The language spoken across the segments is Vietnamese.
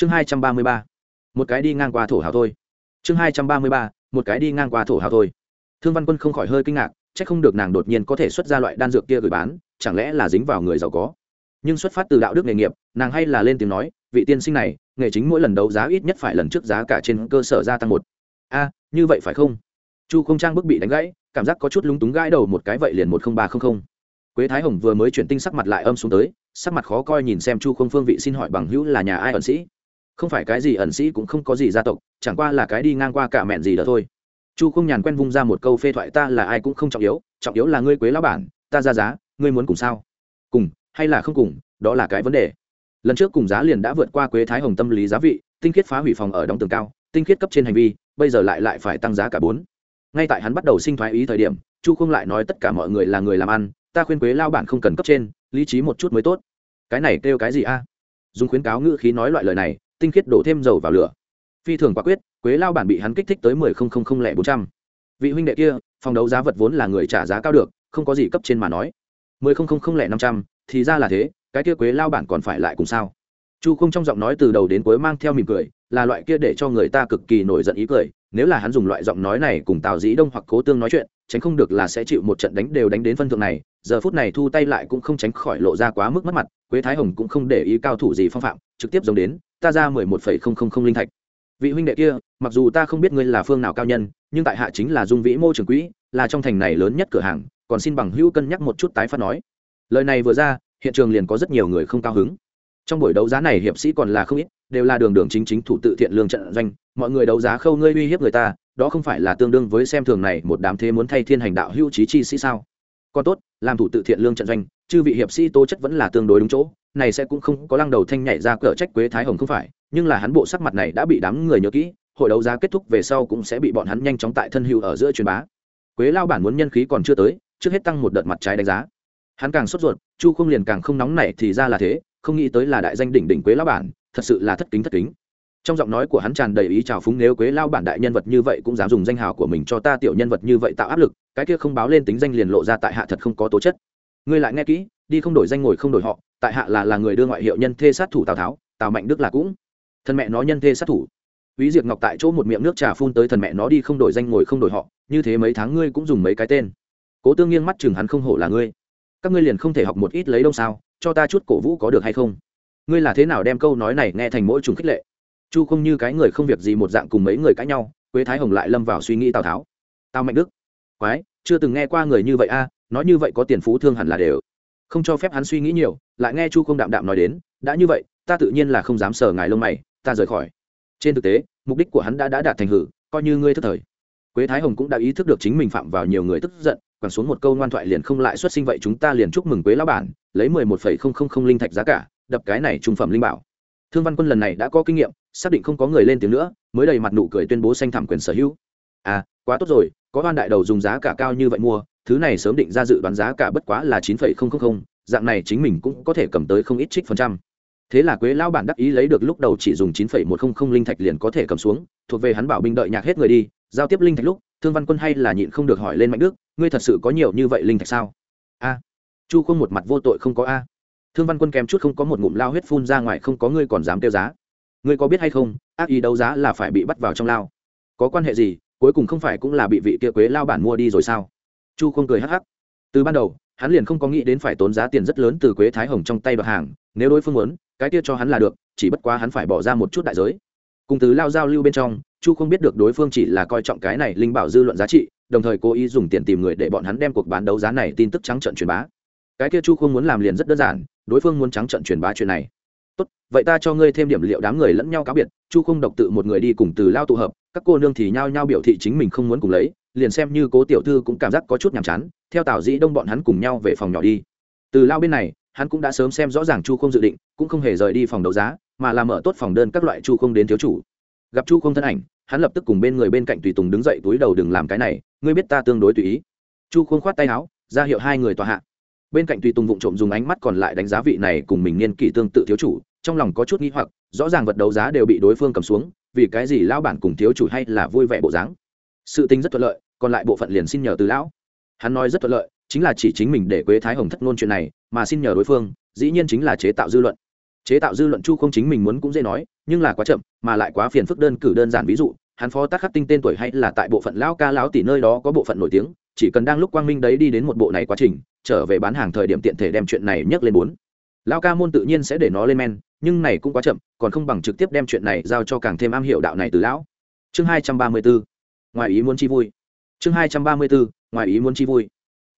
chương hai trăm ba mươi ba, một cái đi ngang qua thổ hào thôi. Chương hai trăm ba mươi ba, một cái đi ngang qua thổ hào thôi. Thương văn quân không khỏi hơi kinh ngạc c h ắ c không được nàng đột nhiên có thể xuất ra loại đan dược kia gửi bán, chẳng lẽ là dính vào người giàu có. Nhưng xuất phát từ đạo đức nghề nghiệp, nàng hay là lên tiếng nói, vị tiên sinh này, nghề chính mỗi lần đấu giá ít nhất phải lần trước giá cả trên cơ sở gia tăng một. A, như vậy phải không? Chu không trang bức bị đánh gãy, cảm giác có chút lúng túng gãi đầu một cái vậy liền một không ba không không. Quế thái hồng vừa mới chuyển tinh sắc mặt lại âm xuống tới, sắc mặt khó coi nhìn xem chu không phương vị xin hỏi bằng hữu là nhà ai ẩn sĩ không phải cái gì ẩn sĩ cũng không có gì gia tộc, chẳng qua là cái đi ngang qua cả mẹn gì đó thôi. Chu không nhàn quen vung ra một câu phê thoại, ta là ai cũng không trọng yếu trọng yếu là ngươi quế lão bản, ta ra giá, ngươi muốn cùng sao? Cùng, hay là không cùng, đó là cái vấn đề. Lần trước cùng giá liền đã vượt qua quế thái hồng tâm lý giá vị, tinh khiết phá hủy phòng ở đóng tường cao, tinh khiết cấp trên hành vi, bây giờ lại lại phải tăng giá cả bốn. Ngay tại hắn bắt đầu sinh thoái ý thời điểm, chu không lại nói, tất cả mọi người là người làm ăn, ta khuyên quế lao bản không cần cấp trên, lý trí một chút mới tốt. Cái này kêu cái gì a? Dùng khuyến cáo ngữ khí nói loại lời này tinh khiết đổ thêm dầu vào lửa. Phi thường quả quyết, quế lao bản bị hắn kích thích tới mười không không không lẻ bốn trăm. Vị huynh đệ kia, phòng đấu giá vật vốn là người trả giá cao được, không có gì cấp trên mà nói. Mười không không không lẻ năm trăm, thì ra là thế, cái kia quế lao bản còn phải lại cùng sao? Chu không trong giọng nói từ đầu đến cuối mang theo mỉm cười, là loại kia để cho người ta cực kỳ nổi giận ý cười, nếu là hắn dùng loại giọng nói này cùng tào dĩ đông hoặc cố tương nói chuyện, tránh không được là sẽ chịu một trận đánh đều đánh đến phân thượng này, giờ phút này thu tay lại cũng không tránh khỏi lộ ra quá mức mất mặt, quế thái hồng cũng không để ý cao thủ gì phong phạm, trực tiếp giống đến ta ra mười một phẩy không không không linh thạch. Vị huynh đệ kia, mặc dù ta không biết ngươi là phương nào cao nhân, nhưng tại hạ chính là dung vĩ mô trường quỹ, là trong thành này lớn nhất cửa hàng, còn xin bằng hữu cân nhắc một chút tái phát nói. Lời này vừa ra, hiện trường liền có rất nhiều người không cao hứng. Trong buổi đấu giá này hiệp sĩ còn là không ít, đều là đường đường chính chính thủ tự thiện lương trận doanh, mọi người đấu giá khâu ngươi uy hiếp người ta, đó không phải là tương đương với xem thường này một đám thế muốn thay thiên hành đạo hữu trí chi sĩ sao? Còn tốt, làm thủ tự thiện lương trận doanh, chư vị hiệp sĩ tố chất vẫn là tương đối đúng chỗ, này sẽ cũng không có lăng đầu thanh nhảy ra cỡ trách quế thái hồng không phải, nhưng là hắn bộ sắc mặt này đã bị đám người nhớ kỹ, hội đấu giá kết thúc về sau cũng sẽ bị bọn hắn nhanh chóng tại thân hữu ở giữa truyền bá. Quế lao bản muốn nhân khí còn chưa tới, trước hết tăng một đợt mặt trái đánh giá. Hắn càng sốt ruột, chu không liền càng không nóng nảy thì ra là thế, không nghĩ tới là đại danh đỉnh đỉnh quế lao bản, thật sự là thất kính thất kính trong giọng nói của hắn tràn đầy ý trào phúng nếu quế lao bản đại nhân vật như vậy cũng dám dùng danh hào của mình cho ta tiểu nhân vật như vậy tạo áp lực cái kia không báo lên tính danh liền lộ ra tại hạ thật không có tố chất ngươi lại nghe kỹ đi không đổi danh ngồi không đổi họ tại hạ là là người đưa ngoại hiệu nhân thê sát thủ tào tháo tào mạnh đức là cũng thân mẹ nó nhân thê sát thủ Úy Diệp Ngọc tại chỗ một miệng nước trà phun tới thần mẹ nó đi không đổi danh ngồi không đổi họ, như thế mấy tháng ngươi cũng dùng mấy cái tên. Cố Tương nghiêng mắt chừng hắn không hổ là ngươi. Các ngươi liền không thể học một ít lấy đông sao, cho ta chút cổ vũ có được hay không? Ngươi là thế nào đem câu nói này nghe thành mỗi trùng khích lệ? Chu không như cái người không việc gì một dạng cùng mấy người cãi nhau, Quế Thái Hồng lại lâm vào suy nghĩ Tào Tháo. Tào Mạnh Đức, quái, chưa từng nghe qua người như vậy a, nói như vậy có tiền phú thương hẳn là đều. Không cho phép hắn suy nghĩ nhiều, lại nghe Chu không đạm đạm nói đến, đã như vậy, ta tự nhiên là không dám sờ ngài lông mày, ta rời khỏi trên thực tế mục đích của hắn đã đã đạt thành hử coi như ngươi thất thời quế thái hồng cũng đã ý thức được chính mình phạm vào nhiều người tức giận quẳng xuống một câu ngoan thoại liền không lại xuất sinh vậy chúng ta liền chúc mừng quế lão bản lấy mười một phẩy không không không linh thạch giá cả đập cái này trung phẩm linh bảo thương văn quân lần này đã có kinh nghiệm, xác định không có người lên tiếng nữa, mới đầy mặt nụ cười tuyên bố xanh thảm quyền sở hữu. À quá tốt rồi, có hoan đại đầu dùng giá cả cao như vậy mua, thứ này sớm định ra dự đoán giá cả bất quá là chín phẩy không không không, dạng này chính mình cũng có thể cầm tới không ít trích phần trăm. Thế là quế lão bản đắc ý lấy được lúc đầu chỉ dùng chín phẩy một không không linh thạch liền có thể cầm xuống, thuộc về hắn bảo binh đợi nhạc hết người đi, giao tiếp linh thạch lúc, thương văn quân hay là nhịn không được hỏi lên mạnh đức, ngươi thật sự có nhiều như vậy linh thạch sao? A. Chu không một mặt vô tội không có a thương văn quân kèm chút không có một ngụm lao huyết phun ra ngoài, không có ngươi còn dám tiêu giá. Ngươi có biết hay không, ác ý đấu giá là phải bị bắt vào trong lao. Có quan hệ gì, cuối cùng không phải cũng là bị vị kia quế lao bản mua đi rồi sao? Chu không cười hắc hắc. Từ ban đầu, hắn liền không có nghĩ đến phải tốn giá tiền rất lớn từ quế thái hồng trong tay bậc hàng, nếu đối phương muốn, cái kia cho hắn là được, chỉ bất quá hắn phải bỏ ra một chút đại giới. Cùng từ lao giao lưu bên trong, chu không biết được đối phương chỉ là coi trọng cái này linh bảo dư luận giá trị, đồng thời cố ý dùng tiền tìm người để bọn hắn đem cuộc bán đấu giá này tin tức trắng trận truyền bá. Cái kia chu không muốn làm liền rất đơn giản đối phương muốn trắng trận truyền bá chuyện này. Tốt, vậy ta cho ngươi thêm điểm liệu đám người lẫn nhau cáo biệt, chu không độc tự một người đi cùng từ lao tụ hợp, các cô nương thì nhao nhao biểu thị chính mình không muốn cùng lấy, liền xem như cố tiểu thư cũng cảm giác có chút nhàm chán, theo tào dĩ đông bọn hắn cùng nhau về phòng nhỏ đi. Từ lao bên này, hắn cũng đã sớm xem rõ ràng chu không dự định, cũng không hề rời đi phòng đấu giá, mà làm mở tốt phòng đơn các loại chu không đến thiếu chủ. Gặp chu không thân ảnh, hắn lập tức cùng bên người bên cạnh tùy tùng đứng dậy túi đầu đừng làm cái này, ngươi biết ta tương đối tùy ý. Chu không khoát tay áo, ra hiệu hai người tòa hạ bên cạnh tùy tùng vụng trộm dùng ánh mắt còn lại đánh giá vị này cùng mình niên kỷ tương tự thiếu chủ, trong lòng có chút nghi hoặc, rõ ràng vật đấu giá đều bị đối phương cầm xuống, vì cái gì lão bản cùng thiếu chủ hay là vui vẻ bộ dáng? Sự tính rất thuận lợi, còn lại bộ phận liền xin nhờ từ lão. Hắn nói rất thuận lợi, chính là chỉ chính mình để quế thái hồng thất ngôn chuyện này, mà xin nhờ đối phương, dĩ nhiên chính là chế tạo dư luận. Chế tạo dư luận chu không chính mình muốn cũng dễ nói, nhưng là quá chậm, mà lại quá phiền phức đơn cử đơn giản ví dụ, hắn phó tác khắc tinh tên tuổi hay là tại bộ phận lão ca lão tỷ nơi đó có bộ phận nổi tiếng, chỉ cần đang lúc quang minh đấy đi đến một bộ này quá trình trở về bán hàng thời điểm tiện thể đem chuyện này nhắc lên bốn. Lão ca môn tự nhiên sẽ để nó lên men, nhưng này cũng quá chậm, còn không bằng trực tiếp đem chuyện này giao cho càng thêm am hiểu đạo này từ lão. Chương hai trăm ba mươi bốn, ngoài ý muốn chi vui. Chương hai trăm ba mươi bốn, ngoài ý muốn chi vui.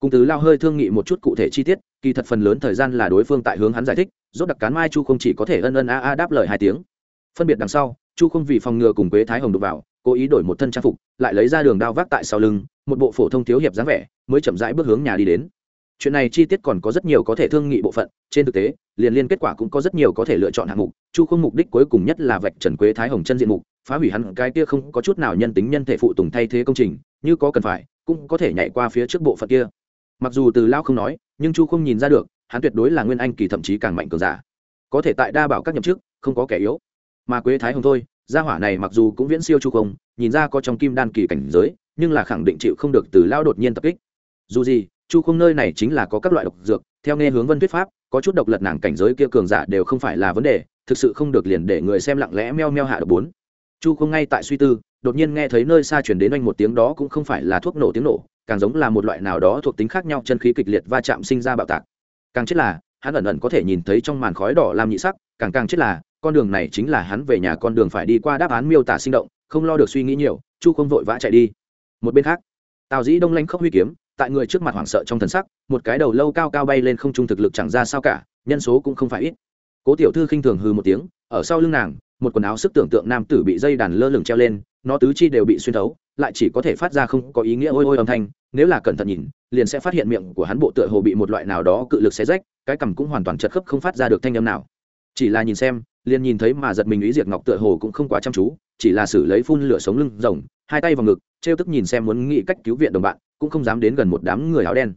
Cùng tứ lao hơi thương nghị một chút cụ thể chi tiết, kỳ thật phần lớn thời gian là đối phương tại hướng hắn giải thích, rốt đặc cán mai chu không chỉ có thể ân ân a a đáp lời hai tiếng. Phân biệt đằng sau, chu không vì phòng ngừa cùng quế thái hồng đụng vào, cố ý đổi một thân trang phục, lại lấy ra đường đao vác tại sau lưng, một bộ phổ thông thiếu hiệp dáng vẻ, mới chậm rãi bước hướng nhà đi đến chuyện này chi tiết còn có rất nhiều có thể thương nghị bộ phận, trên thực tế, liền liên kết quả cũng có rất nhiều có thể lựa chọn hạng mục, chu không mục đích cuối cùng nhất là vạch trần quế thái hồng chân diện mục, phá hủy hắn cái kia không có chút nào nhân tính nhân thể phụ tùng thay thế công trình, như có cần phải, cũng có thể nhảy qua phía trước bộ phận kia. Mặc dù từ lao không nói, nhưng chu không nhìn ra được, hắn tuyệt đối là nguyên anh kỳ thậm chí càng mạnh cường giả. Có thể tại đa bảo các nhậm chức, không có kẻ yếu. Mà quế thái hồng thôi, gia hỏa này mặc dù cũng viễn siêu chu không nhìn ra có trong kim đan kỳ cảnh giới, nhưng là khẳng định chịu không được từ lao đột nhiên tập kích. Dù gì chu không nơi này chính là có các loại độc dược, theo nghe hướng vân thuyết pháp, có chút độc lật nàng cảnh giới kia cường giả đều không phải là vấn đề, thực sự không được liền để người xem lặng lẽ meo meo hạ độc bốn. Chu không ngay tại suy tư, đột nhiên nghe thấy nơi xa chuyển đến anh một tiếng đó cũng không phải là thuốc nổ tiếng nổ, càng giống là một loại nào đó thuộc tính khác nhau chân khí kịch liệt va chạm sinh ra bạo tạc. Càng chết là, hắn ẩn ẩn có thể nhìn thấy trong màn khói đỏ làm nhị sắc, càng càng chết là, con đường này chính là hắn về nhà con đường phải đi qua đáp án miêu tả sinh động, không lo được suy nghĩ nhiều, chu không vội vã chạy đi. Một bên khác, tào dĩ đông lanh khốc huy kiếm tại người trước mặt hoảng sợ trong thần sắc, một cái đầu lâu cao cao bay lên không trung thực lực chẳng ra sao cả, nhân số cũng không phải ít. Cố tiểu thư khinh thường hư một tiếng, ở sau lưng nàng, một quần áo sức tưởng tượng nam tử bị dây đàn lơ lửng treo lên, nó tứ chi đều bị xuyên thấu, lại chỉ có thể phát ra không có ý nghĩa ôi ôi âm thanh, nếu là cẩn thận nhìn, liền sẽ phát hiện miệng của hắn bộ tựa hồ bị một loại nào đó cự lực xé rách, cái cằm cũng hoàn toàn chật khớp không phát ra được thanh âm nào. Chỉ là nhìn xem, liền nhìn thấy mà giật mình ý diệt ngọc tựa hồ cũng không quá chăm chú, chỉ là xử lấy phun lửa sống lưng rồng, hai tay vào ngực trêu tức nhìn xem muốn nghĩ cách cứu viện đồng bạn, cũng không dám đến gần một đám người áo đen.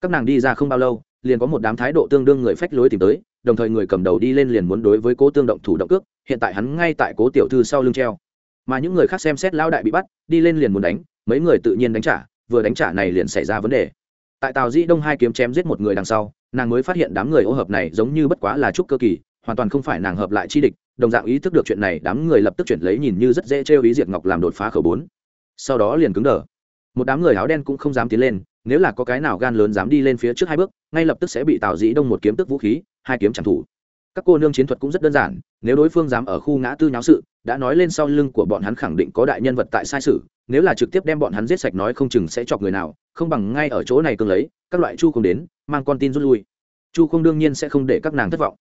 Các nàng đi ra không bao lâu, liền có một đám thái độ tương đương người phách lối tìm tới, đồng thời người cầm đầu đi lên liền muốn đối với cố tương động thủ động cước, hiện tại hắn ngay tại cố tiểu thư sau lưng treo. Mà những người khác xem xét Lão đại bị bắt, đi lên liền muốn đánh, mấy người tự nhiên đánh trả, vừa đánh trả này liền xảy ra vấn đề. Tại tàu di đông hai kiếm chém giết một người đằng sau, nàng mới phát hiện đám người ô hợp này giống như bất quá là trúc cơ kỳ, hoàn toàn không phải nàng hợp lại chi địch, đồng dạng ý thức được chuyện này, đám người lập tức chuyển lấy nhìn như rất dễ trêu ý diệt ngọc làm đột phá khẩu bốn sau đó liền cứng đờ. Một đám người áo đen cũng không dám tiến lên, nếu là có cái nào gan lớn dám đi lên phía trước hai bước, ngay lập tức sẽ bị tào dĩ đông một kiếm tức vũ khí, hai kiếm chẳng thủ. Các cô nương chiến thuật cũng rất đơn giản, nếu đối phương dám ở khu ngã tư nháo sự, đã nói lên sau lưng của bọn hắn khẳng định có đại nhân vật tại sai sự, nếu là trực tiếp đem bọn hắn giết sạch nói không chừng sẽ chọc người nào, không bằng ngay ở chỗ này cương lấy, các loại chu không đến, mang con tin rút lui. Chu không đương nhiên sẽ không để các nàng thất vọng.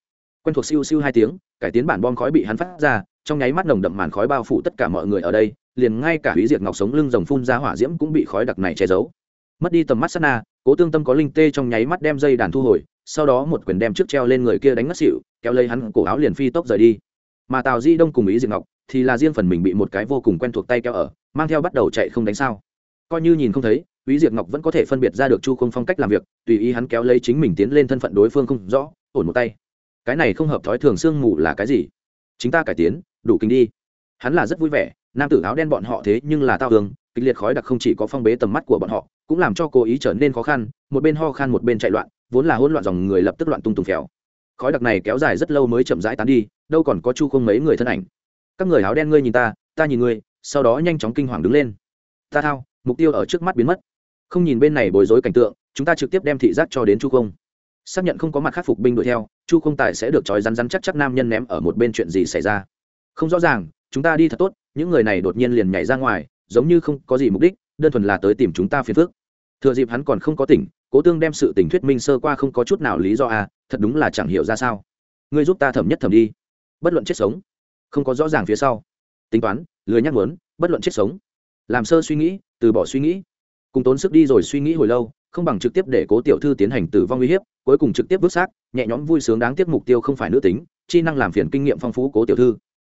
Quen thuộc siêu siêu hai tiếng, cải tiến bản bom khói bị hắn phát ra, trong nháy mắt nồng đậm màn khói bao phủ tất cả mọi người ở đây liền ngay cả hủy diệt ngọc sống lưng rồng phun ra hỏa diễm cũng bị khói đặc này che giấu. Mất đi tầm mắt sát na, cố tương tâm có linh tê trong nháy mắt đem dây đàn thu hồi, sau đó một quyền đem trước treo lên người kia đánh ngất xỉu, kéo lấy hắn cổ áo liền phi tốc rời đi. Mà tào di đông cùng ý diệt ngọc thì là riêng phần mình bị một cái vô cùng quen thuộc tay kéo ở, mang theo bắt đầu chạy không đánh sao. Coi như nhìn không thấy, ý diệt ngọc vẫn có thể phân biệt ra được chu không phong cách làm việc, tùy ý hắn kéo lấy chính mình tiến lên thân phận đối phương không rõ, ổn một tay. Cái này không hợp thói thường sương mù là cái gì? Chính ta cải tiến, đủ kinh đi. Hắn là rất vui vẻ nam tử áo đen bọn họ thế nhưng là tao hương, kịch liệt khói đặc không chỉ có phong bế tầm mắt của bọn họ, cũng làm cho cố ý trở nên khó khăn, một bên ho khan một bên chạy loạn, vốn là hỗn loạn dòng người lập tức loạn tung tùng phèo. Khói đặc này kéo dài rất lâu mới chậm rãi tán đi, đâu còn có chu không mấy người thân ảnh. Các người áo đen ngươi nhìn ta ta nhìn ngươi, sau đó nhanh chóng kinh hoàng đứng lên. Ta thao, mục tiêu ở trước mắt biến mất. Không nhìn bên này bối rối cảnh tượng, chúng ta trực tiếp đem thị giác cho đến chu không. Xác nhận không có mặt khắc phục binh đuổi theo, chu không tài sẽ được trói rắn rắn chắc chắc nam nhân ném ở một bên chuyện gì xảy ra. Không rõ ràng, chúng ta đi thật tốt những người này đột nhiên liền nhảy ra ngoài, giống như không có gì mục đích, đơn thuần là tới tìm chúng ta phiền phước thừa dịp hắn còn không có tỉnh, cố tương đem sự tình thuyết minh sơ qua không có chút nào lý do à thật đúng là chẳng hiểu ra sao. Ngươi giúp ta thẩm nhất thẩm đi. Bất luận chết sống, không có rõ ràng phía sau. Tính toán, lười nhắc muốn, bất luận chết sống. Làm sơ suy nghĩ, từ bỏ suy nghĩ. Cùng tốn sức đi rồi suy nghĩ hồi lâu, không bằng trực tiếp để cố tiểu thư tiến hành tử vong uy hiếp, cuối cùng trực tiếp vứt xác, nhẹ nhõm vui sướng đáng tiếc mục tiêu không phải nữ tính, chi năng làm phiền kinh nghiệm phong phú cố tiểu thư.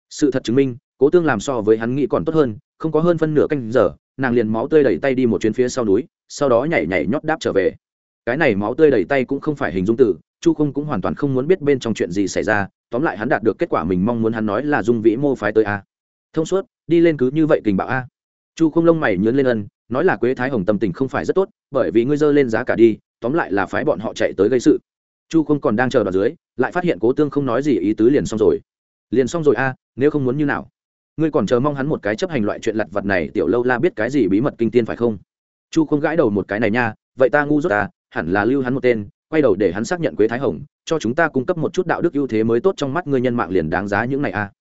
Sự thật chứng minh cố tương làm so với hắn nghĩ còn tốt hơn, không có hơn phân nửa canh giờ, nàng liền máu tươi đẩy tay đi một chuyến phía sau núi, sau đó nhảy nhảy nhót đáp trở về. Cái này máu tươi đẩy tay cũng không phải hình dung từ, chu không cũng hoàn toàn không muốn biết bên trong chuyện gì xảy ra, tóm lại hắn đạt được kết quả mình mong muốn hắn nói là dung vĩ mô phái tới a. Thông suốt, đi lên cứ như vậy kình bạo a. Chu không lông mày nhớn lên ân, nói là quế thái hồng tâm tình không phải rất tốt, bởi vì ngươi dơ lên giá cả đi, tóm lại là phái bọn họ chạy tới gây sự. Chu không còn đang chờ đoạt dưới, lại phát hiện cố tương không nói gì, ý tứ liền xong rồi. Liền xong rồi a, nếu không muốn như nào? Ngươi còn chờ mong hắn một cái chấp hành loại chuyện lặt vặt này, tiểu lâu la biết cái gì bí mật kinh tiên phải không? Chu không gãi đầu một cái này nha, vậy ta ngu dốt ta hẳn là lưu hắn một tên, quay đầu để hắn xác nhận quế thái hồng, cho chúng ta cung cấp một chút đạo đức ưu thế mới tốt trong mắt ngươi nhân mạng liền đáng giá những này a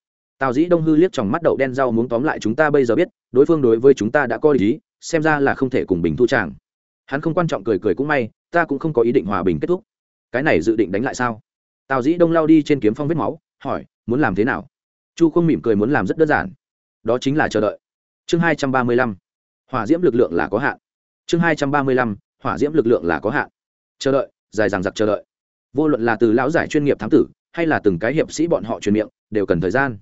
tào dĩ đông hư liếc trong mắt đậu đen rau muốn tóm lại chúng ta bây giờ biết, đối phương đối với chúng ta đã có lý xem ra là không thể cùng bình thu tràng. Hắn không quan trọng cười cười cũng may, ta cũng không có ý định hòa bình kết thúc. Cái này dự định đánh lại sao? Tào dĩ đông lao đi trên kiếm phong vết máu, hỏi, muốn làm thế nào? Chu không mỉm cười muốn làm rất đơn giản. Đó chính là chờ đợi. Chương hai trăm ba mươi lăm. Hỏa diễm lực lượng là có hạn. Chương hai trăm ba mươi lăm. Hỏa diễm lực lượng là có hạn. Chờ đợi, dài dằng dặc chờ đợi. Vô luận là từ lão giải chuyên nghiệp thám tử, hay là từng cái hiệp sĩ bọn họ truyền miệng, đều cần thời gian.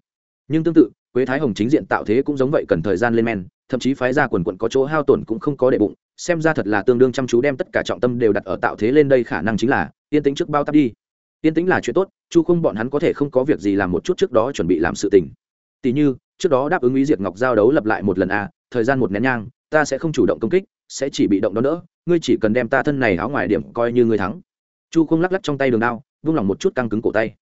Nhưng tương tự, quế thái hồng chính diện tạo thế cũng giống vậy cần thời gian lên men, thậm chí phái ra quần quận có chỗ hao tổn cũng không có đệ bụng, xem ra thật là tương đương chăm chú đem tất cả trọng tâm đều đặt ở tạo thế lên đây khả năng chính là yên tĩnh trước bao tắp đi yên tĩnh là chuyện tốt chu không bọn hắn có thể không có việc gì làm một chút trước đó chuẩn bị làm sự tình. Tỷ như trước đó đáp ứng ý diệt ngọc giao đấu lập lại một lần a à, thời gian một nén nhang ta sẽ không chủ động công kích sẽ chỉ bị động đó nữa ngươi chỉ cần đem ta thân này áo ngoài điểm coi như ngươi thắng. Chu không lắc lắc trong tay đường đao vung lòng một chút căng cứng cổ tay.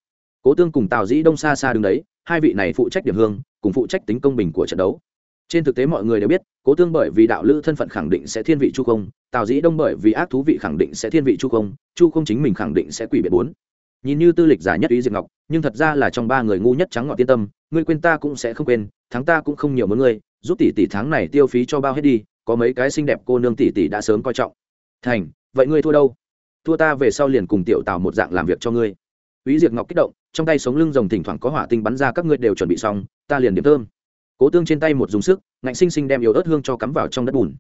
Cố tương cùng tào dĩ đông xa xa đứng đấy hai vị này phụ trách điểm hương cùng phụ trách tính công bình của trận đấu. Trên thực tế mọi người đều biết cố tương bởi vì đạo lữ thân phận khẳng định sẽ thiên vị chu không tào dĩ đông bởi vì ác thú vị khẳng định sẽ thiên vị chu không chu không chính mình khẳng định sẽ quỷ biệt bốn nhìn như tư lịch giả nhất ý diệt ngọc, nhưng thật ra là trong ba người ngu nhất trắng ngọt tiên tâm, ngươi quên ta cũng sẽ không quên, thắng ta cũng không nhiều muốn ngươi, giúp tỷ tỷ tháng này tiêu phí cho bao hết đi, có mấy cái xinh đẹp cô nương tỷ tỷ đã sớm coi trọng. Thành, vậy ngươi thua đâu? Thua ta về sau liền cùng tiểu tào một dạng làm việc cho ngươi. Ý diệt ngọc kích động, trong tay sống lưng rồng thỉnh thoảng có hỏa tinh bắn ra, các ngươi đều chuẩn bị xong, ta liền điểm thơm. Cố tương trên tay một dùng sức, ngạnh sinh sinh đem yếu ớt hương cho cắm vào trong đất bùn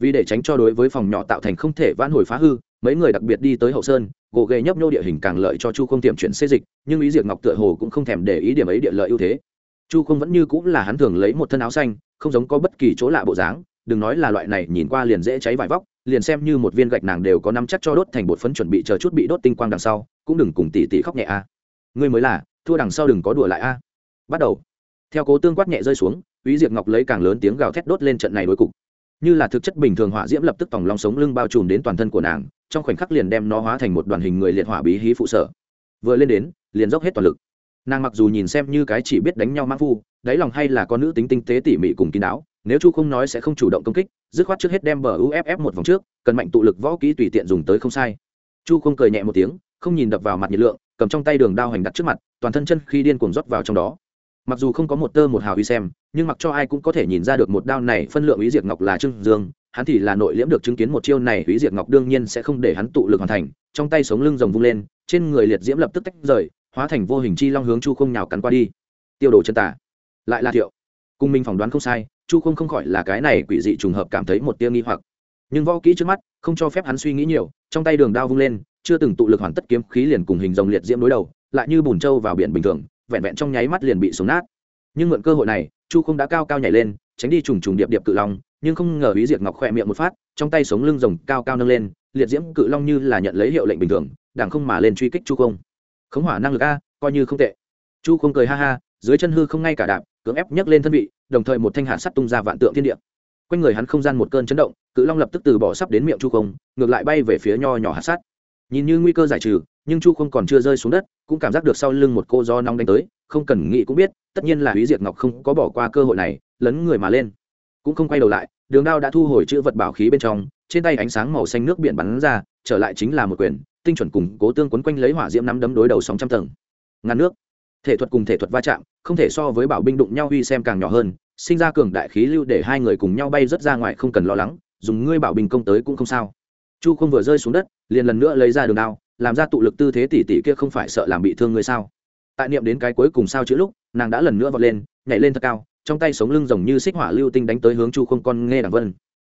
vì để tránh cho đối với phòng nhỏ tạo thành không thể vãn hồi phá hư, mấy người đặc biệt đi tới hậu sơn gỗ ghề nhấp nhô địa hình càng lợi cho chu không tiệm chuyển xê dịch, nhưng ý diệt ngọc tựa hồ cũng không thèm để ý điểm ấy địa lợi ưu thế. Chu không vẫn như cũng là hắn thường lấy một thân áo xanh, không giống có bất kỳ chỗ lạ bộ dáng, đừng nói là loại này nhìn qua liền dễ cháy vải vóc, liền xem như một viên gạch nàng đều có năm chắc cho đốt thành bột phấn chuẩn bị chờ chút bị đốt tinh quang đằng sau, cũng đừng cùng tỉ tỉ khóc nhẹ a. Ngươi mới là, thua đằng sau đừng có đùa lại a. Bắt đầu. Theo cố tương quát nhẹ rơi xuống, ý Diệp Ngọc lấy càng lớn tiếng gào thét đốt lên trận này đối cục. Như là thực chất bình thường hỏa diễm lập tức tòng long sống lưng bao trùm đến toàn thân của nàng, trong khoảnh khắc liền đem nó hóa thành một đoàn hình người liệt hỏa bí hí phụ sở. Vừa lên đến, liền dốc hết toàn lực. Nàng mặc dù nhìn xem như cái chỉ biết đánh nhau mang phu, đáy lòng hay là con nữ tính tinh tế tỉ mỉ cùng kín đáo, nếu Chu không nói sẽ không chủ động công kích, dứt khoát trước hết đem bờ UFF một vòng trước, cần mạnh tụ lực võ kỹ tùy tiện dùng tới không sai. Chu không cười nhẹ một tiếng, không nhìn đập vào mặt nhiệt lượng, cầm trong tay đường đao hành đặt trước mặt, toàn thân chân khi điên cuồng rót vào trong đó mặc dù không có một tơ một hào uy xem, nhưng mặc cho ai cũng có thể nhìn ra được một đao này phân lượng ý diệt ngọc là trương dương, hắn thì là nội liễm được chứng kiến một chiêu này ý diệt ngọc đương nhiên sẽ không để hắn tụ lực hoàn thành, trong tay sống lưng rồng vung lên, trên người liệt diễm lập tức tách rời, hóa thành vô hình chi long hướng chu không nhào cắn qua đi. Tiêu đồ chân tả lại là thiệu. Cùng mình phỏng đoán không sai, chu không không khỏi là cái này quỷ dị trùng hợp cảm thấy một tia nghi hoặc. Nhưng võ kỹ trước mắt, không cho phép hắn suy nghĩ nhiều, trong tay đường đao vung lên, chưa từng tụ lực hoàn tất kiếm khí liền cùng hình rồng liệt diễm đối đầu, lại như bùn trâu vào biển bình thường vẹn vẹn trong nháy mắt liền bị sống nát. Nhưng mượn cơ hội này, chu không đã cao cao nhảy lên, tránh đi trùng trùng điệp điệp cự long, nhưng không ngờ ý diệt ngọc khỏe miệng một phát, trong tay sống lưng rồng cao cao nâng lên, liệt diễm cự long như là nhận lấy hiệu lệnh bình thường đảng không mà lên truy kích chu không. Khống hỏa năng lực a, coi như không tệ. Chu không cười ha ha, dưới chân hư không ngay cả đạp, cưỡng ép nhấc lên thân vị, đồng thời một thanh hạ sắt tung ra vạn tượng thiên địa. Quanh người hắn không gian một cơn chấn động, cự long lập tức từ bỏ sắp đến miệng chu không, ngược lại bay về phía nho nhỏ hạt sắt. Nhìn như nguy cơ giải trừ nhưng chu không còn chưa rơi xuống đất, cũng cảm giác được sau lưng một cô do nóng đánh tới, không cần nghĩ cũng biết, tất nhiên là húy diệt ngọc không có bỏ qua cơ hội này, lấn người mà lên. Cũng không quay đầu lại, đường đao đã thu hồi chữ vật bảo khí bên trong, trên tay ánh sáng màu xanh nước biển bắn ra, trở lại chính là một quyền, tinh chuẩn củng cố tương quấn quanh lấy hỏa diễm nắm đấm đối đầu sóng trăm tầng. Ngăn nước. Thể thuật cùng thể thuật va chạm, không thể so với bảo binh đụng nhau uy xem càng nhỏ hơn, sinh ra cường đại khí lưu để hai người cùng nhau bay rất ra ngoài không cần lo lắng, dùng ngươi bảo binh công tới cũng không sao. Chu không vừa rơi xuống đất, liền lần nữa lấy ra đường đao làm ra tụ lực tư thế tỉ tỉ kia không phải sợ làm bị thương người sao? Tại niệm đến cái cuối cùng sao chữ lúc, nàng đã lần nữa vọt lên, nhảy lên thật cao, trong tay sống lưng rồng như xích hỏa lưu tinh đánh tới hướng chu không con nghe đằng vân.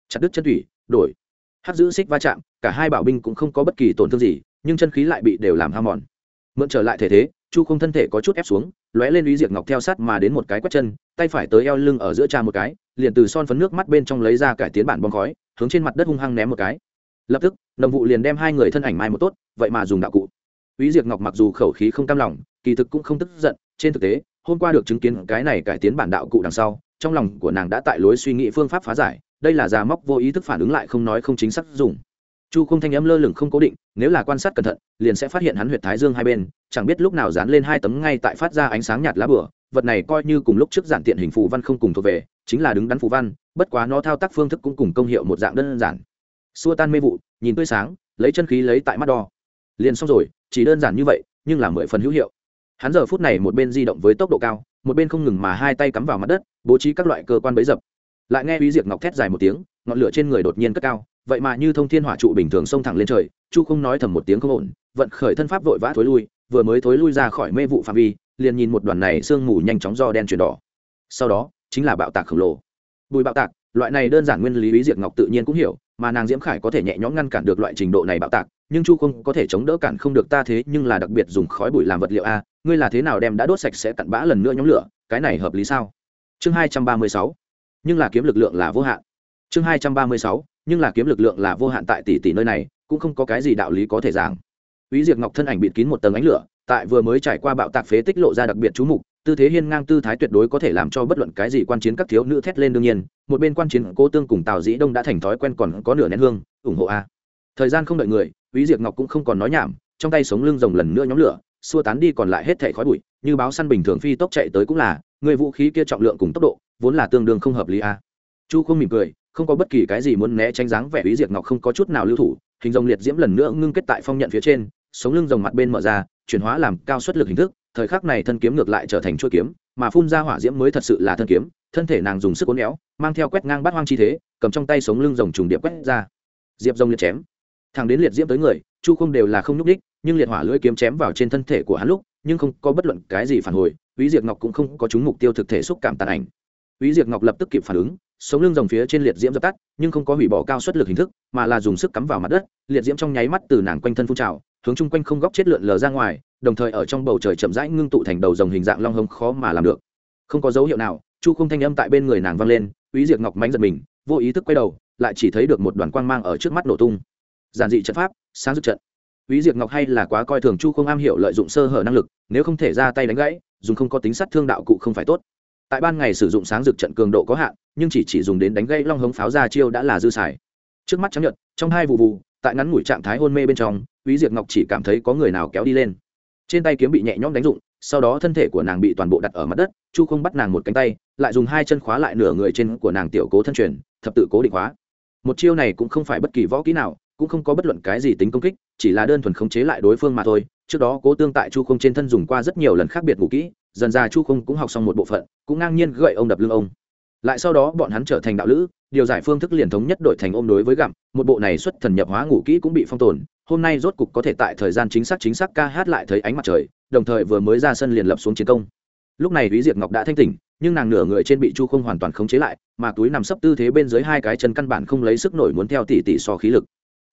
Chặt đứt chân thủy, đổi. Hát giữ xích va chạm, cả hai bảo binh cũng không có bất kỳ tổn thương gì, nhưng chân khí lại bị đều làm ham mòn. Mượn trở lại thể thế, chu không thân thể có chút ép xuống, lóe lên lý diệt ngọc theo sát mà đến một cái quét chân, tay phải tới eo lưng ở giữa cha một cái, liền từ son phấn nước mắt bên trong lấy ra cải tiến bản bong khói, hướng trên mặt đất hung hăng ném một cái. Lập tức đồng vụ liền đem hai người thân ảnh mai một tốt vậy mà dùng đạo cụ. Úy Diệp Ngọc mặc dù khẩu khí không cam lòng, kỳ thực cũng không tức giận, trên thực tế, hôm qua được chứng kiến cái này cải tiến bản đạo cụ đằng sau, trong lòng của nàng đã tại lối suy nghĩ phương pháp phá giải, đây là già móc vô ý thức phản ứng lại không nói không chính xác dùng. chu không thanh âm lơ lửng không cố định nếu là quan sát cẩn thận liền sẽ phát hiện hắn huyệt thái dương hai bên chẳng biết lúc nào dán lên hai tấm ngay tại phát ra ánh sáng nhạt lá bửa vật này coi như cùng lúc trước giản tiện hình phù văn không cùng thuộc về chính là đứng đắn phù văn bất quá nó thao tác phương thức cũng cùng công hiệu một dạng đơn giản. Xua tan mê vụ nhìn tươi sáng lấy chân khí lấy tại mắt đo liền xong rồi, chỉ đơn giản như vậy, nhưng là mười phần hữu hiệu. Hắn giờ phút này một bên di động với tốc độ cao, một bên không ngừng mà hai tay cắm vào mặt đất, bố trí các loại cơ quan bấy dập. Lại nghe uy diệt ngọc thét dài một tiếng, ngọn lửa trên người đột nhiên cất cao, vậy mà như thông thiên hỏa trụ bình thường xông thẳng lên trời, chu không nói thầm một tiếng không ổn, vận khởi thân pháp vội vã thối lui, vừa mới thối lui ra khỏi mê vụ phạm vi, liền nhìn một đoàn này sương mù nhanh chóng do đen chuyển đỏ. Sau đó, chính là bạo tạc khổng lồ. Bùi bạo tạc, loại này đơn giản nguyên lý uy diệt ngọc tự nhiên cũng hiểu, mà nàng diễm khải có thể nhẹ nhõm ngăn cản được loại trình độ này bạo tạc nhưng chu không có thể chống đỡ cản không được ta thế nhưng là đặc biệt dùng khói bụi làm vật liệu a ngươi là thế nào đem đã đốt sạch sẽ cặn bã lần nữa nhóm lửa cái này hợp lý sao? Chương hai trăm ba mươi sáu nhưng là kiếm lực lượng là vô hạn. Chương hai trăm ba mươi sáu nhưng là kiếm lực lượng là vô hạn tại tỷ tỷ nơi này cũng không có cái gì đạo lý có thể giảng. Úy Diệp Ngọc thân ảnh bịt kín một tầng ánh lửa, tại vừa mới trải qua bạo tạc phế tích lộ ra đặc biệt chú mục, tư thế hiên ngang tư thái tuyệt đối có thể làm cho bất luận cái gì quan chiến các thiếu nữ thét lên đương nhiên, một bên quan chiến cô Tương cùng Tào Dĩ Đông đã thành thói quen còn có nửa nén hương, ủng hộ a. Thời gian không đợi người, Úy Diệp Ngọc cũng không còn nói nhảm, trong tay sống lưng rồng lần nữa nhóm lửa, xua tán đi còn lại hết thảy khói bụi, như báo săn bình thường phi tốc chạy tới cũng là, người vũ khí kia trọng lượng cùng tốc độ, vốn là tương đương không hợp lý a. Chu không mỉm cười, không có bất kỳ cái gì muốn né tránh dáng vẻ Úy Diệp Ngọc không có chút nào lưu thủ, hình rồng liệt diễm lần nữa ngưng kết tại phong nhận phía trên, sống lưng rồng mặt bên mở ra chuyển hóa làm cao suất lực hình thức thời khắc này thân kiếm ngược lại trở thành chuôi kiếm mà phun ra hỏa diễm mới thật sự là thân kiếm thân thể nàng dùng sức uốn éo mang theo quét ngang bát hoang chi thế cầm trong tay sống lưng rồng trùng điệp quét ra diệp rồng liệt chém thằng đến liệt diễm tới người chu không đều là không nhúc đích nhưng liệt hỏa lưỡi kiếm chém vào trên thân thể của hắn lúc nhưng không có bất luận cái gì phản hồi Úy Diệp Ngọc cũng không có chúng mục tiêu thực thể xúc cảm tàn ảnh. Úy Diệp Ngọc lập tức kịp phản ứng, sống lưng rồng phía trên liệt diễm dập tắt, nhưng không có hủy bỏ cao suất lực hình thức, mà là dùng sức cắm vào mặt đất, liệt diễm trong nháy mắt từ nàng quanh thân phun trào, hướng chung quanh không góc chết lượn lờ ra ngoài đồng thời ở trong bầu trời chậm rãi ngưng tụ thành đầu dòng hình dạng long hồng khó mà làm được không có dấu hiệu nào chu không thanh âm tại bên người nàng vang lên úy diệt ngọc mánh giật mình vô ý thức quay đầu lại chỉ thấy được một đoàn quang mang ở trước mắt nổ tung giản dị trận pháp sáng dứt trận úy diệt ngọc hay là quá coi thường chu không am hiểu lợi dụng sơ hở năng lực nếu không thể ra tay đánh gãy dùng không có tính sát thương đạo cụ không phải tốt tại ban ngày sử dụng sáng dực trận cường độ có hạn nhưng chỉ chỉ dùng đến đánh gãy long hống pháo ra chiêu đã là dư xài trước mắt trắng nhật trong hai vụ vụ tại ngắn ngủi trạng thái hôn mê bên trong Úy Diệp Ngọc chỉ cảm thấy có người nào kéo đi lên. Trên tay kiếm bị nhẹ nhõm đánh dụng, sau đó thân thể của nàng bị toàn bộ đặt ở mặt đất, Chu không bắt nàng một cánh tay, lại dùng hai chân khóa lại nửa người trên của nàng tiểu cố thân truyền, thập tự cố định hóa. Một chiêu này cũng không phải bất kỳ võ kỹ nào, cũng không có bất luận cái gì tính công kích, chỉ là đơn thuần khống chế lại đối phương mà thôi. Trước đó Cố Tương tại Chu không trên thân dùng qua rất nhiều lần khác biệt ngủ kỹ, dần ra Chu không cũng học xong một bộ phận, cũng ngang nhiên gậy ông đập lưng ông. Lại sau đó bọn hắn trở thành đạo lữ, điều giải phương thức liền thống nhất đổi thành ôm đối với gặm, một bộ này xuất thần nhập hóa ngủ kỹ cũng bị phong tồn, hôm nay rốt cục có thể tại thời gian chính xác chính xác ca hát lại thấy ánh mặt trời đồng thời vừa mới ra sân liền lập xuống chiến công lúc này lý diệp ngọc đã thanh tỉnh nhưng nàng nửa người trên bị chu không hoàn toàn khống chế lại mà túi nằm sấp tư thế bên dưới hai cái chân căn bản không lấy sức nổi muốn theo tỷ tỷ so khí lực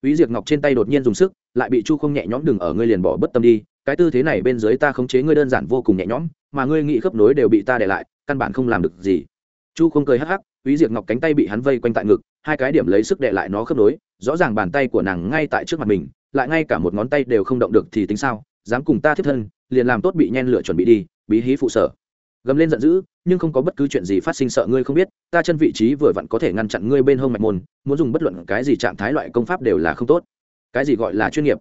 Úy Diệp Ngọc trên tay đột nhiên dùng sức, lại bị Chu Không nhẹ nhõm đừng ở ngươi liền bỏ bất tâm đi, cái tư thế này bên dưới ta khống chế ngươi đơn giản vô cùng nhẹ nhõm, mà ngươi nghĩ khớp nối đều bị ta để lại, căn bản không làm được gì. Chu Không cười hắc hắc, Úy Diệp Ngọc cánh tay bị hắn vây quanh tại ngực, hai cái điểm lấy sức đè lại nó khớp nối, rõ ràng bàn tay của nàng ngay tại trước mặt mình, lại ngay cả một ngón tay đều không động được thì tính sao dám cùng ta thiết thân liền làm tốt bị nhen lửa chuẩn bị đi bí hí phụ sở gầm lên giận dữ nhưng không có bất cứ chuyện gì phát sinh sợ ngươi không biết, ta chân vị trí vừa vặn có thể ngăn chặn ngươi bên hông mạch môn, muốn dùng bất luận cái gì trạng thái loại công pháp đều là không tốt. Cái gì gọi là chuyên nghiệp?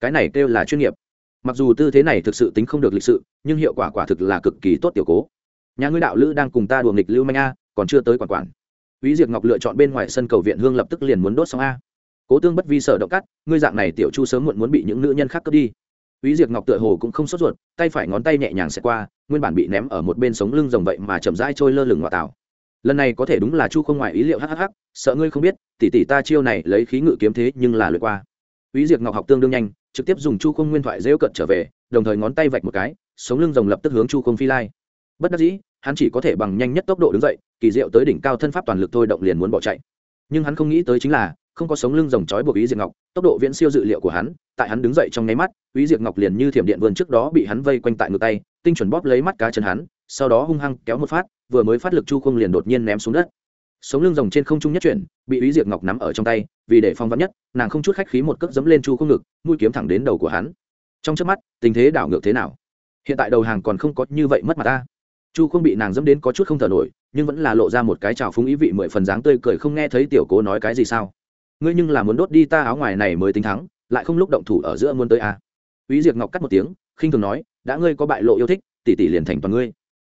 Cái này kêu là chuyên nghiệp. Mặc dù tư thế này thực sự tính không được lịch sự, nhưng hiệu quả quả thực là cực kỳ tốt tiểu cố. Nhà ngươi đạo lữ đang cùng ta đùa nghịch lưu manh a, còn chưa tới quản quản. Úy Diệp Ngọc lựa chọn bên ngoài sân cầu viện hương lập tức liền muốn đốt xong a. Cố tương bất vi sở động cắt, ngươi dạng này tiểu chu sớm muộn muốn bị những nữ nhân khác cướp đi. Úy Diệp Ngọc tựa hồ cũng không sốt ruột, tay phải ngón tay nhẹ nhàng sẽ qua, nguyên bản bị ném ở một bên sống lưng rồng vậy mà chậm rãi trôi lơ lửng ngoại tảo. Lần này có thể đúng là Chu không ngoài ý liệu hắc hắc hắc, sợ ngươi không biết, tỷ tỷ ta chiêu này lấy khí ngự kiếm thế nhưng là luyện qua. Úy Diệp Ngọc học tương đương nhanh, trực tiếp dùng Chu không nguyên thoại giễu cận trở về, đồng thời ngón tay vạch một cái, sống lưng rồng lập tức hướng Chu không phi lai. Bất đắc dĩ, hắn chỉ có thể bằng nhanh nhất tốc độ đứng dậy, kỳ diệu tới đỉnh cao thân pháp toàn lực thôi động liền muốn bỏ chạy. Nhưng hắn không nghĩ tới chính là, không có sống lưng rồng chói buộc ý diệt ngọc tốc độ viễn siêu dự liệu của hắn tại hắn đứng dậy trong nháy mắt ý diệt ngọc liền như thiểm điện vườn trước đó bị hắn vây quanh tại ngược tay tinh chuẩn bóp lấy mắt cá chân hắn sau đó hung hăng kéo một phát vừa mới phát lực chu không liền đột nhiên ném xuống đất. Sống lưng rồng trên không trung nhất chuyển bị ý diệt ngọc nắm ở trong tay vì để phong vắn nhất nàng không chút khách khí một cước dẫm lên chu không ngực mũi kiếm thẳng đến đầu của hắn. Trong trước mắt tình thế đảo ngược thế nào? Hiện tại đầu hàng còn không có như vậy mất mặt ta chu không bị nàng dẫm đến có chút không thở nổi nhưng vẫn là lộ ra một cái trào phúng ý vị mười phần dáng tươi cười không nghe thấy tiểu cố nói cái gì sao ngươi nhưng là muốn đốt đi ta áo ngoài này mới tính thắng lại không lúc động thủ ở giữa muôn tới à. Úy Diệp Ngọc cắt một tiếng, khinh thường nói, đã ngươi có bại lộ yêu thích, tỷ tỷ liền thành toàn ngươi.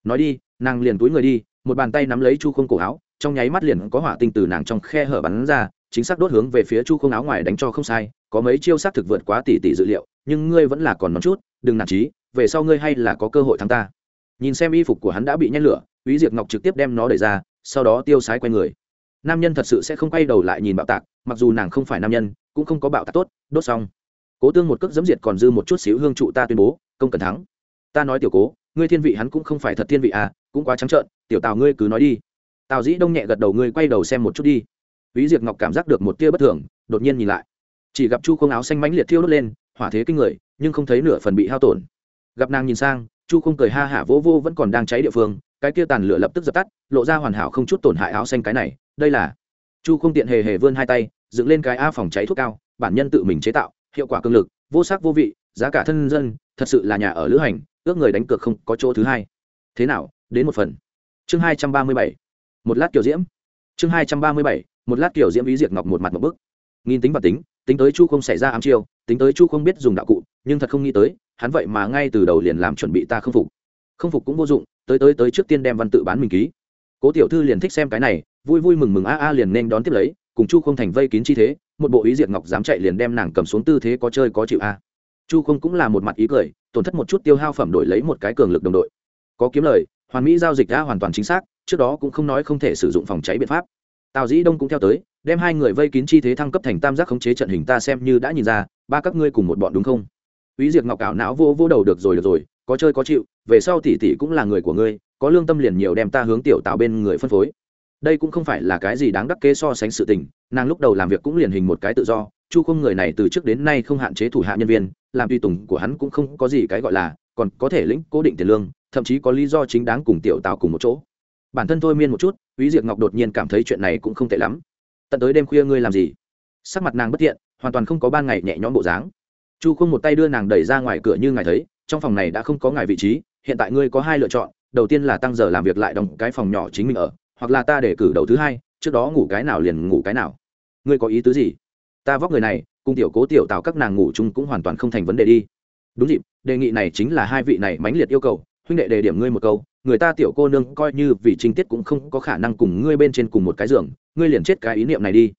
Nói đi, nàng liền túi người đi, một bàn tay nắm lấy Chu Không cổ áo, trong nháy mắt liền có hỏa tinh từ nàng trong khe hở bắn ra, chính xác đốt hướng về phía Chu Không áo ngoài đánh cho không sai, có mấy chiêu xác thực vượt quá tỷ tỷ dự liệu, nhưng ngươi vẫn là còn nóng chút, đừng nản chí, về sau ngươi hay là có cơ hội thắng ta. Nhìn xem y phục của hắn đã bị nhen lửa, Úy Diệp Ngọc trực tiếp đem nó đẩy ra, sau đó tiêu sái quay người. Nam nhân thật sự sẽ không quay đầu lại nhìn bạo tạc, mặc dù nàng không phải nam nhân, cũng không có bạo tạc tốt, đốt xong. Cố tương một cước dẫm diệt còn dư một chút xíu hương trụ ta tuyên bố công cần thắng. Ta nói tiểu cố ngươi thiên vị hắn cũng không phải thật thiên vị à cũng quá trắng trợn tiểu tào ngươi cứ nói đi. Tào dĩ đông nhẹ gật đầu ngươi quay đầu xem một chút đi. Vĩ Diệp Ngọc cảm giác được một tia bất thường, đột nhiên nhìn lại, chỉ gặp Chu Không áo xanh mãnh liệt thiêu đốt lên, hỏa thế kinh người, nhưng không thấy nửa phần bị hao tổn. Gặp nàng nhìn sang, Chu Không cười ha hả vỗ vô vẫn còn đang cháy địa phương, cái kia tàn lửa lập tức dập tắt, lộ ra hoàn hảo không chút tổn hại áo xanh cái này, đây là Chu Không tiện hề hề vươn hai tay, dựng lên cái a phòng cháy thuốc cao, bản nhân tự mình chế tạo, hiệu quả cường lực vô sắc vô vị giá cả thân dân thật sự là nhà ở lữ hành ước người đánh cược không có chỗ thứ hai. Thế nào đến một phần. Chương hai trăm ba mươi bảy một lát kiểu diễm. Chương hai trăm ba mươi bảy một lát kiểu diễm ý diệt ngọc một mặt một bức. Nghìn tính và tính tính tới chu không xảy ra ám chiêu tính tới chu không biết dùng đạo cụ nhưng thật không nghĩ tới hắn vậy mà ngay từ đầu liền làm chuẩn bị ta không phục. Không phục cũng vô dụng, tới tới tới trước tiên đem văn tự bán mình ký. Cố tiểu thư liền thích xem cái này, vui vui mừng mừng a a liền nên đón tiếp lấy, cùng chu không thành vây kín chi thế, một bộ ý diệt ngọc dám chạy liền đem nàng cầm xuống tư thế có chơi có chịu a. Chu không cũng là một mặt ý cười, tổn thất một chút tiêu hao phẩm đổi lấy một cái cường lực đồng đội. Có kiếm lời, hoàn mỹ giao dịch đã hoàn toàn chính xác, trước đó cũng không nói không thể sử dụng phòng cháy biện pháp. Tào dĩ đông cũng theo tới, đem hai người vây kín chi thế thăng cấp thành tam giác khống chế trận hình ta xem như đã nhìn ra, ba các ngươi cùng một bọn đúng không? Úy diệt ngọc ảo não vô vô đầu được rồi được rồi, có chơi có chịu, về sau tỷ tỷ cũng là người của ngươi, có lương tâm liền nhiều đem ta hướng tiểu tạo bên người phân phối. Đây cũng không phải là cái gì đáng đắc kế so sánh sự tình, nàng lúc đầu làm việc cũng liền hình một cái tự do, chu không người này từ trước đến nay không hạn chế thủ hạ nhân viên, làm tùy tùng của hắn cũng không có gì cái gọi là, còn có thể lĩnh cố định tiền lương, thậm chí có lý do chính đáng cùng tiểu tào cùng một chỗ. Bản thân thôi miên một chút quý diệt ngọc đột nhiên cảm thấy chuyện này cũng không tệ lắm. Tận tới đêm khuya ngươi làm gì? Sắc mặt nàng bất tiện hoàn toàn không có ban ngày nhẹ nhõm bộ dáng chu không một tay đưa nàng đẩy ra ngoài cửa như ngài thấy, trong phòng này đã không có ngài vị trí, hiện tại ngươi có hai lựa chọn, đầu tiên là tăng giờ làm việc lại đồng cái phòng nhỏ chính mình ở, hoặc là ta để cử đầu thứ hai, trước đó ngủ cái nào liền ngủ cái nào. Ngươi có ý tứ gì? Ta vóc người này, cùng tiểu cố tiểu tạo các nàng ngủ chung cũng hoàn toàn không thành vấn đề đi. Đúng dịp, đề nghị này chính là hai vị này mãnh liệt yêu cầu, huynh đệ đề điểm ngươi một câu, người ta tiểu cô nương coi như vì trinh tiết cũng không có khả năng cùng ngươi bên trên cùng một cái giường, ngươi liền chết cái ý niệm này đi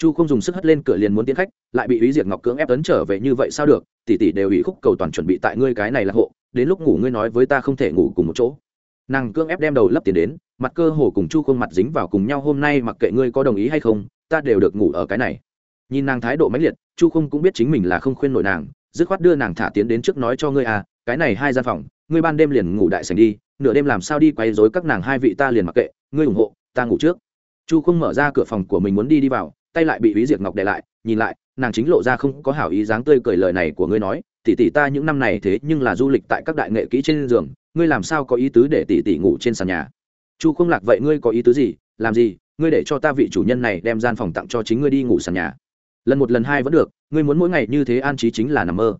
chu không dùng sức hất lên cửa liền muốn tiến khách, lại bị ý diệt ngọc cưỡng ép tấn trở về như vậy sao được, tỷ tỷ đều ý khúc cầu toàn chuẩn bị tại ngươi cái này là hộ, đến lúc ngủ ngươi nói với ta không thể ngủ cùng một chỗ. Nàng cưỡng ép đem đầu lấp tiền đến, mặt cơ hồ cùng chu Không mặt dính vào cùng nhau hôm nay mặc kệ ngươi có đồng ý hay không, ta đều được ngủ ở cái này. Nhìn nàng thái độ mãnh liệt, chu không cũng biết chính mình là không khuyên nổi nàng, dứt khoát đưa nàng thả tiến đến trước nói cho ngươi à cái này hai gian phòng, ngươi ban đêm liền ngủ đại sành đi, nửa đêm làm sao đi quay dối các nàng hai vị ta liền mặc kệ, ngươi ủng hộ, ta ngủ trước. Chu không mở ra cửa phòng của mình muốn đi đi vào tay lại bị ý diệp ngọc để lại nhìn lại nàng chính lộ ra không có hảo ý dáng tươi cười lời này của ngươi nói tỷ tỷ ta những năm này thế nhưng là du lịch tại các đại nghệ kỹ trên giường ngươi làm sao có ý tứ để tỷ tỷ ngủ trên sàn nhà? Chu không lạc vậy ngươi có ý tứ gì? Làm gì? Ngươi để cho ta vị chủ nhân này đem gian phòng tặng cho chính ngươi đi ngủ sàn nhà. Lần một lần hai vẫn được ngươi muốn mỗi ngày như thế an trí chính là nằm mơ.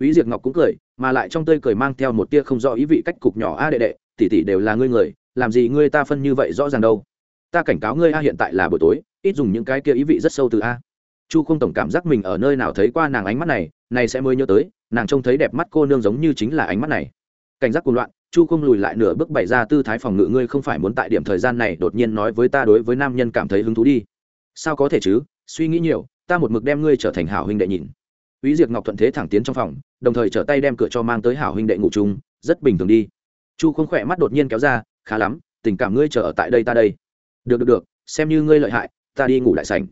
Ý Diệp Ngọc cũng cười, mà lại trong tươi cười mang theo một tia không rõ ý vị cách cục nhỏ a đệ đệ, tỷ tỷ đều là ngươi người, làm gì ngươi ta phân như vậy rõ ràng đâu. Ta cảnh cáo ngươi a hiện tại là buổi tối, ít dùng những cái kia ý vị rất sâu từ a. Chu Không tổng cảm giác mình ở nơi nào thấy qua nàng ánh mắt này, này sẽ mới nhớ tới, nàng trông thấy đẹp mắt cô nương giống như chính là ánh mắt này. Cảnh giác cuồng loạn, chu không lùi lại nửa bước bày ra tư thái phòng ngự ngươi không phải muốn tại điểm thời gian này đột nhiên nói với ta đối với nam nhân cảm thấy hứng thú đi sao có thể chứ suy nghĩ nhiều ta một mực đem ngươi trở thành hảo huynh đệ nhìn Úy Diệp Ngọc thuận thế thẳng tiến trong phòng, đồng thời trở tay đem cửa cho mang tới hảo huynh đệ ngủ chung, rất bình thường đi. Chu không khỏe mắt đột nhiên kéo ra, khá lắm, tình cảm ngươi chờ ở tại đây ta đây. Được được được, xem như ngươi lợi hại, ta đi ngủ lại sảnh.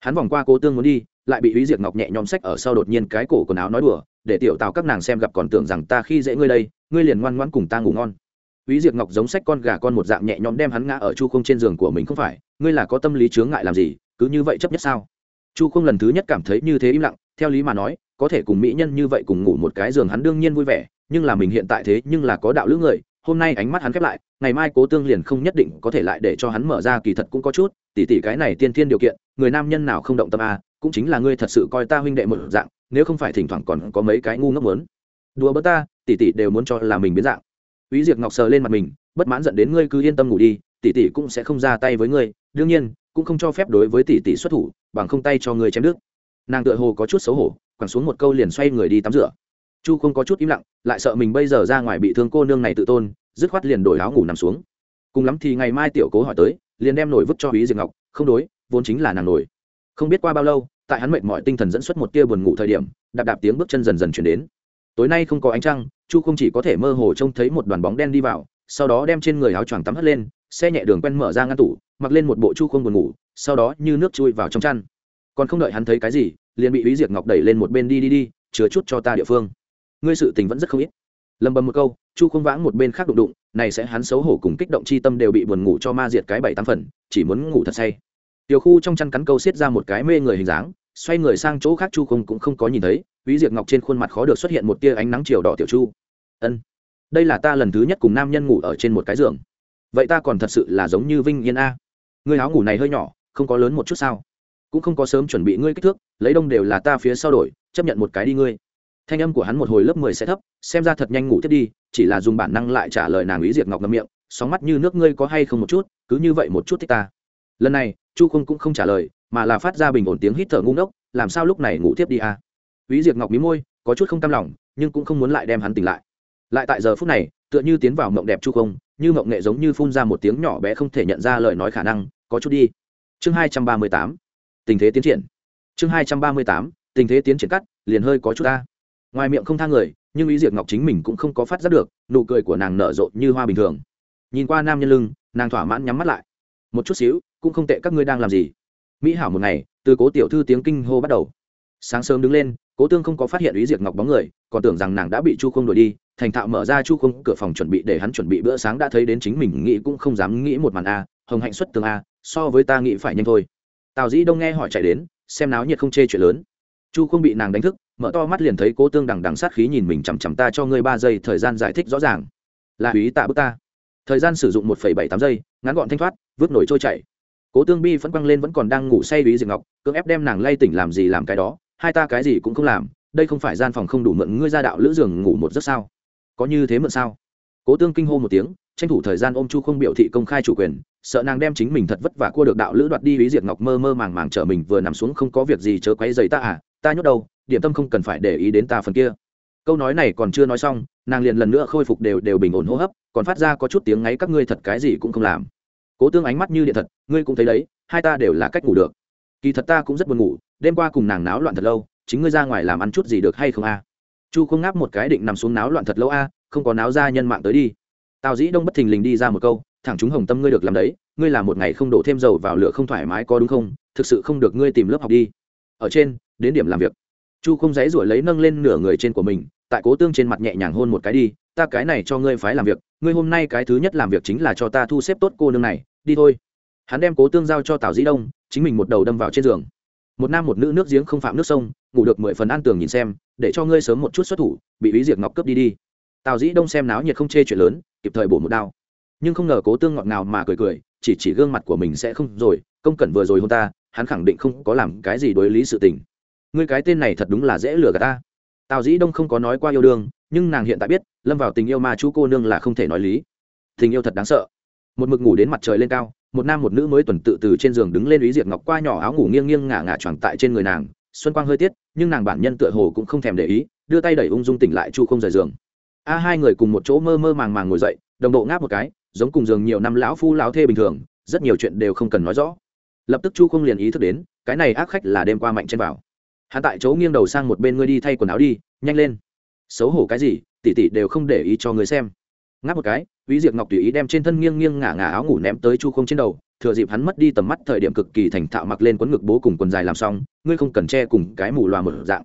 Hắn vòng qua Cố Tương muốn đi, lại bị Úy Diệp Ngọc nhẹ nhõm sách ở sau đột nhiên cái cổ quần áo nói đùa, để tiểu Tào các nàng xem gặp còn tưởng rằng ta khi dễ ngươi đây, ngươi liền ngoan ngoãn cùng ta ngủ ngon Úy Diệp Ngọc giống sách con gà con một dạng nhẹ nhõm đem hắn ngã ở Chu Không trên giường của mình không phải, ngươi là có tâm lý chướng ngại làm gì, cứ như vậy chấp nhất sao? Chu Không lần thứ nhất cảm thấy như thế im lặng, theo lý mà nói, có thể cùng mỹ nhân như vậy cùng ngủ một cái giường hắn đương nhiên vui vẻ, nhưng là mình hiện tại thế nhưng là có đạo lữ người, hôm nay ánh mắt hắn khép lại, ngày mai Cố Tương liền không nhất định có thể lại để cho hắn mở ra kỳ thật cũng có chút, tỷ tỷ cái này tiên thiên điều kiện, người nam nhân nào không động tâm a, cũng chính là ngươi thật sự coi ta huynh đệ một dạng, nếu không phải thỉnh thoảng còn có mấy cái ngu ngốc muốn. Đùa bỡ ta, tỷ tỷ đều muốn cho là mình biến dạng Úy Diệp Ngọc sờ lên mặt mình, bất mãn giận đến ngươi cứ yên tâm ngủ đi, tỷ tỷ cũng sẽ không ra tay với ngươi, đương nhiên, cũng không cho phép đối với tỷ tỷ xuất thủ bằng không tay cho người chém đứt. nàng tựa hồ có chút xấu hổ quẳng xuống một câu liền xoay người đi tắm rửa chu không có chút im lặng lại sợ mình bây giờ ra ngoài bị thương cô nương này tự tôn dứt khoát liền đổi áo ngủ nằm xuống. Cùng lắm thì ngày mai tiểu cố hỏi tới, liền đem nổi vứt cho ý diệp ngọc, không đối, vốn chính là nàng nổi không biết qua bao lâu, tại hắn mệt mọi tinh thần dẫn xuất một tia buồn ngủ thời điểm, đạp đạp tiếng bước chân dần dần chuyển đến. Tối nay không có ánh trăng, chu không chỉ có thể mơ hồ trông thấy một đoàn bóng đen đi vào, sau đó đem trên người áo choàng tắm hất lên, xe nhẹ đường quen mở ra ngăn tủ, mặc lên một bộ chu không buồn ngủ, sau đó như nước chui vào trong chăn. Còn không đợi hắn thấy cái gì, liền bị ý diệt ngọc đẩy lên một bên đi đi đi, chứa chút cho ta địa phương. Ngươi sự tình vẫn rất không ít lầm bầm một câu, chu không vãng một bên khác đụng đụng, này sẽ hắn xấu hổ cùng kích động chi tâm đều bị buồn ngủ cho ma diệt cái bảy tám phần, chỉ muốn ngủ thật say. Tiểu khu trong chăn cắn câu xiết ra một cái mê người hình dáng, xoay người sang chỗ khác chu không cũng không có nhìn thấy, ví diệt ngọc trên khuôn mặt khó được xuất hiện một tia ánh nắng chiều đỏ tiểu chu. Ân, đây là ta lần thứ nhất cùng nam nhân ngủ ở trên một cái giường. Vậy ta còn thật sự là giống như vinh yên a. Người áo ngủ này hơi nhỏ, không có lớn một chút sao? Cũng không có sớm chuẩn bị ngươi kích thước, lấy đông đều là ta phía sau đổi, chấp nhận một cái đi ngươi thanh âm của hắn một hồi lớp mười sẽ thấp, xem ra thật nhanh ngủ tiếp đi, chỉ là dùng bản năng lại trả lời nàng ý diệt ngọc ngậm miệng, sóng mắt như nước ngươi có hay không một chút, cứ như vậy một chút thích ta. Lần này, chu không cũng không trả lời, mà là phát ra bình ổn tiếng hít thở ngu ngốc, làm sao lúc này ngủ tiếp đi à? Ý diệt ngọc mí môi, có chút không cam lòng, nhưng cũng không muốn lại đem hắn tỉnh lại. Lại tại giờ phút này, tựa như tiến vào mộng đẹp chu không như mộng nghệ giống như phun ra một tiếng nhỏ bé không thể nhận ra lời nói khả năng, có chút đi. Chương hai trăm ba mươi tám, tình thế tiến triển. Chương hai trăm ba mươi tám, tình thế tiến triển cắt, liền hơi có chút ta ngoài miệng không thang người, nhưng ý diệt ngọc chính mình cũng không có phát giác được, nụ cười của nàng nở rộ như hoa bình thường. Nhìn qua nam nhân lưng, nàng thỏa mãn nhắm mắt lại. Một chút xíu, cũng không tệ, các ngươi đang làm gì? Mỹ hảo một ngày, từ cố tiểu thư tiếng kinh hô bắt đầu. Sáng sớm đứng lên, cố tương không có phát hiện ý diệt ngọc bóng người, còn tưởng rằng nàng đã bị chu không đuổi đi, thành thạo mở ra chu không cửa phòng chuẩn bị để hắn chuẩn bị bữa sáng đã thấy đến chính mình nghĩ cũng không dám nghĩ một màn a, hồng hạnh xuất tường a, so với ta nghĩ phải nhanh thôi. Tào dĩ đông nghe hỏi chạy đến, xem náo nhiệt không chê chuyện lớn. Chu không bị nàng đánh thức mở to mắt liền thấy cố tương đằng đằng sát khí nhìn mình chằm chằm ta cho ngươi ba giây, thời gian giải thích rõ ràng. Là hủy tạ bức ta. Thời gian sử dụng một phẩy bảy tám giây, ngắn gọn thanh thoát, vứt nổi trôi chảy. Cố tương bi vẫn quăng lên vẫn còn đang ngủ say ý diệt ngọc, cưỡng ép đem nàng lay tỉnh làm gì làm cái đó, hai ta cái gì cũng không làm, đây không phải gian phòng không đủ mượn ngươi ra đạo lữ giường ngủ một giấc sao? Có như thế mượn sao? Cố tương kinh hô một tiếng, tranh thủ thời gian ôm chu không biểu thị công khai chủ quyền, sợ nàng đem chính mình thật vất vả cua được đạo lữ đoạt đi ý diệt ngọc mơ mơ màng màng chở mình vừa nằm xuống không có việc gì chớ quấy giày ta à ta nhốt đâu điểm tâm không cần phải để ý đến ta phần kia. Câu nói này còn chưa nói xong, nàng liền lần nữa khôi phục đều đều bình ổn hô hấp, còn phát ra có chút tiếng ngáy các ngươi thật cái gì cũng không làm. Cố tương ánh mắt như điện thật, ngươi cũng thấy đấy, hai ta đều là cách ngủ được. Kỳ thật ta cũng rất buồn ngủ, đêm qua cùng nàng náo loạn thật lâu, chính ngươi ra ngoài làm ăn chút gì được hay không a? Chu không ngáp một cái định nằm xuống náo loạn thật lâu a, không có náo ra nhân mạng tới đi. Tào dĩ đông bất thình lình đi ra một câu, thẳng chúng hồng tâm ngươi được làm đấy, ngươi làm một ngày không đổ thêm dầu vào lửa không thoải mái có đúng không? Thực sự không được ngươi tìm lớp học đi. Ở trên, đến điểm làm việc chu không dãy rủi lấy nâng lên nửa người trên của mình, tại cố tương trên mặt nhẹ nhàng hôn một cái đi, ta cái này cho ngươi phái làm việc, ngươi hôm nay cái thứ nhất làm việc chính là cho ta thu xếp tốt cô nương này, đi thôi. Hắn đem cố tương giao cho tào dĩ đông, chính mình một đầu đâm vào trên giường. Một nam một nữ nước giếng không phạm nước sông, ngủ được mười phần an tường nhìn xem, để cho ngươi sớm một chút xuất thủ, bị ý diệt ngọc cướp đi đi. Tào dĩ đông xem náo nhiệt không chê chuyện lớn, kịp thời bổ một đao. Nhưng không ngờ cố tương ngọt ngào mà cười cười, chỉ chỉ gương mặt của mình sẽ không rồi, công cẩn vừa rồi hôn ta, hắn khẳng định không có làm cái gì đối lý sự tình ngươi cái tên này thật đúng là dễ lừa gạt ta. Tào dĩ đông không có nói qua yêu đương, nhưng nàng hiện tại biết, lâm vào tình yêu mà chú cô nương là không thể nói lý. Tình yêu thật đáng sợ. Một mực ngủ đến mặt trời lên cao, một nam một nữ mới tuần tự từ trên giường đứng lên ý diệt ngọc qua nhỏ áo ngủ nghiêng nghiêng ngả ngả choàng tại trên người nàng. Xuân quang hơi tiết, nhưng nàng bản nhân tựa hồ cũng không thèm để ý, đưa tay đẩy ung dung tỉnh lại chu không rời giường. A hai người cùng một chỗ mơ mơ màng màng ngồi dậy, đồng độ ngáp một cái, giống cùng giường nhiều năm lão phu lão thê bình thường, rất nhiều chuyện đều không cần nói rõ. Lập tức chu không liền ý thức đến, cái này ác khách là đêm qua mạnh trên vào hắn tại chỗ nghiêng đầu sang một bên ngươi đi thay quần áo đi nhanh lên xấu hổ cái gì tỉ tỉ đều không để ý cho người xem ngáp một cái Vĩ Diệp Ngọc tùy ý đem trên thân nghiêng nghiêng ngả ngả áo ngủ ném tới Chu Không trên đầu, thừa dịp hắn mất đi tầm mắt thời điểm cực kỳ thành thạo mặc lên quấn ngực bố cùng quần dài làm xong, ngươi không cần che cùng cái mù loà một dạng.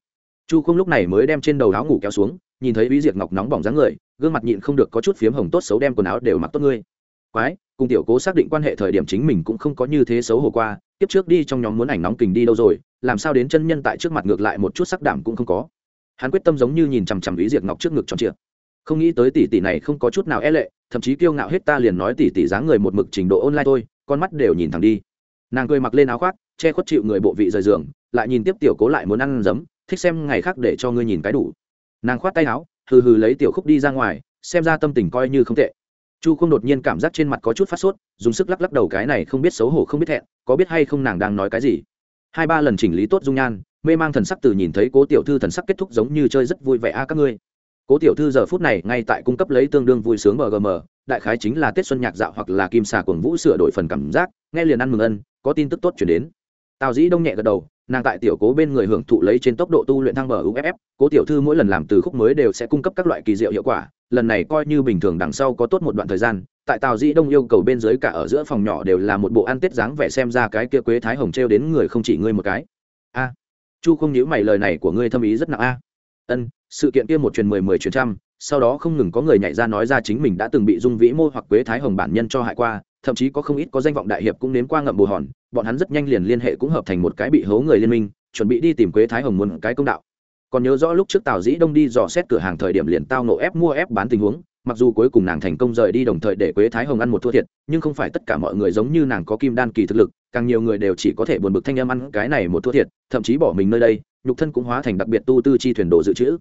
Chu Không lúc này mới đem trên đầu áo ngủ kéo xuống, nhìn thấy Vĩ Diệp Ngọc nóng bỏng dáng người, gương mặt nhịn không được có chút phiếm hồng tốt xấu đem quần áo đều mặc tốt ngươi. Quái, cùng tiểu cố xác định quan hệ thời điểm chính mình cũng không có như thế xấu hổ qua, tiếp trước đi trong nhóm muốn ảnh nóng kình đi đâu rồi, làm sao đến chân nhân tại trước mặt ngược lại một chút sắc đảm cũng không có. Hắn quyết tâm giống như nhìn chằm chằm ý diệt Ngọc trước ngực tròn trịa. Không nghĩ tới tỷ tỷ này không có chút nào e lệ thậm chí kiêu ngạo hết ta liền nói tỷ tỷ dáng người một mực trình độ online thôi con mắt đều nhìn thẳng đi. Nàng cười mặc lên áo khoác che khuất chịu người bộ vị rời giường lại nhìn tiếp tiểu cố lại muốn ăn giấm thích xem ngày khác để cho ngươi nhìn cái đủ. Nàng khoát tay áo hừ hừ lấy tiểu khúc đi ra ngoài xem ra tâm tình coi như không tệ chu không đột nhiên cảm giác trên mặt có chút phát sốt, dùng sức lắc lắc đầu cái này không biết xấu hổ không biết thẹn, có biết hay không nàng đang nói cái gì. Hai ba lần chỉnh lý tốt dung nhan, mê mang thần sắc từ nhìn thấy cố tiểu thư thần sắc kết thúc giống như chơi rất vui vẻ a các ngươi. Cố tiểu thư giờ phút này ngay tại cung cấp lấy tương đương vui sướng mgm, đại khái chính là tết xuân nhạc dạo hoặc là kim xà cuồng vũ sửa đổi phần cảm giác, nghe liền ăn mừng ân, có tin tức tốt chuyển đến. Tào dĩ đông nhẹ gật đầu nàng tại tiểu cố bên người hưởng thụ lấy trên tốc độ tu luyện thăng bờ uff cố tiểu thư mỗi lần làm từ khúc mới đều sẽ cung cấp các loại kỳ diệu hiệu quả, lần này coi như bình thường đằng sau có tốt một đoạn thời gian, tại tào dĩ đông yêu cầu bên dưới cả ở giữa phòng nhỏ đều là một bộ ăn tết dáng vẻ xem ra cái kia quế thái hồng trêu đến người không chỉ ngươi một cái. A, chu không nhớ mày lời này của ngươi thâm ý rất nặng a. Ân, sự kiện kia một truyền mười mười truyền trăm, sau đó không ngừng có người nhảy ra nói ra chính mình đã từng bị dung vĩ mô hoặc quế thái hồng bản nhân cho hại qua, thậm chí có không ít có danh vọng đại hiệp cũng nếm qua ngậm bù hòn bọn hắn rất nhanh liền liên hệ cũng hợp thành một cái bị hố người liên minh, chuẩn bị đi tìm quế thái hồng muốn cái công đạo. Còn nhớ rõ lúc trước tào dĩ đông đi dò xét cửa hàng thời điểm liền tao nổ ép mua ép bán tình huống, mặc dù cuối cùng nàng thành công rời đi đồng thời để quế thái hồng ăn một thua thiệt, nhưng không phải tất cả mọi người giống như nàng có kim đan kỳ thực lực, càng nhiều người đều chỉ có thể buồn bực thanh em ăn cái này một thua thiệt, thậm chí bỏ mình nơi đây, nhục thân cũng hóa thành đặc biệt tu tư chi thuyền đồ dự trữ.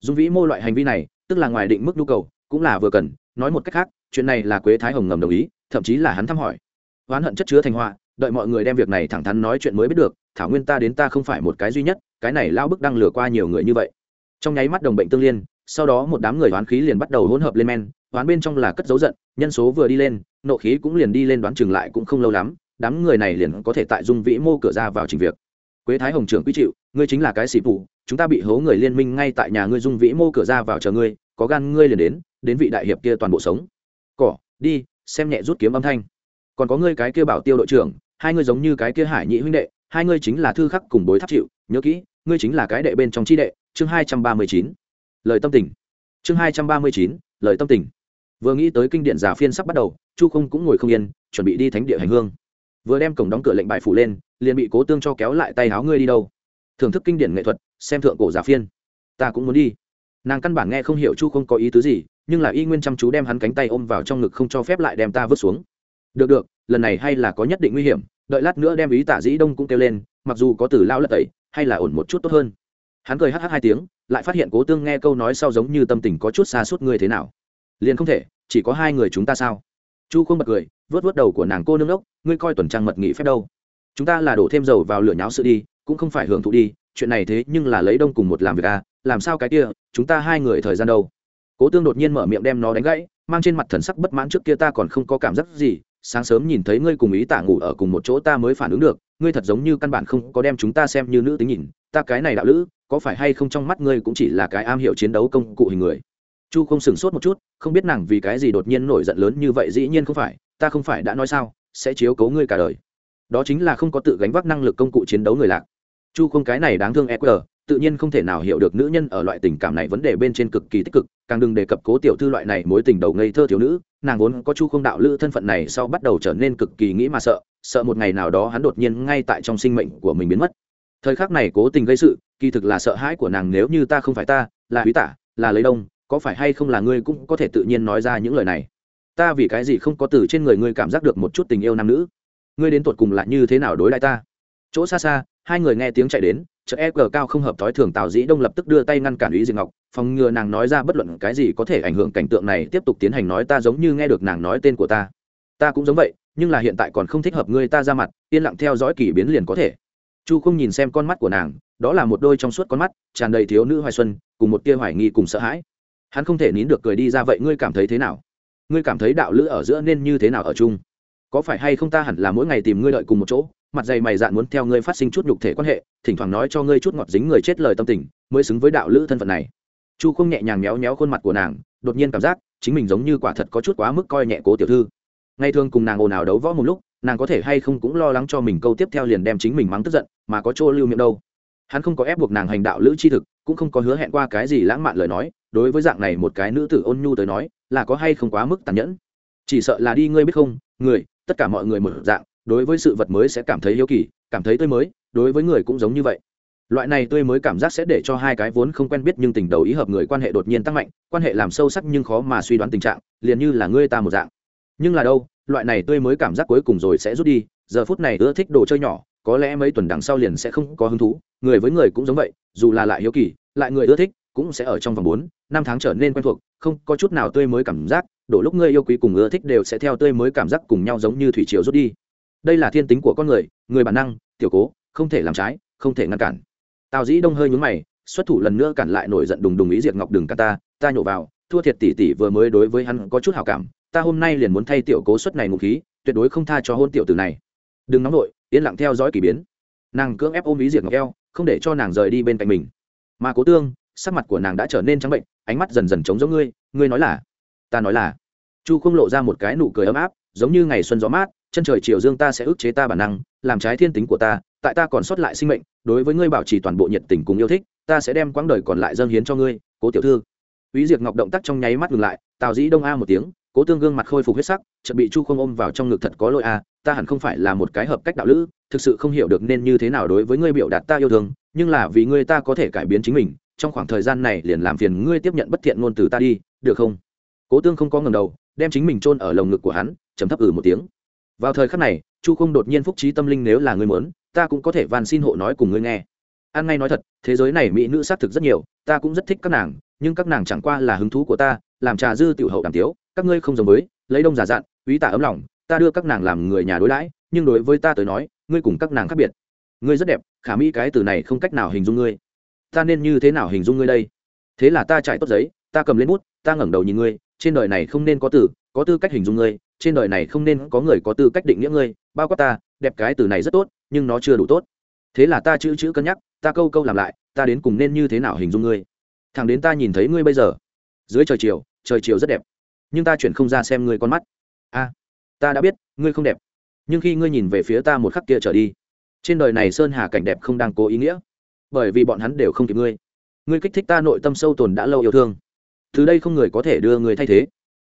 Dung vĩ mô loại hành vi này, tức là ngoài định mức nhu cầu, cũng là vừa cần, nói một cách khác, chuyện này là quế thái hồng ngầm đồng ý, thậm chí là hắn thăm hỏi. Oán hận chất chứa thành họa đợi mọi người đem việc này thẳng thắn nói chuyện mới biết được, thảo nguyên ta đến ta không phải một cái duy nhất, cái này lao bức đang lừa qua nhiều người như vậy. Trong nháy mắt đồng bệnh tương liên, sau đó một đám người đoán khí liền bắt đầu hỗn hợp lên men đoán bên trong là cất dấu giận, nhân số vừa đi lên, nộ khí cũng liền đi lên đoán chừng lại cũng không lâu lắm, đám người này liền có thể tại dung vĩ mô cửa ra vào trình việc. Quế thái hồng trưởng quý chịu, ngươi chính là cái xì phụ, chúng ta bị hố người liên minh ngay tại nhà ngươi dung vĩ mô cửa ra vào chờ ngươi, có gan ngươi liền đến đến vị đại hiệp kia toàn bộ sống. Cỏ, đi, xem nhẹ rút kiếm âm thanh. Còn có ngươi cái kia bảo tiêu đội trưởng hai ngươi giống như cái kia hải nhị huynh đệ, hai ngươi chính là thư khắc cùng bối tháp chịu, nhớ kỹ, ngươi chính là cái đệ bên trong chi đệ, chương hai trăm ba mươi chín. Lời tâm tình. Chương hai trăm ba mươi chín, lời tâm tình. Vừa nghĩ tới kinh điện giả phiên sắp bắt đầu, chu không cũng ngồi không yên, chuẩn bị đi thánh địa hành hương. Vừa đem cổng đóng cửa lệnh bài phủ lên, liền bị cố tương cho kéo lại tay áo ngươi đi đâu. Thưởng thức kinh điển nghệ thuật, xem thượng cổ giả phiên. Ta cũng muốn đi. Nàng căn bản nghe không hiểu chu không có ý tứ gì, nhưng là y nguyên chăm chú đem hắn cánh tay ôm vào trong ngực không cho phép lại đem ta vứt xuống được được, lần này hay là có nhất định nguy hiểm, đợi lát nữa đem ý tả dĩ đông cũng kêu lên, mặc dù có từ lao lật tẩy, hay là ổn một chút tốt hơn. Hắn cười hh hai tiếng, lại phát hiện cố tương nghe câu nói sau giống như tâm tình có chút xa suốt người thế nào. Liền không thể, chỉ có hai người chúng ta sao? Chu không bật cười vớt vớt đầu của nàng cô nương ốc ngươi coi tuần trăng mật nghị phép đâu. Chúng ta là đổ thêm dầu vào lửa nháo sự đi, cũng không phải hưởng thụ đi, chuyện này thế nhưng là lấy đông cùng một làm việc à làm sao cái kia, chúng ta hai người thời gian đâu? Cố tương đột nhiên mở miệng đem nó đánh gãy, mang trên mặt thần sắc bất mãn trước kia ta còn không có cảm giác gì sáng sớm nhìn thấy ngươi cùng ý tả ngủ ở cùng một chỗ ta mới phản ứng được, ngươi thật giống như căn bản không có đem chúng ta xem như nữ tính nhìn, ta cái này đạo lữ, có phải hay không trong mắt ngươi cũng chỉ là cái am hiểu chiến đấu công cụ hình người? Chu không sửng sốt một chút, không biết nàng vì cái gì đột nhiên nổi giận lớn như vậy dĩ nhiên không phải, ta không phải đã nói sao, sẽ chiếu cố ngươi cả đời. Đó chính là không có tự gánh vác năng lực công cụ chiến đấu người lạc. Chu không cái này đáng thương eqr tự nhiên không thể nào hiểu được nữ nhân ở loại tình cảm này vấn đề bên trên cực kỳ tích cực càng đừng đề cập cố tiểu thư loại này mối tình đầu ngây thơ thiếu nữ, nàng vốn có chu không đạo lữ thân phận này sau bắt đầu trở nên cực kỳ nghĩ mà sợ sợ một ngày nào đó hắn đột nhiên ngay tại trong sinh mệnh của mình biến mất. Thời khắc này cố tình gây sự, kỳ thực là sợ hãi của nàng nếu như ta không phải ta, là quý tả, là lấy đông, có phải hay không là ngươi cũng có thể tự nhiên nói ra những lời này. Ta vì cái gì không có từ trên người ngươi cảm giác được một chút tình yêu nam nữ? Ngươi đến tột cùng là như thế nào đối lại ta? Chỗ xa xa, hai người nghe tiếng chạy đến chợ e cờ cao không hợp thói thường tào dĩ đông lập tức đưa tay ngăn cản ý diệt ngọc, phòng ngừa nàng nói ra bất luận cái gì có thể ảnh hưởng cảnh tượng này tiếp tục tiến hành nói ta giống như nghe được nàng nói tên của ta. Ta cũng giống vậy, nhưng là hiện tại còn không thích hợp ngươi ta ra mặt, yên lặng theo dõi kỳ biến liền có thể. Chu không nhìn xem con mắt của nàng, đó là một đôi trong suốt con mắt, tràn đầy thiếu nữ hoài xuân, cùng một tia hoài nghi cùng sợ hãi. Hắn không thể nín được cười đi ra vậy, ngươi cảm thấy thế nào? Ngươi cảm thấy đạo lữ ở giữa nên như thế nào ở chung? Có phải hay không ta hẳn là mỗi ngày tìm ngươi đợi cùng một chỗ, mặt dày mày dạn muốn theo ngươi phát sinh chút nhục thể quan hệ, thỉnh thoảng nói cho ngươi chút ngọt dính người chết lời tâm tình, mới xứng với đạo lữ thân phận này. Chu không nhẹ nhàng méo méo khuôn mặt của nàng, đột nhiên cảm giác chính mình giống như quả thật có chút quá mức coi nhẹ cố tiểu thư. Ngay thường cùng nàng ồn ào đấu võ một lúc, nàng có thể hay không cũng lo lắng cho mình câu tiếp theo liền đem chính mình mắng tức giận, mà có chỗ lưu miệng đâu. Hắn không có ép buộc nàng hành đạo lữ chi thực, cũng không có hứa hẹn qua cái gì lãng mạn lời nói, đối với dạng này một cái nữ tử ôn nhu tới nói, là có hay không quá mức tàn nhẫn. Chỉ sợ là đi, ngươi biết không, người tất cả mọi người một dạng, đối với sự vật mới sẽ cảm thấy hiếu kỳ, cảm thấy tươi mới, đối với người cũng giống như vậy. Loại này tươi mới cảm giác sẽ để cho hai cái vốn không quen biết nhưng tình đầu ý hợp người quan hệ đột nhiên tăng mạnh, quan hệ làm sâu sắc nhưng khó mà suy đoán tình trạng, liền như là ngươi ta một dạng. Nhưng là đâu, loại này tươi mới cảm giác cuối cùng rồi sẽ rút đi, giờ phút này ưa thích đồ chơi nhỏ, có lẽ mấy tuần đằng sau liền sẽ không có hứng thú, người với người cũng giống vậy, dù là lại hiếu kỳ, lại người ưa thích cũng sẽ ở trong vòng bốn, năm tháng trở nên quen thuộc, không có chút nào tươi mới cảm giác, đổ lúc ngươi yêu quý cùng ưa thích đều sẽ theo tươi mới cảm giác cùng nhau giống như thủy triều rút đi. Đây là thiên tính của con người người bản năng, tiểu cố, không thể làm trái, không thể ngăn cản. Tào dĩ đông hơi nhúng mày, xuất thủ lần nữa cản lại nổi giận đùng đùng ý diệt ngọc đừng cả ta ta nhổ vào, thua thiệt tỷ tỷ vừa mới đối với hắn có chút hảo cảm, ta hôm nay liền muốn thay tiểu cố xuất này ngụ khí, tuyệt đối không tha cho hôn tiểu tử này. Đừng nóng nổi yên lặng theo dõi k ỳ biến. Nàng cưỡng ép ôm ý diệt ngọc eo, không để cho nàng rời đi bên cạnh mình. Mà cố tương sắc mặt của nàng đã trở nên trắng bệnh ánh mắt dần dần trống giống ngươi ngươi nói là ta nói là. Chu không lộ ra một cái nụ cười ấm áp giống như ngày xuân gió mát chân trời chiều dương ta sẽ ức chế ta bản năng làm trái thiên tính của ta tại ta còn sót lại sinh mệnh đối với ngươi bảo trì toàn bộ nhiệt tình cùng yêu thích ta sẽ đem quãng đời còn lại dâng hiến cho ngươi cố tiểu thư. Ý diệt Ngọc động tác trong nháy mắt ngừng lại, Tào Dĩ Đông a một tiếng, Cố Tương gương mặt khôi phục huyết sắc, chợt bị Chu Không ôm vào trong ngực thật có lỗi a, ta hẳn không phải là một cái hợp cách đạo lữ, thực sự không hiểu được nên như thế nào đối với ngươi biểu đạt ta yêu thương, nhưng là vì ngươi ta có thể cải biến chính mình, trong khoảng thời gian này liền làm phiền ngươi tiếp nhận bất thiện ngôn từ ta đi, được không? Cố Tương không có ngầm đầu, đem chính mình chôn ở lồng ngực của hắn, chấm thấp ừ một tiếng. Vào thời khắc này, Chu Không đột nhiên phúc trí tâm linh nếu là ngươi muốn, ta cũng có thể van xin hộ nói cùng ngươi nghe. An ngay nói thật, thế giới này mỹ nữ sát thực rất nhiều, ta cũng rất thích các nàng, nhưng các nàng chẳng qua là hứng thú của ta làm trà dư tiểu hậu đàm tiếu các ngươi không giống với lấy đông giả dặn úy tả ấm lòng ta đưa các nàng làm người nhà đối đãi nhưng đối với ta tới nói ngươi cùng các nàng khác biệt ngươi rất đẹp khả mỹ cái từ này không cách nào hình dung ngươi ta nên như thế nào hình dung ngươi đây? Thế là ta trải tốt giấy, ta cầm lên bút, ta ngẩng đầu nhìn ngươi, trên đời này không nên có từ, có tư cách hình dung ngươi, trên đời này không nên có người có tư cách định nghĩa ngươi, bao quát ta, đẹp cái từ này rất tốt, nhưng nó chưa đủ tốt. Thế là ta chữ chữ cân nhắc, ta câu câu làm lại, ta đến cùng nên như thế nào hình dung ngươi? Thằng đến ta nhìn thấy ngươi bây giờ. Dưới trời chiều trời chiều rất đẹp, nhưng ta chuyển không ra xem ngươi con mắt. A, ta đã biết, ngươi không đẹp. Nhưng khi ngươi nhìn về phía ta một khắc kia trở đi, trên đời này sơn hà cảnh đẹp không đang cố ý nghĩa bởi vì bọn hắn đều không kịp ngươi. Ngươi kích thích ta nội tâm sâu tồn đã lâu yêu thương. Từ đây không người có thể đưa người thay thế.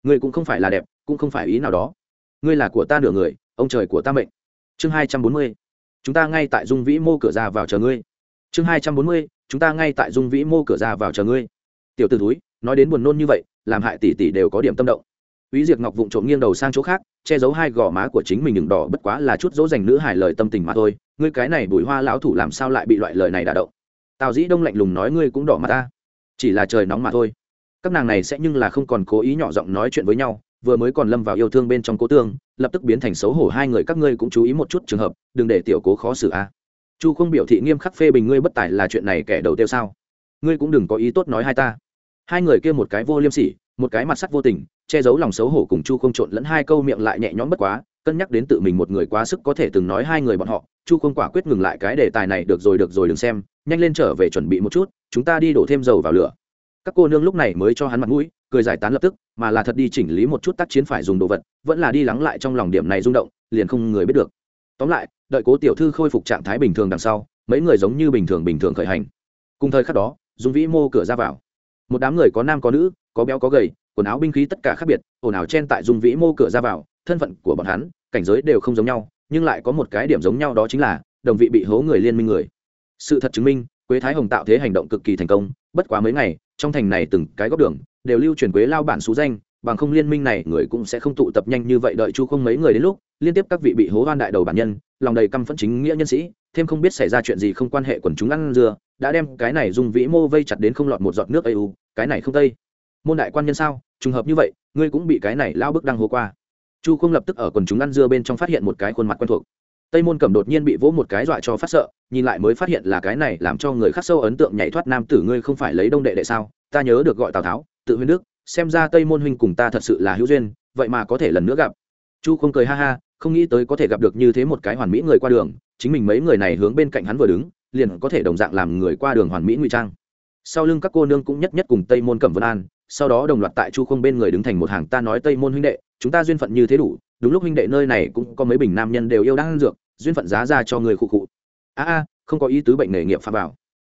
Ngươi cũng không phải là đẹp cũng không phải ý nào đó. Ngươi là của ta nửa người ông trời của ta mệnh. Chương hai trăm bốn mươi. Chúng ta ngay tại dung vĩ mô cửa ra vào chờ ngươi. Chương hai trăm bốn mươi. Chúng ta ngay tại dung vĩ mô cửa ra vào chờ ngươi. Tiểu t ử túi nói đến buồn nôn như vậy làm hại tỷ tỷ đều có điểm tâm động. Úy Diệp Ngọc vụng trộm nghiêng đầu sang chỗ khác, che giấu hai gò má của chính mình đừng đỏ bất quá là chút dỗ dành nữ hài lời tâm tình mà thôi, ngươi cái này bùi hoa lão thủ làm sao lại bị loại lời này đả động. Tào Dĩ Đông lạnh lùng nói ngươi cũng đỏ mặt ta. Chỉ là trời nóng mà thôi. Các nàng này sẽ nhưng là không còn cố ý nhỏ giọng nói chuyện với nhau, vừa mới còn lâm vào yêu thương bên trong cố tương, lập tức biến thành xấu hổ hai người các ngươi cũng chú ý một chút trường hợp, đừng để tiểu cố khó xử a chu không biểu thị nghiêm khắc phê bình ngươi bất tài là chuyện này kẻ đầu tiêu sao ngươi cũng đừng có ý tốt nói hai ta hai người kia một cái vô liêm sỉ một cái mặt sắt vô tình che giấu lòng xấu hổ cùng chu không trộn lẫn hai câu miệng lại nhẹ nhõm bất quá cân nhắc đến tự mình một người quá sức có thể từng nói hai người bọn họ, chu không quả quyết ngừng lại cái đề tài này, được rồi được rồi, đừng xem, nhanh lên trở về chuẩn bị một chút, chúng ta đi đổ thêm dầu vào lửa. Các cô nương lúc này mới cho hắn mặt mũi, cười giải tán lập tức, mà là thật đi chỉnh lý một chút tác chiến phải dùng đồ vật, vẫn là đi lắng lại trong lòng điểm này rung động, liền không người biết được. Tóm lại, đợi cố tiểu thư khôi phục trạng thái bình thường đằng sau, mấy người giống như bình thường bình thường khởi hành. Cùng thời khắc đó dùng vĩ mô cửa ra vào. Một đám người có nam có nữ, có béo có gầy, quần áo binh khí tất cả khác biệt, ồn ào chen tại dung vĩ mô cửa ra vào thân phận của bọn hắn, cảnh giới đều không giống nhau, nhưng lại có một cái điểm giống nhau đó chính là, đồng vị bị hố người liên minh người. Sự thật chứng minh, quế thái hồng tạo thế hành động cực kỳ thành công, bất quá mấy ngày, trong thành này từng cái góc đường, đều lưu truyền quế lao bản xú danh, bằng không liên minh này người cũng sẽ không tụ tập nhanh như vậy đợi chu không mấy người đến lúc, liên tiếp các vị bị hố hoan đại đầu bản nhân, lòng đầy căm phẫn chính nghĩa nhân sĩ, thêm không biết xảy ra chuyện gì không quan hệ quần chúng ăn dưa, đã đem cái này dùng vĩ mô vây chặt đến không lọt một giọt nước eu cái này không tây. Môn đại quan nhân sao? Trùng hợp như vậy, ngươi cũng bị cái này lao bức đăng hố qua chu không lập tức ở quần chúng ăn dưa bên trong phát hiện một cái khuôn mặt quen thuộc. Tây môn cẩm đột nhiên bị vỗ một cái dọa cho phát sợ, nhìn lại mới phát hiện là cái này làm cho người khắc sâu ấn tượng nhảy thoát nam tử ngươi không phải lấy đông đệ đệ sao? Ta nhớ được gọi tào tháo, tự huyên đức, xem ra tây môn huynh cùng ta thật sự là hữu duyên, vậy mà có thể lần nữa gặp. Chu không cười ha ha, không nghĩ tới có thể gặp được như thế một cái hoàn mỹ người qua đường, chính mình mấy người này hướng bên cạnh hắn vừa đứng, liền có thể đồng dạng làm người qua đường hoàn mỹ ngụy trang. Sau lưng các cô nương cũng nhất nhất cùng tây môn cẩm vân an, sau đó đồng loạt tại chu không bên người đứng thành một hàng, ta nói tây môn huynh đệ chúng ta duyên phận như thế đủ đúng lúc huynh đệ nơi này cũng có mấy bình nam nhân đều yêu đang ăn dược duyên phận giá ra cho người khụ khụ. A a không có ý tứ bệnh nghề nghiệp pha vào.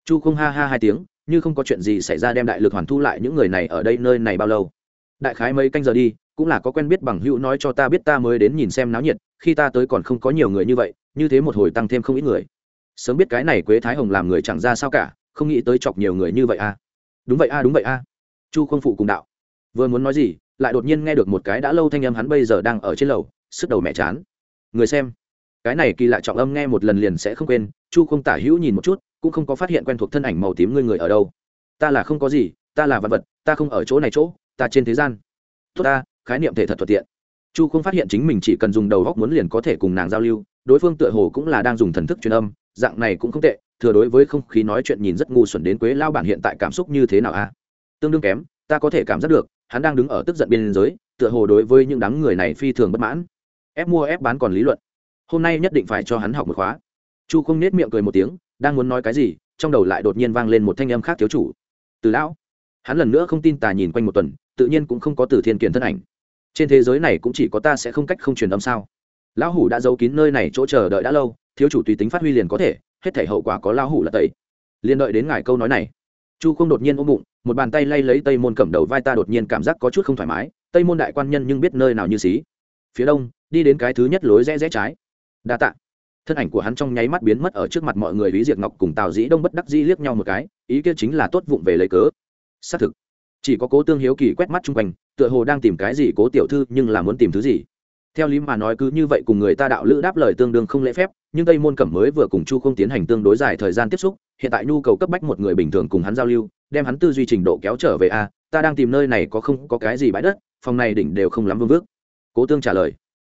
Chu không ha ha hai tiếng như không có chuyện gì xảy ra đem đại lực hoàn thu lại những người này ở đây nơi này bao lâu. Đại khái mấy canh giờ đi cũng là có quen biết bằng hữu nói cho ta biết ta mới đến nhìn xem náo nhiệt khi ta tới còn không có nhiều người như vậy như thế một hồi tăng thêm không ít người. Sớm biết cái này quế thái hồng làm người chẳng ra sao cả không nghĩ tới chọc nhiều người như vậy a. À. đúng vậy a à, đúng vậy a. À. chu không phụ cùng đạo. Vừa muốn nói gì lại đột nhiên nghe được một cái đã lâu thanh âm hắn bây giờ đang ở trên lầu, sức đầu mẹ chán. Người xem, cái này kỳ lạ trọng âm nghe một lần liền sẽ không quên, chu không tả hữu nhìn một chút, cũng không có phát hiện quen thuộc thân ảnh màu tím ngươi người ở đâu. Ta là không có gì, ta là vật vật, ta không ở chỗ này chỗ, ta trên thế gian. Tốt ta, khái niệm thể thật thuận tiện. Chu không phát hiện chính mình chỉ cần dùng đầu góc muốn liền có thể cùng nàng giao lưu, đối phương tựa hồ cũng là đang dùng thần thức truyền âm, dạng này cũng không tệ, thừa đối với không khí nói chuyện nhìn rất ngu xuẩn đến quế lao bản hiện tại cảm xúc như thế nào a? Tương đương kém, ta có thể cảm giác được hắn đang đứng ở tức giận biên giới tựa hồ đối với những đám người này phi thường bất mãn. Ép mua, ép bán còn lý luận. Hôm nay nhất định phải cho hắn học một khóa. Chu không nết miệng cười một tiếng, đang muốn nói cái gì, trong đầu lại đột nhiên vang lên một thanh âm khác thiếu chủ. Từ lão, hắn lần nữa không tin tà nhìn quanh một tuần, tự nhiên cũng không có từ thiên kiển thân ảnh. Trên thế giới này cũng chỉ có ta sẽ không cách không truyền âm sao? Lão hủ đã giấu kín nơi này chỗ chờ đợi đã lâu, thiếu chủ tùy tính phát huy liền có thể, hết thể hậu quả có lão hủ là tẩy. Liền đợi đến ngài câu nói này chu không đột nhiên ôm bụng, một bàn tay lay lấy tây môn cầm đầu vai ta đột nhiên cảm giác có chút không thoải mái, tây môn đại quan nhân nhưng biết nơi nào như xí. Phía đông, đi đến cái thứ nhất lối rẽ rẽ trái. Đa tạ. Thân ảnh của hắn trong nháy mắt biến mất ở trước mặt mọi người lý diệt ngọc cùng tào dĩ đông bất đắc dĩ liếc nhau một cái, ý kia chính là tốt vụng về lấy cớ. Xác thực, chỉ có cố tương hiếu kỳ quét mắt chung quanh, tựa hồ đang tìm cái gì cố tiểu thư nhưng là muốn tìm thứ gì. Theo lý mà nói cứ như vậy cùng người ta đạo lữ đáp lời tương đương không lễ phép nhưng tây môn cẩm mới vừa cùng chu không tiến hành tương đối dài thời gian tiếp xúc, hiện tại nhu cầu cấp bách một người bình thường cùng hắn giao lưu, đem hắn tư duy trình độ kéo trở về a, ta đang tìm nơi này có không có cái gì bãi đất, phòng này đỉnh đều không lắm vương vước cố tương trả lời,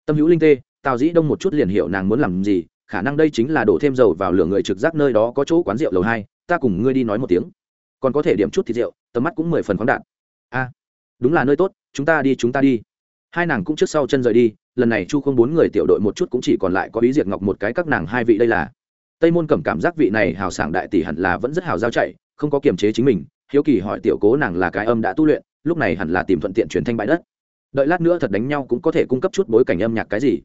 tâm hữu linh tê, tào dĩ đông một chút liền hiểu nàng muốn làm gì, khả năng đây chính là đổ thêm dầu vào lửa người trực giác nơi đó có chỗ quán rượu lầu hai, ta cùng ngươi đi nói một tiếng. Còn có thể điểm chút thịt rượu, tầm mắt cũng mười phần khoáng đạn a, đúng là nơi tốt, chúng ta đi, chúng ta đi. Hai nàng cũng trước sau chân rời đi lần này chu không bốn người tiểu đội một chút cũng chỉ còn lại có ý diệt ngọc một cái các nàng hai vị đây là. Tây môn cầm cảm giác vị này hào sảng đại tỷ hẳn là vẫn rất hào giao chạy, không có kiềm chế chính mình, hiếu kỳ hỏi tiểu cố nàng là cái âm đã tu luyện, lúc này hẳn là tìm thuận tiện truyền thanh bãi đất. Đợi lát nữa thật đánh nhau cũng có thể cung cấp chút bối cảnh âm nhạc cái gì.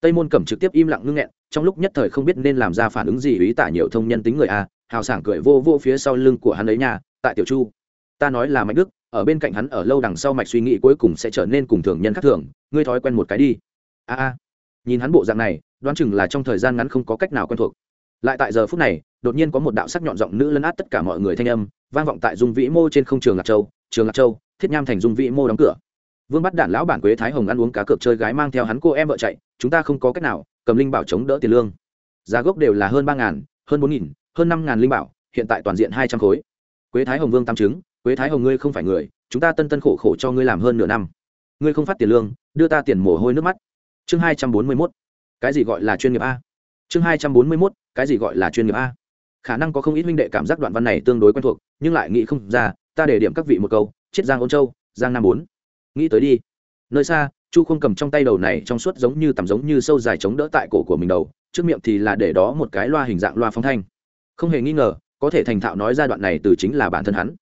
Tây môn cẩm trực tiếp im lặng ngưng nghẹn, trong lúc nhất thời không biết nên làm ra phản ứng gì ý tả nhiều thông nhân tính người a, hào sảng cười vô vô phía sau lưng của hắn ấy nha, tại tiểu chu. Ta nói là mạnh đức, ở bên cạnh hắn ở lâu đằng sau mạch suy nghĩ cuối cùng sẽ trở nên cùng thường nhân khác thường, ngươi thói quen một cái đi a a. Nhìn hắn bộ dạng này, đoán chừng là trong thời gian ngắn không có cách nào quen thuộc. Lại tại giờ phút này, đột nhiên có một đạo sắc nhọn giọng nữ lấn át tất cả mọi người thanh âm, vang vọng tại dung vĩ mô trên không trường lạc châu. Trường lạc châu, thiết nham thành dung vĩ mô đóng cửa. Vương bắt đản lão bản quế thái hồng ăn uống cá cược chơi gái mang theo hắn cô em vợ chạy, chúng ta không có cách nào, cầm linh bảo chống đỡ tiền lương. Giá gốc đều là hơn ba ngàn, hơn bốn nghìn, hơn năm ngàn linh bảo, hiện tại toàn diện hai trăm khối. Quế thái hồng vương tam chứng, quế thái hồng ngươi không phải người, chúng ta tân tân khổ khổ cho ngươi làm hơn nửa năm. Ngươi không phát tiền lương, đưa ta tiền mồ hôi nước mắt chương hai trăm bốn mươi mốt, cái gì gọi là chuyên nghiệp a? Chương hai trăm bốn mươi mốt, cái gì gọi là chuyên nghiệp a? Khả năng có không ít huynh đệ cảm giác đoạn văn này tương đối quen thuộc, nhưng lại nghĩ không ra, ta để điểm các vị một câu, chiết giang ôn châu, giang nam bốn. Nghĩ tới đi. Nơi xa, chu không cầm trong tay đầu này trong suốt giống như tầm giống như sâu dài chống đỡ tại cổ của mình đầu, trước miệng thì là để đó một cái loa hình dạng loa phóng thanh. Không hề nghi ngờ, có thể thành thạo nói ra đoạn này từ chính là bản thân hắn.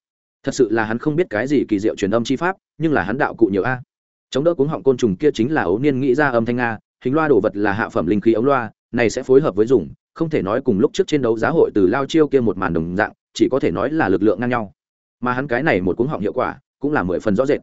Thật sự là hắn không biết cái gì kỳ diệu truyền âm chi pháp, nhưng là hắn đạo cụ nhiều a chống đỡ cuống họng côn trùng kia chính là ấu niên nghĩ ra âm thanh nga, hình loa đồ vật là hạ phẩm linh khí ống loa, này sẽ phối hợp với dùng, không thể nói cùng lúc trước trên đấu giá hội từ lao chiêu kia một màn đồng dạng, chỉ có thể nói là lực lượng ngang nhau. Mà hắn cái này một cuống họng hiệu quả, cũng là mười phần rõ rệt.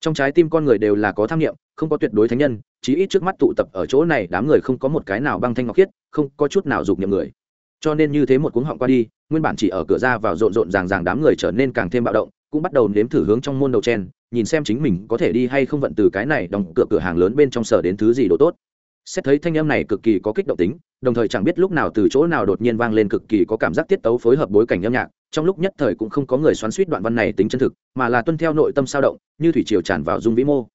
Trong trái tim con người đều là có tham nghiệm không có tuyệt đối thánh nhân, chí ít trước mắt tụ tập ở chỗ này, đám người không có một cái nào băng thanh ngọc khiết, không có chút nào dục nhậm người. Cho nên như thế một cuống họng qua đi, nguyên bản chỉ ở cửa ra vào rộn rộn ràng ràng đám người trở nên càng thêm bạo động cũng bắt đầu nếm thử hướng trong môn đầu chen, nhìn xem chính mình có thể đi hay không vận từ cái này đóng cửa cửa hàng lớn bên trong sở đến thứ gì đồ tốt. Xét thấy thanh âm này cực kỳ có kích động tính, đồng thời chẳng biết lúc nào từ chỗ nào đột nhiên vang lên cực kỳ có cảm giác tiết tấu phối hợp bối cảnh âm nhạc, trong lúc nhất thời cũng không có người xoắn suýt đoạn văn này tính chân thực, mà là tuân theo nội tâm sao động, như thủy triều tràn vào dung vĩ mô.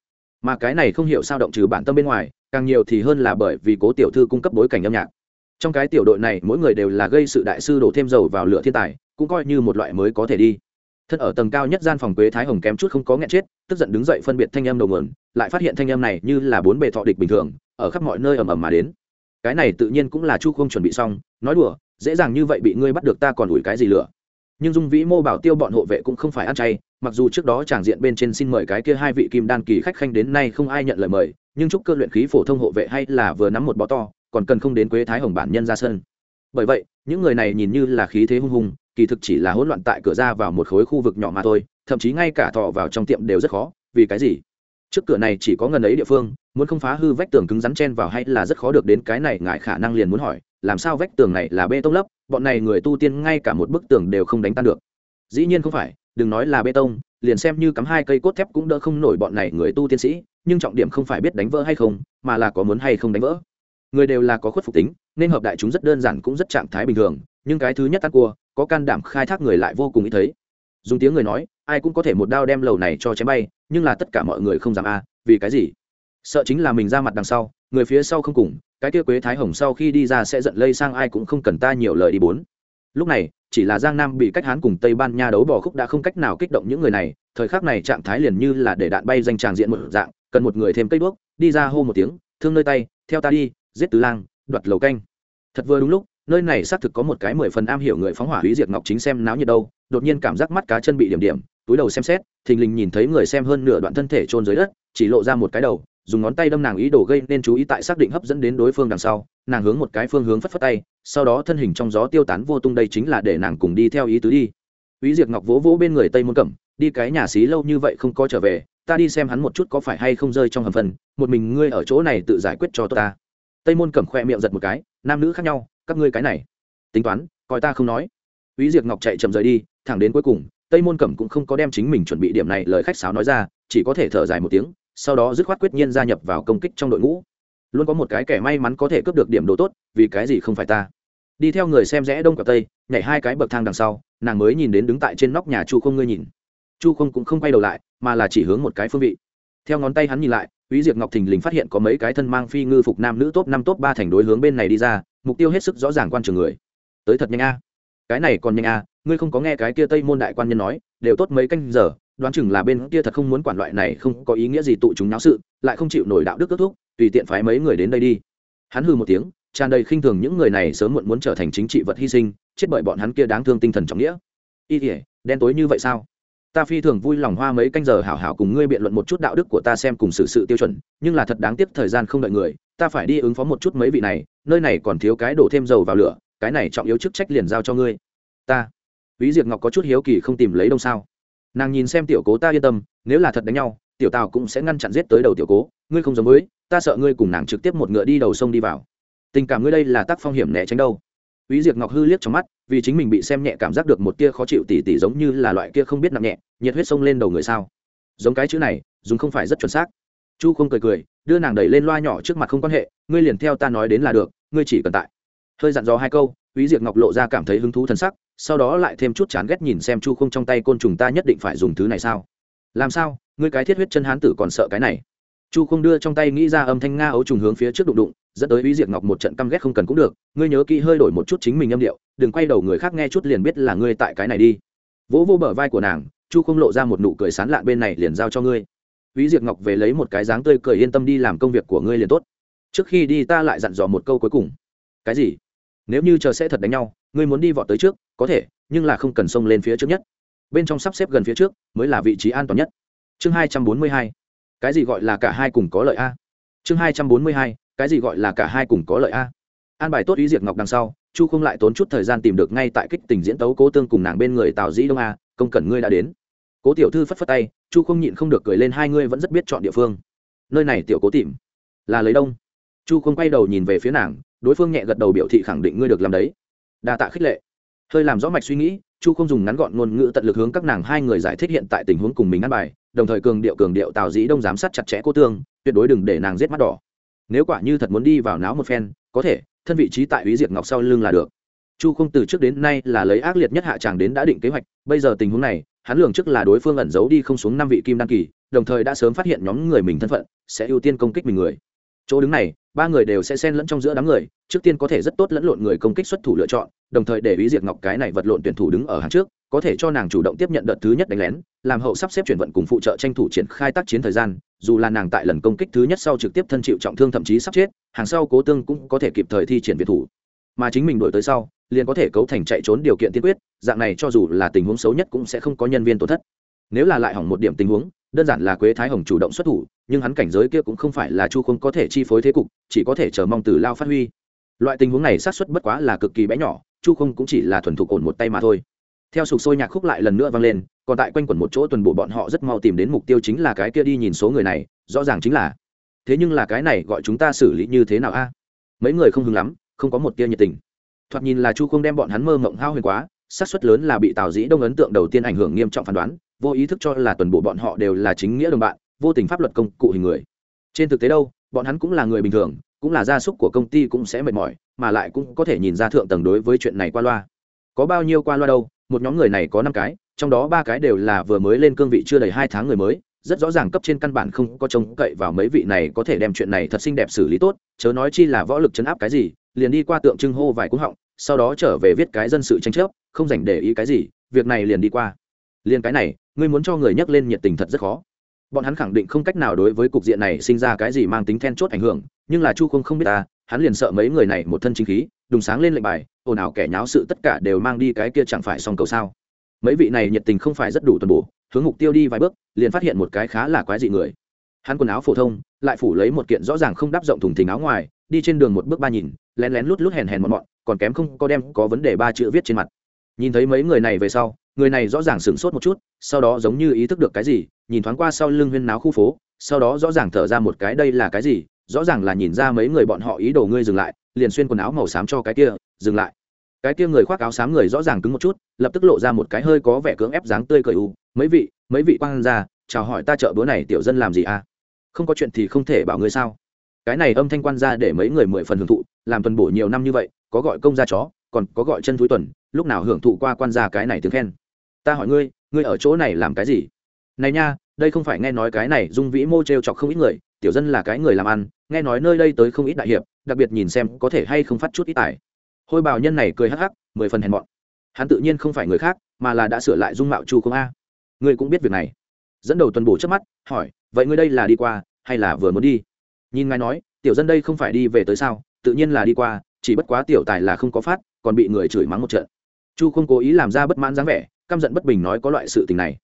Mà cái này không hiểu sao động trừ bản tâm bên ngoài, càng nhiều thì hơn là bởi vì cố tiểu thư cung cấp bối cảnh âm nhạc. Trong cái tiểu đội này mỗi người đều là gây sự đại sư đổ thêm dầu vào lửa thiên tài, cũng coi như một loại mới có thể đi thân ở tầng cao nhất gian phòng quế thái hồng kém chút không có nghẹn chết, tức giận đứng dậy phân biệt thanh âm đầu nguồn, lại phát hiện thanh âm này như là bốn bề thọ địch bình thường, ở khắp mọi nơi ầm ầm mà đến. Cái này tự nhiên cũng là chu không chuẩn bị xong, nói đùa, dễ dàng như vậy bị ngươi bắt được ta còn ủi cái gì lửa nhưng dung vĩ mô bảo tiêu bọn hộ vệ cũng không phải ăn chay, mặc dù trước đó tràng diện bên trên xin mời cái kia hai vị kim đan kỳ khách khanh đến nay không ai nhận lời mời, nhưng chúc cơ luyện khí phổ thông hộ vệ hay là vừa nắm một bó to, còn cần không đến quế thái hồng bản nhân ra sân. Bởi vậy, những người này nhìn như là khí thế hung hùng kỳ thực chỉ là hỗn loạn tại cửa ra vào một khối khu vực nhỏ mà thôi, thậm chí ngay cả thọ vào trong tiệm đều rất khó, vì cái gì? Trước cửa này chỉ có ngần ấy địa phương, muốn không phá hư vách tường cứng rắn chen vào hay là rất khó được đến cái này ngại khả năng liền muốn hỏi, làm sao vách tường này là bê tông lấp, bọn này người tu tiên ngay cả một bức tường đều không đánh tan được. Dĩ nhiên không phải, đừng nói là bê tông, liền xem như cắm hai cây cốt thép cũng đỡ không nổi bọn này người tu tiên sĩ, nhưng trọng điểm không phải biết đánh vỡ hay không, mà là có muốn hay không đánh vỡ. Người đều là có khuất phục tính, nên hợp đại chúng rất đơn giản cũng rất trạng thái bình thường, nhưng cái thứ nhất ăn cua có can đảm khai thác người lại vô cùng ý thấy. Dùng tiếng người nói, ai cũng có thể một đao đem lầu này cho chém bay, nhưng là tất cả mọi người không dám a vì cái gì? Sợ chính là mình ra mặt đằng sau, người phía sau không cùng, cái kia quế thái hồng sau khi đi ra sẽ giận lây sang ai cũng không cần ta nhiều lời đi bốn. Lúc này, chỉ là giang nam bị cách hán cùng tây ban nha đấu bỏ khúc đã không cách nào kích động những người này, thời khắc này trạng thái liền như là để đạn bay danh tràng diện một dạng, cần một người thêm cây đuốc đi ra hô một tiếng, thương nơi tay, theo ta đi, giết tứ lang, đoạt lầu canh. Thật vừa đúng lúc nơi này xác thực có một cái mười phần am hiểu người phóng hỏa hủy diệt ngọc chính xem náo nhiệt đâu đột nhiên cảm giác mắt cá chân bị điểm điểm túi đầu xem xét thình lình nhìn thấy người xem hơn nửa đoạn thân thể trôn dưới đất chỉ lộ ra một cái đầu dùng ngón tay đâm nàng ý đồ gây nên chú ý tại xác định hấp dẫn đến đối phương đằng sau nàng hướng một cái phương hướng phất phất tay sau đó thân hình trong gió tiêu tán vô tung đây chính là để nàng cùng đi theo ý tứ đi ý diệt Ngọc vỗ vỗ bên người Tây Môn Cẩm, đi cái nhà xí lâu như vậy không có trở về, ta đi xem hắn một chút có phải hay không rơi trong hầm phần, một mình ngươi ở chỗ này tự giải quyết cho tôi ta. Tây Môn Cẩm khoe miệng giật một cái, nam nữ khác nhau, các ngươi cái này, tính toán, coi ta không nói. Úy Diệp Ngọc chạy chậm rời đi, thẳng đến cuối cùng, Tây Môn Cẩm cũng không có đem chính mình chuẩn bị điểm này lời khách sáo nói ra, chỉ có thể thở dài một tiếng, sau đó dứt khoát quyết nhiên gia nhập vào công kích trong đội ngũ. Luôn có một cái kẻ may mắn có thể cướp được điểm đồ tốt vì cái gì không phải ta? Đi theo người xem rẽ đông cả tây nhảy hai cái bậc thang đằng sau nàng mới nhìn đến đứng tại trên nóc nhà chu không ngươi nhìn. Chu không cũng không quay đầu lại mà là chỉ hướng một cái phương vị. Theo ngón tay hắn nhìn lại Úy Diệp Ngọc thình lình phát hiện có mấy cái thân mang phi ngư phục nam nữ top năm top ba thành đối hướng bên này đi ra, mục tiêu hết sức rõ ràng quan trường người. Tới thật nhanh a. Cái này còn nhanh a, ngươi không có nghe cái kia Tây môn đại quan nhân nói, đều tốt mấy canh giờ, đoán chừng là bên kia thật không muốn quản loại này không có ý nghĩa gì tụ chúng náo sự lại không chịu nổi đạo đức kết thúc tùy tiện phái mấy người đến đây đi hắn hừ một tiếng tràn đầy khinh thường những người này sớm muộn muốn trở thành chính trị vật hy sinh chết bởi bọn hắn kia đáng thương tinh thần trọng nghĩa y thể đen tối như vậy sao ta phi thường vui lòng hoa mấy canh giờ hảo hảo cùng ngươi biện luận một chút đạo đức của ta xem cùng xử sự tiêu chuẩn nhưng là thật đáng tiếc thời gian không đợi người ta phải đi ứng phó một chút mấy vị này nơi này còn thiếu cái đổ thêm dầu vào lửa cái này trọng yếu chức trách liền giao cho ngươi. Ta. Ví diệt ngọc có chút hiếu kỳ không tìm lấy đông sao. Nàng nhìn xem tiểu cố ta yên tâm nếu là thật đánh nhau tiểu tào cũng sẽ ngăn chặn giết tới đầu tiểu cố ngươi không giống với ta sợ ngươi cùng nàng trực tiếp một ngựa đi đầu sông đi vào. Tình cảm ngươi đây là tác phong hiểm né tránh đâu. Úy Diệp Ngọc hư liếc trong mắt, vì chính mình bị xem nhẹ cảm giác được một tia khó chịu tỉ tỉ giống như là loại kia không biết nặng nhẹ, nhiệt huyết sông lên đầu người sao? Giống cái chữ này, dùng không phải rất chuẩn xác. Chu không cười cười, đưa nàng đẩy lên loa nhỏ trước mặt không quan hệ, ngươi liền theo ta nói đến là được, ngươi chỉ cần tại. Hơi dặn dò hai câu, quý diệc Ngọc lộ ra cảm thấy hứng thú thần sắc, sau đó lại thêm chút chán ghét nhìn xem chu không trong tay côn trùng ta nhất định phải dùng thứ này sao làm sao ngươi cái thiết huyết chân hán tử còn sợ cái này chu không đưa trong tay nghĩ ra âm thanh nga ấu trùng hướng phía trước đụng đụng, dẫn tới ý diệt ngọc một trận căm ghét không cần cũng được. Ngươi nhớ kỹ hơi đổi một chút chính mình âm điệu, đừng quay đầu người khác nghe chút liền biết là ngươi tại cái này đi. Vỗ vô bờ vai của nàng, chu không lộ ra một nụ cười sán lạn bên này liền giao cho ngươi. Ý diệt ngọc về lấy một cái dáng tươi cười yên tâm đi làm công việc của ngươi liền tốt. Trước khi đi ta lại dặn dò một câu cuối cùng. Cái gì? Nếu như chờ sẽ thật đánh nhau, ngươi muốn đi vọt tới trước, có thể, nhưng là không cần xông lên phía trước nhất. Bên trong sắp xếp gần phía trước, mới là vị trí an toàn nhất. Chương hai trăm bốn mươi hai cái gì gọi là cả hai cùng có lợi a? Chương hai trăm bốn mươi hai, cái gì gọi là cả hai cùng có lợi a? An bài tốt ý diệt ngọc đằng sau, chu không lại tốn chút thời gian tìm được ngay tại kích tình diễn tấu cố tương cùng nàng bên người tào dĩ đông a, công cần ngươi đã đến. Cố tiểu thư phất phất tay, chu không nhịn không được cười lên, hai ngươi vẫn rất biết chọn địa phương. Nơi này tiểu cố tìm, là lấy đông. Chu không quay đầu nhìn về phía nàng, đối phương nhẹ gật đầu biểu thị khẳng định ngươi được làm đấy. Đa tạ khích lệ. Hơi làm rõ mạch suy nghĩ, chu không dùng ngắn gọn ngôn ngữ tận lực hướng các nàng hai người giải thích hiện tại tình huống cùng mình ăn bài đồng thời cường điệu cường điệu tào dĩ đông giám sát chặt chẽ cô tương, tuyệt đối đừng để nàng giết mắt đỏ. Nếu quả như thật muốn đi vào náo một phen, có thể, thân vị trí tại ý diệt ngọc sau lưng là được. Chu không từ trước đến nay là lấy ác liệt nhất hạ tràng đến đã định kế hoạch, bây giờ tình huống này, hắn lường trước là đối phương ẩn giấu đi không xuống năm vị kim đăng kỳ, đồng thời đã sớm phát hiện nhóm người mình thân phận, sẽ ưu tiên công kích mình người. Chỗ đứng này ba người đều sẽ xen lẫn trong giữa đám người, trước tiên có thể rất tốt lẫn lộn người công kích xuất thủ lựa chọn, đồng thời để ý diệt ngọc cái này vật lộn tuyển thủ đứng ở hàng trước, có thể cho nàng chủ động tiếp nhận đợt thứ nhất đánh lén, làm hậu sắp xếp chuyển vận cùng phụ trợ tranh thủ triển khai tác chiến thời gian, dù là nàng tại lần công kích thứ nhất sau trực tiếp thân chịu trọng thương thậm chí sắp chết, hàng sau cố tương cũng có thể kịp thời thi triển việt thủ. Mà chính mình đổi tới sau, liền có thể cấu thành chạy trốn điều kiện tiên quyết, dạng này cho dù là tình huống xấu nhất cũng sẽ không có nhân viên tổn thất. Nếu là lại hỏng một điểm tình huống đơn giản là quế thái hồng chủ động xuất thủ, nhưng hắn cảnh giới kia cũng không phải là chu không có thể chi phối thế cục, chỉ có thể chờ mong từ lao phát huy. Loại tình huống này xác suất bất quá là cực kỳ bé nhỏ, chu không cũng chỉ là thuần thục ổn một tay mà thôi. Theo sục sôi nhạc khúc lại lần nữa vang lên, còn tại quanh quẩn một chỗ tuần bộ bọn họ rất mau tìm đến mục tiêu chính là cái kia đi nhìn số người này, rõ ràng chính là. Thế nhưng là cái này gọi chúng ta xử lý như thế nào a? Mấy người không hứng lắm, không có một tia nhiệt tình. Thoạt nhìn là chu không đem bọn hắn mơ mộng hao huyền quá xác suất lớn là bị tào dĩ đông ấn tượng đầu tiên ảnh hưởng nghiêm trọng phán đoán, vô ý thức cho là tuần bộ bọn họ đều là chính nghĩa đồng bạn, vô tình pháp luật công cụ hình người. Trên thực tế đâu, bọn hắn cũng là người bình thường, cũng là gia súc của công ty cũng sẽ mệt mỏi, mà lại cũng có thể nhìn ra thượng tầng đối với chuyện này qua loa. Có bao nhiêu qua loa đâu, một nhóm người này có năm cái, trong đó ba cái đều là vừa mới lên cương vị chưa đầy hai tháng người mới, rất rõ ràng cấp trên căn bản không có trông cậy vào mấy vị này có thể đem chuyện này thật xinh đẹp xử lý tốt, chớ nói chi là võ lực chấn áp cái gì, liền đi qua tượng trưng hô vài cúng họng, sau đó trở về viết cái dân sự tranh chấp không dành để ý cái gì, việc này liền đi qua. Liền cái này, ngươi muốn cho người nhắc lên nhiệt tình thật rất khó. Bọn hắn khẳng định không cách nào đối với cục diện này sinh ra cái gì mang tính then chốt ảnh hưởng, nhưng là chu không không biết ta, hắn liền sợ mấy người này một thân chính khí, đùng sáng lên lệnh bài, ồn ào kẻ nháo sự tất cả đều mang đi cái kia chẳng phải xong cầu sao. Mấy vị này nhiệt tình không phải rất đủ tuần bổ, hướng mục tiêu đi vài bước, liền phát hiện một cái khá là quái dị người. Hắn quần áo phổ thông, lại phủ lấy một kiện rõ ràng không đắp rộng thùng thình áo ngoài, đi trên đường một bước ba nhìn, lén lén lút lút hèn hèn mọn mọn, còn kém không có đem có vấn đề ba chữ viết trên mặt nhìn thấy mấy người này về sau, người này rõ ràng sửng sốt một chút, sau đó giống như ý thức được cái gì, nhìn thoáng qua sau lưng huyên náo khu phố, sau đó rõ ràng thở ra một cái đây là cái gì, rõ ràng là nhìn ra mấy người bọn họ ý đồ ngươi dừng lại, liền xuyên quần áo màu xám cho cái kia, dừng lại. Cái kia người khoác áo xám người rõ ràng cứng một chút, lập tức lộ ra một cái hơi có vẻ cưỡng ép dáng tươi cười u, mấy vị mấy vị quan ra chào hỏi ta chợ bữa này tiểu dân làm gì à? Không có chuyện thì không thể bảo ngươi sao? Cái này âm thanh quan ra để mấy người mười phần hưởng thụ, làm tuần bổ nhiều năm như vậy, có gọi công gia chó, còn có gọi chân thúi tuần lúc nào hưởng thụ qua quan gia cái này tiếng khen. Ta hỏi ngươi ngươi ở chỗ này làm cái gì? Này nha, đây không phải nghe nói cái này dung vĩ mô t r e o chọc không ít người, tiểu dân là cái người làm ăn, nghe nói nơi đây tới không ít đại hiệp, đặc biệt nhìn xem có thể hay không phát chút ít tài. Hôi bào nhân này cười hắc hắc, mười phần hèn mọn. Hắn tự nhiên không phải người khác, mà là đã sửa lại dung mạo chu công a. Ngươi cũng biết việc này. Dẫn đầu tuần bổ trước mắt, hỏi, vậy ngươi đây là đi qua, hay là vừa muốn đi? Nhìn ngài nói, tiểu dân đây không phải đi về tới sao, tự nhiên là đi qua, chỉ bất quá tiểu tài là không có phát, còn bị người chửi mắng một trận chu không cố ý làm ra bất mãn dáng vẻ, căm giận bất bình nói có loại sự tình này.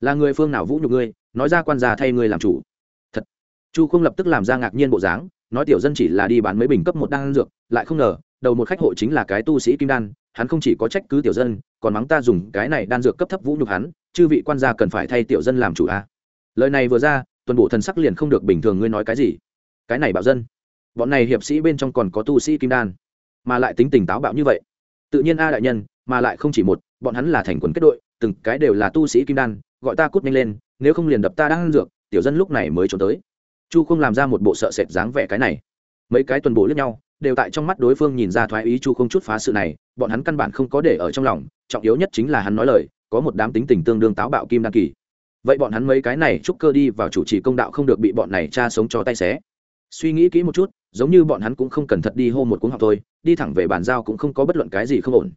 Là người phương nào vũ nhục ngươi, nói ra quan gia thay ngươi làm chủ. Thật. Chu không lập tức làm ra ngạc nhiên bộ dáng, nói tiểu dân chỉ là đi bán mấy bình cấp một đan dược, lại không ngờ, đầu một khách hộ chính là cái tu sĩ kim đan, hắn không chỉ có trách cứ tiểu dân, còn mắng ta dùng cái này đan dược cấp thấp vũ nhục hắn, chư vị quan gia cần phải thay tiểu dân làm chủ a à. lời này vừa ra, tuần bộ thần sắc liền không được bình thường ngươi nói cái gì. Cái này bạo dân. Bọn này hiệp sĩ bên trong còn có tu sĩ kim đan, mà lại tính tình táo bạo như vậy. Tự nhiên a đại nhân mà lại không chỉ một, bọn hắn là thành quần kết đội, từng cái đều là tu sĩ kim đan, gọi ta cút nhanh lên, nếu không liền đập ta đang ăn dược, tiểu dân lúc này mới trốn tới. Chu không làm ra một bộ sợ sệt dáng vẻ cái này. Mấy cái tuần bộ lẫn nhau, đều tại trong mắt đối phương nhìn ra thoái ý chu không chút phá sự này, bọn hắn căn bản không có để ở trong lòng, trọng yếu nhất chính là hắn nói lời, có một đám tính tình tương đương táo bạo kim đan kỳ. Vậy bọn hắn mấy cái này chúc cơ đi vào chủ trì công đạo không được bị bọn này cha sống cho tay xé. Suy nghĩ kỹ một chút, giống như bọn hắn cũng không cần thật đi hô một cuốn học thôi, đi thẳng về bàn giao cũng không có bất luận cái gì không ổn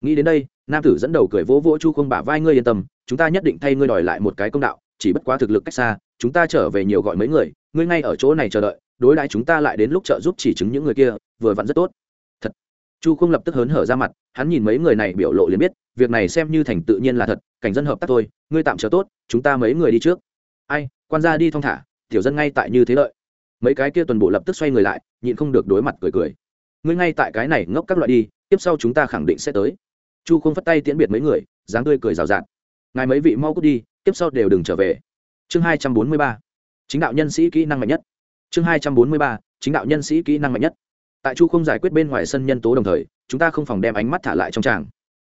nghĩ đến đây, nam tử dẫn đầu cười vỗ vỗ chu không bả vai ngươi yên tâm, chúng ta nhất định thay ngươi đòi lại một cái công đạo, chỉ bất quá thực lực cách xa, chúng ta trở về nhiều gọi mấy người, ngươi ngay ở chỗ này chờ đợi, đối đãi chúng ta lại đến lúc trợ giúp chỉ chứng những người kia, vừa vặn rất tốt. Thật. Chu không lập tức hớn hở ra mặt, hắn nhìn mấy người này biểu lộ liền biết, việc này xem như thành tự nhiên là thật, cảnh dân hợp tác thôi, ngươi tạm chờ tốt, chúng ta mấy người đi trước. Ai, quan gia đi thong thả, tiểu dân ngay tại như thế lợi. Mấy cái kia tuần bộ lập tức xoay người lại, nhịn không được đối mặt cười cười. Ngươi ngay tại cái này ngốc các loại đi, tiếp sau chúng ta khẳng định sẽ tới chu không phất tay tiễn biệt mấy người, dáng tươi cười rào rạt. Ngài mấy vị mau cút đi, tiếp sau đều đừng trở về. Chương hai trăm bốn mươi ba. Chính đạo nhân sĩ kỹ năng mạnh nhất. Chương hai trăm bốn mươi ba, chính đạo nhân sĩ kỹ năng mạnh nhất. Tại chu không giải quyết bên ngoài sân nhân tố đồng thời, chúng ta không phòng đem ánh mắt thả lại trong tràng.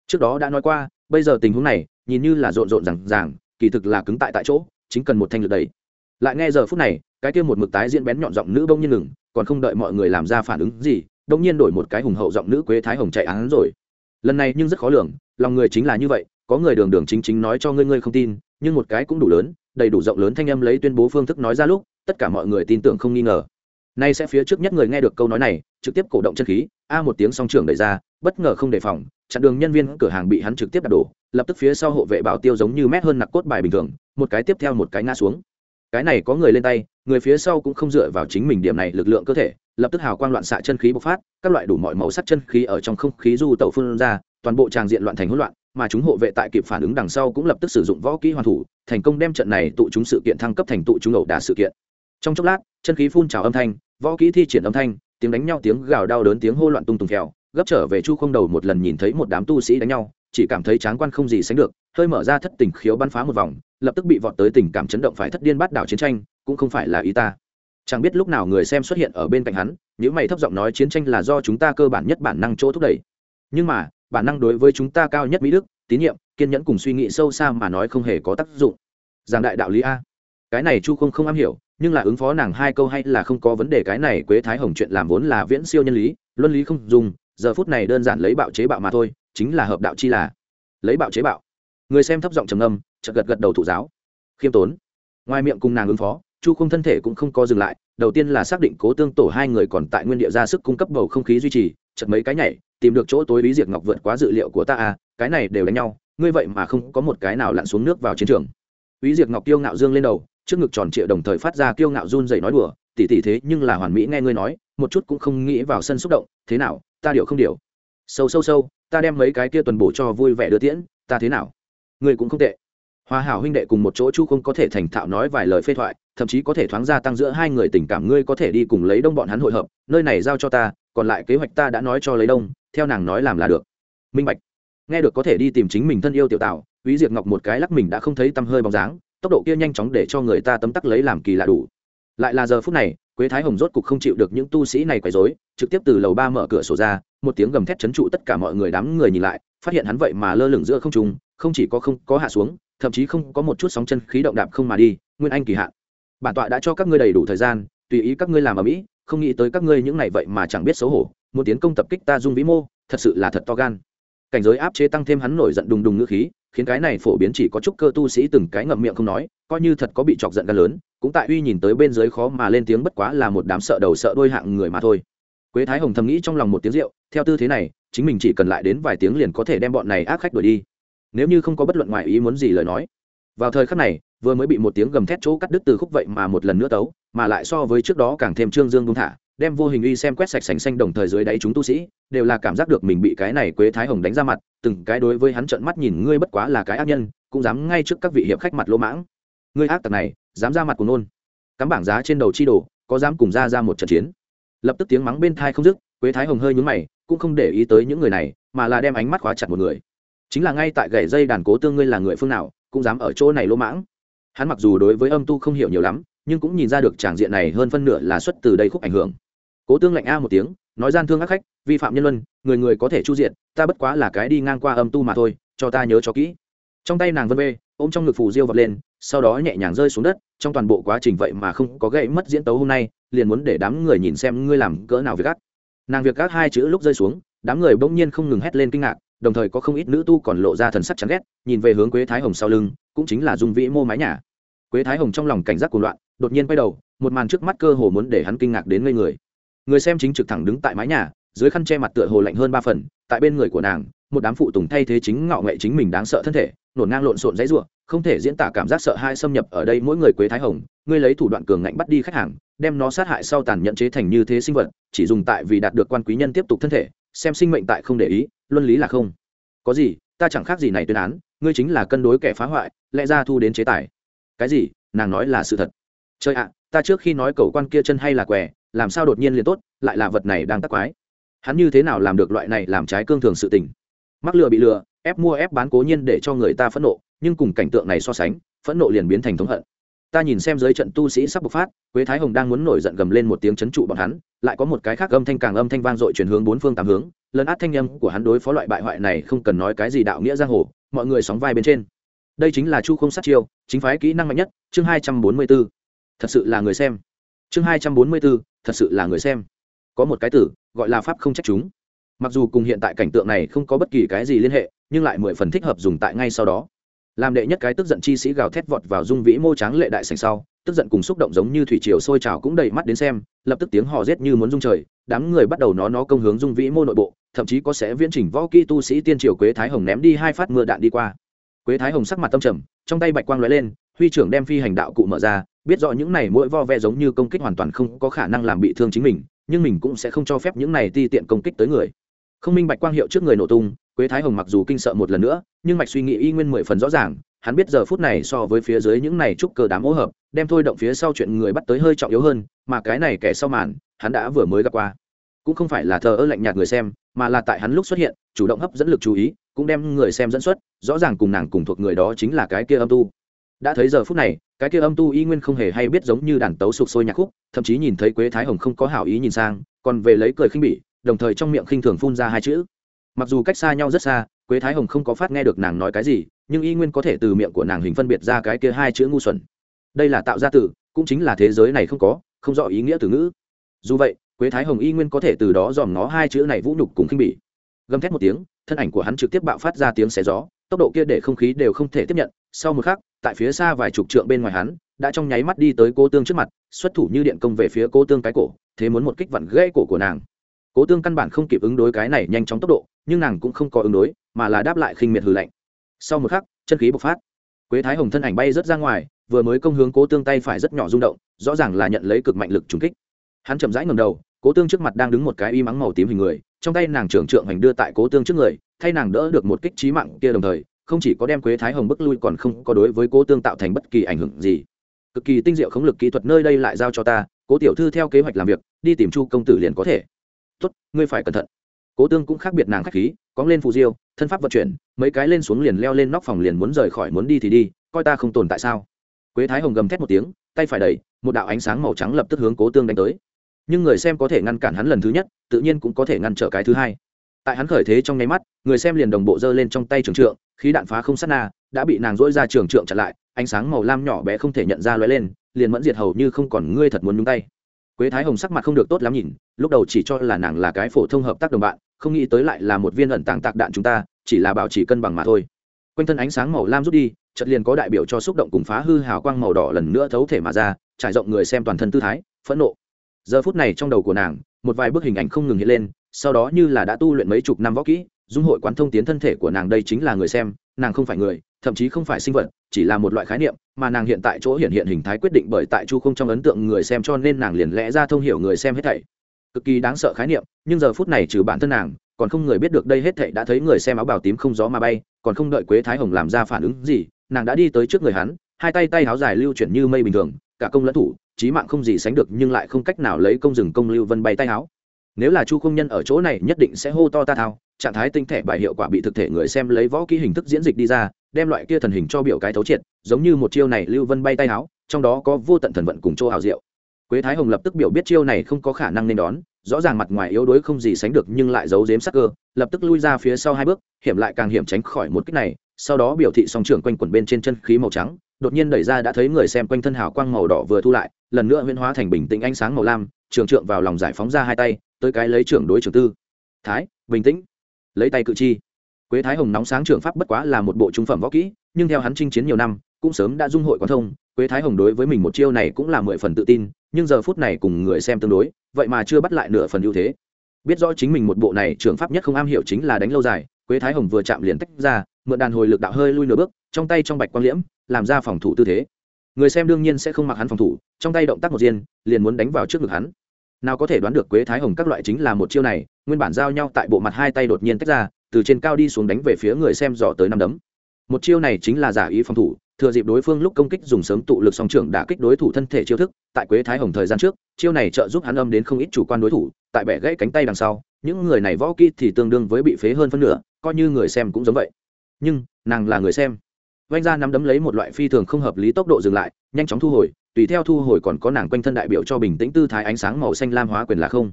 Trước đó đã nói qua, bây giờ tình huống này, nhìn như là rộn rộn rằng ràng, kỳ thực là cứng tại tại chỗ, chính cần một thanh lực đầy lại nghe giờ phút này, cái kia một mực tái diễn bén nhọn giọng nữ bông nhiên ngừng, còn không đợi mọi người làm ra phản ứng gì đông nhiên đổi một cái hùng hậu giọng nữ quế thái hồng chạy án rồi lần này nhưng rất khó lường, lòng người chính là như vậy, có người đường đường chính chính nói cho ngươi ngươi không tin, nhưng một cái cũng đủ lớn, đầy đủ rộng lớn thanh âm lấy tuyên bố phương thức nói ra lúc, tất cả mọi người tin tưởng không nghi ngờ. Nay sẽ phía trước nhất người nghe được câu nói này, trực tiếp cổ động chân khí, a một tiếng song trường đẩy ra, bất ngờ không đề phòng, chặn đường nhân viên cửa hàng bị hắn trực tiếp đạp đổ, lập tức phía sau hộ vệ bảo tiêu giống như mét hơn nặc cốt bài bình thường, một cái tiếp theo một cái ngã xuống cái này có người lên tay, người phía sau cũng không dựa vào chính mình điểm này lực lượng cơ thể, lập tức hào quang loạn xạ chân khí bộc phát, các loại đủ mọi màu sắc chân khí ở trong không khí du tẩu phun ra, toàn bộ tràng diện loạn thành hỗn loạn, mà chúng hộ vệ tại kịp phản ứng đằng sau cũng lập tức sử dụng võ kỹ hoàn thủ, thành công đem trận này tụ chúng sự kiện thăng cấp thành tụ chúng ẩu đả sự kiện. Trong chốc lát, chân khí phun trào âm thanh, võ kỹ thi triển âm thanh, tiếng đánh nhau tiếng gào đau đớn tiếng hô loạn tung tùng phèo gấp trở về chu không đầu một lần nhìn thấy một đám tu sĩ đánh nhau chỉ cảm thấy tráng quan không gì sánh được, hơi mở ra thất tình khiếu bắn phá một vòng, lập tức bị vọt tới tình cảm chấn động phải thất điên bắt đảo chiến tranh, cũng không phải là ý ta. Chẳng biết lúc nào người xem xuất hiện ở bên cạnh hắn, những mày thấp giọng nói chiến tranh là do chúng ta cơ bản nhất bản năng chỗ thúc đẩy. Nhưng mà, bản năng đối với chúng ta cao nhất mỹ đức, tín nhiệm, kiên nhẫn cùng suy nghĩ sâu xa mà nói không hề có tác dụng. Giảng đại đạo lý a. Cái này chu không không am hiểu, nhưng là ứng phó nàng hai câu hay là không có vấn đề, cái này quế thái hồng chuyện làm vốn là viễn siêu nhân lý, luân lý không dùng giờ phút này đơn giản lấy bạo chế bạo mà thôi chính là hợp đạo chi là. Lấy bạo chế bạo. Người xem thấp giọng trầm âm chợt gật gật đầu thụ giáo. Khiêm tốn. Ngoài miệng cùng nàng ứng phó chu không thân thể cũng không có dừng lại đầu tiên là xác định cố tương tổ hai người còn tại nguyên địa ra sức cung cấp bầu không khí duy trì chật mấy cái nhảy tìm được chỗ tối lý diệt ngọc vượt quá dự liệu của ta à cái này đều đánh nhau ngươi vậy mà không có một cái nào lặn xuống nước vào chiến trường. Úy Diệp Ngọc kiêu ngạo dương lên đầu, trước ngực tròn trịa đồng thời phát ra kiêu ngạo run rẩy nói đùa, tỷ tỷ thế nhưng là hoàn mỹ nghe ngươi nói, một chút cũng không nghĩ vào sân xúc động, thế nào, ta điệu không điệu. Sâu sâu sâu, ta đem mấy cái kia tuần bổ cho vui vẻ đưa tiễn, ta thế nào? Ngươi cũng không tệ. Hoa Hảo huynh đệ cùng một chỗ Chu không có thể thành thạo nói vài lời phê thoại, thậm chí có thể thoáng ra tăng giữa hai người tình cảm ngươi có thể đi cùng lấy đông bọn hắn hội hợp, nơi này giao cho ta, còn lại kế hoạch ta đã nói cho lấy đông, theo nàng nói làm là được. Minh Bạch. Nghe được có thể đi tìm chính mình thân yêu tiểu tạo, Úy Diệp Ngọc một cái lắc mình đã không thấy tăm hơi bóng dáng, tốc độ kia nhanh chóng để cho người ta tấm tắc lấy làm kỳ lạ đủ lại là giờ phút này, quế thái hồng rốt cục không chịu được những tu sĩ này quấy rối, trực tiếp từ lầu ba mở cửa sổ ra, một tiếng gầm thét chấn trụ tất cả mọi người đám người nhìn lại, phát hiện hắn vậy mà lơ lửng giữa không trung, không chỉ có không có hạ xuống, thậm chí không có một chút sóng chân khí động đạp không mà đi, nguyên anh kỳ hạn. Bản tọa đã cho các ngươi đầy đủ thời gian, tùy ý các ngươi làm ở mỹ, không nghĩ tới các ngươi những này vậy mà chẳng biết xấu hổ một tiến công tập kích ta dung vĩ mô, thật sự là thật to gan cảnh giới áp chế tăng thêm hắn nổi giận đùng đùng ngữ khí, khiến cái này phổ biến chỉ có chút cơ tu sĩ từng cái ngậm miệng không nói, coi như thật có bị chọc giận gan lớn, cũng tại uy nhìn tới bên dưới khó mà lên tiếng bất quá là một đám sợ đầu sợ đôi hạng người mà thôi. Quế thái hồng thầm nghĩ trong lòng một tiếng rượu, theo tư thế này, chính mình chỉ cần lại đến vài tiếng liền có thể đem bọn này ác khách đuổi đi. Nếu như không có bất luận ngoài ý muốn gì lời nói. Vào thời khắc này, vừa mới bị một tiếng gầm thét chỗ cắt đứt từ khúc vậy mà một lần nữa tấu, mà lại so với trước đó càng thêm trương dương buông thả đem vô hình uy xem quét sạch sành xanh đồng thời dưới đáy chúng tu sĩ, đều là cảm giác được mình bị cái này quế thái hồng đánh ra mặt, từng cái đối với hắn trợn mắt nhìn ngươi bất quá là cái ác nhân, cũng dám ngay trước các vị hiệp khách mặt lỗ mãng. Ngươi ác tặc này, dám ra mặt của nôn. Cắm bảng giá trên đầu chi đồ, có dám cùng ra ra một trận chiến? Lập tức tiếng mắng bên thai không dứt, quế thái hồng hơi nhún mày, cũng không để ý tới những người này, mà là đem ánh mắt khóa chặt một người. Chính là ngay tại gậy dây đàn cố tương ngươi là người phương nào, cũng dám ở chỗ này lỗ mãng. Hắn mặc dù đối với âm tu không hiểu nhiều lắm, nhưng cũng nhìn ra được tràng diện này hơn phân nửa là xuất từ đây khúc ảnh hưởng cố tương lạnh a một tiếng, nói gian thương ác khách, vi phạm nhân luân, người người có thể chu diện ta bất quá là cái đi ngang qua âm tu mà thôi, cho ta nhớ cho kỹ. Trong tay nàng vân bê ôm trong ngực phù diêu vật lên, sau đó nhẹ nhàng rơi xuống đất, trong toàn bộ quá trình vậy mà không có gãy mất diễn tấu hôm nay, liền muốn để đám người nhìn xem ngươi làm cỡ nào việc gác nàng việc gác hai chữ lúc rơi xuống, đám người bỗng nhiên không ngừng hét lên kinh ngạc, đồng thời có không ít nữ tu còn lộ ra thần sắc chán ghét, nhìn về hướng quế thái hồng sau lưng, cũng chính là dung vĩ mô mái nhà. Quế thái hồng trong lòng cảnh giác cuồng loạn, đột nhiên quay đầu, một màn trước mắt cơ hồ muốn để hắn kinh ngạc đến ngây người người xem chính trực thẳng đứng tại mái nhà, dưới khăn che mặt tựa hồ lạnh hơn ba phần, tại bên người của nàng, một đám phụ tùng thay thế chính ngạo nghệ chính mình đáng sợ thân thể, nổn ngang lộn xộn dãy ruộng không thể diễn tả cảm giác sợ hai xâm nhập ở đây mỗi người quế thái hồng, ngươi lấy thủ đoạn cường ngạnh bắt đi khách hàng, đem nó sát hại sau tàn nhận chế thành như thế sinh vật, chỉ dùng tại vì đạt được quan quý nhân tiếp tục thân thể, xem sinh mệnh tại không để ý, luân lý là không. Có gì, ta chẳng khác gì này tuyên án, ngươi chính là cân đối kẻ phá hoại, lẽ ra thu đến chế tài. Cái gì, nàng nói là sự thật. Chơi ạ ta trước khi nói cầu quan kia chân hay là què, làm sao đột nhiên liền tốt, lại là vật này đang tắc quái. Hắn như thế nào làm được loại này làm trái cương thường sự tình? Mắc lừa bị lừa, ép mua ép bán cố nhiên để cho người ta phẫn nộ, nhưng cùng cảnh tượng này so sánh, phẫn nộ liền biến thành thống hận. Ta nhìn xem dưới trận tu sĩ sắp bộc phát, quế thái hồng đang muốn nổi giận gầm lên một tiếng chấn trụ bọn hắn, lại có một cái khác âm thanh càng âm thanh vang dội chuyển hướng bốn phương tám hướng lấn át thanh âm của hắn đối phó loại bại hoại này không cần nói cái gì đạo nghĩa giang hồ, mọi người sóng vai bên trên. Đây chính là chu không sát chiêu, chính phái kỹ năng mạnh nhất, chương hai trăm bốn mươi b ố thật sự là người xem. Chương hai trăm bốn mươi bốn thật sự là người xem. Có một cái tử, gọi là pháp không trách chúng. Mặc dù cùng hiện tại cảnh tượng này không có bất kỳ cái gì liên hệ, nhưng lại mười phần thích hợp dùng tại ngay sau đó. Làm đệ nhất cái tức giận chi sĩ gào thét vọt vào dung vĩ mô tráng lệ đại sành sau, tức giận cùng xúc động giống như thủy triều sôi trào cũng đầy mắt đến xem, lập tức tiếng hò rét như muốn rung trời, đám người bắt đầu nó nó công hướng dung vĩ mô nội bộ, thậm chí có sẽ viễn chỉnh võ kỹ tu sĩ tiên triều quế thái hồng ném đi hai phát mưa đạn đi qua. Quế thái hồng sắc mặt tâm trầm, trong tay bạch quang lóe lên huy trưởng đem phi hành đạo cụ mở ra, biết rõ những này mỗi vo ve giống như công kích hoàn toàn không có khả năng làm bị thương chính mình, nhưng mình cũng sẽ không cho phép những này ti tiện công kích tới người. Không minh bạch quang hiệu trước người nổ tung, quế thái hồng mặc dù kinh sợ một lần nữa, nhưng mạch suy nghĩ y nguyên mười phần rõ ràng, hắn biết giờ phút này so với phía dưới những này trúc cơ đám hỗ hợp, đem thôi động phía sau chuyện người bắt tới hơi trọng yếu hơn, mà cái này kẻ sau màn, hắn đã vừa mới gặp qua. Cũng không phải là thờ ơ lạnh nhạt người xem, mà là tại hắn lúc xuất hiện, chủ động hấp dẫn lực chú ý, cũng đem người xem dẫn xuất, rõ ràng cùng nàng cùng thuộc người đó chính là cái kia âm tu đã thấy giờ phút này, cái kia âm tu y nguyên không hề hay biết giống như đàn tấu sục sôi nhạc khúc, thậm chí nhìn thấy quế thái hồng không có hảo ý nhìn sang, còn về lấy cười khinh bỉ, đồng thời trong miệng khinh thường phun ra hai chữ. Mặc dù cách xa nhau rất xa, quế thái hồng không có phát nghe được nàng nói cái gì, nhưng y nguyên có thể từ miệng của nàng hình phân biệt ra cái kia hai chữ ngu xuẩn. Đây là tạo ra từ cũng chính là thế giới này không có, không rõ ý nghĩa từ ngữ. Dù vậy, quế thái hồng y nguyên có thể từ đó dòm nó hai chữ này vũ nhục cùng khinh bỉ. Gầm thét một tiếng, thân ảnh của hắn trực tiếp bạo phát ra tiếng xé gió tốc độ kia để không khí đều không thể tiếp nhận. Sau một khắc, tại phía xa vài chục trượng bên ngoài hắn, đã trong nháy mắt đi tới cố tương trước mặt, xuất thủ như điện công về phía cố tương cái cổ, thế muốn một kích vặn gãy cổ của nàng. Cố tương căn bản không kịp ứng đối cái này nhanh chóng tốc độ, nhưng nàng cũng không có ứng đối, mà là đáp lại khinh miệt hư lạnh. Sau một khắc, chân khí bộc phát. Quế thái hồng thân ảnh bay rớt ra ngoài, vừa mới công hướng cố tương tay phải rất nhỏ rung động, rõ ràng là nhận lấy cực mạnh lực trúng kích. Hắn chậm rãi ngầm đầu, cố tương trước mặt đang đứng một cái y mắng màu tím hình người, trong tay nàng trưởng trượng hành đưa tại cố tương trước người thay nàng đỡ được một kích trí mạng kia đồng thời, không chỉ có đem quế thái hồng bức lui còn không có đối với cố tương tạo thành bất kỳ ảnh hưởng gì. Cực kỳ tinh diệu khống lực kỹ thuật nơi đây lại giao cho ta, cố tiểu thư theo kế hoạch làm việc, đi tìm chu công tử liền có thể. Tốt, ngươi phải cẩn thận. Cố tương cũng khác biệt nàng khách khí cóng lên phù diêu, thân pháp vận chuyển, mấy cái lên xuống liền leo lên nóc phòng liền muốn rời khỏi muốn đi thì đi, coi ta không tồn tại sao. Quế thái hồng gầm thét một tiếng, tay phải đẩy, một đạo ánh sáng màu trắng lập tức hướng cố tương đánh tới. Nhưng người xem có thể ngăn cản hắn lần thứ nhất, tự nhiên cũng có thể ngăn trở cái thứ hai tại hắn khởi thế trong nháy mắt, người xem liền đồng bộ giơ lên trong tay trường trượng, khí đạn phá không sát na, đã bị nàng dỗi ra trường trượng chặn lại, ánh sáng màu lam nhỏ bé không thể nhận ra lóe lên, liền mẫn diệt hầu như không còn ngươi thật muốn nhúng tay. Quế thái hồng sắc mặt không được tốt lắm nhìn, lúc đầu chỉ cho là nàng là cái phổ thông hợp tác đồng bạn, không nghĩ tới lại là một viên ẩn tàng tạc đạn chúng ta, chỉ là bảo trì cân bằng mà thôi. Quanh thân ánh sáng màu lam rút đi, chợt liền có đại biểu cho xúc động cùng phá hư hào quang màu đỏ lần nữa thấu thể mà ra, trải rộng người xem toàn thân tư thái, phẫn nộ. Giờ phút này trong đầu của nàng, một vài bức hình ảnh không ngừng hiện lên sau đó như là đã tu luyện mấy chục năm võ kỹ, dung hội quán thông tiến thân thể của nàng đây chính là người xem, nàng không phải người, thậm chí không phải sinh vật, chỉ là một loại khái niệm, mà nàng hiện tại chỗ hiện hiện hình thái quyết định bởi tại chu không trong ấn tượng người xem cho nên nàng liền lẽ ra thông hiểu người xem hết thảy. Cực kỳ đáng sợ khái niệm, nhưng giờ phút này trừ bản thân nàng, còn không người biết được đây hết thảy đã thấy người xem áo bào tím không gió mà bay, còn không đợi quế thái hồng làm ra phản ứng gì, nàng đã đi tới trước người hắn, hai tay tay áo dài lưu chuyển như mây bình thường, cả công lẫn thủ trí mạng không gì sánh được nhưng lại không cách nào lấy công rừng công lưu vân bay tay áo nếu là chu công nhân ở chỗ này, nhất định sẽ hô to ta thao. Trạng thái tinh thể bài hiệu quả bị thực thể người xem lấy võ kỹ hình thức diễn dịch đi ra, đem loại kia thần hình cho biểu cái thấu triệt, giống như một chiêu này lưu vân bay tay áo trong đó có vô tận thần vận cùng chỗ hào diệu. Quế thái hồng lập tức biểu biết chiêu này không có khả năng nên đón, rõ ràng mặt ngoài yếu đuối không gì sánh được nhưng lại giấu giếm sắc cơ, lập tức lui ra phía sau hai bước, hiểm lại càng hiểm tránh khỏi một cách này, sau đó biểu thị song trưởng quanh quẩn bên trên chân khí màu trắng, đột nhiên đẩy ra đã thấy người xem quanh thân hào quang màu đỏ vừa thu lại, lần nữa huyễn hóa thành bình tĩnh ánh sáng màu lam trường trượng vào lòng giải phóng ra hai tay, tới cái lấy trưởng đối trưởng tư. Thái, bình tĩnh. Lấy tay cự chi. Quế thái hồng nóng sáng trường pháp bất quá là một bộ trung phẩm võ kỹ, nhưng theo hắn chinh chiến nhiều năm, cũng sớm đã dung hội quán thông. Quế thái hồng đối với mình một chiêu này cũng là mười phần tự tin, nhưng giờ phút này cùng người xem tương đối, vậy mà chưa bắt lại nửa phần ưu thế. Biết rõ chính mình một bộ này trường pháp nhất không am hiểu chính là đánh lâu dài, quế thái hồng vừa chạm liền tách ra, mượn đàn hồi lực đạo hơi lui nửa bước, trong tay trong bạch quang liễm, làm ra phòng thủ tư thế người xem đương nhiên sẽ không mặc hắn phòng thủ, trong tay động tác một diên, liền muốn đánh vào trước ngực hắn. Nào có thể đoán được quế thái hồng các loại chính là một chiêu này, nguyên bản giao nhau tại bộ mặt hai tay đột nhiên tách ra, từ trên cao đi xuống đánh về phía người xem dò tới năm đấm. Một chiêu này chính là giả ý phòng thủ, thừa dịp đối phương lúc công kích dùng sớm tụ lực song trưởng đã kích đối thủ thân thể chiêu thức, tại quế thái hồng thời gian trước, chiêu này trợ giúp hắn âm đến không ít chủ quan đối thủ, tại bẻ gãy cánh tay đằng sau, những người này võ kỹ thì tương đương với bị phế hơn phân nửa, coi như người xem cũng giống vậy. Nhưng, nàng là người xem vanh ra nắm đấm lấy một loại phi thường không hợp lý tốc độ dừng lại, nhanh chóng thu hồi, tùy theo thu hồi còn có nàng quanh thân đại biểu cho bình tĩnh tư thái ánh sáng màu xanh lam hóa quyền là không.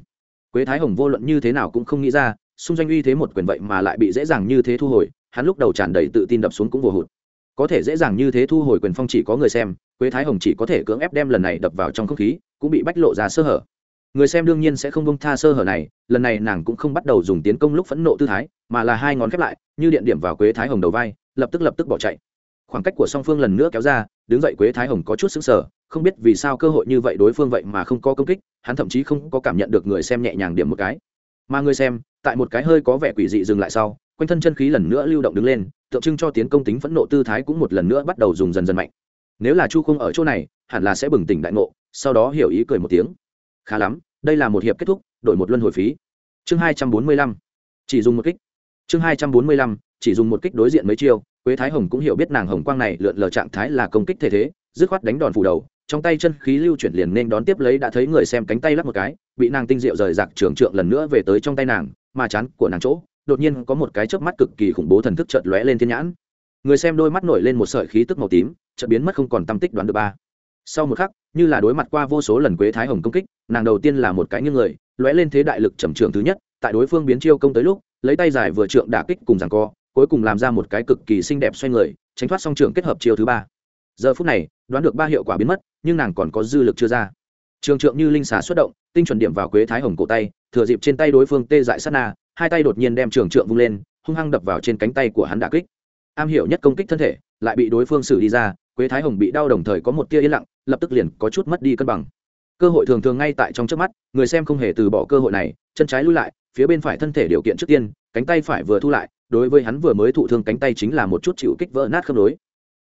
Quế thái hồng vô luận như thế nào cũng không nghĩ ra, xung doanh uy thế một quyền vậy mà lại bị dễ dàng như thế thu hồi, hắn lúc đầu tràn đầy tự tin đập xuống cũng vô hụt. Có thể dễ dàng như thế thu hồi quyền phong chỉ có người xem, quế thái hồng chỉ có thể cưỡng ép đem lần này đập vào trong không khí, cũng bị bách lộ ra sơ hở. Người xem đương nhiên sẽ không bông tha sơ hở này, lần này nàng cũng không bắt đầu dùng tiến công lúc phẫn nộ tư thái, mà là hai ngón khép lại, như điện điểm vào quế thái hồng đầu vai, lập tức lập tức bỏ chạy khoảng cách của song phương lần nữa kéo ra, đứng dậy quế thái hồng có chút xứng sở không biết vì sao cơ hội như vậy đối phương vậy mà không có công kích, hắn thậm chí không có cảm nhận được người xem nhẹ nhàng điểm một cái. Mà người xem, tại một cái hơi có vẻ quỷ dị dừng lại sau, quanh thân chân khí lần nữa lưu động đứng lên, tượng trưng cho tiến công tính phẫn nộ tư thái cũng một lần nữa bắt đầu dùng dần dần mạnh. Nếu là chu không ở chỗ này, hẳn là sẽ bừng tỉnh đại ngộ, sau đó hiểu ý cười một tiếng. Khá lắm, đây là một hiệp kết thúc, đổi một luân hồi phí. Chương hai trăm bốn mươi lăm. Chỉ dùng một kích. Chương hai trăm bốn mươi lăm, chỉ dùng một kích đối diện mấy chiêu quế thái hồng cũng hiểu biết nàng hồng quang này lượn lờ trạng thái là công kích thể thế, dứt khoát đánh đòn phủ đầu, trong tay chân khí lưu chuyển liền nên đón tiếp lấy đã thấy người xem cánh tay lắp một cái, bị nàng tinh diệu rời rạc trường trượng lần nữa về tới trong tay nàng, mà chán của nàng chỗ, đột nhiên có một cái chớp mắt cực kỳ khủng bố thần thức chợt lóe lên thiên nhãn. Người xem đôi mắt nổi lên một sợi khí tức màu tím, chợt biến mất không còn tâm tích đoán được ba. Sau một khắc, như là đối mặt qua vô số lần quế thái hồng công kích, nàng đầu tiên là một cái như người, lóe lên thế đại lực trầm trường thứ nhất, tại đối phương biến chiêu công tới lúc, lấy tay dài vừa trượng đả kích cùng giằng co cuối cùng làm ra một cái cực kỳ xinh đẹp xoay người, tránh thoát song trường kết hợp chiều thứ ba. Giờ phút này, đoán được ba hiệu quả biến mất, nhưng nàng còn có dư lực chưa ra. Trường trượng như linh xà xuất động, tinh chuẩn điểm vào quế thái hồng cổ tay, thừa dịp trên tay đối phương tê dại sát na, hai tay đột nhiên đem trường trượng vung lên, hung hăng đập vào trên cánh tay của hắn đà kích. Am hiểu nhất công kích thân thể, lại bị đối phương xử đi ra, quế thái hồng bị đau đồng thời có một tia yên lặng, lập tức liền có chút mất đi cân bằng. Cơ hội thường thường ngay tại trong trước mắt, người xem không hề từ bỏ cơ hội này, chân trái lui lại, phía bên phải thân thể điều kiện trước tiên, cánh tay phải vừa thu lại đối với hắn vừa mới thụ thương cánh tay chính là một chút chịu kích vỡ nát khớp nối.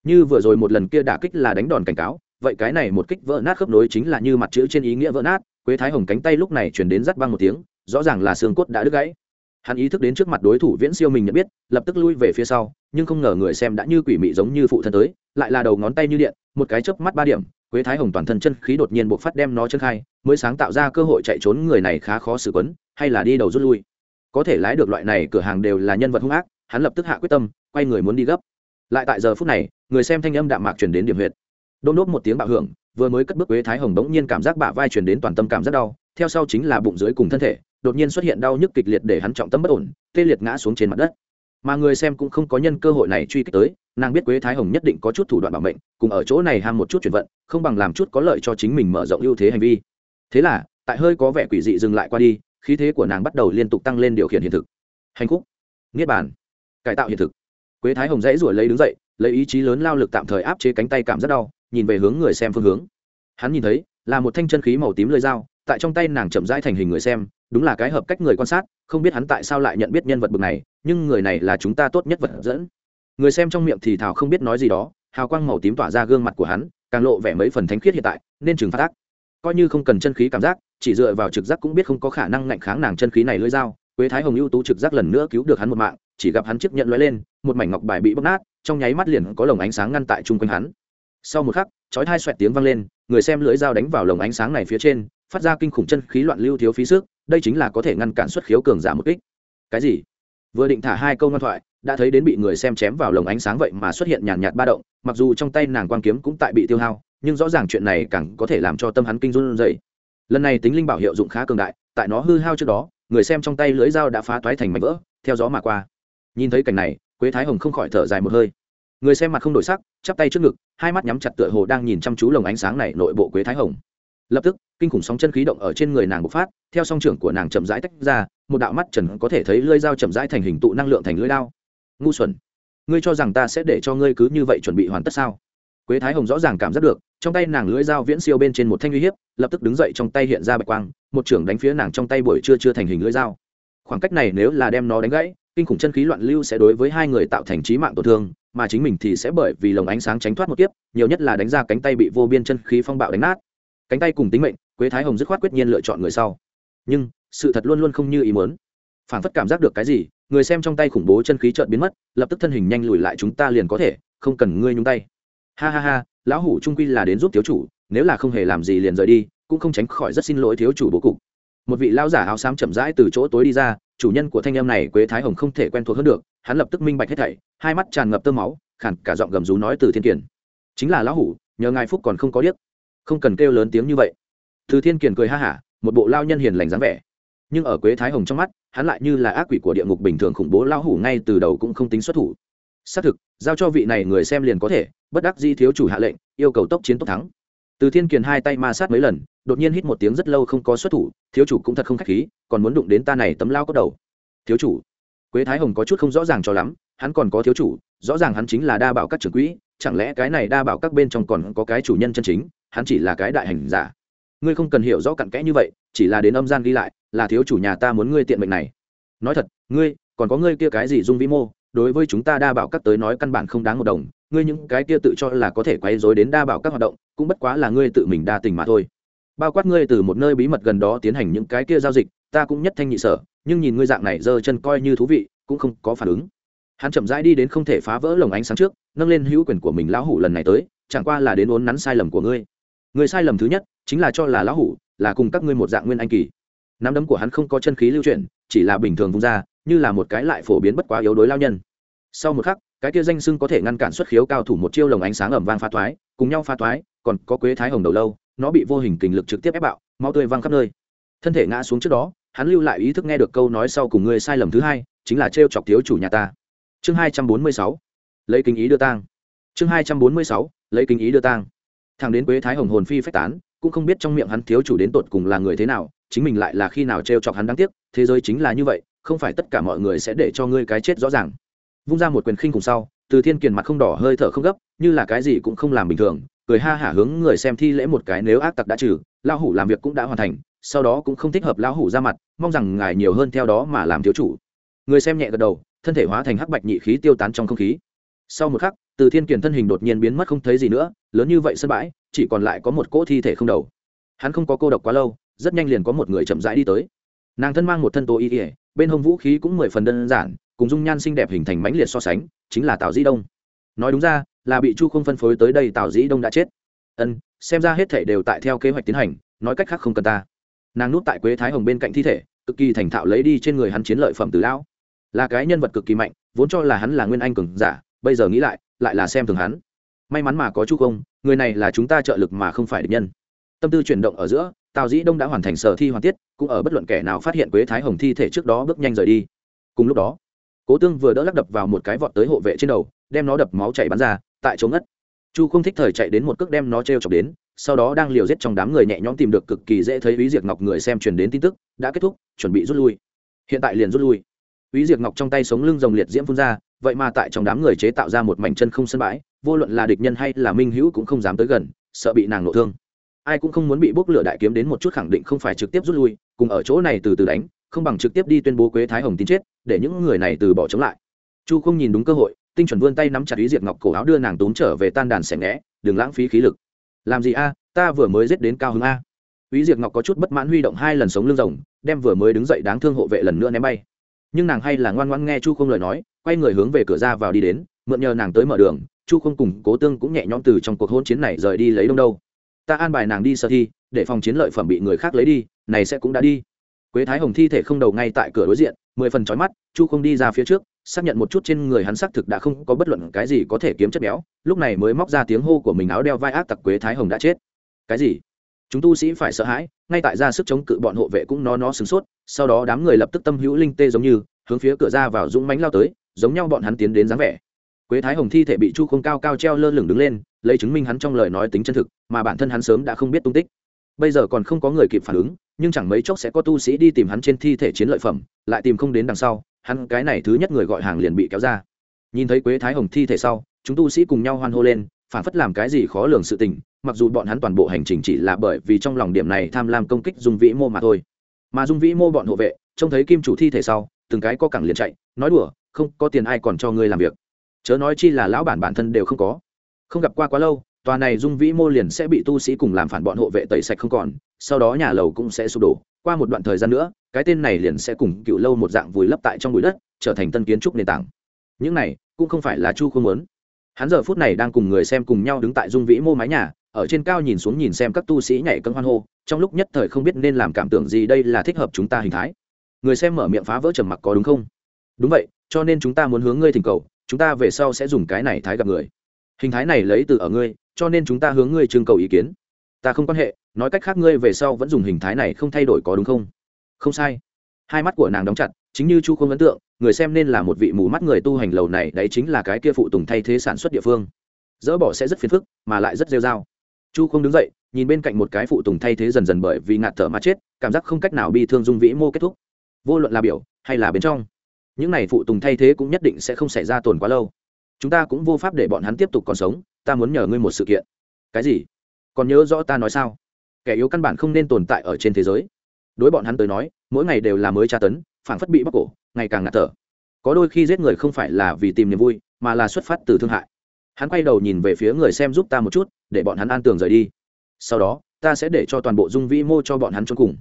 Như vừa rồi một lần kia đả kích là đánh đòn cảnh cáo, vậy cái này một kích vỡ nát khớp nối chính là như mặt chữ trên ý nghĩa vỡ nát, quế thái hồng cánh tay lúc này chuyển đến rắt băng một tiếng, rõ ràng là xương cốt đã đứt gãy. Hắn ý thức đến trước mặt đối thủ viễn siêu mình nhận biết, lập tức lui về phía sau, nhưng không ngờ người xem đã như quỷ mị giống như phụ thân tới, lại là đầu ngón tay như điện, một cái chớp mắt ba điểm, quế thái hồng toàn thân chân khí đột nhiên buộc phát đem nó chân khai, mới sáng tạo ra cơ hội chạy trốn người này khá khó xử quấn, hay là đi đầu rút lui có thể lái được loại này cửa hàng đều là nhân vật hung ác, hắn lập tức hạ quyết tâm, quay người muốn đi gấp. Lại tại giờ phút này, người xem thanh âm đạm mạc chuyển đến điểm huyệt. Đôn đốt một tiếng bạo hưởng, vừa mới cất bước quế thái hồng bỗng nhiên cảm giác bả vai chuyển đến toàn tâm cảm giác đau, theo sau chính là bụng dưới cùng thân thể, đột nhiên xuất hiện đau nhức kịch liệt để hắn trọng tâm bất ổn, tê liệt ngã xuống trên mặt đất. Mà người xem cũng không có nhân cơ hội này truy kích tới, nàng biết quế thái hồng nhất định có chút thủ đoạn bảo mệnh, cùng ở chỗ này ham một chút chuyển vận, không bằng làm chút có lợi cho chính mình mở rộng ưu thế hành vi. Thế là, tại hơi có vẻ quỷ dị dừng lại qua đi khí thế của nàng bắt đầu liên tục tăng lên điều khiển hiện thực. Hành khúc, niết bàn, cải tạo hiện thực. Quế thái hồng dãy ruổi lấy đứng dậy, lấy ý chí lớn lao lực tạm thời áp chế cánh tay cảm rất đau, nhìn về hướng người xem phương hướng. Hắn nhìn thấy, là một thanh chân khí màu tím lưỡi dao, tại trong tay nàng chậm rãi thành hình người xem, đúng là cái hợp cách người quan sát, không biết hắn tại sao lại nhận biết nhân vật bực này, nhưng người này là chúng ta tốt nhất vật dẫn. Người xem trong miệng thì thảo không biết nói gì đó, hào quang màu tím tỏa ra gương mặt của hắn, càng lộ vẻ mấy phần thánh khiết hiện tại, nên trừng phát ác. Coi như không cần chân khí cảm giác chỉ dựa vào trực giác cũng biết không có khả năng ngạnh kháng nàng chân khí này lưỡi dao. Quế thái hồng ưu tú trực giác lần nữa cứu được hắn một mạng, chỉ gặp hắn chiếc nhận lóe lên, một mảnh ngọc bài bị bóc nát, trong nháy mắt liền có lồng ánh sáng ngăn tại chung quanh hắn. Sau một khắc, chói thai xoẹt tiếng vang lên, người xem lưỡi dao đánh vào lồng ánh sáng này phía trên, phát ra kinh khủng chân khí loạn lưu thiếu phí sức, đây chính là có thể ngăn cản xuất khiếu cường giả một kích. Cái gì? Vừa định thả hai câu ngoan thoại, đã thấy đến bị người xem chém vào lồng ánh sáng vậy mà xuất hiện nhàn nhạt ba động, mặc dù trong tay nàng quang kiếm cũng tại bị tiêu hao, nhưng rõ ràng chuyện này càng có thể làm cho tâm hắn kinh run dậy lần này tính linh bảo hiệu dụng khá cường đại, tại nó hư hao trước đó, người xem trong tay lưới dao đã phá toái thành mảnh vỡ, theo gió mà qua. Nhìn thấy cảnh này, quế thái hồng không khỏi thở dài một hơi. Người xem mặt không đổi sắc, chắp tay trước ngực, hai mắt nhắm chặt tựa hồ đang nhìn chăm chú lồng ánh sáng này nội bộ quế thái hồng. Lập tức, kinh khủng sóng chân khí động ở trên người nàng bộc phát, theo song trưởng của nàng chậm rãi tách ra, một đạo mắt trần có thể thấy lưỡi dao chậm rãi thành hình tụ năng lượng thành lưỡi đao. Ngu xuẩn, ngươi cho rằng ta sẽ để cho ngươi cứ như vậy chuẩn bị hoàn tất sao? Quế thái hồng rõ ràng cảm giác được, trong tay nàng lưỡi dao viễn siêu bên trên một thanh uy hiếp, lập tức đứng dậy trong tay hiện ra bạch quang, một trưởng đánh phía nàng trong tay buổi chưa chưa thành hình lưỡi dao. Khoảng cách này nếu là đem nó đánh gãy, kinh khủng chân khí loạn lưu sẽ đối với hai người tạo thành trí mạng tổn thương, mà chính mình thì sẽ bởi vì lồng ánh sáng tránh thoát một kiếp, nhiều nhất là đánh ra cánh tay bị vô biên chân khí phong bạo đánh nát. Cánh tay cùng tính mệnh, quế thái hồng dứt khoát quyết nhiên lựa chọn người sau. Nhưng, sự thật luôn luôn không như ý muốn. Phản phất cảm giác được cái gì, người xem trong tay khủng bố chân khí chợt biến mất, lập tức thân hình nhanh lùi lại chúng ta liền có thể, không cần ngươi nhúng tay ha ha ha, lão hủ trung quy là đến giúp thiếu chủ, nếu là không hề làm gì liền rời đi, cũng không tránh khỏi rất xin lỗi thiếu chủ bố cục. Một vị lão giả áo xám chậm rãi từ chỗ tối đi ra, chủ nhân của thanh em này quế thái hồng không thể quen thuộc hơn được, hắn lập tức minh bạch hết thảy, hai mắt tràn ngập tơ máu khản cả giọng gầm rú nói từ thiên kiển chính là lão hủ, nhờ ngài phúc còn không có điếc. Không cần kêu lớn tiếng như vậy. Từ thiên kiển cười ha hả, một bộ lao nhân hiền lành dáng vẻ. Nhưng ở quế thái hồng trong mắt, hắn lại như là ác quỷ của địa ngục bình thường khủng bố lao hủ ngay từ đầu cũng không tính xuất thủ. Xác thực, giao cho vị này người xem liền có thể bất đắc di thiếu chủ hạ lệnh, yêu cầu tốc chiến tốc thắng. Từ thiên kiền hai tay ma sát mấy lần, đột nhiên hít một tiếng rất lâu không có xuất thủ, thiếu chủ cũng thật không k h á c h khí, còn muốn đụng đến ta này tấm lao có đầu. Thiếu chủ, quế thái hồng có chút không rõ ràng cho lắm, hắn còn có thiếu chủ, rõ ràng hắn chính là đa bảo các trưởng quỹ, chẳng lẽ cái này đa bảo các bên trong còn có cái chủ nhân chân chính, hắn chỉ là cái đại hành giả. Ngươi không cần hiểu rõ cặn kẽ như vậy, chỉ là đến âm gian ghi lại, là thiếu chủ nhà ta muốn ngươi tiện mệnh này. Nói thật, ngươi, còn có ngươi kia cái gì dung vĩ mô đối với chúng ta đa bảo các tới nói căn bản không đáng một đồng, ngươi những cái kia tự cho là có thể quay dối đến đa bảo các hoạt động, cũng bất quá là ngươi tự mình đa tình mà thôi. Bao quát ngươi từ một nơi bí mật gần đó tiến hành những cái kia giao dịch, ta cũng nhất thanh nhị sở, nhưng nhìn ngươi dạng này giơ chân coi như thú vị, cũng không có phản ứng. Hắn chậm rãi đi đến không thể phá vỡ lồng ánh sáng trước, nâng lên hữu quyền của mình lão hủ lần này tới, chẳng qua là đến uốn nắn sai lầm của ngươi. Người sai lầm thứ nhất, chính là cho là lão hủ là cùng các ngươi một dạng nguyên anh kỳ nắm đấm của hắn không có chân khí lưu chuyển, chỉ là bình thường vung ra, như là một cái lại phổ biến bất quá yếu đối lao nhân. Sau một khắc, cái kia danh sưng có thể ngăn cản xuất khiếu cao thủ một chiêu lồng ánh sáng ẩm vang pha thoái, cùng nhau pha thoái, còn có quế thái hồng đầu lâu, nó bị vô hình kình lực trực tiếp ép bạo, máu tươi văng khắp nơi. Thân thể ngã xuống trước đó, hắn lưu lại ý thức nghe được câu nói sau cùng người sai lầm thứ hai, chính là trêu chọc thiếu chủ nhà ta. Chương hai trăm bốn mươi sáu, lấy kinh ý đưa tang. Chương hai trăm bốn mươi sáu, lấy kinh ý đưa tang. Thằng đến quế thái hồng hồn phi phách tán, cũng không biết trong miệng hắn thiếu chủ đến tột cùng là người thế nào chính mình lại là khi nào t chọc hắn đáng tiếc, thế giới chính là như vậy, không phải tất cả mọi người sẽ để cho ngươi cái chết rõ ràng. Vung ra một quyền khinh cùng sau, từ thiên kiền mặt không đỏ hơi thở không gấp, như là cái gì cũng không làm bình thường, cười ha hả hướng người xem thi lễ một cái nếu ác tặc đã trừ, lão hủ làm việc cũng đã hoàn thành, sau đó cũng không thích hợp lão hủ ra mặt, mong rằng ngài nhiều hơn theo đó mà làm thiếu chủ. Người xem nhẹ gật đầu, thân thể hóa thành hắc bạch nhị khí tiêu tán trong không khí. Sau một khắc, từ thiên kiền thân hình đột nhiên biến mất không thấy gì nữa, lớn như vậy sân bãi, chỉ còn lại có một cỗ thi thể không đầu. Hắn không có cô độc quá lâu rất nhanh liền có một người chậm rãi đi tới. Nàng thân mang một thân tô y ỉa bên hông vũ khí cũng mười phần đơn giản, cùng dung nhan xinh đẹp hình thành mãnh liệt so sánh, chính là tào dĩ đông. Nói đúng ra, là bị chu không phân phối tới đây tào dĩ đông đã chết. Ân, xem ra hết thể đều tại theo kế hoạch tiến hành, nói cách khác không cần ta. Nàng nút tại quế thái hồng bên cạnh thi thể, cực kỳ thành thạo lấy đi trên người hắn chiến lợi phẩm từ lão. Là cái nhân vật cực kỳ mạnh, vốn cho là hắn là nguyên anh cường giả, bây giờ nghĩ lại lại là xem thường hắn. May mắn mà có chu công người này là chúng ta trợ lực mà không phải địch nhân tâm tư chuyển động ở giữa tào dĩ đông đã hoàn thành sở thi hoàn tiết cũng ở bất luận kẻ nào phát hiện quế thái hồng thi thể trước đó bước nhanh rời đi cùng lúc đó cố tương vừa đỡ lắc đập vào một cái vọt tới hộ vệ trên đầu đem nó đập máu chảy bắn ra tại chỗ ngất chu không thích thời chạy đến một cước đem nó t r e o chọc đến sau đó đang liều giết trong đám người nhẹ nhõm tìm được cực kỳ dễ thấy ý diệt Ngọc người xem truyền đến tin tức, đã kết thúc, chuẩn bị rút lui. Hiện tại liền rút lui. ý diệt Ngọc trong tay sống lưng rồng liệt diễm phun ra, vậy mà tại trong đám người chế tạo ra một mảnh chân không sân bãi, vô luận là địch nhân hay là minh hữu cũng không dám tới gần, sợ bị nàng nộ thương. Ai cũng không muốn bị bốc lửa đại kiếm đến một chút khẳng định không phải trực tiếp rút lui, cùng ở chỗ này từ từ đánh, không bằng trực tiếp đi tuyên bố Quế Thái Hồng tin chết, để những người này từ bỏ chống lại. Chu không nhìn đúng cơ hội, tinh chuẩn vươn tay nắm chặt ý Diệp Ngọc cổ áo đưa nàng tốn trở về tan đàn xẻ ngẽ, đừng lãng phí khí lực. Làm gì a, ta vừa mới giết đến cao hứng a. ý Diệp Ngọc có chút bất mãn huy động hai lần sống lưng rồng, đem vừa mới đứng dậy đáng thương hộ vệ lần nữa ném bay nhưng nàng hay là ngoan ngoãn nghe chu không lời nói quay người hướng về cửa ra vào đi đến mượn nhờ nàng tới mở đường chu không cùng cố tương cũng nhẹ nhõm từ trong cuộc hôn chiến này rời đi lấy đông đâu ta an bài nàng đi sơ thi, để phòng chiến lợi phẩm bị người khác lấy đi, này sẽ cũng đã đi. Quế thái hồng thi thể không đầu ngay tại cửa đối diện, mười phần trói mắt, chu không đi ra phía trước, xác nhận một chút trên người hắn xác thực đã không có bất luận cái gì có thể kiếm chất béo, lúc này mới móc ra tiếng hô của mình áo đeo vai ác tặc quế thái hồng đã chết. Cái gì? Chúng tu sĩ phải sợ hãi, ngay tại ra sức chống cự bọn hộ vệ cũng nó nó sửng sốt, sau đó đám người lập tức tâm hữu linh tê giống như, hướng phía cửa ra vào dũng mánh lao tới, giống nhau bọn hắn tiến đến dáng vẻ quế thái hồng thi thể bị chu không cao cao treo lơ lửng đứng lên, lấy chứng minh hắn trong lời nói tính chân thực, mà bản thân hắn sớm đã không biết tung tích. Bây giờ còn không có người kịp phản ứng, nhưng chẳng mấy chốc sẽ có tu sĩ đi tìm hắn trên thi thể chiến lợi phẩm, lại tìm không đến đằng sau, hắn cái này thứ nhất người gọi hàng liền bị kéo ra. Nhìn thấy quế thái hồng thi thể sau, chúng tu sĩ cùng nhau hoan hô lên, phản phất làm cái gì khó lường sự tình, mặc dù bọn hắn toàn bộ hành trình chỉ là bởi vì trong lòng điểm này tham lam công kích dung vĩ mô mà thôi. Mà dung vĩ mô bọn hộ vệ, trông thấy kim chủ thi thể sau, từng cái có cẳng liền chạy, nói đùa, không, có tiền ai còn cho ngươi làm việc? Chớ nói chi là lão bản bản thân đều không có. Không gặp qua quá lâu, tòa này dung vĩ mô liền sẽ bị tu sĩ cùng làm phản bọn hộ vệ tẩy sạch không còn, sau đó nhà lầu cũng sẽ sụp đổ. Qua một đoạn thời gian nữa, cái tên này liền sẽ cùng cựu lâu một dạng vùi lấp tại trong bụi đất, trở thành tân kiến trúc nền tảng. Những này, cũng không phải là chu không muốn. Hắn giờ phút này đang cùng người xem cùng nhau đứng tại dung vĩ mô mái nhà, ở trên cao nhìn xuống nhìn xem các tu sĩ nhảy cân hoan hô, trong lúc nhất thời không biết nên làm cảm tưởng gì đây là thích hợp chúng ta hình thái. Người xem mở miệng phá vỡ trầm mặc có đúng không? Đúng vậy, cho nên chúng ta muốn hướng ngươi thỉnh cầu chúng ta về sau sẽ dùng cái này thái gặp người. Hình thái này lấy từ ở ngươi, cho nên chúng ta hướng ngươi trưng cầu ý kiến. Ta không quan hệ, nói cách khác ngươi về sau vẫn dùng hình thái này không thay đổi có đúng không? Không sai. Hai mắt của nàng đóng chặt, chính như chu không ấn tượng, người xem nên là một vị mù mắt người tu hành lầu này, đấy chính là cái kia phụ tùng thay thế sản xuất địa phương. Dỡ bỏ sẽ rất phiền phức, mà lại rất rêu r a o chu không đứng dậy, nhìn bên cạnh một cái phụ tùng thay thế dần dần bởi vì ngạt thở mà chết, cảm giác không cách nào bị thương dung vĩ mô kết thúc. Vô luận là biểu hay là bên trong những này phụ tùng thay thế cũng nhất định sẽ không xảy ra tồn quá lâu. Chúng ta cũng vô pháp để bọn hắn tiếp tục còn sống, ta muốn nhờ ngươi một sự kiện. Cái gì? Còn nhớ rõ ta nói sao? Kẻ yếu căn bản không nên tồn tại ở trên thế giới. Đối bọn hắn tới nói, mỗi ngày đều là mới tra tấn phản phất bị bóc cổ, ngày càng ngạt thở. Có đôi khi giết người không phải là vì tìm niềm vui, mà là xuất phát từ thương hại. Hắn quay đầu nhìn về phía người xem giúp ta một chút, để bọn hắn an tường rời đi. Sau đó, ta sẽ để cho toàn bộ dung vĩ mô cho bọn hắn cho cùng.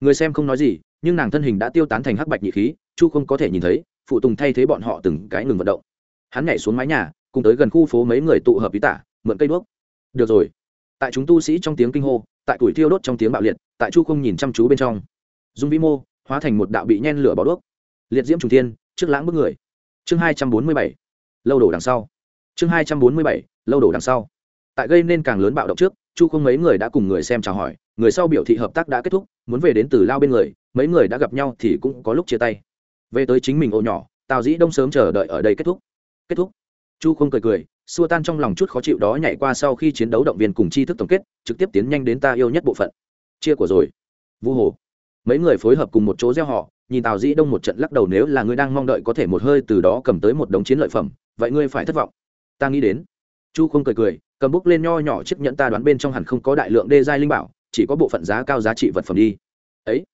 Người xem không nói gì, nhưng nàng thân hình đã tiêu tán thành hắc bạch nhị khí chu không có thể nhìn thấy, phụ tùng thay thế bọn họ từng cái ngừng vận động. Hắn nhảy xuống mái nhà, cùng tới gần khu phố mấy người tụ hợp ý tả, mượn cây đuốc. Được rồi. Tại chúng tu sĩ trong tiếng kinh hô, tại tuổi thiêu đốt trong tiếng bạo liệt, tại chu không nhìn chăm chú bên trong. Dung vĩ mô, hóa thành một đạo bị nhen lửa bỏ đuốc. Liệt diễm trùng thiên, trước lãng bước người. Chương hai trăm bốn mươi bảy. Lâu đổ đằng sau. Chương hai trăm bốn mươi bảy. Lâu đổ đằng sau. Tại gây nên càng lớn bạo động trước, chu không mấy người đã cùng người xem chào hỏi, người sau biểu thị hợp tác đã kết thúc, muốn về đến từ lao bên người, mấy người đã gặp nhau thì cũng có lúc chia tay về tới chính mình ô nhỏ, tào dĩ đông sớm chờ đợi ở đây kết thúc. Kết thúc. Chu không cười cười, xua tan trong lòng chút khó chịu đó nhảy qua sau khi chiến đấu động viên cùng chi thức tổng kết, trực tiếp tiến nhanh đến ta yêu nhất bộ phận. Chia của rồi. Vu hồ. Mấy người phối hợp cùng một chỗ gieo họ, nhìn tào dĩ đông một trận lắc đầu nếu là ngươi đang mong đợi có thể một hơi từ đó cầm tới một đống chiến lợi phẩm, vậy ngươi phải thất vọng. Ta nghĩ đến. Chu không cười cười, cầm bút lên nho nhỏ chiếc nhẫn ta đoán bên trong hẳn không có đại lượng đê giai linh bảo, chỉ có bộ phận giá cao giá trị vật phẩm đi. Ấy,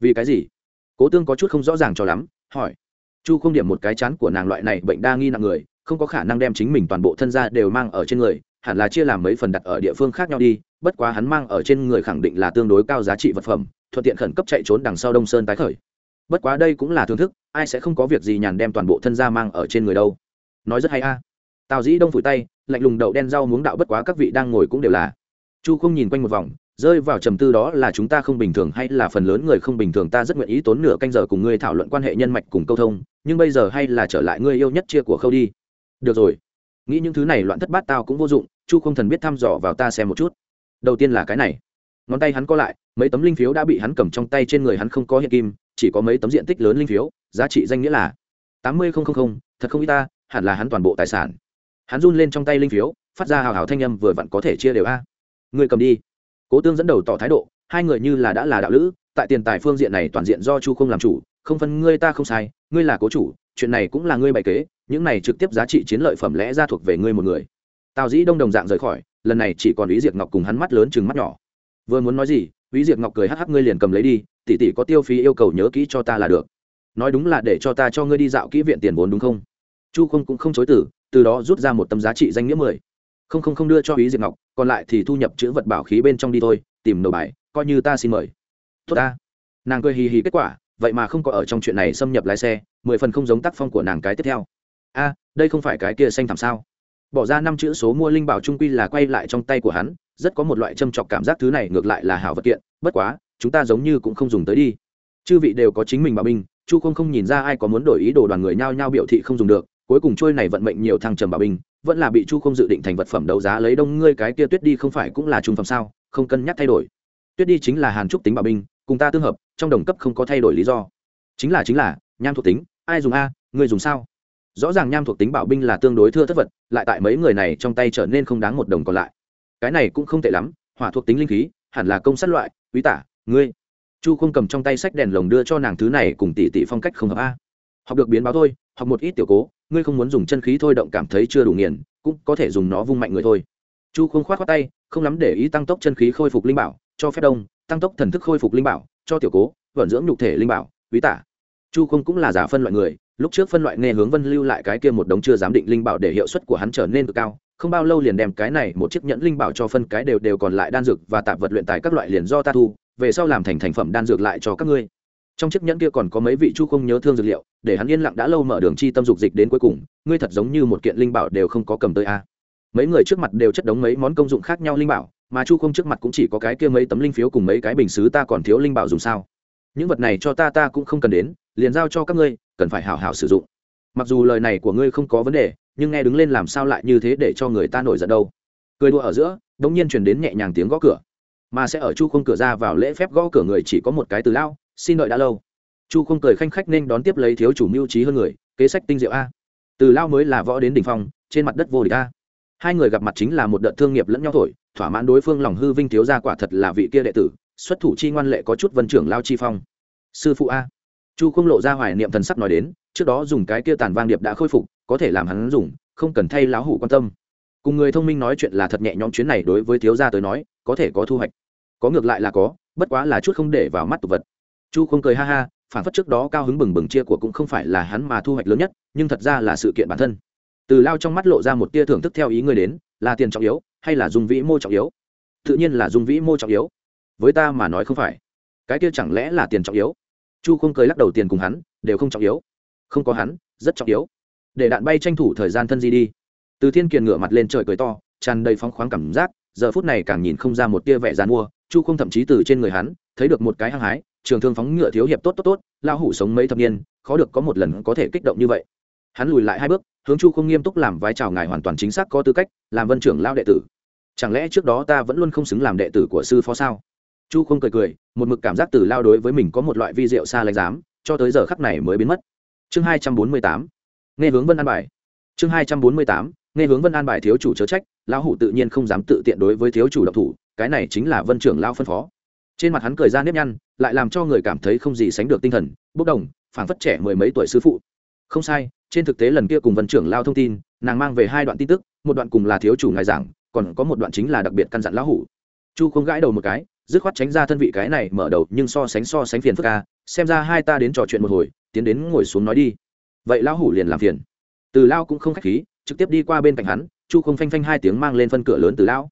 vì cái gì? Cố tương có chút không rõ ràng cho lắm hỏi. Chu không điểm một cái chán của nàng loại này bệnh đa nghi nặng người, không có khả năng đem chính mình toàn bộ thân gia đều mang ở trên người, hẳn là chia làm mấy phần đặt ở địa phương khác nhau đi, bất quá hắn mang ở trên người khẳng định là tương đối cao giá trị vật phẩm, thuận tiện khẩn cấp chạy trốn đằng sau đông sơn tái khởi. Bất quá đây cũng là thưởng thức, ai sẽ không có việc gì nhàn đem toàn bộ thân gia mang ở trên người đâu. Nói rất hay a. À. tào dĩ đông phủi tay, lạnh lùng đậu đen rau muống đạo bất quá các vị đang ngồi cũng đều là. Chu không nhìn quanh một vòng rơi vào trầm tư đó là chúng ta không bình thường hay là phần lớn người không bình thường? Ta rất nguyện ý tốn nửa canh giờ cùng ngươi thảo luận quan hệ nhân mạch cùng câu thông, nhưng bây giờ hay là trở lại ngươi yêu nhất chia của khâu đi. Được rồi. Nghĩ những thứ này loạn thất bát tao cũng vô dụng, chu không thần biết thăm dò vào ta xem một chút. Đầu tiên là cái này. Ngón tay hắn co lại, mấy tấm linh phiếu đã bị hắn cầm trong tay trên người hắn không có hiện kim, chỉ có mấy tấm diện tích lớn linh phiếu, giá trị danh nghĩa là tám mươi thật không y ta, hẳn là hắn toàn bộ tài sản. Hắn run lên trong tay linh phiếu, phát ra hào hào thanh âm vừa vặn có thể chia đều a. Người cầm đi cố tương dẫn đầu tỏ thái độ, hai người như là đã là đạo lữ, tại tiền tài phương diện này toàn diện do chu không làm chủ, không phân ngươi ta không sai, ngươi là cố chủ, chuyện này cũng là ngươi bày kế, những này trực tiếp giá trị chiến lợi phẩm lẽ ra thuộc về ngươi một người. Tào dĩ đông đồng dạng rời khỏi, lần này chỉ còn ý diệt ngọc cùng hắn mắt lớn chừng mắt nhỏ. Vừa muốn nói gì, ý diệt ngọc cười hắc hắc, ngươi liền cầm lấy đi, tỷ tỷ có tiêu phí yêu cầu nhớ kỹ cho ta là được. Nói đúng là để cho ta cho ngươi đi dạo kỹ viện tiền vốn đúng không? Chu không cũng không chối từ từ đó rút ra một tấm giá trị danh nghĩa mười không không không đưa cho ý diệt ngọc còn lại thì thu nhập chữ vật bảo khí bên trong đi thôi tìm đầu bài coi như ta xin mời tốt ta nàng cười hì hì kết quả vậy mà không có ở trong chuyện này xâm nhập lái xe mười phần không giống tác phong của nàng cái tiếp theo a đây không phải cái kia xanh thảm sao bỏ ra năm chữ số mua linh bảo trung quy là quay lại trong tay của hắn rất có một loại châm chọc cảm giác thứ này ngược lại là hảo vật kiện bất quá chúng ta giống như cũng không dùng tới đi chư vị đều có chính mình bảo binh chu không không nhìn ra ai có muốn đổi ý đồ đoàn người nhao nhao biểu thị không dùng được cuối cùng trôi này vận mệnh nhiều thăng trầm bảo binh vẫn là bị chu không dự định thành vật phẩm đấu giá lấy đông ngươi cái kia tuyết đi không phải cũng là trung phẩm sao, không cân nhắc thay đổi. Tuyết đi chính là hàn trúc tính bảo binh, cùng ta tương hợp, trong đồng cấp không có thay đổi lý do. Chính là chính là, nham thuộc tính, ai dùng a người dùng sao? Rõ ràng nham thuộc tính bảo binh là tương đối thưa thất vật, lại tại mấy người này trong tay trở nên không đáng một đồng còn lại. Cái này cũng không tệ lắm, hỏa thuộc tính linh khí, hẳn là công sát loại, quý tả, ngươi. Chu không cầm trong tay sách đèn lồng đưa cho nàng thứ này cùng tỷ tỷ phong cách không hợp a học được biến báo thôi, học một ít tiểu cố, ngươi không muốn dùng chân khí thôi động cảm thấy chưa đủ nghiền, cũng có thể dùng nó vung mạnh người thôi. Chu không khoát khoát tay, không lắm để ý tăng tốc chân khí khôi phục linh bảo, cho phép đông, tăng tốc thần thức khôi phục linh bảo, cho tiểu cố, vận dưỡng nhục thể linh bảo, quý tả. Chu không cũng là giả phân loại người, lúc trước phân loại nghe hướng vân lưu lại cái kia một đống chưa giám định linh bảo để hiệu suất của hắn trở nên cực cao, không bao lâu liền đem cái này một chiếc nhẫn linh bảo cho phân cái đều đều còn lại đan dược và tạp vật luyện tài các loại liền do ta thu, về sau làm thành thành phẩm đan dược lại cho các ngươi trong chiếc nhẫn kia còn có mấy vị chu không nhớ thương dược liệu, để hắn yên lặng đã lâu mở đường chi tâm dục dịch đến cuối cùng, ngươi thật giống như một kiện linh bảo đều không có cầm tới a. Mấy người trước mặt đều chất đống mấy món công dụng khác nhau linh bảo, mà chu không trước mặt cũng chỉ có cái kia mấy tấm linh phiếu cùng mấy cái bình xứ ta còn thiếu linh bảo dùng sao? Những vật này cho ta ta cũng không cần đến, liền giao cho các ngươi, cần phải hảo hảo sử dụng. Mặc dù lời này của ngươi không có vấn đề, nhưng nghe đứng lên làm sao lại như thế để cho người ta nổi giận đâu? Cười đùa ở giữa đ ỗ n g nhiên truyền đến nhẹ nhàng tiếng gõ cửa. Mà sẽ ở chu không cửa ra vào lễ phép gõ cửa người chỉ có một cái từ lao xin đợi đã lâu. Chu không cười khanh khách nên đón tiếp lấy thiếu chủ mưu trí hơn người, kế sách tinh diệu a. Từ lao mới là võ đến đ ỉ n h phong, trên mặt đất vô địch a. Hai người gặp mặt chính là một đợt thương nghiệp lẫn nhau thổi, thỏa mãn đối phương lòng hư vinh thiếu ra quả thật là vị kia đệ tử, xuất thủ chi ngoan lệ có chút vân trưởng lao chi phong. Sư phụ a. Chu không lộ ra hoài niệm thần sắc nói đến, trước đó dùng cái kia tàn vang điệp đã khôi phục, có thể làm hắn dùng, không cần thay láo hủ quan tâm. Cùng người thông minh nói chuyện là thật nhẹ nhõm chuyến này đối với thiếu gia tới nói, có thể có thu hoạch. Có ngược lại là có, bất quá là chút không để vào mắt tục vật chu không cười ha ha phản phất trước đó cao hứng bừng bừng chia của cũng không phải là hắn mà thu hoạch lớn nhất, nhưng thật ra là sự kiện bản thân. Từ lao trong mắt lộ ra một tia thưởng thức theo ý người đến, là tiền trọng yếu, hay là dùng vĩ mô trọng yếu? Tự nhiên là dùng vĩ mô trọng yếu. Với ta mà nói không phải. Cái kia chẳng lẽ là tiền trọng yếu? Chu không cười lắc đầu tiền cùng hắn, đều không trọng yếu. Không có hắn, rất trọng yếu. Để đạn bay tranh thủ thời gian thân di đi. Từ thiên kiền ngửa mặt lên trời cười to, tràn đầy phóng khoáng cảm giác, giờ phút này càng nhìn không ra một tia vẻ g mua chu không thậm chí từ trên người hắn, thấy được một cái hăng hái trường thương phóng ngựa thiếu hiệp tốt tốt tốt lao hủ sống mấy thập niên, khó được có một lần có thể kích động như vậy. Hắn lùi lại hai bước, hướng chu không nghiêm túc làm vai trào ngài hoàn toàn chính xác có tư cách, làm vân trưởng lao đệ tử. Chẳng lẽ trước đó ta vẫn luôn không xứng làm đệ tử của sư phó sao? Chu không cười cười, một mực cảm giác từ lao đối với mình có một loại vi rượu xa lánh dám, cho tới giờ khắc này mới biến mất. Chương hai trăm bốn mươi tám, nghe hướng vân an bài. Chương hai trăm bốn mươi tám, nghe hướng vân an bài thiếu chủ chớ trách, lão hủ tự nhiên không dám tự tiện đối với thiếu chủ độc thủ, cái này chính là vân trưởng lao phân phó trên mặt hắn cười ra nếp nhăn, lại làm cho người cảm thấy không gì sánh được tinh thần. Bốc đồng, phảng phất trẻ mười mấy tuổi sư phụ. Không sai, trên thực tế lần kia cùng vân trưởng lao thông tin, nàng mang về hai đoạn tin tức, một đoạn cùng là thiếu chủ ngài giảng, còn có một đoạn chính là đặc biệt căn dặn lão hủ. Chu không gãi đầu một cái, dứt khoát tránh ra thân vị cái này mở đầu, nhưng so sánh so sánh phiền phức ca xem ra hai ta đến trò chuyện một hồi, tiến đến ngồi xuống nói đi. Vậy lão hủ liền làm phiền. Từ lao cũng không khách khí, trực tiếp đi qua bên cạnh hắn, chu không phanh phanh hai tiếng mang lên phân cửa lớn từ lão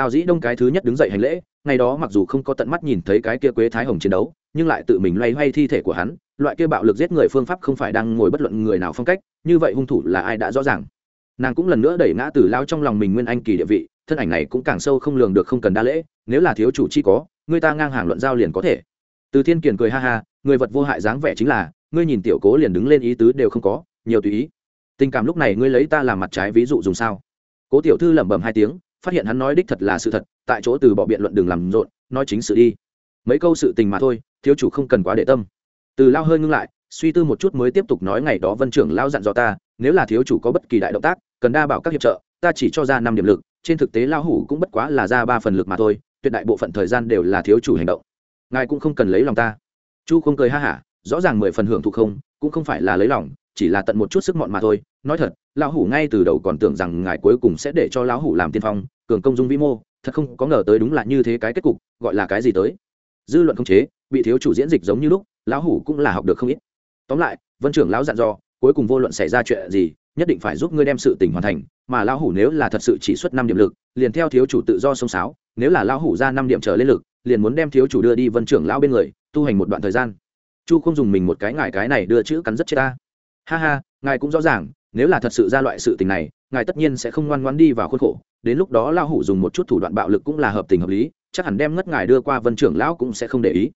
tào dĩ đông cái thứ nhất đứng dậy hành lễ, ngày đó mặc dù không có tận mắt nhìn thấy cái kia quế thái hồng chiến đấu, nhưng lại tự mình loay hoay thi thể của hắn, loại kia bạo lực giết người phương pháp không phải đang ngồi bất luận người nào phong cách, như vậy hung thủ là ai đã rõ ràng. Nàng cũng lần nữa đẩy ngã từ lao trong lòng mình nguyên anh kỳ địa vị, thân ảnh này cũng càng sâu không lường được không cần đa lễ, nếu là thiếu chủ chi có, người ta ngang hàng luận giao liền có thể. Từ thiên kiền cười ha ha, người vật vô hại dáng vẻ chính là, ngươi nhìn tiểu cố liền đứng lên ý tứ đều không có, nhiều tùy ý. Tình cảm lúc này ngươi lấy ta làm mặt trái ví dụ dùng sao? Cố tiểu thư lẩm bẩm hai tiếng phát hiện hắn nói đích thật là sự thật, tại chỗ từ bỏ biện luận đường làm rộn, nói chính sự đi. Mấy câu sự tình mà thôi, thiếu chủ không cần quá để tâm. Từ lao hơi ngưng lại, suy tư một chút mới tiếp tục nói ngày đó vân trưởng lao dặn dò ta, nếu là thiếu chủ có bất kỳ đại động tác, cần đa bảo các hiệp trợ, ta chỉ cho ra năm điểm lực, trên thực tế lao hủ cũng bất quá là ra ba phần lực mà thôi, tuyệt đại bộ phận thời gian đều là thiếu chủ hành động. Ngài cũng không cần lấy lòng ta. Chu không cười ha hả, rõ ràng mười phần hưởng thụ không, cũng không phải là lấy lòng, chỉ là tận một chút sức mọn mà thôi nói thật, lão hủ ngay từ đầu còn tưởng rằng ngài cuối cùng sẽ để cho lão hủ làm tiên phong, cường công dung vĩ mô, thật không có ngờ tới đúng là như thế cái kết cục, gọi là cái gì tới? Dư luận không chế, bị thiếu chủ diễn dịch giống như lúc, lão hủ cũng là học được không ít. Tóm lại, vân trưởng lão dặn dò, cuối cùng vô luận xảy ra chuyện gì, nhất định phải giúp ngươi đem sự tình hoàn thành, mà lão hủ nếu là thật sự chỉ xuất năm điểm lực, liền theo thiếu chủ tự do sông sáo nếu là lão hủ ra năm điểm trở lên lực, liền muốn đem thiếu chủ đưa đi vân trưởng lão bên người, tu hành một đoạn thời gian. Chu không dùng mình một cái ngài cái này đưa chữ cắn rất chết ta. Ha ha, ngài cũng rõ ràng nếu là thật sự ra loại sự tình này, ngài tất nhiên sẽ không ngoan ngoan đi vào khuôn khổ, đến lúc đó lão hủ dùng một chút thủ đoạn bạo lực cũng là hợp tình hợp lý, chắc hẳn đem ngất ngài đưa qua vân trưởng lão cũng sẽ không để ý.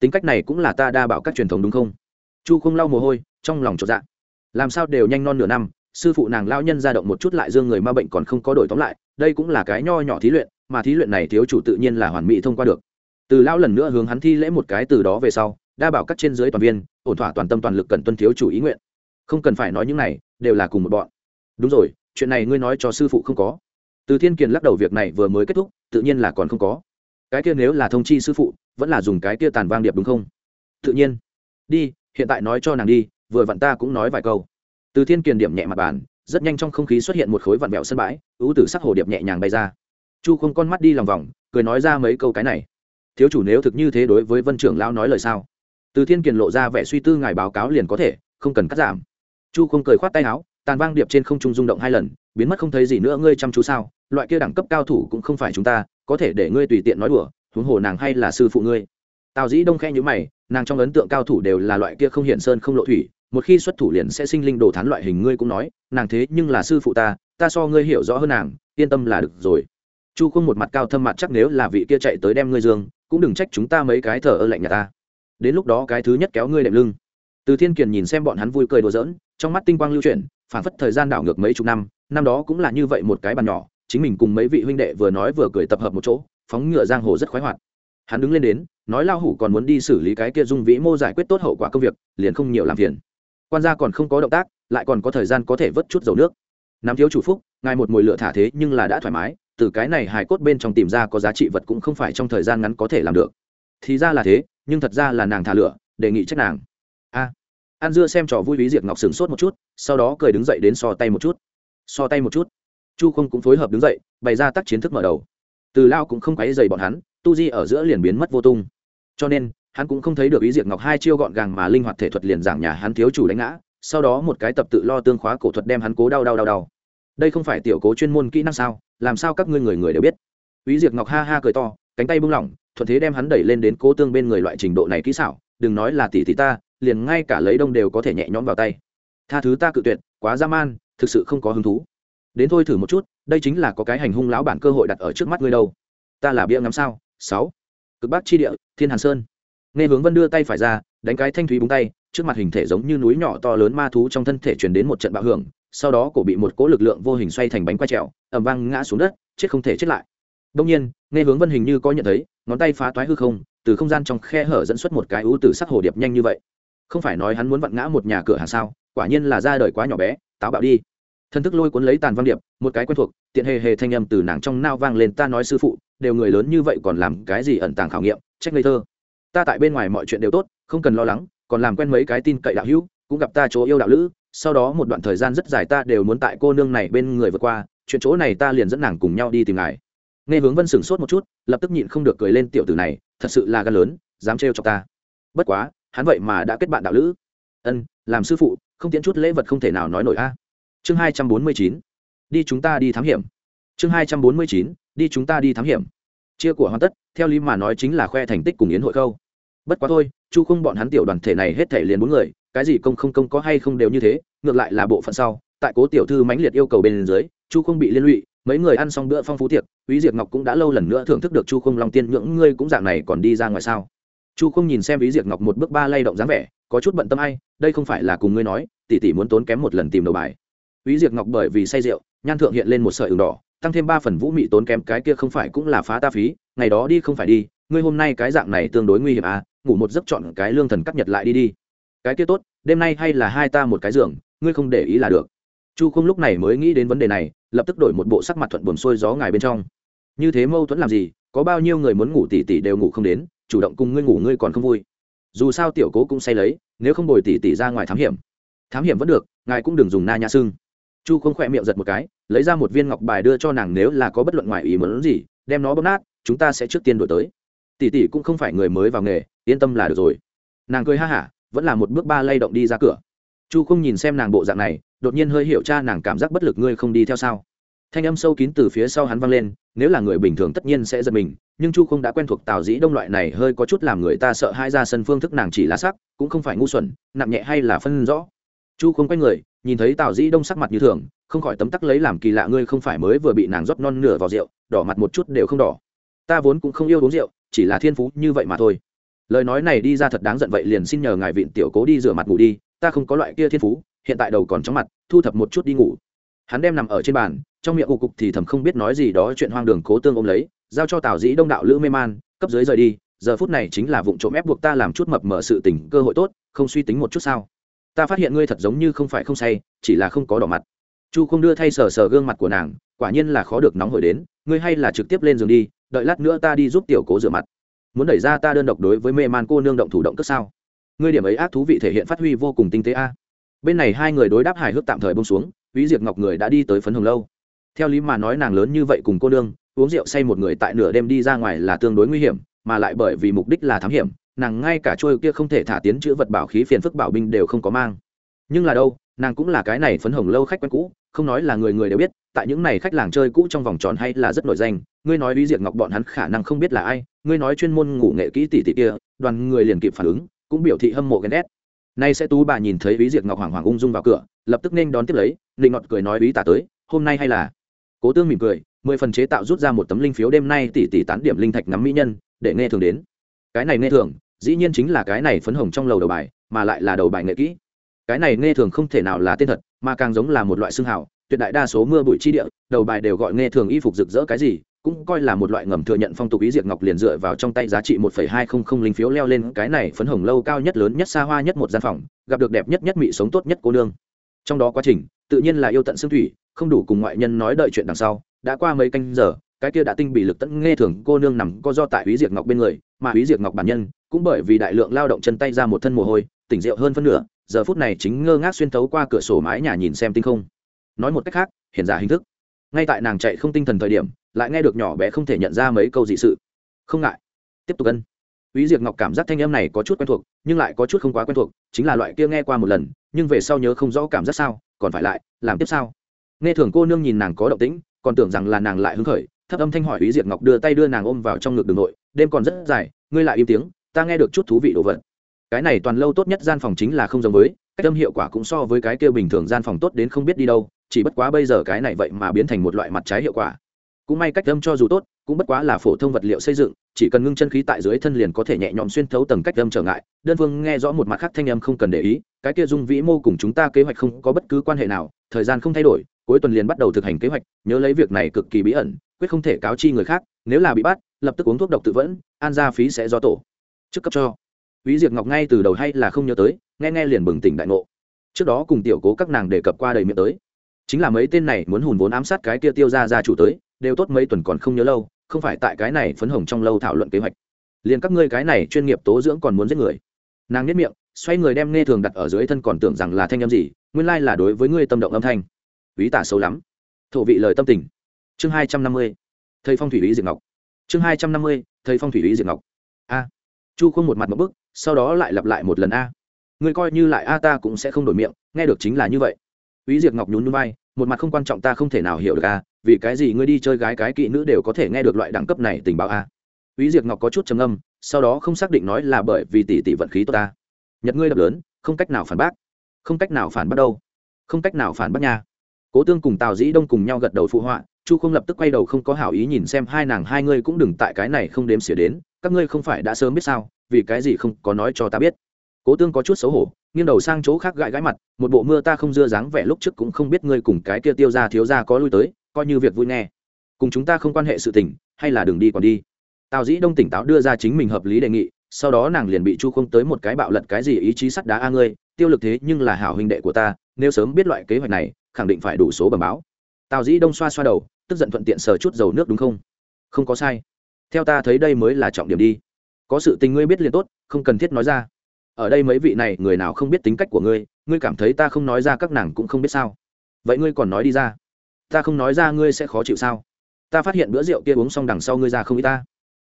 Tính cách này cũng là ta đa bảo các truyền thống đúng không? Chu không lau mồ hôi, trong lòng trọn dạ. Làm sao đều nhanh non nửa năm, sư phụ nàng lao nhân ra động một chút lại dương người ma bệnh còn không có đổi tóm lại, đây cũng là cái nho nhỏ thí luyện, mà thí luyện này thiếu chủ tự nhiên là hoàn mỹ thông qua được. Từ lao lần nữa hướng hắn thi lễ một cái từ đó về sau, đa bảo các trên dưới toàn viên, ổn thỏa toàn tâm toàn lực cần tuân thiếu chủ ý nguyện không cần phải nói những này, đều là cùng một bọn. Đúng rồi, chuyện này ngươi nói cho sư phụ không có. Từ thiên kiền lắc đầu việc này vừa mới kết thúc, tự nhiên là còn không có. Cái kia nếu là thông chi sư phụ, vẫn là dùng cái kia tàn vang điệp đúng không? Tự nhiên. Đi, hiện tại nói cho nàng đi, vừa vặn ta cũng nói vài câu. Từ thiên kiền điểm nhẹ mặt bàn, rất nhanh trong không khí xuất hiện một khối vặn vẹo sân bãi ưu tử sắc hồ điệp nhẹ nhàng bay ra. Chu không con mắt đi lòng vòng, cười nói ra mấy câu cái này. Thiếu chủ nếu thực như thế đối với vân trưởng lão nói lời sao? Từ thiên kiền lộ ra vẻ suy tư ngài báo cáo liền có thể, không cần cắt giảm chu không cười khoát tay áo, tàn vang điệp trên không trung rung động hai lần, biến mất không thấy gì nữa, ngươi chăm chú sao? Loại kia đẳng cấp cao thủ cũng không phải chúng ta, có thể để ngươi tùy tiện nói đùa, huống hồ nàng hay là sư phụ ngươi. Tào dĩ đông khe nhữ mày, nàng trong ấn tượng cao thủ đều là loại kia không hiện sơn, không lộ thủy, một khi xuất thủ liền sẽ sinh linh đồ thán loại hình ngươi cũng nói, nàng thế nhưng là sư phụ ta ta so ngươi hiểu rõ hơn nàng, yên tâm là được rồi. Chu không một mặt cao thâm mặt chắc nếu là vị kia chạy tới đem ngươi dương, cũng đừng trách chúng ta mấy cái thờ ơ lạnh nhà ta. Đến lúc đó cái thứ nhất kéo ngươi đệm lưng. Từ thiên kiền nhìn xem bọn hắn vui cười đùa giỡn trong mắt tinh quang lưu chuyển, phản phất thời gian đảo ngược mấy chục năm năm đó cũng là như vậy một cái bàn nhỏ, chính mình cùng mấy vị huynh đệ vừa nói vừa cười tập hợp một chỗ, phóng ngựa giang hồ rất khoái hoạt. Hắn đứng lên đến, nói lao hủ còn muốn đi xử lý cái kia dung vĩ mô giải quyết tốt hậu quả công việc, liền không nhiều làm phiền. Quan gia còn không có động tác, lại còn có thời gian có thể vớt chút dầu nước. Nắm thiếu chủ phúc, ngài một mồi lửa thả thế nhưng là đã thoải mái, từ cái này hài cốt bên trong tìm ra có giá trị vật cũng không phải trong thời gian ngắn có thể làm được. Thì ra là thế, nhưng thật ra là nàng thả lửa, đề nghị trách nàng an dưa xem trò vui ví diệt ngọc sửng sốt một chút, sau đó cười đứng dậy đến so tay một chút. So tay một chút. Chu không cũng phối hợp đứng dậy, bày ra tác chiến thức mở đầu. Từ lao cũng không quấy dày bọn hắn, tu di ở giữa liền biến mất vô tung. Cho nên, hắn cũng không thấy được ý diệt ngọc hai chiêu gọn gàng mà linh hoạt thể thuật liền giảng nhà hắn thiếu chủ đánh ngã, sau đó một cái tập tự lo tương khóa cổ thuật đem hắn cố đau đau đau đau. Đây không phải tiểu cố chuyên môn kỹ năng sao, làm sao các ngươi người người đều biết? Ý diệt ngọc ha ha cười to, cánh tay buông lỏng, thuận thế đem hắn đẩy lên đến cố tương bên người loại trình độ này kỹ xảo, đừng nói là tỷ tỷ ta liền ngay cả lấy đông đều có thể nhẹ nhõm vào tay. Tha thứ ta cự tuyệt, quá dã man, thực sự không có hứng thú. Đến thôi thử một chút, đây chính là có cái hành hung lão bản cơ hội đặt ở trước mắt ngươi đâu. Ta là bia ngắm sao? Sáu. Cực bắc chi địa, thiên hàn sơn. Nghe hướng vân đưa tay phải ra, đánh cái thanh thúy búng tay, trước mặt hình thể giống như núi nhỏ to lớn ma thú trong thân thể truyền đến một trận bạo hưởng, sau đó cổ bị một cỗ lực lượng vô hình xoay thành bánh quay trèo ẩm vang ngã xuống đất, chết không thể chết lại. Đông nhiên, nghe hướng vân hình như có nhận thấy, ngón tay phá toái hư không, từ không gian trong khe hở dẫn xuất một cái ưu tử sắc hồ điệp nhanh như vậy không phải nói hắn muốn vặn ngã một nhà cửa hàng sao, quả nhiên là ra đời quá nhỏ bé, táo bạo đi. Thân thức lôi cuốn lấy tàn văn điệp, một cái quen thuộc, tiện hề hề thanh âm từ nàng trong nao vang lên, ta nói sư phụ, đều người lớn như vậy còn làm cái gì ẩn tàng khảo nghiệm, trách ngây thơ. Ta tại bên ngoài mọi chuyện đều tốt, không cần lo lắng, còn làm quen mấy cái tin cậy đạo hữu, cũng gặp ta chỗ yêu đạo lữ, sau đó một đoạn thời gian rất dài ta đều muốn tại cô nương này bên người vượt qua, chuyện chỗ này ta liền dẫn nàng cùng nhau đi tìm ngài. Nghe hướng vân sửng sốt một chút, lập tức nhịn không được cười lên, tiểu tử này, thật sự là gan lớn, dám trêu cho ta. Bất quá hắn vậy mà đã kết bạn đạo lữ. Ân, làm sư phụ, không tiến chút lễ vật không thể nào nói nổi a. Chương hai trăm bốn mươi chín. Đi chúng ta đi thám hiểm. Chương hai trăm bốn mươi chín, đi chúng ta đi thám hiểm. Chia của hoàn tất, theo lý mà nói chính là khoe thành tích cùng yến hội khâu. Bất quá thôi, chu không bọn hắn tiểu đoàn thể này hết thể liền bốn người, cái gì công không công có hay không đều như thế, ngược lại là bộ phận sau. Tại cố tiểu thư mãnh liệt yêu cầu bên dưới, chu không bị liên lụy, mấy người ăn xong bữa phong phú tiệc, quý diệt ngọc cũng đã lâu lần nữa thưởng thức được chu không long tiên những ngươi cũng dạng này còn đi ra ngoài sao? Chu không nhìn xem ý diệt ngọc một bước ba lay động dáng vẻ, có chút bận tâm ai, đây không phải là cùng ngươi nói, tỷ tỷ muốn tốn kém một lần tìm đầu bài. Ý diệt ngọc bởi vì say rượu, nhan thượng hiện lên một sợi ửng đỏ, tăng thêm ba phần vũ mị tốn kém cái kia không phải cũng là phá ta phí, ngày đó đi không phải đi, ngươi hôm nay cái dạng này tương đối nguy hiểm à ngủ một giấc chọn cái lương thần cắt nhật lại đi đi. Cái kia tốt, đêm nay hay là hai ta một cái giường, ngươi không để ý là được. Chu không lúc này mới nghĩ đến vấn đề này, lập tức đổi một bộ sắc mặt thuận buồm xuôi gió ngài bên trong. Như thế mâu thuẫn làm gì, có bao nhiêu người muốn ngủ tỉ tỉ đều ngủ không đến chủ động cùng ngươi ngủ ngươi còn không vui. Dù sao tiểu cố cũng say lấy, nếu không bồi tỉ tỉ ra ngoài thám hiểm. Thám hiểm vẫn được, ngài cũng đừng dùng na nhã sưng. Chu không khỏe miệng giật một cái, lấy ra một viên ngọc bài đưa cho nàng nếu là có bất luận ngoài ý muốn gì, đem nó bóp nát, chúng ta sẽ trước tiên đổi tới. Tỷ tỷ cũng không phải người mới vào nghề, yên tâm là được rồi. Nàng cười ha hả, vẫn là một bước ba lay động đi ra cửa. Chu không nhìn xem nàng bộ dạng này, đột nhiên hơi hiểu cha nàng cảm giác bất lực ngươi không đi theo sao thanh âm sâu kín từ phía sau hắn vang lên, nếu là người bình thường tất nhiên sẽ giật mình, nhưng chu không đã quen thuộc tào dĩ đông loại này hơi có chút làm người ta sợ hai ra sân phương thức nàng chỉ lá sắc, cũng không phải ngu xuẩn, nặng nhẹ hay là phân rõ. Chu không quay người, nhìn thấy tào dĩ đông sắc mặt như thường, không khỏi tấm tắc lấy làm kỳ lạ ngươi không phải mới vừa bị nàng rót non nửa vào rượu, đỏ mặt một chút đều không đỏ. Ta vốn cũng không yêu uống rượu, chỉ là thiên phú như vậy mà thôi. Lời nói này đi ra thật đáng giận vậy liền xin nhờ ngài vịn tiểu cố đi rửa mặt ngủ đi, ta không có loại kia thiên phú, hiện tại đầu còn chóng mặt, thu thập một chút đi ngủ hắn đem nằm ở trên bàn, trong miệng cục cục thì thầm không biết nói gì đó chuyện hoang đường cố tương ôm lấy, giao cho tào dĩ đông đạo lữ mê man, cấp dưới rời đi, giờ phút này chính là vụ trộm ép buộc ta làm chút mập mở sự tình, cơ hội tốt, không suy tính một chút sao? Ta phát hiện ngươi thật giống như không phải không say, chỉ là không có đỏ mặt. Chu không đưa thay sờ sờ gương mặt của nàng, quả nhiên là khó được nóng hổi đến, ngươi hay là trực tiếp lên giường đi, đợi lát nữa ta đi giúp tiểu cố rửa mặt. Muốn đẩy ra ta đơn độc đối với mê man cô nương động thủ động cất sao? Ngươi điểm ấy ác thú vị thể hiện phát huy vô cùng tinh tế a. Bên này hai người đối đáp hài hước tạm thời bông xuống Úy diệt ngọc người đã đi tới phấn hồng lâu. Theo lý mà nói nàng lớn như vậy cùng cô nương, uống rượu say một người tại nửa đêm đi ra ngoài là tương đối nguy hiểm, mà lại bởi vì mục đích là thám hiểm, nàng ngay cả trôi kia không thể thả tiến chữ vật bảo khí phiền phức bảo binh đều không có mang. Nhưng là đâu, nàng cũng là cái này phấn hồng lâu khách quen cũ, không nói là người người đều biết, tại những này khách làng chơi cũ trong vòng tròn hay là rất nổi danh, ngươi nói Úy diệt ngọc bọn hắn khả năng không biết là ai, ngươi nói chuyên môn ngủ nghệ kỹ tỷ tỷ kia, đoàn người liền kịp phản ứng, cũng biểu thị hâm mộ ghen ghét. Nay sẽ tú bà nhìn thấy uy diệt ngọc hoàng hoàng ung dung vào cửa, lập tức nên đón tiếp lấy định ngọt cười nói bí tả tới, hôm nay hay là? Cố tương mỉm cười, mười phần chế tạo rút ra một tấm linh phiếu đêm nay tỷ tỷ tán điểm linh thạch ngắm mỹ nhân, để nghe thường đến. Cái này nghe thường, dĩ nhiên chính là cái này phấn hồng trong lầu đầu bài, mà lại là đầu bài nghệ kỹ. Cái này nghe thường không thể nào là tên thật, mà càng giống là một loại xương hào, tuyệt đại đa số mưa bụi chi địa, đầu bài đều gọi nghe thường y phục rực rỡ cái gì, cũng coi là một loại ngầm thừa nhận phong tục ý diệt ngọc liền dựa vào trong tay giá trị một phẩy hai không không linh phiếu leo lên cái này phấn hồng lâu cao nhất lớn nhất xa hoa nhất một gian phòng, gặp được đẹp nhất nhất mị sống tốt nhất cô nương. Trong đó quá trình tự nhiên là yêu tận xương thủy không đủ cùng ngoại nhân nói đợi chuyện đằng sau đã qua mấy canh giờ cái kia đã tinh bị lực tận nghe thường cô nương nằm co do tại Úy Diệt Ngọc bên người, mà Úy Diệt Ngọc bản nhân cũng bởi vì đại lượng lao động chân tay ra một thân mồ hôi, tỉnh rượu hơn phân nửa, giờ phút này chính ngơ ngác xuyên thấu qua cửa sổ mái nhà nhìn xem tinh không. Nói một cách khác, hiện giả hình thức. Ngay tại nàng chạy không tinh thần thời điểm, lại nghe được nhỏ bé không thể nhận ra mấy câu dị sự. Không ngại, tiếp tục ân. Úy Diệt Ngọc cảm giác thanh âm này có chút quen thuộc, nhưng lại có chút không quá quen thuộc, chính là loại kia nghe qua một lần, nhưng về sau nhớ không rõ cảm giác sao, còn phải lại, làm tiếp sao? Nghe thường cô nương nhìn nàng có động tĩnh, còn tưởng rằng là nàng lại hứng khởi, thấp âm thanh hỏi ý diệt Ngọc đưa tay đưa nàng ôm vào trong ngực đường nội, đêm còn rất dài, ngươi lại im tiếng, ta nghe được chút thú vị đồ vật. Cái này toàn lâu tốt nhất gian phòng chính là không giống với, cách âm hiệu quả cũng so với cái kia bình thường gian phòng tốt đến không biết đi đâu, chỉ bất quá bây giờ cái này vậy mà biến thành một loại mặt trái hiệu quả. Cũng may cách âm cho dù tốt, cũng bất quá là phổ thông vật liệu xây dựng, chỉ cần ngưng chân khí tại dưới thân liền có thể nhẹ nhõm xuyên thấu tầng cách âm trở ngại. Đơn phương nghe rõ một mặt khác thanh âm không cần để ý, cái kia dung vĩ mô cùng chúng ta kế hoạch không có bất cứ quan hệ nào, thời gian không thay đổi, cuối tuần liền bắt đầu thực hành kế hoạch, nhớ lấy việc này cực kỳ bí ẩn, quyết không thể cáo chi người khác nếu là bị bắt lập tức uống thuốc độc tự vẫn an gia phí sẽ do tổ trước cấp cho ý diệt Ngọc ngay từ đầu hay là không nhớ tới, nghe nghe liền bừng tỉnh đại ngộ. Trước đó cùng tiểu cố các nàng đề cập qua đầy miệng tới. Chính là mấy tên này muốn hùn vốn ám sát cái kia tiêu gia gia chủ tới, đều tốt mấy tuần còn không nhớ lâu, không phải tại cái này phấn hồng trong lâu thảo luận kế hoạch. Liền các ngươi cái này chuyên nghiệp tố dưỡng còn muốn giết người. Nàng nhất miệng, xoay người đem nghe thường đặt ở dưới thân còn tưởng rằng là thanh âm gì, nguyên lai là đối với ngươi tâm động âm thanh. Úy tả xấu lắm. Thổ vị lời tâm tình. Chương hai trăm năm mươi. Thầy phong thủy ý diệt ngọc. Chương hai trăm năm mươi. Thầy phong thủy ý diệt ngọc. A. Chu không một mặt một bức sau đó lại lặp lại một lần a. Người coi như lại a ta cũng sẽ không đổi miệng nghe được chính là như vậy. Ý diệt ngọc nhún nhún vai một mặt không quan trọng ta không thể nào hiểu được a vì cái gì ngươi đi chơi gái cái kỵ nữ đều có thể nghe được loại đẳng cấp này tình báo à? a ý diệp ngọc có chút trầm âm sau đó không xác định nói là bởi vì tỷ tỷ vận khí tốt ta. Nhật ngươi đập lớn, không cách nào phản bác. Không cách nào phản bác đâu. Không cách nào phản bác nha. Cố tương cùng tào dĩ đông cùng nhau gật đầu phụ họa, chu không lập tức quay đầu không có hảo ý nhìn xem hai nàng, hai ngươi cũng đừng tại cái này không đếm xỉa đến, các ngươi không phải đã sớm biết sao, vì cái gì không có nói cho ta biết. Cố tương có chút xấu hổ nghiêng đầu sang chỗ khác gãi gãi mặt, một bộ mưa ta không dưa dáng vẻ lúc trước cũng không biết ngươi cùng cái kia tiêu ra thiếu ra có lui tới, coi như việc vui nghe. Cùng chúng ta không quan hệ sự tình, hay là đường đi còn đi. Tào dĩ đông tỉnh táo đưa ra chính mình hợp lý đề nghị, sau đó nàng liền bị chu không tới một cái bạo lật cái gì ý chí sắt đá a ngươi, tiêu lực thế nhưng là hảo huynh đệ của ta, nếu sớm biết loại kế hoạch này, khẳng định phải đủ số bẩm báo. Tào dĩ đông xoa xoa đầu, tức giận thuận tiện sờ chút dầu nước đúng không? Không có sai. Theo ta thấy đây mới là trọng điểm đi. Có sự tình ngươi biết liền tốt, không cần thiết nói ra ở đây mấy vị này người nào không biết tính cách của ngươi ngươi cảm thấy ta không nói ra các nàng cũng không biết sao vậy ngươi còn nói đi ra ta không nói ra ngươi sẽ khó chịu sao ta phát hiện bữa rượu kia uống xong đằng sau ngươi ra không ý ta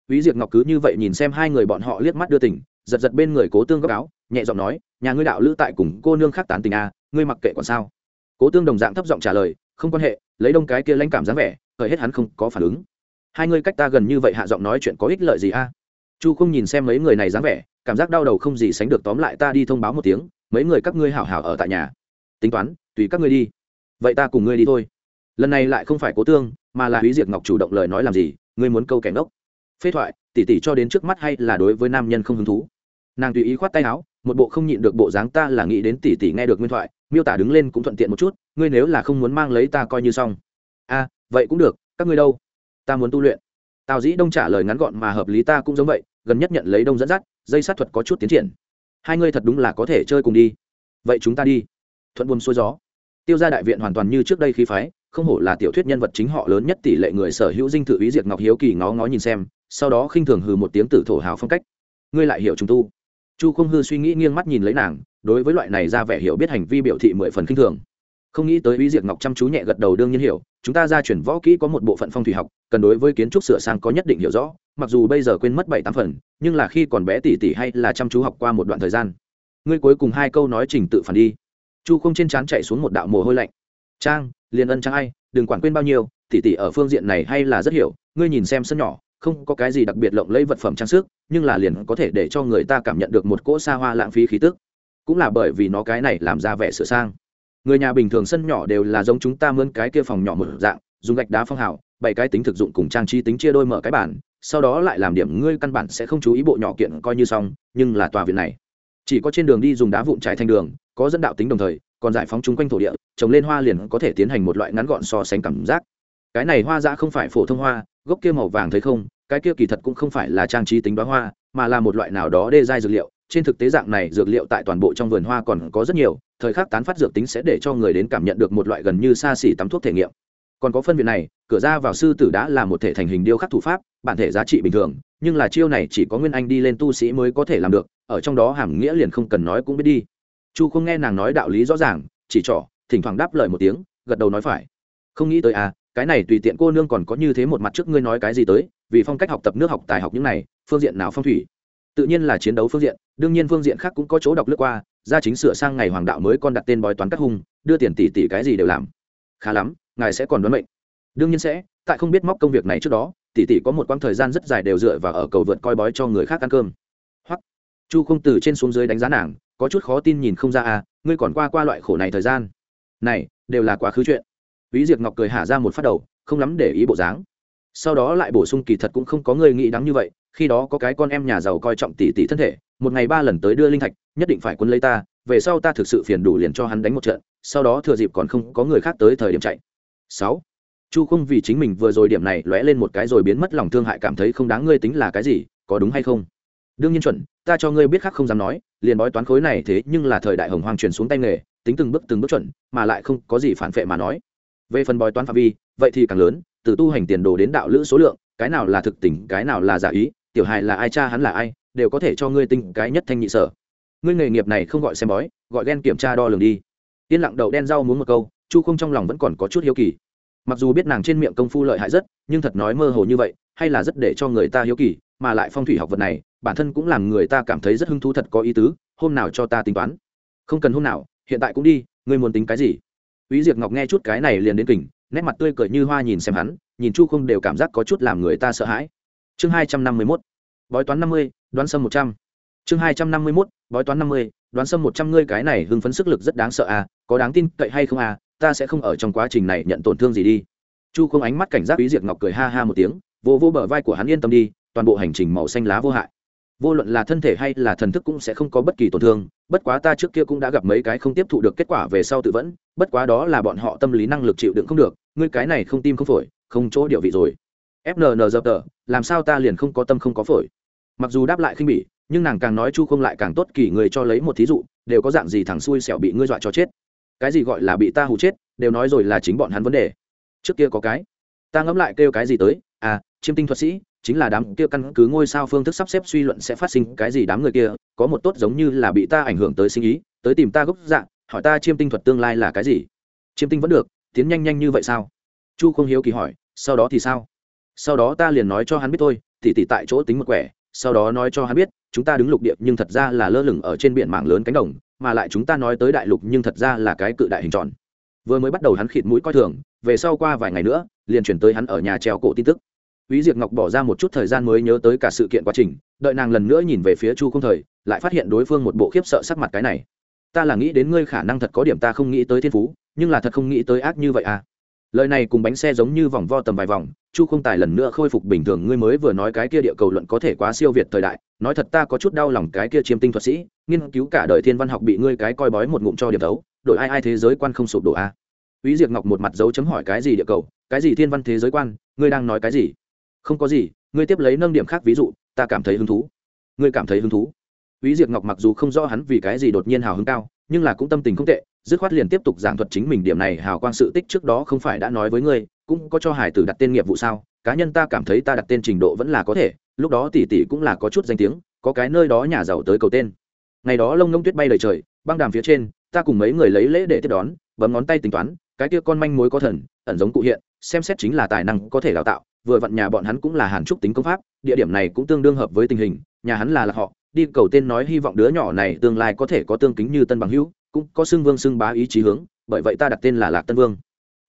Úy Diệp Ngọc cứ như vậy nhìn xem hai người bọn họ liếc mắt đưa tỉnh, giật giật bên người Cố Tương góc áo, nhẹ giọng nói, nhà ngươi đạo lữ tại cùng cô nương khác tán tình à, ngươi mặc kệ còn sao? Cố Tương đồng dạng thấp giọng trả lời, không quan hệ, lấy đông cái kia lãnh cảm dáng vẻ, thời hết hắn không có phản ứng. Hai người cách ta gần như vậy hạ giọng nói chuyện có ích lợi gì a? À? Chu không nhìn xem mấy người này dáng vẻ, cảm giác đau đầu không gì sánh được tóm lại ta đi thông báo một tiếng, mấy người các ngươi hảo hảo ở tại nhà. Tính toán, tùy các ngươi đi. Vậy ta cùng ngươi đi thôi. Lần này lại không phải Cố Tương, mà là Úy diệt Ngọc chủ động lời nói làm gì, ngươi muốn câu kẻ ngốc phế thoại tỉ tỉ cho đến trước mắt hay là đối với nam nhân không hứng thú nàng tùy ý khoát tay áo một bộ không nhịn được bộ dáng ta là nghĩ đến tỉ tỉ nghe được nguyên thoại miêu tả đứng lên cũng thuận tiện một chút ngươi nếu là không muốn mang lấy ta coi như xong a vậy cũng được các ngươi đâu ta muốn tu luyện tào dĩ đông trả lời ngắn gọn mà hợp lý ta cũng giống vậy gần nhất nhận lấy đông dẫn dắt, dây sát thuật có chút tiến triển. Hai ngươi thật đúng là có thể chơi cùng đi. Vậy chúng ta đi. Thuận buồm xuôi gió. Tiêu ra đại viện hoàn toàn như trước đây khi phái, không hổ là tiểu thuyết nhân vật chính họ lớn nhất tỷ lệ người sở hữu dinh thự ý diệt ngọc hiếu kỳ ngó ngó nhìn xem, sau đó khinh thường hừ một tiếng tử thổ hào phong cách. Ngươi lại hiểu chúng tu. Chu không hư suy nghĩ nghiêng mắt nhìn lấy nàng, đối với loại này ra vẻ hiểu biết hành vi biểu thị mười phần khinh thường không nghĩ tới ý diệt ngọc chăm chú nhẹ gật đầu đương nhiên hiểu, chúng ta ra chuyển võ kỹ có một bộ phận phong thủy học, cần đối với kiến trúc sửa sang có nhất định hiểu rõ, mặc dù bây giờ quên mất bảy tám phần, nhưng là khi còn bé tỉ tỉ hay là chăm chú học qua một đoạn thời gian. Ngươi cuối cùng hai câu nói trình tự phản đi. Chu không trên trán chạy xuống một đạo mồ hôi lạnh. Trang liền ân trang ai, đừng quản quên bao nhiêu, tỉ tỉ ở phương diện này hay là rất hiểu, ngươi nhìn xem sân nhỏ, không có cái gì đặc biệt lộng lẫy vật phẩm trang sức, nhưng là liền có thể để cho người ta cảm nhận được một cỗ xa hoa lãng phí khí tức. Cũng là bởi vì nó cái này làm ra vẻ sửa sang người nhà bình thường sân nhỏ đều là giống chúng ta mướn cái kia phòng nhỏ một dạng, dùng gạch đá phong hào, bảy cái tính thực dụng cùng trang trí tính chia đôi mở cái bản sau đó lại làm điểm ngươi căn bản sẽ không chú ý bộ nhỏ kiện coi như xong, nhưng là tòa viện này. Chỉ có trên đường đi dùng đá vụn trải thành đường, có dẫn đạo tính đồng thời, còn giải phóng chung quanh thổ địa, trồng lên hoa liền có thể tiến hành một loại ngắn gọn so sánh cảm giác. Cái này hoa dã không phải phổ thông hoa, gốc kia màu vàng thấy không, cái kia kỳ thật cũng không phải là trang trí tính đoá hoa, mà là một loại nào đó đê giai dược liệu trên thực tế dạng này dược liệu tại toàn bộ trong vườn hoa còn có rất nhiều, thời khắc tán phát dược tính sẽ để cho người đến cảm nhận được một loại gần như xa xỉ tắm thuốc thể nghiệm. Còn có phân viện này, cửa ra vào sư tử đã là một thể thành hình điêu khắc thủ pháp, bản thể giá trị bình thường, nhưng là chiêu này chỉ có nguyên anh đi lên tu sĩ mới có thể làm được, ở trong đó hàm nghĩa liền không cần nói cũng biết đi. Chu không nghe nàng nói đạo lý rõ ràng, chỉ trỏ, thỉnh thoảng đáp lời một tiếng, gật đầu nói phải. Không nghĩ tới à cái này tùy tiện cô nương còn có như thế một mặt trước ngươi nói cái gì tới, vì phong cách học tập nước học tài học những này, phương diện nào phong thủy? Tự nhiên là chiến đấu phương diện đương nhiên phương diện khác cũng có chỗ đọc lướt qua gia chính sửa sang ngày hoàng đạo mới con đặt tên bói toán cắt hung đưa tiền tỷ tỷ cái gì đều làm. Khá lắm ngài sẽ còn đoán mệnh. Đương nhiên sẽ tại không biết móc công việc này trước đó tỷ tỷ có một quãng thời gian rất dài đều dựa vào ở cầu vượt coi bói cho người khác ăn cơm. Hoặc chu không từ trên xuống dưới đánh giá nàng có chút khó tin nhìn không ra à ngươi còn qua qua loại khổ này thời gian. Này đều là quá khứ chuyện. Ví Diệp Ngọc cười hạ ra một phát đầu, không lắm để ý bộ dáng. Sau đó lại bổ sung kỳ thật cũng không có người nghĩ đắng như vậy, khi đó có cái con em nhà giàu coi trọng tỷ tỷ thân thể, một ngày ba lần tới đưa linh thạch, nhất định phải quân lấy ta, về sau ta thực sự phiền đủ liền cho hắn đánh một trận, sau đó thừa dịp còn không có người khác tới thời điểm chạy. Sáu, Chu không vì chính mình vừa rồi điểm này lóe lên một cái rồi biến mất lòng thương hại cảm thấy không đáng ngươi tính là cái gì, có đúng hay không? Đương nhiên chuẩn, ta cho ngươi biết khác không dám nói, liền bói toán khối này thế nhưng là thời đại hồng hoang truyền xuống tay nghề, tính từng bước từng bước chuẩn, mà lại không có gì phản phệ mà nói về phần bói toán phạm vi vậy thì càng lớn từ tu hành tiền đồ đến đạo lữ số lượng cái nào là thực tình cái nào là giả ý tiểu hài là ai cha hắn là ai đều có thể cho ngươi tinh cái nhất thanh nhị sở. Ngươi nghề nghiệp này không gọi xem bói gọi ghen kiểm tra đo lường đi. Yên lặng đầu đen rau muốn một câu chu không trong lòng vẫn còn có chút hiếu kỳ. Mặc dù biết nàng trên miệng công phu lợi hại rất nhưng thật nói mơ hồ như vậy hay là rất để cho người ta hiếu kỳ mà lại phong thủy học vật này bản thân cũng làm người ta cảm thấy rất hứng thú thật có ý tứ hôm nào cho ta tính toán. Không cần hôm nào hiện tại cũng đi ngươi muốn tính cái gì? Úy Diệp Ngọc nghe chút cái này liền đến kỉnh, nét mặt tươi cười như hoa nhìn xem hắn, nhìn Chu không đều cảm giác có chút làm người ta sợ hãi. Chương hai trăm năm mươi 251. Bói toán năm mươi, đoán sâm một trăm. Chương hai trăm năm mươi 251, bói toán năm mươi, đoán sâm một trăm ngươi cái này hưng phấn sức lực rất đáng sợ à, có đáng tin cậy hay không à, ta sẽ không ở trong quá trình này nhận tổn thương gì đi. Chu không ánh mắt cảnh giác quý diệt Ngọc cười ha ha một tiếng, vô vô bờ vai của hắn yên tâm đi, toàn bộ hành trình màu xanh lá vô hại vô luận là thân thể hay là thần thức cũng sẽ không có bất kỳ tổn thương bất quá ta trước kia cũng đã gặp mấy cái không tiếp thụ được kết quả về sau tự vẫn bất quá đó là bọn họ tâm lý năng lực chịu đựng không được ngươi cái này không tim không phổi không chỗ điều vị rồi fnn dập tờ, làm sao ta liền không có tâm không có phổi? Mặc dù đáp lại khinh bỉ, nhưng nàng càng nói chu không lại càng tốt, kỳ người cho lấy một thí dụ, đều có dạng gì thằng xui xẻo bị ngươi dọa cho chết. Cái gì gọi là bị ta hù chết, đều nói rồi là chính bọn hắn vấn đề. Trước kia có cái, ta ngẫm lại kêu cái gì tới à chiêm tinh thuật sĩ, chính là đám kia căn cứ ngôi sao phương thức sắp xếp suy luận sẽ phát sinh cái gì đám người kia, có một tốt giống như là bị ta ảnh hưởng tới sinh ý, tới tìm ta gốc dạng, hỏi ta chiêm tinh thuật tương lai là cái gì. Chiêm tinh vẫn được, tiến nhanh nhanh như vậy sao? Chu không hiếu kỳ hỏi, sau đó thì sao? Sau đó ta liền nói cho hắn biết thôi tỉ tỉ tại chỗ tính một quẻ sau đó nói cho hắn biết chúng ta đứng lục địa nhưng thật ra là lơ lửng ở trên biển mảng lớn cánh đồng mà lại chúng ta nói tới đại lục nhưng thật ra là cái cự đại hình tròn vừa mới bắt đầu hắn khịt mũi coi thường về sau qua vài ngày nữa liền chuyển tới hắn ở nhà treo cổ tin tức Úy Diệp Ngọc bỏ ra một chút thời gian mới nhớ tới cả sự kiện quá trình, đợi nàng lần nữa nhìn về phía Chu Không Thời, lại phát hiện đối phương một bộ khiếp sợ sắc mặt cái này. Ta là nghĩ đến ngươi khả năng thật có điểm ta không nghĩ tới thiên phú, nhưng là thật không nghĩ tới ác như vậy à. Lời này cùng bánh xe giống như vòng vo tầm vài vòng, Chu Không Tài lần nữa khôi phục bình thường, ngươi mới vừa nói cái kia địa cầu luận có thể quá siêu việt thời đại, nói thật ta có chút đau lòng cái kia chiêm tinh thuật sĩ, nghiên cứu cả đời thiên văn học bị ngươi cái coi bói một ngụm cho điểm đấu, đổi ai ai thế giới quan không sụp đổ a. À. Úy Diệp Ngọc một mặt dấu chấm hỏi cái gì địa cầu, cái gì thiên văn thế giới quan, ngươi đang nói cái gì? không có gì ngươi tiếp lấy nâng điểm khác ví dụ ta cảm thấy hứng thú ngươi cảm thấy hứng thú Vĩ Diệp Ngọc mặc dù không rõ hắn vì cái gì đột nhiên hào hứng cao, nhưng là cũng tâm tình không tệ, dứt khoát liền tiếp tục giảng thuật chính mình điểm này hào quang sự tích trước đó không phải đã nói với ngươi, cũng có cho hải tử đặt tên nghiệp vụ sao? Cá nhân ta cảm thấy ta đặt tên trình độ vẫn là có thể, lúc đó tỷ tỷ cũng là có chút danh tiếng, có cái nơi đó nhà giàu tới cầu tên. Ngày đó lông ngông tuyết bay lời trời, băng đàm phía trên, ta cùng mấy người lấy lễ để tiếp đón, bấm ngón tay tính toán, cái kia con manh mối có thần, ẩn giống cụ hiện, xem xét chính là tài năng có thể đào tạo, vừa vặn nhà bọn hắn cũng là hàn trúc tính công pháp địa điểm này cũng tương đương hợp với tình hình nhà hắn là lạc họ đi cầu tên nói hy vọng đứa nhỏ này tương lai có thể có tương kính như tân bằng hữu cũng có xưng vương xưng bá ý chí hướng, bởi vậy ta đặt tên là lạc tân vương.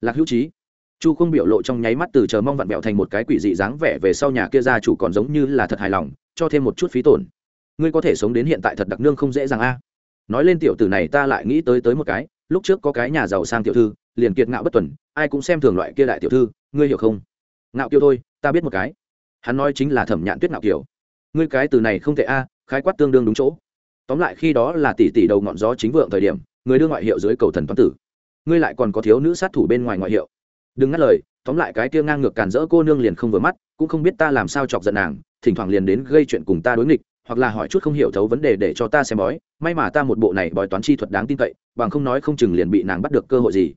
Lạc hữu trí chu không biểu lộ trong nháy mắt từ chờ mong vặn vẹo thành một cái quỷ dị dáng vẻ về sau nhà kia gia chủ còn giống như là thật hài lòng, cho thêm một chút phí tổn. Ngươi có thể sống đến hiện tại thật đặc nương không dễ dàng a. Nói lên tiểu tử này ta lại nghĩ tới tới một cái, lúc trước có cái nhà giàu sang tiểu thư, liền kiệt ngạo bất tuần, ai cũng xem thường loại kia đại tiểu thư, ngươi hiểu không? Ngạo kiều thôi, ta biết một cái. Hắn nói chính là thẩm nhạn tuyết ngạo kiều. Ngươi cái từ này không thể a, khái quát tương đương đúng chỗ tóm lại khi đó là tỷ tỷ đầu ngọn gió chính vượng thời điểm, người đưa ngoại hiệu dưới cầu thần toán tử. Ngươi lại còn có thiếu nữ sát thủ bên ngoài ngoại hiệu. Đừng ngắt lời, tóm lại cái kia ngang ngược càn rỡ cô nương liền không vừa mắt, cũng không biết ta làm sao chọc giận nàng, thỉnh thoảng liền đến gây chuyện cùng ta đối nghịch, hoặc là hỏi chút không hiểu thấu vấn đề để cho ta xem bói, may mà ta một bộ này bói toán chi thuật đáng tin cậy, bằng không nói không chừng liền bị nàng bắt được cơ hội gì.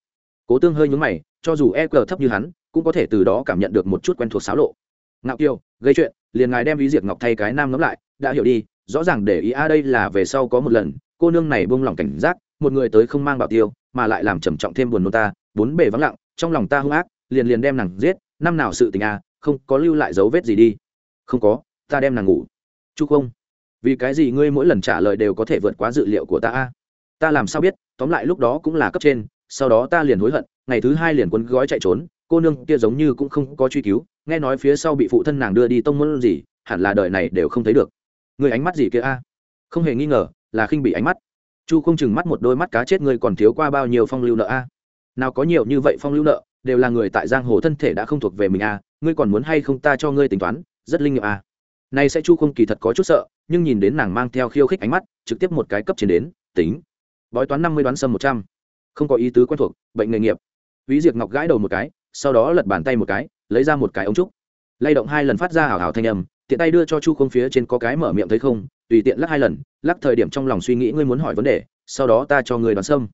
Cố tương hơi nhúng mày, cho dù e cờ thấp như hắn, cũng có thể từ đó cảm nhận được một chút quen thuộc xáo lộ. Ngạo kiêu gây chuyện, liền ngài đem ý diệt ngọc thay cái nam ngẫm lại, đã hiểu đi rõ ràng để ý a đây là về sau có một lần, cô nương này buông lỏng cảnh giác, một người tới không mang bảo tiêu, mà lại làm trầm trọng thêm buồn nôn ta, bốn bề vắng lặng, trong lòng ta hung ác, liền liền đem nàng giết, năm nào sự tình a, không có lưu lại dấu vết gì đi. Không có, ta đem nàng ngủ. Chu không, vì cái gì ngươi mỗi lần trả lời đều có thể vượt quá dự liệu của ta a? Ta làm sao biết, tóm lại lúc đó cũng là cấp trên, sau đó ta liền hối hận, ngày thứ hai liền quấn gói chạy trốn, cô nương kia giống như cũng không có truy cứu, nghe nói phía sau bị phụ thân nàng đưa đi tông môn gì, hẳn là đời này đều không thấy được người ánh mắt gì kia a? Không hề nghi ngờ, là khinh bị ánh mắt. Chu không chừng mắt một đôi mắt cá chết ngươi còn thiếu qua bao nhiêu phong lưu nợ a? Nào có nhiều như vậy phong lưu nợ, đều là người tại giang hồ thân thể đã không thuộc về mình a, ngươi còn muốn hay không ta cho ngươi tính toán, rất linh nghiệm a. Nay sẽ chu không kỳ thật có chút sợ, nhưng nhìn đến nàng mang theo khiêu khích ánh mắt, trực tiếp một cái cấp trên đến, tính. Bói toán năm mươi đoán sâm một trăm. Không có ý tứ quen thuộc, bệnh nghề nghiệp. Ví diệt ngọc gãi đầu một cái, sau đó lật bàn tay một cái, lấy ra một cái ống trúc. Lay động hai lần phát ra hào hào thanh âm tiện tay đưa cho chu không phía trên có cái mở miệng thấy không, tùy tiện lắc hai lần, lắc thời điểm trong lòng suy nghĩ ngươi muốn hỏi vấn đề, sau đó ta cho người đoán sâm.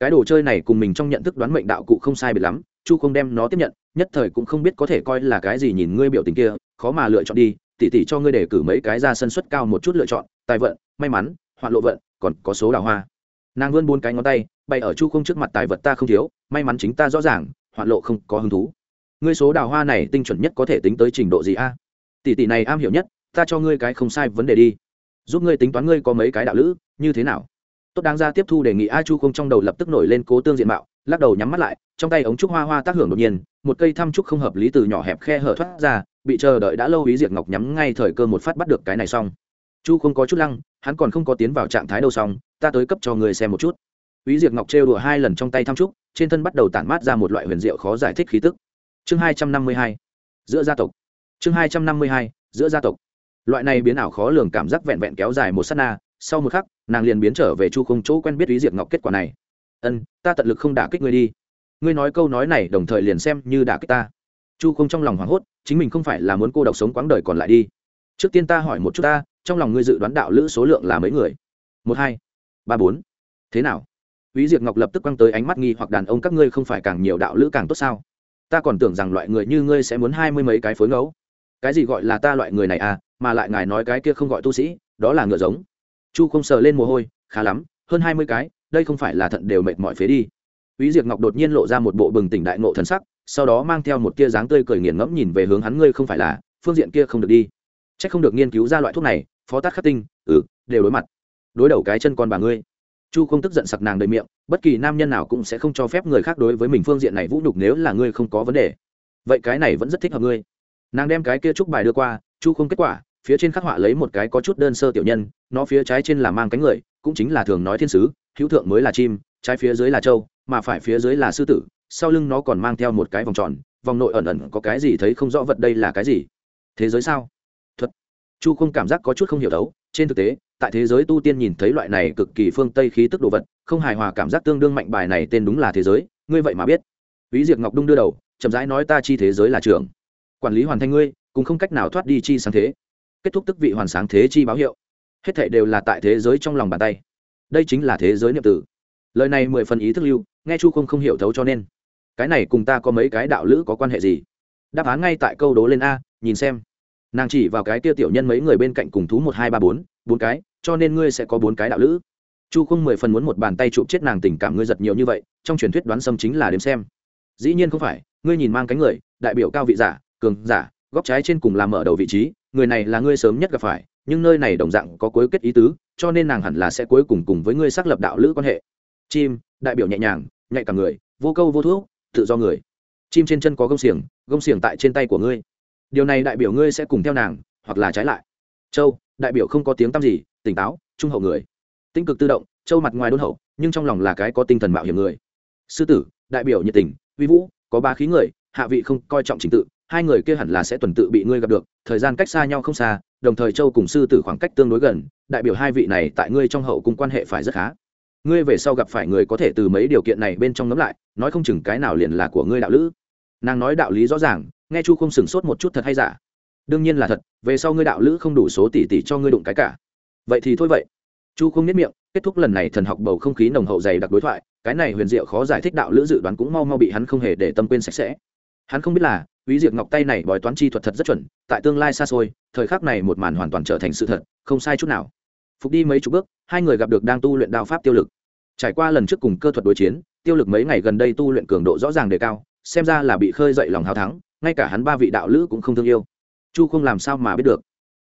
Cái đồ chơi này cùng mình trong nhận thức đoán mệnh đạo cụ không sai biệt lắm, chu không đem nó tiếp nhận, nhất thời cũng không biết có thể coi là cái gì nhìn ngươi biểu tình kia, khó mà lựa chọn đi, tỉ tỉ cho ngươi để cử mấy cái ra sân suất cao một chút lựa chọn, tài vận, may mắn, hoạn lộ vận, còn có số đào hoa. Nàng vươn bốn cái ngón tay bay ở chu không trước mặt tài vật ta không thiếu, may mắn chính ta rõ ràng, hoạn lộ không có hứng thú. Ngươi số đào hoa này tinh chuẩn nhất có thể tính tới trình độ gì a? Tỷ tỷ này am hiểu nhất, ta cho ngươi cái không sai vấn đề đi. Giúp ngươi tính toán ngươi có mấy cái đạo lữ, như thế nào? Tốt đáng ra tiếp thu đề nghị a chu không trong đầu lập tức nổi lên cố tương diện mạo, lắc đầu nhắm mắt lại, trong tay ống trúc hoa hoa tác hưởng đột nhiên, một cây thăm trúc không hợp lý từ nhỏ hẹp khe hở thoát ra, bị chờ đợi đã lâu ý diệt ngọc nhắm ngay thời cơ một phát bắt được cái này xong. Chu không có chút lăng, hắn còn không có tiến vào trạng thái đâu xong, ta tới cấp cho người xem một chút. Ý diệt ngọc trêu đùa hai lần trong tay thăm trúc, trên thân bắt đầu tản mát ra một loại huyền diệu khó giải thích khí tức. Chương hai trăm năm mươi hai, giữa gia tộc chương hai trăm năm mươi hai, giữa gia tộc. Loại này biến ảo khó lường cảm giác vẹn vẹn kéo dài một s á t na, sau một khắc, nàng liền biến trở về chu không chỗ quen biết ý diệt ngọc kết quả này. Ân, ta tận lực không đả kích ngươi đi. Ngươi nói câu nói này đồng thời liền xem như đả kích ta. Chu không trong lòng hoảng hốt, chính mình không phải là muốn cô độc sống quãng đời còn lại đi. Trước tiên ta hỏi một chút ta, trong lòng ngươi dự đoán đạo lữ số lượng là mấy người? Một, hai, ba, bốn. Thế nào? Ý diệt Ngọc lập tức quăng tới ánh mắt nghi hoặc đàn ông, các ngươi không phải càng nhiều đạo lữ càng tốt sao? Ta còn tưởng rằng loại người như ngươi sẽ muốn hai mươi mấy cái phối ngẫu. Cái gì gọi là ta loại người này à, mà lại ngài nói cái kia không gọi tu sĩ, đó là ngựa giống. Chu không sờ lên mồ hôi, khá lắm, hơn hai mươi cái, đây không phải là thận đều mệt mỏi phế đi. Úy Diệp Ngọc đột nhiên lộ ra một bộ bừng tỉnh đại ngộ thần sắc, sau đó mang theo một tia dáng tươi cười nghiền ngẫm nhìn về hướng hắn ngươi không phải là, phương diện kia không được đi. Chắc không được nghiên cứu ra loại thuốc này, phó tát khắc tinh, ừ, đều đối mặt. Đối đầu cái chân con bà ngươi chu không tức giận sặc nàng đầy miệng bất kỳ nam nhân nào cũng sẽ không cho phép người khác đối với mình phương diện này vũ nhục nếu là ngươi không có vấn đề vậy cái này vẫn rất thích hợp ngươi nàng đem cái kia trúc bài đưa qua, chu không kết quả, phía trên khắc họa lấy một cái có chút đơn sơ tiểu nhân, nó phía trái trên là mang cánh người, cũng chính là thường nói thiên sứ, hữu thượng mới là chim, trái phía dưới là trâu mà phải phía dưới là sư tử, sau lưng nó còn mang theo một cái vòng tròn, vòng nội ẩn ẩn có cái gì thấy không rõ vật đây là cái gì? Thế giới sao? Thuật. Chu không cảm giác có chút không hiểu đấu, trên thực tế, tại thế giới tu tiên nhìn thấy loại này cực kỳ phương tây khí tức đồ vật, không hài hòa cảm giác tương đương mạnh bài này tên đúng là thế giới, ngươi vậy mà biết. Ví diệt ngọc đung đưa đầu, chậm rãi nói ta chi thế giới là trường quản lý hoàn thành ngươi, cũng không cách nào thoát đi chi sáng thế. Kết thúc tức vị hoàn sáng thế chi báo hiệu. Hết thảy đều là tại thế giới trong lòng bàn tay. Đây chính là thế giới niệm tử. Lời này mười phần ý thức lưu, nghe chu không không hiểu thấu cho nên. Cái này cùng ta có mấy cái đạo lữ có quan hệ gì? Đáp án ngay tại câu đố lên a, nhìn xem. Nàng chỉ vào cái tiêu tiểu nhân mấy người bên cạnh cùng thú một, hai, ba, bốn bốn cái, cho nên ngươi sẽ có bốn cái đạo lữ. Chu không mười phần muốn một bàn tay chụp chết nàng tình cảm ngươi giật nhiều như vậy, trong truyền thuyết đoán xâm chính là đếm xem. Dĩ nhiên không phải, ngươi nhìn mang cánh người, đại biểu cao vị giả cường giả, góc trái trên cùng làm mở đầu vị trí, người này là ngươi sớm nhất gặp phải, nhưng nơi này đồng dạng có cuối kết ý tứ, cho nên nàng hẳn là sẽ cuối cùng cùng với ngươi xác lập đạo lữ quan hệ. Chim, đại biểu nhẹ nhàng, nhạy cả người, vô câu vô thuốc, tự do người. Chim trên chân có gông xiềng gông xiềng tại trên tay của ngươi. Điều này đại biểu ngươi sẽ cùng theo nàng, hoặc là trái lại. Châu, đại biểu không có tiếng tăm gì, tỉnh táo, trung hậu người. Tinh cực tự động, châu mặt ngoài đôn hậu, nhưng trong lòng là cái có tinh thần mạo hiểm người. Sư tử, đại biểu nhiệt tình, uy vũ, có ba khí người, hạ vị không coi trọng trình tự hai người kia hẳn là sẽ tuần tự bị ngươi gặp được, thời gian cách xa nhau không xa, đồng thời châu cùng sư tử khoảng cách tương đối gần, đại biểu hai vị này tại ngươi trong hậu cùng quan hệ phải rất khá. Ngươi về sau gặp phải người có thể từ mấy điều kiện này bên trong ngấm lại, nói không chừng cái nào liền là của ngươi đạo lữ. Nàng nói đạo lý rõ ràng, nghe chu không sửng sốt một chút thật hay giả. Đương nhiên là thật, về sau ngươi đạo lữ không đủ số tỷ tỷ cho ngươi đụng cái cả. Vậy thì thôi vậy. Chu không nhất miệng, kết thúc lần này thần học bầu không khí nồng hậu dày đặc đối thoại, cái này huyền diệu khó giải thích đạo lữ dự đoán cũng mau mau bị hắn không hề để tâm quên sạch sẽ. Hắn không biết là Úy Diệp Ngọc tay này bói toán chi thuật thật rất chuẩn, tại tương lai xa xôi, thời khắc này một màn hoàn toàn trở thành sự thật, không sai chút nào. Phục đi mấy chục bước, hai người gặp được đang tu luyện Đao pháp tiêu lực. Trải qua lần trước cùng cơ thuật đối chiến, tiêu lực mấy ngày gần đây tu luyện cường độ rõ ràng đề cao, xem ra là bị khơi dậy lòng hào thắng, ngay cả hắn ba vị đạo lữ cũng không thương yêu. Chu không làm sao mà biết được.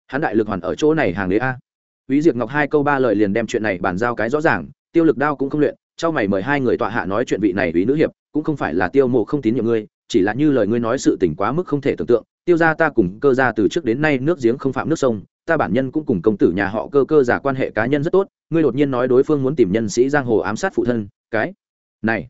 Hắn đại lực hoàn ở chỗ này hàng đế a. Úy Diệp Ngọc hai câu ba lời liền đem chuyện này bàn giao cái rõ ràng, tiêu lực đao cũng không luyện, cho mày mời hai người tọa hạ nói chuyện vị này úy nữ hiệp, cũng không phải là tiêu mộ không tín nhiệm ngươi, chỉ là như lời ngươi nói sự tình quá mức không thể tưởng tượng, tiêu gia ta cùng cơ gia từ trước đến nay nước giếng không phạm nước sông, ta bản nhân cũng cùng công tử nhà họ cơ cơ giả quan hệ cá nhân rất tốt, ngươi đột nhiên nói đối phương muốn tìm nhân sĩ giang hồ ám sát phụ thân, cái này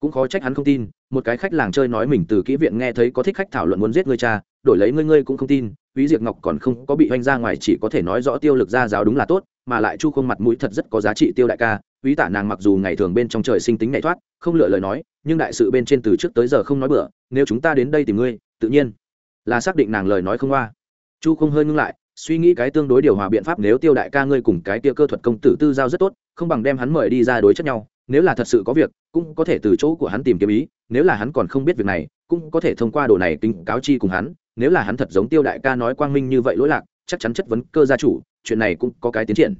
cũng khó trách hắn không tin, một cái khách làng chơi nói mình từ kỹ viện nghe thấy có thích khách thảo luận muốn giết ngươi cha, đổi lấy ngươi ngươi cũng không tin, quý diệt Ngọc còn không có bị oanh ra ngoài chỉ có thể nói rõ tiêu lực gia giáo đúng là tốt, mà lại chu không mặt mũi thật rất có giá trị tiêu đại ca, Úy tả nàng mặc dù ngày thường bên trong trời sinh tính nhảy thoát, không lựa lời nói, nhưng đại sự bên trên từ trước tới giờ không nói bừa, nếu chúng ta đến đây tìm ngươi, tự nhiên là xác định nàng lời nói không qua. Chu không hơi ngưng lại, suy nghĩ cái tương đối điều hòa biện pháp nếu tiêu đại ca ngươi cùng cái tia cơ thuật công tử tư giao rất tốt, không bằng đem hắn mời đi ra đối chất nhau, nếu là thật sự có việc, cũng có thể từ chỗ của hắn tìm kiếm ý, nếu là hắn còn không biết việc này, cũng có thể thông qua đồ này tính cáo chi cùng hắn, nếu là hắn thật giống tiêu đại ca nói quang minh như vậy lỗi lạc chắc chắn chất vấn cơ gia chủ chuyện này cũng có cái tiến triển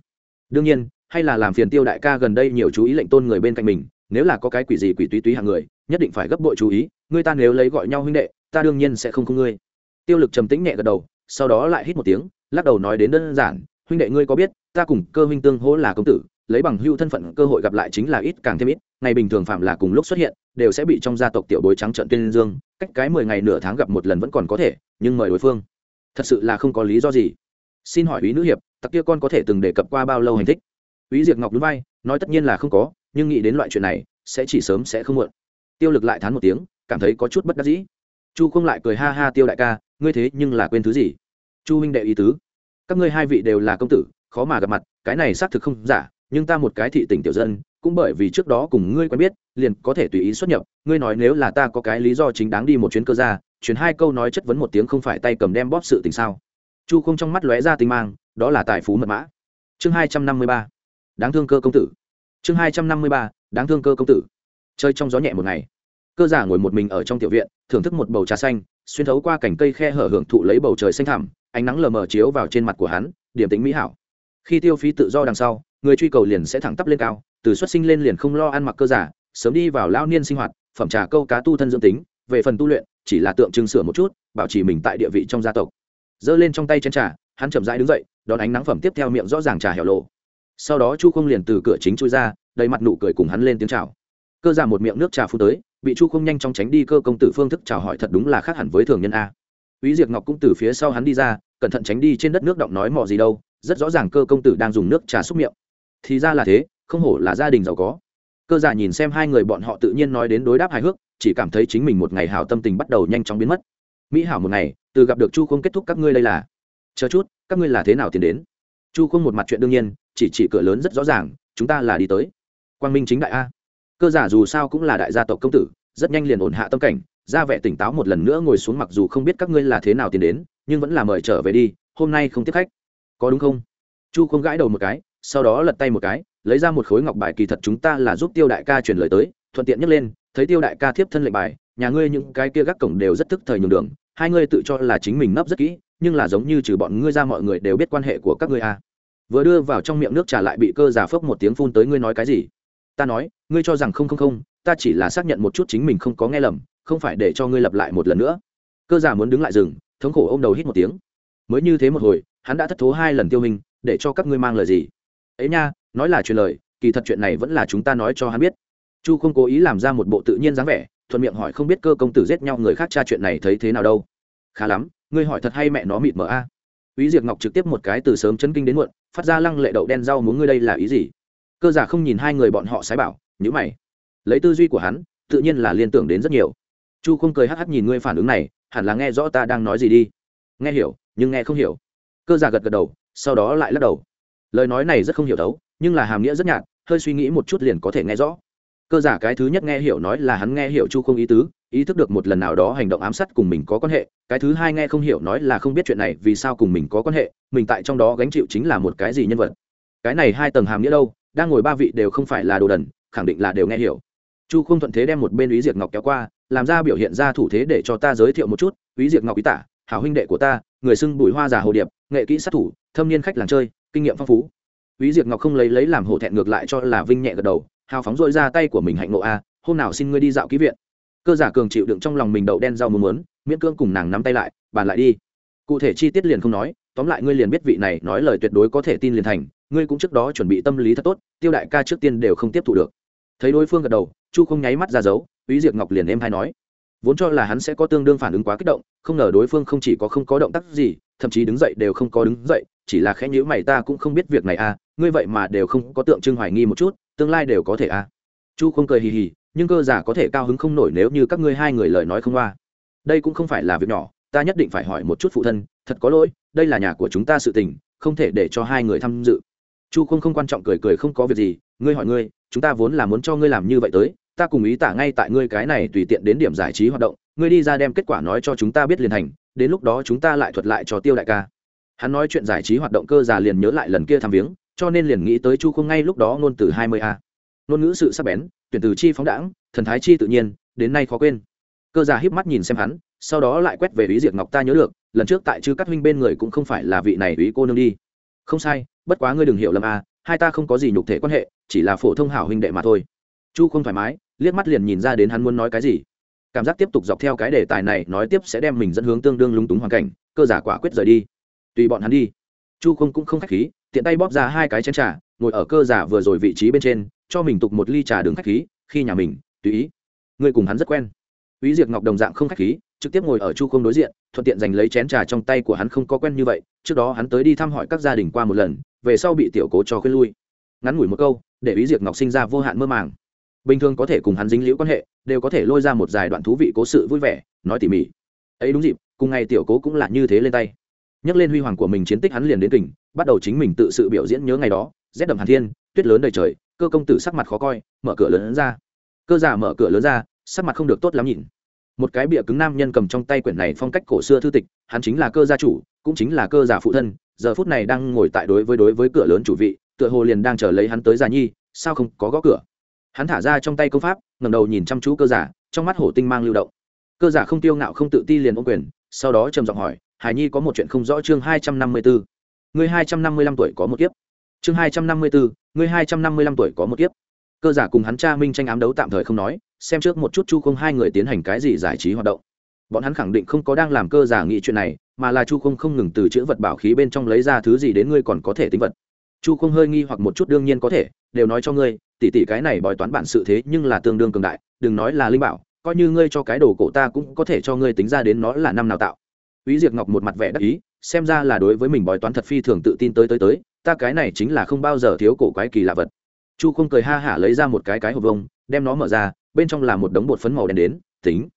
đương nhiên hay là làm phiền tiêu đại ca gần đây nhiều chú ý lệnh tôn người bên cạnh mình, nếu là có cái quỷ gì quỷ túy túy hàng người, nhất định phải gấp bội chú ý ngươi ta nếu lấy gọi nhau huynh đệ, ta đương nhiên sẽ không không ngươi. Tiêu lực trầm tĩnh nhẹ gật đầu, sau đó lại hít một tiếng, lắc đầu nói đến đơn giản, huynh đệ ngươi có biết, ta cùng cơ huynh tương hỗ là công tử, lấy bằng hưu thân phận cơ hội gặp lại chính là ít càng thêm ít, ngày bình thường phạm là cùng lúc xuất hiện, đều sẽ bị trong gia tộc tiểu bối trắng trận tuyên dương, cách cái mười ngày nửa tháng gặp một lần vẫn còn có thể, nhưng mời đối phương. Thật sự là không có lý do gì. Xin hỏi ý nữ hiệp, tặc kia con có thể từng đề cập qua bao lâu hành thích? Úy Diệp ngọc núi vai, nói tất nhiên là không có, nhưng nghĩ đến loại chuyện này, sẽ chỉ sớm sẽ không muộn. Tiêu lực lại thán một tiếng, cảm thấy có chút bất đắc dĩ. Chu không lại cười ha ha, tiêu đại ca, ngươi thế nhưng là quên thứ gì? Chu huynh đệ ý tứ. Các ngươi hai vị đều là công tử, khó mà gặp mặt, cái này xác thực không giả, nhưng ta một cái thị tỉnh tiểu dân, cũng bởi vì trước đó cùng ngươi quen biết, liền có thể tùy ý xuất nhập. Ngươi nói nếu là ta có cái lý do chính đáng đi một chuyến cơ ra chuyến hai câu nói chất vấn một tiếng không phải tay cầm đem bóp sự tình sao? Chu không trong mắt lóe ra tinh mang, đó là tài phú mật mã. Chương hai trăm năm mươi ba đáng thương cơ công tử. Chương hai trăm năm mươi ba, đáng thương cơ công tử. Chơi trong gió nhẹ một ngày. Cơ giả ngồi một mình ở trong tiểu viện, thưởng thức một bầu trà xanh, xuyên thấu qua cảnh cây khe hở hưởng thụ lấy bầu trời xanh thẳm, ánh nắng lờ mờ chiếu vào trên mặt của hắn, điểm tính mỹ hảo. Khi tiêu phí tự do đằng sau, người truy cầu liền sẽ thẳng tắp lên cao, từ xuất sinh lên liền không lo ăn mặc cơ giả, sớm đi vào lao niên sinh hoạt, phẩm trà câu cá tu thân dưỡng tính, về phần tu luyện, chỉ là tượng trưng sửa một chút, bảo trì mình tại địa vị trong gia tộc. Giơ lên trong tay chén trà, hắn chậm rãi đứng dậy, đón ánh nắng phẩm tiếp theo miệng rõ ràng trà hẻo lộ sau đó chu không liền từ cửa chính chui ra đầy mặt nụ cười cùng hắn lên tiếng chào cơ giả một miệng nước trà phu tới bị chu không nhanh chóng tránh đi cơ công tử phương thức chào hỏi thật đúng là khác hẳn với thường nhân a Úy Diệp Ngọc cũng từ phía sau hắn đi ra, cẩn thận tránh đi trên đất nước động nói mò gì đâu, rất rõ ràng cơ công tử đang dùng nước trà xúc miệng. Thì ra là thế, không hổ là gia đình giàu có. Cơ giả nhìn xem hai người bọn họ tự nhiên nói đến đối đáp hài hước, chỉ cảm thấy chính mình một ngày hảo tâm tình bắt đầu nhanh chóng biến mất. Mỹ hảo một ngày, từ gặp được Chu không kết thúc các ngươi đây là. Chờ chút, các ngươi là thế nào tiến đến? Chu không một mặt chuyện đương nhiên, chỉ chỉ cửa lớn rất rõ ràng, chúng ta là đi tới. Quang Minh chính đại a. Cơ giả dù sao cũng là đại gia tộc công tử, rất nhanh liền ổn hạ tâm cảnh, ra vẻ tỉnh táo một lần nữa ngồi xuống mặc dù không biết các ngươi là thế nào tiến đến nhưng vẫn là mời trở về đi hôm nay không tiếp khách có đúng không chu không gãi đầu một cái sau đó lật tay một cái lấy ra một khối ngọc bài kỳ thật chúng ta là giúp tiêu đại ca truyền lời tới thuận tiện nhắc lên thấy tiêu đại ca thiếp thân lệnh bài nhà ngươi những cái kia gác cổng đều rất thức thời nhường đường hai ngươi tự cho là chính mình nấp rất kỹ nhưng là giống như trừ bọn ngươi ra mọi người đều biết quan hệ của các ngươi à. vừa đưa vào trong miệng nước trà lại bị cơ giả phốc một tiếng phun tới ngươi nói cái gì? Ta nói, ngươi cho rằng không không không, ta chỉ là xác nhận một chút chính mình không có nghe lầm, không phải để cho ngươi lặp lại một lần nữa. Cơ giả muốn đứng lại rừng thống khổ ô m đầu hít một tiếng. Mới như thế một hồi, hắn đã thất thố hai lần tiêu hình, để cho các ngươi mang lời gì? Ấy nha, nói là truyền lời, kỳ thật chuyện này vẫn là chúng ta nói cho hắn biết. Chu không cố ý làm ra một bộ tự nhiên dáng vẻ, thuận miệng hỏi không biết cơ công tử giết nhau người khác tra chuyện này thấy thế nào đâu. Khá lắm ngươi hỏi thật hay mẹ nó mịt mờ a? À. ý diệt ngọc trực tiếp một cái từ sớm chấn kinh đến muộn, phát ra lăng lệ đậu đen rau muốn ngươi đây là ý gì? Cơ giả không nhìn hai người bọn họ sái bảo nhữ mày. Lấy tư duy của hắn, tự nhiên là liên tưởng đến rất nhiều. Chu không cười hắc hắc nhìn ngươi phản ứng này, hẳn là nghe rõ ta đang nói gì đi. Nghe hiểu, nhưng nghe không hiểu. Cơ giả gật gật đầu, sau đó lại lắc đầu. Lời nói này rất không hiểu đấu, nhưng là hàm nghĩa rất nhạt, hơi suy nghĩ một chút liền có thể nghe rõ. Cơ giả cái thứ nhất nghe hiểu nói là hắn nghe hiểu chu không ý tứ ý thức được một lần nào đó hành động ám sát cùng mình có quan hệ, cái thứ hai nghe không hiểu nói là không biết chuyện này vì sao cùng mình có quan hệ, mình tại trong đó gánh chịu chính là một cái gì nhân vật. Cái này hai tầng hàm nghĩa đâu, đang ngồi ba vị đều không phải là đồ đần, khẳng định là đều nghe hiểu. Chu không thuận thế đem một bên ý diệt ngọc kéo qua, làm ra biểu hiện ra thủ thế để cho ta giới thiệu một chút ý diệt ngọc ý tả, hảo huynh đệ của ta, người xưng bùi hoa giả hồ điệp, nghệ kỹ sát thủ, thâm niên khách làng chơi, kinh nghiệm phong phú. Ý diệt ngọc không lấy lấy làm hổ thẹn ngược lại cho là vinh nhẹ gật đầu, hào phóng dội ra tay của mình hạnh nộ a, hôm nào xin ngươi đi dạo ký viện cơ giả cường chịu đựng trong lòng mình đậu đen rau muốn muốn miễn cương cùng nàng nắm tay lại, bàn lại đi. Cụ thể chi tiết liền không nói, tóm lại ngươi liền biết vị này nói lời tuyệt đối có thể tin liền thành, ngươi cũng trước đó chuẩn bị tâm lý thật tốt, tiêu đại ca trước tiên đều không tiếp thu được. Thấy đối phương gật đầu, chu không nháy mắt ra dấu ý diệp ngọc liền em hay nói, vốn cho là hắn sẽ có tương đương phản ứng quá kích động, không ngờ đối phương không chỉ có không có động tác gì, thậm chí đứng dậy đều không có đứng dậy, chỉ là khẽ nhữ mày ta cũng không biết việc này à ngươi vậy mà đều không có tượng trưng hoài nghi một chút, tương lai đều có thể à. Chu không cười hì hì nhưng cơ giả có thể cao hứng không nổi nếu như các ngươi hai người lời nói không qua. Đây cũng không phải là việc nhỏ, ta nhất định phải hỏi một chút phụ thân, thật có lỗi, đây là nhà của chúng ta sự tình, không thể để cho hai người tham dự. Chu không không quan trọng cười cười không có việc gì, ngươi hỏi ngươi, chúng ta vốn là muốn cho ngươi làm như vậy tới, ta cùng ý tả ngay tại ngươi cái này tùy tiện đến điểm giải trí hoạt động, ngươi đi ra đem kết quả nói cho chúng ta biết liền thành, đến lúc đó chúng ta lại thuật lại cho tiêu đại ca. Hắn nói chuyện giải trí hoạt động cơ già liền nhớ lại lần kia tham viếng, cho nên liền nghĩ tới chu không ngay lúc đó ngôn từ hai mươi a. Ngôn ngữ sự sắc bén tuyển từ chi phóng đãng, thần thái chi tự nhiên, đến nay khó quên. Cơ già híp mắt nhìn xem hắn, sau đó lại quét về ý diệt ngọc ta nhớ được, lần trước tại chư cắt huynh bên người cũng không phải là vị này ý cô nương đi. Không sai, bất quá ngươi đừng hiểu lầm a hai ta không có gì nhục thể quan hệ, chỉ là phổ thông hảo huynh đệ mà thôi. Chu không thoải mái, liếc mắt liền nhìn ra đến hắn muốn nói cái gì. Cảm giác tiếp tục dọc theo cái đề tài này nói tiếp sẽ đem mình dẫn hướng tương đương lúng túng hoàn cảnh, cơ giả quả quyết rời đi. Tùy bọn hắn đi. Chu không cũng không khách khí, tiện tay bóp ra hai cái chén trà, ngồi ở cơ giả vừa rồi vị trí bên trên cho mình tục một ly trà đường khách khí khi nhà mình tùy ý người cùng hắn rất quen Úy Diệp Ngọc đồng dạng không khách khí, trực tiếp ngồi ở Chu Không đối diện, thuận tiện giành lấy chén trà trong tay của hắn không có quen như vậy, trước đó hắn tới đi thăm hỏi các gia đình qua một lần, về sau bị tiểu cố cho khuyên lui. Ngắn ngủi một câu, để Úy Diệp Ngọc sinh ra vô hạn mơ màng. Bình thường có thể cùng hắn dính liễu quan hệ, đều có thể lôi ra một dài đoạn thú vị cố sự vui vẻ, nói tỉ mỉ. Ấy đúng dịp, cùng ngày tiểu cố cũng là như thế lên tay. Nhắc lên huy hoàng của mình chiến tích hắn liền đến tỉnh, bắt đầu chính mình tự sự biểu diễn nhớ ngày đó, rét đậm hàn thiên, tuyết lớn đầy trời, cơ công tử sắc mặt khó coi, mở cửa lớn ra. Cơ giả mở cửa lớn ra, sắc mặt không được tốt lắm nhìn. Một cái bịa cứng nam nhân cầm trong tay quyển này phong cách cổ xưa thư tịch hắn chính là cơ gia chủ cũng chính là cơ giả phụ thân giờ phút này đang ngồi tại đối với đối với cửa lớn chủ vị tựa hồ liền đang chờ lấy hắn tới già nhi sao không có gõ cửa. Hắn thả ra trong tay công pháp ngầm đầu nhìn chăm chú cơ giả trong mắt hổ tinh mang lưu động. Cơ giả không tiêu ngạo không tự ti liền ôm quyền sau đó trầm giọng hỏi hải nhi có một chuyện không rõ chương hai trăm năm mươi bốn người hai trăm năm mươi lăm tuổi có một kiếp chương hai trăm năm mươi bốn người hai trăm năm mươi lăm tuổi có một kiếp. Cơ giả cùng hắn cha minh tranh ám đấu tạm thời không nói, xem trước một chút chu không hai người tiến hành cái gì giải trí hoạt động. Bọn hắn khẳng định không có đang làm cơ giả nghĩ chuyện này, mà là chu không không ngừng từ chữ vật bảo khí bên trong lấy ra thứ gì đến ngươi còn có thể tính vật. Chu không hơi nghi hoặc một chút đương nhiên có thể, đều nói cho ngươi tỉ tỉ cái này bòi toán bản sự thế nhưng là tương đương cường đại, đừng nói là linh bảo, coi như ngươi cho cái đồ cổ ta cũng có thể cho ngươi tính ra đến nó là năm nào tạo. Úy Diệp Ngọc một mặt vẻ đắc ý, xem ra là đối với mình bói toán thật phi thường tự tin tới tới tới, ta cái này chính là không bao giờ thiếu cổ quái kỳ lạ vật. Chu không cười ha hả lấy ra một cái cái hộp vông, đem nó mở ra, bên trong là một đống bột phấn màu đen đến tính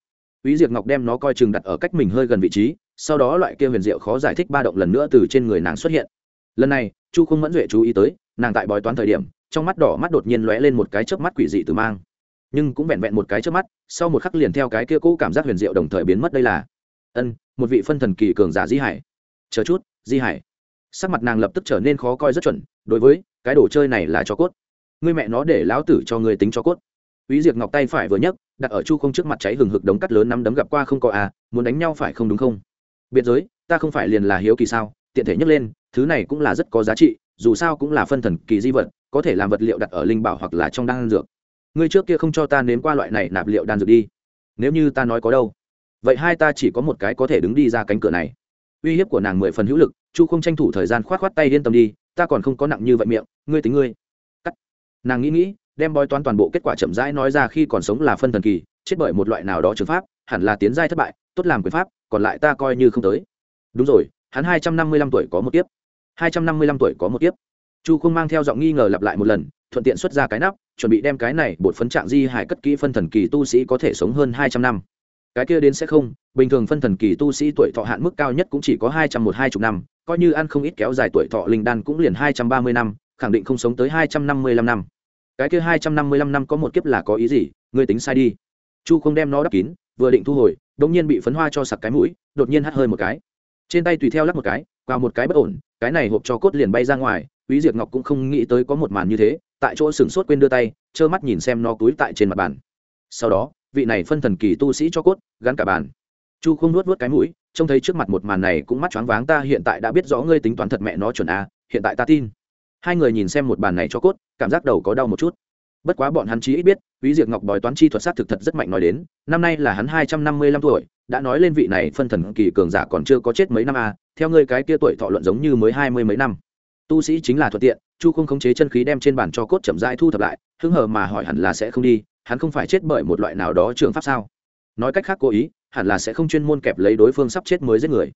Úy Diệp Ngọc đem nó coi chừng đặt ở cách mình hơi gần vị trí, sau đó loại kia huyền diệu khó giải thích ba động lần nữa từ trên người nàng xuất hiện. Lần này, Chu Không Mẫn Duệ chú ý tới, nàng tại bói toán thời điểm, trong mắt đỏ mắt đột nhiên lóe lên một cái chớp mắt quỷ dị từ mang. Nhưng cũng vẹn vẹn một cái chớp mắt, sau một khắc liền theo cái kia cũ cảm giác huyền diệu đồng thời biến mất đây là. Ân, một vị phân thần kỳ cường giả Di Hải. Chờ chút, Di Hải. Sắc mặt nàng lập tức trở nên khó coi rất chuẩn, đối với cái đồ chơi này là cho cốt. người mẹ nó để lão tử cho ngươi tính cho cốt. Úy Diệp Ngọc tay phải vừa nhấc, đặt ở Chu Không trước mặt cháy hừng hực đống cắt lớn nắm đấm gặp qua không có à, muốn đánh nhau phải không đúng không? Biệt giới, ta không phải liền là hiếu kỳ sao? Tiện thể nhấc lên, thứ này cũng là rất có giá trị, dù sao cũng là phân thần kỳ di vật, có thể làm vật liệu đặt ở linh bảo hoặc là trong đan dược. Ngươi trước kia không cho ta nếm qua loại này nạp liệu đan dược đi. Nếu như ta nói có đâu, vậy hai ta chỉ có một cái có thể đứng đi ra cánh cửa này. Uy hiếp của nàng mười phần hữu lực, Chu không tranh thủ thời gian khoát khoát tay yên tâm đi, ta còn không có nặng như vậy miệng, ngươi tính ngươi. Cắt. Nàng nghĩ nghĩ, đem bói toán toàn bộ kết quả chậm rãi nói ra khi còn sống là phân thần kỳ chết bởi một loại nào đó trường pháp hẳn là tiến giai thất bại tốt làm quyền pháp còn lại ta coi như không tới đúng rồi hắn hai trăm năm mươi lăm tuổi có một tiếp hai trăm năm mươi lăm tuổi có một tiếp chu không mang theo giọng nghi ngờ lặp lại một lần thuận tiện xuất ra cái nắp chuẩn bị đem cái này bột phấn trạng di hải cất kỹ phân thần kỳ tu sĩ có thể sống hơn hai trăm năm cái kia đến sẽ không, bình thường phân thần kỳ tu sĩ tuổi thọ hạn mức cao nhất cũng chỉ có hai trăm một hai chục năm, coi như ăn không ít kéo dài tuổi thọ linh đan cũng liền hai trăm ba mươi năm, khẳng định không sống tới hai trăm năm mươi lăm năm. Cái kia hai trăm năm mươi lăm năm có một kiếp là có ý gì? Ngươi tính sai đi. Chu không đem nó đắp kín, vừa định thu hồi đ ỗ n g nhiên bị phấn hoa cho sặc cái mũi, đột nhiên hắt hơi một cái. Trên tay tùy theo lắp một cái qua một cái bất ổn, cái này hộp cho cốt liền bay ra ngoài, quý diệt ngọc cũng không nghĩ tới có một màn như thế, tại chỗ sửng sốt quên đưa tay, trơ mắt nhìn xem nó túi tại trên mặt bàn. Sau đó vị này phân thần kỳ tu sĩ cho cốt gắn cả bàn. Chu không nuốt vớt cái mũi trông thấy trước mặt một màn này cũng mắt choáng váng ta hiện tại đã biết rõ ngươi tính toán thật mẹ nó chuẩn a hiện tại ta tin. Hai người nhìn xem một bàn này cho cốt cảm giác đầu có đau một chút. Bất quá bọn hắn chí ít biết quý diệt ngọc bói toán chi thuật sát thực thật rất mạnh nói đến năm nay là hắn hai trăm năm mươi lăm tuổi đã nói lên vị này phân thần kỳ cường giả còn chưa có chết mấy năm à, theo ngươi cái kia tuổi thọ luận giống như mới hai mươi mấy năm. Tu sĩ chính là thuận tiện chu không khống chế chân khí đem trên bàn cho cốt chậm rãi thu thập lại hứng hờ mà hỏi hẳn là sẽ không đi hắn không phải chết bởi một loại nào đó trường pháp sao? Nói cách khác cố ý, hẳn là sẽ không chuyên môn kẹp lấy đối phương sắp chết mới giết người.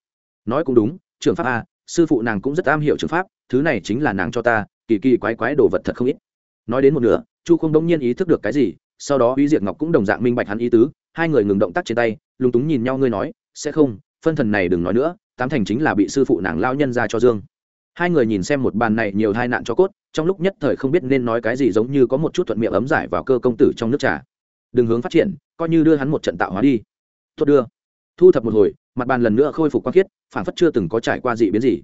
Nói cũng đúng, trường pháp a, sư phụ nàng cũng rất am hiểu trường pháp, thứ này chính là nàng cho ta, kỳ kỳ quái quái đồ vật thật không ít. Nói đến một nửa, chu không đống nhiên ý thức được cái gì, sau đó uy diệt ngọc cũng đồng dạng minh bạch hắn ý tứ, hai người ngừng động tác trên tay, lúng túng nhìn nhau, ngươi nói, sẽ không, phân thần này đừng nói nữa, tám thành chính là bị sư phụ nàng lao nhân ra cho dương hai người nhìn xem một bàn này nhiều tai nạn cho cốt, trong lúc nhất thời không biết nên nói cái gì giống như có một chút thuận miệng ấm giải vào cơ công tử trong nước trà. Đừng hướng phát triển, coi như đưa hắn một trận tạo hóa đi. Tốt đưa. Thu thập một hồi, mặt bàn lần nữa khôi phục quang khiết phản phất chưa từng có trải qua gì biến gì.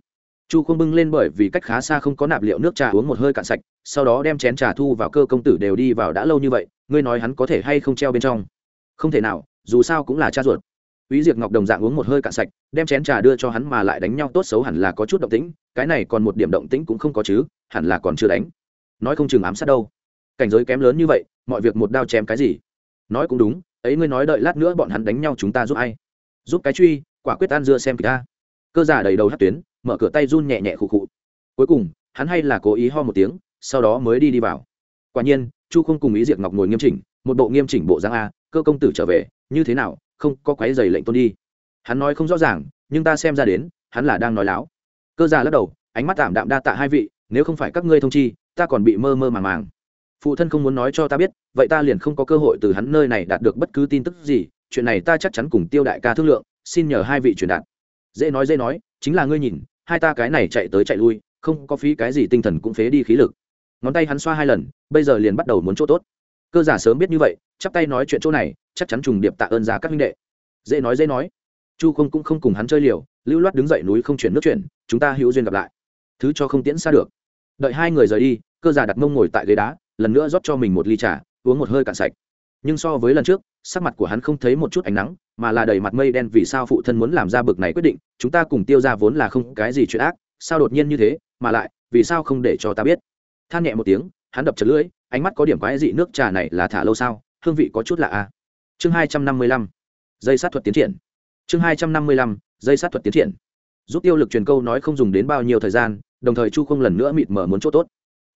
Chu không bưng lên bởi vì cách khá xa không có nạp liệu nước trà uống một hơi cạn sạch, sau đó đem chén trà thu vào cơ công tử đều đi vào đã lâu như vậy, ngươi nói hắn có thể hay không treo bên trong? Không thể nào, dù sao cũng là cha ruột. Úy Diệp Ngọc đồng dạng uống một hơi cạn sạch, đem chén trà đưa cho hắn mà lại đánh nhau tốt xấu hẳn là có chút động tĩnh, cái này còn một điểm động tĩnh cũng không có chứ, hẳn là còn chưa đánh. Nói không chừng ám sát đâu. Cảnh giới kém lớn như vậy, mọi việc một đao chém cái gì? nói cũng đúng ấy ngươi nói đợi lát nữa bọn hắn đánh nhau chúng ta giúp ai giúp cái truy quả quyết ăn dưa xem kìa cơ giả đầy đầu hất tuyến mở cửa tay run nhẹ nhẹ khụ khụ cuối cùng hắn hay là cố ý ho một tiếng sau đó mới đi đi vào quả nhiên chu không cùng ý Diệp ngọc ngồi nghiêm chỉnh một bộ nghiêm chỉnh bộ dáng a cơ công tử trở về như thế nào không có quái dày lệnh tôn đi. Hắn nói không rõ ràng, nhưng ta xem ra đến, hắn là đang nói láo. Cơ già lắc đầu, ánh mắt tạm đạm đa tạ hai vị, nếu không phải các ngươi thông chi, ta còn bị mơ mơ màng màng. Phụ thân không muốn nói cho ta biết, vậy ta liền không có cơ hội từ hắn nơi này đạt được bất cứ tin tức gì, chuyện này ta chắc chắn cùng tiêu đại ca thương lượng, xin nhờ hai vị truyền đạt. Dễ nói dễ nói, chính là ngươi nhìn, hai ta cái này chạy tới chạy lui, không có phí cái gì tinh thần cũng phế đi khí lực. Ngón tay hắn xoa hai lần, bây giờ liền bắt đầu muốn chỗ tốt. Cơ giả sớm biết như vậy, chắp tay nói chuyện chỗ này chắc chắn trùng điệp tạ ơn ra các huynh đệ. Dễ nói dễ nói. Chu không cũng không cùng hắn chơi liều, lưu loát đứng dậy núi không chuyển nước chuyển, chúng ta hữu duyên gặp lại. Thứ cho không tiễn xa được. Đợi hai người rời đi, cơ giả đặt mông ngồi tại ghế đá, lần nữa rót cho mình một ly trà, uống một hơi cạn sạch. Nhưng so với lần trước, sắc mặt của hắn không thấy một chút ánh nắng, mà là đầy mặt mây đen vì sao phụ thân muốn làm ra bực này quyết định, chúng ta cùng tiêu ra vốn là không cái gì chuyện ác, sao đột nhiên như thế, mà lại, vì sao không để cho ta biết? Than nhẹ một tiếng, hắn đập chật lưỡi, ánh mắt có điểm quái dị, nước trà này là thả lâu sao, hương vị có chút lạ à chương hai trăm năm mươi lăm, dây sát thuật tiến triển. Chương hai trăm năm mươi lăm, dây sát thuật tiến triển. Giúp tiêu lực truyền câu nói không dùng đến bao nhiêu thời gian, đồng thời chu không lần nữa mịt mở muốn chỗ tốt.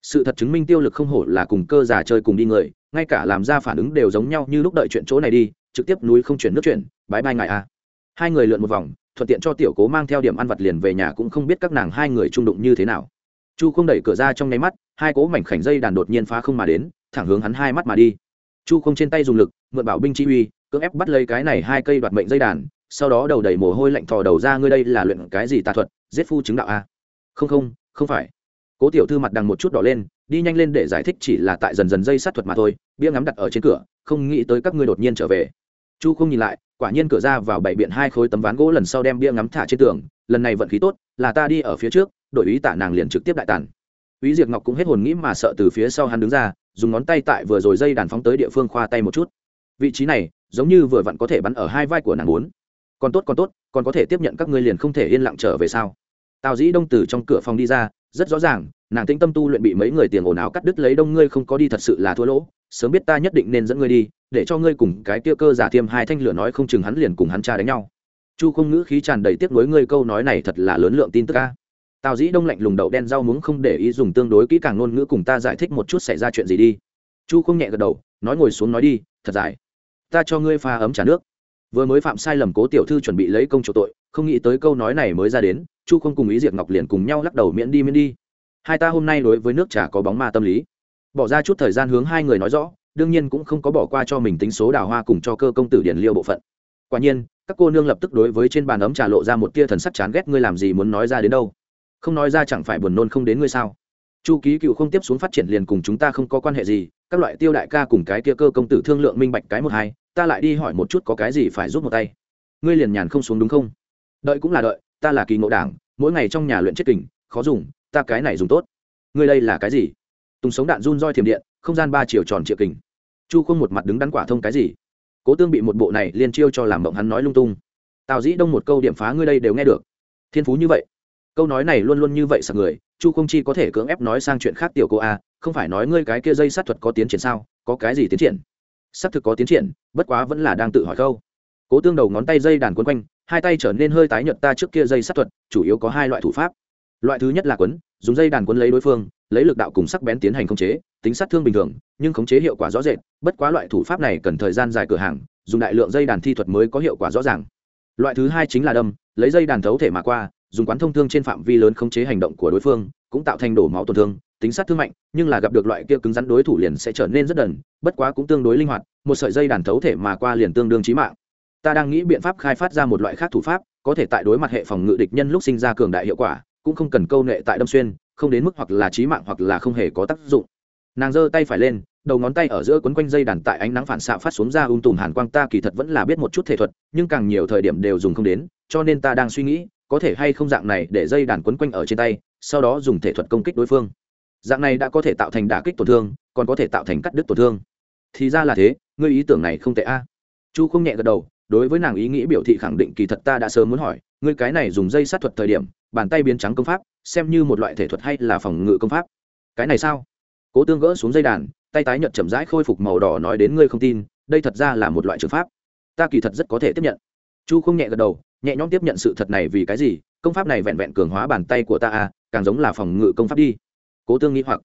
Sự thật chứng minh tiêu lực không hổ là cùng cơ giả chơi cùng đi người, ngay cả làm ra phản ứng đều giống nhau như lúc đợi chuyện chỗ này đi, trực tiếp núi không chuyển nước chuyển bãi bay ngại à hai người lượn một vòng, thuận tiện cho tiểu cố mang theo điểm ăn vặt liền về nhà cũng không biết các nàng hai người trung đụng như thế nào. Chu không đẩy cửa ra trong nháy mắt, hai cố mảnh khảnh dây đàn đột nhiên phá không mà đến, thẳng hướng hắn hai mắt mà đi chu không trên tay dùng lực, mượn bảo binh chi uy cưỡng ép bắt lấy cái này hai cây đoạt mệnh dây đàn, sau đó đầu đầy mồ hôi lạnh thò đầu ra, ngươi đây là luyện cái gì tà thuật, giết phu chứng đạo a? À? không không không phải. Cố tiểu thư mặt đằng một chút đỏ lên, đi nhanh lên để giải thích chỉ là tại dần dần dây sát thuật mà thôi, bia ngắm đặt ở trên cửa, không nghĩ tới các ngươi đột nhiên trở về. Chu không nhìn lại, quả nhiên cửa ra vào bảy biện hai khối tấm ván gỗ lần sau đem bia ngắm thả trên tường, lần này vận khí tốt, là ta đi ở phía trước đội ý tả nàng liền trực tiếp đại tàn. Úy Diệp ngọc cũng hết hồn nghĩ mà sợ từ phía sau hắn đứng ra, dùng ngón tay tại vừa rồi dây đàn phóng tới địa phương khoa tay một chút. Vị trí này, giống như vừa vặn có thể bắn ở hai vai của nàng muốn. Còn tốt còn tốt, còn có thể tiếp nhận các ngươi liền không thể yên lặng trở về sao? Tào dĩ đông từ trong cửa phòng đi ra, rất rõ ràng, nàng tĩnh tâm tu luyện bị mấy người tiền ồn ào cắt đứt lấy đông ngươi không có đi thật sự là thua lỗ, sớm biết ta nhất định nên dẫn ngươi đi, để cho ngươi cùng cái kia cơ giả thiêm hai thanh lửa nói không chừng hắn liền cùng hắn cha đánh nhau. Chu không ngữ khí tràn đầy tiếc nuối ngươi câu nói này thật là lớn lượng tin tức a tào dĩ đông lạnh lùng đậu đen rau muống không để ý dùng tương đối kỹ càng ngôn ngữ cùng ta giải thích một chút xảy ra chuyện gì đi. Chu không nhẹ gật đầu, nói ngồi xuống nói đi, thật dài. Ta cho ngươi pha ấm trà nước. Vừa mới phạm sai lầm cố tiểu thư chuẩn bị lấy công chủ tội, không nghĩ tới câu nói này mới ra đến, chu không cùng ý Diệp ngọc liền cùng nhau lắc đầu miễn đi miễn đi. Hai ta hôm nay đối với nước trà có bóng ma tâm lý. Bỏ ra chút thời gian hướng hai người nói rõ, đương nhiên cũng không có bỏ qua cho mình tính số đào hoa cùng cho cơ công tử điển liêu bộ phận. Quả nhiên, các cô nương lập tức đối với trên bàn ấm trà lộ ra một tia thần sắc chán ghét, ngươi làm gì muốn nói ra đến đâu? Không nói ra chẳng phải buồn nôn không đến ngươi sao? Chu ký cựu không tiếp xuống phát triển liền cùng chúng ta không có quan hệ gì, các loại tiêu đại ca cùng cái kia cơ công tử thương lượng minh bạch cái một hai, ta lại đi hỏi một chút có cái gì phải giúp một tay. Ngươi liền nhàn không xuống đúng không? Đợi cũng là đợi, ta là kỳ ngộ đảng, mỗi ngày trong nhà luyện chết kình, khó dùng, ta cái này dùng tốt. Ngươi đây là cái gì? Tùng sống đạn run roi thiềm điện, không gian ba chiều tròn triệu kình. Chu không một mặt đứng đắn quả thông cái gì? Cố tương bị một bộ này liên chiêu cho làm mộng hắn nói lung tung. Tào dĩ đông một câu điểm phá ngươi đây đều nghe được. Thiên phú như vậy câu nói này luôn luôn như vậy sặc người, chu không chi có thể cưỡng ép nói sang chuyện khác tiểu cô a, không phải nói ngươi cái kia dây sát thuật có tiến triển sao, có cái gì tiến triển? Xác thực có tiến triển, bất quá vẫn là đang tự hỏi câu. Cố tương đầu ngón tay dây đàn quấn quanh, hai tay trở nên hơi tái nhợt ta trước kia dây sát thuật, chủ yếu có hai loại thủ pháp. Loại thứ nhất là quấn, dùng dây đàn quấn lấy đối phương, lấy lực đạo cùng sắc bén tiến hành khống chế, tính sát thương bình thường, nhưng khống chế hiệu quả rõ rệt, bất quá loại thủ pháp này cần thời gian dài cửa hàng, dùng đại lượng dây đàn thi thuật mới có hiệu quả rõ ràng. Loại thứ hai chính là đâm, lấy dây đàn thấu thể mà qua dùng quán thông thương trên phạm vi lớn khống chế hành động của đối phương, cũng tạo thành đổ máu tổn thương, tính sát thương mạnh, nhưng là gặp được loại kia cứng rắn đối thủ liền sẽ trở nên rất đần, bất quá cũng tương đối linh hoạt, một sợi dây đàn thấu thể mà qua liền tương đương trí mạng. Ta đang nghĩ biện pháp khai phát ra một loại khác thủ pháp, có thể tại đối mặt hệ phòng ngự địch nhân lúc sinh ra cường đại hiệu quả, cũng không cần câu nệ tại đâm xuyên, không đến mức hoặc là trí mạng hoặc là không hề có tác dụng. Nàng giơ tay phải lên, đầu ngón tay ở giữa quấn quanh dây đàn tại ánh nắng phản xạ phát xuống ra ung tùm hàn quang, ta kỳ thật vẫn là biết một chút thể thuật, nhưng càng nhiều thời điểm đều dùng không đến, cho nên ta đang suy nghĩ có thể hay không dạng này để dây đàn quấn quanh ở trên tay, sau đó dùng thể thuật công kích đối phương. Dạng này đã có thể tạo thành đả kích tổn thương, còn có thể tạo thành cắt đứt tổn thương. Thì ra là thế, ngươi ý tưởng này không tệ a. Chu không nhẹ gật đầu, đối với nàng ý nghĩ biểu thị khẳng định kỳ thật ta đã sớm muốn hỏi, ngươi cái này dùng dây sát thuật thời điểm, bàn tay biến trắng công pháp, xem như một loại thể thuật hay là phòng ngự công pháp? Cái này sao? Cố tương gỡ xuống dây đàn, tay tái nhợt chậm rãi khôi phục màu đỏ nói đến ngươi không tin, đây thật ra là một loại trường pháp. Ta kỳ thật rất có thể tiếp nhận. Chu không nhẹ gật đầu nhẹ nhõm tiếp nhận sự thật này vì cái gì? Công pháp này vẹn vẹn cường hóa bàn tay của ta à càng giống là phòng ngự công pháp đi. Cố tương nghĩ hoặc.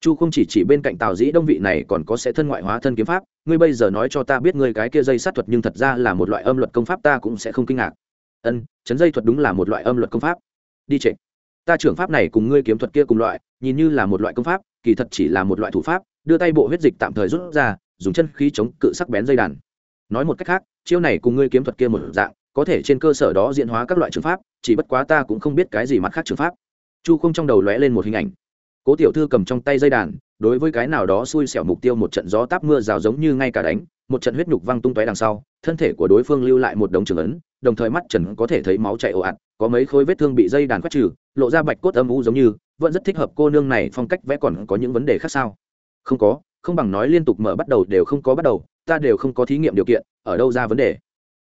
Chu không chỉ chỉ bên cạnh tào dĩ đông vị này còn có sẽ thân ngoại hóa thân kiếm pháp. Ngươi bây giờ nói cho ta biết ngươi cái kia dây sát thuật nhưng thật ra là một loại âm luật công pháp, ta cũng sẽ không kinh ngạc. Ân, chấn dây thuật đúng là một loại âm luật công pháp. Đi trệ. Ta trưởng pháp này cùng ngươi kiếm thuật kia cùng loại, nhìn như là một loại công pháp, kỳ thật chỉ là một loại thủ pháp. Đưa tay bộ huyết dịch tạm thời rút ra, dùng chân khí chống cự sắc bén dây đàn. Nói một cách khác, chiêu này cùng ngươi kiếm thuật kia một dạng có thể trên cơ sở đó diễn hóa các loại trường pháp, chỉ bất quá ta cũng không biết cái gì mặt khác trường pháp. Chu không trong đầu lóe lên một hình ảnh. Cố tiểu thư cầm trong tay dây đàn, đối với cái nào đó xui xẻo mục tiêu một trận gió táp mưa rào giống như ngay cả đánh, một trận huyết nhục văng tung tóe đằng sau, thân thể của đối phương lưu lại một đống trường ấn, đồng thời mắt trần có thể thấy máu chảy ồ ạt, có mấy khối vết thương bị dây đàn quét trừ, lộ ra bạch cốt âm u giống như, vẫn rất thích hợp cô nương này phong cách vẽ còn có những vấn đề khác sao? Không có, không bằng nói liên tục mở bắt đầu đều không có bắt đầu, ta đều không có thí nghiệm điều kiện, ở đâu ra vấn đề?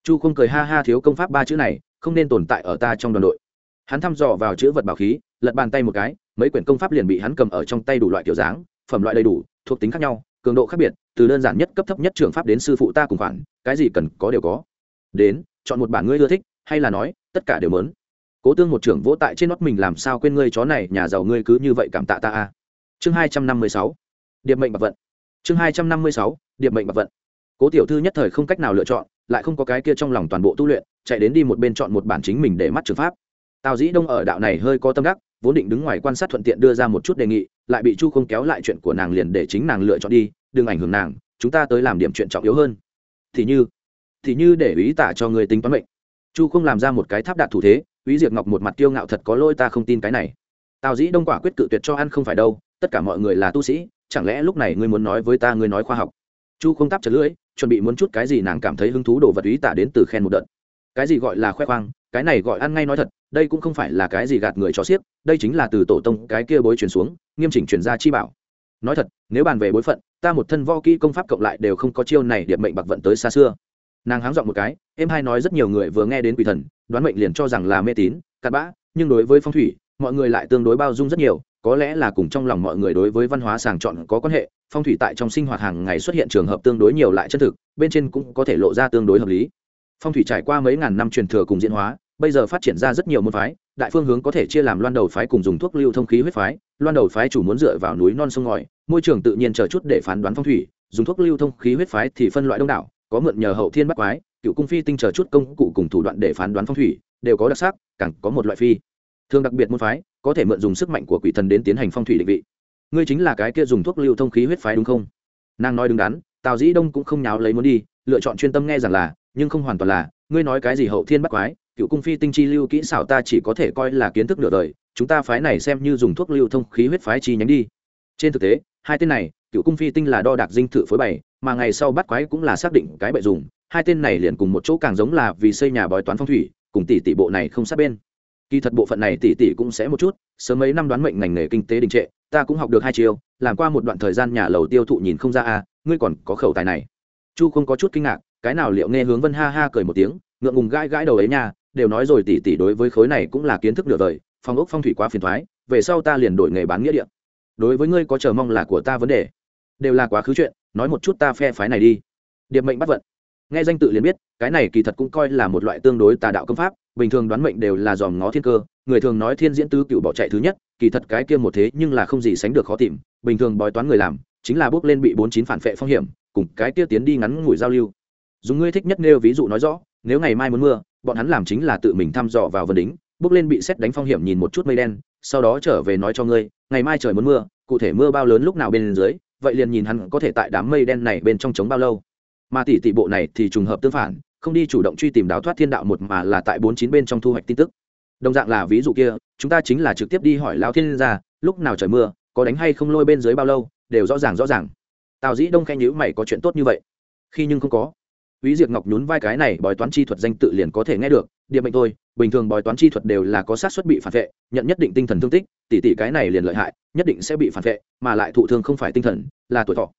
Chu không cười ha ha thiếu công pháp ba chữ này, không nên tồn tại ở ta trong đoàn đội. Hắn thăm dò vào chữ vật bảo khí, lật bàn tay một cái, mấy quyển công pháp liền bị hắn cầm ở trong tay đủ loại kiểu dáng, phẩm loại đầy đủ, thuộc tính khác nhau, cường độ khác biệt, từ đơn giản nhất cấp thấp nhất trường pháp đến sư phụ ta cùng khoản, cái gì cần có đều có. Đến, chọn một bản ngươi ưa thích, hay là nói, tất cả đều mớn cố tương một trưởng vỗ tại trên nót mình làm sao quên ngươi chó này, nhà giàu ngươi cứ như vậy cảm tạ ta a. Chương hai trăm năm mươi sáu, điệp mệnh bạc vận. Chương hai trăm năm mươi sáu, điệp mệnh bạc vận. Cố tiểu thư nhất thời không cách nào lựa chọn lại không có cái kia trong lòng toàn bộ tu luyện, chạy đến đi một bên chọn một bản chính mình để mắt trường pháp. Tào dĩ đông ở đạo này hơi có tâm đắc, vốn định đứng ngoài quan sát thuận tiện đưa ra một chút đề nghị, lại bị chu không kéo lại chuyện của nàng liền để chính nàng lựa chọn đi, đừng ảnh hưởng nàng, chúng ta tới làm điểm chuyện trọng yếu hơn. Thì như thì như để ý tả cho người tính toán mệnh. Chu không làm ra một cái tháp đạt thủ thế ý diệp ngọc một mặt kiêu ngạo thật có lôi ta không tin cái này. Tào dĩ đông quả quyết cự tuyệt cho ăn không phải đâu, tất cả mọi người là tu sĩ, chẳng lẽ lúc này ngươi muốn nói với ta ngươi nói khoa học? Chu không tắp chật lưỡi chuẩn bị muốn chút cái gì nàng cảm thấy hứng thú đồ vật ý tả đến từ khen một đợt. Cái gì gọi là khoe khoang, cái này gọi ăn ngay nói thật, đây cũng không phải là cái gì gạt người cho xiếc, đây chính là từ tổ tông cái kia bối chuyển xuống, nghiêm chỉnh chuyển ra chi bảo. Nói thật, nếu bàn về bối phận, ta một thân vo kỹ công pháp cộng lại đều không có chiêu này điệp mệnh bạc vận tới xa xưa. Nàng háng dọn một cái, em hai nói rất nhiều người vừa nghe đến quỷ thần, đoán mệnh liền cho rằng là mê tín, cặn bã, nhưng đối với phong thủy, mọi người lại tương đối bao dung rất nhiều có lẽ là cùng trong lòng mọi người đối với văn hóa sàng chọn có quan hệ, phong thủy tại trong sinh hoạt hàng ngày xuất hiện trường hợp tương đối nhiều lại chân thực, bên trên cũng có thể lộ ra tương đối hợp lý. Phong thủy trải qua mấy ngàn năm truyền thừa cùng diễn hóa, bây giờ phát triển ra rất nhiều môn phái, đại phương hướng có thể chia làm loan đầu phái cùng dùng thuốc lưu thông khí huyết phái, loan đầu phái chủ muốn dựa vào núi non sông ngòi, môi trường tự nhiên chờ chút để phán đoán phong thủy, dùng thuốc lưu thông khí huyết phái thì phân loại đông đảo, có mượn nhờ hậu thiên bắt quái, cựu cung phi tinh chờ chút công cụ cùng thủ đoạn để phán đoán phong thủy, đều có đặc sắc, càng có một loại phi thường đặc biệt môn phái, có thể mượn dùng sức mạnh của quỷ thần đến tiến hành phong thủy định vị. Ngươi chính là cái kia dùng thuốc lưu thông khí huyết phái đúng không? Nàng nói đứng đắn, tào dĩ đông cũng không nháo lấy muốn đi, lựa chọn chuyên tâm nghe rằng là, nhưng không hoàn toàn là, ngươi nói cái gì hậu thiên bắt quái, cựu cung phi tinh chi lưu kỹ xảo ta chỉ có thể coi là kiến thức nửa đời, chúng ta phái này xem như dùng thuốc lưu thông khí huyết phái chi nhánh đi. Trên thực tế, hai tên này, cựu cung phi tinh là đo đạc dinh thự phối bày, mà ngày sau bắt quái cũng là xác định cái bệ dùng, hai tên này liền cùng một chỗ càng giống là vì xây nhà bói toán phong thủy, cùng tỷ tỷ bộ này không sát bên kỳ thật bộ phận này tỷ tỷ cũng sẽ một chút, sớm mấy năm đoán mệnh ngành nghề kinh tế đình trệ, ta cũng học được hai chiều, làm qua một đoạn thời gian nhà lầu tiêu thụ nhìn không ra à ngươi còn có khẩu tài này. Chu không có chút kinh ngạc, cái nào liệu nghe hướng vân ha ha cười một tiếng, ngượng ngùng gãi gãi đầu ấy nha, đều nói rồi tỷ tỷ đối với khối này cũng là kiến thức nửa đời, phong ốc phong thủy quá phiền thoái, về sau ta liền đổi nghề bán nghĩa địa. đối với ngươi có chờ mong là của ta vấn đề. Đều là quá khứ chuyện, nói một chút ta phe phái này đi. Điệp mệnh bắt vận. Nghe danh tự liền biết, cái này kỳ thật cũng coi là một loại tương đối tà đạo công pháp bình thường đoán mệnh đều là dòm ngó thiên cơ, người thường nói thiên diễn tứ cựu bỏ chạy thứ nhất, kỳ thật cái kia một thế nhưng là không gì sánh được khó tìm, bình thường bói toán người làm, chính là bước lên bị bốn chín phản vệ phong hiểm, cùng cái kia tiến đi ngắn ngủi giao lưu. Dùng ngươi thích nhất nêu ví dụ nói rõ, nếu ngày mai muốn mưa, bọn hắn làm chính là tự mình thăm dò vào vân đính, bước lên bị xét đánh phong hiểm nhìn một chút mây đen, sau đó trở về nói cho ngươi, ngày mai trời muốn mưa, cụ thể mưa bao lớn lúc nào bên dưới, vậy liền nhìn hắn có thể tại đám mây đen này bên trong trống bao lâu. Mà tỷ tỷ bộ này thì trùng hợp tương phản không đi chủ động truy tìm đáo thoát thiên đạo một mà là tại bốn chín bên trong thu hoạch tin tức đồng dạng là ví dụ kia chúng ta chính là trực tiếp đi hỏi lao thiên ra lúc nào trời mưa có đánh hay không lôi bên dưới bao lâu đều rõ ràng rõ ràng tào dĩ đông khen nhữ mày có chuyện tốt như vậy khi nhưng không có Úy Diệp Ngọc nhún vai cái này bói toán chi thuật danh tự liền có thể nghe được, địa mệnh thôi, bình thường bói toán chi thuật đều là có sát suất bị phản vệ, nhận nhất định tinh thần thương tích, tỷ tỷ cái này liền lợi hại, nhất định sẽ bị phản vệ, mà lại thụ thương không phải tinh thần, là tuổi thọ.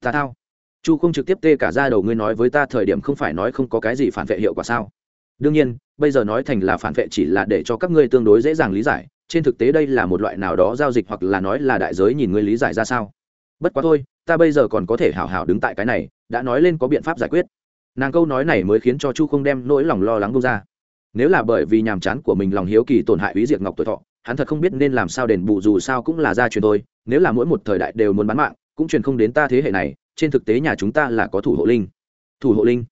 Ta thao. Chu không trực tiếp tê cả ra đầu ngươi nói với ta thời điểm không phải nói không có cái gì phản vệ hiệu quả sao? Đương nhiên, bây giờ nói thành là phản vệ chỉ là để cho các ngươi tương đối dễ dàng lý giải, trên thực tế đây là một loại nào đó giao dịch hoặc là nói là đại giới nhìn ngươi lý giải ra sao. Bất quá thôi, ta bây giờ còn có thể hảo hảo đứng tại cái này đã nói lên có biện pháp giải quyết nàng câu nói này mới khiến cho chu không đem nỗi lòng lo lắng bông ra nếu là bởi vì nhàm chán của mình lòng hiếu kỳ tổn hại ý diệt ngọc tuổi thọ hắn thật không biết nên làm sao đền bù dù sao cũng là gia truyền thôi nếu là mỗi một thời đại đều muốn bán mạng cũng truyền không đến ta thế hệ này trên thực tế nhà chúng ta là có thủ hộ linh. Thủ hộ linh?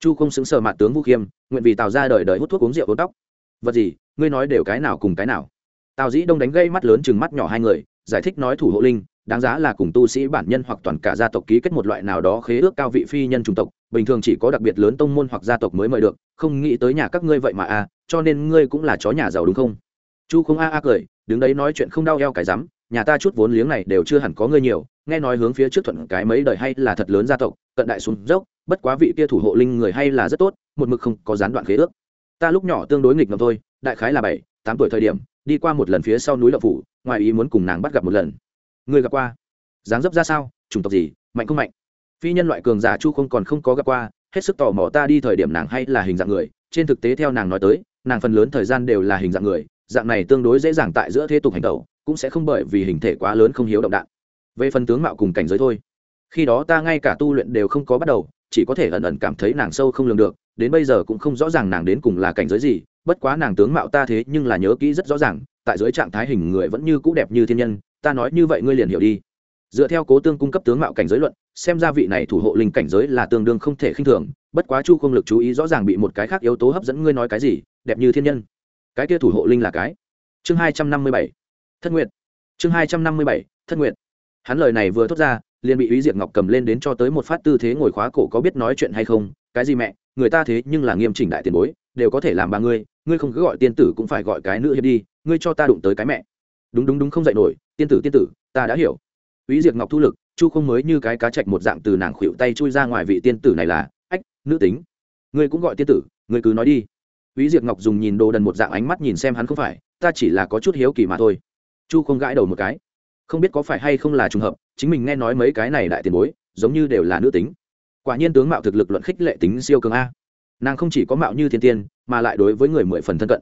Chu không xứng sờ mạn tướng vũ khiêm nguyện vì tào ra đời đời hút thuốc uống rượu uống tóc. Vật gì? Ngươi nói đều cái nào cùng cái nào? Tào dĩ đông đánh gây mắt lớn chừng mắt nhỏ hai người giải thích nói thủ hộ linh đáng giá là cùng tu sĩ bản nhân hoặc toàn cả gia tộc ký kết một loại nào đó khế ước cao vị phi nhân chủng tộc bình thường chỉ có đặc biệt lớn tông môn hoặc gia tộc mới mời được không nghĩ tới nhà các ngươi vậy mà a à, cho nên ngươi cũng là chó nhà giàu đúng không? Chu không a a cười đứng đấy nói chuyện không đau eo cái rắm nhà ta chút vốn liếng này đều chưa hẳn có ngươi nhiều nghe nói hướng phía trước thuận cái mấy đời hay là thật lớn gia tộc, cận đại xuống dốc, bất quá vị kia thủ hộ linh người hay là rất tốt, một mực không có gián đoạn khế ước. Ta lúc nhỏ tương đối nghịch ngợm thôi, đại khái là bảy, tám tuổi thời điểm, đi qua một lần phía sau núi lợp phủ, ngoài ý muốn cùng nàng bắt gặp một lần. Người gặp qua? Dáng dấp ra sao? Chủng tộc gì? Mạnh không mạnh? Phi nhân loại cường giả chu không còn không có gặp qua, hết sức tò mò ta đi thời điểm nàng hay là hình dạng người, trên thực tế theo nàng nói tới, nàng phần lớn thời gian đều là hình dạng người, dạng này tương đối dễ dàng tại giữa thế tục hành tẩu, cũng sẽ không bởi vì hình thể quá lớn không hiếu động đạn về phần tướng mạo cùng cảnh giới thôi. Khi đó ta ngay cả tu luyện đều không có bắt đầu, chỉ có thể ẩn ẩn cảm thấy nàng sâu không lường được, đến bây giờ cũng không rõ ràng nàng đến cùng là cảnh giới gì, bất quá nàng tướng mạo ta thế nhưng là nhớ kỹ rất rõ ràng, tại dưới trạng thái hình người vẫn như cũ đẹp như thiên nhân, ta nói như vậy ngươi liền hiểu đi. Dựa theo cố tương cung cấp tướng mạo cảnh giới luận, xem ra vị này thủ hộ linh cảnh giới là tương đương không thể khinh thường, bất quá chu không lực chú ý rõ ràng bị một cái khác yếu tố hấp dẫn ngươi nói cái gì, đẹp như thiên nhân. Cái kia thủ hộ linh là cái. Chương hai trăm năm mươi bảy. Thất nguyện chương hai trăm năm mươi bảy. Thất nguyện hắn lời này vừa thốt ra, liền bị ý diệt ngọc cầm lên đến cho tới một phát tư thế ngồi khóa cổ có biết nói chuyện hay không, cái gì mẹ, người ta thế nhưng là nghiêm chỉnh đại tiền bối, đều có thể làm ba ngươi ngươi không cứ gọi tiên tử cũng phải gọi cái nữ hiệp đi, ngươi cho ta đụng tới cái mẹ. Đúng đúng đúng, không dạy nổi, tiên tử tiên tử, ta đã hiểu. Ý diệt ngọc thu lực, chu không mới như cái cá chạch một dạng từ nàng khuỵu tay chui ra ngoài vị tiên tử này là, ách, nữ tính, ngươi cũng gọi tiên tử, ngươi cứ nói đi. Ý diệt ngọc dùng nhìn đồ đần một dạng ánh mắt nhìn xem hắn không phải, ta chỉ là có chút hiếu kỳ mà thôi. Chu không gãi đầu một cái không biết có phải hay không là trùng hợp, chính mình nghe nói mấy cái này đại tiền bối, giống như đều là nữ tính. Quả nhiên tướng mạo thực lực luận khích lệ tính siêu cường a. Nàng không chỉ có mạo như thiên tiên, mà lại đối với người mười phần thân cận.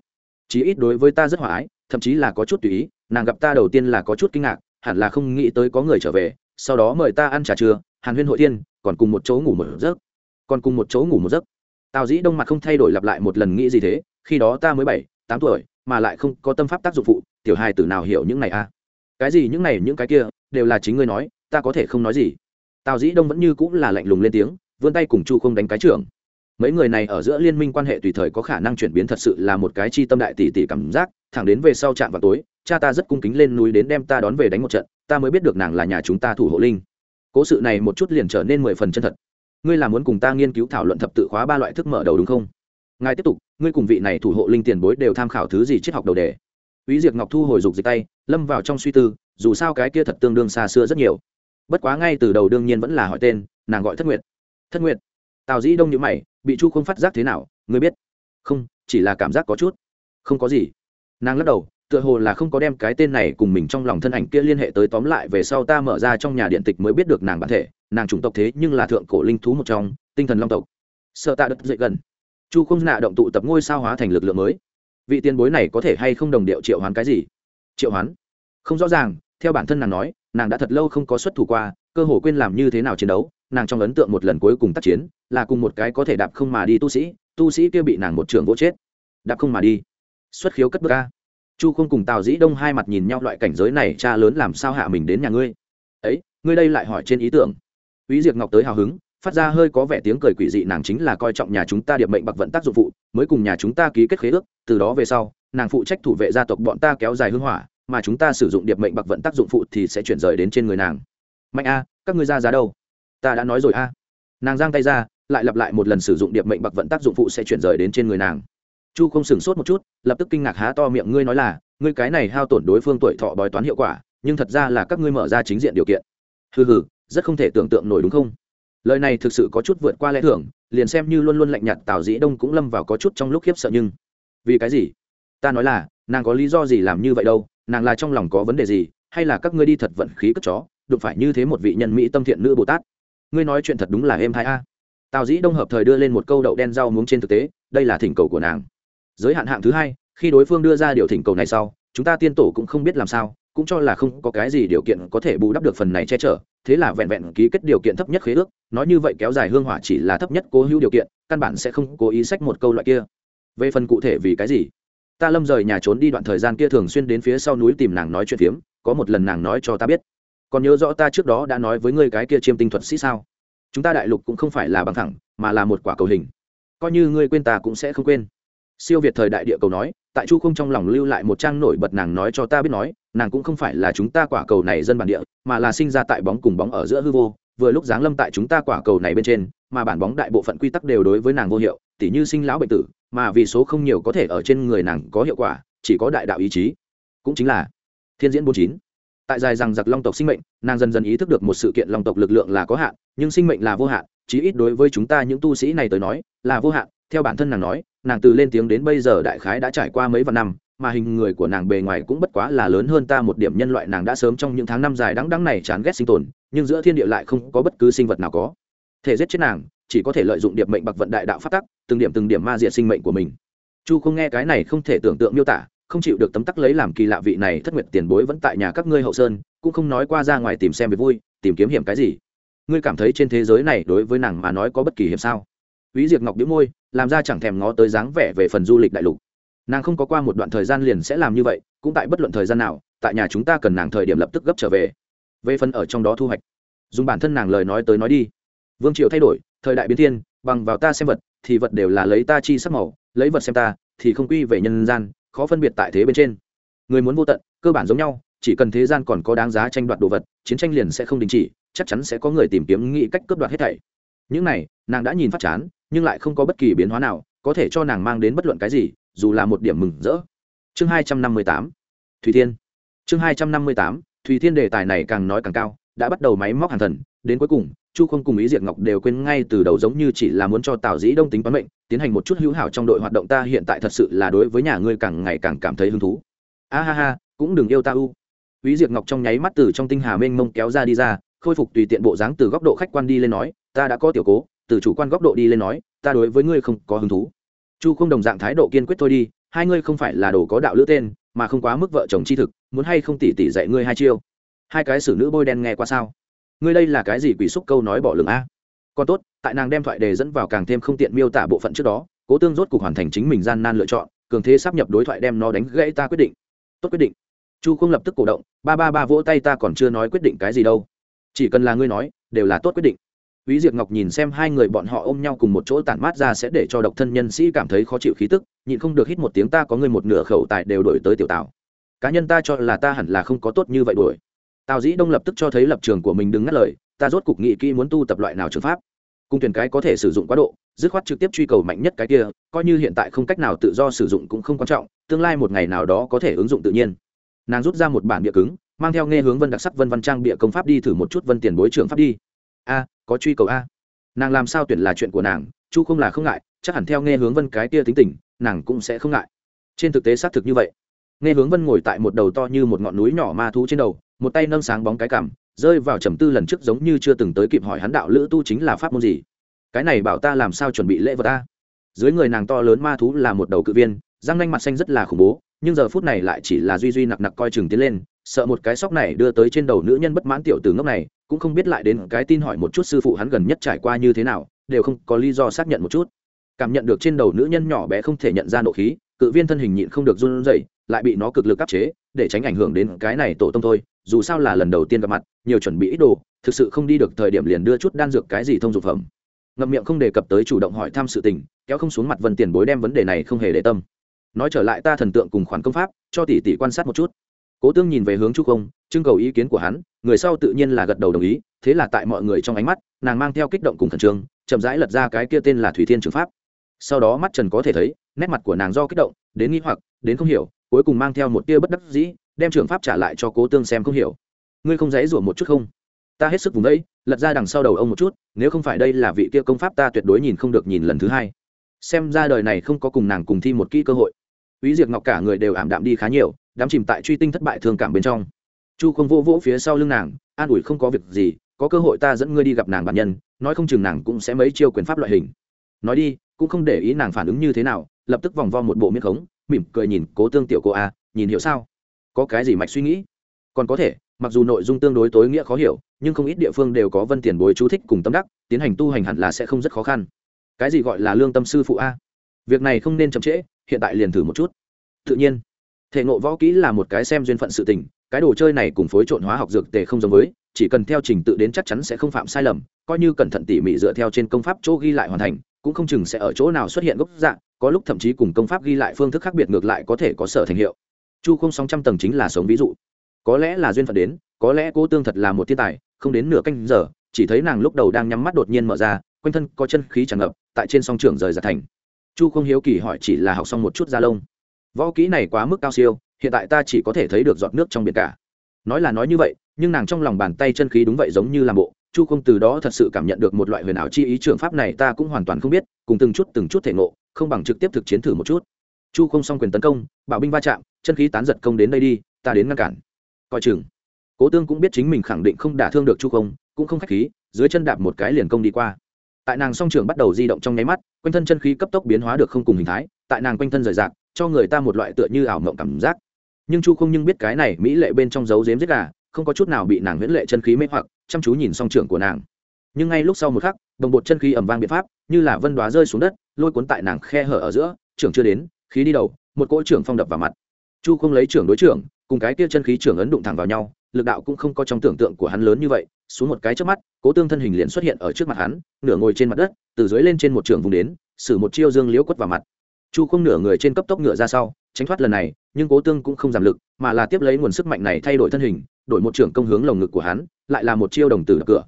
Chí ít đối với ta rất hòa ái, thậm chí là có chút tùy ý, nàng gặp ta đầu tiên là có chút kinh ngạc, hẳn là không nghĩ tới có người trở về, sau đó mời ta ăn trà trưa, hàn huyên hội tiên, còn cùng một chỗ ngủ một giấc. Còn cùng một chỗ ngủ một giấc. Tào dĩ đông mặt không thay đổi lặp lại một lần nghĩ gì thế, khi đó ta mới bảy, tám tuổi, mà lại không có tâm pháp tác dụng phụ, tiểu hài tử nào hiểu những này a? Cái gì những này những cái kia đều là chính ngươi nói ta có thể không nói gì. Tào dĩ đông vẫn như cũng là lạnh lùng lên tiếng vươn tay cùng chu không đánh cái trưởng. Mấy người này ở giữa liên minh quan hệ tùy thời có khả năng chuyển biến thật sự là một cái chi tâm đại tỷ tỷ cảm giác thẳng đến về sau chạm vào tối cha ta rất cung kính lên núi đến đem ta đón về đánh một trận ta mới biết được nàng là nhà chúng ta thủ hộ linh. Cố sự này một chút liền trở nên mười phần chân thật. Ngươi là muốn cùng ta nghiên cứu thảo luận thập tự khóa ba loại thức mở đầu đúng không? Ngài tiếp tục ngươi cùng vị này thủ hộ linh tiền bối đều tham khảo thứ gì triết học đầu đề. Quý diệt Ngọc thu hồi dục dịch tay, lâm vào trong suy tư, dù sao cái kia thật tương đương xa xưa rất nhiều. Bất quá ngay từ đầu đương nhiên vẫn là hỏi tên, nàng gọi Thất Nguyệt. Thất Nguyệt. Tào Dĩ Đông như mày, bị Chu không phát giác thế nào, ngươi biết? Không, chỉ là cảm giác có chút. Không có gì. Nàng lắc đầu, tựa hồ là không có đem cái tên này cùng mình trong lòng thân ảnh kia liên hệ tới tóm lại về sau ta mở ra trong nhà điện tịch mới biết được nàng bản thể, nàng chủng tộc thế nhưng là thượng cổ linh thú một trong, tinh thần long tộc. Sợ ta đất dậy gần. Chu không nạ động tụ tập ngôi sao hóa thành lực lượng mới vị tiền bối này có thể hay không đồng điệu triệu hoán cái gì triệu hoán không rõ ràng theo bản thân nàng nói nàng đã thật lâu không có xuất thủ qua cơ hồ quên làm như thế nào chiến đấu nàng trong ấn tượng một lần cuối cùng tác chiến là cùng một cái có thể đạp không mà đi tu sĩ tu sĩ kia bị nàng một trường vỗ chết. Đạp không mà đi. Xuất khiếu cất bước ca chu không cùng tào dĩ đông hai mặt nhìn nhau loại cảnh giới này cha lớn làm sao hạ mình đến nhà ngươi? Ấy ngươi đây lại hỏi trên ý tưởng. Ý diệt Ngọc tới hào hứng, phát ra hơi có vẻ tiếng cười quỷ dị nàng chính là coi trọng nhà chúng ta điệp mệnh bạc vận tác dụng phụ mới cùng nhà chúng ta ký kết khế ước từ đó về sau nàng phụ trách thủ vệ gia tộc bọn ta kéo dài hưng hỏa mà chúng ta sử dụng điệp mệnh bạc vận tác dụng phụ thì sẽ chuyển rời đến trên người nàng. Mạnh a, các ngươi ra giá đâu? Ta đã nói rồi a. Nàng giang tay ra, lại lặp lại một lần sử dụng điệp mệnh bạc vận tác dụng phụ sẽ chuyển rời đến trên người nàng. Chu không sửng sốt một chút, lập tức kinh ngạc há to miệng ngươi nói là, ngươi cái này hao tổn đối phương tuổi thọ bói toán hiệu quả, nhưng thật ra là các ngươi mở ra chính diện điều kiện. Hừ hừ, rất không thể tưởng tượng nổi đúng không? Lời này thực sự có chút vượt qua lẽ thưởng liền xem như luôn luôn lạnh nhạt tào dĩ đông cũng lâm vào có chút trong lúc khiếp sợ nhưng vì cái gì? Ta nói là, nàng có lý do gì làm như vậy đâu? Nàng là trong lòng có vấn đề gì, hay là các ngươi đi thật vận khí cất chó, đụng phải như thế một vị nhân mỹ tâm thiện nữ bồ tát? Ngươi nói chuyện thật đúng là êm hai a. Tào dĩ đông hợp thời đưa lên một câu đậu đen rau muống trên thực tế, đây là thỉnh cầu của nàng. Giới hạn hạng thứ hai, khi đối phương đưa ra điều thỉnh cầu này sau, chúng ta tiên tổ cũng không biết làm sao, cũng cho là không có cái gì điều kiện có thể bù đắp được phần này che chở, thế là vẹn vẹn ký kết điều kiện thấp nhất khế ước, nói như vậy kéo dài hương hỏa chỉ là thấp nhất cố hữu điều kiện, căn bản sẽ không cố ý sách một câu loại kia. Về phần cụ thể vì cái gì? Ta lâm rời nhà trốn đi đoạn thời gian kia thường xuyên đến phía sau núi tìm nàng nói chuyện phiếm, có một lần nàng nói cho ta biết. Còn nhớ rõ ta trước đó đã nói với ngươi cái kia chiêm tinh thuật sĩ sao? Chúng ta đại lục cũng không phải là bằng thẳng mà là một quả cầu hình. Coi như ngươi quên ta cũng sẽ không quên. Siêu việt thời đại địa cầu nói, tại chu không trong lòng lưu lại một trang nổi bật nàng nói cho ta biết nói, nàng cũng không phải là chúng ta quả cầu này dân bản địa, mà là sinh ra tại bóng cùng bóng ở giữa hư vô, vừa lúc giáng lâm tại chúng ta quả cầu này bên trên, mà bản bóng đại bộ phận quy tắc đều đối với nàng vô hiệu tỉ như sinh lão bệnh tử, mà vì số không nhiều có thể ở trên người nàng có hiệu quả, chỉ có đại đạo ý chí. Cũng chính là thiên diễn bốn chín. Tại dài rằng giặc long tộc sinh mệnh, nàng dần dần ý thức được một sự kiện long tộc lực lượng là có hạn, nhưng sinh mệnh là vô hạn, chí ít đối với chúng ta những tu sĩ này tới nói, là vô hạn. Theo bản thân nàng nói, nàng từ lên tiếng đến bây giờ đại khái đã trải qua mấy vạn năm, mà hình người của nàng bề ngoài cũng bất quá là lớn hơn ta một điểm nhân loại nàng đã sớm trong những tháng năm dài đắng đắng này chán ghét sinh tồn, nhưng giữa thiên địa lại không có bất cứ sinh vật nào có. Thể giết chết nàng chỉ có thể lợi dụng điệp mệnh bạc vận đại đạo phát tắc từng điểm từng điểm ma diệt sinh mệnh của mình chu không nghe cái này không thể tưởng tượng miêu tả không chịu được tấm tắc lấy làm kỳ lạ vị này thất nguyệt tiền bối vẫn tại nhà các ngươi hậu sơn cũng không nói qua ra ngoài tìm xem về vui tìm kiếm hiểm cái gì ngươi cảm thấy trên thế giới này đối với nàng mà nói có bất kỳ hiểm sao Úy Diệp Ngọc đĩu môi, làm ra chẳng thèm ngó tới dáng vẻ về phần du lịch đại lục. Nàng không có qua một đoạn thời gian liền sẽ làm như vậy, cũng tại bất luận thời gian nào, tại nhà chúng ta cần nàng thời điểm lập tức gấp trở về. Về phần ở trong đó thu hoạch, dùng bản thân nàng lời nói tới nói đi. Vương Triều thay đổi, thời đại biến thiên, bằng vào ta xem vật, thì vật đều là lấy ta chi sắc màu, lấy vật xem ta, thì không quy về nhân gian, khó phân biệt tại thế bên trên. Người muốn vô tận, cơ bản giống nhau, chỉ cần thế gian còn có đáng giá tranh đoạt đồ vật, chiến tranh liền sẽ không đình chỉ, chắc chắn sẽ có người tìm kiếm nghĩ cách cướp đoạt hết thảy. Những này, nàng đã nhìn phát chán, nhưng lại không có bất kỳ biến hóa nào có thể cho nàng mang đến bất luận cái gì dù là một điểm mừng rỡ chương hai trăm năm mươi tám thùy thiên chương hai trăm năm mươi tám thùy thiên đề tài này càng nói càng cao đã bắt đầu máy móc hàng thần, đến cuối cùng, chu không cùng ý diệt ngọc đều quên ngay từ đầu giống như chỉ là muốn cho tào dĩ đông tính toán mệnh, tiến hành một chút hữu hảo trong đội hoạt động ta hiện tại thật sự là đối với nhà ngươi càng ngày càng cảm thấy hứng thú. A ha ha, cũng đừng yêu ta u. Ý diệt ngọc trong nháy mắt từ trong tinh hà mênh mông kéo ra đi ra, khôi phục tùy tiện bộ dáng từ góc độ khách quan đi lên nói, ta đã có tiểu cố, từ chủ quan góc độ đi lên nói, ta đối với ngươi không có hứng thú. Chu không đồng dạng thái độ kiên quyết thôi đi, hai ngươi không phải là đồ có đạo lữ tên, mà không quá mức vợ chồng chi thực, muốn hay không tỉ tỉ dạy ngươi hai chiêu? Hai cái xử nữ bôi đen nghe qua sao? Ngươi đây là cái gì quỷ xúc câu nói bỏ lửng a? Còn tốt tại nàng đem thoại đề dẫn vào càng thêm không tiện miêu tả bộ phận trước đó cố tương rốt cục hoàn thành chính mình gian nan lựa chọn cường thế sắp nhập đối thoại đem nó đánh gãy ta quyết định. Tốt quyết định. Chu không lập tức cổ động ba ba ba vỗ tay ta còn chưa nói quyết định cái gì đâu. Chỉ cần là ngươi nói đều là tốt quyết định. Úy Diệp Ngọc nhìn xem hai người bọn họ ôm nhau cùng một chỗ tản mát ra sẽ để cho độc thân nhân sĩ cảm thấy khó chịu khí tức, nhịn không được hít một tiếng ta có người một nửa khẩu tài đều đổi tới tiểu Tào. Cá nhân ta cho là ta hẳn là không có tốt như vậy đổi. Tào Dĩ Đông lập tức cho thấy lập trường của mình đứng ngắt lời, ta rốt cục nghị kỹ muốn tu tập loại nào trường pháp. Cung tuyển cái có thể sử dụng quá độ, dứt khoát trực tiếp truy cầu mạnh nhất cái kia, coi như hiện tại không cách nào tự do sử dụng cũng không quan trọng, tương lai một ngày nào đó có thể ứng dụng tự nhiên. Nàng rút ra một bản bìa cứng, mang theo nghe hướng vân đặc sắc vân văn trang bìa công pháp đi thử một chút vân tiền bối trưởng pháp đi a có truy cầu a nàng làm sao tuyển là chuyện của nàng chu không là không ngại chắc hẳn theo nghe hướng vân cái kia tính tình nàng cũng sẽ không ngại trên thực tế xác thực như vậy nghe hướng vân ngồi tại một đầu to như một ngọn núi nhỏ ma thú trên đầu một tay nâng sáng bóng cái cảm, rơi vào trầm tư lần trước giống như chưa từng tới kịp hỏi hắn đạo lữ tu chính là pháp môn gì. Cái này bảo ta làm sao chuẩn bị lễ vật ta? Dưới người nàng to lớn ma thú là một đầu cự viên, răng nanh mặt xanh rất là khủng bố, nhưng giờ phút này lại chỉ là duy duy nặc nặc coi chừng tiến lên, sợ một cái sóc này đưa tới trên đầu nữ nhân bất mãn tiểu từ ngốc này, cũng không biết lại đến cái tin hỏi một chút sư phụ hắn gần nhất trải qua như thế nào, đều không có lý do xác nhận một chút. Cảm nhận được trên đầu nữ nhân nhỏ bé không thể nhận ra nộ khí, cự viên thân hình nhịn không được run rẩy, lại bị nó cực lực áp chế để tránh ảnh hưởng đến cái này tổ tông thôi, dù sao là lần đầu tiên gặp mặt, nhiều chuẩn bị ít đồ, thực sự không đi được thời điểm liền đưa chút đan dược cái gì thông dụng phẩm. Ngậm miệng không đề cập tới chủ động hỏi thăm sự tình, kéo không xuống mặt vân tiền bối đem vấn đề này không hề để tâm. Nói trở lại ta thần tượng cùng khoản công pháp, cho tỷ tỷ quan sát một chút. Cố tương nhìn về hướng chu không, trưng cầu ý kiến của hắn, người sau tự nhiên là gật đầu đồng ý, thế là tại mọi người trong ánh mắt, nàng mang theo kích động cùng khẩn trương, chậm rãi lật ra cái kia tên là thủy thiên trường pháp. Sau đó mắt trần có thể thấy, nét mặt của nàng do kích động, đến nghi hoặc, đến không hiểu cuối cùng mang theo một tia bất đắc dĩ đem trường pháp trả lại cho cố tương xem không hiểu ngươi không dãy rủa một chút không ta hết sức vùng đấy lật ra đằng sau đầu ông một chút nếu không phải đây là vị kia công pháp ta tuyệt đối nhìn không được nhìn lần thứ hai xem ra đời này không có cùng nàng cùng thi một kỹ cơ hội ý diệt Ngọc cả người đều ảm đạm đi khá nhiều, đám chìm tại truy tinh thất bại thương cảm bên trong. Chu không vô vỗ phía sau lưng nàng, an ủi không có việc gì, có cơ hội ta dẫn ngươi đi gặp nàng bản nhân, nói không chừng nàng cũng sẽ mấy chiêu quyền pháp loại hình. Nói đi, cũng không để ý nàng phản ứng như thế nào, lập tức vòng vo một bộ miết khống, mỉm cười nhìn Cố Tương tiểu cô a, nhìn hiểu sao? Có cái gì mạch suy nghĩ? còn có thể mặc dù nội dung tương đối tối nghĩa khó hiểu nhưng không ít địa phương đều có vân tiền bối chú thích cùng tâm đắc tiến hành tu hành hẳn là sẽ không rất khó khăn cái gì gọi là lương tâm sư phụ a việc này không nên chậm trễ hiện tại liền thử một chút tự nhiên thể ngộ võ kỹ là một cái xem duyên phận sự tình cái đồ chơi này cùng phối trộn hóa học dược tề không giống với chỉ cần theo trình tự đến chắc chắn sẽ không phạm sai lầm coi như cẩn thận tỉ mỉ dựa theo trên công pháp chỗ ghi lại hoàn thành cũng không chừng sẽ ở chỗ nào xuất hiện gốc dạng có lúc thậm chí cùng công pháp ghi lại phương thức khác biệt ngược lại có thể có sở thành hiệu. Chu không sóng trăm tầng chính là sống ví dụ. Có lẽ là duyên phận đến, có lẽ cô tương thật là một thiên tài, không đến nửa canh giờ, chỉ thấy nàng lúc đầu đang nhắm mắt đột nhiên mở ra, quanh thân có chân khí tràn ngập, tại trên song trường rời ra thành. Chu không hiếu kỳ hỏi chỉ là học xong một chút da lông. Võ kỹ này quá mức cao siêu, hiện tại ta chỉ có thể thấy được giọt nước trong biển cả. Nói là nói như vậy, nhưng nàng trong lòng bàn tay chân khí đúng vậy giống như làm bộ, chu không từ đó thật sự cảm nhận được một loại huyền ảo chi ý, trường pháp này ta cũng hoàn toàn không biết, cùng từng chút từng chút thể ngộ không bằng trực tiếp thực chiến thử một chút. Chu không xong quyền tấn công, bảo binh va chạm, chân khí tán giật công đến đây đi, ta đến ngăn cản. Coi chừng. Cố tương cũng biết chính mình khẳng định không đả thương được chu không, cũng không k h á c h khí, dưới chân đạp một cái liền công đi qua. Tại nàng song trường bắt đầu di động trong nháy mắt, quanh thân chân khí cấp tốc biến hóa được không cùng hình thái, tại nàng quanh thân rời rạc, cho người ta một loại tựa như ảo mộng cảm giác. Nhưng chu không nhưng biết cái này mỹ lệ bên trong dấu dếm giết gà, không có chút nào bị nàng huyễn lệ chân khí mê hoặc, chăm chú nhìn song trường của nàng. Nhưng ngay lúc sau một khắc, đồng bột chân khí ẩm vang biện pháp, như là vân đoá rơi xuống đất lôi cuốn tại nàng khe hở ở giữa, trưởng chưa đến, khí đi đầu, một cỗ trưởng phong đập vào mặt. Chu không lấy trưởng đối trưởng, cùng cái kia chân khí trưởng ấn đụng thẳng vào nhau, lực đạo cũng không có trong tưởng tượng của hắn lớn như vậy, xuống một cái trước mắt, cố tương thân hình liền xuất hiện ở trước mặt hắn, nửa ngồi trên mặt đất, từ dưới lên trên một trường vùng đến xử một chiêu dương liễu quất vào mặt. Chu không nửa người trên cấp tốc ngựa ra sau, tránh thoát lần này, nhưng cố tương cũng không giảm lực, mà là tiếp lấy nguồn sức mạnh này thay đổi thân hình, đổi một trưởng công hướng lồng ngực của hắn, lại là một chiêu đồng tử đập cửa.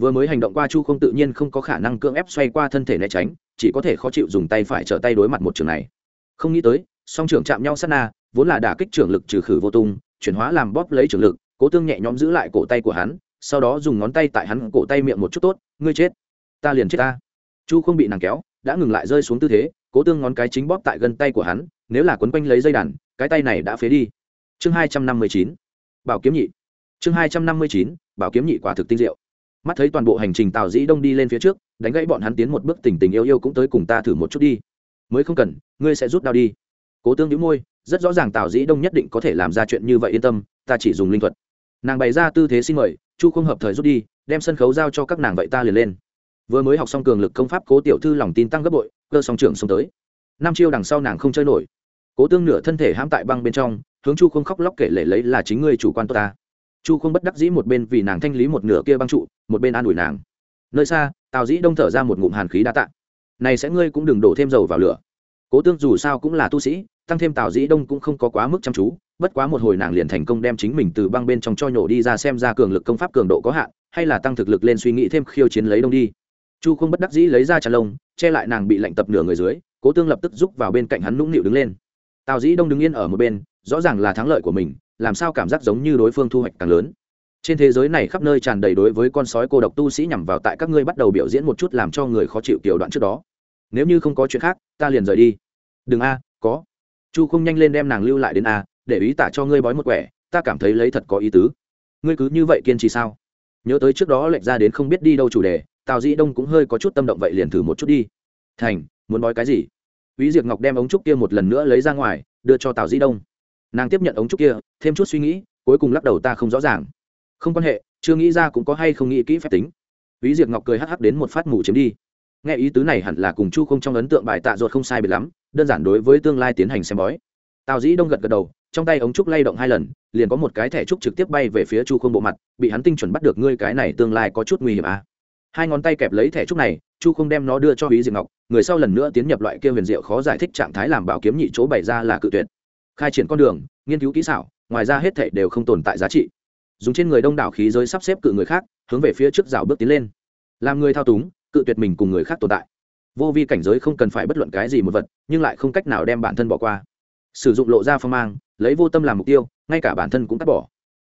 Vừa mới hành động qua chu không tự nhiên không có khả năng cưỡng ép xoay qua thân thể né tránh chỉ có thể khó chịu dùng tay phải trở tay đối mặt một trường này. Không nghĩ tới, song trưởng chạm nhau sát na, vốn là đả kích trưởng lực trừ khử vô tung, chuyển hóa làm bóp lấy trưởng lực, cố tương nhẹ nhõm giữ lại cổ tay của hắn, sau đó dùng ngón tay tại hắn cổ tay miệng một chút tốt, ngươi chết, ta liền chết ta. Chu không bị nàng kéo, đã ngừng lại rơi xuống tư thế, cố tương ngón cái chính bóp tại gân tay của hắn, nếu là quấn quanh lấy dây đàn, cái tay này đã phế đi. Chương hai trăm năm mươi chín, bảo kiếm nhị. Chương hai trăm năm mươi chín, bảo kiếm nhị quả thực tinh diệu. Mắt thấy toàn bộ hành trình tào dĩ đông đi lên phía trước đánh gãy bọn hắn tiến một bước tình tình yêu yêu cũng tới cùng ta thử một chút đi. Mới không cần, ngươi sẽ rút đau đi. Cố tương nhíu môi, rất rõ ràng tào dĩ đông nhất định có thể làm ra chuyện như vậy yên tâm, ta chỉ dùng linh thuật. Nàng bày ra tư thế xin mời, chu không hợp thời rút đi, đem sân khấu giao cho các nàng vậy ta liền lên. Vừa mới học xong cường lực công pháp, cố tiểu thư lòng tin tăng gấp bội, cơ song trưởng xông tới. Năm chiêu đằng sau nàng không chơi nổi. Cố tương nửa thân thể hãm tại băng bên trong, hướng chu không khóc lóc kể lể lấy là chính ngươi chủ quan tốt ta. Chu không bất đắc dĩ một bên vì nàng thanh lý một nửa kia băng trụ, một bên an ủi nàng. Nơi xa tào dĩ đông thở ra một ngụm hàn khí đa tạ. Này sẽ ngươi cũng đừng đổ thêm dầu vào lửa. Cố tương dù sao cũng là tu sĩ, tăng thêm tào dĩ đông cũng không có quá mức chăm chú, bất quá một hồi nàng liền thành công đem chính mình từ băng bên trong cho nhổ đi ra xem ra cường lực công pháp cường độ có hạn, hay là tăng thực lực lên suy nghĩ thêm khiêu chiến lấy đông đi. Chu không bất đắc dĩ lấy ra trà lông, che lại nàng bị lạnh tập nửa người dưới, cố tương lập tức giúp vào bên cạnh hắn nũng nịu đứng lên. Tào dĩ đông đứng yên ở một bên, rõ ràng là thắng lợi của mình, làm sao cảm giác giống như đối phương thu hoạch càng lớn trên thế giới này khắp nơi tràn đầy đối với con sói cô độc tu sĩ nhằm vào tại các ngươi bắt đầu biểu diễn một chút làm cho người khó chịu kiểu đoạn trước đó. Nếu như không có chuyện khác ta liền rời đi. Đừng a có. Chu không nhanh lên đem nàng lưu lại đến a để ý tả cho ngươi bói một quẻ ta cảm thấy lấy thật có ý tứ. Ngươi cứ như vậy kiên trì sao? Nhớ tới trước đó lệch ra đến không biết đi đâu chủ đề tào dĩ đông cũng hơi có chút tâm động vậy liền thử một chút đi. Thành muốn bói cái gì? Vĩ Diệp Ngọc đem ống trúc kia một lần nữa lấy ra ngoài, đưa cho Tào Dĩ Đông. Nàng tiếp nhận ống trúc kia, thêm chút suy nghĩ, cuối cùng lắc đầu ta không rõ ràng. Không quan hệ, chưa nghĩ ra cũng có hay không nghĩ kỹ phép tính. Ví Diệp Ngọc cười hắc hắc đến một phát ngủ chiếm đi. Nghe ý tứ này hẳn là cùng Chu không trong ấn tượng bài tạ ruột không sai biệt lắm, đơn giản đối với tương lai tiến hành xem bói. Tào Dĩ Đông gật gật đầu, trong tay ống trúc lay động hai lần, liền có một cái thẻ trúc trực tiếp bay về phía Chu không bộ mặt, bị hắn tinh chuẩn bắt được ngươi cái này tương lai có chút nguy hiểm à. Hai ngón tay kẹp lấy thẻ trúc này, chu không đem nó đưa cho ý diệp ngọc người sau lần nữa tiến nhập loại kia huyền diệu khó giải thích trạng thái làm bảo kiếm nhị chỗ bày ra là cự tuyệt khai triển con đường nghiên cứu kỹ xảo ngoài ra hết thẻ đều không tồn tại giá trị dùng trên người đông đảo khí giới sắp xếp cự người khác, hướng về phía trước rào bước tiến lên. Làm người thao túng, cự tuyệt mình cùng người khác tồn tại. Vô vi cảnh giới không cần phải bất luận cái gì một vật, nhưng lại không cách nào đem bản thân bỏ qua. Sử dụng lộ ra phong mang, lấy vô tâm làm mục tiêu, ngay cả bản thân cũng cắt bỏ.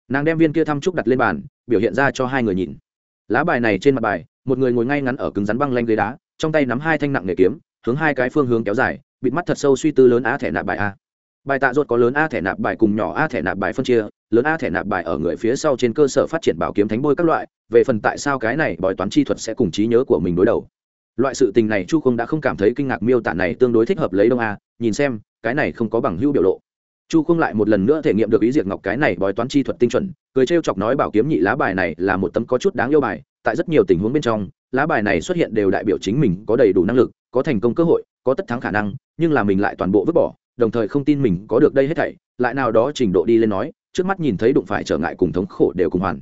Nàng đem viên kia thăm trúc đặt lên bàn, biểu hiện ra cho hai người nhìn. Lá bài này trên mặt bài, một người ngồi ngay ngắn ở cứng rắn băng lanh ghế đá, trong tay nắm hai thanh nặng nghề kiếm, hướng hai cái phương hướng kéo dài, bịt mắt thật sâu suy tư lớn a thẻ nạp bài a. Bài tạ ruột có lớn a thẻ nạp bài cùng nhỏ a thẻ nạp bài phân chia lớn a thẻ nạp bài ở người phía sau trên cơ sở phát triển bảo kiếm thánh bôi các loại, về phần tại sao cái này bói toán chi thuật sẽ cùng trí nhớ của mình đối đầu. Loại sự tình này chu không đã không cảm thấy kinh ngạc miêu tả này tương đối thích hợp lấy đông a, nhìn xem, cái này không có bằng hữu biểu lộ. Chu không lại một lần nữa thể nghiệm được ý diệt ngọc cái này bói toán chi thuật tinh chuẩn, cười trêu chọc nói bảo kiếm nhị lá bài này là một tấm có chút đáng yêu bài, tại rất nhiều tình huống bên trong, lá bài này xuất hiện đều đại biểu chính mình có đầy đủ năng lực, có thành công cơ hội, có tất thắng khả năng, nhưng là mình lại toàn bộ vứt bỏ, đồng thời không tin mình có được đây hết thảy, lại nào đó trình độ đi lên nói trước mắt nhìn thấy đụng phải trở ngại cùng thống khổ đều cùng hoàn.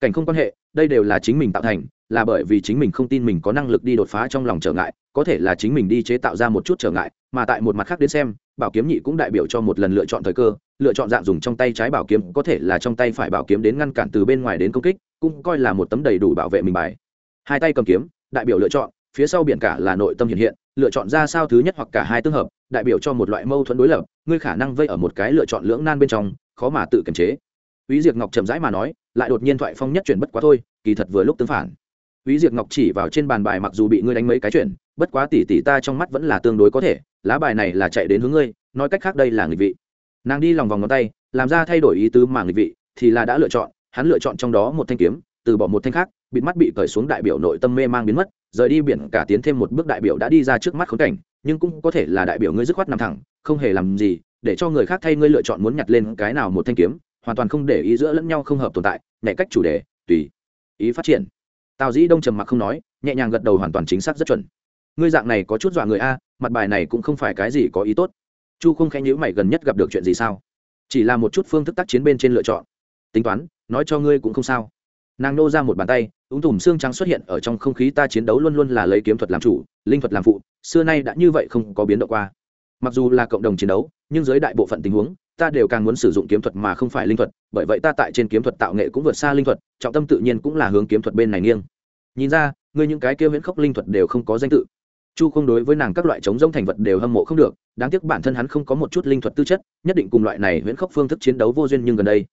Cảnh không quan hệ, đây đều là chính mình tạo thành, là bởi vì chính mình không tin mình có năng lực đi đột phá trong lòng trở ngại, có thể là chính mình đi chế tạo ra một chút trở ngại, mà tại một mặt khác đến xem, bảo kiếm nhị cũng đại biểu cho một lần lựa chọn thời cơ, lựa chọn dạng dùng trong tay trái bảo kiếm, có thể là trong tay phải bảo kiếm đến ngăn cản từ bên ngoài đến công kích, cũng coi là một tấm đầy đủ bảo vệ mình bài. Hai tay cầm kiếm, đại biểu lựa chọn, phía sau biển cả là nội tâm hiện hiện, lựa chọn ra sao thứ nhất hoặc cả hai tương hợp, đại biểu cho một loại mâu thuẫn đối lập, ngươi khả năng vây ở một cái lựa chọn lưỡng nan bên trong khó mà tự kiềm chế Úy Diệp Ngọc chậm rãi mà nói, lại đột nhiên thoại phong nhất chuyển bất quá thôi, kỳ thật vừa lúc tương phản. Úy Diệp Ngọc chỉ vào trên bàn bài mặc dù bị ngươi đánh mấy cái chuyển, bất quá tỷ tỷ ta trong mắt vẫn là tương đối có thể, lá bài này là chạy đến hướng ngươi, nói cách khác đây là người vị. Nàng đi lòng vòng ngón tay, làm ra thay đổi ý tứ mà người vị, thì là đã lựa chọn, hắn lựa chọn trong đó một thanh kiếm, từ bỏ một thanh khác, bịt mắt bị cởi xuống đại biểu nội tâm mê mang biến mất, rời đi biển cả tiến thêm một bước đại biểu đã đi ra trước mắt khốn cảnh, nhưng cũng có thể là đại biểu ngươi dứt khoát nằm thẳng, không hề làm gì, để cho người khác thay ngươi lựa chọn muốn nhặt lên cái nào một thanh kiếm, hoàn toàn không để ý giữa lẫn nhau không hợp tồn tại nhảy cách chủ đề tùy ý phát triển. Tào dĩ đông trầm mặc không nói nhẹ nhàng gật đầu hoàn toàn chính xác rất chuẩn. Ngươi dạng này có chút dọa người a mặt bài này cũng không phải cái gì có ý tốt. Chu không khẽ nhữ mày gần nhất gặp được chuyện gì sao? Chỉ là một chút phương thức tác chiến bên trên lựa chọn. Tính toán nói cho ngươi cũng không sao. Nàng nô ra một bàn tay úng tùm xương trắng xuất hiện ở trong không khí ta chiến đấu luôn luôn là lấy kiếm thuật làm chủ linh thuật làm phụ xưa nay đã như vậy không có biến động qua. Mặc dù là cộng đồng chiến đấu nhưng dưới đại bộ phận tình huống, ta đều càng muốn sử dụng kiếm thuật mà không phải linh thuật, bởi vậy ta tại trên kiếm thuật tạo nghệ cũng vượt xa linh thuật, trọng tâm tự nhiên cũng là hướng kiếm thuật bên này nghiêng. Nhìn ra, ngươi những cái kia viễn khốc linh thuật đều không có danh tự. Chu không đối với nàng các loại chống rông thành vật đều hâm mộ không được, đáng tiếc bản thân hắn không có một chút linh thuật tư chất, nhất định cùng loại này viễn khốc phương thức chiến đấu vô duyên nhưng gần đây.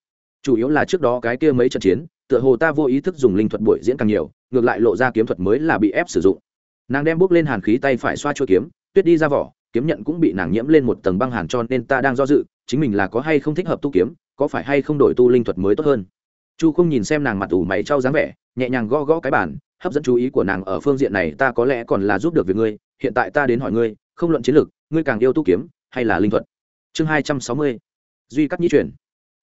Chủ yếu là trước đó cái kia mấy trận chiến, tựa hồ ta vô ý thức dùng linh thuật buổi diễn càng nhiều, ngược lại lộ ra kiếm thuật mới là bị ép sử dụng. Nàng đem bước lên hàn khí tay phải xoa chuôi kiếm, tuyết đi ra vỏ kiếm nhận cũng bị nàng nhiễm lên một tầng băng hàn cho nên ta đang do dự, chính mình là có hay không thích hợp tu kiếm, có phải hay không đổi tu linh thuật mới tốt hơn. Chu không nhìn xem nàng mặt ủ mày trao dáng vẻ, nhẹ nhàng gõ gõ cái bản hấp dẫn chú ý của nàng ở phương diện này ta có lẽ còn là giúp được việc ngươi, hiện tại ta đến hỏi ngươi, không luận chiến lược, ngươi càng yêu tu kiếm hay là linh thuật? Chương hai trăm sáu mươi, duy cắt nhi truyền.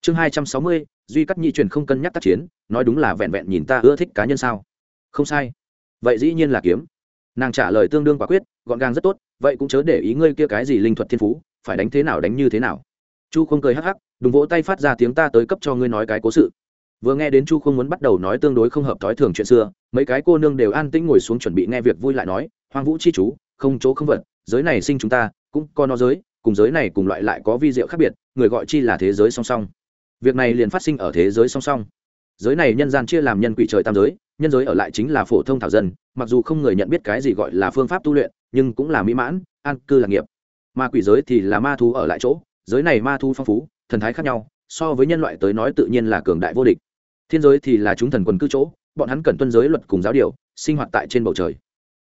Chương hai trăm sáu mươi, duy cắt nhi truyền không cân nhắc tác chiến, nói đúng là vẹn vẹn nhìn ta ưa thích cá nhân sao? Không sai. Vậy dĩ nhiên là kiếm. Nàng trả lời tương đương quả quyết, gọn gàng rất tốt vậy cũng chớ để ý ngươi kia cái gì linh thuật thiên phú, phải đánh thế nào đánh như thế nào. Chu không cười hắc hắc, đùng vỗ tay phát ra tiếng ta tới cấp cho ngươi nói cái cố sự. Vừa nghe đến chu không muốn bắt đầu nói tương đối không hợp thói thường chuyện xưa, mấy cái cô nương đều an tĩnh ngồi xuống chuẩn bị nghe việc vui lại nói, hoang vũ chi chú, không chỗ không vật, giới này sinh chúng ta, cũng có nó giới, cùng giới này cùng loại lại có vi diệu khác biệt, người gọi chi là thế giới song song. Việc này liền phát sinh ở thế giới song song giới này nhân gian chia làm nhân quỷ trời tam giới, nhân giới ở lại chính là phổ thông thảo dân, mặc dù không người nhận biết cái gì gọi là phương pháp tu luyện, nhưng cũng là mỹ mãn, an cư lạc nghiệp. Ma quỷ giới thì là ma thú ở lại chỗ, giới này ma thú phong phú, thần thái khác nhau, so với nhân loại tới nói tự nhiên là cường đại vô địch. Thiên giới thì là chúng thần quần cư chỗ, bọn hắn cần tuân giới luật cùng giáo điều, sinh hoạt tại trên bầu trời.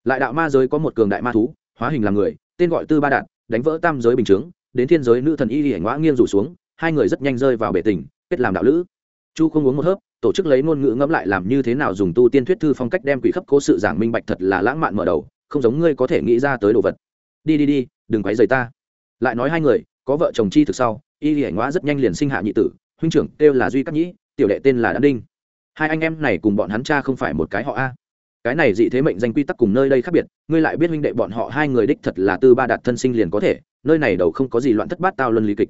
Lại đạo ma giới có một cường đại ma thú, hóa hình làm người, tên gọi tư ba đạn đánh vỡ tam giới bình chướng, đến thiên giới nữ thần y hiển ngoã nghiêng rủ xuống, hai người rất nhanh rơi vào bể tình, kết làm đạo lữ. Chu không uống một hớp tổ chức lấy ngôn ngữ ngẫm lại làm như thế nào dùng tu tiên thuyết thư phong cách đem quỷ khắp cố sự giảng minh bạch thật là lãng mạn mở đầu, không giống ngươi có thể nghĩ ra tới đồ vật. Đi đi đi, đừng quấy rầy ta. Lại nói hai người, có vợ chồng chi thực sau, y hiển ngoa rất nhanh liền sinh hạ nhị tử, huynh trưởng kêu là duy cát nhĩ, tiểu đệ tên là đan đinh. Hai anh em này cùng bọn hắn cha không phải một cái họ a. Cái này dị thế mệnh danh quy tắc cùng nơi đây khác biệt, ngươi lại biết huynh đệ bọn họ hai người đích thật là tư ba đạt thân sinh liền có thể, nơi này đầu không có gì loạn thất bát tao luân lý kịch.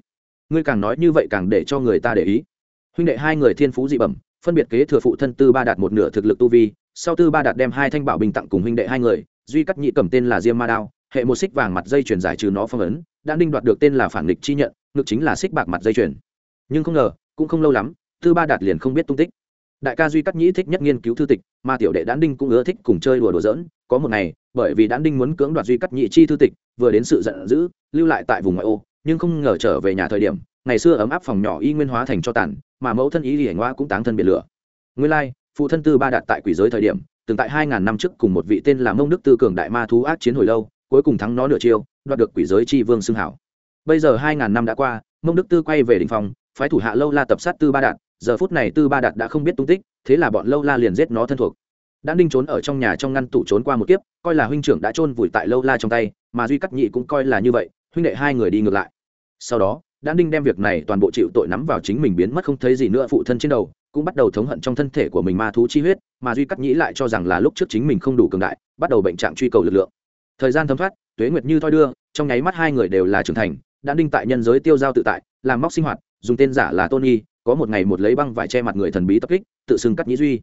Ngươi càng nói như vậy càng để cho người ta để ý. Huynh đệ hai người thiên phú dị bẩm phân biệt kế thừa phụ thân tư ba đạt một nửa thực lực tu vi, sau tư ba đạt đem hai thanh bảo bình tặng cùng huynh đệ hai người, duy cắt nhị cầm tên là diêm ma đao, hệ một xích vàng mặt dây chuyển giải trừ nó phong ấn, đã ninh đoạt được tên là phản nghịch chi nhận, ngực chính là xích bạc mặt dây chuyển nhưng không ngờ, cũng không lâu lắm, tư ba đạt liền không biết tung tích. Đại ca duy cắt nhĩ thích nhất nghiên cứu thư tịch, mà tiểu đệ đán đinh cũng ưa thích cùng chơi đùa đùa giỡn. Có một ngày, bởi vì đán đinh muốn cưỡng đoạt duy cắt nhị chi thư tịch, vừa đến sự giận dữ, lưu lại tại vùng ngoại ô, nhưng không ngờ trở về nhà thời điểm ngày xưa ấm áp phòng nhỏ y nguyên hóa thành cho tàn, mà mẫu thân ý hiển ngoa cũng táng thân biệt lửa. Nguyên lai, phụ thân tư ba đạt tại quỷ giới thời điểm, từng tại hai ngàn năm trước cùng một vị tên là mông đức tư cường đại ma thú ác chiến hồi lâu, cuối cùng thắng nó nửa chiêu, đoạt được quỷ giới tri vương xưng hảo. Bây giờ hai ngàn năm đã qua, mông đức tư quay về đình phòng, phái thủ hạ lâu la tập sát tư ba đạt, giờ phút này tư ba đạt đã không biết tung tích, thế là bọn lâu la liền giết nó thân thuộc. Đã đinh trốn ở trong nhà trong ngăn tủ trốn qua một kiếp, coi là huynh trưởng đã trôn vùi tại lâu la trong tay, mà duy cắt nhị cũng coi là như vậy, huynh đệ hai người đi ngược lại. Sau đó đã ninh đem việc này toàn bộ chịu tội nắm vào chính mình biến mất không thấy gì nữa phụ thân trên đầu, cũng bắt đầu thống hận trong thân thể của mình ma thú chi huyết, mà duy cắt nhĩ lại cho rằng là lúc trước chính mình không đủ cường đại, bắt đầu bệnh trạng truy cầu lực lượng. Thời gian thấm thoát, tuế nguyệt như thoi đưa, trong nháy mắt hai người đều là trưởng thành, đã Ninh tại nhân giới tiêu giao tự tại, làm móc sinh hoạt, dùng tên giả là tony có một ngày một lấy băng vải che mặt người thần bí tập kích, tự xưng cắt nhĩ duy.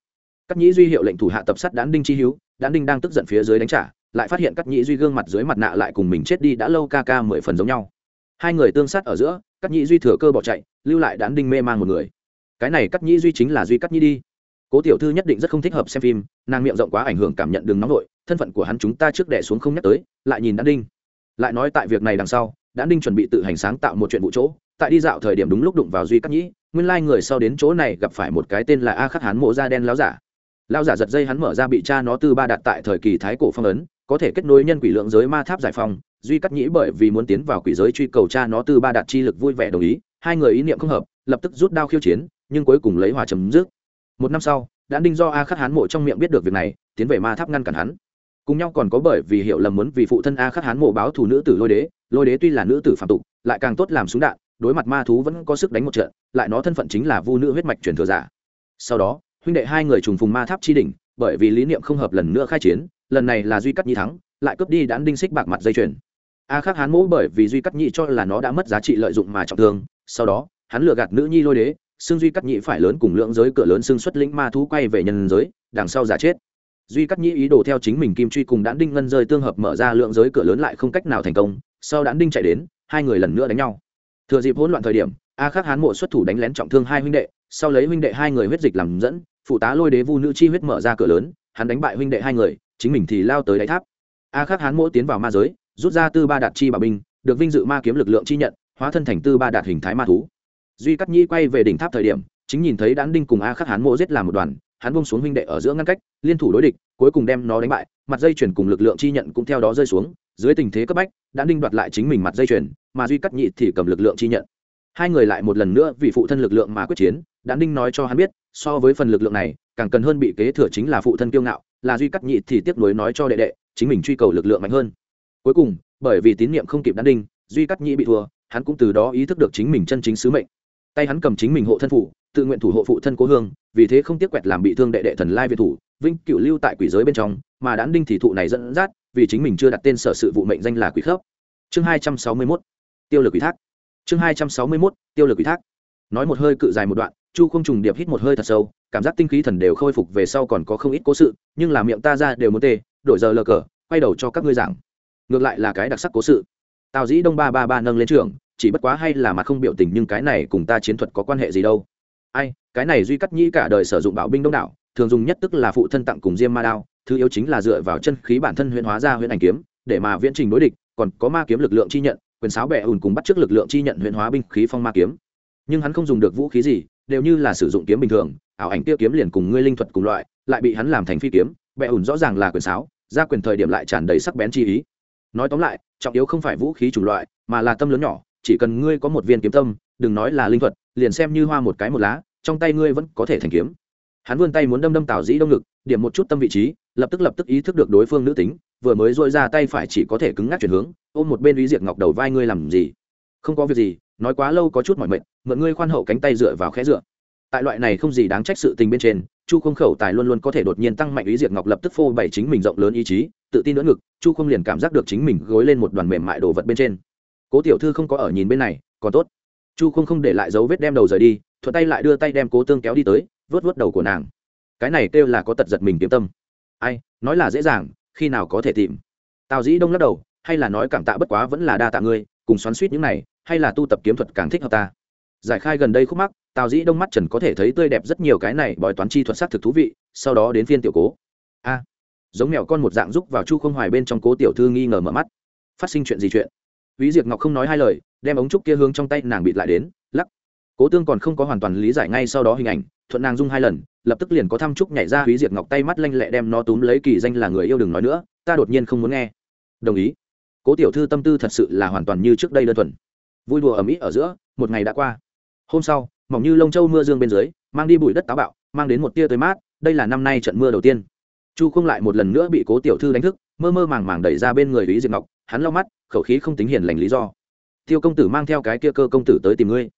Cắt nhĩ duy hiệu lệnh thủ hạ tập sát đán đinh chi hữu đán đinh đang tức giận phía dưới đánh trả, lại phát hiện cắt nhĩ duy gương mặt dưới mặt nạ lại cùng mình chết đi đã lâu ca ca mười phần giống nhau hai người tương sát ở giữa, cắt nhĩ duy thừa cơ bỏ chạy, lưu lại đán đinh mê man một người. Cái này cắt nhĩ duy chính là duy cắt nhĩ đi. Cố tiểu thư nhất định rất không thích hợp xem phim, nàng miệng rộng quá ảnh hưởng cảm nhận đường nóng nội, thân phận của hắn chúng ta trước đẻ xuống không nhắc tới, lại nhìn đán đinh. Lại nói tại việc này đằng sau đán đinh chuẩn bị tự hành sáng tạo một chuyện vụ chỗ, tại đi dạo thời điểm đúng lúc đụng vào duy cắt nhĩ, nguyên lai người sau đến chỗ này gặp phải một cái tên là a khắc hán mộ da đen láo giả lao giả giật dây hắn mở ra bị cha nó tư ba đặt tại thời kỳ thái cổ phong ấn, có thể kết nối nhân quỷ lượng giới ma tháp giải phong duy cắt nhĩ bởi vì muốn tiến vào quỷ giới truy cầu cha nó tư ba đạt chi lực vui vẻ đồng ý, hai người ý niệm không hợp, lập tức rút đao khiêu chiến, nhưng cuối cùng lấy hòa chấm dứt. Một năm sau, đã đinh do a khắc hán mộ trong miệng biết được việc này, tiến về ma tháp ngăn cản hắn. Cùng nhau còn có bởi vì hiểu lầm muốn vì phụ thân a khắc hán mộ báo thù nữ tử lôi đế lôi đế tuy là nữ tử phạm tục, lại càng tốt làm súng đạn, đối mặt ma thú vẫn có sức đánh một trận, lại nó thân phận chính là vu nữ huyết mạch truyền thừa giả. Sau đó huynh đệ hai người trùng phùng ma tháp chi đỉnh, bởi vì lý niệm không hợp lần nữa khai chiến, lần này là duy cắt nhi thắng, lại cướp đi đán đinh xích bạc mặt dây chuyền. A khắc hán mũ bởi vì duy cắt nhị cho là nó đã mất giá trị lợi dụng mà trọng thương, sau đó, hắn lừa gạt nữ nhi lôi đế xương duy cắt nhị phải lớn cùng lượng giới cửa lớn xương xuất lĩnh ma thú quay về nhân giới, đằng sau giả chết. Duy cắt nhị ý đồ theo chính mình kim truy cùng đán đinh ngân rơi tương hợp mở ra lượng giới cửa lớn lại không cách nào thành công, sau đán đinh chạy đến, hai người lần nữa đánh nhau. Thừa dịp hỗn loạn thời điểm, a khắc hán mộ xuất thủ đánh lén trọng thương hai huynh đệ, sau lấy huynh đệ hai người huyết dịch làm dẫn phụ tá lôi đế vu nữ chi huyết mở ra cửa lớn, hắn đánh bại huynh đệ hai người, chính mình thì lao tới đáy tháp. A khắc hán Mỗ tiến vào ma giới, rút ra tư ba đạt chi bảo binh, được vinh dự ma kiếm lực lượng chi nhận, hóa thân thành tư ba đạt hình thái ma thú. Duy cắt nhi quay về đỉnh tháp thời điểm, chính nhìn thấy đán đinh cùng a khắc hán Mỗ giết làm một đoàn, hắn bông xuống huynh đệ ở giữa ngăn cách, liên thủ đối địch, cuối cùng đem nó đánh bại, mặt dây chuyển cùng lực lượng chi nhận cũng theo đó rơi xuống, dưới tình thế cấp bách đán đinh đoạt lại chính mình mặt dây chuyển mà duy cắt nhị thì cầm lực lượng chi nhận. Hai người lại một lần nữa vì phụ thân lực lượng mà quyết chiến đán đinh nói cho hắn biết so với phần lực lượng này, càng cần hơn bị kế thừa chính là phụ thân kiêu ngạo, là duy cắt nhị thì tiếp nối nói cho đệ đệ, chính mình truy cầu lực lượng mạnh hơn. Cuối cùng, bởi vì tín nhiệm không kịp đan đinh, duy cắt nhị bị thua, hắn cũng từ đó ý thức được chính mình chân chính sứ mệnh. Tay hắn cầm chính mình hộ thân phụ tự nguyện thủ hộ phụ thân cố hương, vì thế không tiếc quẹt làm bị thương đệ đệ thần lai việt thủ vinh cựu lưu tại quỷ giới bên trong, mà đán đinh thì thụ này dẫn dắt, vì chính mình chưa đặt tên sở sự vụ mệnh danh là quỷ khớp. Chương hai trăm sáu mươi mốt, tiêu lực quỷ thác. Chương hai trăm sáu mươi mốt, tiêu lực quỷ thác. Nói một hơi cự dài một đoạn chu không trùng điệp hít một hơi thật sâu, cảm giác tinh khí thần đều khôi phục về sau còn có không ít cố sự, nhưng là miệng ta ra đều muốn tê, đổi giờ lờ cờ, quay đầu cho các ngươi giảng. Ngược lại là cái đặc sắc cố sự. Tào dĩ đông ba ba ba nâng lên trường, chỉ bất quá hay là mặt không biểu tình nhưng cái này cùng ta chiến thuật có quan hệ gì đâu. Ai, cái này duy cắt nhĩ cả đời sử dụng bảo binh đông đảo, thường dùng nhất tức là phụ thân tặng cùng diêm ma đao, thứ yếu chính là dựa vào chân khí bản thân huyễn hóa ra huyễn ảnh kiếm, để mà viễn trình đối địch, còn có ma kiếm lực lượng chi nhận, quyền sáo bẻ ùn cùng bắt trước lực lượng chi nhận huyễn hóa binh khí phong ma kiếm. Nhưng hắn không dùng được vũ khí gì đều như là sử dụng kiếm bình thường, ảo ảnh kia kiếm liền cùng ngươi linh thuật cùng loại, lại bị hắn làm thành phi kiếm bẹ ủn rõ ràng là quyền sáo, ra quyền thời điểm lại tràn đầy sắc bén chi ý. Nói tóm lại, trọng yếu không phải vũ khí chủng loại, mà là tâm lớn nhỏ, chỉ cần ngươi có một viên kiếm tâm, đừng nói là linh thuật, liền xem như hoa một cái một lá, trong tay ngươi vẫn có thể thành kiếm. Hắn vươn tay muốn đâm đâm tào dĩ đông ngực, điểm một chút tâm vị trí, lập tức lập tức ý thức được đối phương nữ tính, vừa mới dội ra tay phải chỉ có thể cứng ngắc chuyển hướng, ôm một bên uy diệt ngọc đầu vai ngươi làm gì? Không có việc gì nói quá lâu có chút mỏi mệt, mượn ngươi khoan hậu cánh tay dựa vào khẽ dựa. Tại loại này không gì đáng trách sự tình bên trên, chu không khẩu tài luôn luôn có thể đột nhiên tăng mạnh ý diệt ngọc lập tức phô bày chính mình rộng lớn ý chí, tự tin nữa ngực, chu không liền cảm giác được chính mình gối lên một đoàn mềm mại đồ vật bên trên. Cố tiểu thư không có ở nhìn bên này, còn tốt. Chu không không để lại dấu vết đem đầu rời đi, thuận tay lại đưa tay đem cố tương kéo đi tới vớt vớt đầu của nàng. Cái này kêu là có tật giật mình kiếm tâm. Ai, nói là dễ dàng, khi nào có thể tìm? Tào dĩ đông lắc đầu, hay là nói cảm tạ bất quá vẫn là đa tạ ngươi, cùng xoắn suýt những này hay là tu tập kiếm thuật càng thích hợp ta? Giải khai gần đây khúc mắc, tào dĩ đông mắt trần có thể thấy tươi đẹp rất nhiều cái này bói toán chi thuật xác thực thú vị, sau đó đến phiên tiểu cố. A, giống mèo con một dạng rúc vào chu không hoài bên trong cố tiểu thư nghi ngờ mở mắt. Phát sinh chuyện gì chuyện? Ví diệt ngọc không nói hai lời, đem ống trúc kia hướng trong tay nàng bịt lại đến, lắc. Cố tương còn không có hoàn toàn lý giải ngay sau đó hình ảnh, thuận nàng dung hai lần, lập tức liền có thăm trúc nhảy ra ví diệt ngọc tay mắt lanh lẹ đem nó túm lấy kỳ danh là người yêu đừng nói nữa, ta đột nhiên không muốn nghe. Đồng ý. Cố tiểu thư tâm tư thật sự là hoàn toàn như trước đây đơn thuần vui đùa ở mỹ ở giữa, một ngày đã qua. Hôm sau, mỏng như lông châu mưa dương bên dưới, mang đi bụi đất táo bạo, mang đến một tia tới mát, đây là năm nay trận mưa đầu tiên. Chu không lại một lần nữa bị cố tiểu thư đánh thức, mơ mơ màng màng đẩy ra bên người lý diệp ngọc, hắn lau mắt, khẩu khí không tính hiền lành lý do. Tiêu công tử mang theo cái kia cơ công tử tới tìm ngươi.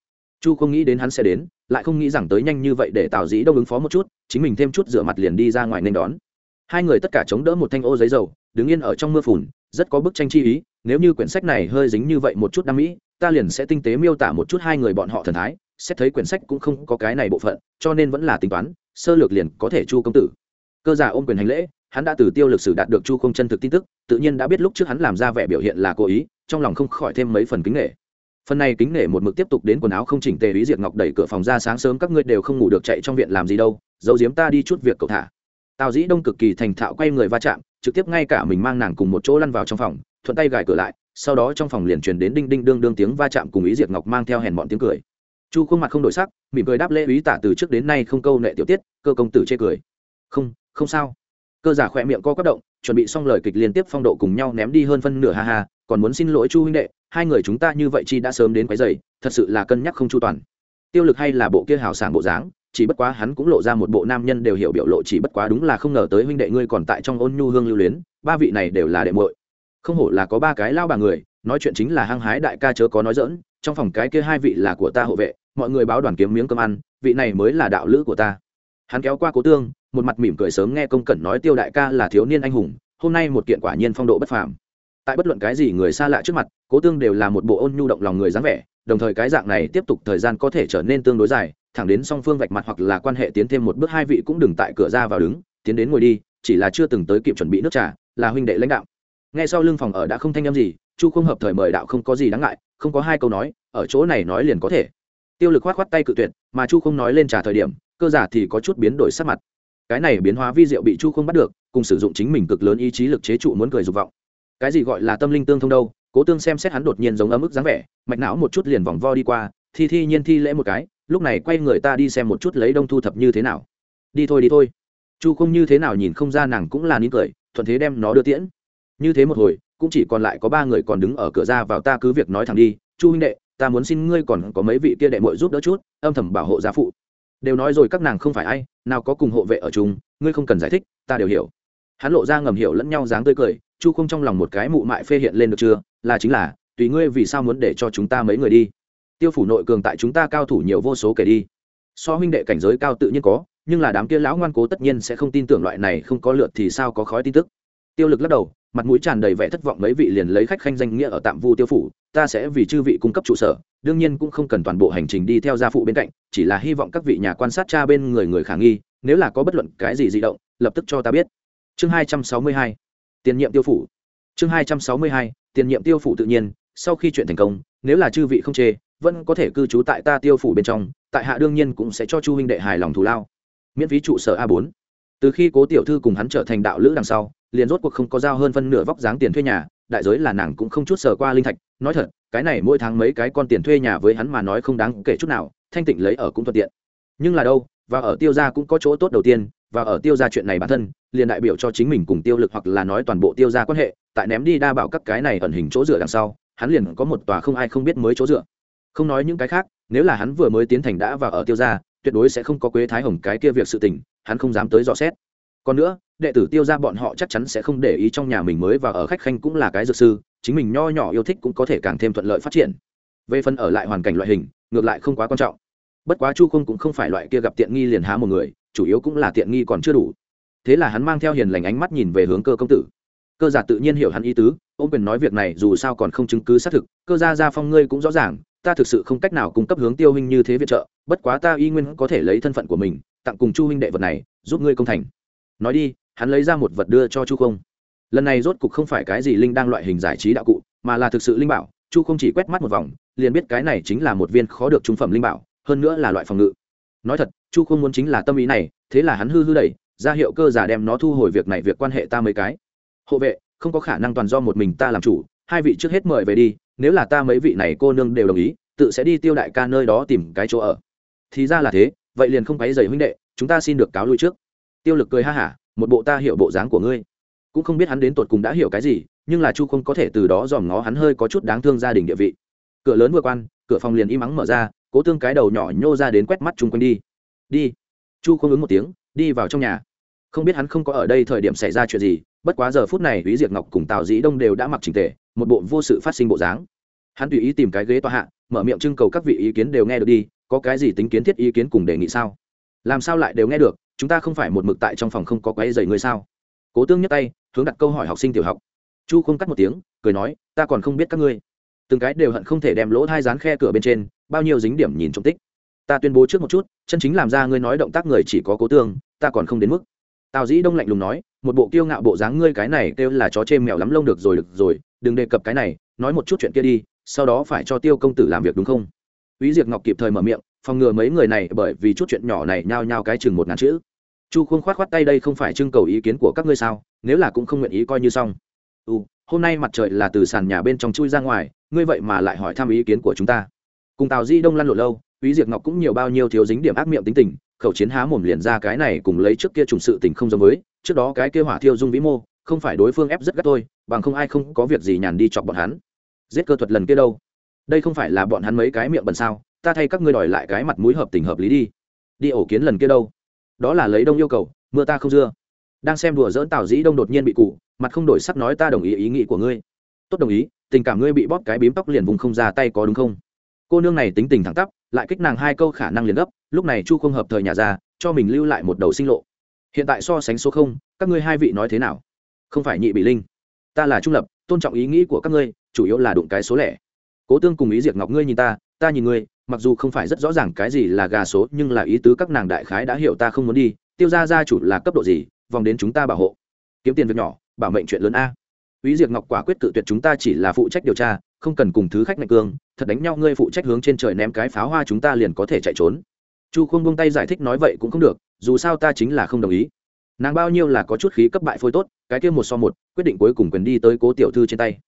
Chu không nghĩ đến hắn sẽ đến, lại không nghĩ rằng tới nhanh như vậy để tào dĩ đông ứng phó một chút, chính mình thêm chút rửa mặt liền đi ra ngoài nên đón. Hai người tất cả chống đỡ một thanh ô giấy dầu, đứng yên ở trong mưa phùn, rất có bức tranh chi ý, nếu như quyển sách này hơi dính như vậy một chút đam mỹ ta liền sẽ tinh tế miêu tả một chút hai người bọn họ thần thái, xét thấy quyển sách cũng không có cái này bộ phận, cho nên vẫn là tính toán, sơ lược liền có thể chu công tử. Cơ giả ôm quyền hành lễ, hắn đã từ tiêu lực sử đạt được chu không chân thực tin tức, tự nhiên đã biết lúc trước hắn làm ra vẻ biểu hiện là cố ý, trong lòng không khỏi thêm mấy phần kính nghệ phần này kính nể một mực tiếp tục đến quần áo không chỉnh tề ý diệt ngọc đẩy cửa phòng ra sáng sớm các ngươi đều không ngủ được chạy trong viện làm gì đâu, giấu giếm ta đi chút việc cậu thả. Tào dĩ đông cực kỳ thành thạo quay người va chạm, trực tiếp ngay cả mình mang nàng cùng một chỗ lăn vào trong phòng, thuận tay gài cửa lại sau đó trong phòng liền truyền đến đinh đinh đương đương tiếng va chạm cùng ý diệt ngọc mang theo hèn bọn tiếng cười. Chu khuôn mặt không đổi sắc, mỉm cười đáp lễ ý tả từ trước đến nay không câu nệ tiểu tiết, cơ công tử chê cười. Không không sao. Cơ giả khỏe miệng co quất động, chuẩn bị xong lời kịch liên tiếp phong độ cùng nhau ném đi hơn phân nửa ha ha, còn muốn xin lỗi chu huynh đệ, hai người chúng ta như vậy chi đã sớm đến quấy giày thật sự là cân nhắc không chu toàn. Tiêu lực hay là bộ kia hào sảng bộ dáng, chỉ bất quá hắn cũng lộ ra một bộ nam nhân đều hiểu biểu lộ, chỉ bất quá đúng là không ngờ tới huynh đệ ngươi còn tại trong ôn nhu hương lưu luyến, ba vị này đều là đệ muội không hổ là có ba cái lao bà người, nói chuyện chính là hăng hái đại ca chớ có nói dỡn trong phòng cái kia hai vị là của ta hộ vệ, mọi người báo đoàn kiếm miếng cơm ăn, vị này mới là đạo lữ của ta. Hắn kéo qua cố tương, một mặt mỉm cười sớm nghe công cẩn nói tiêu đại ca là thiếu niên anh hùng, hôm nay một kiện quả nhiên phong độ bất phàm. Tại bất luận cái gì người xa lạ trước mặt, cố tương đều là một bộ ôn nhu động lòng người dáng vẻ, đồng thời cái dạng này tiếp tục thời gian có thể trở nên tương đối dài, thẳng đến song phương vạch mặt hoặc là quan hệ tiến thêm một bước hai vị cũng đừng tại cửa ra vào đứng, tiến đến ngồi đi, chỉ là chưa từng tới kịp chuẩn bị nước trà, là huynh đệ lãnh đạo ngay sau lưng phòng ở đã không thanh â m gì, chu không hợp thời mời đạo không có gì đáng ngại, không có hai câu nói, ở chỗ này nói liền có thể. Tiêu lực khoát khoát tay cự tuyệt, mà chu không nói lên trả thời điểm, cơ giả thì có chút biến đổi sắc mặt. Cái này biến hóa vi diệu bị chu không bắt được, cùng sử dụng chính mình cực lớn ý chí lực chế trụ muốn cười dục vọng. Cái gì gọi là tâm linh tương thông đâu, cố tương xem xét hắn đột nhiên giống ấm ức dáng vẻ, mạch não một chút liền vòng vo đi qua, thi thi nhiên thi lễ một cái, lúc này quay người ta đi xem một chút lấy đông thu thập như thế nào. Đi thôi đi thôi. Chu không như thế nào nhìn không ra nàng cũng là nín cười, thuận thế đem nó đưa tiễn như thế một hồi, cũng chỉ còn lại có ba người còn đứng ở cửa ra vào ta cứ việc nói thẳng đi, chu huynh đệ, ta muốn xin ngươi còn có mấy vị kia đệ mội giúp đỡ chút, âm thầm bảo hộ gia phụ. Đều nói rồi các nàng không phải ai, nào có cùng hộ vệ ở chung, ngươi không cần giải thích, ta đều hiểu. Hắn lộ ra ngầm hiểu lẫn nhau dáng tươi cười, chu không trong lòng một cái mụ mại phê hiện lên được chưa, là chính là, tùy ngươi vì sao muốn để cho chúng ta mấy người đi? Tiêu phủ nội cường tại chúng ta cao thủ nhiều vô số kể đi. So huynh đệ cảnh giới cao tự nhiên có, nhưng là đám kia lão ngoan cố tất nhiên sẽ không tin tưởng loại này không có lượt thì sao có khói tin tức. Tiêu lực lắc đầu mặt mũi tràn đầy vẻ thất vọng mấy vị liền lấy khách khanh danh nghĩa ở tạm vu tiêu phủ, ta sẽ vì chư vị cung cấp trụ sở, đương nhiên cũng không cần toàn bộ hành trình đi theo gia phụ bên cạnh, chỉ là hy vọng các vị nhà quan sát cha bên người người khả nghi, nếu là có bất luận cái gì di động, lập tức cho ta biết. Chương hai trăm sáu mươi hai, tiền nhiệm tiêu phủ. Chương hai trăm sáu mươi hai, tiền nhiệm tiêu phủ tự nhiên, sau khi chuyện thành công, nếu là chư vị không chê, vẫn có thể cư trú tại ta tiêu phủ bên trong, tại hạ đương nhiên cũng sẽ cho chu huynh đệ hài lòng thù lao. Miễn phí trụ sở a bốn. Từ khi cố tiểu thư cùng hắn trở thành đạo lữ đằng sau liền rốt cuộc không có giao hơn phân nửa vóc dáng tiền thuê nhà, đại giới là nàng cũng không chút sờ qua linh thạch. Nói thật, cái này mỗi tháng mấy cái con tiền thuê nhà với hắn mà nói không đáng kể chút nào, thanh tịnh lấy ở cũng thuận tiện. Nhưng là đâu, và ở tiêu gia cũng có chỗ tốt đầu tiên, và ở tiêu gia chuyện này bản thân, liền đại biểu cho chính mình cùng tiêu lực hoặc là nói toàn bộ tiêu gia quan hệ, tại ném đi đa bảo các cái này ẩn hình chỗ dựa đằng sau, hắn liền có một tòa không ai không biết mới chỗ dựa. Không nói những cái khác, nếu là hắn vừa mới tiến thành đã và ở tiêu gia, tuyệt đối sẽ không có quế thái hồng cái kia việc sự tình, hắn không dám tới dò xét. Còn nữa đệ tử tiêu ra bọn họ chắc chắn sẽ không để ý trong nhà mình mới và ở khách khanh cũng là cái dược sư, chính mình nho nhỏ yêu thích cũng có thể càng thêm thuận lợi phát triển. Về phần ở lại hoàn cảnh loại hình, ngược lại không quá quan trọng. Bất quá chu không cũng không phải loại kia gặp tiện nghi liền há một người, chủ yếu cũng là tiện nghi còn chưa đủ. Thế là hắn mang theo hiền lành ánh mắt nhìn về hướng cơ công tử. Cơ giả tự nhiên hiểu hắn ý tứ ông quyền nói việc này dù sao còn không chứng cứ xác thực, cơ gia gia phong ngươi cũng rõ ràng, ta thực sự không cách nào cung cấp hướng tiêu huynh như thế viện trợ, bất quá ta y nguyên có thể lấy thân phận của mình, tặng cùng chu huynh đệ vật này, giúp ngươi công thành. Nói đi hắn lấy ra một vật đưa cho chu không. Lần này rốt cục không phải cái gì linh đang loại hình giải trí đạo cụ, mà là thực sự linh bảo, chu không chỉ quét mắt một vòng, liền biết cái này chính là một viên khó được trung phẩm linh bảo, hơn nữa là loại phòng ngự. Nói thật, chu không muốn chính là tâm ý này, thế là hắn hư hư đẩy, ra hiệu cơ giả đem nó thu hồi việc này việc quan hệ ta mấy cái. Hộ vệ, không có khả năng toàn do một mình ta làm chủ, hai vị trước hết mời về đi, nếu là ta mấy vị này cô nương đều đồng ý, tự sẽ đi tiêu đại ca nơi đó tìm cái chỗ ở. Thì ra là thế, vậy liền không quấy dày huynh đệ, chúng ta xin được cáo lui trước. Tiêu lực cười ha hả một bộ ta hiểu bộ dáng của ngươi. Cũng không biết hắn đến tột cùng đã hiểu cái gì nhưng là chu không có thể từ đó dòm ngó hắn hơi có chút đáng thương gia đình địa vị. Cửa lớn vừa quan cửa phòng liền im ắng mở ra cố tương cái đầu nhỏ nhô ra đến quét mắt chung quanh đi. Đi. Chu không ứng một tiếng đi vào trong nhà. Không biết hắn không có ở đây thời điểm xảy ra chuyện gì bất quá giờ phút này Lý diệt Ngọc cùng Tào Dĩ Đông đều đã mặc chỉnh tề, một bộ vô sự phát sinh bộ dáng. hắn tùy ý tìm cái ghế tòa hạ mở miệng trưng cầu các vị ý kiến đều nghe được đi có cái gì tính kiến thiết ý kiến cùng đề nghị sao? Làm sao lại đều nghe được chúng ta không phải một mực tại trong phòng không có quấy dày người sao? Cố tương nhấc tay hướng đặt câu hỏi học sinh tiểu học. Chu không cắt một tiếng cười nói ta còn không biết các ngươi. Từng cái đều hận không thể đem lỗ hai dán khe cửa bên trên bao nhiêu dính điểm nhìn trong tích. Ta tuyên bố trước một chút chân chính làm ra ngươi nói động tác người chỉ có cố tương ta còn không đến mức. Tào dĩ đông lạnh lùng nói một bộ kiêu ngạo bộ dáng ngươi cái này kêu là chó chê mèo lắm lông được rồi được rồi đừng đề cập cái này nói một chút chuyện kia đi sau đó phải cho tiêu công tử làm việc đúng không? Úy Diệc Ngọc kịp thời mở miệng, phòng ngừa mấy người này bởi vì chút chuyện nhỏ này nhao nhao cái chừng một ngàn chữ. Chu Khuông khoát khoát tay đây không phải trưng cầu ý kiến của các ngươi sao, nếu là cũng không nguyện ý coi như xong. Ừ, hôm nay mặt trời là từ sàn nhà bên trong chui ra ngoài, ngươi vậy mà lại hỏi thăm ý kiến của chúng ta. Cùng Tào Di Đông lăn lộn lâu, Úy Diệp Ngọc cũng nhiều bao nhiêu thiếu dính điểm ác miệng tính tình, khẩu chiến há mồm liền ra cái này cùng lấy trước kia trùng sự tình không giống với, trước đó cái kia hỏa thiêu dung vĩ mô, không phải đối phương ép rất gắt tôi, bằng không ai không có việc gì nhàn đi chọc bọn hắn. Giết cơ thuật lần kia đâu? đây không phải là bọn hắn mấy cái miệng bẩn sao ta thay các ngươi đòi lại cái mặt mũi hợp tình hợp lý đi. Đi ổ kiến lần kia đâu? Đó là lấy đông yêu cầu, mưa ta không dưa. Đang xem đùa dỡn tào dĩ đông đột nhiên bị cụ mặt không đổi sắc nói ta đồng ý ý nghĩ của ngươi. Tốt đồng ý, tình cảm ngươi bị bóp cái bím tóc liền vùng không ra tay có đúng không? Cô nương này tính tình thẳng tắp, lại kích nàng hai câu khả năng liền gấp, lúc này chu không hợp thời nhà ra, cho mình lưu lại một đầu sinh lộ. Hiện tại so sánh số không, các ngươi hai vị nói thế nào? Không phải nhị bị linh. Ta là trung lập, tôn trọng ý nghĩ của các ngươi, chủ yếu là đụng cái số lẻ. Cố tương cùng ý diệt ngọc ngươi nhìn ta ta nhìn ngươi mặc dù không phải rất rõ ràng cái gì là gà số, nhưng là ý tứ các nàng đại khái đã hiểu ta không muốn đi, tiêu ra gia chủ là cấp độ gì, vòng đến chúng ta bảo hộ. Kiếm tiền việc nhỏ, bảo mệnh chuyện lớn a. Ý diệt ngọc quả quyết cự tuyệt chúng ta chỉ là phụ trách điều tra, không cần cùng thứ khách mạnh cương, thật đánh nhau ngươi phụ trách hướng trên trời ném cái pháo hoa chúng ta liền có thể chạy trốn. Chu không buông tay giải thích nói vậy cũng không được, dù sao ta chính là không đồng ý. Nàng bao nhiêu là có chút khí cấp bại phôi tốt, cái kia một so một, quyết định cuối cùng quyền đi tới cố tiểu thư trên tay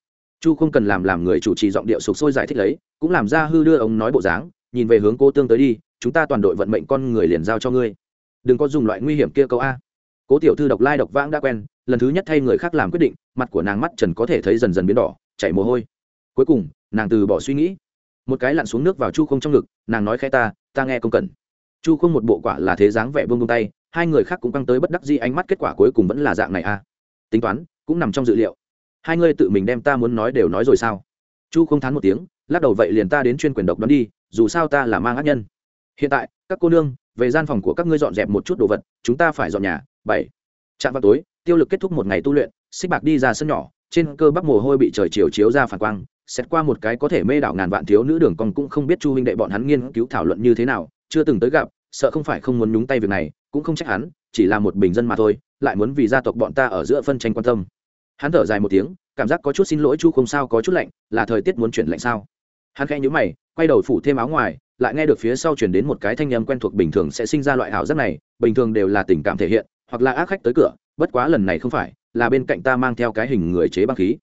chu không cần làm làm người chủ trì giọng điệu sục sôi giải thích lấy, cũng làm ra hư đưa ông nói bộ dáng, nhìn về hướng cô tương tới đi, chúng ta toàn đội vận mệnh con người liền giao cho ngươi. Đừng có dùng loại nguy hiểm kia câu a. Cố tiểu thư độc lai độc vãng đã quen, lần thứ nhất thay người khác làm quyết định, mặt của nàng mắt trần có thể thấy dần dần biến đỏ, chảy mồ hôi. Cuối cùng, nàng từ bỏ suy nghĩ. Một cái lặn xuống nước vào chu không trong ngực, nàng nói khẽ ta ta nghe công cần. Chu không một bộ quả là thế dáng vẻ buông buông tay, hai người khác cũng căng tới bất đắc dĩ, ánh mắt kết quả cuối cùng vẫn là dạng này a. Tính toán, cũng nằm trong dự liệu hai ngươi tự mình đem ta muốn nói đều nói rồi sao? Chu không thán một tiếng, lắc đầu vậy liền ta đến chuyên quyền độc đón đi, dù sao ta là mang ác nhân. Hiện tại, các cô nương, về gian phòng của các ngươi dọn dẹp một chút đồ vật, chúng ta phải dọn nhà. Bảy. Trạm vào tối, tiêu lực kết thúc một ngày tu luyện, xích bạc đi ra sân nhỏ, trên cơ bắp mồ hôi bị trời chiều chiếu ra phản quang, xét qua một cái có thể mê đảo ngàn vạn thiếu nữ đường còn cũng không biết chu huynh đệ bọn hắn nghiên cứu thảo luận như thế nào, chưa từng tới gặp, sợ không phải không muốn nhúng tay việc này, cũng không trách hắn, chỉ là một bình dân mà thôi, lại muốn vì gia tộc bọn ta ở giữa phân tranh quan tâm hắn thở dài một tiếng, cảm giác có chút xin lỗi chu không sao có chút lạnh, là thời tiết muốn chuyển lạnh sao? Hắn khẽ nhíu mày, quay đầu phủ thêm áo ngoài, lại nghe được phía sau chuyển đến một cái thanh âm quen thuộc bình thường sẽ sinh ra loại ảo giác này, bình thường đều là tình cảm thể hiện, hoặc là ác khách tới cửa, bất quá lần này không phải, là bên cạnh ta mang theo cái hình người chế băng khí.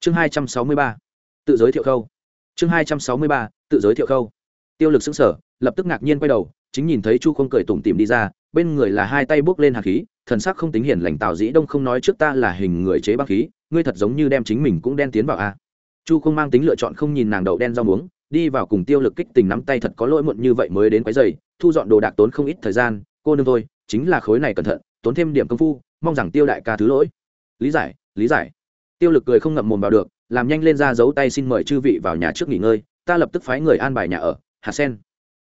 Chương hai trăm sáu mươi ba, tự giới thiệu khâu. Chương hai trăm sáu mươi ba, tự giới thiệu khâu. Tiêu lực xứng sở lập tức ngạc nhiên quay đầu, chính nhìn thấy chu không cười tủm tìm đi ra, bên người là hai tay bước lên hạt khí thần sắc không tính hiển lành tào dĩ đông không nói trước ta là hình người chế băng khí, ngươi thật giống như đem chính mình cũng đen tiến vào a. Chu không mang tính lựa chọn không nhìn nàng đậu đen rau muống, đi vào cùng tiêu lực kích tình nắm tay thật có lỗi muộn như vậy mới đến quấy dày thu dọn đồ đạc tốn không ít thời gian, cô nương thôi, chính là khối này cẩn thận, tốn thêm điểm công phu, mong rằng tiêu đại ca thứ lỗi. Lý giải lý giải. Tiêu lực cười không ngậm mồm vào được, làm nhanh lên ra giấu tay xin mời chư vị vào nhà trước nghỉ ngơi, ta lập tức phái người an bài nhà ở hạt sen.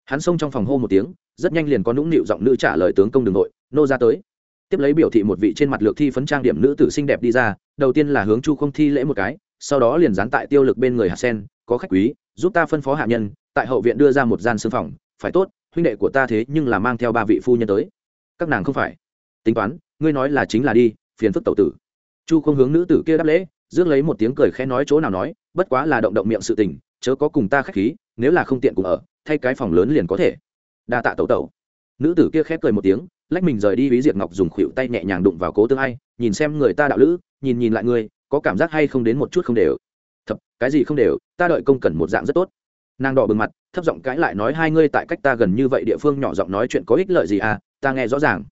Hắn xông trong phòng hô một tiếng, rất nhanh liền có nũng nịu giọng nữ trả lời tướng công đường nội, nô ra tới tiếp lấy biểu thị một vị trên mặt lược thi phấn trang điểm nữ tử xinh đẹp đi ra, đầu tiên là hướng chu không thi lễ một cái, sau đó liền dán tại tiêu lực bên người hạt sen, có khách quý, giúp ta phân phó hạ nhân, tại hậu viện đưa ra một gian xương phòng, phải tốt, huynh đệ của ta thế nhưng là mang theo ba vị phu nhân tới. Các nàng không phải. Tính toán, ngươi nói là chính là đi, phiền phức tẩu tử. Chu không hướng nữ tử kia đáp lễ, rước lấy một tiếng cười khẽ nói chỗ nào nói, bất quá là động động miệng sự tình, chớ có cùng ta khách khí, nếu là không tiện cùng ở, thay cái phòng lớn liền có thể. Đa tạ tẩu tẩu. Nữ tử kia khép cười một tiếng lách mình rời đi bí diệt ngọc dùng khuỷu tay nhẹ nhàng đụng vào cố tương ai, nhìn xem người ta đạo lữ, nhìn nhìn lại ngươi có cảm giác hay không đến một chút không đều. Thập, cái gì không đều, ta đợi công cần một dạng rất tốt. Nàng đỏ bừng mặt, thấp giọng cãi lại nói hai ngươi tại cách ta gần như vậy địa phương nhỏ giọng nói chuyện có ích lợi gì à ta nghe rõ ràng.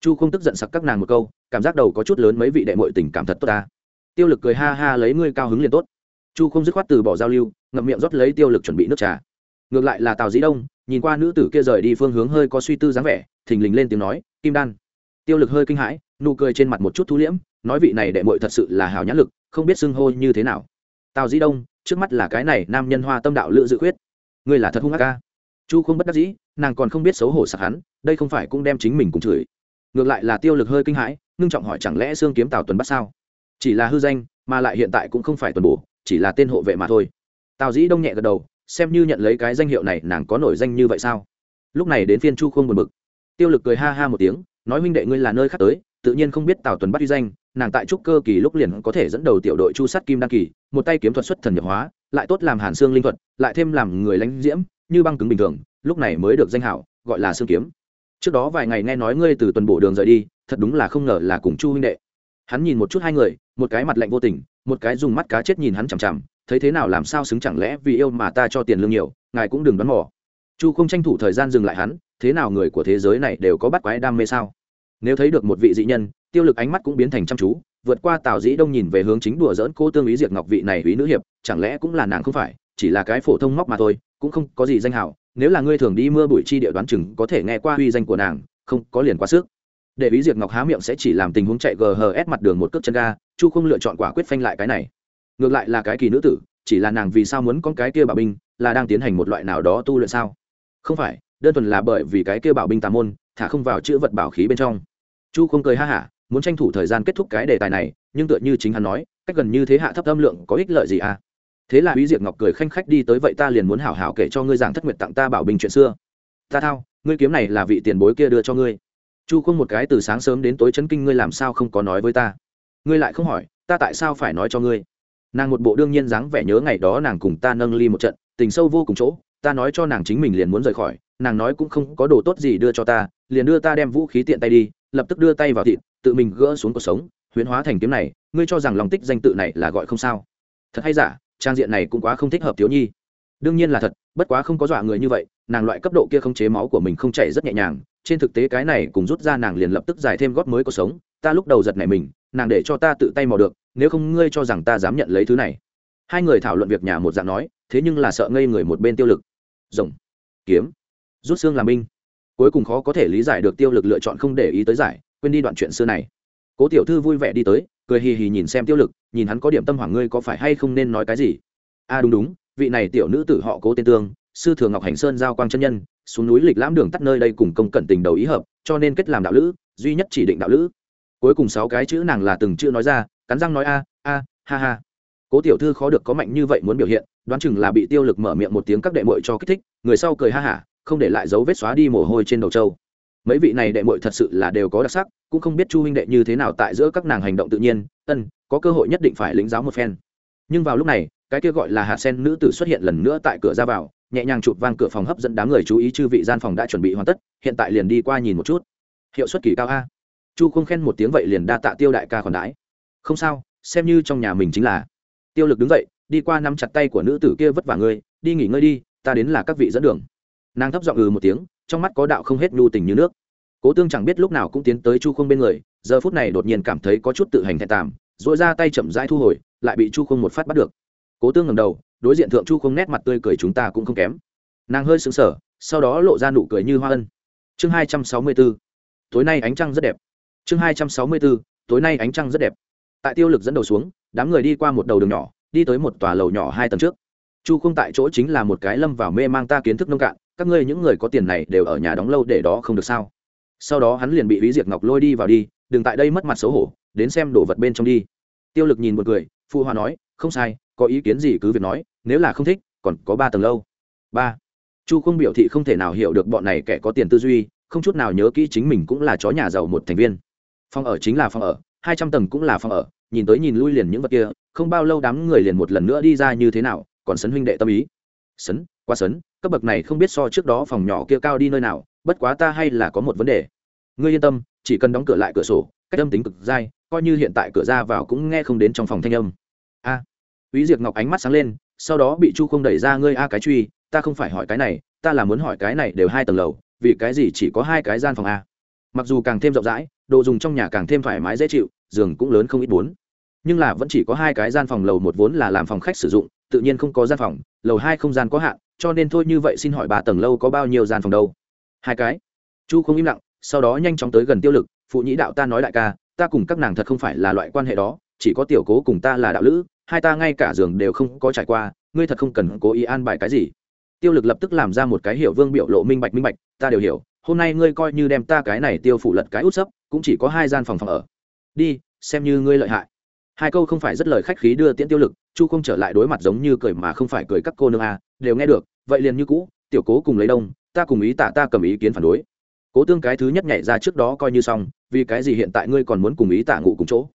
Chu không tức giận sặc các nàng một câu, cảm giác đầu có chút lớn mấy vị đệ mội tình cảm thật tốt ta. Tiêu lực cười ha ha lấy ngươi cao hứng liền tốt. Chu không dứt khoát từ bỏ giao lưu, ngậm miệng rót lấy tiêu lực chuẩn bị nước trà ngược lại là tào dĩ đông, nhìn qua nữ tử kia rời đi phương hướng hơi có suy tư dáng vẻ, thình lình lên tiếng nói, kim đan. Tiêu lực hơi kinh hãi, nụ cười trên mặt một chút thu liễm, nói vị này đệ mội thật sự là hào nhãn lực, không biết xưng hô như thế nào. Tào dĩ đông, trước mắt là cái này nam nhân hoa tâm đạo lữ dự khuyết. Ngươi là thật hung ác ca chu không bất đắc dĩ, nàng còn không biết xấu hổ sạc hắn, đây không phải cũng đem chính mình cùng chửi. Ngược lại là tiêu lực hơi kinh hãi, ngưng trọng hỏi chẳng lẽ xương kiếm tào tuần bắt sao? Chỉ là hư danh, mà lại hiện tại cũng không phải tuần bổ, chỉ là tên hộ vệ mà thôi. Tào dĩ đông nhẹ gật đầu xem như nhận lấy cái danh hiệu này, nàng có nổi danh như vậy sao? Lúc này đến phiên chu không buồn bực. Tiêu lực cười ha ha một tiếng, nói huynh đệ ngươi là nơi khác tới, tự nhiên không biết tào tuần bắt uy danh, nàng tại trúc cơ kỳ lúc liền có thể dẫn đầu tiểu đội chu sắt kim đăng kỳ, một tay kiếm thuật xuất thần nhập hóa, lại tốt làm hàn xương linh thuật, lại thêm làm người lãnh diễm, như băng cứng bình thường, lúc này mới được danh hảo, gọi là xương kiếm. Trước đó vài ngày nghe nói ngươi từ tuần bộ đường rời đi, thật đúng là không ngờ là cùng chu huynh đệ. Hắn nhìn một chút hai người, một cái mặt lạnh vô tình, một cái dùng mắt cá chết nhìn hắn chằm chằm thấy thế nào làm sao xứng chẳng lẽ vì yêu mà ta cho tiền lương nhiều, ngài cũng đừng đoán mò. Chu không tranh thủ thời gian dừng lại hắn, thế nào người của thế giới này đều có bắt quái đam mê sao? Nếu thấy được một vị dị nhân, tiêu lực ánh mắt cũng biến thành chăm chú, vượt qua tào dĩ đông nhìn về hướng chính đùa dỡn cô tương ý diệt ngọc vị này ý nữ hiệp, chẳng lẽ cũng là nàng không phải, chỉ là cái phổ thông móc mà thôi, cũng không có gì danh hảo, nếu là ngươi thường đi mưa bụi chi địa đoán chừng có thể nghe qua uy danh của nàng, không có liền quá sức. Để ý diệt ngọc há miệng sẽ chỉ làm tình huống chạy ghs mặt đường một cước chân ga, chu không lựa chọn quả quyết phanh lại cái này ngược lại là cái kỳ nữ tử, chỉ là nàng vì sao muốn con cái kia bảo binh, là đang tiến hành một loại nào đó tu luyện sao? Không phải, đơn thuần là bởi vì cái kia bảo binh tà môn, thả không vào chữ vật bảo khí bên trong. Chu không cười ha hả, muốn tranh thủ thời gian kết thúc cái đề tài này, nhưng tựa như chính hắn nói, cách gần như thế hạ thấp âm lượng có ích lợi gì à? Thế là quý diệt ngọc cười khanh khách đi tới, vậy ta liền muốn hảo hảo kể cho ngươi giảng thất nguyệt tặng ta bảo bình chuyện xưa. Ta thao, ngươi kiếm này là vị tiền bối kia đưa cho ngươi. Chu không một cái từ sáng sớm đến tối chấn kinh, ngươi làm sao không có nói với ta? Ngươi lại không hỏi, ta tại sao phải nói cho ngươi? Nàng một bộ đương nhiên dáng vẻ nhớ ngày đó nàng cùng ta nâng ly một trận, tình sâu vô cùng chỗ, ta nói cho nàng chính mình liền muốn rời khỏi, nàng nói cũng không có đồ tốt gì đưa cho ta, liền đưa ta đem vũ khí tiện tay đi, lập tức đưa tay vào thịt, tự mình gỡ xuống cuộc sống, huyễn hóa thành kiếm này, ngươi cho rằng lòng tích danh tự này là gọi không sao? Thật hay giả, trang diện này cũng quá không thích hợp thiếu nhi. Đương nhiên là thật, bất quá không có dọa người như vậy, nàng loại cấp độ kia không chế máu của mình không chảy rất nhẹ nhàng, trên thực tế cái này cùng rút ra nàng liền lập tức giải thêm góp mới cuộc sống, ta lúc đầu giật này mình, nàng để cho ta tự tay mò được nếu không ngươi cho rằng ta dám nhận lấy thứ này. Hai người thảo luận việc nhà một dạng nói, thế nhưng là sợ ngây người một bên tiêu lực. Rồng. Kiếm. Rút xương làm binh. Cuối cùng khó có thể lý giải được tiêu lực lựa chọn không để ý tới giải, quên đi đoạn chuyện xưa này. Cố tiểu thư vui vẻ đi tới, cười hì hì nhìn xem tiêu lực, nhìn hắn có điểm tâm hoảng ngươi có phải hay không nên nói cái gì? A à đúng đúng, vị này tiểu nữ tử họ cố tên tương, sư thừa ngọc hành sơn giao quang chân nhân, xuống núi lịch lãm đường tắt nơi đây cùng công cận tình đầu ý hợp, cho nên kết làm đạo lữ, duy nhất chỉ định đạo lữ. Cuối cùng sáu cái chữ nàng là từng chữ nói ra cắn răng nói a a, ha ha. Cố tiểu thư khó được có mạnh như vậy muốn biểu hiện, đoán chừng là bị tiêu lực mở miệng một tiếng các đệ mội cho kích thích, người sau cười ha hả, không để lại dấu vết xóa đi mồ hôi trên đầu trâu. Mấy vị này đệ mội thật sự là đều có đặc sắc, cũng không biết chu huynh đệ như thế nào tại giữa các nàng hành động tự nhiên, ân, có cơ hội nhất định phải lĩnh giáo một phen. Nhưng vào lúc này, cái kia gọi là hạt sen nữ tử xuất hiện lần nữa tại cửa ra vào, nhẹ nhàng chụp vang cửa phòng hấp dẫn đám người chú ý chư vị gian phòng đã chuẩn bị hoàn tất, hiện tại liền đi qua nhìn một chút. Hiệu suất kỳ cao a. Chu không khen một tiếng vậy liền đa tạ tiêu đại ca còn đãi không sao, xem như trong nhà mình chính là. Tiêu lực đứng dậy, đi qua nắm chặt tay của nữ tử kia vất vả ngươi, đi nghỉ ngơi đi, ta đến là các vị dẫn đường. Nàng thấp giọng ừ một tiếng, trong mắt có đạo không hết nhu tình như nước. Cố tương chẳng biết lúc nào cũng tiến tới chu không bên người, giờ phút này đột nhiên cảm thấy có chút tự hành thẹn tàm dội ra tay chậm rãi thu hồi, lại bị chu không một phát bắt được. Cố tương ngầm đầu, đối diện thượng chu không nét mặt tươi cười chúng ta cũng không kém. Nàng hơi sững sờ, sau đó lộ ra nụ cười như hoa ân. Chương hai trăm sáu mươi bốn, tối nay ánh trăng rất đẹp. Chương hai trăm sáu mươi bốn, tối nay ánh trăng rất đẹp tại tiêu lực dẫn đầu xuống, đám người đi qua một đầu đường nhỏ, đi tới một tòa lầu nhỏ hai tầng trước. Chu không tại chỗ chính là một cái lâm vào mê mang ta kiến thức nông cạn, các ngươi những người có tiền này đều ở nhà đóng lâu để đó không được sao? Sau đó hắn liền bị ý diệt ngọc lôi đi vào đi, đừng tại đây mất mặt xấu hổ, đến xem đồ vật bên trong đi. Tiêu lực nhìn một người, phụ hòa nói, không sai, có ý kiến gì cứ việc nói, nếu là không thích, còn có ba tầng lâu. Ba. Chu không biểu thị không thể nào hiểu được bọn này kẻ có tiền tư duy, không chút nào nhớ kỹ chính mình cũng là chó nhà giàu một thành viên. Phòng ở chính là phòng ở hai trăm tầng cũng là phòng ở nhìn tới nhìn lui liền những vật kia không bao lâu đám người liền một lần nữa đi ra như thế nào còn sấn huynh đệ tâm ý. Sấn qua sấn cấp bậc này không biết so trước đó phòng nhỏ kia cao đi nơi nào bất quá ta hay là có một vấn đề. Ngươi yên tâm chỉ cần đóng cửa lại cửa sổ cách âm tính cực dai coi như hiện tại cửa ra vào cũng nghe không đến trong phòng thanh âm. A. À, Úy Diệp Ngọc ánh mắt sáng lên, sau đó bị Chu Không đẩy ra ngươi a cái truy, ta không phải hỏi cái này, ta là muốn hỏi cái này đều hai tầng lầu, vì cái gì chỉ có hai cái gian phòng a? Mặc dù càng thêm rộng rãi, đồ dùng trong nhà càng thêm thoải mái dễ chịu, giường cũng lớn không ít bốn. Nhưng là vẫn chỉ có hai cái gian phòng lầu một vốn là làm phòng khách sử dụng, tự nhiên không có gian phòng, lầu hai không gian có hạn, cho nên thôi như vậy xin hỏi bà tầng lâu có bao nhiêu gian phòng đâu? Hai cái. Chu không im lặng, sau đó nhanh chóng tới gần Tiêu Lực, phụ nhĩ đạo ta nói đại ca, ta cùng các nàng thật không phải là loại quan hệ đó, chỉ có tiểu cố cùng ta là đạo lữ hai ta ngay cả giường đều không có trải qua ngươi thật không cần cố ý an bài cái gì tiêu lực lập tức làm ra một cái hiểu vương biểu lộ minh bạch minh bạch ta đều hiểu hôm nay ngươi coi như đem ta cái này tiêu phủ lật cái út sấp, cũng chỉ có hai gian phòng phòng ở. Đi, xem như ngươi lợi hại. Hai câu không phải rất lời khách khí đưa tiễn tiêu lực, chu không trở lại đối mặt giống như cười mà không phải cười các cô nương a, đều nghe được, vậy liền như cũ, tiểu cố cùng lấy đông, ta cùng ý tả ta cầm ý kiến phản đối. Cố tương cái thứ nhất nhảy ra trước đó coi như xong, vì cái gì hiện tại ngươi còn muốn cùng ý tả ngủ cùng chỗ?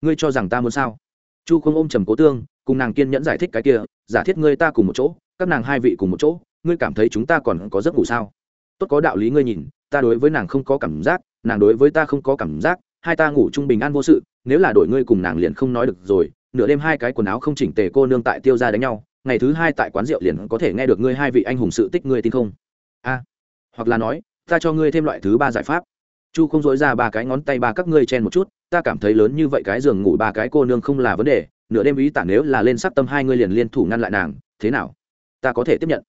Ngươi cho rằng ta muốn sao? Chu không ôm trầm cố tương, cùng nàng kiên nhẫn giải thích cái kia, giả thiết ngươi ta cùng một chỗ, các nàng hai vị cùng một chỗ, ngươi cảm thấy chúng ta còn có giấc ngủ sao? Tốt có đạo lý ngươi nhìn, ta đối với nàng không có cảm giác, nàng đối với ta không có cảm giác, hai ta ngủ chung bình an vô sự, nếu là đổi ngươi cùng nàng liền không nói được rồi, nửa đêm hai cái quần áo không chỉnh tề cô nương tại tiêu ra đánh nhau, ngày thứ hai tại quán rượu liền có thể nghe được ngươi hai vị anh hùng sự tích ngươi tin không? A, hoặc là nói, ta cho ngươi thêm loại thứ ba giải pháp. Chu không dối ra ba cái ngón tay ba các ngươi chen một chút, ta cảm thấy lớn như vậy cái giường ngủ ba cái cô nương không là vấn đề, nửa đêm ý tả nếu là lên sắc tâm hai ngươi liền liên thủ ngăn lại nàng, thế nào? Ta có thể tiếp nhận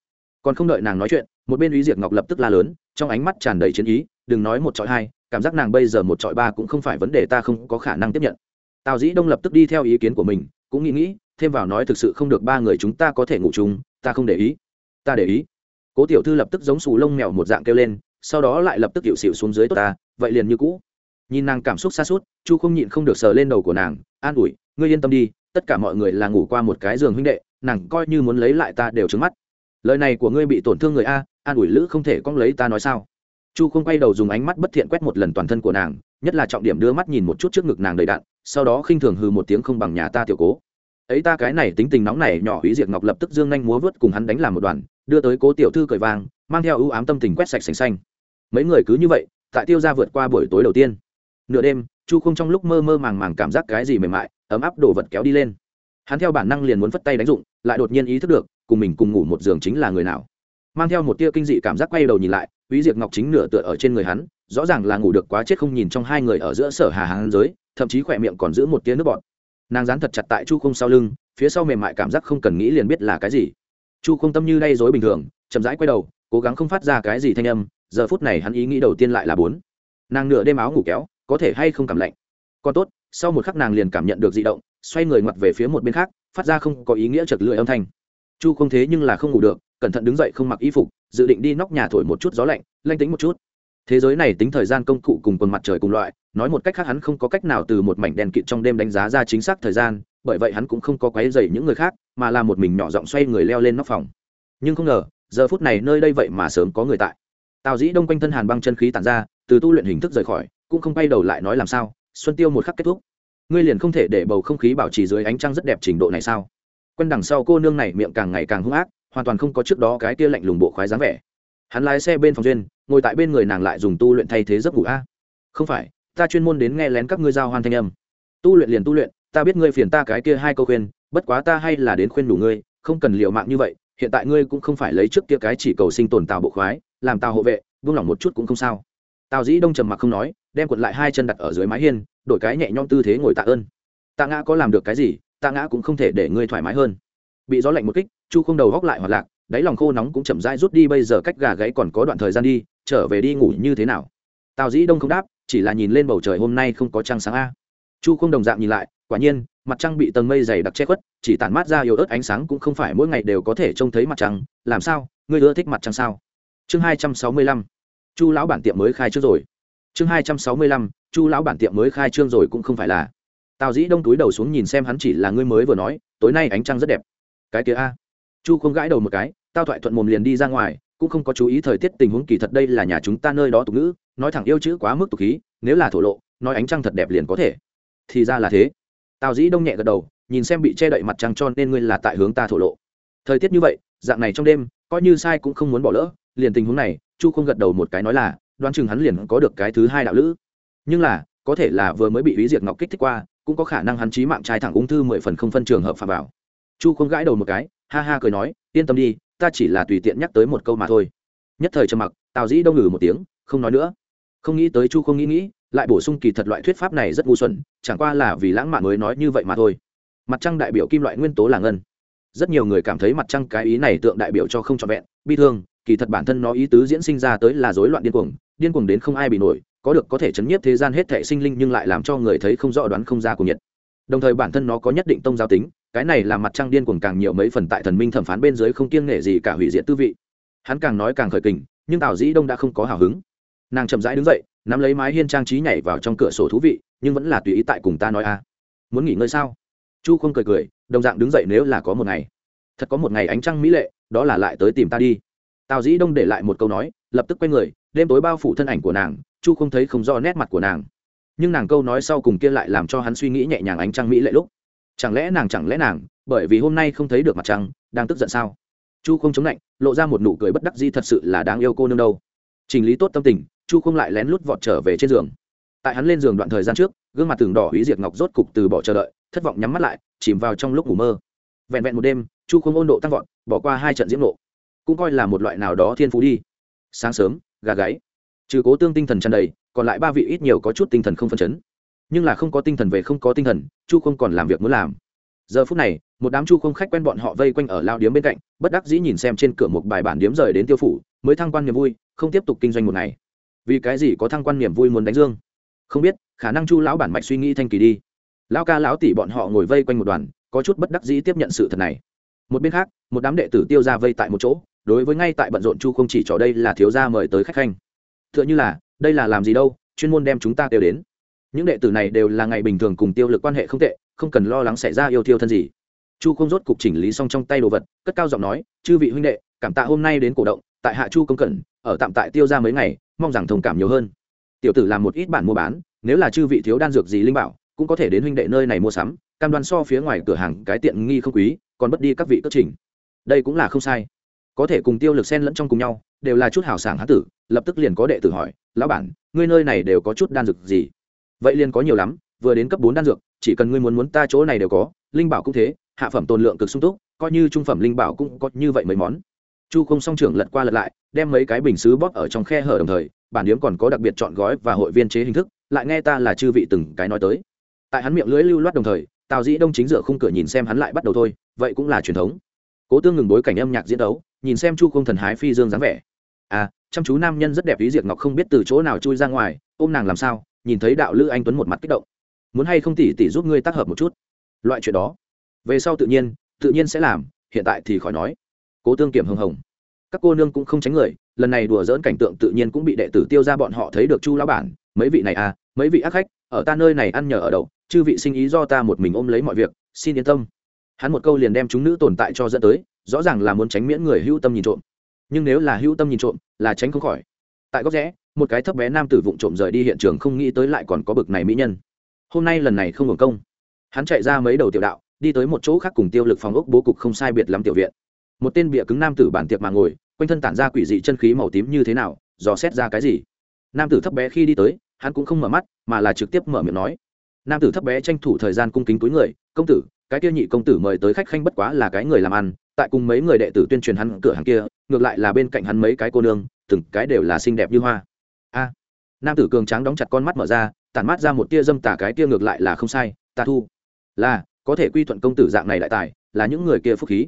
còn không đợi nàng nói chuyện, một bên ý diệt ngọc lập tức la lớn, trong ánh mắt tràn đầy chiến ý, đừng nói một trọi hai, cảm giác nàng bây giờ một trọi ba cũng không phải vấn đề ta không có khả năng tiếp nhận. Tào dĩ đông lập tức đi theo ý kiến của mình, cũng nghĩ nghĩ, thêm vào nói thực sự không được ba người chúng ta có thể ngủ chung, ta không để ý. Ta để ý. Cố tiểu thư lập tức giống xù lông mèo một dạng kêu lên, sau đó lại lập tức hiệu xịu xuống dưới tốt ta, vậy liền như cũ. Nhìn nàng cảm xúc xa suốt, chu không nhịn không được sờ lên đầu của nàng, an ủi, ngươi yên tâm đi, tất cả mọi người là ngủ qua một cái giường huynh đệ, nàng coi như muốn lấy lại ta đều trứng mắt lời này của ngươi bị tổn thương người a, an ủi lữ không thể con lấy ta nói sao? Chu không quay đầu dùng ánh mắt bất thiện quét một lần toàn thân của nàng, nhất là trọng điểm đưa mắt nhìn một chút trước ngực nàng đầy đạn sau đó khinh thường hư một tiếng không bằng nhà ta tiểu cố. Ấy ta cái này tính tình nóng này nhỏ ý diệt ngọc lập tức dương nhanh múa vớt cùng hắn đánh làm một đoàn, đưa tới cố tiểu thư cởi vàng mang theo ưu ám tâm tình quét sạch sành xanh. Mấy người cứ như vậy, tại tiêu ra vượt qua buổi tối đầu tiên. Nửa đêm, chu không trong lúc mơ mơ màng màng cảm giác cái gì mềm mại, ấm áp đổ vật kéo đi lên. Hắn theo bản năng liền muốn phất tay đánh dụng, lại đột nhiên ý thức được cùng mình cùng ngủ một giường chính là người nào mang theo một tia kinh dị cảm giác quay đầu nhìn lại Úy Diệp Ngọc chính nửa tựa ở trên người hắn, rõ ràng là ngủ được quá chết không nhìn trong hai người ở giữa sở hà hàng giới, thậm chí khỏe miệng còn giữ một tia nước bọt. Nàng dán thật chặt tại Chu Không sau lưng, phía sau mềm mại cảm giác không cần nghĩ liền biết là cái gì. Chu Không tâm như đây rối bình thường, chậm rãi quay đầu, cố gắng không phát ra cái gì thanh âm, giờ phút này hắn ý nghĩ đầu tiên lại là bốn. Nàng nửa đêm áo ngủ kéo, có thể hay không cảm lạnh. Còn tốt, sau một khắc nàng liền cảm nhận được dị động, xoay người ngoặt về phía một bên khác, phát ra không có ý nghĩa chật lưỡi âm thanh. Chu không thế nhưng là không ngủ được, cẩn thận đứng dậy không mặc y phục, dự định đi nóc nhà thổi một chút gió lạnh lanh tính một chút. Thế giới này tính thời gian công cụ cùng quần mặt trời cùng loại nói một cách khác hắn không có cách nào từ một mảnh đèn kịt trong đêm đánh giá ra chính xác thời gian bởi vậy hắn cũng không có quấy dày những người khác mà là một mình nhỏ giọng xoay người leo lên nóc phòng. Nhưng không ngờ giờ phút này nơi đây vậy mà sớm có người tại. Tào dĩ đông quanh thân hàn băng chân khí tàn ra từ tu luyện hình thức rời khỏi cũng không bay đầu lại nói làm sao xuân tiêu một khắc kết thúc. Ngươi liền không thể để bầu không khí bảo trì dưới ánh trăng rất đẹp trình độ này sao? Quen đằng sau cô nương này miệng càng ngày càng hung ác, hoàn toàn không có trước đó cái kia lạnh lùng bộ khoái dáng vẻ. Hắn lái xe bên phòng duyên, ngồi tại bên người nàng lại dùng tu luyện thay thế giấc ngủ a. Không phải, ta chuyên môn đến nghe lén các ngươi giao hoan thanh âm. Tu luyện liền tu luyện, ta biết ngươi phiền ta cái kia hai câu khuyên, bất quá ta hay là đến khuyên đủ ngươi, không cần liều mạng như vậy, hiện tại ngươi cũng không phải lấy trước kia cái chỉ cầu sinh tồn tào bộ khoái, làm tào hộ vệ, buông lỏng một chút cũng không sao. Tào dĩ đông trầm mặc không nói, đem quật lại hai chân đặt ở dưới mái hiên, đổi cái nhẹ nhõm tư thế ngồi tạ ơn. Tạ ngã có làm được cái gì? Ta ngã cũng không thể để ngươi thoải mái hơn. Bị gió lạnh một kích, chu không đầu góc lại hoạt lạc, đáy lòng khô nóng cũng chậm rãi rút đi, bây giờ cách gà gáy còn có đoạn thời gian đi, trở về đi ngủ như thế nào? Tào dĩ đông không đáp, chỉ là nhìn lên bầu trời hôm nay không có trăng sáng a. Chu không đồng dạng nhìn lại, quả nhiên, mặt trăng bị tầng mây dày đặc che khuất, chỉ tản mát ra yếu ớt ánh sáng cũng không phải mỗi ngày đều có thể trông thấy mặt trăng, làm sao, ngươi ưa thích mặt trăng sao? Chương hai trăm sáu mươi lăm, chu lão bản tiệm mới khai trương rồi. Chương hai trăm sáu mươi lăm, chu lão bản tiệm mới khai trương rồi cũng không phải là tào dĩ đông túi đầu xuống nhìn xem hắn chỉ là ngươi mới vừa nói, tối nay ánh trăng rất đẹp. Cái kia a. Chu không gãi đầu một cái tao thoại thuận mồm liền đi ra ngoài, cũng không có chú ý thời tiết tình huống kỳ thật đây là nhà chúng ta nơi đó tục ngữ, nói thẳng yêu chữ quá mức tục khí, nếu là thổ lộ, nói ánh trăng thật đẹp liền có thể. Thì ra là thế. Tào dĩ đông nhẹ gật đầu, nhìn xem bị che đậy mặt trăng cho nên ngươi là tại hướng ta thổ lộ. Thời tiết như vậy, dạng này trong đêm, coi như sai cũng không muốn bỏ lỡ, liền tình huống này, chu không gật đầu một cái nói là, đoán chừng hắn liền có được cái thứ hai đạo lữ. Nhưng là, có thể là vừa mới bị ý diệt ngọc kích thích qua cũng có khả năng hắn trí mạng trai thẳng ung thư mười phần không phân trường hợp phạm vào. Chu không gãi đầu một cái, ha ha cười nói, yên tâm đi, ta chỉ là tùy tiện nhắc tới một câu mà thôi. Nhất thời trầm mặc, tào dĩ đông ngừ một tiếng, không nói nữa. Không nghĩ tới chu không nghĩ nghĩ, lại bổ sung kỳ thật loại thuyết pháp này rất ngu xuẩn, chẳng qua là vì lãng mạn mới nói như vậy mà thôi. Mặt trăng đại biểu kim loại nguyên tố là ngân. Rất nhiều người cảm thấy mặt trăng cái ý này tượng đại biểu cho không trọn vẹn, bi thương, kỳ thật bản thân nó ý tứ diễn sinh ra tới là rối loạn điên cuồng điên cuồng đến không ai bị nổi có được có thể chấn nhiếp thế gian hết thảy sinh linh nhưng lại làm cho người thấy không rõ đoán không ra của nhiệt. Đồng thời bản thân nó có nhất định tông giáo tính, cái này làm mặt trăng điên cuồng càng nhiều mấy phần tại thần minh thẩm phán bên dưới không kiêng nghệ gì cả hủy diệt tư vị. Hắn càng nói càng khởi kình, nhưng tào dĩ đông đã không có hào hứng. Nàng chậm rãi đứng dậy, nắm lấy mái hiên trang trí nhảy vào trong cửa sổ thú vị, nhưng vẫn là tùy ý tại cùng ta nói a. Muốn nghỉ ngơi sao? Chu không cười cười, đồng dạng đứng dậy nếu là có một ngày. Thật có một ngày ánh trăng mỹ lệ, đó là lại tới tìm ta đi. Tào dĩ đông để lại một câu nói, lập tức quay người đêm tối bao phủ thân ảnh của nàng, chu không thấy không rõ nét mặt của nàng. Nhưng nàng câu nói sau cùng kia lại làm cho hắn suy nghĩ nhẹ nhàng ánh trăng mỹ lệ lúc. Chẳng lẽ nàng, chẳng lẽ nàng, bởi vì hôm nay không thấy được mặt trăng, đang tức giận sao? Chu không chống lạnh, lộ ra một nụ cười bất đắc di thật sự là đáng yêu cô nương đâu. Trình lý tốt tâm tình, chu không lại lén lút vọt trở về trên giường. Tại hắn lên giường đoạn thời gian trước, gương mặt tường đỏ hủy diệt ngọc rốt cục từ bỏ chờ đợi, thất vọng nhắm mắt lại, chìm vào trong lúc ngủ mơ. Vẹn vẹn một đêm, chu không ôn độ tăng vọt, bỏ qua hai trận diễm nộ. Cũng coi là một loại nào đó thiên phú đi. Sáng sớm gà gáy. Trừ cố tương tinh thần tràn đầy, còn lại ba vị ít nhiều có chút tinh thần không phân chấn. Nhưng là không có tinh thần về không có tinh thần, chu không còn làm việc muốn làm. Giờ phút này, một đám chu không khách quen bọn họ vây quanh ở lao điếm bên cạnh, bất đắc dĩ nhìn xem trên cửa một bài bản điếm rời đến tiêu phủ, mới thăng quan niềm vui, không tiếp tục kinh doanh một ngày. Vì cái gì có thăng quan niềm vui muốn đánh dương? Không biết, khả năng chu lão bản mạch suy nghĩ thanh kỳ đi. Lão ca lão tỷ bọn họ ngồi vây quanh một đoàn, có chút bất đắc dĩ tiếp nhận sự thật này. Một bên khác, một đám đệ tử tiêu ra vây tại một chỗ đối với ngay tại bận rộn chu không chỉ trò đây là thiếu gia mời tới khách khanh. Tựa như là, đây là làm gì đâu, chuyên môn đem chúng ta kêu đến. Những đệ tử này đều là ngày bình thường cùng tiêu lực quan hệ không tệ, không cần lo lắng xảy ra yêu thiêu thân gì. Chu không rốt cục chỉnh lý xong trong tay đồ vật, cất cao giọng nói, chư vị huynh đệ, cảm tạ hôm nay đến cổ động, tại hạ chu công cẩn, ở tạm tại tiêu ra mấy ngày, mong rằng thông cảm nhiều hơn. Tiểu tử làm một ít bản mua bán, nếu là chư vị thiếu đan dược gì linh bảo, cũng có thể đến huynh đệ nơi này mua sắm, cam đoan so phía ngoài cửa hàng cái tiện nghi không quý, còn bất đi các vị cất trình. Đây cũng là không sai có thể cùng tiêu lực xen lẫn trong cùng nhau, đều là chút hào sảng hán tử, lập tức liền có đệ tử hỏi, lão bản, ngươi nơi này đều có chút đan dược gì? Vậy liền có nhiều lắm, vừa đến cấp bốn đan dược, chỉ cần ngươi muốn muốn ta chỗ này đều có, linh bảo cũng thế, hạ phẩm tồn lượng cực sung túc, coi như trung phẩm linh bảo cũng có như vậy mấy món. Chu không song trưởng lật qua lật lại, đem mấy cái bình xứ bóp ở trong khe hở đồng thời, bản điếm còn có đặc biệt chọn gói và hội viên chế hình thức, lại nghe ta là chư vị từng cái nói tới. Tại hắn miệng lưỡi lưu loát đồng thời, tào dĩ đông chính dựa khung cửa nhìn xem hắn lại bắt đầu thôi, vậy cũng là truyền thống. Cố tương ngừng bối cảnh âm nhạc diễn đấu nhìn xem chu không thần hái phi dương dáng vẻ. À chăm chú nam nhân rất đẹp ý diệt ngọc không biết từ chỗ nào chui ra ngoài, ôm nàng làm sao, nhìn thấy đạo lữ anh tuấn một mặt kích động. Muốn hay không tỉ tỉ giúp ngươi tác hợp một chút? Loại chuyện đó. Về sau tự nhiên tự nhiên sẽ làm, hiện tại thì khỏi nói. Cố tương kiểm hưng hồng. Các cô nương cũng không tránh người, lần này đùa dỡn cảnh tượng tự nhiên cũng bị đệ tử tiêu ra bọn họ thấy được chu lão bản. Mấy vị này à mấy vị ác khách, ở ta nơi này ăn nhờ ở đậu, chư vị sinh ý do ta một mình ôm lấy mọi việc, xin yên tâm. Hắn một câu liền đem chúng nữ tồn tại cho dẫn tới rõ ràng là muốn tránh miễn người hữu tâm nhìn trộm. Nhưng nếu là hữu tâm nhìn trộm, là tránh không khỏi. Tại góc rẽ, một cái thấp bé nam tử vụng trộm rời đi hiện trường không nghĩ tới lại còn có bực này mỹ nhân. Hôm nay lần này không hưởng công. Hắn chạy ra mấy đầu tiểu đạo, đi tới một chỗ khác cùng tiêu lực phòng ốc bố cục không sai biệt lắm tiểu viện. Một tên bịa cứng nam tử bản tiệc mà ngồi, quanh thân tản ra quỷ dị chân khí màu tím như thế nào, dò xét ra cái gì? Nam tử thấp bé khi đi tới, hắn cũng không mở mắt, mà là trực tiếp mở miệng nói. Nam tử thấp bé tranh thủ thời gian cung kính túi người, công tử, cái kia nhị công tử mời tới khách khanh bất quá là cái người làm ăn tại cùng mấy người đệ tử tuyên truyền hắn cửa hàng kia, ngược lại là bên cạnh hắn mấy cái cô nương, từng cái đều là xinh đẹp như hoa. A, nam tử cường tráng đóng chặt con mắt mở ra, tản mắt ra một tia dâm tả cái kia ngược lại là không sai ta thu. Là, có thể quy thuận công tử dạng này đại tài, là những người kia phúc khí.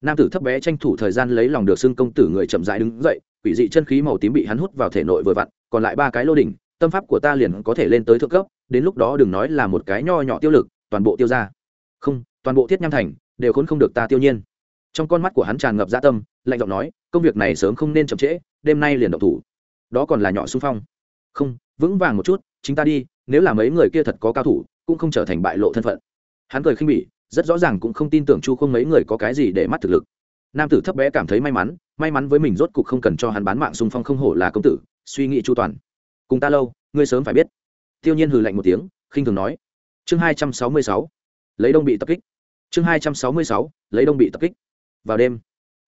Nam tử thấp bé tranh thủ thời gian lấy lòng được xưng công tử người chậm rãi đứng dậy, quỷ dị chân khí màu tím bị hắn hút vào thể nội vừa vặn, còn lại ba cái lô đỉnh, tâm pháp của ta liền có thể lên tới thượng cấp, đến lúc đó đừng nói là một cái nho nhỏ tiêu lực, toàn bộ tiêu ra. Không, toàn bộ thiết nham thành, đều khốn không được ta tiêu nhiên trong con mắt của hắn tràn ngập gia tâm, lạnh giọng nói, công việc này sớm không nên chậm trễ, đêm nay liền động thủ. Đó còn là nhỏ xung phong. Không, vững vàng một chút, chính ta đi, nếu là mấy người kia thật có cao thủ, cũng không trở thành bại lộ thân phận. Hắn cười khinh bỉ, rất rõ ràng cũng không tin tưởng chu không mấy người có cái gì để mắt thực lực. Nam tử thấp bé cảm thấy may mắn may mắn với mình rốt cục không cần cho hắn bán mạng xung phong không hổ là công tử, suy nghĩ chu toàn. Cùng ta lâu, ngươi sớm phải biết. Tiêu nhiên hừ lạnh một tiếng, khinh thường nói. Chương hai trăm sáu mươi sáu, lấy đông bị tập kích. Chương hai trăm sáu mươi sáu, lấy đông bị tập kích vào đêm.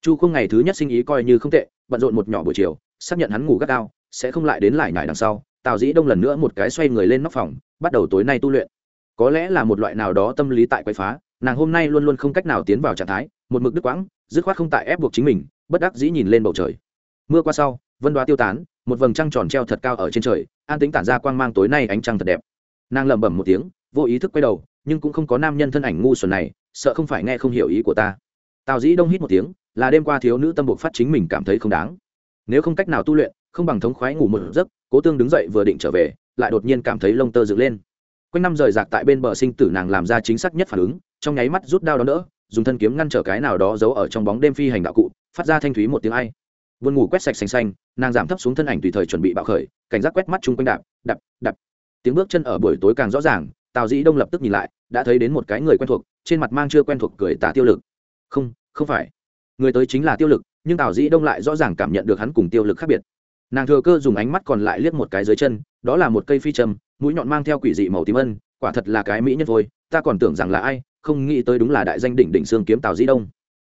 Chu không ngày thứ nhất sinh ý coi như không tệ bận rộn một nhỏ buổi chiều xác nhận hắn ngủ gắt cao, sẽ không lại đến lại nhải đằng sau tào dĩ đông lần nữa một cái xoay người lên nóc phòng bắt đầu tối nay tu luyện. Có lẽ là một loại nào đó tâm lý tại quậy phá nàng hôm nay luôn luôn không cách nào tiến vào trạng thái một mực đứt quãng dứt khoát không tại ép buộc chính mình bất đắc dĩ nhìn lên bầu trời. Mưa qua sau vân đoá tiêu tán một vầng trăng tròn treo thật cao ở trên trời an tính tản ra quang mang tối nay ánh trăng thật đẹp. Nàng lẩm bẩm một tiếng vô ý thức quay đầu nhưng cũng không có nam nhân thân ảnh ngu xuẩn này sợ không phải nghe không hiểu ý của ta tào dĩ đông hít một tiếng, là đêm qua thiếu nữ tâm buộc phát chính mình cảm thấy không đáng. Nếu không cách nào tu luyện, không bằng thống khoái ngủ một giấc, cố tương đứng dậy vừa định trở về, lại đột nhiên cảm thấy lông tơ dựng lên. Quanh năm rời rạc tại bên bờ sinh tử nàng làm ra chính xác nhất phản ứng, trong nháy mắt rút đao đó đỡ, dùng thân kiếm ngăn trở cái nào đó giấu ở trong bóng đêm phi hành đạo cụ, phát ra thanh thúy một tiếng ai. Vươn ngủ quét sạch xanh xanh, nàng giảm thấp xuống thân ảnh tùy thời chuẩn bị bạo khởi, cảnh giác quét mắt chung quanh đạp đập đập tiếng bước chân ở buổi tối càng rõ ràng, tào dĩ đông lập tức nhìn lại, đã thấy đến một cái người quen thuộc, trên mặt mang chưa quen thuộc cười tả tiêu lực. Không không phải. Người tới chính là tiêu lực, nhưng tào dĩ đông lại rõ ràng cảm nhận được hắn cùng tiêu lực khác biệt. Nàng thừa cơ dùng ánh mắt còn lại liếc một cái dưới chân, đó là một cây phi châm mũi nhọn mang theo quỷ dị màu tím ân, quả thật là cái mỹ nhân thôi, ta còn tưởng rằng là ai, không nghĩ tới đúng là đại danh đỉnh đỉnh xương kiếm tào dĩ đông.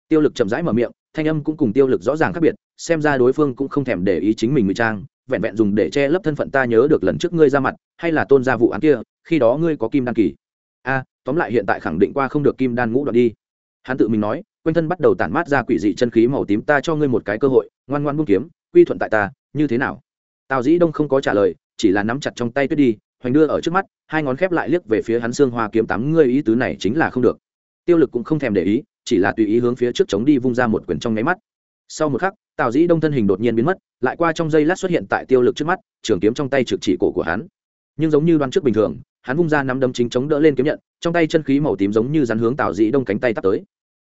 Tiêu lực chậm rãi mở miệng, thanh âm cũng cùng tiêu lực rõ ràng khác biệt, xem ra đối phương cũng không thèm để ý chính mình ngụy trang, vẹn vẹn dùng để che lấp thân phận ta nhớ được lần trước ngươi ra mặt, hay là tôn ra vụ án kia, khi đó ngươi có kim đan kỳ. A, tóm lại hiện tại khẳng định qua không được kim đan ngũ đoạn đi. Hắn tự mình nói quanh thân bắt đầu tản mát ra quỷ dị chân khí màu tím, ta cho ngươi một cái cơ hội, ngoan ngoan buông kiếm, quy thuận tại ta, như thế nào? Tào dĩ đông không có trả lời, chỉ là nắm chặt trong tay tuyết đi, hoành đưa ở trước mắt, hai ngón khép lại liếc về phía hắn xương hoa kiếm tám, ngươi ý tứ này chính là không được. Tiêu lực cũng không thèm để ý, chỉ là tùy ý hướng phía trước chống đi vung ra một quyển trong nháy mắt. Sau một khắc, tào dĩ đông thân hình đột nhiên biến mất, lại qua trong giây lát xuất hiện tại tiêu lực trước mắt, trường kiếm trong tay trực chỉ cổ của hắn. Nhưng giống như đoán trước bình thường, hắn vung ra nắm đấm chính chống đỡ lên kiếm nhận, trong tay chân khí màu tím giống như rắn hướng tào dĩ đông cánh tay tắt tới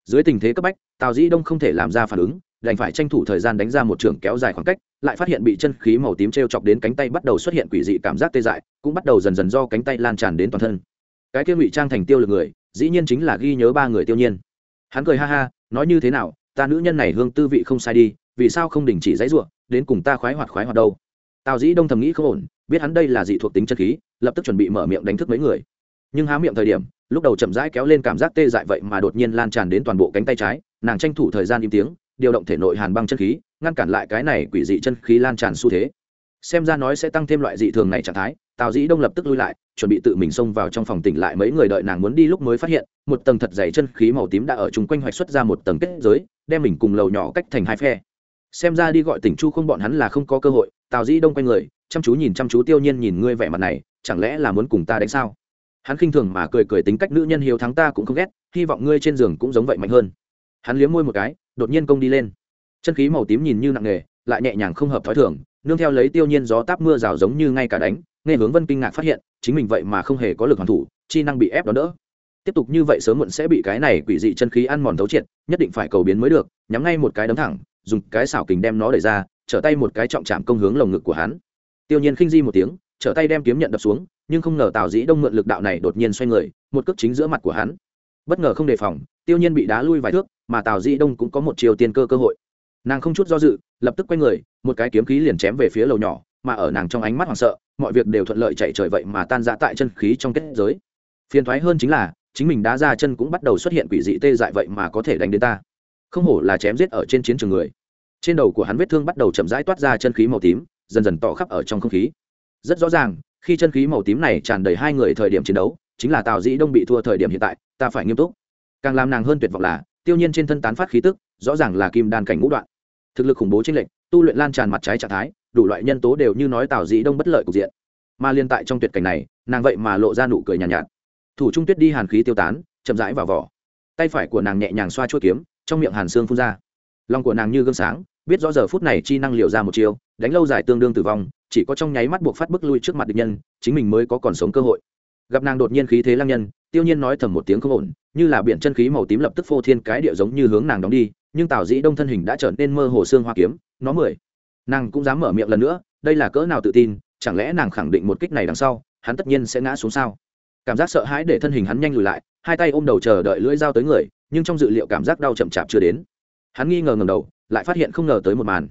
dưới tình thế cấp bách, tào dĩ đông không thể làm ra phản ứng, đành phải tranh thủ thời gian đánh ra một trường kéo dài khoảng cách, lại phát hiện bị chân khí màu tím t r e o chọc đến cánh tay bắt đầu xuất hiện quỷ dị cảm giác tê dại, cũng bắt đầu dần dần do cánh tay lan tràn đến toàn thân. Cái kia ngụy trang thành tiêu lực người, dĩ nhiên chính là ghi nhớ ba người tiêu nhiên. Hắn cười ha ha, nói như thế nào, ta nữ nhân này hương tư vị không sai đi, vì sao không đình chỉ dãy ruộng đến cùng ta khoái hoạt khoái hoạt đâu? Tào dĩ đông thầm nghĩ không ổn, biết hắn đây là dị thuộc tính chân khí, lập tức chuẩn bị mở miệng đánh thức mấy người. Nhưng há miệng thời điểm lúc đầu chậm rãi kéo lên cảm giác tê dại vậy mà đột nhiên lan tràn đến toàn bộ cánh tay trái, nàng tranh thủ thời gian im tiếng, điều động thể nội hàn băng chân khí, ngăn cản lại cái này quỷ dị chân khí lan tràn xu thế. Xem ra nói sẽ tăng thêm loại dị thường này trạng thái, tào dĩ đông lập tức lui lại, chuẩn bị tự mình xông vào trong phòng tỉnh lại mấy người đợi nàng muốn đi lúc mới phát hiện, một tầng thật dày chân khí màu tím đã ở chung quanh hoạch xuất ra một tầng kết giới, đem mình cùng lầu nhỏ cách thành hai phe. Xem ra đi gọi tỉnh chu không bọn hắn là không có cơ hội, tào dĩ đông quanh người, chăm chú nhìn chăm chú tiêu nhiên nhìn ngươi vẻ mặt này, chẳng lẽ là muốn cùng ta đánh sao? Hắn khinh thường mà cười cười tính cách nữ nhân hiếu thắng ta cũng không ghét, hy vọng ngươi trên giường cũng giống vậy mạnh hơn. Hắn liếm môi một cái, đột nhiên công đi lên. Chân khí màu tím nhìn như nặng nề, lại nhẹ nhàng không hợp thói thường, nương theo lấy tiêu nhiên gió táp mưa rào giống như ngay cả đánh, nghe hướng vân kinh ngạc phát hiện, chính mình vậy mà không hề có lực hoàn thủ, chi năng bị ép đón đỡ. Tiếp tục như vậy sớm muộn sẽ bị cái này quỷ dị chân khí ăn mòn thấu triệt, nhất định phải cầu biến mới được, nhắm ngay một cái đấm thẳng, dùng cái xảo kình đem nó đẩy ra, trở tay một cái trọng chạm công hướng lồng ngực của hắn. Tiêu nhiên khinh di một tiếng, trở tay đem kiếm nhận đập xuống nhưng không ngờ tào dĩ đông mượn lực đạo này đột nhiên xoay người, một cước chính giữa mặt của hắn. Bất ngờ không đề phòng, tiêu nhiên bị đá lui vài thước, mà tào dĩ đông cũng có một chiều tiên cơ cơ hội. Nàng không chút do dự, lập tức quay người, một cái kiếm khí liền chém về phía lầu nhỏ, mà ở nàng trong ánh mắt hoảng sợ, mọi việc đều thuận lợi chạy trời vậy mà tan ra tại chân khí trong kết giới. Phiền thoái hơn chính là, chính mình đá ra chân cũng bắt đầu xuất hiện quỷ dị tê dại vậy mà có thể đánh đến ta. Không hổ là chém giết ở trên chiến trường người. Trên đầu của hắn vết thương bắt đầu chậm rãi toát ra chân khí màu tím, dần dần tỏ khắp ở trong không khí. Rất rõ ràng khi chân khí màu tím này tràn đầy hai người thời điểm chiến đấu chính là tào dĩ đông bị thua thời điểm hiện tại ta phải nghiêm túc. Càng làm nàng hơn tuyệt vọng là tiêu nhiên trên thân tán phát khí tức rõ ràng là kim đan cảnh ngũ đoạn. Thực lực khủng bố trên lệnh tu luyện lan tràn mặt trái trạng thái đủ loại nhân tố đều như nói tào dĩ đông bất lợi cục diện. Mà liên tại trong tuyệt cảnh này nàng vậy mà lộ ra nụ cười nhàn nhạt, nhạt. Thủ trung tuyết đi hàn khí tiêu tán chậm rãi vào vỏ. Tay phải của nàng nhẹ nhàng xoa chuỗi kiếm trong miệng hàn xương phun ra. Lòng của nàng như gương sáng biết rõ giờ phút này chi năng liệu ra một chiều đánh lâu dài tương đương tử vong chỉ có trong nháy mắt buộc phát bức lui trước mặt địch nhân, chính mình mới có còn sống cơ hội. Gặp nàng đột nhiên khí thế lăng nhân, tiêu nhiên nói thầm một tiếng không ổn, như là biển chân khí màu tím lập tức phô thiên cái địa giống như hướng nàng đóng đi, nhưng tào dĩ đông thân hình đã trở nên mơ hồ xương hoa kiếm, nó mười. Nàng cũng dám mở miệng lần nữa, đây là cỡ nào tự tin, chẳng lẽ nàng khẳng định một kích này đằng sau, hắn tất nhiên sẽ ngã xuống sao? Cảm giác sợ hãi để thân hình hắn nhanh lùi lại, hai tay ôm đầu chờ đợi lưỡi dao tới người, nhưng trong dự liệu cảm giác đau chậm chạp chưa đến. Hắn nghi ngờ ngầm đầu, lại phát hiện không ngờ tới một màn.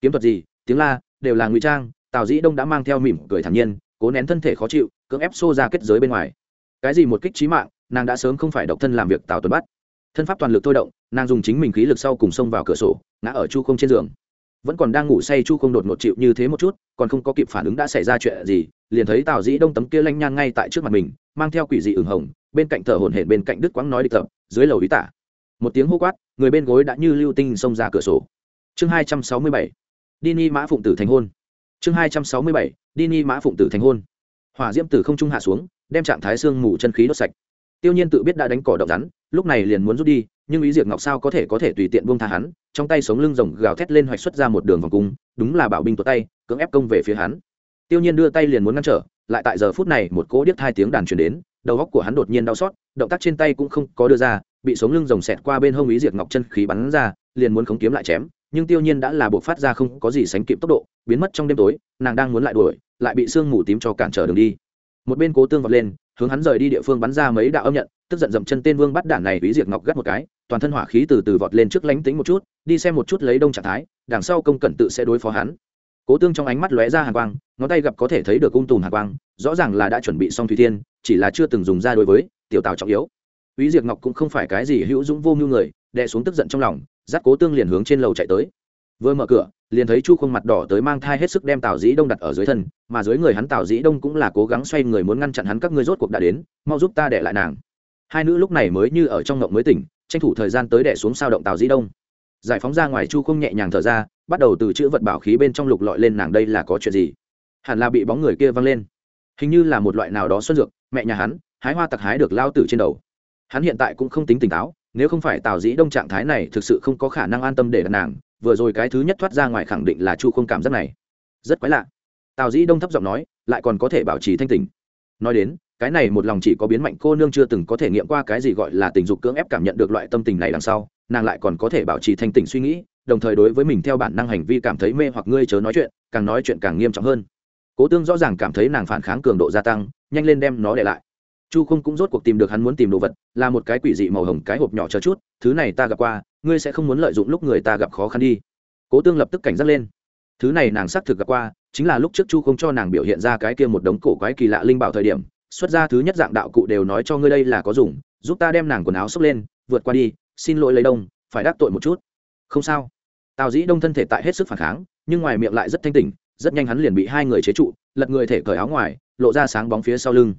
Kiếm thuật gì? Tiếng la, đều là ngụy trang tào dĩ đông đã mang theo mỉm cười thản nhiên, cố nén thân thể khó chịu, cưỡng ép xô ra kết giới bên ngoài. Cái gì một kích trí mạng, nàng đã sớm không phải độc thân làm việc tào tuấn bắt. Thân pháp toàn lực thôi động, nàng dùng chính mình khí lực sau cùng xông vào cửa sổ, ngã ở chu không trên giường. Vẫn còn đang ngủ say chu không đột ngột chịu như thế một chút, còn không có kịp phản ứng đã xảy ra chuyện gì, liền thấy tào dĩ đông tấm kia lanh nhang ngay tại trước mặt mình, mang theo quỷ dị ửng hồng, bên cạnh thở hổn hển bên cạnh đức quãng nói địch tập, dưới lầu ý tả. Một tiếng hô quát, người bên gối đã như lưu tinh xông ra cửa sổ. Chương hai trăm sáu mươi bảy. Đi ni mã phụng tử thành hôn chương hai trăm sáu mươi bảy, đi ni mã phụng tử thành hôn. Hỏa diễm từ không trung hạ xuống, đem trạng thái xương mù chân khí đốt sạch. Tiêu nhiên tự biết đã đánh cỏ động rắn, lúc này liền muốn rút đi, nhưng ý diệt ngọc sao có thể có thể tùy tiện buông tha hắn, trong tay sống lưng rồng gào thét lên hoạch xuất ra một đường vòng cung, đúng là bảo binh tuột tay, cưỡng ép công về phía hắn. Tiêu nhiên đưa tay liền muốn ngăn trở, lại tại giờ phút này một cỗ điếc hai tiếng đàn truyền đến, đầu góc của hắn đột nhiên đau xót, động tác trên tay cũng không có đưa ra, bị sống lưng rồng xẹt qua bên hông ý diệt ngọc chân khí bắn ra, liền muốn khống kiếm lại chém nhưng tiêu nhiên đã là buộc phát ra không có gì sánh kịp tốc độ biến mất trong đêm tối nàng đang muốn lại đuổi lại bị sương mù tím cho cản trở đường đi. Một bên cố tương vọt lên hướng hắn rời đi địa phương bắn ra mấy đạo âm nhận tức giận dậm chân tên vương bắt đản này ý diệt ngọc gắt một cái toàn thân hỏa khí từ từ vọt lên trước lánh tính một chút đi xem một chút lấy đông trạng thái đằng sau công cẩn tự sẽ đối phó hắn. Cố tương trong ánh mắt lóe ra hàng quang ngón tay gặp có thể thấy được cung tùm hàng quang rõ ràng là đã chuẩn bị xong thủy thiên chỉ là chưa từng dùng ra đối với tiểu tào trọng yếu. Úy diệt Ngọc cũng không phải cái gì hữu dũng vô mưu người, đè xuống tức giận trong lòng, dắt Cố Tương liền hướng trên lầu chạy tới. Vừa mở cửa, liền thấy Chu Không mặt đỏ tới mang thai hết sức đem Tào Dĩ Đông đặt ở dưới thân, mà dưới người hắn Tào Dĩ Đông cũng là cố gắng xoay người muốn ngăn chặn hắn các ngươi rốt cuộc đã đến, mau giúp ta để lại nàng. Hai nữ lúc này mới như ở trong ngộng mới tỉnh, tranh thủ thời gian tới đẻ xuống sao động Tào Dĩ Đông. Giải phóng ra ngoài Chu Không nhẹ nhàng thở ra, bắt đầu từ chữ vật bảo khí bên trong lục lọi lên nàng đây là có chuyện gì? Hẳn là bị bóng người kia văng lên. Hình như là một loại nào đó xuân dược, mẹ nhà hắn, hái hoa tặc hái được lao tử trên đầu hắn hiện tại cũng không tính tỉnh táo nếu không phải tào dĩ đông trạng thái này thực sự không có khả năng an tâm để đặt nàng, vừa rồi cái thứ nhất thoát ra ngoài khẳng định là chu không cảm giác này. Rất quái lạ. Tào dĩ đông thấp giọng nói, lại còn có thể bảo trì thanh tỉnh. Nói đến, cái này một lòng chỉ có biến mạnh cô nương chưa từng có thể nghiệm qua cái gì gọi là tình dục cưỡng ép cảm nhận được loại tâm tình này đằng sau, nàng lại còn có thể bảo trì thanh tỉnh suy nghĩ, đồng thời đối với mình theo bản năng hành vi cảm thấy mê hoặc ngươi chớ nói chuyện, càng nói chuyện càng nghiêm trọng hơn. Cố tương rõ ràng cảm thấy nàng phản kháng cường độ gia tăng, nhanh lên đem nó để lại chu không cũng rốt cuộc tìm được hắn muốn tìm đồ vật, là một cái quỷ dị màu hồng cái hộp nhỏ chờ chút, thứ này ta gặp qua, ngươi sẽ không muốn lợi dụng lúc người ta gặp khó khăn đi. Cố tương lập tức cảnh giác lên. Thứ này nàng xác thực gặp qua, chính là lúc trước chu không cho nàng biểu hiện ra cái kia một đống cổ quái kỳ lạ linh bảo thời điểm, xuất ra thứ nhất dạng đạo cụ đều nói cho ngươi đây là có dùng, giúp ta đem nàng quần áo xốc lên, vượt qua đi, xin lỗi lấy đông, phải đắc tội một chút. Không sao. Tào dĩ đông thân thể tại hết sức phản kháng, nhưng ngoài miệng lại rất thanh tỉnh, rất nhanh hắn liền bị hai người chế trụ, lật người thể cởi áo ngoài, lộ ra sáng bóng phía sau lưng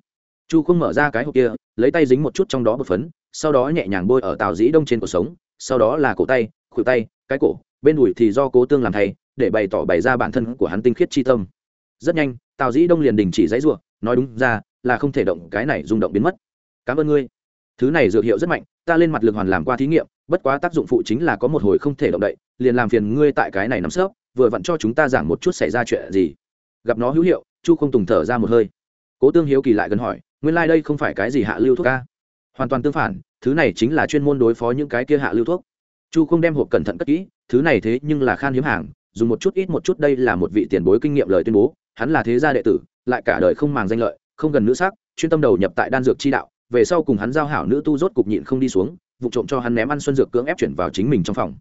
chu không mở ra cái hộp kia, lấy tay dính một chút trong đó một phấn, sau đó nhẹ nhàng bôi ở tào dĩ đông trên cuộc sống, sau đó là cổ tay, khuỷu tay, cái cổ, bên đùi thì do cố tương làm thay, để bày tỏ bày ra bản thân của hắn tinh khiết chi tâm. Rất nhanh tào dĩ đông liền đình chỉ giấy ruộng nói đúng ra, là không thể động, cái này rung động biến mất. Cảm ơn ngươi. Thứ này dược hiệu rất mạnh, ta lên mặt lực hoàn làm qua thí nghiệm, bất quá tác dụng phụ chính là có một hồi không thể động đậy, liền làm phiền ngươi tại cái này nắm sớp vừa vặn cho chúng ta giảng một chút xảy ra chuyện gì. Gặp nó hữu hiệu, chu không tùng thở ra một hơi. Cố tương hiếu kỳ lại gần hỏi nguyên lai、like、đây không phải cái gì hạ lưu thuốc ca. Hoàn toàn tương phản, thứ này chính là chuyên môn đối phó những cái kia hạ lưu thuốc. Chu không đem hộp cẩn thận cất kỹ, thứ này thế nhưng là khan hiếm hàng, dùng một chút ít một chút đây là một vị tiền bối kinh nghiệm lời tuyên bố, hắn là thế gia đệ tử, lại cả đời không màng danh lợi, không gần nữ sắc, chuyên tâm đầu nhập tại đan dược chi đạo, về sau cùng hắn giao hảo nữ tu rốt cục nhịn không đi xuống, vụ trộm cho hắn ném ăn xuân dược cưỡng ép chuyển vào chính mình trong phòng.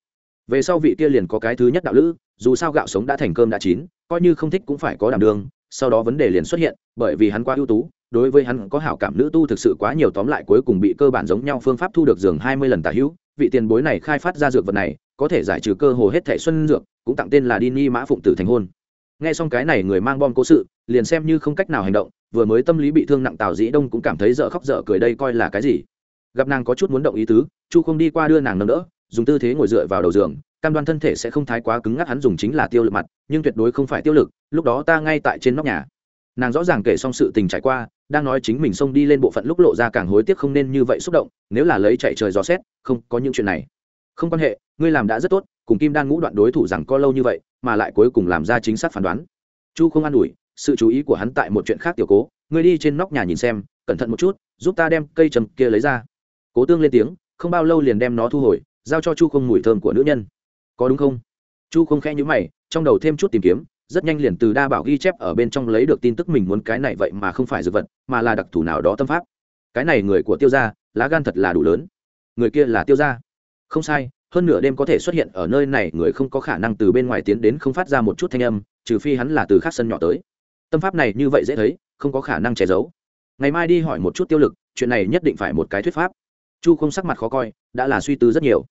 Về sau vị kia liền có cái thứ nhất đạo lữ, dù sao gạo sống đã thành cơm đã chín, coi như không thích cũng phải có đảm đường, sau đó vấn đề liền xuất hiện, bởi vì hắn quá ưu tú đối với hắn có hảo cảm nữ tu thực sự quá nhiều tóm lại cuối cùng bị cơ bản giống nhau phương pháp thu được giường hai mươi lần tả hữu, vị tiền bối này khai phát ra dược vật này, có thể giải trừ cơ hồ hết thẻ xuân dược, cũng tặng tên là đi ni mã phụng tử thành hôn. Nghe xong cái này người mang bom cố sự, liền xem như không cách nào hành động, vừa mới tâm lý bị thương nặng tào dĩ đông cũng cảm thấy dở khóc dở cười đây coi là cái gì. Gặp nàng có chút muốn động ý tứ, chu không đi qua đưa nàng nâng đỡ, dùng tư thế ngồi dựa vào đầu giường, cam đoan thân thể sẽ không thái quá cứng ngắc, hắn dùng chính là tiêu lực mặt, nhưng tuyệt đối không phải tiêu lực, lúc đó ta ngay tại trên nóc nhà nàng rõ ràng kể xong sự tình trải qua, đang nói chính mình xông đi lên bộ phận lúc lộ ra càng hối tiếc không nên như vậy xúc động, nếu là lấy chạy trời gió xét, không có những chuyện này. Không quan hệ, ngươi làm đã rất tốt, cùng kim đan ngũ đoạn đối thủ rằng có lâu như vậy, mà lại cuối cùng làm ra chính xác phán đoán. Chu không an ủi, sự chú ý của hắn tại một chuyện khác tiểu cố, ngươi đi trên nóc nhà nhìn xem, cẩn thận một chút, giúp ta đem cây trầm kia lấy ra. Cố tương lên tiếng, không bao lâu liền đem nó thu hồi, giao cho chu không mùi thơm của nữ nhân. Có đúng không? Chu không khẽ nhữ mày, trong đầu thêm chút tìm kiếm rất nhanh liền từ đa bảo ghi chép ở bên trong lấy được tin tức mình muốn cái này vậy mà không phải dược vật, mà là đặc thù nào đó tâm pháp. Cái này người của tiêu gia, lá gan thật là đủ lớn. Người kia là tiêu gia. Không sai, hơn nửa đêm có thể xuất hiện ở nơi này, người không có khả năng từ bên ngoài tiến đến không phát ra một chút thanh âm, trừ phi hắn là từ khác sân nhỏ tới. Tâm pháp này như vậy dễ thấy, không có khả năng che giấu. Ngày mai đi hỏi một chút tiêu lực, chuyện này nhất định phải một cái thuyết pháp. Chu không sắc mặt khó coi, đã là suy tư rất nhiều.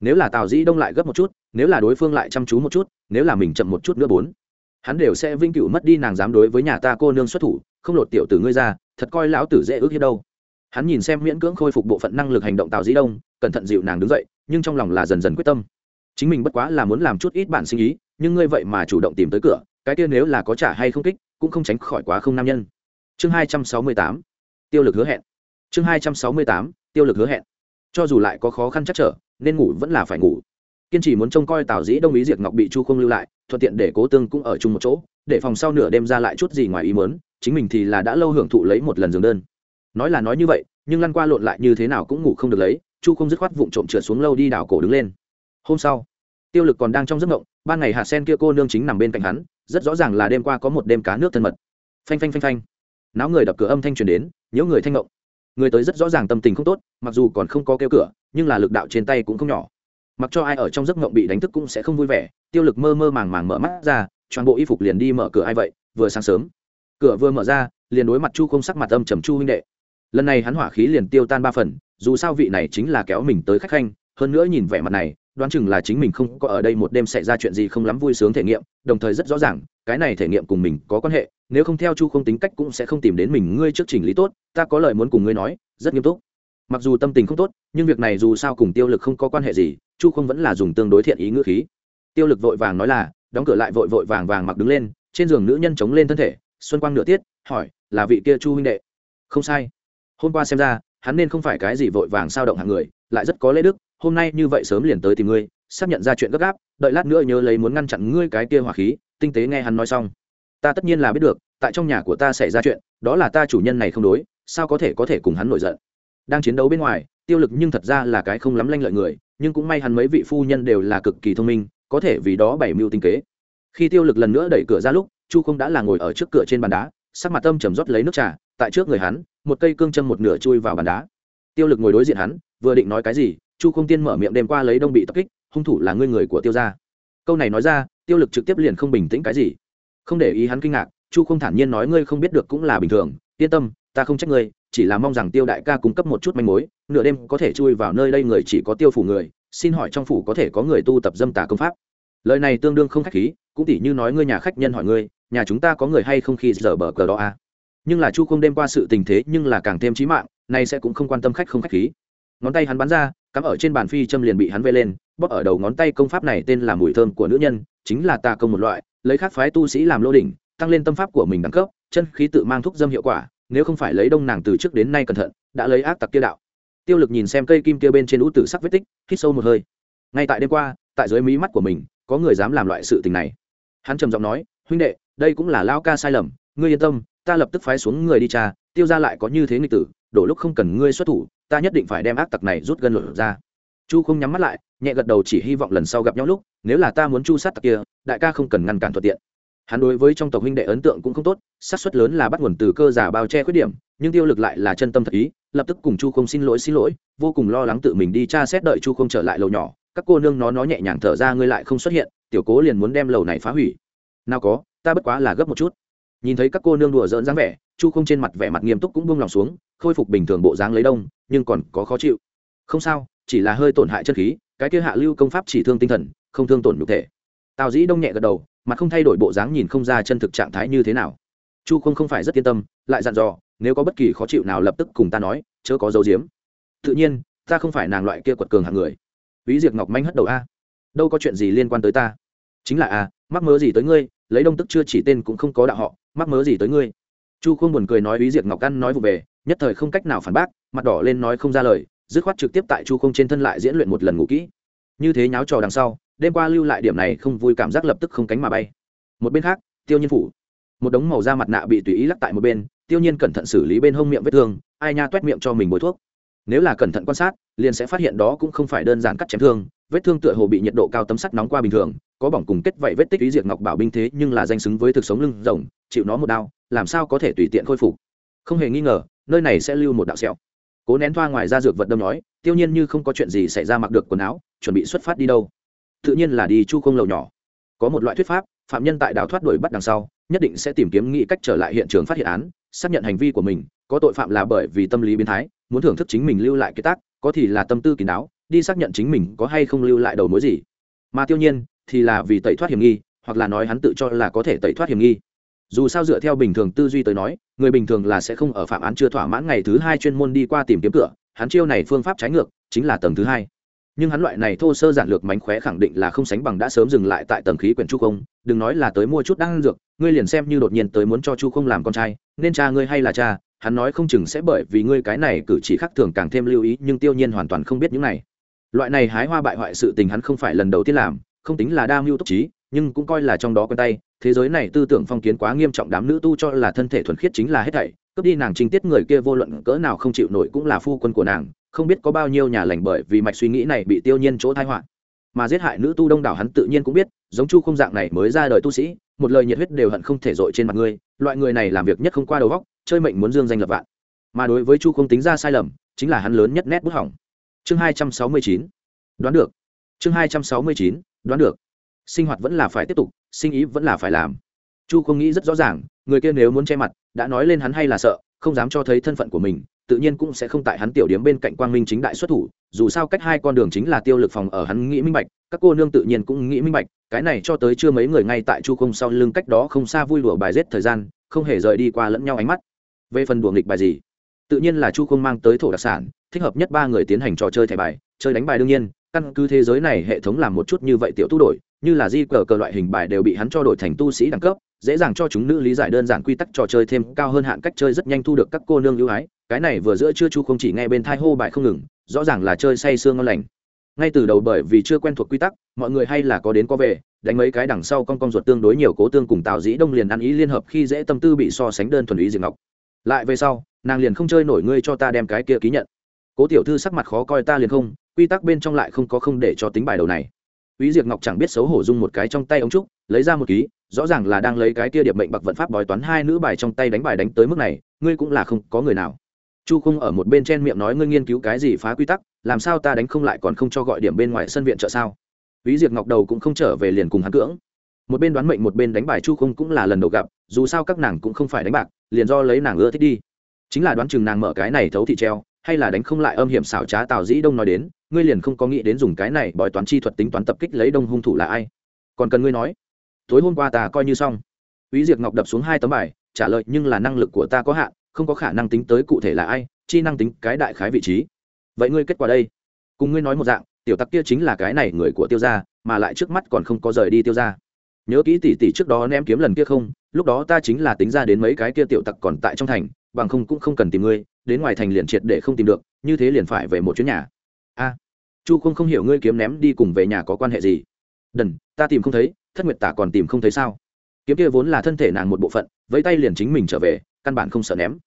Nếu là tào dĩ đông lại gấp một chút, nếu là đối phương lại chăm chú một chút, nếu là mình chậm một chút nữa bốn hắn đều sẽ vinh cửu mất đi nàng dám đối với nhà ta cô nương xuất thủ, không lột tiểu tử ngươi ra, thật coi lão tử dễ ước hiếp đâu. Hắn nhìn xem miễn cưỡng khôi phục bộ phận năng lực hành động tào dĩ đông, cẩn thận dịu nàng đứng dậy, nhưng trong lòng là dần dần quyết tâm. Chính mình bất quá là muốn làm chút ít bản sinh ý, nhưng ngươi vậy mà chủ động tìm tới cửa, cái kia nếu là có trả hay không kích, cũng không tránh khỏi quá không nam nhân. Chương hai trăm sáu mươi tám, tiêu lực hứa hẹn. Chương hai trăm sáu mươi tám, tiêu lực hứa hẹn. Cho dù lại có khó khăn chắc trở, nên ngủ vẫn là phải ngủ kiên trì muốn trông coi tào dĩ đông ý diệt ngọc bị chu không lưu lại, thuận tiện để cố tương cũng ở chung một chỗ, để phòng sau nửa đêm ra lại chút gì ngoài ý mớn chính mình thì là đã lâu hưởng thụ lấy một lần giường đơn. Nói là nói như vậy, nhưng lăn qua lộn lại như thế nào cũng ngủ không được lấy, chu không dứt khoát vụng trộm trượt xuống lâu đi đảo cổ đứng lên. Hôm sau, tiêu lực còn đang trong giấc mộng, ban ngày hạt sen kia cô nương chính nằm bên cạnh hắn, rất rõ ràng là đêm qua có một đêm cá nước thân mật. Phanh phanh phanh phanh. Náo người đập cửa âm thanh truyền đến, nhớ người thanh ngộng. Người tới rất rõ ràng tâm tình không tốt, mặc dù còn không có kêu cửa, nhưng là lực đạo trên tay cũng không nhỏ mặc cho ai ở trong giấc mộng bị đánh thức cũng sẽ không vui vẻ, tiêu lực mơ mơ màng màng mở mắt ra toàn bộ y phục liền đi mở cửa ai vậy, vừa sáng sớm. Cửa vừa mở ra, liền đối mặt chu không sắc mặt âm trầm chu huynh đệ. Lần này hắn hỏa khí liền tiêu tan ba phần, dù sao vị này chính là kéo mình tới khách khanh, hơn nữa nhìn vẻ mặt này, đoán chừng là chính mình không có ở đây một đêm xảy ra chuyện gì không lắm vui sướng thể nghiệm, đồng thời rất rõ ràng, cái này thể nghiệm cùng mình có quan hệ, nếu không theo chu không tính cách cũng sẽ không tìm đến mình, ngươi trước chỉnh lý tốt, ta có lời muốn cùng ngươi nói, rất nghiêm túc. Mặc dù tâm tình không tốt, nhưng việc này dù sao cùng tiêu lực không có quan hệ gì chu không vẫn là dùng tương đối thiện ý ngữ khí. Tiêu lực vội vàng nói là, đóng cửa lại vội vội vàng vàng mặc đứng lên, trên giường nữ nhân chống lên thân thể, xuân quang nửa tiết, hỏi, là vị kia chu huynh đệ? Không sai. Hôm qua xem ra, hắn nên không phải cái gì vội vàng sao động hàng người, lại rất có lễ đức, hôm nay như vậy sớm liền tới tìm ngươi xác nhận ra chuyện gấp gáp, đợi lát nữa nhớ lấy muốn ngăn chặn ngươi cái kia hỏa khí, tinh tế nghe hắn nói xong. Ta tất nhiên là biết được, tại trong nhà của ta xảy ra chuyện, đó là ta chủ nhân này không đối, sao có thể có thể cùng hắn nổi giận? Đang chiến đấu bên ngoài, tiêu lực nhưng thật ra là cái không lắm lanh lợi người nhưng cũng may hắn mấy vị phu nhân đều là cực kỳ thông minh, có thể vì đó bảy mưu tinh kế. Khi tiêu lực lần nữa đẩy cửa ra lúc, chu không đã là ngồi ở trước cửa trên bàn đá, sắc mặt tâm trầm rót lấy nước trà, tại trước người hắn, một cây cương châm một nửa chui vào bàn đá. Tiêu lực ngồi đối diện hắn, vừa định nói cái gì, chu không tiên mở miệng đêm qua lấy đông bị tập kích, hung thủ là ngươi người của tiêu gia. Câu này nói ra, tiêu lực trực tiếp liền không bình tĩnh cái gì. Không để ý hắn kinh ngạc, chu không thản nhiên nói ngươi không biết được cũng là bình thường, yên tâm ta không trách ngươi, chỉ là mong rằng tiêu đại ca cung cấp một chút manh mối, nửa đêm có thể chui vào nơi đây người chỉ có tiêu phủ người, xin hỏi trong phủ có thể có người tu tập dâm tà công pháp? Lời này tương đương không khách khí, cũng tỉ như nói ngươi nhà khách nhân hỏi ngươi, nhà chúng ta có người hay không khi giờ bờ cờ đó à? Nhưng là chu không đêm qua sự tình thế nhưng là càng thêm trí mạng, nay sẽ cũng không quan tâm khách không khách khí. Ngón tay hắn bắn ra, cắm ở trên bàn phi châm liền bị hắn vê lên, bóp ở đầu ngón tay công pháp này tên là mùi thơm của nữ nhân, chính là tà công một loại, lấy khác phái tu sĩ làm lô đỉnh, tăng lên tâm pháp của mình đẳng cấp, chân khí tự mang thuốc dâm hiệu quả nếu không phải lấy đông nàng từ trước đến nay cẩn thận, đã lấy ác tặc kia đạo. Tiêu lực nhìn xem cây kim kia bên trên ú tử sắc vết tích, hít sâu một hơi. Ngay tại đêm qua, tại dưới mí mắt của mình, có người dám làm loại sự tình này. Hắn trầm giọng nói, huynh đệ, đây cũng là lao ca sai lầm, ngươi yên tâm, ta lập tức phái xuống người đi cha tiêu ra lại có như thế nghịch tử, đổ lúc không cần ngươi xuất thủ, ta nhất định phải đem ác tặc này rút gân lửa ra. Chu không nhắm mắt lại, nhẹ gật đầu chỉ hy vọng lần sau gặp nhau lúc, nếu là ta muốn chu sát tặc kia, đại ca không cần ngăn cản thuận tiện hắn đối với trong tộc huynh đệ ấn tượng cũng không tốt, xác suất lớn là bắt nguồn từ cơ giả bao che khuyết điểm, nhưng tiêu lực lại là chân tâm thật ý, lập tức cùng chu không xin lỗi xin lỗi, vô cùng lo lắng tự mình đi tra xét đợi chu không trở lại lầu nhỏ. Các cô nương nó nó nhẹ nhàng thở ra, ngươi lại không xuất hiện, tiểu cố liền muốn đem lầu này phá hủy. Nào có, ta bất quá là gấp một chút. Nhìn thấy các cô nương đùa giỡn dáng vẻ, chu không trên mặt vẻ mặt nghiêm túc cũng buông lòng xuống, khôi phục bình thường bộ dáng lấy đông, nhưng còn có khó chịu. Không sao, chỉ là hơi tổn hại chân khí, cái kia hạ lưu công pháp chỉ thương tinh thần, không thương tổn nhục thể. Tào dĩ đông nhẹ gật đầu mặt không thay đổi bộ dáng nhìn không ra chân thực trạng thái như thế nào. Chu không không phải rất yên tâm, lại dặn dò, nếu có bất kỳ khó chịu nào lập tức cùng ta nói, chớ có dấu diếm tự nhiên, ta không phải nàng loại kia quật cường hạng người. Ví diệt ngọc manh hất đầu a. Đâu có chuyện gì liên quan tới ta. Chính là a, mắc mớ gì tới ngươi, lấy đông tức chưa chỉ tên cũng không có đạo họ, mắc mớ gì tới ngươi. Chu không buồn cười nói ví diệt ngọc căn nói vụ về, nhất thời không cách nào phản bác, mặt đỏ lên nói không ra lời, dứt khoát trực tiếp tại chu không trên thân lại diễn luyện một lần ngủ kỹ. Như thế nháo trò đằng sau đêm qua lưu lại điểm này không vui cảm giác lập tức không cánh mà bay. Một bên khác, tiêu nhiên phủ. Một đống màu da mặt nạ bị tùy ý lắc tại một bên, tiêu nhiên cẩn thận xử lý bên hông miệng vết thương, ai nha toét miệng cho mình bôi thuốc. Nếu là cẩn thận quan sát, liền sẽ phát hiện đó cũng không phải đơn giản cắt chém thương, vết thương tựa hồ bị nhiệt độ cao tấm sắt nóng qua bình thường, có bỏng cùng kết vậy vết tích ý diệt ngọc bảo binh thế nhưng là danh xứng với thực sống lưng rồng, chịu nó một đau, làm sao có thể tùy tiện khôi phục? Không hề nghi ngờ, nơi này sẽ lưu một đạo sẹo. Cố nén thoa ngoài ra dược vật đâm nói, tiêu nhiên như không có chuyện gì xảy ra mặc được quần áo, chuẩn bị xuất phát đi đâu? Tự nhiên là đi chu không lầu nhỏ. Có một loại thuyết pháp, phạm nhân tại đào thoát đuổi bắt đằng sau, nhất định sẽ tìm kiếm nghĩ cách trở lại hiện trường phát hiện án, xác nhận hành vi của mình, có tội phạm là bởi vì tâm lý biến thái, muốn thưởng thức chính mình lưu lại kế tác, có thì là tâm tư kín đáo, đi xác nhận chính mình có hay không lưu lại đầu mối gì. Mà tiêu nhiên, thì là vì tẩy thoát hiểm nghi, hoặc là nói hắn tự cho là có thể tẩy thoát hiểm nghi. Dù sao dựa theo bình thường tư duy tới nói, người bình thường là sẽ không ở phạm án chưa thỏa mãn ngày thứ hai chuyên môn đi qua tìm kiếm cửa, hắn chiêu này phương pháp trái ngược, chính là tầng thứ hai nhưng hắn loại này thô sơ giản lược mánh khóe khẳng định là không sánh bằng đã sớm dừng lại tại tầng khí quyển chu không. Đừng nói là tới mua chút đan dược, ngươi liền xem như đột nhiên tới muốn cho chu không làm con trai, nên cha ngươi hay là cha, hắn nói không chừng sẽ bởi vì ngươi cái này cử chỉ khác thường càng thêm lưu ý, nhưng tiêu nhiên hoàn toàn không biết những này. Loại này hái hoa bại hoại sự tình hắn không phải lần đầu tiên làm, không tính là đa mưu túc trí, nhưng cũng coi là trong đó quen tay, thế giới này tư tưởng phong kiến quá nghiêm trọng đám nữ tu cho là thân thể thuần khiết chính là hết thảy, cướp đi nàng trinh tiết người kia vô luận cỡ nào không chịu nổi cũng là phu quân của nàng không biết có bao nhiêu nhà lành bởi vì mạch suy nghĩ này bị tiêu nhiên chỗ thai họa. Mà giết hại nữ tu đông đảo hắn tự nhiên cũng biết, giống chu không dạng này mới ra đời tu sĩ, một lời nhiệt huyết đều hận không thể dội trên mặt ngươi, loại người này làm việc nhất không qua đầu góc chơi mệnh muốn dương danh lập vạn. Mà đối với chu không tính ra sai lầm, chính là hắn lớn nhất nét bút hỏng. Chương hai trăm sáu mươi chín, đoán được. Chương hai trăm sáu mươi chín, đoán được. Sinh hoạt vẫn là phải tiếp tục, sinh ý vẫn là phải làm. Chu không nghĩ rất rõ ràng, người kia nếu muốn che mặt, đã nói lên hắn hay là sợ không dám cho thấy thân phận của mình, tự nhiên cũng sẽ không tại hắn tiểu điếm bên cạnh quang minh chính đại xuất thủ, dù sao cách hai con đường chính là tiêu lực phòng ở hắn nghĩ minh bạch, các cô nương tự nhiên cũng nghĩ minh bạch, cái này cho tới chưa mấy người ngay tại chu không sau lưng cách đó không xa vui đùa bài rết thời gian, không hề rời đi qua lẫn nhau ánh mắt. Về phần đùa nghịch bài gì? Tự nhiên là chu không mang tới thổ đặc sản, thích hợp nhất ba người tiến hành trò chơi thẻ bài, chơi đánh bài đương nhiên, căn cứ thế giới này hệ thống làm một chút như vậy tiểu tu đổi, như là di cờ cờ loại hình bài đều bị hắn cho đổi thành tu sĩ đẳng cấp dễ dàng cho chúng nữ lý giải đơn giản quy tắc trò chơi thêm cao hơn hạn cách chơi rất nhanh thu được các cô nương ưu ái. Cái này vừa giữa chưa chu không chỉ nghe bên thai hô bài không ngừng rõ ràng là chơi say sương ngon lành. Ngay từ đầu bởi vì chưa quen thuộc quy tắc mọi người hay là có đến có về đánh mấy cái đằng sau con con ruột tương đối nhiều cố tương cùng tào dĩ đông liền ăn ý liên hợp khi dễ tâm tư bị so sánh đơn thuần ý diệt ngọc. Lại về sau nàng liền không chơi nổi ngươi cho ta đem cái kia ký nhận. Cố tiểu thư sắc mặt khó coi ta liền không quy tắc bên trong lại không có không để cho tính bài đầu này. Ý Diệp Ngọc chẳng biết xấu hổ dung một cái trong tay ống trúc, lấy ra một ký, rõ ràng là đang lấy cái kia điệp mệnh bạc vận pháp bói toán hai nữ bài trong tay đánh bài đánh tới mức này, ngươi cũng là không có người nào. Chu Không ở một bên chen miệng nói ngươi nghiên cứu cái gì phá quy tắc, làm sao ta đánh không lại còn không cho gọi điểm bên ngoài sân viện trợ sao? Úy Diệt Ngọc đầu cũng không trở về liền cùng hắn cưỡng. Một bên đoán mệnh một bên đánh bài Chu Không cũng là lần đầu gặp, dù sao các nàng cũng không phải đánh bạc, liền do lấy nàng ưa thích đi. Chính là đoán chừng nàng mở cái này thấu thị treo, hay là đánh không lại âm hiểm xảo trá Tào Dĩ Đông nói đến, ngươi liền không có nghĩ đến dùng cái này bói toán chi thuật tính toán tập kích lấy đông hung thủ là ai còn cần ngươi nói tối hôm qua ta coi như xong Úy Diệp Ngọc đập xuống hai tấm bài, trả lời nhưng là năng lực của ta có hạn, không có khả năng tính tới cụ thể là ai, chi năng tính cái đại khái vị trí. Vậy ngươi kết quả đây? Cùng ngươi nói một dạng, tiểu tặc kia chính là cái này người của Tiêu gia, mà lại trước mắt còn không có rời đi Tiêu gia. Nhớ kỹ tỷ tỷ trước đó ném kiếm lần kia không, lúc đó ta chính là tính ra đến mấy cái kia tiểu tặc còn tại trong thành, bằng không cũng không cần tìm ngươi, đến ngoài thành liền triệt để không tìm được, như thế liền phải về một chuyến nhà a chu không không hiểu ngươi kiếm ném đi cùng về nhà có quan hệ gì đần ta tìm không thấy thất nguyệt tả còn tìm không thấy sao? Kiếm kia vốn là thân thể nàng một bộ phận với tay liền chính mình trở về, căn bản không sợ ném.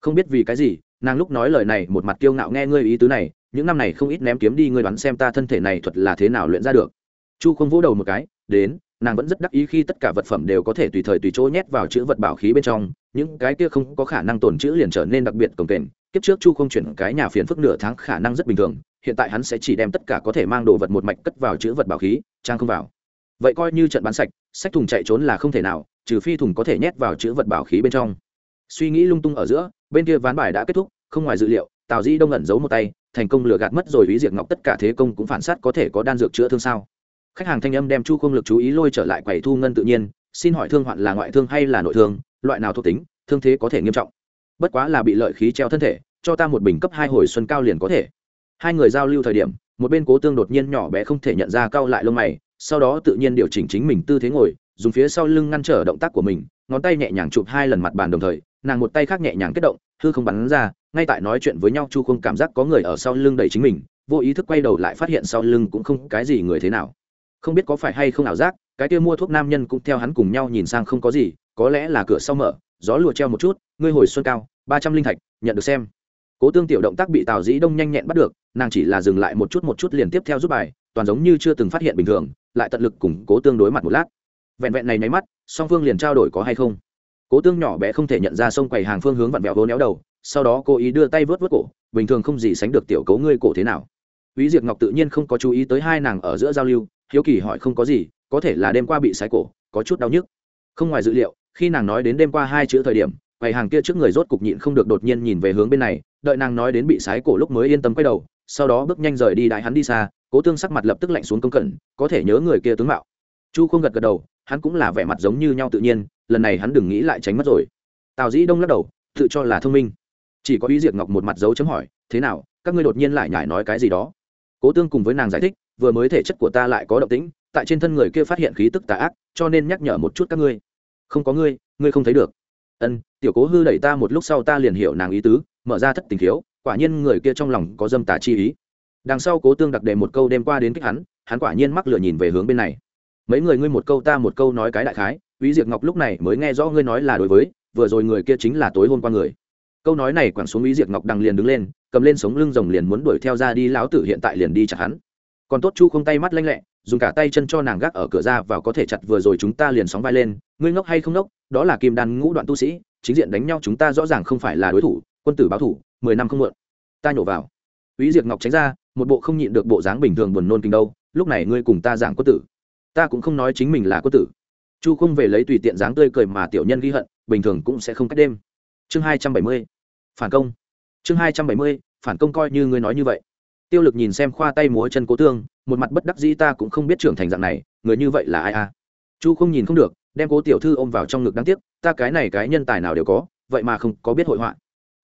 Không biết vì cái gì, nàng lúc nói lời này một mặt kiêu ngạo nghe ngươi ý tứ này, những năm này không ít ném kiếm đi ngươi đoán xem ta thân thể này thuật là thế nào luyện ra được. Chu không vỗ đầu một cái, đến, nàng vẫn rất đắc ý khi tất cả vật phẩm đều có thể tùy thời tùy chỗ nhét vào chữ vật bảo khí bên trong, những cái kia không có khả năng tồn chữ liền trở nên đặc biệt cồng kềnh. Kiếp trước chu không chuyển cái nhà phiền phức nửa tháng khả năng rất bình thường, hiện tại hắn sẽ chỉ đem tất cả có thể mang đồ vật một mạch cất vào chữ vật bảo khí, trang không vào vậy coi như trận bán sạch, sách thùng chạy trốn là không thể nào, trừ phi thùng có thể nhét vào chữ vật bảo khí bên trong. Suy nghĩ lung tung ở giữa, bên kia ván bài đã kết thúc, không ngoài dự liệu, tào di đông ẩn giấu một tay, thành công lừa gạt mất rồi ý diệt ngọc tất cả thế công cũng phản sát có thể có đan dược chữa thương sao. Khách hàng thanh âm đem chu không lực chú ý lôi trở lại quầy thu ngân tự nhiên, xin hỏi thương hoạn là ngoại thương hay là nội thương, loại nào thuộc tính, thương thế có thể nghiêm trọng. Bất quá là bị lợi khí treo thân thể, cho ta một bình cấp hai hồi xuân cao liền có thể. Hai người giao lưu thời điểm, một bên cố tương đột nhiên nhỏ bé không thể nhận ra cao lại lông mày sau đó tự nhiên điều chỉnh chính mình tư thế ngồi, dùng phía sau lưng ngăn trở động tác của mình, ngón tay nhẹ nhàng chụp hai lần mặt bàn đồng thời, nàng một tay khác nhẹ nhàng kết động, hư không bắn ra, ngay tại nói chuyện với nhau chu không cảm giác có người ở sau lưng đẩy chính mình, vô ý thức quay đầu lại phát hiện sau lưng cũng không cái gì người thế nào. Không biết có phải hay không ảo giác, cái kia mua thuốc nam nhân cũng theo hắn cùng nhau nhìn sang không có gì, có lẽ là cửa sau mở, gió lùa treo một chút, ngươi hồi xuân cao, ba trăm linh thạch, nhận được xem cố tương tiểu động tác bị tào dĩ đông nhanh nhẹn bắt được nàng chỉ là dừng lại một chút một chút liền tiếp theo giúp bài toàn giống như chưa từng phát hiện bình thường lại tận lực củng cố tương đối mặt một lát. Vẹn vẹn này nháy mắt song phương liền trao đổi có hay không? Cố tương nhỏ bé không thể nhận ra sông quầy hàng phương hướng vặn vẹo vô néo đầu sau đó cố ý đưa tay vớt vớt cổ bình thường không gì sánh được tiểu cấu ngươi cổ thế nào. Úy Diệp Ngọc tự nhiên không có chú ý tới hai nàng ở giữa giao lưu, hiếu kỳ hỏi không có gì, có thể là đêm qua bị sái cổ, có chút đau nhức. Không ngoài dự liệu, khi nàng nói đến đêm qua hai chữ thời điểm, quầy hàng kia trước người rốt cục nhịn không được đột nhiên nhìn về hướng bên này, đợi nàng nói đến bị sái cổ lúc mới yên tâm quay đầu sau đó bước nhanh rời đi đại hắn đi xa cố tương sắc mặt lập tức lạnh xuống công cẩn có thể nhớ người kia tướng mạo. Chu không gật gật đầu hắn cũng là vẻ mặt giống như nhau tự nhiên lần này hắn đừng nghĩ lại tránh mất rồi. Tào dĩ đông lắc đầu tự cho là thông minh. Chỉ có ý diệt ngọc một mặt dấu chấm hỏi thế nào các ngươi đột nhiên lại nhải nói cái gì đó? Cố tương cùng với nàng giải thích vừa mới thể chất của ta lại có động tĩnh tại trên thân người kia phát hiện khí tức tà ác cho nên nhắc nhở một chút các ngươi. Không có ngươi ngươi không thấy được. Ân tiểu cố hư đẩy ta một lúc sau ta liền hiểu nàng ý tứ mở ra thất tình thiếu quả nhiên người kia trong lòng có dâm tà chi ý đằng sau cố tương đặc đề một câu đêm qua đến kích hắn hắn quả nhiên mắc lửa nhìn về hướng bên này mấy người ngươi một câu ta một câu nói cái đại khái Úy Diệp Ngọc lúc này mới nghe rõ ngươi nói là đối với, vừa rồi người kia chính là tối hôm qua người. Câu nói này quẳng xuống Úy Diệp Ngọc đằng liền đứng lên, cầm lên sống lưng rồng liền muốn đuổi theo ra đi lão tử hiện tại liền đi chặt hắn. Còn tốt Chu không tay mắt lanh lẹ, dùng cả tay chân cho nàng gác ở cửa ra vào có thể chặt vừa rồi chúng ta liền sóng vai lên, ngươi ngốc hay không ngốc, đó là kim đan ngũ đoạn tu sĩ, chính diện đánh nhau chúng ta rõ ràng không phải là đối thủ, quân tử báo thủ, mười năm không muộn. Ta nhổ vào. ý diệt Ngọc tránh ra, một bộ không nhịn được bộ dáng bình thường buồn nôn kinh đâu, lúc này ngươi cùng ta giảng quân tử. Ta cũng không nói chính mình là quân tử chu không về lấy tùy tiện dáng tươi cười mà tiểu nhân ghi hận bình thường cũng sẽ không cách đêm chương hai trăm bảy mươi phản công chương hai trăm bảy mươi phản công coi như ngươi nói như vậy tiêu lực nhìn xem khoa tay múa chân cố tương một mặt bất đắc dĩ ta cũng không biết trưởng thành dạng này người như vậy là ai à chu không nhìn không được đem cố tiểu thư ôm vào trong ngực đáng tiếc, ta cái này cái nhân tài nào đều có, vậy mà không có biết hội họa.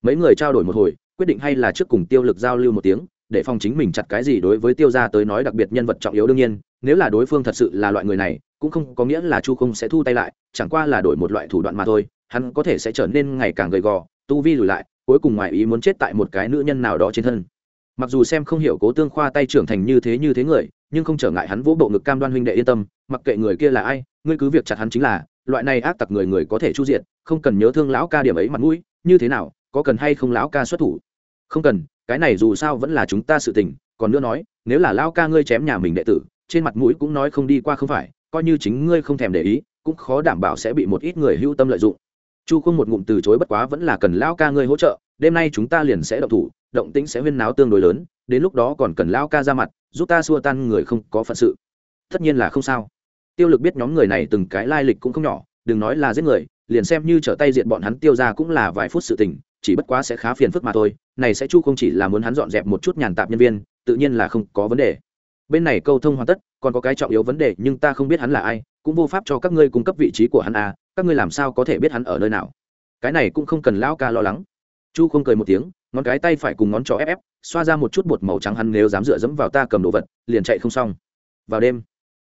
Mấy người trao đổi một hồi, quyết định hay là trước cùng tiêu lực giao lưu một tiếng, để phòng chính mình chặt cái gì đối với tiêu gia tới nói đặc biệt nhân vật trọng yếu đương nhiên, nếu là đối phương thật sự là loại người này, cũng không có nghĩa là chu không sẽ thu tay lại, chẳng qua là đổi một loại thủ đoạn mà thôi, hắn có thể sẽ trở nên ngày càng gầy gò, tu vi lùi lại, cuối cùng ngoài ý muốn chết tại một cái nữ nhân nào đó trên thân mặc dù xem không hiểu cố tương khoa tay trưởng thành như thế như thế người, nhưng không trở ngại hắn vỗ bộ ngực cam đoan huynh đệ yên tâm, mặc kệ người kia là ai, ngươi cứ việc chặt hắn chính là, loại này ác tặc người người có thể chu diện không cần nhớ thương lão ca điểm ấy mặt mũi, như thế nào, có cần hay không lão ca xuất thủ? Không cần, cái này dù sao vẫn là chúng ta sự tình, còn nữa nói, nếu là lão ca ngươi chém nhà mình đệ tử, trên mặt mũi cũng nói không đi qua không phải, coi như chính ngươi không thèm để ý, cũng khó đảm bảo sẽ bị một ít người hưu tâm lợi dụng. Chu không một ngụm từ chối bất quá vẫn là cần lão ca ngươi hỗ trợ, đêm nay chúng ta liền sẽ động thủ động tĩnh sẽ huyên náo tương đối lớn, đến lúc đó còn cần lão ca ra mặt, giúp ta xua tan người không có phận sự. Tất nhiên là không sao. Tiêu lực biết nhóm người này từng cái lai lịch cũng không nhỏ, đừng nói là giết người, liền xem như trở tay diện bọn hắn tiêu ra cũng là vài phút sự tình, chỉ bất quá sẽ khá phiền phức mà thôi, này sẽ chu không chỉ là muốn hắn dọn dẹp một chút nhàn tạp nhân viên, tự nhiên là không có vấn đề. Bên này câu thông hoàn tất, còn có cái trọng yếu vấn đề, nhưng ta không biết hắn là ai, cũng vô pháp cho các ngươi cung cấp vị trí của hắn à các ngươi làm sao có thể biết hắn ở nơi nào. Cái này cũng không cần lão ca lo lắng chu không cười một tiếng, ngón cái tay phải cùng ngón trỏ ép ép, xoa ra một chút bột màu trắng hắn nếu dám dựa dẫm vào ta cầm đồ vật, liền chạy không xong. Vào đêm,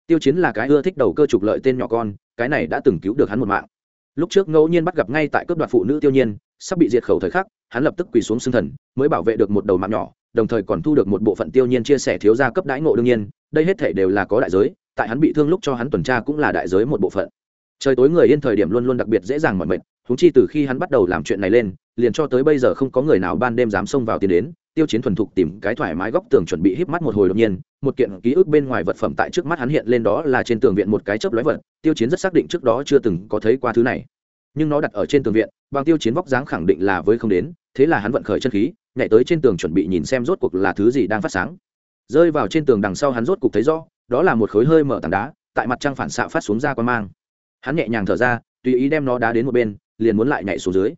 tiêu chiến là cái ưa thích đầu cơ trục lợi tên nhỏ con, cái này đã từng cứu được hắn một mạng. Lúc trước ngẫu nhiên bắt gặp ngay tại cướp đoạt phụ nữ tiêu nhiên, sắp bị diệt khẩu thời khắc, hắn lập tức quỳ xuống xương thần, mới bảo vệ được một đầu mạng nhỏ, đồng thời còn thu được một bộ phận tiêu nhiên chia sẻ thiếu gia cấp đãi ngộ đương nhiên, đây hết thể đều là có đại giới, tại hắn bị thương lúc cho hắn tuần tra cũng là đại giới một bộ phận. Trời tối người yên thời điểm luôn luôn đặc biệt dễ dàng mọi mệnh húng chi từ khi hắn bắt đầu làm chuyện này lên, liền cho tới bây giờ không có người nào ban đêm dám xông vào tiền đến, tiêu chiến thuần thục tìm cái thoải mái góc tường chuẩn bị híp mắt một hồi đột nhiên, một kiện ký ức bên ngoài vật phẩm tại trước mắt hắn hiện lên đó là trên tường viện một cái chớp lóe vật, tiêu chiến rất xác định trước đó chưa từng có thấy qua thứ này. Nhưng nó đặt ở trên tường viện, bằng tiêu chiến vóc dáng khẳng định là với không đến, thế là hắn vận khởi chân khí, nhảy tới trên tường chuẩn bị nhìn xem rốt cuộc là thứ gì đang phát sáng. Rơi vào trên tường đằng sau hắn rốt cuộc thấy rõ, đó là một khối hơi mở tảng đá, tại mặt trăng phản xạ phát xuống ra quan mang. Hắn nhẹ nhàng thở ra, tùy ý đem nó đá đến một bên liền muốn lại nhảy xuống dưới.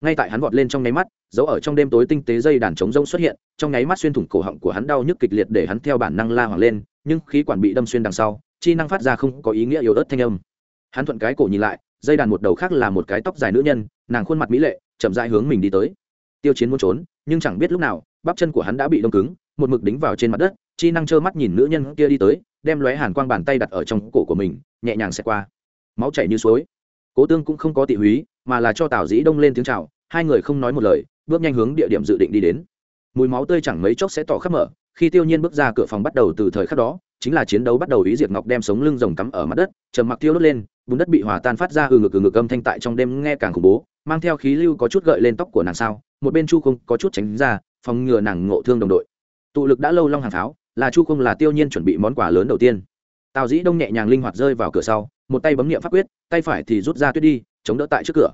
Ngay tại hắn vọt lên trong nháy mắt giấu ở trong đêm tối tinh tế dây đàn trống rông xuất hiện, trong nháy mắt xuyên thủng cổ họng của hắn đau nhức kịch liệt để hắn theo bản năng la hoàng lên, nhưng khí quản bị đâm xuyên đằng sau, chi năng phát ra không có ý nghĩa yếu ớt thanh âm. Hắn thuận cái cổ nhìn lại, dây đàn một đầu khác là một cái tóc dài nữ nhân, nàng khuôn mặt mỹ lệ, chậm dại hướng mình đi tới. Tiêu chiến muốn trốn, nhưng chẳng biết lúc nào, bắp chân của hắn đã bị đông cứng, một mực đính vào trên mặt đất, chi năng trơ mắt nhìn nữ nhân kia đi tới, đem lóe hàn quang bàn tay đặt ở trong cổ của mình, nhẹ nhàng xẹt qua. Máu chảy như suối. Cố tương cũng không có tị húy mà là cho tào dĩ đông lên tiếng chào, hai người không nói một lời, bước nhanh hướng địa điểm dự định đi đến. Mùi máu tươi chẳng mấy chốc sẽ tỏ khắp mở, khi tiêu nhiên bước ra cửa phòng bắt đầu từ thời khắc đó, chính là chiến đấu bắt đầu ý diệt ngọc đem sống lưng rồng cắm ở mặt đất, trầm mặc tiêu đốt lên, bùn đất bị hòa tan phát ra ừ ngực ừ ngực âm thanh tại trong đêm nghe càng khủng bố, mang theo khí lưu có chút gợi lên tóc của nàng sao, một bên chu không có chút tránh ra, phòng ngừa nàng ngộ thương đồng đội. Tụ lực đã lâu long hàng pháo, là chu không là tiêu nhiên chuẩn bị món quà lớn đầu tiên. Tào dĩ đông nhẹ nhàng linh hoạt rơi vào cửa sau, một tay bấm nghiệm pháp quyết, tay phải thì rút ra tuyết đi chống đỡ tại trước cửa.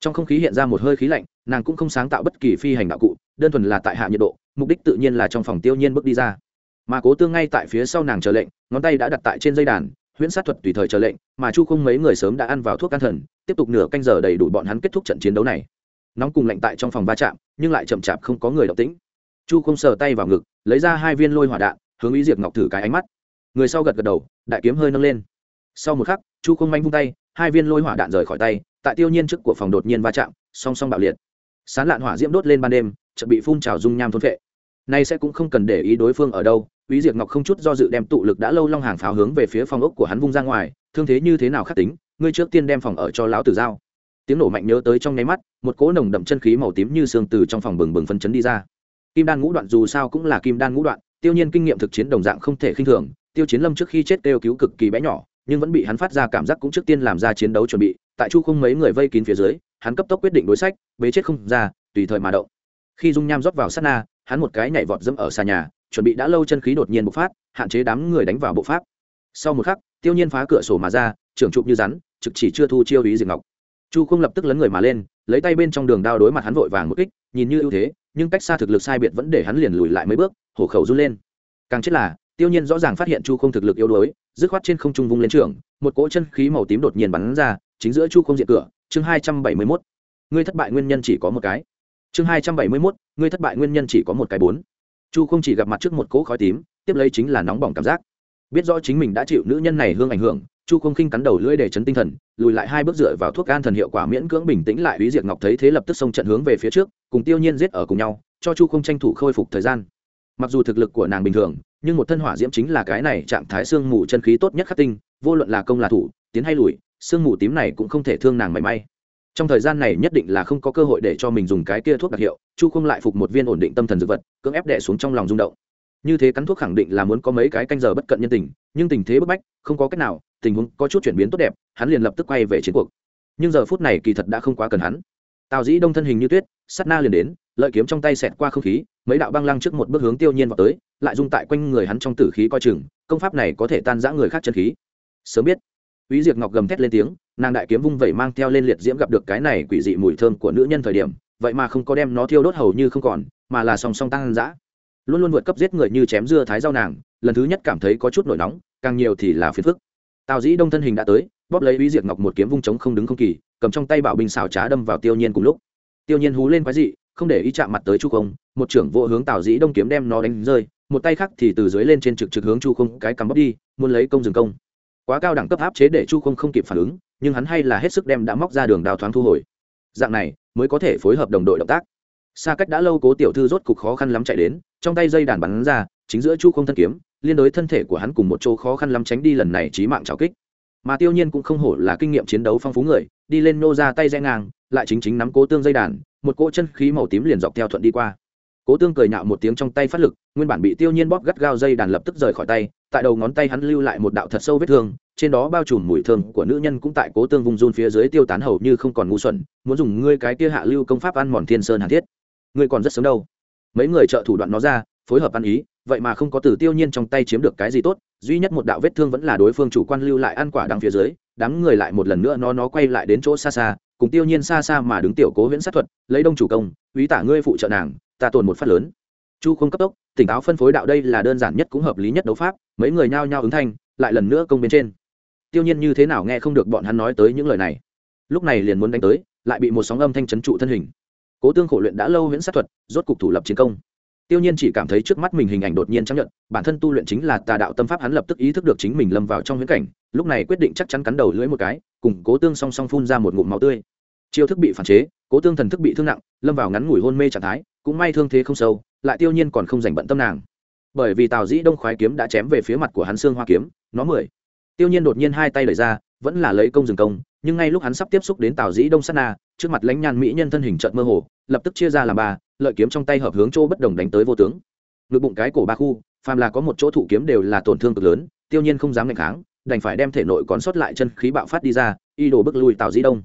Trong không khí hiện ra một hơi khí lạnh, nàng cũng không sáng tạo bất kỳ phi hành đạo cụ, đơn thuần là tại hạ nhiệt độ, mục đích tự nhiên là trong phòng tiêu nhiên bước đi ra. Mà cố tương ngay tại phía sau nàng chờ lệnh, ngón tay đã đặt tại trên dây đàn, huyễn sát thuật tùy thời chờ lệnh, mà chu không mấy người sớm đã ăn vào thuốc can thần, tiếp tục nửa canh giờ đầy đủ bọn hắn kết thúc trận chiến đấu này. Nóng cùng lạnh tại trong phòng va chạm, nhưng lại chậm chạp không có người động tĩnh. Chu không sờ tay vào ngực, lấy ra hai viên lôi hỏa đạn, hướng ý diệp ngọc thử cái ánh mắt. Người sau gật gật đầu, đại kiếm hơi nâng lên. Sau một khắc, chu không manh vung tay, hai viên lôi hỏa đạn rời khỏi tay tại tiêu nhiên trước của phòng đột nhiên va chạm song song bạo liệt sán lạn hỏa diễm đốt lên ban đêm chợt bị phun trào dung nham thôn phệ nay sẽ cũng không cần để ý đối phương ở đâu Úy Diệp Ngọc không chút do dự đem tụ lực đã lâu long hàng pháo hướng về phía phòng ốc của hắn vung ra ngoài, thương thế như thế nào khắc tính, ngươi trước tiên đem phòng ở cho lão tử giao. Tiếng nổ mạnh nhớ tới trong nháy mắt, một cỗ nồng đậm chân khí màu tím như xương từ trong phòng bừng bừng phân chấn đi ra. Kim đan ngũ đoạn dù sao cũng là kim đan ngũ đoạn, tiêu nhiên kinh nghiệm thực chiến đồng dạng không thể khinh thường, tiêu chiến lâm trước khi chết kêu cứu cực kỳ bé nhỏ, nhưng vẫn bị hắn phát ra cảm giác cũng trước tiên làm ra chiến đấu chuẩn bị tại chu không mấy người vây kín phía dưới, hắn cấp tốc quyết định đối sách, bế chết không ra, tùy thời mà động. Khi dung nham rót vào sát na, hắn một cái nhảy vọt dẫm ở xà nhà, chuẩn bị đã lâu chân khí đột nhiên bộc phát, hạn chế đám người đánh vào bộ pháp. Sau một khắc, tiêu nhiên phá cửa sổ mà ra, trưởng trụ như rắn, trực chỉ chưa thu chiêu ý diệt ngọc. Chu không lập tức lấn người mà lên, lấy tay bên trong đường đao đối mặt hắn vội vàng một kích, nhìn như ưu thế, nhưng cách xa thực lực sai biệt vẫn để hắn liền lùi lại mấy bước, hổ khẩu run lên. Càng chết là, tiêu nhiên rõ ràng phát hiện chu không thực lực yếu đuối, dứt khoát trên không trung vung lên trường, một cỗ chân khí màu tím đột nhiên bắn ra chính giữa chu không diện cửa, chương hai trăm bảy mươi mốt. Ngươi thất bại nguyên nhân chỉ có một cái. Chương hai trăm bảy mươi mốt, ngươi thất bại nguyên nhân chỉ có một cái bốn. Chu không chỉ gặp mặt trước một cỗ khói tím, tiếp lấy chính là nóng bỏng cảm giác. Biết rõ chính mình đã chịu nữ nhân này hương ảnh hưởng, chu không khinh cắn đầu lưỡi để chấn tinh thần, lùi lại hai bước dựa vào thuốc an thần hiệu quả miễn cưỡng bình tĩnh lại ý diệt ngọc thấy thế lập tức xông trận hướng về phía trước, cùng tiêu nhiên giết ở cùng nhau, cho chu không tranh thủ khôi phục thời gian. Mặc dù thực lực của nàng bình thường, nhưng một thân hỏa diễm chính là cái này trạng thái xương mù chân khí tốt nhất khắc tinh, vô luận là công là thủ, tiến hay lùi sương mù tím này cũng không thể thương nàng mảy may. Trong thời gian này nhất định là không có cơ hội để cho mình dùng cái kia thuốc đặc hiệu, chu không lại phục một viên ổn định tâm thần dược vật, cưỡng ép đẻ xuống trong lòng rung động. Như thế cắn thuốc khẳng định là muốn có mấy cái canh giờ bất cận nhân tình, nhưng tình thế bức bách, không có cách nào, tình huống có chút chuyển biến tốt đẹp, hắn liền lập tức quay về chiến cuộc. Nhưng giờ phút này kỳ thật đã không quá cần hắn. Tào dĩ đông thân hình như tuyết sắt na liền đến, lợi kiếm trong tay xẹt qua không khí, mấy đạo băng lăng trước một bước hướng tiêu nhiên vào tới, lại dung tại quanh người hắn trong tử khí coi chừng, công pháp này có thể tan giã người khác chân khí. Sớm biết Úy Diệp Ngọc gầm thét lên tiếng, nàng đại kiếm vung vẩy mang theo lên liệt diễm gặp được cái này quỷ dị mùi thơm của nữ nhân thời điểm, vậy mà không có đem nó thiêu đốt hầu như không còn, mà là song song tăng dã. Luôn luôn vượt cấp giết người như chém dưa thái rau nàng, lần thứ nhất cảm thấy có chút nổi nóng, càng nhiều thì là phiền phức. Tào Dĩ Đông thân hình đã tới, bóp lấy Úy Diệp Ngọc một kiếm vung chống không đứng không kỳ, cầm trong tay bảo binh xảo trá đâm vào Tiêu Nhiên cùng lúc. Tiêu Nhiên hú lên quái dị, không để ý chạm mặt tới Chu Không, một trưởng vô hướng Tào Dĩ Đông kiếm đem nó đánh rơi, một tay khác thì từ dưới lên trên trực trực hướng Chu Không cái cầm bóp đi, muốn lấy công dừng công quá cao đẳng cấp áp chế để chu không không kịp phản ứng, nhưng hắn hay là hết sức đem đã móc ra đường đào thoáng thu hồi. Dạng này, mới có thể phối hợp đồng đội động tác. Xa cách đã lâu cố tiểu thư rốt cục khó khăn lắm chạy đến, trong tay dây đàn bắn ra, chính giữa chu không thân kiếm, liên đối thân thể của hắn cùng một chỗ khó khăn lắm tránh đi lần này trí mạng trào kích. Mà tiêu nhiên cũng không hổ là kinh nghiệm chiến đấu phong phú người, đi lên nô ra tay rẽ ngang, lại chính chính nắm cố tương dây đàn, một cỗ chân khí màu tím liền dọc theo thuận đi qua. Cố tương cười nhạo một tiếng trong tay phát lực, nguyên bản bị tiêu nhiên bóp gắt gao dây đàn lập tức rời khỏi tay tại đầu ngón tay hắn lưu lại một đạo thật sâu vết thương, trên đó bao trùm mùi thơm của nữ nhân cũng tại cố tương vùng run phía dưới tiêu tán hầu như không còn ngu xuẩn, muốn dùng ngươi cái kia hạ lưu công pháp ăn mòn thiên sơn hàn thiết. Ngươi còn rất sớm đâu. Mấy người trợ thủ đoạn nó ra, phối hợp ăn ý, vậy mà không có từ tiêu nhiên trong tay chiếm được cái gì tốt, duy nhất một đạo vết thương vẫn là đối phương chủ quan lưu lại ăn quả đằng phía dưới, đám người lại một lần nữa nó nó quay lại đến chỗ xa xa, cùng tiêu nhiên xa xa mà đứng tiểu cố huyễn sát thuật, lấy đông chủ công, úy tả ngươi phụ trợ nàng, ta tồn một phát lớn chu không cấp tốc, tỉnh táo phân phối đạo đây là đơn giản nhất cũng hợp lý nhất đấu pháp, mấy người nhao nhao ứng thanh, lại lần nữa công bên trên. Tiêu nhiên như thế nào nghe không được bọn hắn nói tới những lời này. Lúc này liền muốn đánh tới, lại bị một sóng âm thanh chấn trụ thân hình. Cố tương khổ luyện đã lâu huyễn sát thuật, rốt cục thủ lập chiến công. Tiêu nhiên chỉ cảm thấy trước mắt mình hình ảnh đột nhiên chấp nhận bản thân tu luyện chính là tà đạo tâm pháp hắn lập tức ý thức được chính mình lâm vào trong huyễn cảnh, lúc này quyết định chắc chắn cắn đầu lưỡi một cái, cùng cố tương song song phun ra một ngụm máu tươi. Chiêu thức bị phản chế, cố tương thần thức bị thương nặng, lâm vào ngắn ngủi hôn mê trạng thái, cũng may thương thế không sâu lại tiêu nhiên còn không dành bận tâm nàng. Bởi vì tào dĩ đông khoái kiếm đã chém về phía mặt của hắn xương hoa kiếm, nó mười. Tiêu nhiên đột nhiên hai tay lời ra, vẫn là lấy công dừng công, nhưng ngay lúc hắn sắp tiếp xúc đến tào dĩ đông sát na, trước mặt lãnh nhan mỹ nhân thân hình trợn mơ hồ, lập tức chia ra làm ba, lợi kiếm trong tay hợp hướng chỗ bất đồng đánh tới vô tướng. Ngực bụng cái cổ ba khu, phàm là có một chỗ thụ kiếm đều là tổn thương cực lớn, tiêu nhiên không dám ngạch kháng, đành phải đem thể nội còn sót lại chân khí bạo phát đi ra y đồ bức lui tào dĩ đông.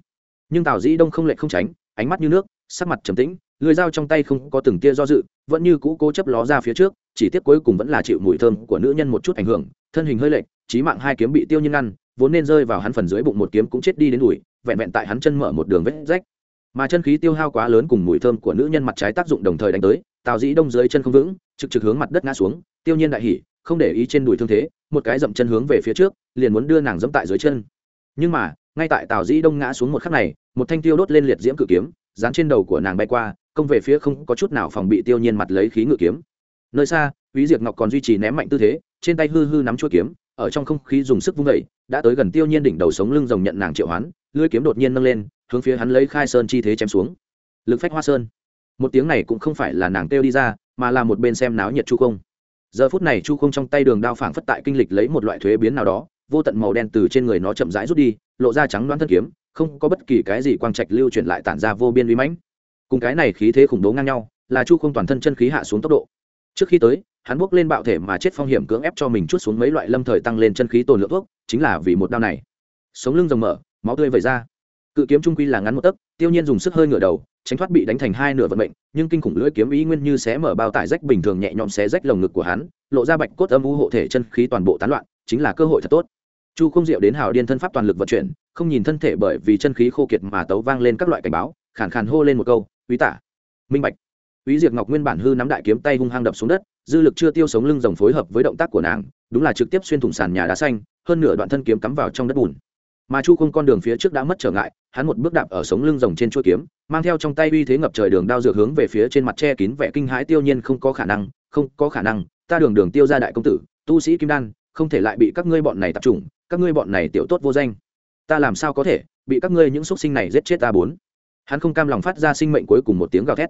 Nhưng tào dĩ đông không lệ không tránh, ánh mắt như nước, sắc mặt trầm tĩnh lưỡi dao trong tay không có từng tia do dự, vẫn như cũ cố chấp ló ra phía trước, chỉ tiếc cuối cùng vẫn là chịu mùi thơm của nữ nhân một chút ảnh hưởng, thân hình hơi lệch trí mạng hai kiếm bị tiêu nhiên ngăn, vốn nên rơi vào hắn phần dưới bụng một kiếm cũng chết đi đến đùi, vẹn vẹn tại hắn chân mở một đường vết rách. Mà chân khí tiêu hao quá lớn cùng mùi thơm của nữ nhân mặt trái tác dụng đồng thời đánh tới, tào dĩ đông dưới chân không vững, trực trực hướng mặt đất ngã xuống, tiêu nhiên đại hỉ, không để ý trên đùi thương thế, một cái dậm chân hướng về phía trước, liền muốn đưa nàng dẫm tại dưới chân. Nhưng mà, ngay tại tào dĩ đông ngã xuống một khắc này, một thanh tiêu đốt lên liệt diễm cự kiếm dán trên đầu của nàng bay qua công về phía không có chút nào phòng bị tiêu nhiên mặt lấy khí ngự kiếm nơi xa quý Diệp Ngọc còn duy trì ném mạnh tư thế, trên tay hư hư nắm chuôi kiếm, ở trong không khí dùng sức vung dậy, đã tới gần Tiêu Nhiên đỉnh đầu sống lưng rồng nhận nàng triệu hoán, lưỡi kiếm đột nhiên nâng lên, hướng phía hắn lấy khai sơn chi thế chém xuống. Lực phách hoa sơn. Một tiếng này cũng không phải là nàng kêu đi ra, mà là một bên xem náo nhiệt Chu Không. Giờ phút này Chu Không trong tay đường đao phảng phất tại kinh lịch lấy một loại thuế biến nào đó, vô tận màu đen từ trên người nó chậm rãi rút đi, lộ ra trắng đoán thân kiếm, không có bất kỳ cái gì quang trạch lưu chuyển lại tản ra vô biên uy mãnh. Cùng cái này khí thế khủng bố ngang nhau, là Chu Không toàn thân chân khí hạ xuống tốc độ. Trước khi tới, hắn bước lên bạo thể mà chết phong hiểm cưỡng ép cho mình chút xuống mấy loại lâm thời tăng lên chân khí tồn lượng thuốc chính là vì một đau này sống lưng rồng mở máu tươi vẩy ra cự kiếm trung quy là ngắn một tấc tiêu nhiên dùng sức hơi ngửa đầu tránh thoát bị đánh thành hai nửa vận mệnh nhưng kinh khủng lưỡi kiếm ý nguyên như xé mở bao tải rách bình thường nhẹ nhõm xé rách lồng ngực của hắn lộ ra bạch cốt âm u hộ thể chân khí toàn bộ tán loạn chính là cơ hội thật tốt chu không diệu đến hào điên thân pháp toàn lực vận chuyển, không nhìn thân thể bởi vì chân khí khô kiệt mà tấu vang lên các loại cảnh báo, khàn khàn hô lên một câu, quý tả, minh bạch. Quý diệt ngọc nguyên bản hư nắm đại kiếm tay hung hăng đập xuống đất, dư lực chưa tiêu sống lưng rồng phối hợp với động tác của nàng, đúng là trực tiếp xuyên thủng sàn nhà đá xanh, hơn nửa đoạn thân kiếm cắm vào trong đất bùn. Mà chu không con đường phía trước đã mất trở ngại, hắn một bước đạp ở sống lưng rồng trên chuôi kiếm, mang theo trong tay uy thế ngập trời đường đao dược hướng về phía trên mặt che kín vẻ kinh hãi, tiêu nhiên không có khả năng, không có khả năng, ta đường đường tiêu ra đại công tử, tu sĩ kim đan, không thể lại bị các ngươi bọn này tập trung các ngươi bọn này tiểu tốt vô danh. Ta làm sao có thể bị các ngươi những x sinh này giết chết ta bốn? Hắn không cam lòng phát ra sinh mệnh cuối cùng một tiếng gào thét.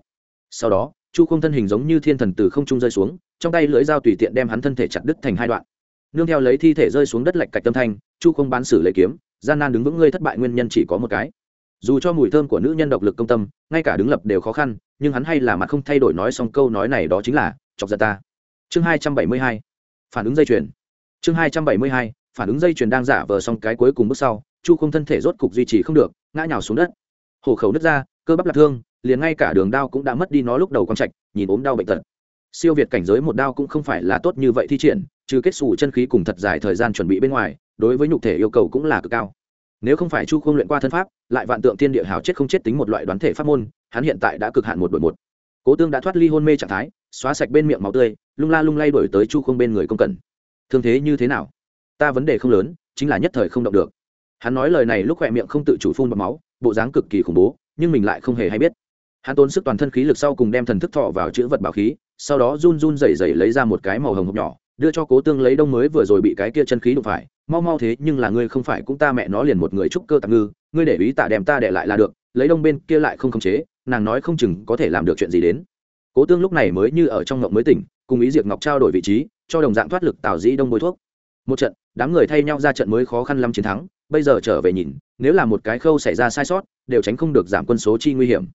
Sau đó, chu không thân hình giống như thiên thần từ không trung rơi xuống, trong tay lưỡi dao tùy tiện đem hắn thân thể chặt đứt thành hai đoạn. Nương theo lấy thi thể rơi xuống đất lạch cạch tâm thanh, chu không bán xử lấy kiếm, gian nan đứng vững ngươi thất bại nguyên nhân chỉ có một cái. Dù cho mùi thơm của nữ nhân độc lực công tâm, ngay cả đứng lập đều khó khăn, nhưng hắn hay là mặt không thay đổi nói xong câu nói này đó chính là, chọc giận ta. Chương hai trăm bảy mươi hai, phản ứng dây chuyền. Chương hai trăm bảy mươi hai phản ứng dây chuyền đang giả vờ xong cái cuối cùng bước sau, chu không thân thể rốt cục duy trì không được, ngã nhào xuống đất. Hổ khẩu nứt ra, cơ bắp lạc thương, liền ngay cả đường đao cũng đã mất đi nó lúc đầu con trạch, nhìn ốm đau bệnh tật. Siêu việt cảnh giới một đao cũng không phải là tốt như vậy thi triển, trừ kết xù chân khí cùng thật dài thời gian chuẩn bị bên ngoài, đối với nhục thể yêu cầu cũng là cực cao. Nếu không phải chu không luyện qua thân pháp, lại vạn tượng thiên địa hào chết không chết tính một loại đoán thể pháp môn, hắn hiện tại đã cực hạn một đội một. Cố tương đã thoát ly hôn mê trạng thái, xóa sạch bên miệng máu tươi, lung la lung lay đổi tới chu không bên người công cần. Thương thế như thế nào? Ta vấn đề không lớn, chính là nhất thời không động được. Hắn nói lời này lúc khỏe miệng không tự chủ phun bọc máu, bộ dáng cực kỳ khủng bố, nhưng mình lại không hề hay biết. Hắn tốn sức toàn thân khí lực sau cùng đem thần thức thọ vào chữ vật bảo khí, sau đó run run rẩy rẩy lấy ra một cái màu hồng hộp nhỏ, đưa cho cố tương lấy đông mới vừa rồi bị cái kia chân khí đụng phải, mau mau thế, nhưng là ngươi không phải cũng ta mẹ nó liền một người trúc cơ tạm ngư, ngươi để ý tạ đem ta để lại là được, lấy đông bên kia lại không khống chế, nàng nói không chừng có thể làm được chuyện gì đến. Cố tương lúc này mới như ở trong ngộng mới tỉnh, cùng ý diệt ngọc trao đổi vị trí, cho đồng dạng thoát lực tào dĩ đông bôi thuốc một trận, đám người thay nhau ra trận mới khó khăn lắm chiến thắng, bây giờ trở về nhìn, nếu là một cái khâu xảy ra sai sót, đều tránh không được giảm quân số chi nguy hiểm.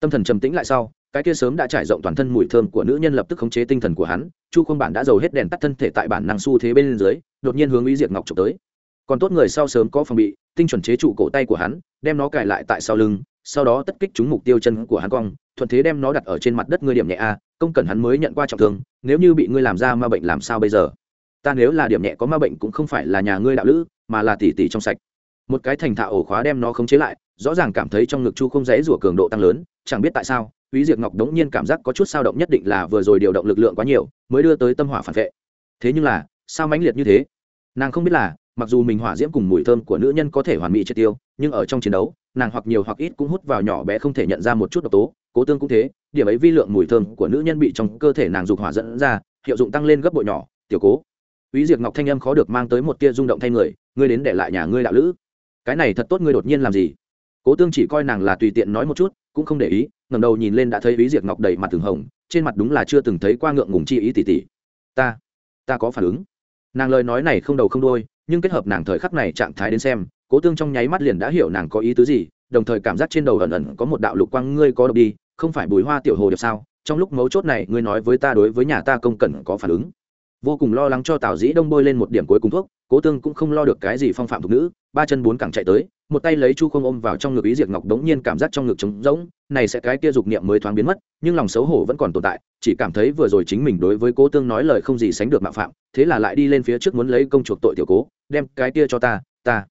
Tâm thần trầm tĩnh lại sau, cái kia sớm đã trải rộng toàn thân mùi thơm của nữ nhân lập tức khống chế tinh thần của hắn, chu không bản đã giàu hết đèn tắt thân thể tại bản năng xu thế bên dưới, đột nhiên hướng ý diệt ngọc trộm tới. Còn tốt người sau sớm có phòng bị, tinh chuẩn chế trụ cổ tay của hắn, đem nó cài lại tại sau lưng, sau đó tất kích trúng mục tiêu chân của hắn cong, thuận thế đem nó đặt ở trên mặt đất ngươi điểm nhẹ a, công cần hắn mới nhận qua trọng thương, nếu như bị ngươi làm ra ma bệnh làm sao bây giờ? Ta nếu là điểm nhẹ có ma bệnh cũng không phải là nhà ngươi đạo lữ mà là tỷ tỷ trong sạch một cái thành thạo ổ khóa đem nó khống chế lại rõ ràng cảm thấy trong ngực chu không dễ rủa cường độ tăng lớn chẳng biết tại sao Úy Diệp Ngọc đống nhiên cảm giác có chút sao động nhất định là vừa rồi điều động lực lượng quá nhiều, mới đưa tới tâm hỏa phản vệ. Thế nhưng là, sao mãnh liệt như thế? Nàng không biết là, mặc dù mình hỏa diễm cùng mùi thơm của nữ nhân có thể hoàn mỹ triệt tiêu, nhưng ở trong chiến đấu, nàng hoặc nhiều hoặc ít cũng hút vào nhỏ bé không thể nhận ra một chút độc tố, Cố Tương cũng thế, điểm ấy vi lượng mùi thơm của nữ nhân bị trong cơ thể nàng dục hỏa dẫn ra, hiệu dụng tăng lên gấp bội nhỏ, tiểu cố. Úy Diệp Ngọc thanh âm khó được mang tới một tia rung động thay người, ngươi đến để lại nhà ngươi đạo lữ. Cái này thật tốt ngươi đột nhiên làm gì? Cố Tương chỉ coi nàng là tùy tiện nói một chút, cũng không để ý, ngẩng đầu nhìn lên đã thấy Úy Diệp Ngọc đầy mặt từng hồng, trên mặt đúng là chưa từng thấy qua ngượng ngùng chi ý tỉ tỉ. Ta, ta có phản ứng. Nàng lời nói này không đầu không đuôi, nhưng kết hợp nàng thời khắc này trạng thái đến xem, Cố Tương trong nháy mắt liền đã hiểu nàng có ý tứ gì, đồng thời cảm giác trên đầu ẩn ẩn có một đạo lục quang ngươi có độc đi, không phải Bùi Hoa tiểu hồ điệp sao? Trong lúc mấu chốt này, ngươi nói với ta đối với nhà ta công cẩn có phản ứng vô cùng lo lắng cho tào dĩ đông bôi lên một điểm cuối cùng thuốc, cố tương cũng không lo được cái gì phong phạm thục nữ, ba chân bốn cẳng chạy tới, một tay lấy chu không ôm vào trong ngực ý diệt ngọc đống nhiên cảm giác trong ngực trống rỗng, này sẽ cái kia dục niệm mới thoáng biến mất, nhưng lòng xấu hổ vẫn còn tồn tại, chỉ cảm thấy vừa rồi chính mình đối với cố tương nói lời không gì sánh được mạo phạm, thế là lại đi lên phía trước muốn lấy công chuộc tội tiểu cố, đem cái kia cho ta ta.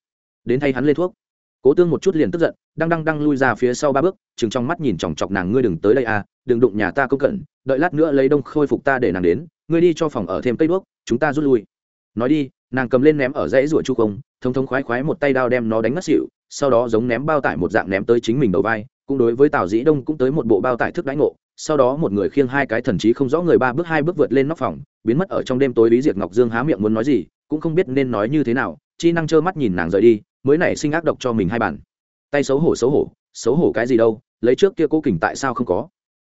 Đến thay hắn lên thuốc. Cố tương một chút liền tức giận, đang đang đang lui ra phía sau ba bước, chừng trong mắt nhìn chòng chọc nàng, ngươi đừng tới đây à đừng đụng nhà ta công cận đợi lát nữa lấy đông khôi phục ta để nàng đến ngươi đi cho phòng ở thêm cây đuốc, chúng ta rút lui. Nói đi, nàng cầm lên ném ở dãy ruột chu không, thông thống khoái khoái một tay đao đem nó đánh ngất xỉu, sau đó giống ném bao tải một dạng ném tới chính mình đầu vai, cũng đối với tào dĩ đông cũng tới một bộ bao tải thức đánh ngộ, sau đó một người khiêng hai cái thần trí không rõ người ba bước hai bước vượt lên nóc phòng, biến mất ở trong đêm tối lý diệt ngọc dương há miệng muốn nói gì, cũng không biết nên nói như thế nào, chi năng trơ mắt nhìn nàng rời đi, mới nảy sinh ác độc cho mình hai bản tay xấu hổ xấu hổ xấu hổ cái gì đâu, lấy trước kia cố kỉnh tại sao không có?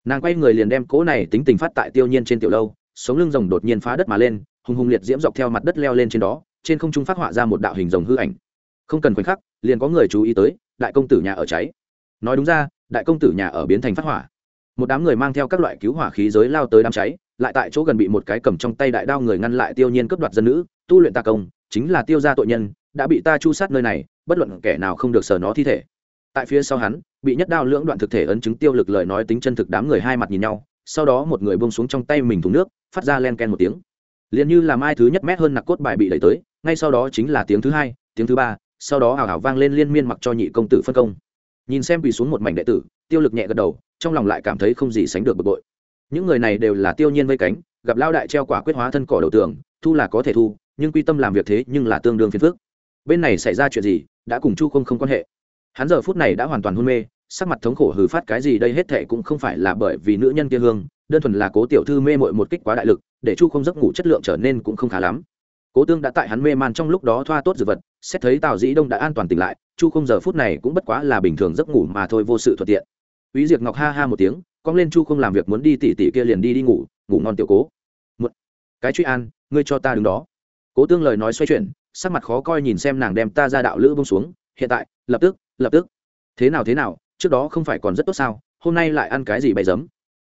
Nàng quay người liền đem cố này tính tình phát tại tiêu nhiên trên tiểu lâu sống lưng rồng đột nhiên phá đất mà lên, hùng hùng liệt diễm dọc theo mặt đất leo lên trên đó, trên không trung phát họa ra một đạo hình rồng hư ảnh. Không cần khoảnh khắc, liền có người chú ý tới, đại công tử nhà ở cháy. Nói đúng ra, đại công tử nhà ở biến thành phát hỏa. Một đám người mang theo các loại cứu hỏa khí giới lao tới đám cháy, lại tại chỗ gần bị một cái cầm trong tay đại đao người ngăn lại tiêu nhiên cướp đoạt dân nữ, tu luyện tà công, chính là tiêu gia tội nhân, đã bị ta chu sát nơi này, bất luận kẻ nào không được sờ nó thi thể. Tại phía sau hắn, bị nhất đao lưỡng đoạn thực thể ấn chứng tiêu lực lời nói tính chân thực đám người hai mặt nhìn nhau sau đó một người bông xuống trong tay mình thùng nước, phát ra len ken một tiếng. Liền như làm ai thứ nhất mét hơn nặc cốt bài bị đẩy tới, ngay sau đó chính là tiếng thứ hai, tiếng thứ ba, sau đó hào hào vang lên liên miên mặc cho nhị công tử phân công. Nhìn xem quỳ xuống một mảnh đệ tử, tiêu lực nhẹ gật đầu, trong lòng lại cảm thấy không gì sánh được bực bội. Những người này đều là tiêu nhiên vây cánh, gặp lao đại treo quả quyết hóa thân cỏ đầu tường, thu là có thể thu, nhưng quy tâm làm việc thế nhưng là tương đương phiền phức. Bên này xảy ra chuyện gì, đã cùng chu không không quan hệ. Hắn giờ phút này đã hoàn toàn hôn mê sắc mặt thống khổ hừ phát cái gì đây hết thệ cũng không phải là bởi vì nữ nhân kia hương đơn thuần là cố tiểu thư mê mội một kích quá đại lực để chu không giấc ngủ chất lượng trở nên cũng không khá lắm cố tương đã tại hắn mê man trong lúc đó thoa tốt dược vật xét thấy tào dĩ đông đã an toàn tỉnh lại chu không giờ phút này cũng bất quá là bình thường giấc ngủ mà thôi vô sự thuận tiện Úy Diệp Ngọc ha ha một tiếng, cong lên Chu không làm việc muốn đi tỉ tỉ kia liền đi đi ngủ, ngủ ngon tiểu cố. Một cái truy an, ngươi cho ta đứng đó. Cố Tương lời nói xoay chuyển, sắc mặt khó coi nhìn xem nàng đem ta ra đạo lữ buông xuống, hiện tại, lập tức, lập tức. Thế nào thế nào, trước đó không phải còn rất tốt sao, hôm nay lại ăn cái gì bày giấm.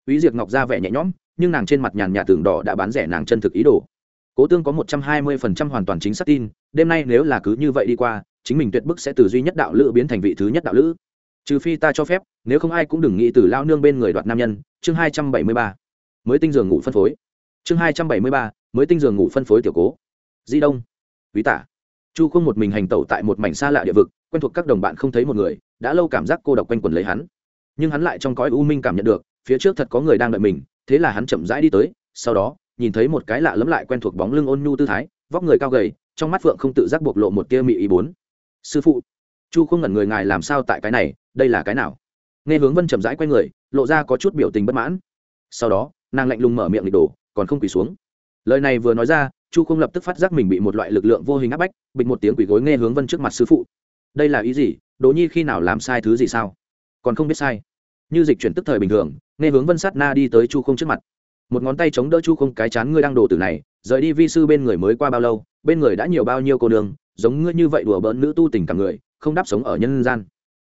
Úy Diệp Ngọc ra vẻ nhẹ nhõm, nhưng nàng trên mặt nhàn nhạt tưởng đỏ đã bán rẻ nàng chân thực ý đồ. Cố Tương có một trăm hai mươi phần trăm hoàn toàn chính xác tin, đêm nay nếu là cứ như vậy đi qua, chính mình tuyệt bức sẽ từ duy nhất đạo lữ biến thành vị thứ nhất đạo lữ. Trừ phi ta cho phép nếu không ai cũng đừng nghĩ từ lao nương bên người đoạt nam nhân. Chương hai trăm bảy mươi ba mới tinh giường ngủ phân phối. Chương hai trăm bảy mươi ba mới tinh giường ngủ phân phối tiểu cố. Di đông ví tả. Chu không một mình hành tẩu tại một mảnh xa lạ địa vực quen thuộc các đồng bạn không thấy một người đã lâu cảm giác cô độc quanh quần lấy hắn. Nhưng hắn lại trong cõi u minh cảm nhận được, phía trước thật có người đang đợi mình, thế là hắn chậm rãi đi tới, sau đó, nhìn thấy một cái lạ lẫm lại quen thuộc bóng lưng ôn nhu tư thái, vóc người cao gầy, trong mắt phượng không tự giác bộc lộ một tia mị ý bốn. Sư phụ, chu không ngẩn người, ngài làm sao tại cái này, đây là cái nào? Nghe hướng vân chậm rãi q u a người, lộ ra có chút biểu tình bất mãn. Sau đó, nàng lạnh lùng mở miệng lịch đổ, còn không quỳ xuống. Lời này vừa nói ra, chu không lập tức phát giác mình bị một loại lực lượng vô hình áp bách, bịch một tiếng quỳ gối nghe hướng vân trước mặt sư phụ. Đây là ý gì? Đồ nhi khi nào làm sai thứ gì sao? Còn không biết sai. Như dịch chuyển tức thời bình thường, nghe hướng vân sát na đi tới chu không trước mặt. Một ngón tay chống đỡ chu không cái chán ngươi đang đổ tử này, rời đi vi sư bên người mới qua bao lâu, bên người đã nhiều bao nhiêu cô đường giống ngươi như vậy đùa bỡn nữ tu tình cả người, không đáp sống ở nhân gian.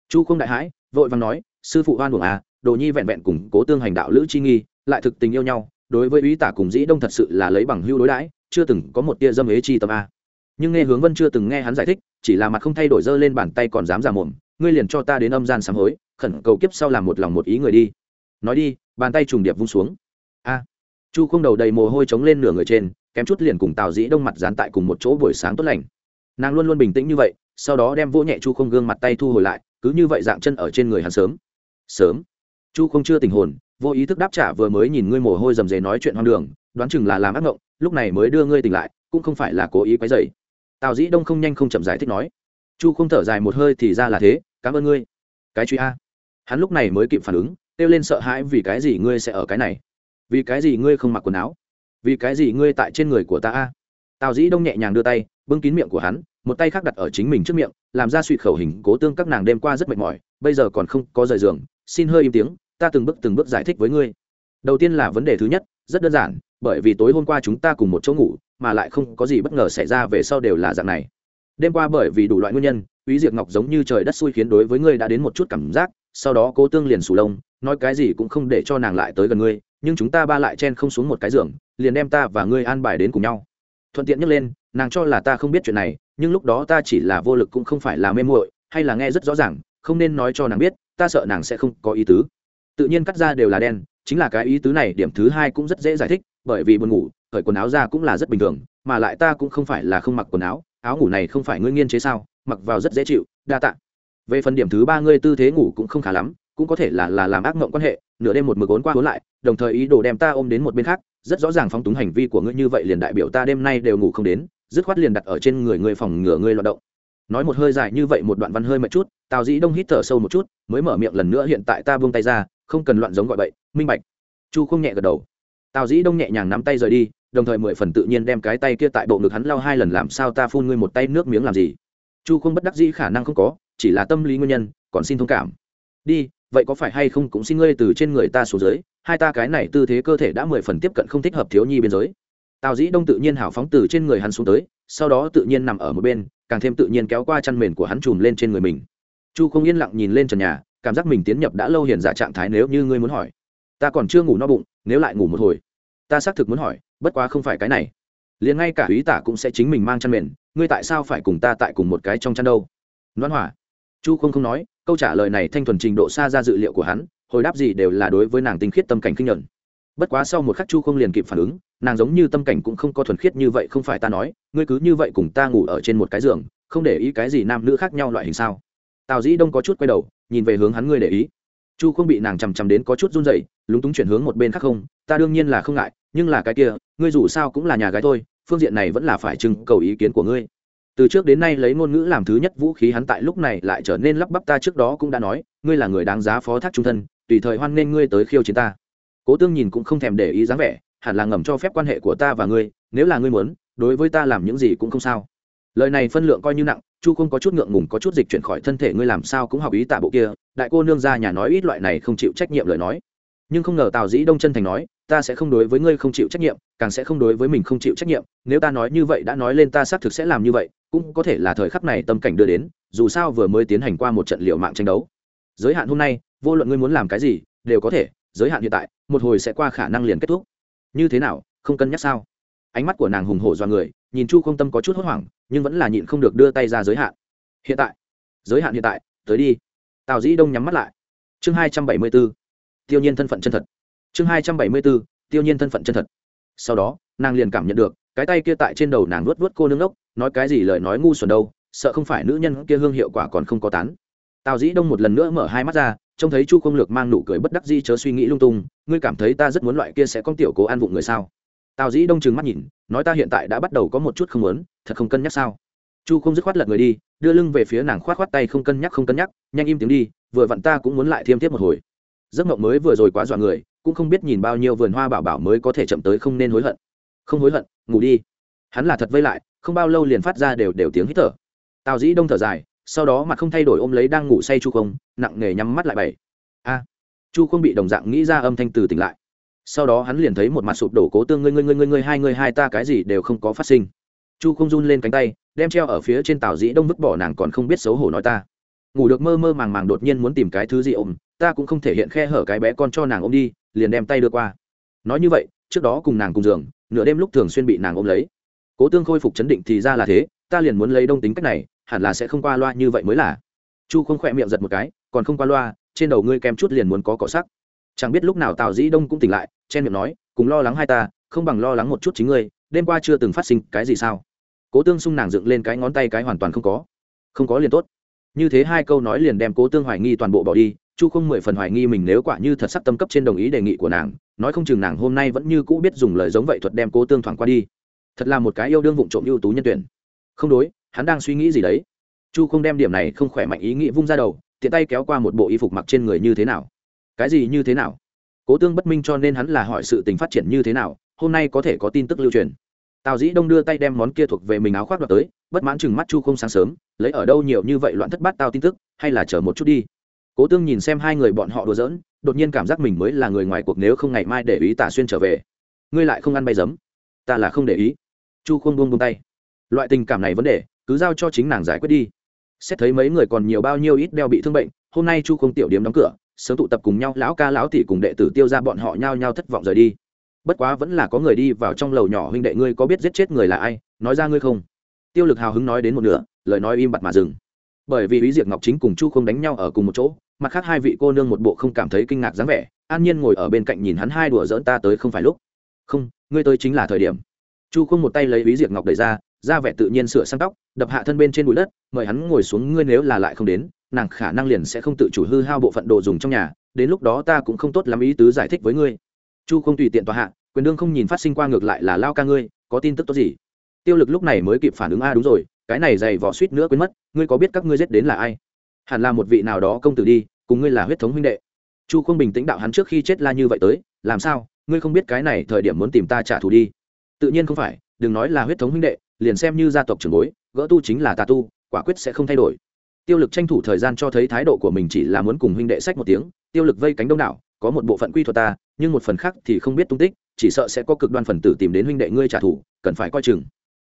Chu không đại hãi, vội vàng nói, sư phụ hoan buồng à đồ nhi vẹn vẹn củng cố tương hành đạo lữ chi nghi, lại thực tình yêu nhau, đối với ý tả cùng dĩ đông thật sự là lấy bằng hưu đối đãi, chưa từng có một tia dâm ế chi tâm a nhưng nghe hướng vân chưa từng nghe hắn giải thích, chỉ là mặt không thay đổi dơ lên bàn tay còn dám giả mồm, ngươi liền cho ta đến âm gian sám hối, khẩn cầu kiếp sau làm một lòng một ý người đi. Nói đi, bàn tay trùng điệp vung xuống. A. Chu không đầu đầy mồ hôi trống lên nửa người trên, kém chút liền cùng tào dĩ đông mặt dán tại cùng một chỗ buổi sáng tốt lành. Nàng luôn luôn bình tĩnh như vậy, sau đó đem vỗ nhẹ chu không gương mặt tay thu hồi lại, cứ như vậy dạng chân ở trên người hắn sớm. Sớm. Chu không chưa tình hồn, vô ý thức đáp trả vừa mới nhìn ngươi mồ hôi rầm rề nói chuyện hoang đường, đoán chừng là làm ác ngộng, lúc này mới đưa ngươi tỉnh lại, cũng không phải là cố ý quấy dày tào dĩ đông không nhanh không chậm giải thích nói. Chu không thở dài một hơi thì ra là thế, cảm ơn ngươi. Cái truy a. Hắn lúc này mới kịp phản ứng, kêu lên sợ hãi, vì cái gì ngươi sẽ ở cái này? Vì cái gì ngươi không mặc quần áo? Vì cái gì ngươi tại trên người của ta a? Tào dĩ đông nhẹ nhàng đưa tay, bưng kín miệng của hắn, một tay khác đặt ở chính mình trước miệng, làm ra suy khẩu hình, cố tương, các nàng đêm qua rất mệt mỏi, bây giờ còn không có rời giường, xin hơi im tiếng, ta từng bước từng bước giải thích với ngươi. Đầu tiên là vấn đề thứ nhất, rất đơn giản, bởi vì tối hôm qua chúng ta cùng một chỗ ngủ mà lại không có gì bất ngờ xảy ra về sau đều là dạng này. Đêm qua bởi vì đủ loại nguyên nhân, quý diệt ngọc giống như trời đất xui khiến đối với ngươi đã đến một chút cảm giác, sau đó cố tương liền sù lông, nói cái gì cũng không để cho nàng lại tới gần ngươi, nhưng chúng ta ba lại chen không xuống một cái giường, liền đem ta và ngươi an bài đến cùng nhau. Thuận tiện nhắc lên, nàng cho là ta không biết chuyện này, nhưng lúc đó ta chỉ là vô lực cũng không phải là mê muội, hay là nghe rất rõ ràng, không nên nói cho nàng biết, ta sợ nàng sẽ không có ý tứ. Tự nhiên cắt ra đều là đen, chính là cái ý tứ này điểm thứ hai cũng rất dễ giải thích, bởi vì buồn ngủ cởi quần áo ra cũng là rất bình thường, mà lại ta cũng không phải là không mặc quần áo áo ngủ này không phải ngươi nghiên chế sao? Mặc vào rất dễ chịu, đa tạ. Về phần điểm thứ ba ngươi tư thế ngủ cũng không khá lắm, cũng có thể là là làm ác mộng quan hệ, nửa đêm một mực ốn qua ốn lại, đồng thời ý đồ đem ta ôm đến một bên khác, rất rõ ràng phóng túng hành vi của ngươi như vậy liền đại biểu ta đêm nay đều ngủ không đến, dứt khoát liền đặt ở trên người ngươi phòng ngừa ngươi loạt động. Nói một hơi dài như vậy một đoạn văn hơi mệt chút, tào dĩ đông hít thở sâu một chút, mới mở miệng lần nữa hiện tại ta buông tay ra, không cần loạn giống gọi bậy, minh bạch. Chu không nhẹ gật đầu tào dĩ đông nhẹ nhàng nắm tay rời đi, đồng thời mười phần tự nhiên đem cái tay kia tại bộ ngực hắn lau hai lần làm sao ta phun ngươi một tay nước miếng làm gì? Chu không bất đắc dĩ khả năng không có, chỉ là tâm lý nguyên nhân, còn xin thông cảm. Đi, vậy có phải hay không cũng xin ngươi từ trên người ta xuống dưới, hai ta cái này tư thế cơ thể đã mười phần tiếp cận không thích hợp thiếu nhi biên giới. Tào dĩ đông tự nhiên hào phóng từ trên người hắn xuống tới, sau đó tự nhiên nằm ở một bên, càng thêm tự nhiên kéo qua chăn mền của hắn chùm lên trên người mình. Chu không yên lặng nhìn lên trần nhà, cảm giác mình tiến nhập đã lâu hiền giả trạng thái nếu như ngươi muốn hỏi ta còn chưa ngủ no bụng, nếu lại ngủ một hồi. Ta xác thực muốn hỏi, bất quá không phải cái này. Liền ngay cả ý tả cũng sẽ chính mình mang chăn mền, ngươi tại sao phải cùng ta tại cùng một cái trong chăn đâu? Loan hỏa, chu không không nói, câu trả lời này thanh thuần trình độ xa ra dự liệu của hắn, hồi đáp gì đều là đối với nàng tinh khiết tâm cảnh kinh nhuận. Bất quá sau một khắc chu không liền kịp phản ứng, nàng giống như tâm cảnh cũng không có thuần khiết như vậy, không phải ta nói, ngươi cứ như vậy cùng ta ngủ ở trên một cái giường, không để ý cái gì nam nữ khác nhau loại hình sao? Tào dĩ đông có chút quay đầu, nhìn về hướng hắn, ngươi để ý chu không bị nàng chằm chằm đến có chút run rẩy, lúng túng chuyển hướng một bên khác không, ta đương nhiên là không ngại, nhưng là cái kia, ngươi dù sao cũng là nhà gái thôi, phương diện này vẫn là phải trưng cầu ý kiến của ngươi. Từ trước đến nay lấy ngôn ngữ làm thứ nhất vũ khí hắn tại lúc này lại trở nên lắp bắp ta trước đó cũng đã nói, ngươi là người đáng giá phó thác trung thân, tùy thời hoan nên ngươi tới khiêu chiến ta. Cố tương nhìn cũng không thèm để ý dáng vẻ, hẳn là ngầm cho phép quan hệ của ta và ngươi, nếu là ngươi muốn, đối với ta làm những gì cũng không sao. Lời này phân lượng coi như nặng chu không có chút ngượng ngùng, có chút dịch chuyển khỏi thân thể, ngươi làm sao cũng học ý tạ bộ kia. Đại cô nương ra nhà nói ít loại này không chịu trách nhiệm lời nói. Nhưng không ngờ tào dĩ đông chân thành nói, ta sẽ không đối với ngươi không chịu trách nhiệm, càng sẽ không đối với mình không chịu trách nhiệm. Nếu ta nói như vậy, đã nói lên ta xác thực sẽ làm như vậy, cũng có thể là thời khắc này tâm cảnh đưa đến, dù sao vừa mới tiến hành qua một trận liệu mạng tranh đấu. Giới hạn hôm nay, vô luận ngươi muốn làm cái gì, đều có thể. Giới hạn hiện tại, một hồi sẽ qua khả năng liền kết thúc. Như thế nào, không cân nhắc sao? Ánh mắt của nàng hùng hổ do người nhìn chu không tâm có chút hốt hoảng, nhưng vẫn là nhịn không được đưa tay ra giới hạn. Hiện tại, giới hạn hiện tại, tới đi. Tào dĩ đông nhắm mắt lại. Chương hai trăm bảy mươi b ố tiêu nhiên thân phận chân thật. Chương hai trăm bảy mươi b ố tiêu nhiên thân phận chân thật. Sau đó, nàng liền cảm nhận được, cái tay kia tại trên đầu nàng luốt vớt cô nương ốc, nói cái gì lời nói ngu xuẩn đâu, sợ không phải nữ nhân kia hương hiệu quả còn không có tán. Tào dĩ đông một lần nữa mở hai mắt ra, trông thấy chu không lược mang nụ cười bất đắc di chớ suy nghĩ lung tung, ngươi cảm thấy ta rất muốn loại kia sẽ con tiểu cố an vụng người sao? Tào dĩ đông trừng mắt nhìn, nói ta hiện tại đã bắt đầu có một chút không muốn, thật không cân nhắc sao? Chu không dứt khoát lật người đi, đưa lưng về phía nàng khoát khoát tay không cân nhắc không cân nhắc, nhanh im tiếng đi, vừa vặn ta cũng muốn lại thêm tiếp một hồi. Giấc mộng mới vừa rồi quá dọa người, cũng không biết nhìn bao nhiêu vườn hoa bảo bảo mới có thể chậm tới không nên hối hận. Không hối hận, ngủ đi. Hắn là thật vây lại, không bao lâu liền phát ra đều đều tiếng hít thở. Tào dĩ đông thở dài, sau đó mặt không thay đổi ôm lấy đang ngủ say chu không, nặng nề nhắm mắt lại bảy a! Chu không bị đồng dạng nghĩ ra âm thanh từ tỉnh lại sau đó hắn liền thấy một mặt sụp đổ cố tương ngươi ngươi ngươi ngươi ngươi, hai ngươi, hai ta cái gì đều không có phát sinh. Chu không run lên cánh tay, đem treo ở phía trên tàu dĩ đông vứt bỏ nàng còn không biết xấu hổ nói ta. Ngủ được mơ mơ màng màng đột nhiên muốn tìm cái thứ gì ôm, ta cũng không thể hiện khe hở cái bé con cho nàng ôm đi, liền đem tay đưa qua. Nói như vậy, trước đó cùng nàng cùng giường, nửa đêm lúc thường xuyên bị nàng ôm lấy. Cố tương khôi phục chấn định thì ra là thế, ta liền muốn lấy đông tính cách này, hẳn là sẽ không qua loa như vậy mới là. Chu không khỏe miệng giật một cái, còn không qua loa, trên đầu ngươi kèm chút liền muốn có cỏ sắc. Chẳng biết lúc nào tào dĩ đông cũng tỉnh lại chen miệng nói, cùng lo lắng hai ta, không bằng lo lắng một chút chính ngươi, đêm qua chưa từng phát sinh cái gì sao? Cố tương sung nàng dựng lên cái ngón tay cái hoàn toàn không có. Không có liền tốt. Như thế hai câu nói liền đem cố tương hoài nghi toàn bộ bỏ đi, chu không mười phần hoài nghi mình nếu quả như thật sắc tâm cấp trên đồng ý đề nghị của nàng, nói không chừng nàng hôm nay vẫn như cũ biết dùng lời giống vậy thuật đem cố tương thoảng qua đi. Thật là một cái yêu đương vụng trộm ưu tú nhân tuyển. Không đối, hắn đang suy nghĩ gì đấy? Chu không đem điểm này không khỏe mạnh ý nghĩ vung ra đầu, tiện tay kéo qua một bộ y phục mặc trên người như thế nào? Cái gì như thế nào? Cố tương bất minh cho nên hắn là hỏi sự tình phát triển như thế nào, hôm nay có thể có tin tức lưu truyền. Tào dĩ đông đưa tay đem món kia thuộc về mình áo khoác đoạt tới, bất mãn chừng mắt chu không sáng sớm, lấy ở đâu nhiều như vậy loạn thất bát tao tin tức, hay là chờ một chút đi. Cố tương nhìn xem hai người bọn họ đùa giỡn, đột nhiên cảm giác mình mới là người ngoài cuộc nếu không ngày mai để ý tả xuyên trở về. Ngươi lại không ăn bay giấm. Ta là không để ý. Chu không buông buông tay. Loại tình cảm này vấn đề, cứ giao cho chính nàng giải quyết đi. Xét thấy mấy người còn nhiều bao nhiêu ít đeo bị thương bệnh, hôm nay chu không tiểu điếm đóng cửa sớm tụ tập cùng nhau, lão ca, lão tỷ cùng đệ tử tiêu ra bọn họ nhao nhao thất vọng rời đi. Bất quá vẫn là có người đi vào trong lầu nhỏ, huynh đệ ngươi có biết giết chết người là ai? Nói ra ngươi không? Tiêu lực hào hứng nói đến một nửa, lời nói im bặt mà dừng. Bởi vì ý diệt ngọc chính cùng chu không đánh nhau ở cùng một chỗ, mặt khác hai vị cô nương một bộ không cảm thấy kinh ngạc dáng vẻ, an nhiên ngồi ở bên cạnh nhìn hắn hai đùa dỡn ta tới không phải lúc. Không, ngươi tới chính là thời điểm. Chu không một tay lấy ý diệt ngọc đẩy ra ra vẻ tự nhiên sửa sang tóc, đập hạ thân bên trên bụi đất, mời hắn ngồi xuống, ngươi nếu là lại không đến nàng khả năng liền sẽ không tự chủ hư hao bộ phận đồ dùng trong nhà, đến lúc đó ta cũng không tốt lắm ý tứ giải thích với ngươi. Chu không tùy tiện tòa hạ, quyền đương không nhìn phát sinh qua ngược lại là lao ca ngươi, có tin tức tốt gì? Tiêu lực lúc này mới kịp phản ứng, a, đúng rồi, cái này dày vỏ suýt nữa quên mất, ngươi có biết các ngươi giết đến là ai? Hẳn là một vị nào đó công tử đi, cùng ngươi là huyết thống huynh đệ. Chu không bình tĩnh đạo hắn trước khi chết la như vậy tới, làm sao? Ngươi không biết cái này thời điểm muốn tìm ta trả thù đi? Tự nhiên không phải, đừng nói là huyết thống huynh đệ, liền xem như gia tộc trưởng bối, gỡ tu chính là tà tu, quả quyết sẽ không thay đổi tiêu lực tranh thủ thời gian cho thấy thái độ của mình chỉ là muốn cùng huynh đệ sách một tiếng, tiêu lực vây cánh đông đảo, có một bộ phận quy thuật ta, nhưng một phần khác thì không biết tung tích, chỉ sợ sẽ có cực đoan phần tử tìm đến huynh đệ ngươi trả thù, cần phải coi chừng.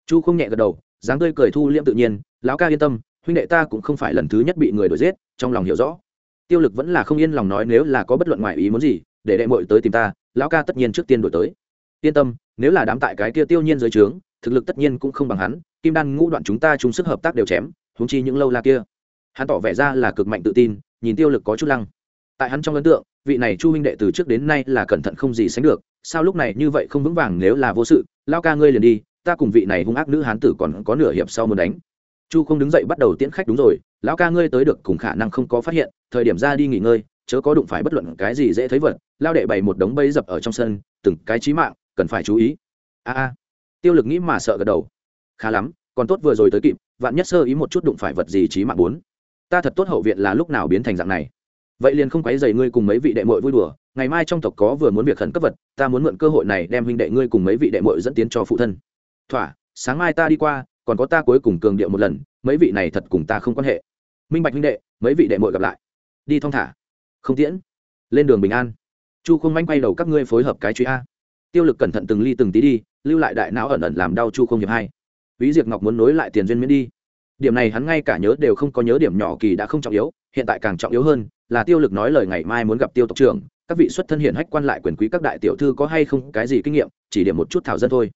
Chu không nhẹ gật đầu, dáng tươi cười thu liêm tự nhiên, lão ca yên tâm, huynh đệ ta cũng không phải lần thứ nhất bị người đuổi giết, trong lòng hiểu rõ. Tiêu lực vẫn là không yên lòng nói nếu là có bất luận ngoại ý muốn gì, để đệ mội tới tìm ta, lão ca tất nhiên trước tiên đổi tới. Yên tâm, nếu là đám tại cái kia tiêu nhiên dưới trướng, thực lực tất nhiên cũng không bằng hắn, kim đan ngũ đoạn chúng ta chung sức hợp tác đều chém húng chi những lâu la kia hắn tỏ vẻ ra là cực mạnh tự tin, nhìn tiêu lực có chút lăng. Tại hắn trong ấn tượng, vị này chu huynh đệ từ trước đến nay là cẩn thận không gì sánh được, sao lúc này như vậy không vững vàng nếu là vô sự, lao ca ngươi liền đi, ta cùng vị này hung ác nữ hán tử còn có nửa hiệp sau muốn đánh. Chu không đứng dậy bắt đầu tiễn khách đúng rồi lão ca ngươi tới được cùng khả năng không có phát hiện, thời điểm ra đi nghỉ ngơi, chớ có đụng phải bất luận cái gì dễ thấy vật, lao đệ bày một đống bẫy dập ở trong sân, từng cái trí mạng, cần phải chú ý. A a. Tiêu lực nghĩ mà sợ gật đầu. Khá lắm, còn tốt vừa rồi tới kịp, vạn nhất sơ ý một chút đụng phải vật gì trí mạng bốn ta thật tốt hậu viện là lúc nào biến thành dạng này. Vậy liền không quấy dày ngươi cùng mấy vị đệ mội vui đùa, ngày mai trong tộc có vừa muốn việc khẩn cấp vật, ta muốn mượn cơ hội này đem huynh đệ ngươi cùng mấy vị đệ mội dẫn tiến cho phụ thân. Thỏa, sáng mai ta đi qua, còn có ta cuối cùng cường điệu một lần, mấy vị này thật cùng ta không quan hệ. Minh bạch huynh đệ, mấy vị đệ mội gặp lại. Đi thong thả. Không tiễn. Lên đường bình an. Chu không manh quay đầu các ngươi phối hợp cái truy a. Tiêu lực cẩn thận từng ly từng tí đi, lưu lại đại não ẩn ẩn làm đau chu không hiệp hai. Vĩ Diệp Ngọc muốn nối lại tiền duyên miễn đi. Điểm này hắn ngay cả nhớ đều không có nhớ điểm nhỏ kỳ đã không trọng yếu, hiện tại càng trọng yếu hơn là Tiêu Lực nói lời ngày mai muốn gặp Tiêu tộc trưởng, các vị xuất thân hiển hách quan lại quyền quý các đại tiểu thư có hay không cái gì kinh nghiệm, chỉ điểm một chút thảo dân thôi.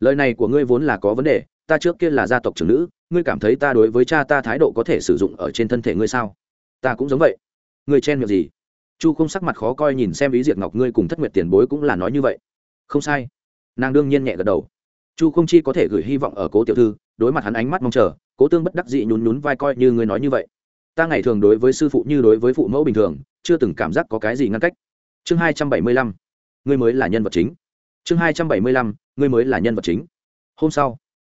Lời này của ngươi vốn là có vấn đề, ta trước kia là gia tộc trưởng nữ, ngươi cảm thấy ta đối với cha ta thái độ có thể sử dụng ở trên thân thể ngươi sao? Ta cũng giống vậy. Ngươi chen miệng gì? Chu không sắc mặt khó coi nhìn xem ý diệt Ngọc ngươi cùng Thất Nguyệt tiền bối cũng là nói như vậy. Không sai. Nàng đương nhiên nhẹ gật đầu chu không chi có thể gửi hy vọng ở cố tiểu thư đối mặt hắn ánh mắt mong chờ cố tương bất đắc dị nhún nhún vai coi như người nói như vậy. Ta ngày thường đối với sư phụ như đối với phụ mẫu bình thường, chưa từng cảm giác có cái gì ngăn cách. Chương hai trăm bảy mươi lăm, ngươi mới là nhân vật chính. Chương hai trăm bảy mươi lăm, ngươi mới là nhân vật chính. Hôm sau,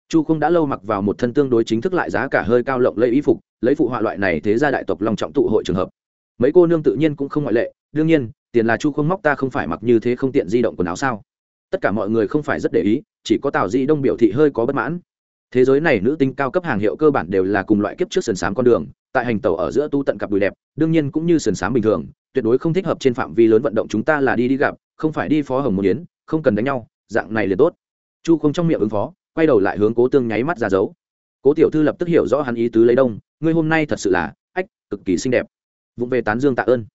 chu không đã lâu mặc vào một thân tương đối chính thức lại giá cả hơi cao lộng lấy y phục, lấy phụ họa loại này thế ra đại tộc long trọng tụ hội trường hợp. Mấy cô nương tự nhiên cũng không ngoại lệ, đương nhiên, tiền là chu không móc ta không phải mặc như thế không tiện di động quần áo sao? Tất cả mọi người không phải rất để ý, chỉ có tào di đông biểu thị hơi có bất mãn thế giới này nữ tinh cao cấp hàng hiệu cơ bản đều là cùng loại kiếp trước sườn sám con đường, tại hành tàu ở giữa tu tận cặp đùi đẹp, đương nhiên cũng như sườn sám bình thường, tuyệt đối không thích hợp trên phạm vi lớn vận động chúng ta là đi đi gặp, không phải đi phó hồng môn yến, không cần đánh nhau, dạng này liền tốt. Chu không trong miệng ứng phó, quay đầu lại hướng cố tương nháy mắt ra dấu. Cố tiểu thư lập tức hiểu rõ hắn ý tứ lấy đông, ngươi hôm nay thật sự là, ách, cực kỳ xinh đẹp. Vụng về tán dương tạ ơn.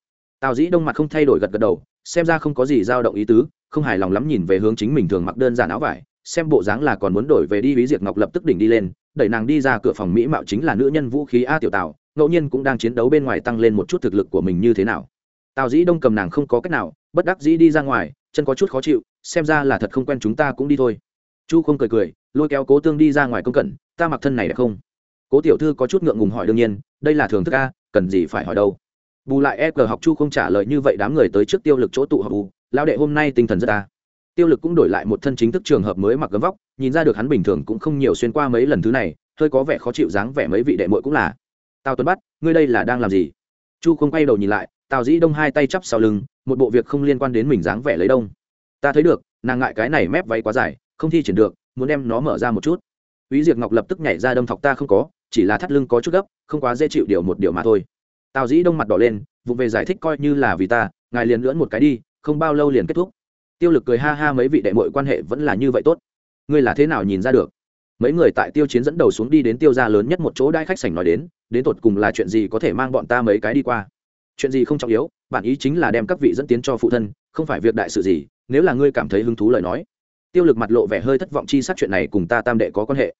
Tào dĩ đông mặt không thay đổi gật gật đầu, xem ra không có gì dao động ý tứ, không hài lòng lắm nhìn về hướng chính mình thường mặc đơn giản áo vải xem bộ dáng là còn muốn đổi về đi ví diệt ngọc lập tức đỉnh đi lên, đẩy nàng đi ra cửa phòng mỹ mạo chính là nữ nhân vũ khí a tiểu tào, ngẫu nhiên cũng đang chiến đấu bên ngoài tăng lên một chút thực lực của mình như thế nào. Tào dĩ đông cầm nàng không có cách nào, bất đắc dĩ đi ra ngoài, chân có chút khó chịu, xem ra là thật không quen chúng ta cũng đi thôi. Chu không cười cười, lôi kéo cố tương đi ra ngoài công cẩn, ta mặc thân này đẹp không? Cố tiểu thư có chút ngượng ngùng hỏi đương nhiên, đây là thường thức a, cần gì phải hỏi đâu? Bù lại e cờ học chu không trả lời như vậy đám người tới trước tiêu lực chỗ tụ học bù lao đệ, hôm nay tinh thần rất ta tiêu lực cũng đổi lại một thân chính thức trường hợp mới mặc gấm vóc nhìn ra được hắn bình thường cũng không nhiều xuyên qua mấy lần thứ này hơi có vẻ khó chịu dáng vẻ mấy vị đệ muội cũng là. Tào tuấn bắt ngươi đây là đang làm gì? Chu không quay đầu nhìn lại tào dĩ đông hai tay chắp sau lưng một bộ việc không liên quan đến mình dáng vẻ lấy đông. Ta thấy được nàng ngại cái này mép váy quá dài không thi triển được muốn đem nó mở ra một chút. Úy Diệp Ngọc lập tức nhảy ra đâm thọc ta không có, chỉ là thắt lưng có chút gấp, không quá dễ chịu điều một điều mà thôi. Tào Dĩ Đông mặt đỏ lên, vụ về giải thích coi như là vì ta, ngài liền lưỡn một cái đi, không bao lâu liền kết thúc tiêu lực cười ha ha mấy vị đệ mội quan hệ vẫn là như vậy tốt. Ngươi là thế nào nhìn ra được? Mấy người tại tiêu chiến dẫn đầu xuống đi đến tiêu gia lớn nhất một chỗ đai khách sảnh nói đến đến tột cùng là chuyện gì có thể mang bọn ta mấy cái đi qua? Chuyện gì không trọng yếu bản ý chính là đem các vị dẫn tiến cho phụ thân, không phải việc đại sự gì, nếu là ngươi cảm thấy hứng thú lời nói. Tiêu lực mặt lộ vẻ hơi thất vọng chi sát chuyện này cùng ta tam đệ có quan hệ.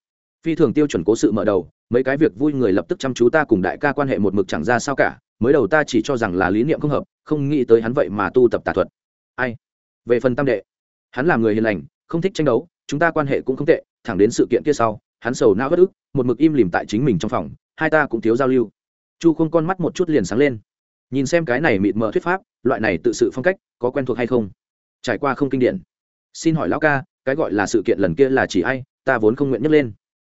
Phi thường tiêu chuẩn cố sự mở đầu, mấy cái việc vui người lập tức chăm chú ta cùng đại ca quan hệ một mực chẳng ra sao cả, mới đầu ta chỉ cho rằng là lý niệm không hợp, không nghĩ tới hắn vậy mà tu tập tà thuật. Ai? Về phần tam đệ, hắn là người hiền lành, không thích tranh đấu, chúng ta quan hệ cũng không tệ, thẳng đến sự kiện kia sau, hắn sầu não bất ức, một mực im lìm tại chính mình trong phòng, hai ta cũng thiếu giao lưu. Chu không con mắt một chút liền sáng lên. Nhìn xem cái này mịt mờ thuyết pháp, loại này tự sự phong cách, có quen thuộc hay không? Trải qua không kinh điển. Xin hỏi lão ca, cái gọi là sự kiện lần kia là chỉ ai, ta vốn không nguyện nhắc lên.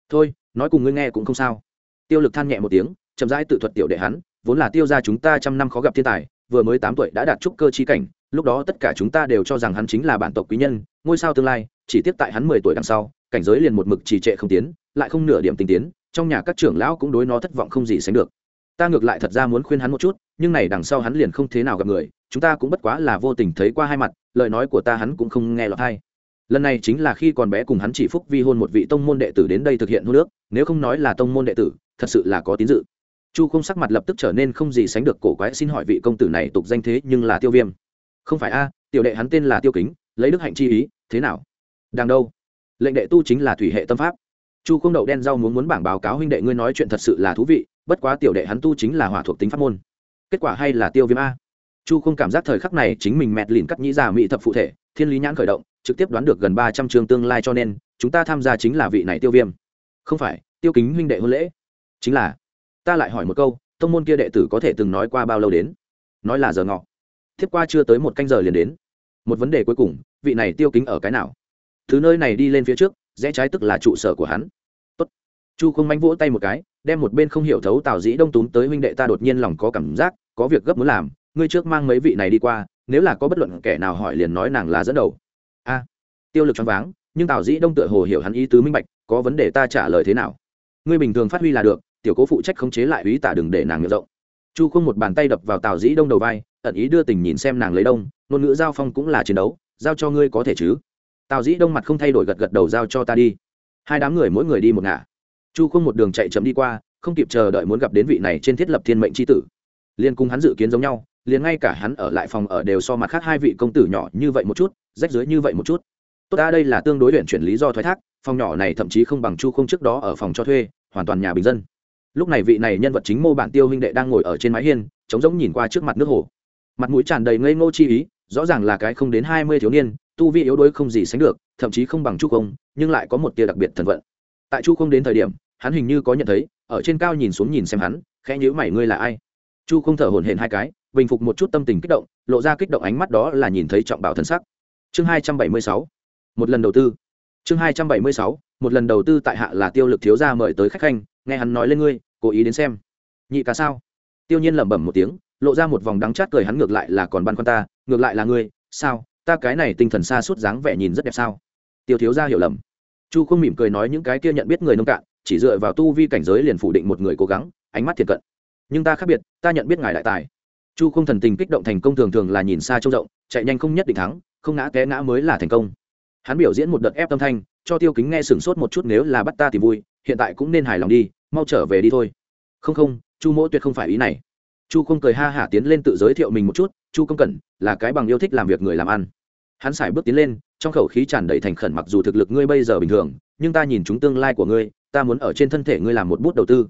Thôi, nói cùng ngươi nghe cũng không sao. Tiêu lực than nhẹ một tiếng, chậm rãi tự thuật tiểu đệ hắn, vốn là tiêu ra chúng ta trăm năm khó gặp thiên tài, vừa mới tám tuổi đã đạt trúc cơ chi cảnh lúc đó tất cả chúng ta đều cho rằng hắn chính là bản tộc quý nhân, ngôi sao tương lai, chỉ tiếp tại hắn mười tuổi đằng sau, cảnh giới liền một mực trì trệ không tiến, lại không nửa điểm tinh tiến, trong nhà các trưởng lão cũng đối nó thất vọng không gì sánh được. Ta ngược lại thật ra muốn khuyên hắn một chút, nhưng này đằng sau hắn liền không thế nào gặp người, chúng ta cũng bất quá là vô tình thấy qua hai mặt, lời nói của ta hắn cũng không nghe lọt hay lần này chính là khi còn bé cùng hắn chỉ phúc vi hôn một vị tông môn đệ tử đến đây thực hiện hôn nước nếu không nói là tông môn đệ tử, thật sự là có tín dự. Chu không sắc mặt lập tức trở nên không gì sánh được cổ quái, xin hỏi vị công tử này tục danh thế nhưng là tiêu viêm không phải a, tiểu đệ hắn tên là tiêu kính, lấy đức hạnh chi ý, thế nào? Đang đâu? Lệnh đệ tu chính là thủy hệ tâm pháp. Chu không đậu đen rau muốn muốn bảng báo cáo huynh đệ ngươi nói chuyện thật sự là thú vị, bất quá tiểu đệ hắn tu chính là hỏa thuộc tính pháp môn. Kết quả hay là tiêu viêm a. Chu không cảm giác thời khắc này chính mình mẹt lìn cắt nhĩ già mỹ thập phụ thể, thiên lý nhãn khởi động, trực tiếp đoán được gần ba trăm chương tương lai cho nên, chúng ta tham gia chính là vị này tiêu viêm. Không phải, tiêu kính huynh đệ hôn lễ. Chính là, ta lại hỏi một câu, tông môn kia đệ tử có thể từng nói qua bao lâu đến? Nói là giờ ngọ thiếp qua chưa tới một canh giờ liền đến. Một vấn đề cuối cùng, vị này tiêu kính ở cái nào? Thứ nơi này đi lên phía trước, rẽ trái tức là trụ sở của hắn. Tốt. chu không manh vỗ tay một cái, đem một bên không hiểu thấu tào dĩ đông túm tới huynh đệ ta đột nhiên lòng có cảm giác, có việc gấp muốn làm, ngươi trước mang mấy vị này đi qua, nếu là có bất luận kẻ nào hỏi liền nói nàng là dẫn đầu. A. Tiêu lực choáng váng, nhưng tào dĩ đông tựa hồ hiểu hắn ý tứ minh bạch, có vấn đề ta trả lời thế nào? Ngươi bình thường phát huy là được, tiểu cố phụ trách khống chế lại ý tả đừng để nàng miệng rộng. Chu không một bàn tay đập vào tào dĩ đông đầu vai ẩn ý đưa tình nhìn xem nàng lấy đông, ngôn ngữ giao phong cũng là chiến đấu, giao cho ngươi có thể chứ? Tào dĩ đông mặt không thay đổi gật gật đầu giao cho ta đi. Hai đám người mỗi người đi một ngả. Chu không một đường chạy chậm đi qua, không kịp chờ đợi muốn gặp đến vị này trên thiết lập thiên mệnh tri tử. Liên cùng hắn dự kiến giống nhau, liền ngay cả hắn ở lại phòng ở đều so mặt khác hai vị công tử nhỏ như vậy một chút, rách dưới như vậy một chút. Tốt ta đây là tương đối luyện chuyển lý do thoái thác, phòng nhỏ này thậm chí không bằng chu không trước đó ở phòng cho thuê, hoàn toàn nhà bình dân. Lúc này vị này nhân vật chính mô bản tiêu huynh đệ đang ngồi ở trên mái hiên, trống rỗng nhìn qua trước mặt nước hồ mặt mũi tràn đầy ngây ngô chi ý rõ ràng là cái không đến hai mươi thiếu niên tu vi yếu đuối không gì sánh được thậm chí không bằng chu Công, nhưng lại có một tia đặc biệt thần vận. Tại chu không đến thời điểm hắn hình như có nhận thấy ở trên cao nhìn xuống nhìn xem hắn khẽ nhữ mày ngươi là ai? Chu không thở hổn hển hai cái bình phục một chút tâm tình kích động lộ ra kích động ánh mắt đó là nhìn thấy trọng bảo thân sắc. Chương hai trăm bảy mươi sáu một lần đầu tư. Chương hai trăm bảy mươi sáu một lần đầu tư tại hạ là tiêu lực thiếu gia mời tới khách khanh nghe hắn nói lên ngươi cố ý đến xem. Nhị ca sao? Tiêu nhiên lẩm bẩm một tiếng lộ ra một vòng đắng chát cười hắn ngược lại là còn băn khoăn ta, ngược lại là ngươi, sao? Ta cái này tinh thần xa suốt dáng vẻ nhìn rất đẹp sao? Tiêu thiếu gia hiểu lầm. Chu không mỉm cười nói những cái kia nhận biết người nông cạn, chỉ dựa vào tu vi cảnh giới liền phủ định một người cố gắng, ánh mắt thiệt cận. Nhưng ta khác biệt, ta nhận biết ngài đại tài. Chu không thần tình kích động thành công thường thường là nhìn xa trông rộng, chạy nhanh không nhất định thắng, không ngã té ngã mới là thành công. Hắn biểu diễn một đợt ép tâm thanh, cho tiêu kính nghe sửng sốt một chút nếu là bắt ta thì vui, hiện tại cũng nên hài lòng đi, mau trở về đi thôi. Không không, chu mỗ tuyệt không phải ý này chu không cười ha hả tiến lên tự giới thiệu mình một chút, chu công cẩn, là cái bằng yêu thích làm việc người làm ăn. Hắn xài bước tiến lên, trong khẩu khí tràn đầy thành khẩn mặc dù thực lực ngươi bây giờ bình thường, nhưng ta nhìn chúng tương lai của ngươi, ta muốn ở trên thân thể ngươi làm một bút đầu tư.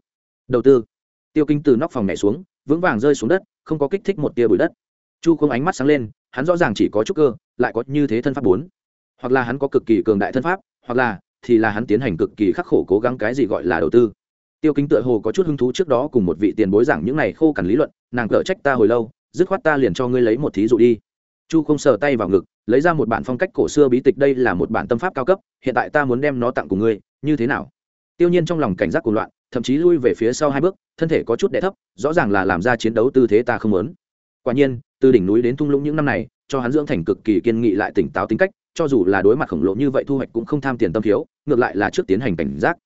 Đầu tư. Tiêu kinh từ nóc phòng nhảy xuống, vững vàng rơi xuống đất, không có kích thích một tia bụi đất. Chu không ánh mắt sáng lên, hắn rõ ràng chỉ có chút cơ, lại có như thế thân pháp bốn. Hoặc là hắn có cực kỳ cường đại thân pháp, hoặc là thì là hắn tiến hành cực kỳ khắc khổ cố gắng cái gì gọi là đầu tư tiêu kính tựa hồ có chút hứng thú trước đó cùng một vị tiền bối giảng những này khô cằn lý luận, nàng cở trách ta hồi lâu, dứt khoát ta liền cho ngươi lấy một thí dụ đi. Chu không sờ tay vào ngực, lấy ra một bản phong cách cổ xưa bí tịch, đây là một bản tâm pháp cao cấp, hiện tại ta muốn đem nó tặng cùng ngươi, như thế nào? Tiêu nhiên trong lòng cảnh giác cuồng loạn, thậm chí lui về phía sau hai bước, thân thể có chút đẻ thấp, rõ ràng là làm ra chiến đấu tư thế ta không muốn. Quả nhiên, từ đỉnh núi đến thung lũng những năm này, cho hắn dưỡng thành cực kỳ kiên nghị lại tỉnh táo tính cách, cho dù là đối mặt khổng lồ như vậy thu hoạch cũng không tham tiền tâm thiếu, ngược lại là trước tiến hành cảnh giác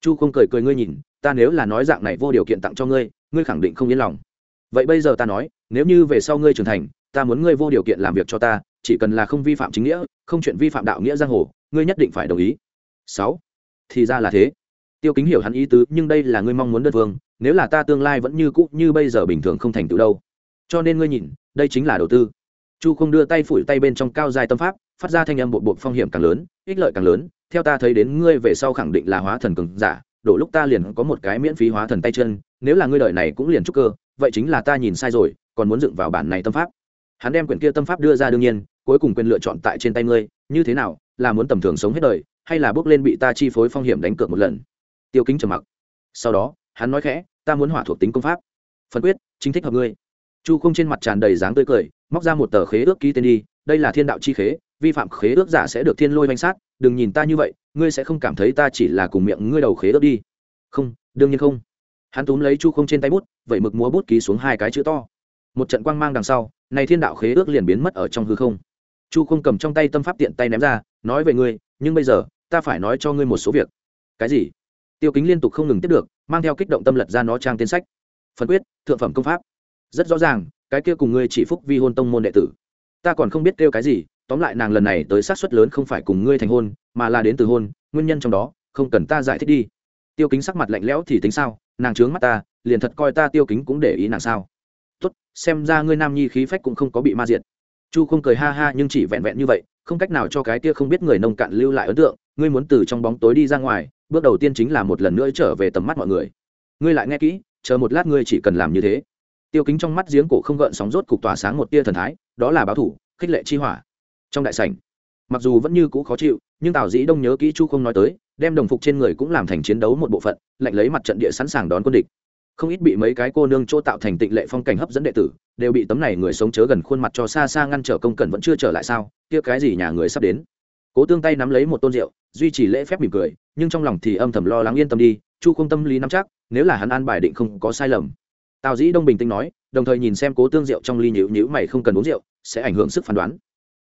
chu không cười cười ngươi nhìn, ta nếu là nói dạng này vô điều kiện tặng cho ngươi ngươi khẳng định không yên lòng. Vậy bây giờ ta nói, nếu như về sau ngươi trưởng thành, ta muốn ngươi vô điều kiện làm việc cho ta, chỉ cần là không vi phạm chính nghĩa, không chuyện vi phạm đạo nghĩa giang hồ, ngươi nhất định phải đồng ý. Sáu, thì ra là thế. Tiêu kính hiểu hắn ý tứ, nhưng đây là ngươi mong muốn đơn phương, nếu là ta tương lai vẫn như cũ, như bây giờ bình thường không thành tựu đâu. Cho nên ngươi nhìn, đây chính là đầu tư. Chu không đưa tay phủi tay bên trong cao dài tâm pháp, phát ra thanh âm bộ bộ phong hiểm càng lớn, ích lợi càng lớn theo ta thấy đến ngươi về sau khẳng định là hóa thần cường giả, đổ lúc ta liền có một cái miễn phí hóa thần tay chân, nếu là ngươi đợi này cũng liền trúc cơ, vậy chính là ta nhìn sai rồi, còn muốn dựng vào bản này tâm pháp. Hắn đem quyển kia tâm pháp đưa ra đương nhiên, cuối cùng quyền lựa chọn tại trên tay ngươi, như thế nào, là muốn tầm thường sống hết đời, hay là bước lên bị ta chi phối phong hiểm đánh cược một lần? Tiêu kính trầm mặc. Sau đó, hắn nói khẽ, ta muốn hỏa thuộc tính công pháp. Phân quyết, chính thích hợp ngươi. Chu không trên mặt tràn đầy dáng tươi cười, móc ra một tờ khế ước ký tên đi, đây là thiên đạo chi khế, vi phạm khế ước giả sẽ được thiên lôi bánh sát đừng nhìn ta như vậy, ngươi sẽ không cảm thấy ta chỉ là cùng miệng ngươi đầu khế ớt đi. Không, đương nhiên không. Hắn túm lấy chu không trên tay bút vậy mực múa bút ký xuống hai cái chữ to. Một trận quang mang đằng sau, này thiên đạo khế ước liền biến mất ở trong hư không. Chu không cầm trong tay tâm pháp tiện tay ném ra, nói về ngươi, nhưng bây giờ, ta phải nói cho ngươi một số việc. Cái gì? Tiêu kính liên tục không ngừng tiếp được, mang theo kích động tâm lật ra nó trang tiến sách. Phân quyết, thượng phẩm công pháp. Rất rõ ràng, cái kia cùng ngươi chỉ phúc vi hôn tông môn đệ tử. Ta còn không biết kêu cái gì tóm lại nàng lần này tới sát suất lớn không phải cùng ngươi thành hôn, mà là đến từ hôn, nguyên nhân trong đó, không cần ta giải thích đi. Tiêu kính sắc mặt lạnh lẽo thì tính sao? Nàng trướng mắt ta, liền thật coi ta tiêu kính cũng để ý nàng sao? Tốt, xem ra ngươi nam nhi khí phách cũng không có bị ma diệt. Chu không cười ha ha nhưng chỉ vẹn vẹn như vậy, không cách nào cho cái kia không biết người nông cạn lưu lại ấn tượng, ngươi muốn từ trong bóng tối đi ra ngoài, bước đầu tiên chính là một lần nữa trở về tầm mắt mọi người. Ngươi lại nghe kỹ, chờ một lát ngươi chỉ cần làm như thế. Tiêu kính trong mắt giếng cổ không gợn sóng rốt cục tỏa sáng một tia thần thái, đó là báo thủ, khích lệ chi hỏa trong đại sảnh. Mặc dù vẫn như cũ khó chịu, nhưng tào dĩ đông nhớ kỹ chu không nói tới, đem đồng phục trên người cũng làm thành chiến đấu một bộ phận, lạnh lấy mặt trận địa sẵn sàng đón quân địch. Không ít bị mấy cái cô nương chỗ tạo thành tịnh lệ phong cảnh hấp dẫn đệ tử, đều bị tấm này người sống chớ gần khuôn mặt cho xa xa ngăn trở công cần vẫn chưa trở lại sao, kia cái gì nhà người sắp đến. Cố tương tay nắm lấy một tôn rượu, duy trì lễ phép mỉm cười, nhưng trong lòng thì âm thầm lo lắng yên tâm đi, chu không tâm lý nắm chắc, nếu là hắn an bài định không có sai lầm. Tào dĩ đông bình tĩnh nói, đồng thời nhìn xem cố tương rượu trong ly nhữ nhữ mày không cần uống rượu, sẽ ảnh hưởng sức phán đoán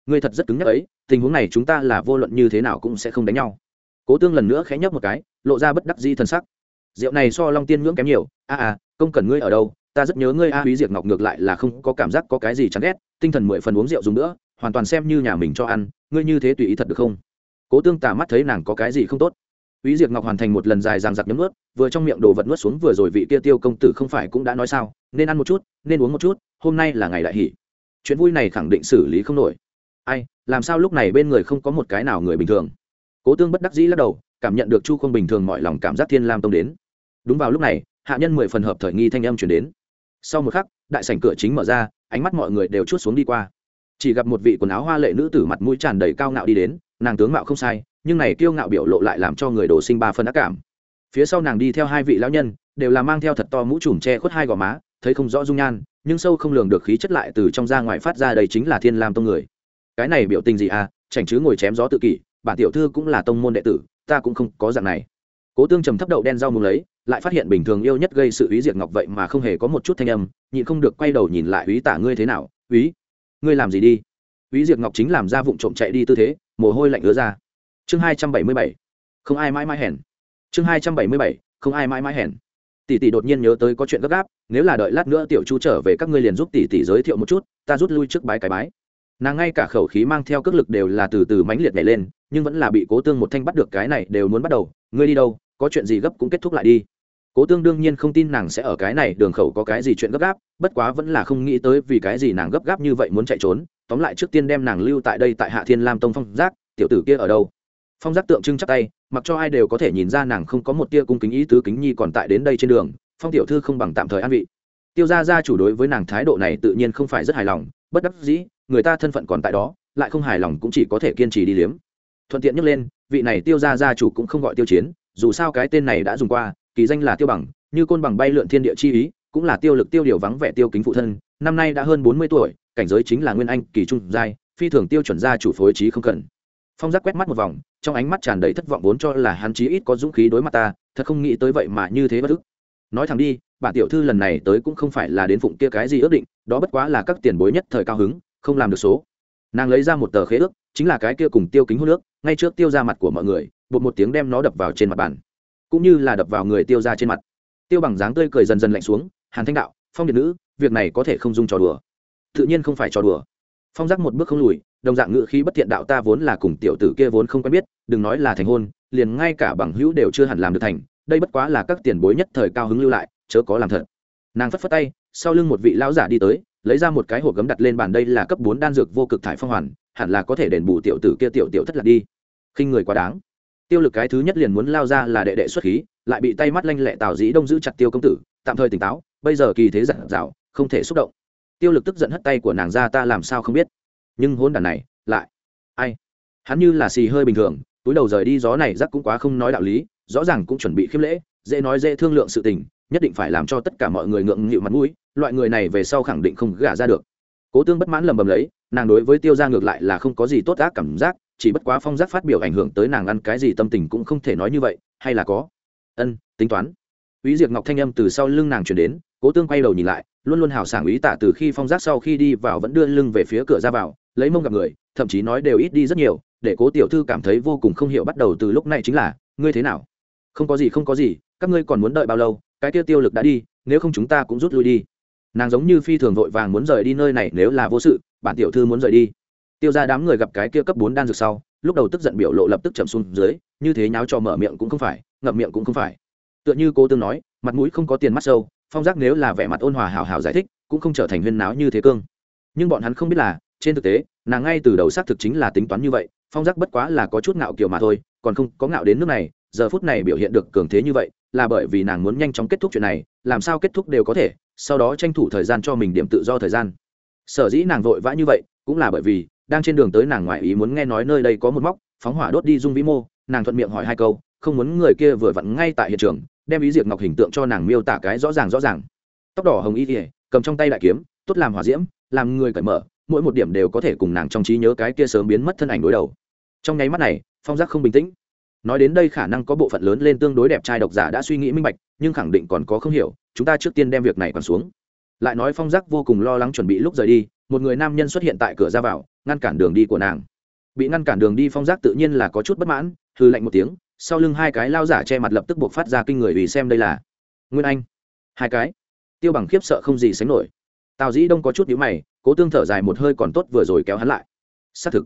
ngươi thật rất cứng nhắc ấy tình huống này chúng ta là vô luận như thế nào cũng sẽ không đánh nhau. Cố tương lần nữa khẽ nhấp một cái lộ ra bất đắc di thân sắc. Rượu này so long tiên ngưỡng kém nhiều. A à, à công cần ngươi ở đâu? Ta rất nhớ ngươi a quý diệt ngọc ngược lại là không có cảm giác có cái gì chán ghét tinh thần mười phần uống rượu dùng nữa hoàn toàn xem như nhà mình cho ăn ngươi như thế tùy ý thật được không? Cố tương tà mắt thấy nàng có cái gì không tốt. Úy Diệt Ngọc hoàn thành một lần dài dằng dặc nhấm nuốt, vừa trong miệng đồ vật nuốt xuống vừa rồi vị kia tiêu công tử không phải cũng đã nói sao, nên ăn một chút, nên uống một chút, hôm nay là ngày đại hỷ. Chuyện vui này khẳng định xử lý không nổi. Ai, làm sao lúc này bên người không có một cái nào người bình thường? Cố Tương bất đắc dĩ lắc đầu, cảm nhận được Chu không bình thường mọi lòng cảm giác Thiên Lam tông đến. Đúng vào lúc này, hạ nhân mười phần hợp thời nghi thanh âm chuyển đến. Sau một khắc, đại sảnh cửa chính mở ra, ánh mắt mọi người đều chút xuống đi qua. Chỉ gặp một vị quần áo hoa lệ nữ tử mặt mũi tràn đầy cao ngạo đi đến, nàng tướng mạo không sai, nhưng này kiêu ngạo biểu lộ lại làm cho người đổ sinh ba phân ác cảm phía sau nàng đi theo hai vị lão nhân đều là mang theo thật to mũ trùm che khuất hai gò má thấy không rõ dung nhan nhưng sâu không lường được khí chất lại từ trong ra ngoài phát ra đây chính là thiên lam tông người cái này biểu tình gì à chảnh chứ ngồi chém gió tự kỷ, bản tiểu thư cũng là tông môn đệ tử, ta cũng không có dạng này. Cố tương trầm thấp đậu đen rau mùng lấy, lại phát hiện bình thường yêu nhất gây sự ý diệt ngọc vậy mà không hề có một chút thanh âm, nhịn không được quay đầu nhìn lại úy tả ngươi thế nào, úy, ngươi làm gì đi? Úy diệt ngọc chính làm ra vụng trộm chạy đi tư thế, mồ hôi lạnh ứa ra. Chương hai trăm bảy mươi bảy, không ai mãi mãi hèn. Chương hai trăm bảy mươi bảy, không ai mãi mãi hèn. Tỷ tỷ đột nhiên nhớ tới có chuyện gấp gáp, nếu là đợi lát nữa tiểu chu trở về các ngươi liền giúp tỷ tỷ giới thiệu một chút, ta rút lui trước bái cái bái nàng ngay cả khẩu khí mang theo cước lực đều là từ từ mãnh liệt nhảy lên, nhưng vẫn là bị cố tương một thanh bắt được cái này đều muốn bắt đầu. Ngươi đi đâu? Có chuyện gì gấp cũng kết thúc lại đi. Cố tương đương nhiên không tin nàng sẽ ở cái này đường khẩu có cái gì chuyện gấp gáp, bất quá vẫn là không nghĩ tới vì cái gì nàng gấp gáp như vậy muốn chạy trốn. Tóm lại trước tiên đem nàng lưu tại đây tại hạ thiên lam tông phong giác, tiểu tử kia ở đâu? Phong giác tượng trưng chắc tay, mặc cho ai đều có thể nhìn ra nàng không có một tia cung kính ý tứ kính nhi còn tại đến đây trên đường, phong tiểu thư không bằng tạm thời an vị. Tiêu gia gia chủ đối với nàng thái độ này tự nhiên không phải rất hài lòng, bất đắc dĩ người ta thân phận còn tại đó, lại không hài lòng cũng chỉ có thể kiên trì đi liếm. Thuận tiện nhắc lên, vị này tiêu gia gia chủ cũng không gọi tiêu chiến, dù sao cái tên này đã dùng qua, kỳ danh là tiêu bằng, như côn bằng bay lượn thiên địa chi ý, cũng là tiêu lực tiêu điều vắng vẻ tiêu kính phụ thân, năm nay đã hơn bốn mươi tuổi, cảnh giới chính là nguyên anh, kỳ trung giai, phi thường tiêu chuẩn gia chủ phối trí không cần. Phong giác quét mắt một vòng, trong ánh mắt tràn đầy thất vọng vốn cho là hắn chí ít có dũng khí đối mặt ta, thật không nghĩ tới vậy mà như thế bất ức. Nói thẳng đi, bản tiểu thư lần này tới cũng không phải là đến phụng kia cái gì ước định, đó bất quá là các tiền bối nhất thời cao hứng không làm được số. Nàng lấy ra một tờ khế ước, chính là cái kia cùng tiêu kính hút nước ngay trước tiêu ra mặt của mọi người, bột một tiếng đem nó đập vào trên mặt bàn. Cũng như là đập vào người tiêu ra trên mặt. Tiêu bằng dáng tươi cười dần dần lạnh xuống, hàn thanh đạo, phong điện nữ, việc này có thể không dung trò đùa. Tự nhiên không phải trò đùa. Phong giác một bước không lùi, đồng dạng ngữ khí bất thiện đạo ta vốn là cùng tiểu tử kia vốn không quen biết, đừng nói là thành hôn, liền ngay cả bằng hữu đều chưa hẳn làm được thành, đây bất quá là các tiền bối nhất thời cao hứng lưu lại, chớ có làm thật. Nàng phất phất tay, sau lưng một vị lão giả đi tới lấy ra một cái hộp gấm đặt lên bàn, đây là cấp bốn đan dược vô cực thải phong hoàn, hẳn là có thể đền bù tiểu tử kia tiểu tiểu thất lạc đi. Khinh người quá đáng. Tiêu lực cái thứ nhất liền muốn lao ra là đệ đệ xuất khí, lại bị tay mắt lanh lẹ tào dĩ đông giữ chặt tiêu công tử, tạm thời tỉnh táo, bây giờ kỳ thế giản dạo không thể xúc động. Tiêu lực tức giận hất tay của nàng ra, ta làm sao không biết? Nhưng hôn đàn này, lại ai? Hắn như là xì hơi bình thường, túi đầu rời đi, gió này rắc cũng quá không nói đạo lý, rõ ràng cũng chuẩn bị khiêm lễ, dễ nói dễ thương lượng sự tình nhất định phải làm cho tất cả mọi người ngượng nghịu mặt mũi loại người này về sau khẳng định không gả ra được cố tương bất mãn lầm bầm lấy nàng đối với tiêu ra ngược lại là không có gì tốt ác cảm giác chỉ bất quá phong giác phát biểu ảnh hưởng tới nàng ăn cái gì tâm tình cũng không thể nói như vậy hay là có ân tính toán ý diệt Ngọc thanh âm từ sau lưng nàng truyền đến, Cố Tương quay đầu nhìn lại, luôn luôn hào sảng ý tạ từ khi phong giác sau khi đi vào vẫn đưa lưng về phía cửa ra vào, lấy mông gặp người, thậm chí nói đều ít đi rất nhiều, để Cố tiểu thư cảm thấy vô cùng không hiểu bắt đầu từ lúc này chính là, ngươi thế nào? Không có gì không có gì, các ngươi còn muốn đợi bao lâu? Cái tiêu tiêu lực đã đi, nếu không chúng ta cũng rút lui đi. Nàng giống như phi thường vội vàng muốn rời đi nơi này nếu là vô sự, bản tiểu thư muốn rời đi. Tiêu gia đám người gặp cái kia cấp bốn đan dược sau, lúc đầu tức giận biểu lộ lập tức chậm xuống dưới, như thế nháo cho mở miệng cũng không phải, ngậm miệng cũng không phải tựa như cô tương nói mặt mũi không có tiền mắt sâu phong giác nếu là vẻ mặt ôn hòa hào hào giải thích cũng không trở thành huyên náo như thế cương nhưng bọn hắn không biết là trên thực tế nàng ngay từ đầu xác thực chính là tính toán như vậy phong giác bất quá là có chút ngạo kiểu mà thôi còn không có ngạo đến nước này giờ phút này biểu hiện được cường thế như vậy là bởi vì nàng muốn nhanh chóng kết thúc chuyện này, làm sao kết thúc đều có thể, sau đó tranh thủ thời gian cho mình điểm tự do thời gian. Sở dĩ nàng vội vã như vậy, cũng là bởi vì, đang trên đường tới nàng ngoại ý muốn nghe nói nơi đây có một móc, phóng hỏa đốt đi dung vĩ mô, nàng thuận miệng hỏi hai câu, không muốn người kia vừa vặn ngay tại hiện trường, đem ý diệt ngọc hình tượng cho nàng miêu tả cái rõ ràng rõ ràng. Tóc đỏ hồng y ỉa cầm trong tay đại kiếm, tốt làm hỏa diễm, làm người cởi mở, mỗi một điểm đều có thể cùng nàng trong trí nhớ cái kia sớm biến mất thân ảnh đối đầu. Trong nháy mắt này, phong giác không bình tĩnh nói đến đây khả năng có bộ phận lớn lên tương đối đẹp trai độc giả đã suy nghĩ minh bạch, nhưng khẳng định còn có không hiểu, chúng ta trước tiên đem việc này còn xuống. Lại nói phong giác vô cùng lo lắng chuẩn bị lúc rời đi, một người nam nhân xuất hiện tại cửa ra vào, ngăn cản đường đi của nàng. Bị ngăn cản đường đi phong giác tự nhiên là có chút bất mãn hư lạnh một tiếng, sau lưng hai cái lao giả che mặt lập tức buộc phát ra kinh người vì xem đây là nguyên anh. Hai cái? Tiêu bằng khiếp sợ không gì sánh nổi. Tào dĩ đông có chút nhữ mày, cố tương thở dài một hơi còn tốt vừa rồi kéo hắn lại. Xác thực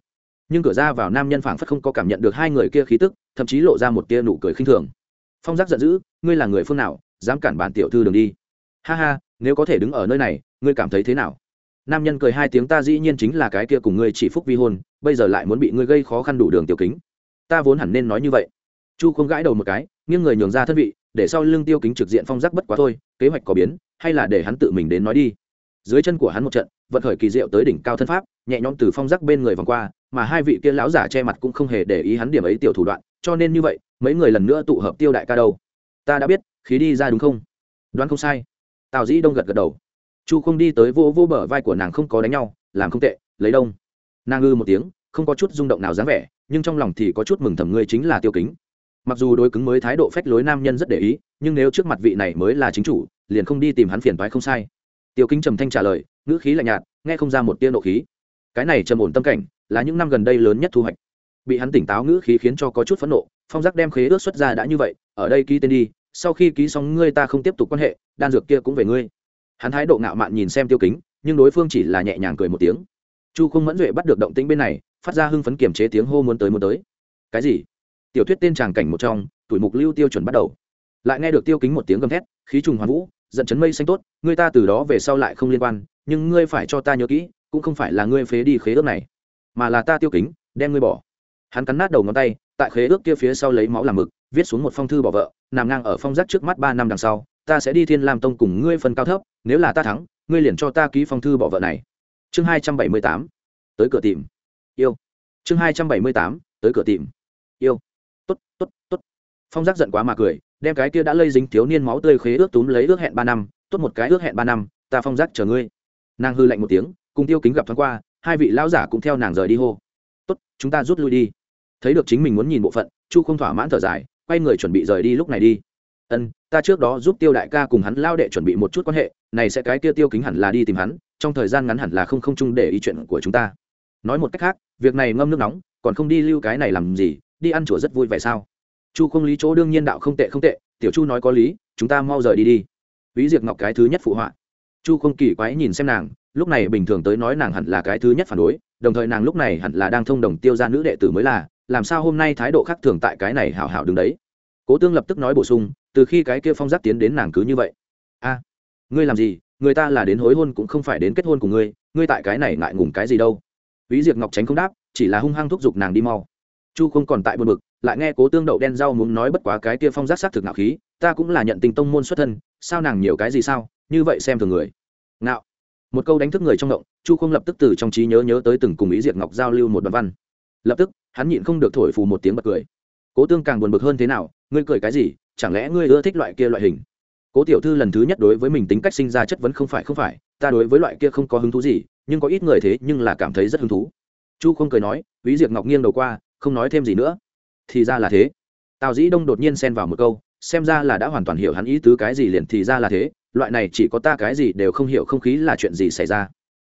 nhưng cửa ra vào nam nhân phảng phất không có cảm nhận được hai người kia khí tức, thậm chí lộ ra một tia nụ cười khinh thường. Phong giác giận dữ, ngươi là người phương nào, dám cản bản tiểu thư đường đi? Ha ha, nếu có thể đứng ở nơi này, ngươi cảm thấy thế nào? Nam nhân cười hai tiếng, ta dĩ nhiên chính là cái kia cùng ngươi chỉ phúc vi hôn, bây giờ lại muốn bị ngươi gây khó khăn đủ đường tiểu kính. Ta vốn hẳn nên nói như vậy. Chu không gãi đầu một cái, nghiêng người nhường ra thân vị, để sau lưng tiêu kính trực diện phong giác bất quá thôi, kế hoạch có biến, hay là để hắn tự mình đến nói đi. Dưới chân của hắn một trận, vận khởi kỳ diệu tới đỉnh cao thân pháp, nhẹ nhõm từ phong giác bên người vòng qua mà hai vị kia lão giả che mặt cũng không hề để ý hắn điểm ấy tiểu thủ đoạn, cho nên như vậy, mấy người lần nữa tụ hợp tiêu đại ca đâu? Ta đã biết, khí đi ra đúng không? Đoán không sai. Tào dĩ đông gật gật đầu. Chu không đi tới vô vô bờ vai của nàng không có đánh nhau, làm không tệ, lấy đông. Nàng ngư một tiếng, không có chút rung động nào dáng vẻ, nhưng trong lòng thì có chút mừng thầm ngươi chính là tiêu kính. Mặc dù đối cứng mới thái độ phách lối nam nhân rất để ý, nhưng nếu trước mặt vị này mới là chính chủ, liền không đi tìm hắn phiền toái không sai. Tiêu kính trầm thanh trả lời, ngữ khí lạnh nhạt, nghe không ra một tia nộ khí. Cái này trầm ổn tâm cảnh là những năm gần đây lớn nhất thu hoạch. Bị hắn tỉnh táo ngữ khí khiến cho có chút phẫn nộ, phong giác đem khế ước xuất ra đã như vậy, ở đây ký tên đi, sau khi ký xong ngươi ta không tiếp tục quan hệ, đan dược kia cũng về ngươi. Hắn thái độ ngạo mạn nhìn xem tiêu kính, nhưng đối phương chỉ là nhẹ nhàng cười một tiếng. Chu không mẫn duệ bắt được động tĩnh bên này, phát ra hưng phấn kiềm chế tiếng hô muốn tới muốn tới. Cái gì? Tiểu thuyết tên tràng cảnh một trong, tuổi mục lưu tiêu chuẩn bắt đầu. Lại nghe được tiêu kính một tiếng gầm thét, khí trùng hoàn vũ, giận chấn mây xanh tốt, ngươi ta từ đó về sau lại không liên quan, nhưng ngươi phải cho ta nhớ kỹ, cũng không phải là ngươi phế đi khế ước này mà là ta tiêu kính, đem ngươi bỏ. Hắn cắn nát đầu ngón tay, tại khế ước kia phía sau lấy máu làm mực, viết xuống một phong thư bỏ vợ, nằm ngang ở phong giác trước mắt ba năm đằng sau, ta sẽ đi thiên lam tông cùng ngươi phân cao thấp, nếu là ta thắng, ngươi liền cho ta ký phong thư bỏ vợ này. Chương hai trăm bảy mươi tám, tới cửa tìm. Yêu. Chương hai trăm bảy mươi tám, tới cửa tìm. Yêu. Tốt tốt tốt. Phong giác giận quá mà cười, đem cái kia đã lây dính thiếu niên máu tươi khế ước túm lấy ước hẹn ba năm, tốt một cái ước hẹn ba năm, ta phong giác chờ ngươi. Nàng hư lạnh một tiếng, cùng tiêu kính gặp thoáng qua hai vị lão giả cũng theo nàng rời đi hô. Tốt, chúng ta rút lui đi. Thấy được chính mình muốn nhìn bộ phận, chu không thỏa mãn thở dài, quay người chuẩn bị rời đi lúc này đi. Ân, ta trước đó giúp tiêu đại ca cùng hắn lao đệ chuẩn bị một chút quan hệ, này sẽ cái kia tiêu kính hẳn là đi tìm hắn, trong thời gian ngắn hẳn là không không chung để ý chuyện của chúng ta. Nói một cách khác, việc này ngâm nước nóng, còn không đi lưu cái này làm gì, đi ăn chùa rất vui vẻ sao? Chu không lý chỗ đương nhiên đạo không tệ không tệ, tiểu chu nói có lý, chúng ta mau rời đi đi. Ví diệt ngọc cái thứ nhất phụ họa. Chu không kỳ quái nhìn xem nàng lúc này bình thường tới nói nàng hẳn là cái thứ nhất phản đối, đồng thời nàng lúc này hẳn là đang thông đồng tiêu ra nữ đệ tử mới là, làm sao hôm nay thái độ khác thường tại cái này hảo hảo đứng đấy. Cố tương lập tức nói bổ sung, từ khi cái kia phong giác tiến đến nàng cứ như vậy. A, ngươi làm gì? Người ta là đến hối hôn cũng không phải đến kết hôn của ngươi ngươi tại cái này ngại ngùng cái gì đâu? Ý diệt ngọc tránh không đáp, chỉ là hung hăng thúc giục nàng đi mau. Chu không còn tại buồn bực, lại nghe cố tương đậu đen rau muốn nói bất quá cái kia phong giác xác thực ngạo khí, ta cũng là nhận tình tông môn xuất thân, sao nàng nhiều cái gì sao? Như vậy xem thường người. Nạo một câu đánh thức người trong động, chu không lập tức từ trong trí nhớ nhớ tới từng cùng ý diệt ngọc giao lưu một đoạn văn. Lập tức, hắn nhịn không được thổi phù một tiếng bật cười. Cố tương càng buồn bực hơn thế nào, ngươi cười cái gì, chẳng lẽ ngươi ưa thích loại kia loại hình? Cố tiểu thư lần thứ nhất đối với mình tính cách sinh ra chất vấn không phải không phải, ta đối với loại kia không có hứng thú gì, nhưng có ít người thế nhưng là cảm thấy rất hứng thú. Chu không cười nói, ý diệt ngọc nghiêng đầu qua, không nói thêm gì nữa. Thì ra là thế. Tào dĩ đông đột nhiên xen vào một câu, xem ra là đã hoàn toàn hiểu hắn ý tứ cái gì liền thì ra là thế loại này chỉ có ta cái gì đều không hiểu không khí là chuyện gì xảy ra.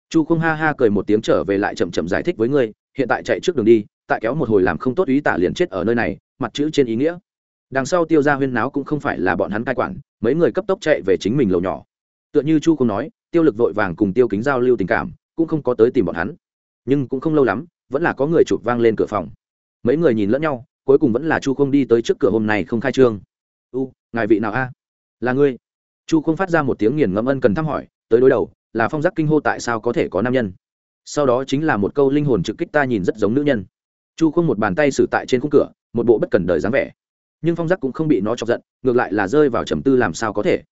Chu không ha ha cười một tiếng trở về lại chậm chậm giải thích với ngươi, hiện tại chạy trước đường đi, tại kéo một hồi làm không tốt ý tả liền chết ở nơi này, mặt chữ trên ý nghĩa. Đằng sau tiêu ra huyên náo cũng không phải là bọn hắn cai quản, mấy người cấp tốc chạy về chính mình lầu nhỏ. Tựa như chu không nói, tiêu lực vội vàng cùng tiêu kính giao lưu tình cảm, cũng không có tới tìm bọn hắn. Nhưng cũng không lâu lắm, vẫn là có người chụp vang lên cửa phòng. Mấy người nhìn lẫn nhau, cuối cùng vẫn là chu không đi tới trước cửa hôm nay không khai trương. U, ngài vị nào a? Là ngươi chu không phát ra một tiếng nghiền ngẫm ân cần thăm hỏi, tới đối đầu, là phong giác kinh hô tại sao có thể có nam nhân. Sau đó chính là một câu linh hồn trực kích ta nhìn rất giống nữ nhân. Chu không một bàn tay xử tại trên khung cửa, một bộ bất cần đời dáng vẻ. Nhưng phong giác cũng không bị nó chọc giận, ngược lại là rơi vào trầm tư làm sao có thể.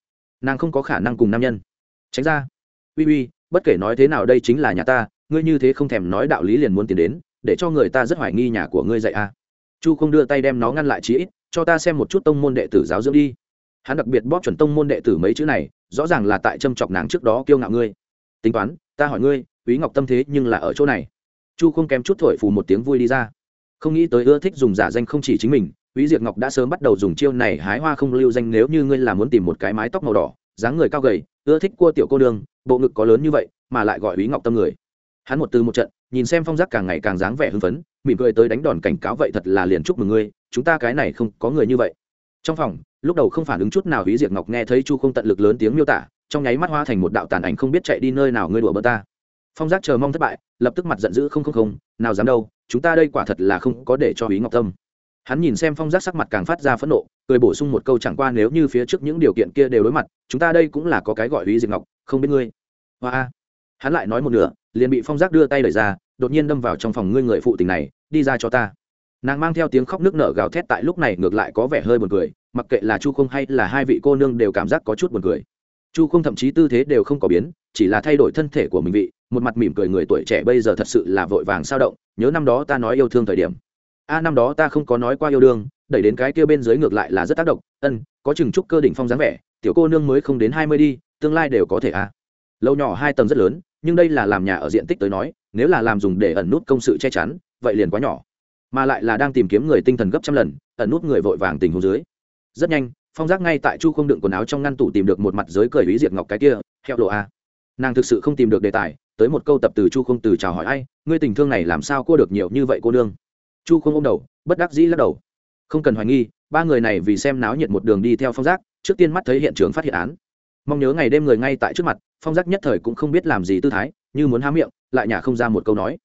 Nàng không có khả năng cùng nam nhân. Tránh ra. Uy uy, bất kể nói thế nào đây chính là nhà ta, ngươi như thế không thèm nói đạo lý liền muốn tiến đến, để cho người ta rất hoài nghi nhà của ngươi dạy a à. chu không đưa tay đem nó ngăn lại chí ít, cho ta xem một chút tông môn đệ tử giáo dưỡng đi hắn đặc biệt bóp chuẩn tông môn đệ tử mấy chữ này, rõ ràng là tại châm chọc nàng trước đó kiêu ngạo ngươi. Tính toán, ta hỏi ngươi, quý ngọc tâm thế nhưng là ở chỗ này. Chu không kém chút thổi phù một tiếng vui đi ra. Không nghĩ tới ưa thích dùng giả danh không chỉ chính mình, quý diệt ngọc đã sớm bắt đầu dùng chiêu này hái hoa không lưu danh nếu như ngươi là muốn tìm một cái mái tóc màu đỏ, dáng người cao gầy, ưa thích cua tiểu cô đường bộ ngực có lớn như vậy, mà lại gọi quý ngọc tâm người. Hắn một từ một trận, nhìn xem phong giác càng ngày càng dáng vẻ hưng phấn, mỉm cười tới đánh đòn cảnh cáo vậy thật là liền chúc mừng ngươi, chúng ta cái này không có người như vậy trong phòng, lúc đầu không phản ứng chút nào hí diệt ngọc nghe thấy chu không tận lực lớn tiếng miêu tả, trong nháy mắt hoa thành một đạo tàn ảnh không biết chạy đi nơi nào ngươi đùa bơ ta. Phong giác chờ mong thất bại, lập tức mặt giận dữ không không không, nào dám đâu, chúng ta đây quả thật là không có để cho hí ngọc tâm. Hắn nhìn xem phong giác sắc mặt càng phát ra phẫn nộ, cười bổ sung một câu chẳng qua nếu như phía trước những điều kiện kia đều đối mặt, chúng ta đây cũng là có cái gọi hí diệt ngọc, không biết ngươi. Hoa hắn lại nói một nửa, liền bị phong giác đưa tay đẩy ra, đột nhiên đâm vào trong phòng ngươi người phụ tình này, đi ra cho ta nàng mang theo tiếng khóc nước nở gào thét tại lúc này ngược lại có vẻ hơi buồn cười, mặc kệ là chu không hay là hai vị cô nương đều cảm giác có chút buồn cười. Chu không thậm chí tư thế đều không có biến, chỉ là thay đổi thân thể của mình vị, một mặt mỉm cười người tuổi trẻ bây giờ thật sự là vội vàng sao động, nhớ năm đó ta nói yêu thương thời điểm. A, năm đó ta không có nói qua yêu đương, đẩy đến cái kia bên dưới ngược lại là rất tác động, ân, có chừng chúc cơ đỉnh phong dáng vẻ, tiểu cô nương mới không đến hai mươi đi, tương lai đều có thể a. Lâu nhỏ hai tầng rất lớn, nhưng đây là làm nhà ở diện tích tới nói, nếu là làm dùng để ẩn nút công sự che chắn, vậy liền quá nhỏ mà lại là đang tìm kiếm người tinh thần gấp trăm lần, ẩn nút người vội vàng tình hồ dưới. Rất nhanh, phong giác ngay tại chu không đựng quần áo trong ngăn tủ tìm được một mặt giới cười ý diệt ngọc cái kia heo lộ a nàng thực sự không tìm được đề tài, tới một câu tập từ chu không từ chào hỏi, ai, ngươi tình thương này làm sao cô được nhiều như vậy cô nương? Chu không ôm đầu, bất đắc dĩ lắc đầu. Không cần hoài nghi, ba người này vì xem náo nhiệt một đường đi theo phong giác, trước tiên mắt thấy hiện trường phát hiện án. Mong nhớ ngày đêm người ngay tại trước mặt, phong giác nhất thời cũng không biết làm gì tư thái, như muốn há miệng, lại nhả không ra một câu nói.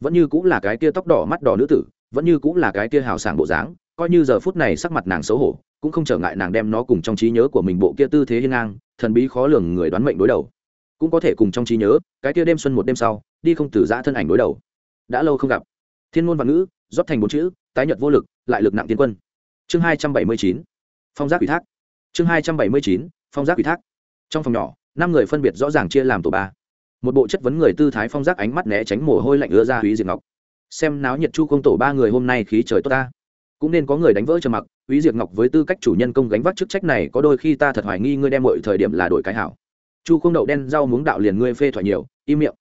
Vẫn như cũng là cái kia tóc đỏ mắt đỏ nữ tử vẫn như cũng là cái kia hào sảng bộ dáng, coi như giờ phút này sắc mặt nàng xấu hổ, cũng không trở ngại nàng đem nó cùng trong trí nhớ của mình bộ kia tư thế hiên ngang, thần bí khó lường người đoán mệnh đối đầu. Cũng có thể cùng trong trí nhớ, cái kia đêm xuân một đêm sau, đi không từ giã thân ảnh đối đầu. Đã lâu không gặp. Thiên môn văn ngữ, rót thành bốn chữ, tái nhật vô lực, lại lực nặng tiến quân. Chương hai trăm bảy mươi chín, phong giác ủy thác. Chương hai trăm bảy mươi chín, phong giác ủy thác. Trong phòng nhỏ, năm người phân biệt rõ ràng chia làm tổ ba. Một bộ chất vấn người tư thái phong giác ánh mắt né tránh mồ hôi lạnh ứa ra húy diệt ngọc xem náo nhiệt chu công tổ ba người hôm nay khí trời tốt ta. Cũng nên có người đánh vỡ trầm mặc, quý diệt ngọc với tư cách chủ nhân công gánh vác chức trách này có đôi khi ta thật hoài nghi ngươi đem mọi thời điểm là đổi cái hảo. Chu không đậu đen rau muống đạo liền ngươi phê thoại nhiều, im miệng.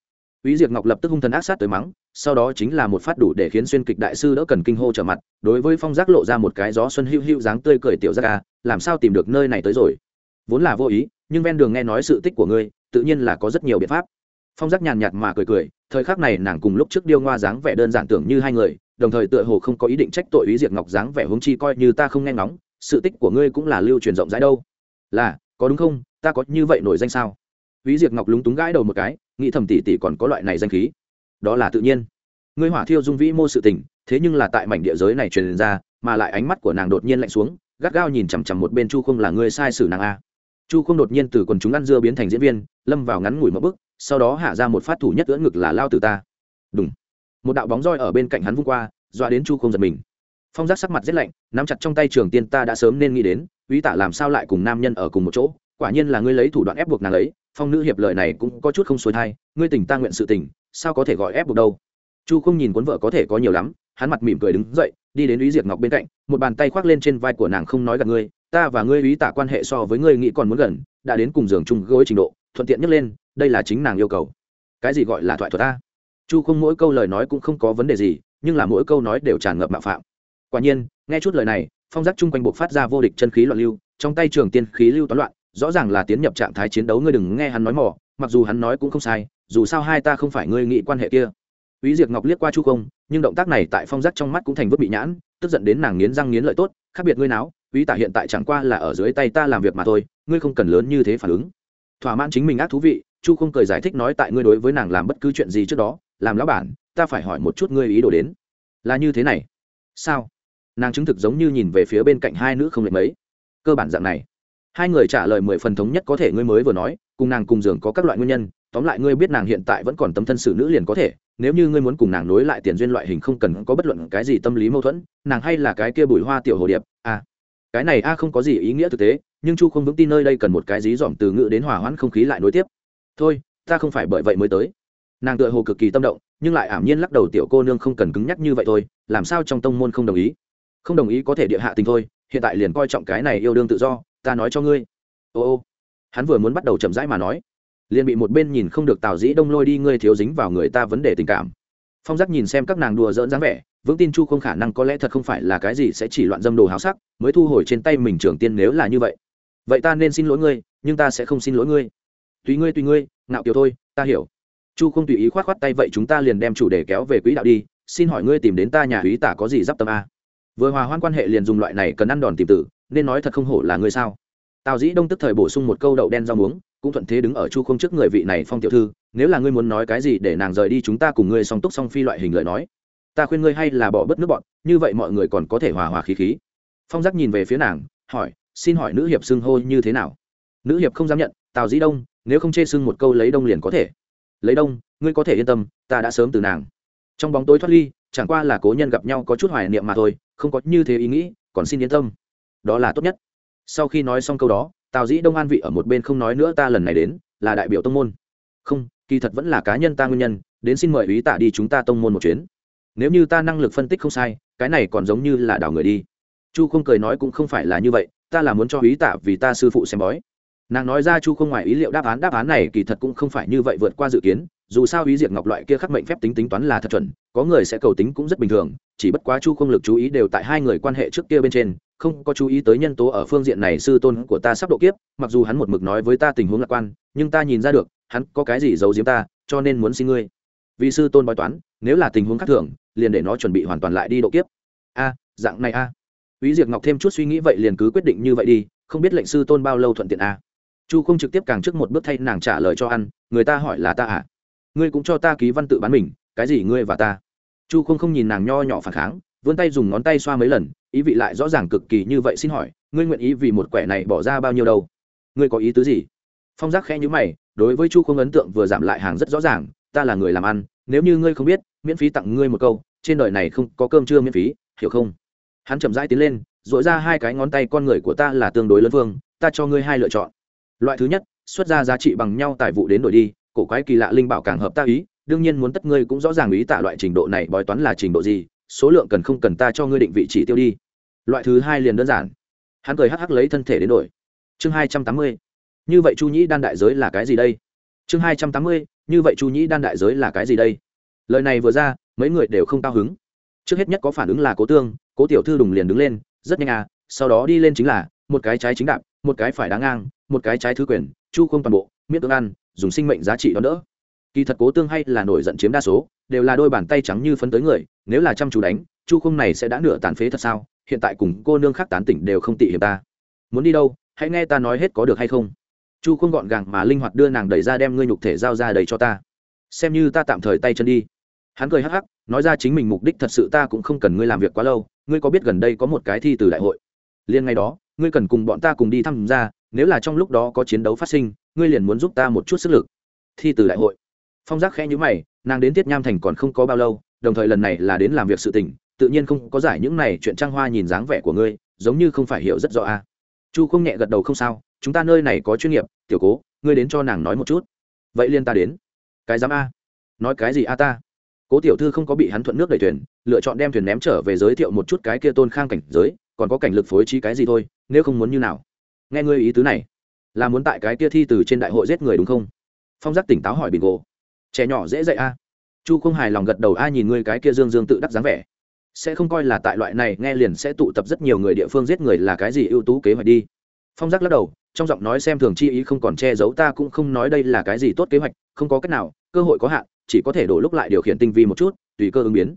Quý diệt ngọc lập tức hung thần ác sát tới mắng, sau đó chính là một phát đủ để khiến xuyên kịch đại sư đỡ cần kinh hô trở mặt, đối với phong giác lộ ra một cái gió xuân hữu hữu dáng tươi cười tiểu giác ca làm sao tìm được nơi này tới rồi? Vốn là vô ý, nhưng ven đường nghe nói sự tích của ngươi, tự nhiên là có rất nhiều biện pháp phong giác nhàn nhạt mà cười cười thời khắc này nàng cùng lúc trước điêu ngoa dáng vẻ đơn giản tưởng như hai người đồng thời tựa hồ không có ý định trách tội ý diệt ngọc dáng vẻ hướng chi coi như ta không nghe ngóng sự tích của ngươi cũng là lưu truyền rộng rãi đâu là có đúng không ta có như vậy nổi danh sao Ý diệt Ngọc lúng túng gãi đầu một cái, nghĩ thầm tỷ tỷ còn có loại này danh khí. Đó là tự nhiên. Ngươi hỏa thiêu dung vĩ mô sự tình, thế nhưng là tại mảnh địa giới này truyền ra, mà lại ánh mắt của nàng đột nhiên lạnh xuống, gắt gao nhìn chằm chằm một bên Chu Không là ngươi sai sử nàng a chu không đột nhiên từ quần chúng ăn dưa biến thành diễn viên, lâm vào ngắn ngủi một bức sau đó hạ ra một phát thủ nhất ưỡn ngực là lao từ ta. Đúng một đạo bóng roi ở bên cạnh hắn vung qua, dọa đến chu không giật mình. Phong giác sắc mặt rét lạnh, nắm chặt trong tay trường tiên ta đã sớm nên nghĩ đến uy tả làm sao lại cùng nam nhân ở cùng một chỗ? Quả nhiên là ngươi lấy thủ đoạn ép buộc nàng ấy, phong nữ hiệp lợi này cũng có chút không xuôi thai, ngươi tình ta nguyện sự tình, sao có thể gọi ép buộc đâu? Chu không nhìn cuốn vợ có thể có nhiều lắm, hắn mặt mỉm cười đứng dậy, đi đến ý diệt ngọc bên cạnh, một bàn tay khoác lên trên vai của nàng không nói gặp ngươi ta và ngươi ý tả quan hệ so với ngươi nghĩ còn muốn gần đã đến cùng giường chung gối trình độ thuận tiện nhất lên đây là chính nàng yêu cầu. Cái gì gọi là thoại thuật ta chu không mỗi câu lời nói cũng không có vấn đề gì nhưng là mỗi câu nói đều tràn ngập mạo phạm. Quả nhiên nghe chút lời này phong giác chung quanh buộc phát ra vô địch chân khí loạn lưu trong tay trường tiên khí lưu toán loạn rõ ràng là tiến nhập trạng thái chiến đấu ngươi đừng nghe hắn nói mỏ mặc dù hắn nói cũng không sai dù sao hai ta không phải ngươi nghĩ quan hệ kia. Úy Diệp Ngọc liếc qua Chu Công, nhưng động tác này tại Phong Giác trong mắt cũng thành vứt bị nhãn, tức giận đến nàng nghiến răng nghiến lợi tốt, khác biệt ngươi nào uy Tả hiện tại chẳng qua là ở dưới tay ta làm việc mà thôi, ngươi không cần lớn như thế phản ứng. Thỏa mãn chính mình ác thú vị, Chu không cười giải thích nói tại ngươi đối với nàng làm bất cứ chuyện gì trước đó, làm lão bản, ta phải hỏi một chút ngươi ý đồ đến. Là như thế này. Sao? Nàng chứng thực giống như nhìn về phía bên cạnh hai nữ không lệch mấy. Cơ bản dạng này. Hai người trả lời mười phần thống nhất có thể ngươi mới vừa nói, cùng nàng cùng giường có các loại nguyên nhân, tóm lại ngươi biết nàng hiện tại vẫn còn tấm thân xử nữ liền có thể, nếu như ngươi muốn cùng nàng nối lại tiền duyên loại hình không cần có bất luận cái gì tâm lý mâu thuẫn, nàng hay là cái kia bùi hoa tiểu hồ điệp a cái này, a, không có gì ý nghĩa thực tế, nhưng chu không vững tin nơi đây cần một cái dí dỏm từ ngữ đến hòa hoãn không khí lại nối tiếp. Thôi, ta không phải bởi vậy mới tới. Nàng tựa hồ cực kỳ tâm động, nhưng lại ảm nhiên lắc đầu tiểu cô nương không cần cứng nhắc như vậy thôi, làm sao trong tông môn không đồng ý? Không đồng ý có thể địa hạ tình thôi, hiện tại liền coi trọng cái này yêu đương tự do, ta nói cho ngươi. Ô ô. Hắn vừa muốn bắt đầu chậm rãi mà nói liền bị một bên nhìn không được tào dĩ đông lôi đi ngươi thiếu dính vào người ta vấn đề tình cảm. Phong giác nhìn xem các nàng đùa dỡn dáng vẻ, vững tin chu không khả năng có lẽ thật không phải là cái gì sẽ chỉ loạn dâm đồ háo sắc, mới thu hồi trên tay mình trưởng tiên nếu là như vậy. Vậy ta nên xin lỗi ngươi, nhưng ta sẽ không xin lỗi ngươi. Tùy ngươi tùy ngươi, ngạo kiểu thôi, ta hiểu. Chu không tùy ý k h o á t k h o á t tay, vậy chúng ta liền đem chủ đề kéo về quỹ đạo đi, xin hỏi ngươi tìm đến ta nhà quý tả có gì d i p tâm a? Vừa hòa hoan quan hệ liền dùng loại này cần ăn đòn tìm tử, nên nói thật không hổ là ngươi sao? Tào dĩ đông tức thời bổ sung một câu đậu đen rau muống cũng thuận thế đứng ở chu không trước người vị này phong tiểu thư, nếu là ngươi muốn nói cái gì để nàng rời đi chúng ta cùng ngươi song túc song phi loại hình lời nói. Ta khuyên ngươi hay là bỏ bớt nước bọn, như vậy mọi người còn có thể hòa hòa khí khí. Phong giác nhìn về phía nàng, hỏi, xin hỏi nữ hiệp xưng hô như thế nào? Nữ hiệp không dám nhận, tào dĩ đông, nếu không chê xưng một câu lấy đông liền có thể. Lấy đông, ngươi có thể yên tâm, ta đã sớm từ nàng. Trong bóng tối thoát ly, chẳng qua là cố nhân gặp nhau có chút hoài niệm mà thôi, không có như thế ý nghĩ, còn xin yên tâm. Đó là tốt nhất. Sau khi nói xong câu đó tào dĩ đông an vị ở một bên không nói nữa ta lần này đến, là đại biểu tông môn. Không, kỳ thật vẫn là cá nhân ta nguyên nhân, đến xin mời ý tạ đi chúng ta tông môn một chuyến. Nếu như ta năng lực phân tích không sai, cái này còn giống như là đảo người đi. Chu không cười nói cũng không phải là như vậy, ta là muốn cho ý tạ vì ta sư phụ xem bói. Nàng nói ra chu không ngoài ý liệu đáp án đáp án này kỳ thật cũng không phải như vậy vượt qua dự kiến, dù sao ý diệt ngọc loại kia khắc mệnh phép tính tính toán là thật chuẩn, có người sẽ cầu tính cũng rất bình thường, chỉ bất quá chu không lực chú ý đều tại hai người quan hệ trước kia bên trên không có chú ý tới nhân tố ở phương diện này sư tôn của ta sắp độ kiếp, mặc dù hắn một mực nói với ta tình huống lạc quan, nhưng ta nhìn ra được, hắn có cái gì giấu giếm ta, cho nên muốn xin ngươi. Vì sư tôn bói toán, nếu là tình huống khác thường, liền để nó chuẩn bị hoàn toàn lại đi độ kiếp. A, dạng này a. À. ý diệt ngọc thêm chút suy nghĩ vậy liền cứ quyết định như vậy đi, không biết lệnh sư tôn bao lâu thuận tiện a. Chu không trực tiếp càng trước một bước thay nàng trả lời cho ăn, người ta hỏi là ta à? Ngươi cũng cho ta ký văn tự bán mình, cái gì ngươi và ta? Chu không không nhìn nàng nho nhỏ phản kháng vươn tay dùng ngón tay xoa mấy lần, ý vị lại rõ ràng cực kỳ như vậy, xin hỏi, ngươi nguyện ý vì một quẻ này bỏ ra bao nhiêu đâu? Ngươi có ý tứ gì? Phong giác khẽ nhữ mày, đối với chu không ấn tượng vừa giảm lại hàng rất rõ ràng, ta là người làm ăn, nếu như ngươi không biết, miễn phí tặng ngươi một câu, trên đời này không có cơm trưa miễn phí, hiểu không? Hắn chậm rãi tiến lên dội ra hai cái ngón tay con người của ta là tương đối lớn vương, ta cho ngươi hai lựa chọn. Loại thứ nhất, xuất ra giá trị bằng nhau tài vụ đến đổi đi, cổ quái kỳ lạ linh bảo càng hợp ta ý, đương nhiên muốn tất ngươi cũng rõ ràng ý tả loại trình độ này bói toán là trình độ gì số lượng cần không cần ta cho ngươi định vị chỉ tiêu đi. Loại thứ hai liền đơn giản. Hắn cười hắc hắc lấy thân thể đến đổi. Chương hai trăm tám mươi. Như vậy chu nhĩ đan đại giới là cái gì đây? Chương hai trăm tám mươi, như vậy chu nhĩ đan đại giới là cái gì đây? Lời này vừa ra, mấy người đều không cao hứng. Trước hết nhất có phản ứng là cố tương, cố tiểu thư đùng liền đứng lên, rất nhanh à sau đó đi lên chính là, một cái trái chính đạp, một cái phải đá ngang, một cái trái thứ quyền, chu không toàn bộ miết tương ăn, dùng sinh mệnh giá trị đón đỡ kỳ thật cố tương hay là nổi giận chiếm đa số, đều là đôi bàn tay trắng như phấn tới người, nếu là chăm chú đánh, chu không này sẽ đã nửa tàn phế thật sao? Hiện tại cùng cô nương khác tán tỉnh đều không tị hiểm ta. Muốn đi đâu? Hãy nghe ta nói hết có được hay không? Chu không gọn gàng mà linh hoạt đưa nàng đẩy ra đem ngươi nhục thể giao ra đầy cho ta. Xem như ta tạm thời tay chân đi. Hắn cười hắc hắc, nói ra chính mình mục đích thật sự ta cũng không cần ngươi làm việc quá lâu, ngươi có biết gần đây có một cái thi từ đại hội? Liên ngay đó, ngươi cần cùng bọn ta cùng đi tham gia nếu là trong lúc đó có chiến đấu phát sinh, ngươi liền muốn giúp ta một chút sức lực. Thi từ đại hội phong giác khẽ nhữ mày, nàng đến tiết nham thành còn không có bao lâu, đồng thời lần này là đến làm việc sự tình, tự nhiên không có giải những này chuyện trang hoa nhìn dáng vẻ của ngươi, giống như không phải hiểu rất rõ a chu không nhẹ gật đầu không sao, chúng ta nơi này có chuyên nghiệp, tiểu cố, ngươi đến cho nàng nói một chút. Vậy liên ta đến. Cái dám a. Nói cái gì a ta? Cố tiểu thư không có bị hắn thuận nước đẩy thuyền, lựa chọn đem thuyền ném trở về giới thiệu một chút cái kia tôn khang cảnh giới, còn có cảnh lực phối trí cái gì thôi, nếu không muốn như nào. Nghe ngươi ý tứ này, là muốn tại cái kia thi từ trên đại hội giết người đúng không? Phong giác tỉnh táo hỏi bình gỗ trẻ nhỏ dễ dạy a. Chu không hài lòng gật đầu, a, nhìn ngươi cái kia dương dương tự đắc dáng vẻ, sẽ không coi là tại loại này, nghe liền sẽ tụ tập rất nhiều người địa phương giết người là cái gì ưu tú kế hoạch đi. Phong giác lắc đầu, trong giọng nói xem thường chi ý không còn che giấu, ta cũng không nói đây là cái gì tốt kế hoạch, không có cách nào, cơ hội có hạn, chỉ có thể đổ lúc lại điều khiển tinh vi một chút, tùy cơ ứng biến.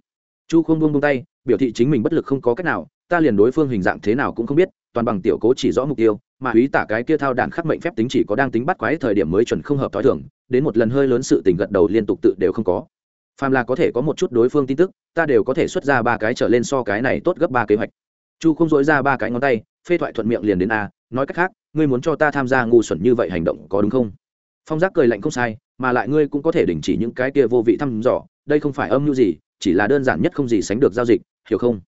Chu không buông tay, biểu thị chính mình bất lực không có cách nào, ta liền đối phương hình dạng thế nào cũng không biết, toàn bằng tiểu cố chỉ rõ mục tiêu, mà úy tả cái kia thao đạn khắc mệnh phép tính chỉ có đang tính bắt quái thời điểm mới chuẩn không hợp t h o i đến một lần hơi lớn sự tình gật đầu liên tục tự đều không có. Phàm là có thể có một chút đối phương tin tức, ta đều có thể xuất ra ba cái trở lên so cái này tốt gấp ba kế hoạch. Chu không dối ra ba cái ngón tay, phê thoại thuận miệng liền đến a, nói cách khác, ngươi muốn cho ta tham gia ngu xuẩn như vậy hành động có đúng không? Phong giác cười lạnh không sai, mà lại ngươi cũng có thể đình chỉ những cái kia vô vị thăm dò, đây không phải âm mưu gì, chỉ là đơn giản nhất không gì sánh được giao dịch, hiểu không?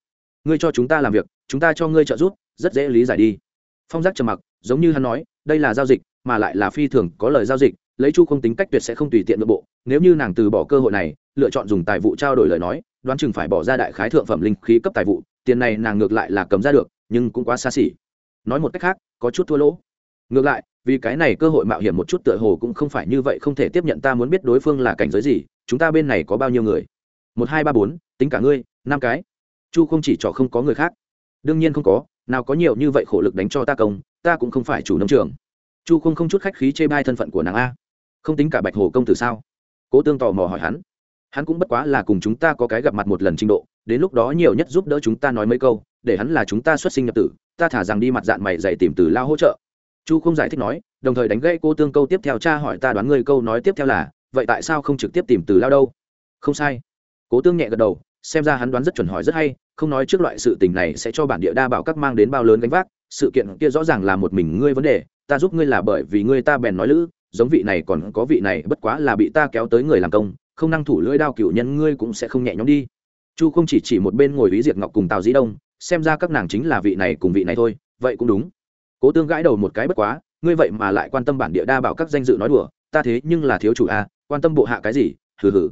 Ngươi cho chúng ta làm việc, chúng ta cho ngươi trợ giúp, rất dễ lý giải đi. Phong giác trầm mặc, giống như hắn nói, đây là giao dịch, mà lại là phi thường có lời giao dịch lấy chu không tính cách tuyệt sẽ không tùy tiện nội bộ, nếu như nàng từ bỏ cơ hội này, lựa chọn dùng tài vụ trao đổi lời nói, đoán chừng phải bỏ ra đại khái thượng phẩm linh khí cấp tài vụ, tiền này nàng ngược lại là cầm ra được, nhưng cũng quá xa xỉ. Nói một cách khác, có chút thua lỗ. Ngược lại, vì cái này cơ hội mạo hiểm một chút tựa hồ cũng không phải như vậy, không thể tiếp nhận ta muốn biết đối phương là cảnh giới gì, chúng ta bên này có bao nhiêu người? Một, hai, ba, bốn, tính cả ngươi, năm cái. Chu không chỉ cho không có người khác. Đương nhiên không có, nào có nhiều như vậy khổ lực đánh cho ta công, ta cũng không phải chủ nông trường. Chu không không chút khách khí chê bai thân phận của nàng a không tính cả bạch hồ công tử sao? Cố tương tò mò hỏi hắn. Hắn cũng bất quá là cùng chúng ta có cái gặp mặt một lần trình độ, đến lúc đó nhiều nhất giúp đỡ chúng ta nói mấy câu, để hắn là chúng ta xuất sinh nhập tử, ta thả rằng đi mặt dạng mày dạy tìm từ lao hỗ trợ. Chu không giải thích nói, đồng thời đánh gây cô tương câu tiếp theo cha hỏi ta đoán ngươi câu nói tiếp theo là, vậy tại sao không trực tiếp tìm từ lao đâu? Không sai. Cố tương nhẹ gật đầu, xem ra hắn đoán rất chuẩn hỏi rất hay, không nói trước loại sự tình này sẽ cho bản địa đa bảo các mang đến bao lớn gánh vác, sự kiện kia rõ ràng là một mình ngươi vấn đề, ta giúp ngươi là bởi vì ngươi ta bèn nói lữ giống vị này còn có vị này bất quá là bị ta kéo tới người làm công không năng thủ lưỡi đao cựu nhân ngươi cũng sẽ không nhẹ nhõm đi. Chu không chỉ chỉ một bên ngồi lý diệt ngọc cùng tào dĩ đông xem ra các nàng chính là vị này cùng vị này thôi vậy cũng đúng. Cố tương gãi đầu một cái bất quá ngươi vậy mà lại quan tâm bản địa đa bảo các danh dự nói đùa ta thế nhưng là thiếu chủ a à, quan tâm bộ hạ cái gì hừ hừ.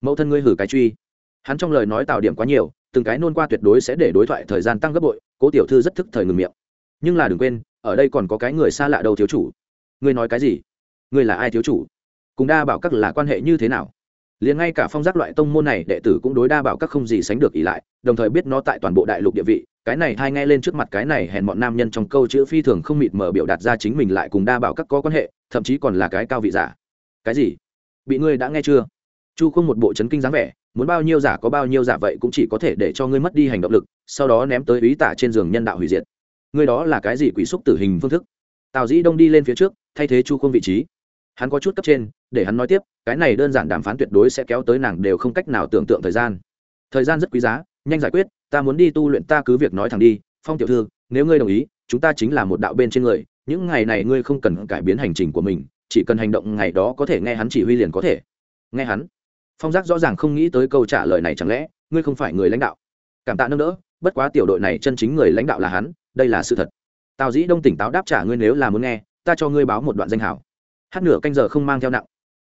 Mẫu thân ngươi hử cái truy. Hắn trong lời nói tạo điểm quá nhiều từng cái nôn qua tuyệt đối sẽ để đối thoại thời gian tăng gấp bội cố tiểu thư rất thức thời ngừng miệng. Nhưng là đừng quên ở đây còn có cái người xa lạ đâu thiếu chủ. Ngươi nói cái gì? Ngươi là ai thiếu chủ? Cùng đa bảo các là quan hệ như thế nào? Liền ngay cả phong giác loại tông môn này, đệ tử cũng đối đa bảo các không gì sánh được ỷ lại, đồng thời biết nó tại toàn bộ đại lục địa vị. Cái này thay nghe lên trước mặt cái này hèn bọn nam nhân trong câu chữ phi thường không mịt mờ biểu đạt ra chính mình lại cùng đa bảo các có quan hệ, thậm chí còn là cái cao vị giả. Cái gì? Bị ngươi đã nghe chưa? Chu không một bộ chấn kinh dáng vẻ, muốn bao nhiêu giả có bao nhiêu giả vậy cũng chỉ có thể để cho ngươi mất đi hành động lực, sau đó ném tới ý tả trên giường nhân đạo hủy diệt. Ngươi đó là cái gì quỷ xúc tử hình phương thức? Tào dĩ đông đi lên phía trước, thay thế chu không vị trí hắn có chút cấp trên, để hắn nói tiếp, cái này đơn giản đàm phán tuyệt đối sẽ kéo tới nàng đều không cách nào tưởng tượng thời gian. Thời gian rất quý giá, nhanh giải quyết, ta muốn đi tu luyện, ta cứ việc nói thẳng đi, phong tiểu thư, nếu ngươi đồng ý, chúng ta chính là một đạo bên trên người, những ngày này ngươi không cần cải biến hành trình của mình, chỉ cần hành động ngày đó có thể nghe hắn chỉ huy liền có thể. Nghe hắn. Phong giác rõ ràng không nghĩ tới câu trả lời này chẳng lẽ, ngươi không phải người lãnh đạo. Cảm tạ nâng đỡ, bất quá tiểu đội này chân chính người lãnh đạo là hắn, đây là sự thật. Tào dĩ đông tỉnh táo đáp trả ngươi nếu là muốn nghe, ta cho ngươi báo một đoạn danh hảo hát nửa canh giờ không mang theo nặng.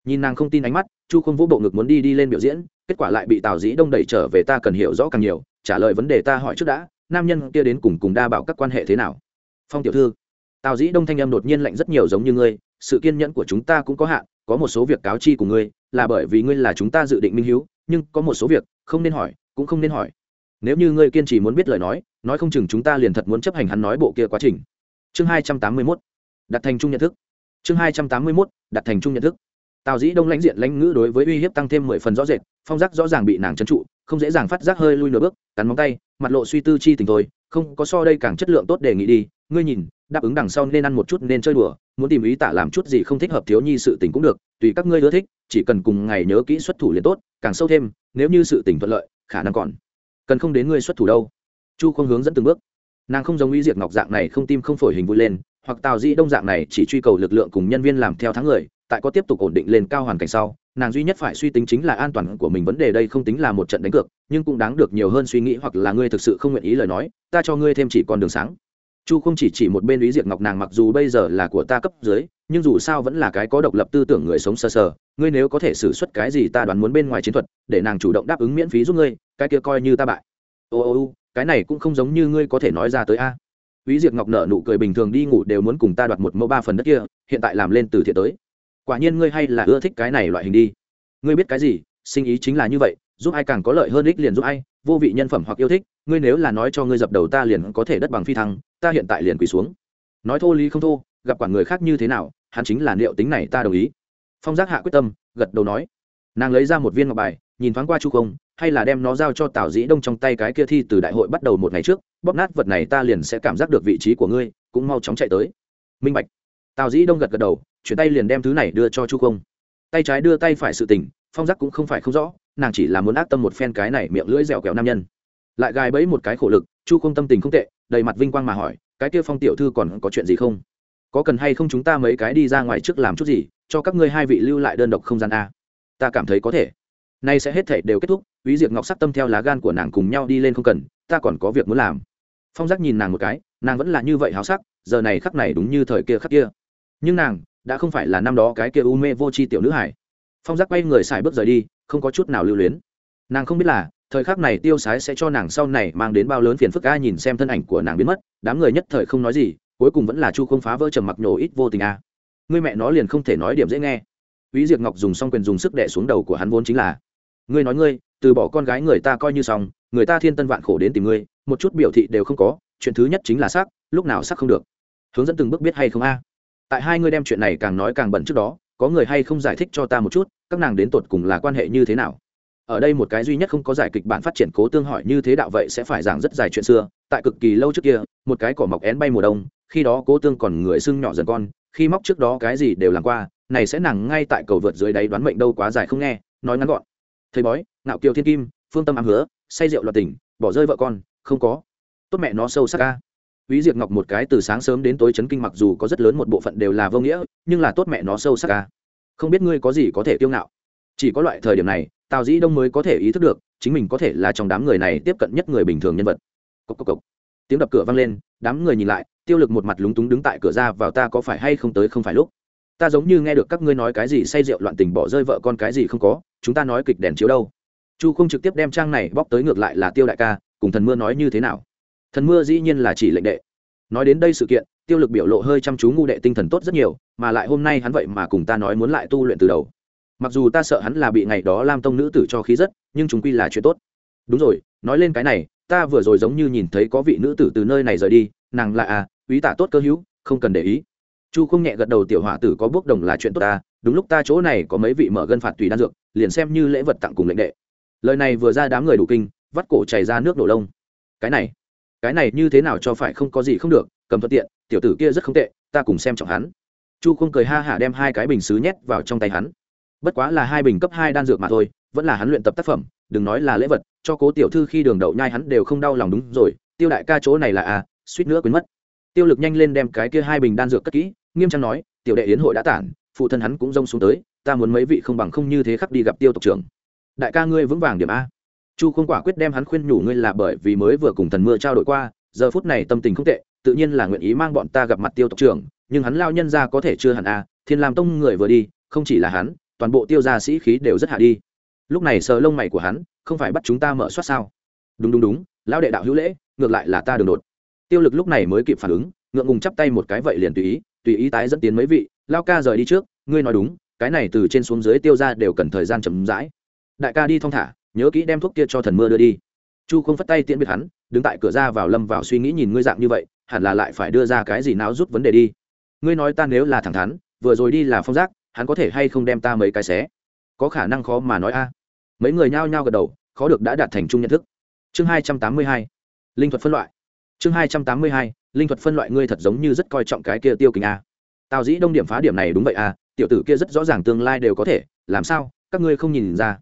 Nhìn nàng không tin ánh mắt, chu không vũ bộ ngực muốn đi đi lên biểu diễn, kết quả lại bị tào dĩ đông đẩy trở về ta cần hiểu rõ càng nhiều, trả lời vấn đề ta hỏi trước đã, nam nhân kia đến cùng cùng đa bảo các quan hệ thế nào? Phong tiểu thư, tào dĩ đông thanh âm đột nhiên lạnh rất nhiều giống như ngươi, sự kiên nhẫn của chúng ta cũng có hạn, có một số việc cáo chi của ngươi, là bởi vì ngươi là chúng ta dự định minh hiếu, nhưng có một số việc, không nên hỏi, cũng không nên hỏi. Nếu như ngươi kiên trì muốn biết lời nói nói không chừng chúng ta liền thật muốn chấp hành hắn nói bộ kia quá trình. Chương hai trăm tám mươi mốt, đặt thành chung nhận thức chương hai trăm tám mươi mốt, đặt thành chung nhận thức. Tào dĩ đông lãnh diện lãnh ngữ đối với uy hiếp tăng thêm mười phần rõ rệt, phong giác rõ ràng bị nàng trấn trụ, không dễ dàng phát giác hơi lui nửa bước, cắn móng tay, mặt lộ suy tư chi tình thôi, không có so đây càng chất lượng tốt đề nghị đi. Ngươi nhìn, đáp ứng đằng sau nên ăn một chút nên chơi đùa, muốn tìm ý tả làm chút gì không thích hợp thiếu nhi sự tình cũng được, tùy các ngươi ưa thích, chỉ cần cùng ngày nhớ kỹ xuất thủ liền tốt, càng sâu thêm, nếu như sự tình thuận lợi, khả năng còn cần không đến ngươi xuất thủ đâu. Chu không hướng dẫn từng bước. Nàng không giống ý diệt ngọc dạng này không tim không phổi hình vui lên hoặc tào dĩ đông dạng này chỉ truy cầu lực lượng cùng nhân viên làm theo tháng người tại có tiếp tục ổn định lên cao hoàn cảnh sau nàng duy nhất phải suy tính chính là an toàn của mình. Vấn đề đây không tính là một trận đánh cược nhưng cũng đáng được nhiều hơn suy nghĩ hoặc là ngươi thực sự không nguyện ý lời nói ta cho ngươi thêm chỉ con đường sáng. Chu không chỉ chỉ một bên lý diệt ngọc nàng mặc dù bây giờ là của ta cấp dưới nhưng dù sao vẫn là cái có độc lập tư tưởng người sống sơ sờ, sờ ngươi nếu có thể xử suất cái gì ta đoán muốn bên ngoài chiến thuật để nàng chủ động đáp ứng miễn phí giúp ngươi cái kia coi như ta bại. Ô ô ô cái này cũng không giống như ngươi có thể nói ra tới a. Úy Diệp Ngọc nở nụ cười bình thường đi ngủ đều muốn cùng ta đoạt một mẫu ba phần đất kia, hiện tại làm lên từ thiện tới. Quả nhiên ngươi hay là ưa thích cái này loại hình đi. Ngươi biết cái gì, sinh ý chính là như vậy, giúp ai càng có lợi hơn ích liền giúp ai, vô vị nhân phẩm hoặc yêu thích, ngươi nếu là nói cho ngươi dập đầu ta liền có thể đất bằng phi thăng, ta hiện tại liền quỳ xuống. Nói thô lý không thô, gặp quản người khác như thế nào, hắn chính là liệu tính này ta đồng ý. Phong Giác hạ quyết tâm, gật đầu nói. Nàng lấy ra một viên ngọc bài, nhìn thoáng qua Chu Không, hay là đem nó giao cho Tào Dĩ Đông trong tay cái kia thi từ đại hội bắt đầu một ngày trước, bóp nát vật này ta liền sẽ cảm giác được vị trí của ngươi cũng mau chóng chạy tới. Minh bạch. Tào dĩ đông gật gật đầu chuyển tay liền đem thứ này đưa cho chu công. Tay trái đưa tay phải sự tình phong giác cũng không phải không rõ nàng chỉ là muốn ác tâm một phen cái này miệng lưỡi dẻo kẹo nam nhân. Lại gài bẫy một cái khổ lực chu không tâm tình không tệ đầy mặt vinh quang mà hỏi cái kia phong tiểu thư còn có chuyện gì không? Có cần hay không chúng ta mấy cái đi ra ngoài trước làm chút gì cho các ngươi hai vị lưu lại đơn độc không gian a? Ta cảm thấy có thể. Nay sẽ hết thể đều kết thúc Úy Diệp Ngọc sắc tâm theo lá gan của nàng cùng nhau đi lên không cần, ta còn có việc muốn làm. Phong Giác nhìn nàng một cái, nàng vẫn là như vậy háo sắc, giờ này khắc này đúng như thời kia khắc kia. Nhưng nàng đã không phải là năm đó cái kia u mê vô tri tiểu nữ hải. Phong Giác quay người xài bước rời đi, không có chút nào lưu luyến. Nàng không biết là, thời khắc này tiêu sái sẽ cho nàng sau này mang đến bao lớn phiền phức a nhìn xem thân ảnh của nàng biến mất, đám người nhất thời không nói gì, cuối cùng vẫn là Chu không phá vỡ trầm mặc nhổ ít vô tình a. Ngươi mẹ nó liền không thể nói điểm dễ nghe. Úy Diệp Ngọc dùng xong quyền dùng sức đè xuống đầu của hắn vốn chính là ngươi nói ngươi, từ bỏ con gái người ta coi như xong, người ta thiên tân vạn khổ đến tìm ngươi, một chút biểu thị đều không có, chuyện thứ nhất chính là xác, lúc nào xác không được. Hướng dẫn từng bước biết hay không a? Tại hai ngươi đem chuyện này càng nói càng bẩn trước đó, có người hay không giải thích cho ta một chút, các nàng đến tột cùng là quan hệ như thế nào? Ở đây một cái duy nhất không có giải kịch bản phát triển cố tương hỏi như thế đạo vậy sẽ phải giảng rất dài chuyện xưa, tại cực kỳ lâu trước kia, một cái cỏ mọc én bay mùa đông, khi đó cố tương còn người xưng nhỏ dần con, khi móc trước đó cái gì đều làm qua, này sẽ nàng ngay tại cầu vượt dưới đáy đoán mệnh đâu quá dài không nghe, nói ngắn gọn thầy bói nạo kiều thiên kim phương tâm ám hứa say rượu loạt tỉnh bỏ rơi vợ con không có tốt mẹ nó sâu sắc ca Úy Diệp Ngọc một cái từ sáng sớm đến tối chấn kinh mặc dù có rất lớn một bộ phận đều là vô nghĩa, nhưng là tốt mẹ nó sâu sắc ca. Không biết ngươi có gì có thể kiêu ngạo. Chỉ có loại thời điểm này, Tào Dĩ Đông mới có thể ý thức được, chính mình có thể là trong đám người này tiếp cận nhất người bình thường nhân vật. Cốc cốc cốc. Tiếng đập cửa vang lên, đám người nhìn lại, Tiêu Lực một mặt lúng túng đứng tại cửa ra vào ta có phải hay không tới không phải lúc. Ta giống như nghe được các ngươi nói cái gì say rượu loạn tình bỏ rơi vợ con cái gì không có, chúng ta nói kịch đèn chiếu đâu? Chu không trực tiếp đem trang này bóc tới ngược lại là tiêu đại ca, cùng thần mưa nói như thế nào? Thần mưa dĩ nhiên là chỉ lệnh đệ. Nói đến đây sự kiện, tiêu lực biểu lộ hơi chăm chú ngu đệ tinh thần tốt rất nhiều, mà lại hôm nay hắn vậy mà cùng ta nói muốn lại tu luyện từ đầu. Mặc dù ta sợ hắn là bị ngày đó lam tông nữ tử cho khí rất, nhưng chúng quy là chuyện tốt. Đúng rồi, nói lên cái này, ta vừa rồi giống như nhìn thấy có vị nữ tử từ nơi này rời đi, nàng là à quý tả tốt cơ hữu, không cần để ý chu không nhẹ gật đầu, tiểu họa tử, có bước đồng là chuyện tốt ta, đúng lúc ta chỗ này có mấy vị mở gân phạt tùy đan dược, liền xem như lễ vật tặng cùng lệnh đệ. Lời này vừa ra đám người đủ kinh, vắt cổ chảy ra nước đổ lông. Cái này cái này như thế nào cho phải không có gì không được, cầm thuận tiện, tiểu tử kia rất không tệ, ta cùng xem trọng hắn. Chu không cười ha hả đem hai cái bình xứ nhét vào trong tay hắn. Bất quá là hai bình cấp hai đan dược mà thôi, vẫn là hắn luyện tập tác phẩm, đừng nói là lễ vật, cho cố tiểu thư khi đường đậu nhai hắn đều không đau lòng đúng rồi, tiêu đại ca chỗ này là à suýt nữa quên mất. Tiêu lực nhanh lên đem cái kia hai bình đan dược cất kỹ nghiêm trang nói, tiểu đệ yến hội đã tản, phụ thân hắn cũng rông xuống tới, ta muốn mấy vị không bằng không như thế khắc đi gặp tiêu tộc trưởng. Đại ca ngươi vững vàng điểm a. Chu không quả quyết đem hắn khuyên nhủ ngươi là bởi vì mới vừa cùng thần mưa trao đổi qua, giờ phút này tâm tình không tệ, tự nhiên là nguyện ý mang bọn ta gặp mặt tiêu tộc trưởng, nhưng hắn lao nhân ra có thể chưa hẳn a, thiên làm tông người vừa đi, không chỉ là hắn, toàn bộ tiêu gia sĩ khí đều rất hạ đi. Lúc này sờ lông mày của hắn, không phải bắt chúng ta mở soát sao? Đúng đúng đúng, lão đệ đạo hữu lễ, ngược lại là ta đường đột. Tiêu lực lúc này mới kịp phản ứng, ngượng ngùng chắp tay một cái vậy liền tùy ý tùy ý tái dẫn tiến mấy vị, lao ca rời đi trước, ngươi nói đúng, cái này từ trên xuống dưới tiêu ra đều cần thời gian chậm rãi. Đại ca đi thong thả, nhớ kỹ đem thuốc kia cho thần mưa đưa đi. Chu không phất tay tiễn biệt hắn, đứng tại cửa ra vào lâm vào suy nghĩ nhìn ngươi dạng như vậy, hẳn là lại phải đưa ra cái gì não rút vấn đề đi. Ngươi nói ta nếu là thẳng thắn, vừa rồi đi là phong giác, hắn có thể hay không đem ta mấy cái xé? Có khả năng khó mà nói a. Mấy người nhao nhao gật đầu, khó được đã đạt thành chung nhận thức. Chương hai trăm tám mươi hai, linh thuật phân loại. Chương hai trăm tám mươi hai linh thuật phân loại ngươi thật giống như rất coi trọng cái kia tiêu kính a tào dĩ đông điểm phá điểm này đúng vậy a tiểu tử kia rất rõ ràng tương lai đều có thể làm sao các ngươi không nhìn ra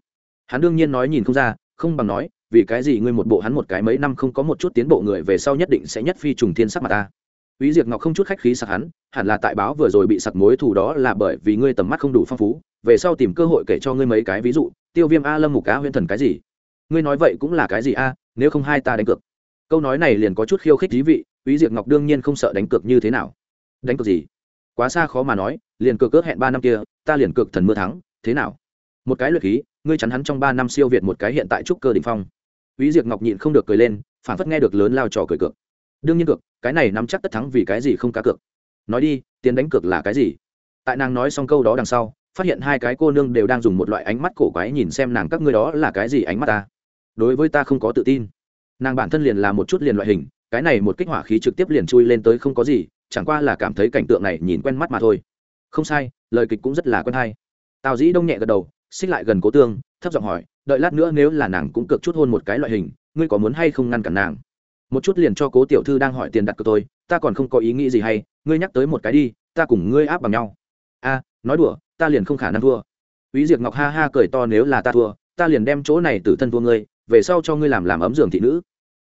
hắn đương nhiên nói nhìn không ra không bằng nói vì cái gì ngươi một bộ hắn một cái mấy năm không có một chút tiến bộ người về sau nhất định sẽ nhất phi trùng thiên sắc mặt ta Úy Diệp Ngọc không chút khách khí sặc hắn, hẳn là tại báo vừa rồi bị sặc mối thù đó là bởi vì ngươi tầm mắt không đủ phong phú, về sau tìm cơ hội kể cho ngươi mấy cái ví dụ, Tiêu Viêm A Lâm Mục cá Huyễn Thần cái gì? Ngươi nói vậy cũng là cái gì a, nếu không hai ta đánh cược. Câu nói này liền có chút khiêu khích thú vị, Úy Diệp Ngọc đương nhiên không sợ đánh cược như thế nào. Đánh cược gì? Quá xa khó mà nói, liền cược cước hẹn ba năm kia, ta liền cược thần mưa thắng, thế nào? Một cái luyện khí, ngươi chắn hắn trong ba năm siêu việt một cái hiện tại trúc cơ đỉnh phong Úy Diệp Ngọc nhịn không được cười lên, phản phất nghe được lớn lao trò cười cược. Đương nhiên cược, cái này nắm chắc tất thắng vì cái gì không cá cược. Nói đi, tiền đánh cược là cái gì? Tại nàng nói xong câu đó đằng sau, phát hiện hai cái cô nương đều đang dùng một loại ánh mắt cổ quái nhìn xem nàng các ngươi đó là cái gì ánh mắt ta. Đối với ta không có tự tin. Nàng bản thân liền là một chút liền loại hình, cái này một kích hỏa khí trực tiếp liền chui lên tới không có gì, chẳng qua là cảm thấy cảnh tượng này nhìn quen mắt mà thôi. Không sai, lời kịch cũng rất là quen hay. Tào Dĩ Đông nhẹ gật đầu, xích lại gần Cố Tương, thấp giọng hỏi, đợi lát nữa nếu là nàng cũng cược chút hôn một cái loại hình ngươi có muốn hay không ngăn cản nàng một chút liền cho cố tiểu thư đang hỏi tiền đặt cược tôi ta còn không có ý nghĩ gì hay ngươi nhắc tới một cái đi ta cùng ngươi áp bằng nhau a nói đùa ta liền không khả năng thua Úy Diệp Ngọc ha ha cười to nếu là ta thua, ta liền đem chỗ này từ thân thua ngươi, về sau cho ngươi làm làm ấm giường thị nữ.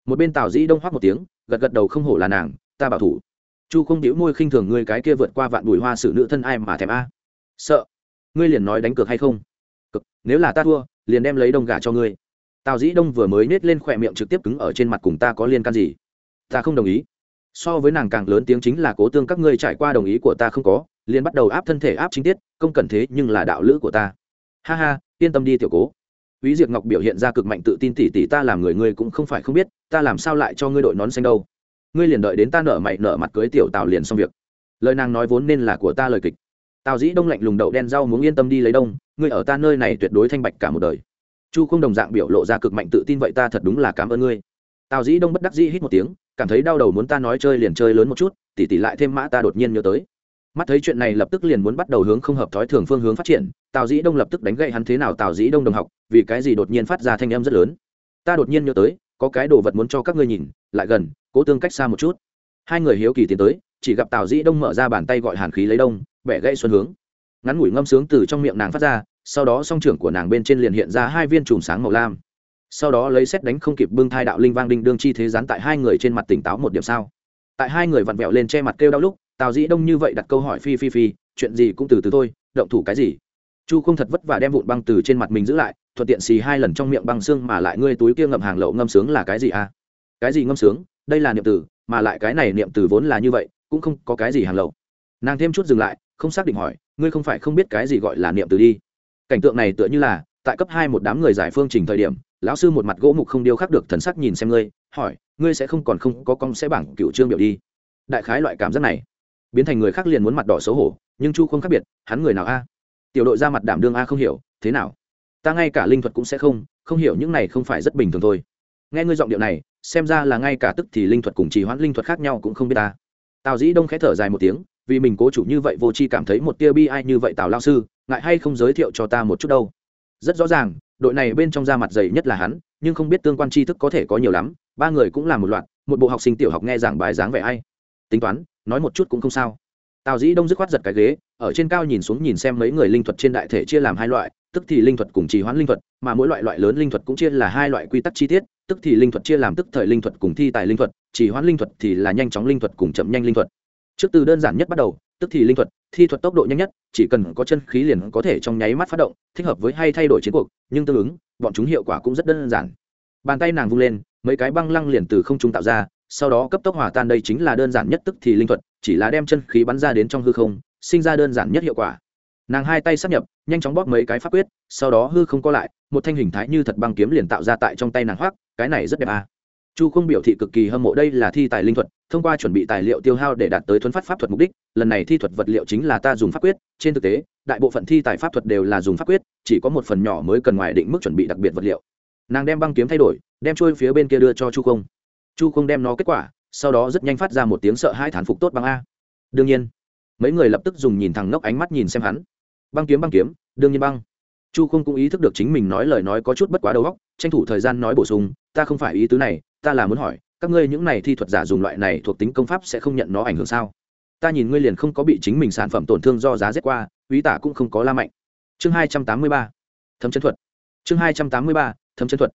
Một bên Tào Dĩ Đông hoác một tiếng, gật gật đầu không hổ là nàng, ta bảo thủ. Chu không đĩu môi khinh thường ngươi cái kia vượt qua vạn bùi hoa xử nữ thân ai mà thèm a. sợ. Ngươi liền nói đánh cược hay không? Cực nếu là ta thua liền đem lấy đông gà cho ngươi. Tào dĩ đông vừa mới nết lên khỏe miệng trực tiếp cứng ở trên mặt cùng ta có liên can gì? Ta không đồng ý. So với nàng càng lớn tiếng chính là cố tương các ngươi trải qua đồng ý của ta không có liền bắt đầu áp thân thể áp chính tiết không cần thế nhưng là đạo lữ của ta. Ha ha yên tâm đi tiểu cố. Úy Diệp Ngọc biểu hiện ra cực mạnh tự tin tỷ tỷ ta làm người ngươi cũng không phải không biết, ta làm sao lại cho ngươi đội nón xanh đâu? Ngươi liền đợi đến ta nở mày nở mặt cưới tiểu Tào liền xong việc. Lời nàng nói vốn nên là của ta lời kịch. Tào Dĩ Đông lạnh lùng đậu đen rau muốn yên tâm đi lấy đông, ngươi ở ta nơi này tuyệt đối thanh bạch cả một đời. Chu Không đồng dạng biểu lộ ra cực mạnh tự tin vậy ta thật đúng là cảm ơn ngươi. Tào Dĩ Đông bất đắc dĩ hít một tiếng, cảm thấy đau đầu muốn ta nói chơi liền chơi lớn một chút, tỷ tỷ lại thêm mã ta đột nhiên nhớ tới mắt thấy chuyện này lập tức liền muốn bắt đầu hướng không hợp thói thường phương hướng phát triển tào dĩ đông lập tức đánh gậy hắn thế nào tào dĩ đông đồng học vì cái gì đột nhiên phát ra thanh âm rất lớn ta đột nhiên nhớ tới có cái đồ vật muốn cho các ngươi nhìn, lại gần, cố tương cách xa một chút. Hai người hiếu kỳ tiến tới, chỉ gặp tào dĩ đông mở ra bàn tay gọi hàn khí lấy đông bẻ gãy xuân hướng. Ngắn ngủi ngâm sướng từ trong miệng nàng phát ra, sau đó song trưởng của nàng bên trên liền hiện ra hai viên chùm sáng màu lam. Sau đó lấy xét đánh không kịp bưng thai đạo linh vang đinh đương chi thế gián tại hai người trên mặt tỉnh táo một điểm sao. Tại hai người vặn vẹo lên che mặt kêu đau lúc, tào dĩ đông như vậy đặt câu hỏi phi phi phi, chuyện gì cũng từ từ thôi, động thủ cái gì? Chu không thật vất vả đem vụn băng từ trên mặt mình giữ lại, thuận tiện xì hai lần trong miệng băng xương mà lại ngươi túi kia ngậm hàng lậu ngâm sướng là cái gì à? Cái gì ngâm sướng? Đây là niệm từ, mà lại cái này niệm từ vốn là như vậy, cũng không có cái gì hàng lậu. Nàng thêm chút dừng lại, không xác định hỏi, ngươi không phải không biết cái gì gọi là niệm từ đi? Cảnh tượng này tựa như là, tại cấp hai một đám người giải phương trình thời điểm, lão sư một mặt gỗ mục không điêu khắc được thần sắc nhìn xem ngươi, hỏi, ngươi sẽ không còn không có con sẽ bảng cựu trương biểu đi? Đại khái loại cảm giác này. Biến thành người khác liền muốn mặt đỏ xấu hổ, nhưng chu không khác biệt, hắn người nào a? Tiểu đội ra mặt đảm đương a không hiểu, thế nào? Ta ngay cả linh thuật cũng sẽ không không hiểu những này không phải rất bình thường thôi. Nghe ngươi giọng điệu này, xem ra là ngay cả tức thì linh thuật cùng trì hoãn linh thuật khác nhau cũng không biết ta. Tào dĩ đông khẽ thở dài một tiếng, vì mình cố chủ như vậy vô c h i cảm thấy một tia bi ai như vậy tào lao sư, ngại hay không giới thiệu cho ta một chút đâu? Rất rõ ràng, đội này bên trong da mặt dày nhất là hắn, nhưng không biết tương quan tri thức có thể có nhiều lắm, ba người cũng là một loạt, một bộ học sinh tiểu học nghe giảng bài dáng vẻ ai. Tính toán, nói một chút cũng không sao. Tào dĩ đông dứt khoát giật cái ghế ở trên cao nhìn xuống nhìn xem mấy người linh thuật trên đại thể chia làm hai loại, tức thì linh thuật cùng trì hoãn linh thuật, mà mỗi loại loại lớn linh thuật cũng chia là hai loại quy tắc chi tiết, tức thì linh thuật chia làm tức thời linh thuật cùng thi tài linh thuật, trì hoãn linh thuật thì là nhanh chóng linh thuật cùng chậm nhanh linh thuật. Trước từ đơn giản nhất bắt đầu, tức thì linh thuật, thi thuật tốc độ nhanh nhất, chỉ cần có chân khí liền có thể trong nháy mắt phát động, thích hợp với hay thay đổi chiến cuộc, nhưng tương ứng, bọn chúng hiệu quả cũng rất đơn giản. Bàn tay nàng vung lên, mấy cái băng lăng liền từ không trung tạo ra, sau đó cấp tốc hòa tan đây chính là đơn giản nhất tức thì linh thuật, chỉ là đem chân khí bắn ra đến trong hư không sinh ra đơn giản nhất hiệu quả. Nàng hai tay sắp nhập, nhanh chóng bóp mấy cái pháp quyết, sau đó hư không co lại, một thanh hình thái như thật băng kiếm liền tạo ra tại trong tay nàng hoác cái này rất đẹp à. chu không biểu thị cực kỳ hâm mộ, đây là thi tài linh thuật, thông qua chuẩn bị tài liệu tiêu hao để đạt tới thuấn phát pháp thuật mục đích, lần này thi thuật vật liệu chính là ta dùng pháp quyết, trên thực tế, đại bộ phận thi tài pháp thuật đều là dùng pháp quyết, chỉ có một phần nhỏ mới cần ngoài định mức chuẩn bị đặc biệt vật liệu. Nàng đem băng kiếm thay đổi, đem trôi phía bên kia đưa cho chu không. Chu không đem nó kết quả, sau đó rất nhanh phát ra một tiếng sợ hai thán phục tốt băng a. Đương nhiên mấy người lập tức dùng nhìn thẳng ngốc ánh mắt nhìn xem hắn. Băng kiếm băng kiếm, đương nhiên băng. Chu không cũng ý thức được chính mình nói lời nói có chút bất quá đầu óc, tranh thủ thời gian nói bổ sung, ta không phải ý tứ này, ta là muốn hỏi, các ngươi những này thi thuật giả dùng loại này thuộc tính công pháp sẽ không nhận nó ảnh hưởng sao? Ta nhìn ngươi liền không có bị chính mình sản phẩm tổn thương do giá rét qua quý tả cũng không có la mạnh. Chương hai trăm tám mươi ba. Thấm chân thuật. Chương hai trăm tám mươi ba. Thấm chân thuật.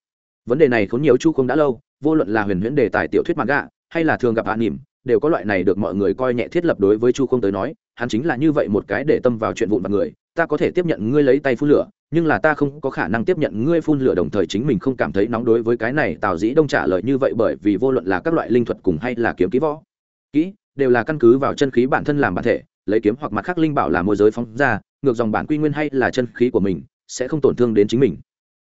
Vấn đề này khốn nhiều chu không đã lâu, vô luận là huyền huyễn đề tài tiểu thuyết mặt gạ hay là thường gặp hạ nỉm đều có loại này được mọi người coi nhẹ thiết lập đối với chu không tới nói, hắn chính là như vậy một cái để tâm vào chuyện vụn vặt người, ta có thể tiếp nhận ngươi lấy tay phun lửa, nhưng là ta không có khả năng tiếp nhận ngươi phun lửa đồng thời chính mình không cảm thấy nóng đối với cái này tào dĩ đông trả lời như vậy bởi vì vô luận là các loại linh thuật cùng hay là kiếm kỹ võ kỹ, đều là căn cứ vào chân khí bản thân làm bản thể, lấy kiếm hoặc mặt khác linh bảo là môi giới phóng ra, ngược dòng bản quy nguyên hay là chân khí của mình, sẽ không tổn thương đến chính mình.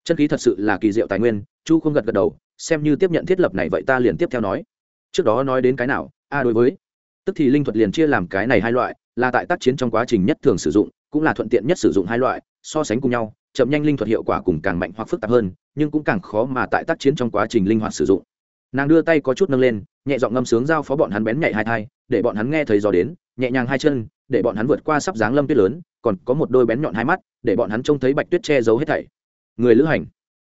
Chân khí thật sự là kỳ diệu tài nguyên, chu không gật gật đầu, xem như tiếp nhận thiết lập này vậy ta liền tiếp theo nói. Trước đó nói đến cái nào? A đối với. Tức thì linh thuật liền chia làm cái này hai loại, là tại tác chiến trong quá trình nhất thường sử dụng, cũng là thuận tiện nhất sử dụng hai loại, so sánh cùng nhau, chậm nhanh linh thuật hiệu quả cùng càng mạnh hoặc phức tạp hơn, nhưng cũng càng khó mà tại tác chiến trong quá trình linh hoạt sử dụng. Nàng đưa tay có chút nâng lên, nhẹ giọng ngâm sướng giao phó bọn hắn bén nhạy hai thai, để bọn hắn nghe thấy gió đến, nhẹ nhàng hai chân, để bọn hắn vượt qua sắp dáng lâm tuyết lớn, còn có một đôi bén nhọn hai mắt, để bọn hắn trông thấy bạch tuyết che giấu hết thảy. Người lữ hành.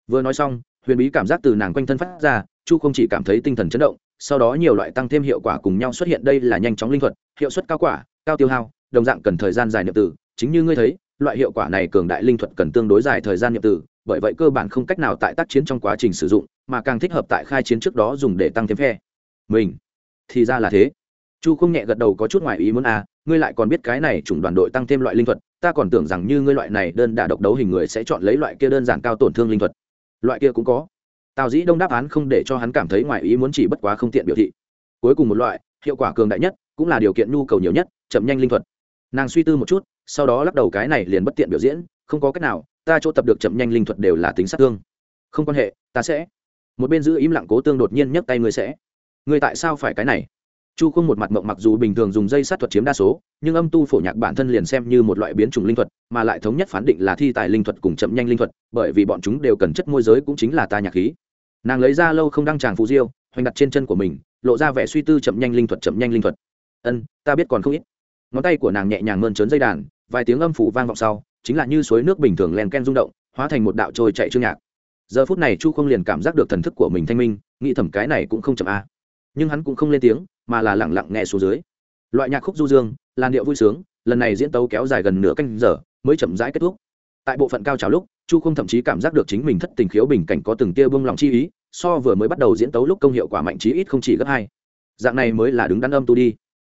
Vừa nói xong, huyền bí cảm giác từ nàng quanh thân phát ra, chu không chỉ cảm thấy tinh thần chấn động sau đó nhiều loại tăng thêm hiệu quả cùng nhau xuất hiện. Đây là nhanh chóng linh thuật, hiệu suất cao quả, cao tiêu hao, đồng dạng cần thời gian dài niệm tử. Chính như ngươi thấy, loại hiệu quả này cường đại linh thuật cần tương đối dài thời gian niệm tử, bởi vậy cơ bản không cách nào tại tác chiến trong quá trình sử dụng, mà càng thích hợp tại khai chiến trước đó dùng để tăng thêm phe. Mình thì ra là thế. Chu không nhẹ gật đầu có chút ngoài ý muốn à ngươi lại còn biết cái này chủng đoàn đội tăng thêm loại linh thuật, ta còn tưởng rằng như ngươi loại này đơn đả độc đấu hình người sẽ chọn lấy loại kia đơn giản cao tổn thương linh thuật. Loại kia cũng có tào dĩ đông đáp án không để cho hắn cảm thấy ngoài ý muốn chỉ bất quá không tiện biểu thị. Cuối cùng một loại, hiệu quả cường đại nhất, cũng là điều kiện nhu cầu nhiều nhất, chậm nhanh linh thuật. Nàng suy tư một chút, sau đó lắc đầu cái này liền bất tiện biểu diễn, không có cách nào, ta chỗ tập được chậm nhanh linh thuật đều là tính sát thương. Không quan hệ, ta sẽ. Một bên giữ im lặng cố tương đột nhiên nhấc tay ngươi sẽ. Ngươi tại sao phải cái này? Chu không một mặt mộng mặc dù bình thường dùng dây sát thuật chiếm đa số, nhưng âm tu phổ nhạc bản thân liền xem như một loại biến chủng linh thuật, mà lại thống nhất phán định là thi tài linh thuật cùng chậm nhanh linh thuật, bởi vì bọn chúng đều cần chất môi giới cũng chính là ta nhạc khí nàng lấy ra lâu không đăng tràng phù diêu, hoành đặt trên chân của mình, lộ ra vẻ suy tư chậm nhanh linh thuật, chậm nhanh linh thuật. Ân, ta biết còn không ít. Ngón tay của nàng nhẹ nhàng mơn trớn dây đàn, vài tiếng âm phủ vang vọng sau, chính là như suối nước bình thường len ken rung động, hóa thành một đạo trôi chạy chương nhạc. Giờ phút này chu không liền cảm giác được thần thức của mình thanh minh, nghĩ thầm cái này cũng không chậm a. À. Nhưng hắn cũng không lên tiếng, mà là lẳng lặng nghe xuống dưới. Loại nhạc khúc du dương, làn điệu vui sướng, lần này diễn tấu kéo dài gần nửa canh giờ, mới chậm rãi kết thúc. Tại bộ phận cao trào lúc chu không thậm chí cảm giác được chính mình thất tình khiếu bình cảnh có từng tia bông lòng chi ý, so vừa mới bắt đầu diễn tấu lúc công hiệu quả mạnh chí ít không chỉ gấp hai. Dạng này mới là đứng đắn âm tu đi.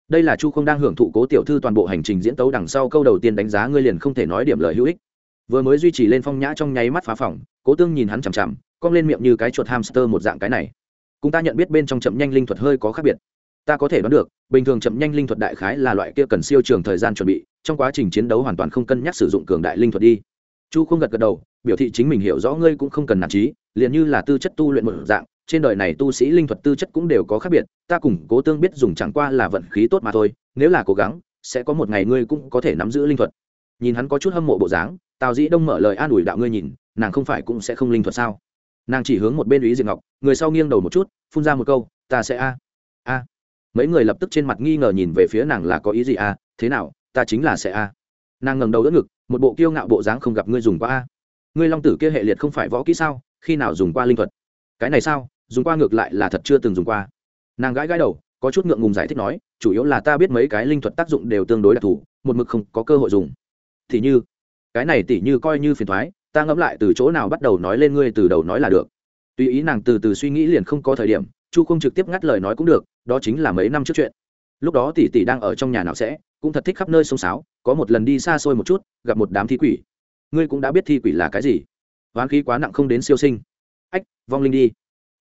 Đây là chu không đang hưởng thụ cố tiểu thư toàn bộ hành trình diễn tấu đằng sau câu đầu tiên đánh giá ngươi liền không thể nói điểm lời hữu ích. Vừa mới duy trì lên phong nhã trong nháy mắt phá phỏng cố tương nhìn hắn chằm chằm, cong lên miệng như cái chuột hamster một dạng cái này. Cùng ta nhận biết bên trong chậm nhanh linh thuật hơi có khác biệt. Ta có thể đoán được, bình thường chậm nhanh linh thuật đại khái là loại kia cần siêu trường thời gian chuẩn bị, trong quá trình chiến đấu hoàn toàn không cân nhắc sử dụng cường đại linh thuật đi chu không gật gật đầu, biểu thị chính mình hiểu rõ ngươi cũng không cần nản trí liền như là tư chất tu luyện một dạng, trên đời này tu sĩ linh thuật tư chất cũng đều có khác biệt, ta cùng cố tương biết dùng chẳng qua là vận khí tốt mà thôi, nếu là cố gắng, sẽ có một ngày ngươi cũng có thể nắm giữ linh thuật. Nhìn hắn có chút hâm mộ bộ dáng, tào dĩ đông mở lời an ủi đạo ngươi nhìn, nàng không phải cũng sẽ không linh thuật sao? Nàng chỉ hướng một bên ý diệt ngọc, người sau nghiêng đầu một chút, phun ra một câu, ta sẽ a a. Mấy người lập tức trên mặt nghi ngờ nhìn về phía nàng là có ý gì a, thế nào, ta chính là sẽ a nàng ngẩng đầu đỡ ngực, một bộ kiêu ngạo bộ dáng không gặp ngươi dùng qua a. Ngươi long tử kia hệ liệt không phải võ kỹ sao? Khi nào dùng qua linh thuật? Cái này sao? Dùng qua ngược lại là thật chưa từng dùng qua. Nàng gãi gãi đầu, có chút ngượng ngùng giải thích nói, chủ yếu là ta biết mấy cái linh thuật tác dụng đều tương đối đặc thù, một mực không có cơ hội dùng. Thì như? Cái này tỉ như coi như phiền thoái, ta ngẫm lại từ chỗ nào bắt đầu nói lên ngươi từ đầu nói là được. Tùy ý nàng từ từ suy nghĩ liền không có thời điểm, chu không trực tiếp ngắt lời nói cũng được, đó chính là mấy năm trước chuyện lúc đó tỷ tỷ đang ở trong nhà nào sẽ, cũng thật thích khắp nơi sông sáo, có một lần đi xa xôi một chút, gặp một đám thi quỷ. Ngươi cũng đã biết thi quỷ là cái gì. Hoán khí quá nặng không đến siêu sinh. Ách, vong linh đi.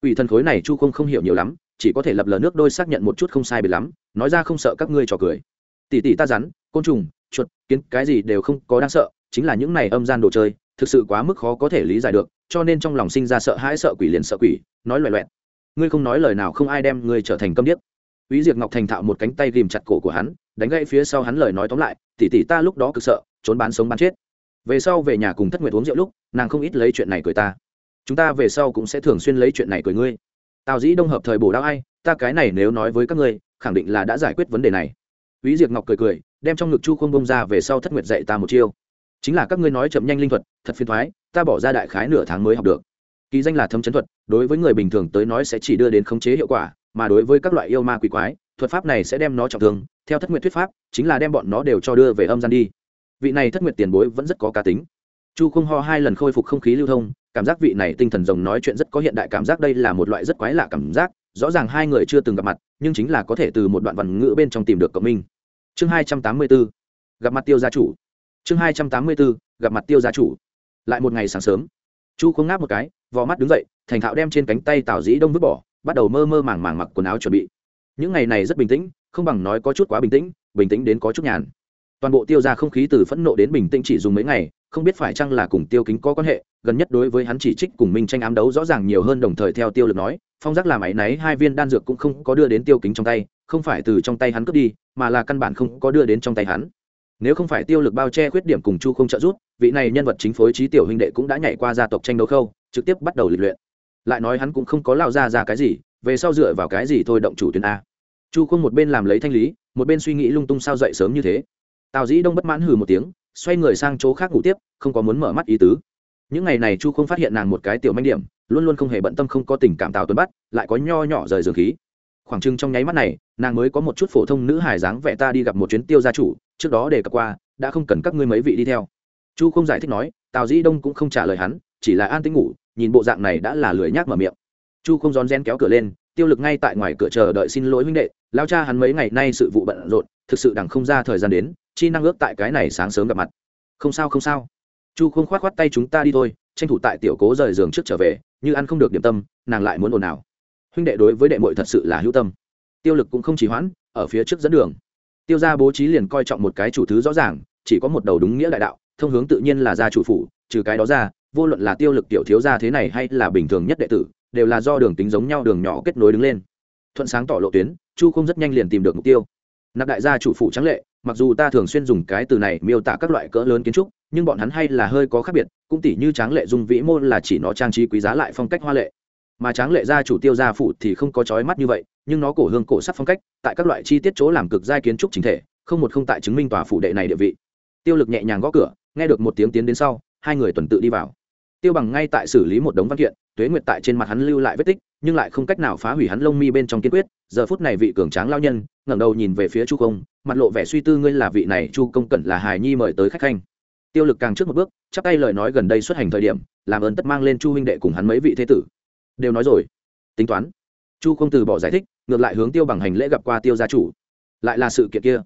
Quỷ thần khối này chu không không hiểu nhiều lắm, chỉ có thể lập lờ nước đôi xác nhận một chút không sai biệt lắm, nói ra không sợ các ngươi trò cười. Tỷ tỷ ta rắn, côn trùng, chuột, kiến, cái gì đều không có đáng sợ, chính là những này âm gian đồ chơi, thực sự quá mức khó có thể lý giải được, cho nên trong lòng sinh ra sợ hãi sợ quỷ liền sợ quỷ, nói loẹ loẹt. Ngươi không nói lời nào không ai đem ngươi trở thành câm điếc. Úy Diệp Ngọc thành thạo một cánh tay ghìm chặt cổ của hắn, đánh gãy phía sau hắn lời nói tóm lại, tỷ tỷ ta lúc đó cực sợ, trốn bán sống bán chết. Về sau về nhà cùng Thất Nguyệt uống rượu lúc, nàng không ít lấy chuyện này cười ta. Chúng ta về sau cũng sẽ thường xuyên lấy chuyện này cười ngươi. Tào Dĩ Đông hợp thời bổ đao ai, ta cái này nếu nói với các ngươi, khẳng định là đã giải quyết vấn đề này. Úy Diệp Ngọc cười cười, đem trong ngực Chu Không bông ra về sau Thất Nguyệt dạy ta một chiêu. Chính là các ngươi nói chậm nhanh linh thuật, thật phiền toái, ta bỏ ra đại khái nửa tháng mới học được kỳ danh là thâm chấn thuật đối với người bình thường tới nói sẽ chỉ đưa đến khống chế hiệu quả mà đối với các loại yêu ma quỷ quái, thuật pháp này sẽ đem nó trọng thương. Theo thất nguyện thuyết pháp, chính là đem bọn nó đều cho đưa về âm gian đi. Vị này thất nguyện tiền bối vẫn rất có cá tính. Chu không ho hai lần khôi phục không khí lưu thông, cảm giác vị này tinh thần rồng nói chuyện rất có hiện đại cảm giác đây là một loại rất quái lạ cảm giác, rõ ràng hai người chưa từng gặp mặt, nhưng chính là có thể từ một đoạn văn ngữ bên trong tìm được cộng minh. Chương hai trăm tám mươi bốn gặp mặt tiêu gia chủ. Chương hai trăm tám mươi bốn gặp mặt tiêu gia chủ. Lại một ngày sáng sớm, chu không ngáp một cái, vò mắt đứng dậy, thành thạo đem trên cánh tay tào dĩ đông vứt bỏ bắt đầu mơ mơ màng màng mặc quần áo chuẩn bị. Những ngày này rất bình tĩnh, không bằng nói có chút quá bình tĩnh bình tĩnh đến có chút nhàn. Toàn bộ tiêu ra không khí từ phẫn nộ đến bình tĩnh chỉ dùng mấy ngày, không biết phải chăng là cùng tiêu kính có quan hệ, gần nhất đối với hắn chỉ trích cùng minh tranh ám đấu rõ ràng nhiều hơn đồng thời theo tiêu lực nói, phong giác làm áy náy hai viên đan dược cũng không có đưa đến tiêu kính trong tay, không phải từ trong tay hắn cướp đi, mà là căn bản không có đưa đến trong tay hắn. Nếu không phải tiêu lực bao che khuyết điểm cùng chu không trợ giúp, vị này nhân vật chính phối trí tiểu huynh đệ cũng đã nhảy qua gia tộc tranh đấu khâu, trực tiếp bắt đầu lịch luyện lại nói hắn cũng không có lao ra ra cái gì, về sau dựa vào cái gì thôi động chủ tuyến a. Chu không một bên làm lấy thanh lý, một bên suy nghĩ lung tung sao dậy sớm như thế. Tào dĩ đông bất mãn hừ một tiếng, xoay người sang chỗ khác ngủ tiếp, không có muốn mở mắt ý tứ. Những ngày này chu không phát hiện nàng một cái tiểu manh điểm, luôn luôn không hề bận tâm không có tình cảm tào tuấn bắt, lại có nho nhỏ rời dường khí. Khoảng trưng trong nháy mắt này, nàng mới có một chút phổ thông nữ hài dáng vẻ ta đi gặp một chuyến tiêu gia chủ, trước đó để cập qua, đã không cần các ngươi mấy vị đi theo. Chu không giải thích nói, tào dĩ đông cũng không trả lời hắn, chỉ là an tính ngủ nhìn bộ dạng này đã là lười nhác mở miệng. Chu không rón rén kéo cửa lên, tiêu lực ngay tại ngoài cửa chờ đợi xin lỗi huynh đệ, lao cha hắn mấy ngày nay sự vụ bận rộn, thực sự đằng không ra thời gian đến, chi năng ước tại cái này sáng sớm gặp mặt. Không sao không sao. Chu không khoát khoát tay chúng ta đi thôi, tranh thủ tại tiểu cố rời giường trước trở về, như ăn không được điểm tâm, nàng lại muốn ồn ào. Huynh đệ đối với đệ mội thật sự là hữu tâm. Tiêu lực cũng không chỉ hoãn, ở phía trước dẫn đường. Tiêu ra bố trí liền coi trọng một cái chủ thứ rõ ràng, chỉ có một đầu đúng nghĩa đại đạo, thông hướng tự nhiên là gia chủ phủ, trừ cái đó ra vô luận là tiêu lực tiểu thiếu gia thế này hay là bình thường nhất đệ tử, đều là do đường tính giống nhau đường nhỏ kết nối đứng lên. Thuận sáng tỏ lộ tuyến, chu không rất nhanh liền tìm được mục tiêu. Nạp đại gia chủ phụ trắng lệ, mặc dù ta thường xuyên dùng cái từ này miêu tả các loại cỡ lớn kiến trúc, nhưng bọn hắn hay là hơi có khác biệt, cũng tỉ như tráng lệ dung vĩ môn là chỉ nó trang trí quý giá lại phong cách hoa lệ. Mà tráng lệ gia chủ tiêu gia phụ thì không có trói mắt như vậy, nhưng nó cổ hương cổ sắc phong cách, tại các loại chi tiết chỗ làm cực giai kiến trúc chính thể, không một không tại chứng minh tòa phủ đệ này địa vị. Tiêu lực nhẹ nhàng gõ cửa, nghe được một tiếng tiến đến sau, hai người tuần tự đi vào tiêu bằng ngay tại xử lý một đống văn kiện, tuế nguyệt tại trên mặt hắn lưu lại vết tích, nhưng lại không cách nào phá hủy hắn lông mi bên trong kiên quyết. Giờ phút này vị cường tráng lao nhân, ngẩng đầu nhìn về phía chu công, mặt lộ vẻ suy tư ngươi là vị này, chu công cẩn là hài nhi mời tới khách khanh. Tiêu lực càng trước một bước, chắp tay lời nói gần đây xuất hành thời điểm, làm ơn tất mang lên chu huynh đệ cùng hắn mấy vị thế tử. Đều nói rồi. Tính toán. Chu không từ bỏ giải thích, ngược lại hướng tiêu bằng hành lễ gặp qua tiêu gia chủ. Lại là sự kiện kia.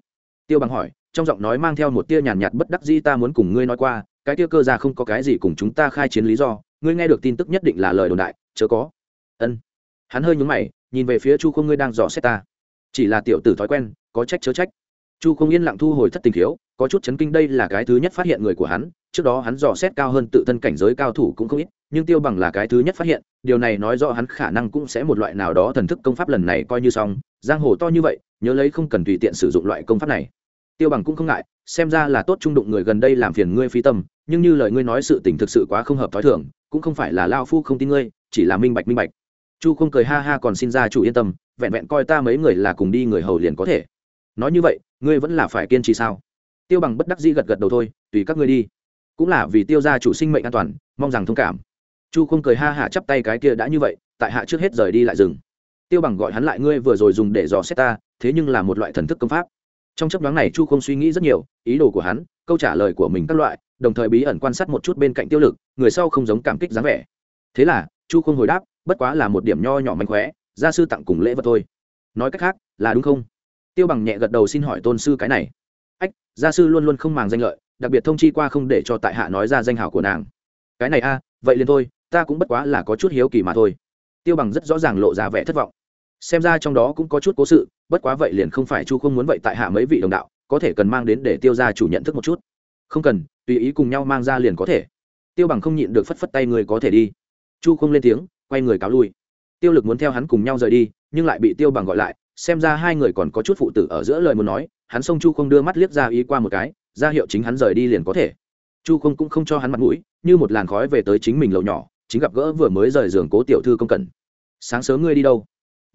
Tiêu bằng hỏi, trong giọng nói mang theo một tia nhàn nhạt bất đắc dĩ ta muốn cùng ngươi nói qua cái kia cơ gia không có cái gì cùng chúng ta khai chiến lý do, ngươi nghe được tin tức nhất định là lời đồn đại, chớ có. Ân. Hắn hơi nhúng mày, nhìn về phía chu không ngươi đang dò xét ta. Chỉ là tiểu tử thói quen, có trách chớ trách. Chu không yên lặng thu hồi thất tình thiếu có chút chấn kinh đây là cái thứ nhất phát hiện người của hắn, trước đó hắn dò xét cao hơn tự thân cảnh giới cao thủ cũng không ít, nhưng tiêu bằng là cái thứ nhất phát hiện, điều này nói rõ hắn khả năng cũng sẽ một loại nào đó thần thức công pháp lần này coi như xong, giang hồ to như vậy, nhớ lấy không cần tùy tiện sử dụng loại công pháp này. Tiêu bằng cũng không ngại, xem ra là tốt trung đụng người gần đây làm phiền ngươi phi tâm nhưng như lời ngươi nói sự tình thực sự quá không hợp t h i thưởng cũng không phải là lao phu không tin ngươi, chỉ là minh bạch minh bạch. Chu không cười ha ha còn xin ra chủ yên tâm, vẹn vẹn coi ta mấy người là cùng đi người hầu liền có thể. Nói như vậy, ngươi vẫn là phải kiên trì sao? Tiêu bằng bất đắc dĩ gật gật đầu thôi, tùy các ngươi đi. Cũng là vì tiêu gia chủ sinh mệnh an toàn, mong rằng thông cảm. Chu không cười ha hả chắp tay cái kia đã như vậy, tại hạ trước hết rời đi lại rừng. Tiêu bằng gọi hắn lại ngươi vừa rồi dùng để dò xét ta, thế nhưng là một loại thần thức công pháp. Trong chấp đoán này chu không suy nghĩ rất nhiều, ý đồ của hắn câu trả lời của mình các loại, đồng thời bí ẩn quan sát một chút bên cạnh tiêu lực, người sau không giống cảm kích dáng vẻ. Thế là, chu không hồi đáp, bất quá là một điểm nho nhỏ mánh khóe, gia sư tặng cùng lễ vật thôi. Nói cách khác, là đúng không? Tiêu bằng nhẹ gật đầu xin hỏi tôn sư cái này. Ách, gia sư luôn luôn không màng danh lợi, đặc biệt thông chi qua không để cho tại hạ nói ra danh hào của nàng. Cái này a, vậy liền thôi, ta cũng bất quá là có chút hiếu kỳ mà thôi. Tiêu bằng rất rõ ràng lộ ra vẻ thất vọng. Xem ra trong đó cũng có chút cố sự, bất quá vậy liền không phải chu không muốn vậy tại hạ mấy vị đồng đạo có thể cần mang đến để tiêu ra chủ nhận thức một chút. Không cần, tùy ý cùng nhau mang ra liền có thể. Tiêu bằng không nhịn được phất phất tay người có thể đi. Chu không lên tiếng, quay người cáo lui. Tiêu lực muốn theo hắn cùng nhau rời đi, nhưng lại bị tiêu bằng gọi lại, xem ra hai người còn có chút phụ tử ở giữa lời muốn nói, hắn xông chu không đưa mắt liếc ra ý qua một cái, ra hiệu chính hắn rời đi liền có thể. Chu không cũng không cho hắn mặt mũi, như một làn khói về tới chính mình lầu nhỏ, chính gặp gỡ vừa mới rời giường cố tiểu thư công cần. Sáng sớm ngươi đi đâu?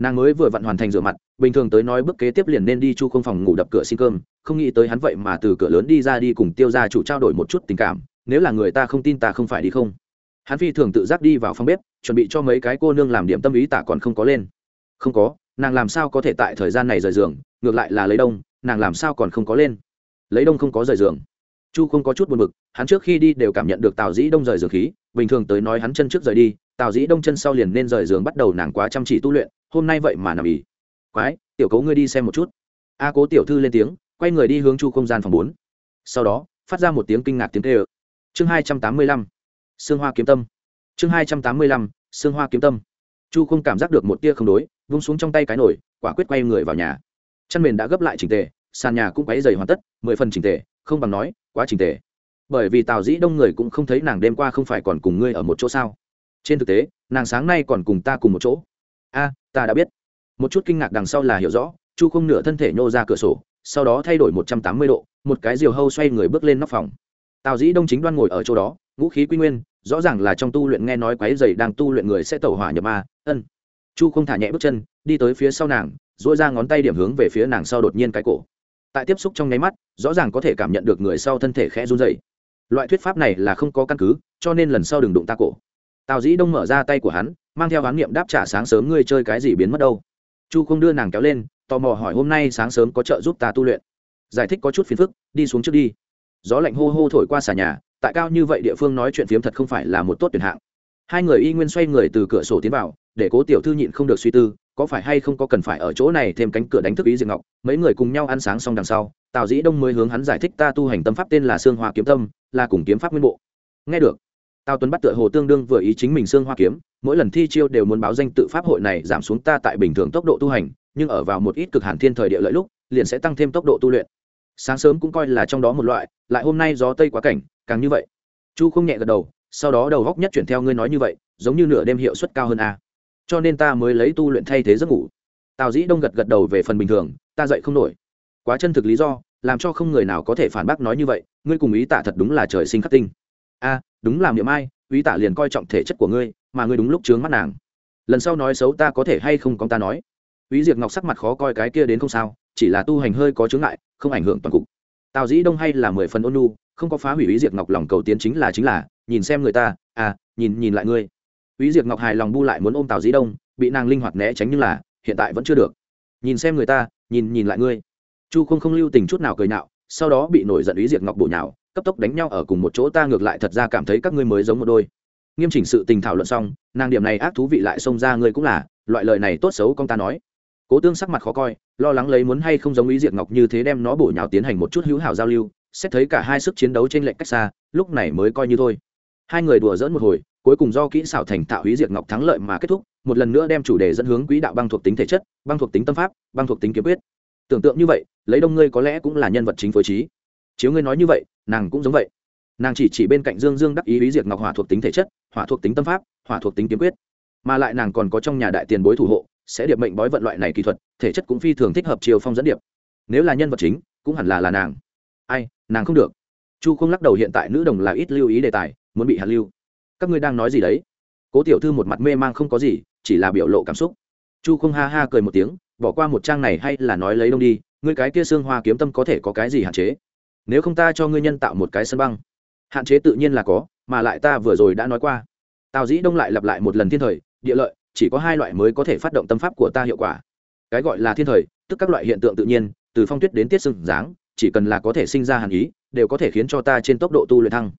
Nàng mới vừa vặn hoàn thành rửa mặt, bình thường tới nói bước kế tiếp liền nên đi chu không phòng ngủ đập cửa xin cơm, không nghĩ tới hắn vậy mà từ cửa lớn đi ra đi cùng tiêu gia chủ trao đổi một chút tình cảm, nếu là người ta không tin ta không phải đi không. Hắn phi thường tự giác đi vào phòng bếp, chuẩn bị cho mấy cái cô nương làm điểm tâm ý tả còn không có lên. Không có, nàng làm sao có thể tại thời gian này rời giường, ngược lại là lấy đông, nàng làm sao còn không có lên. Lấy đông không có rời giường. Chu không có chút buồn b ự c hắn trước khi đi đều cảm nhận được tào dĩ đông rời giường khí, bình thường tới nói hắn chân trước rời đi, tào dĩ đông chân sau liền nên rời giường bắt đầu nàng quá chăm chỉ tu luyện hôm nay vậy mà nằm ỉ. Quái, tiểu cấu ngươi đi xem một chút. A cố tiểu thư lên tiếng, quay người đi hướng chu không gian phòng bốn. Sau đó, phát ra một tiếng kinh ngạc tiếng tê ơ chương hai trăm tám mươi lăm xương hoa kiếm tâm. Chương hai trăm tám mươi lăm xương hoa kiếm tâm. Chu không cảm giác được một tia không đối, vung xuống trong tay cái nổi quả quyết quay người vào nhà. Chăn mền đã gấp lại trình tề, sàn nhà cũng quáy dày hoàn tất, mười phần trình tề, không bằng nói, quá trình tề. Bởi vì tào dĩ đông người cũng không thấy nàng đêm qua không phải còn cùng ngươi ở một chỗ sao? Trên thực tế, nàng sáng nay còn cùng ta cùng một chỗ. A ta đã biết. Một chút kinh ngạc đằng sau là hiểu rõ, chu không nửa thân thể nhô ra cửa sổ, sau đó thay đổi một trăm tám mươi độ, một cái diều hâu xoay người bước lên nóc phòng. Tào dĩ đông chính đoan ngồi ở chỗ đó, ngũ khí quy nguyên, rõ ràng là trong tu luyện nghe nói quái dày đang tu luyện người sẽ tẩu hỏa nhập ma, ân. Chu không thả nhẹ bước chân, đi tới phía sau nàng dỗi ra ngón tay điểm hướng về phía nàng sau đột nhiên cái cổ. Tại tiếp xúc trong nháy mắt, rõ ràng có thể cảm nhận được người sau thân thể khẽ run dày loại thuyết pháp này là không có căn cứ, cho nên lần sau đừng đụng ta cổ tào dĩ đông mở ra tay của hắn, mang theo khám niệm đáp trả sáng sớm ngươi chơi cái gì biến mất đâu. Chu không đưa nàng kéo lên, tò mò hỏi hôm nay sáng sớm có trợ giúp ta tu luyện. Giải thích có chút phiền phức, đi xuống trước đi. Gió lạnh hô hô thổi qua xà nhà, tại cao như vậy địa phương nói chuyện phiếm thật không phải là một tốt tuyển hạng. Hai người y nguyên xoay người từ cửa sổ tiến vào, để cố tiểu thư nhịn không được suy tư, có phải hay không có cần phải ở chỗ này thêm cánh cửa đánh thức ý diệp ngọc. Mấy người cùng nhau ăn sáng xong đằng sau, tào dĩ đông mới hướng hắn giải thích ta tu hành tâm pháp tên là sương hoa kiếm tâm, là cùng kiếm pháp nguyên bộ. Nghe được tào tuấn bắt tựa hồ tương đương vừa ý chính mình xương hoa kiếm, mỗi lần thi chiêu đều muốn báo danh tự pháp hội này giảm xuống ta tại bình thường tốc độ tu hành, nhưng ở vào một ít cực hàn thiên thời địa lợi lúc, liền sẽ tăng thêm tốc độ tu luyện. Sáng sớm cũng coi là trong đó một loại, lại hôm nay gió tây quá cảnh, càng như vậy. Chu không nhẹ gật đầu, sau đó đầu góc nhất chuyển theo ngươi nói như vậy, giống như nửa đêm hiệu suất cao hơn a. Cho nên ta mới lấy tu luyện thay thế giấc ngủ. Tào dĩ đông gật gật đầu về phần bình thường, ta dậy không nổi. Quá chân thực lý do, làm cho không người nào có thể phản bác nói như vậy, ngươi cùng ý tạ thật đúng là trời sinh khắc tinh. A đúng làm niệm ai uy tả liền coi trọng thể chất của ngươi, mà ngươi đúng lúc chướng mắt nàng. Lần sau nói xấu ta có thể hay không con ta nói. Uy diệt ngọc sắc mặt khó coi cái kia đến không sao, chỉ là tu hành hơi có chướng ngại, không ảnh hưởng toàn cục. Tào dĩ đông hay là mười phần ôn nu không có phá hủy uy diệt ngọc lòng cầu tiến chính là chính là, nhìn xem người ta à nhìn nhìn lại ngươi. Uy diệt ngọc hài lòng bu lại muốn ôm tào dĩ đông, bị nàng linh hoạt né tránh nhưng là, hiện tại vẫn chưa được. Nhìn xem người ta, nhìn nhìn lại ngươi. Chu không không lưu tình chút nào cười nhạo, sau đó bị nổi giận ý diệt ngọc bổ nhào cấp tốc đánh nhau ở cùng một chỗ, ta ngược lại thật ra cảm thấy các ngươi mới giống một đôi. Nghiêm chỉnh sự tình thảo luận xong, nàng điểm này ác thú vị lại xông ra ngươi cũng là, loại lời này tốt xấu con ta nói. Cố tương sắc mặt khó coi, lo lắng lấy muốn hay không giống ý diệt ngọc như thế đem nó bổ nhào tiến hành một chút hữu hảo giao lưu, xét thấy cả hai sức chiến đấu trên lệnh cách xa, lúc này mới coi như thôi. Hai người đùa dỡn một hồi, cuối cùng do kỹ xảo thành tạo ý diệt ngọc thắng lợi mà kết thúc, một lần nữa đem chủ đề dẫn hướng quỹ đạo băng thuộc tính thể chất, băng thuộc tính tâm pháp, băng thuộc tính kiếm quyết. Tưởng tượng như vậy, lấy đông ngươi có lẽ cũng là nhân vật chính phối trí. Chiếu ngươi nói như vậy nàng cũng giống vậy. Nàng chỉ chỉ bên cạnh dương dương đắc ý ý diệt ngọc hỏa thuộc tính thể chất, hỏa thuộc tính tâm pháp, hỏa thuộc tính kiếm quyết. Mà lại nàng còn có trong nhà đại tiền bối thủ hộ, sẽ điệp mệnh bói vận loại này kỹ thuật, thể chất cũng phi thường thích hợp chiều phong dẫn điệp. Nếu là nhân vật chính, cũng hẳn là là nàng. Ai, nàng không được. Chu không lắc đầu hiện tại nữ đồng là ít lưu ý đề tài, muốn bị hạt lưu. Các ngươi đang nói gì đấy? Cố tiểu thư một mặt mê mang không có gì, chỉ là biểu lộ cảm xúc. Chu không ha ha cười một tiếng, bỏ qua một trang này hay là nói lấy đông đi, ngươi cái kia xương hoa kiếm tâm có thể có cái gì hạn chế? Nếu không ta cho ngươi nhân tạo một cái sân băng. Hạn chế tự nhiên là có, mà lại ta vừa rồi đã nói qua. Tào dĩ đông lại lặp lại một lần thiên thời, địa lợi, chỉ có hai loại mới có thể phát động tâm pháp của ta hiệu quả. Cái gọi là thiên thời, tức các loại hiện tượng tự nhiên, từ phong tuyết đến tiết sưng dáng, chỉ cần là có thể sinh ra hàn ý, đều có thể khiến cho ta trên tốc độ tu luyện thăng.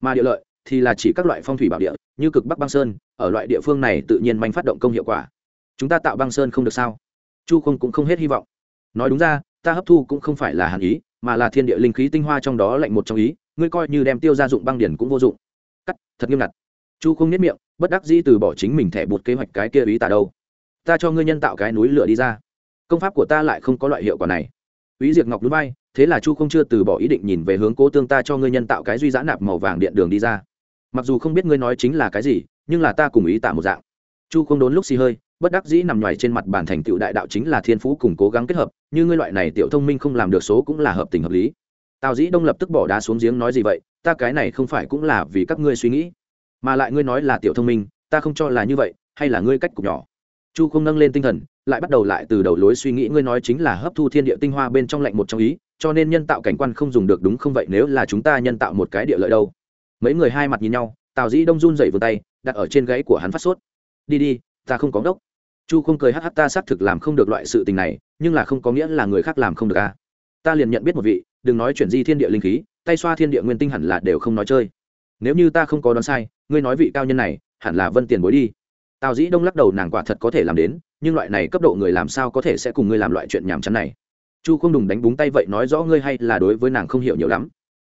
Mà địa lợi thì là chỉ các loại phong thủy bảo địa, như cực bắc băng sơn, ở loại địa phương này tự nhiên manh phát động công hiệu quả. Chúng ta tạo băng sơn không được sao? Chu không cũng không hết hy vọng. Nói đúng ra, ta hấp thu cũng không phải là hàn ý mà là thiên địa linh khí tinh hoa trong đó lạnh một trong ý, ngươi coi như đem tiêu gia dụng băng điển cũng vô dụng. Cắt, thật nghiêm ngặt. Chu không nhất miệng, bất đắc dĩ từ bỏ chính mình thẻ bột kế hoạch cái kia ý tả đâu. Ta cho ngươi nhân tạo cái núi lửa đi ra. Công pháp của ta lại không có loại hiệu quả này. Ý diệt ngọc núi bay, thế là chu không chưa từ bỏ ý định nhìn về hướng cố tương ta cho ngươi nhân tạo cái duy giã nạp màu vàng điện đường đi ra. Mặc dù không biết ngươi nói chính là cái gì, nhưng là ta cùng ý tả một dạng. Chu không đốn lúc xì hơi bất đắc dĩ nằm ngoài trên mặt bản thành tựu đại đạo chính là thiên phú cùng cố gắng kết hợp, như ngươi loại này tiểu thông minh không làm được số cũng là hợp tình hợp lý. Tào dĩ đông lập tức bỏ đá xuống giếng nói gì vậy, ta cái này không phải cũng là vì các ngươi suy nghĩ, mà lại ngươi nói là tiểu thông minh, ta không cho là như vậy, hay là ngươi cách cục nhỏ. Chu không nâng lên tinh thần, lại bắt đầu lại từ đầu lối suy nghĩ, ngươi nói chính là hấp thu thiên địa tinh hoa bên trong lạnh một trong ý, cho nên nhân tạo cảnh quan không dùng được đúng không vậy, nếu là chúng ta nhân tạo một cái địa lợi đâu? Mấy người hai mặt nhìn nhau, tào dĩ đông run dậy vươn tay, đặt ở trên gáy của hắn phát sốt. Đi đi, ta không có đốc chu không cười hh ta xác thực làm không được loại sự tình này, nhưng là không có nghĩa là người khác làm không được a ta liền nhận biết một vị, đừng nói chuyện di thiên địa linh khí, tay xoa thiên địa nguyên tinh hẳn là đều không nói chơi. Nếu như ta không có đoán sai, ngươi nói vị cao nhân này, hẳn là vân tiền bối đi. Tào dĩ đông lắc đầu, nàng quả thật có thể làm đến, nhưng loại này cấp độ người làm sao có thể sẽ cùng ngươi làm loại chuyện nhàm chán này. Chu không đùng đánh búng tay, vậy nói rõ ngươi hay là đối với nàng không hiểu nhiều lắm.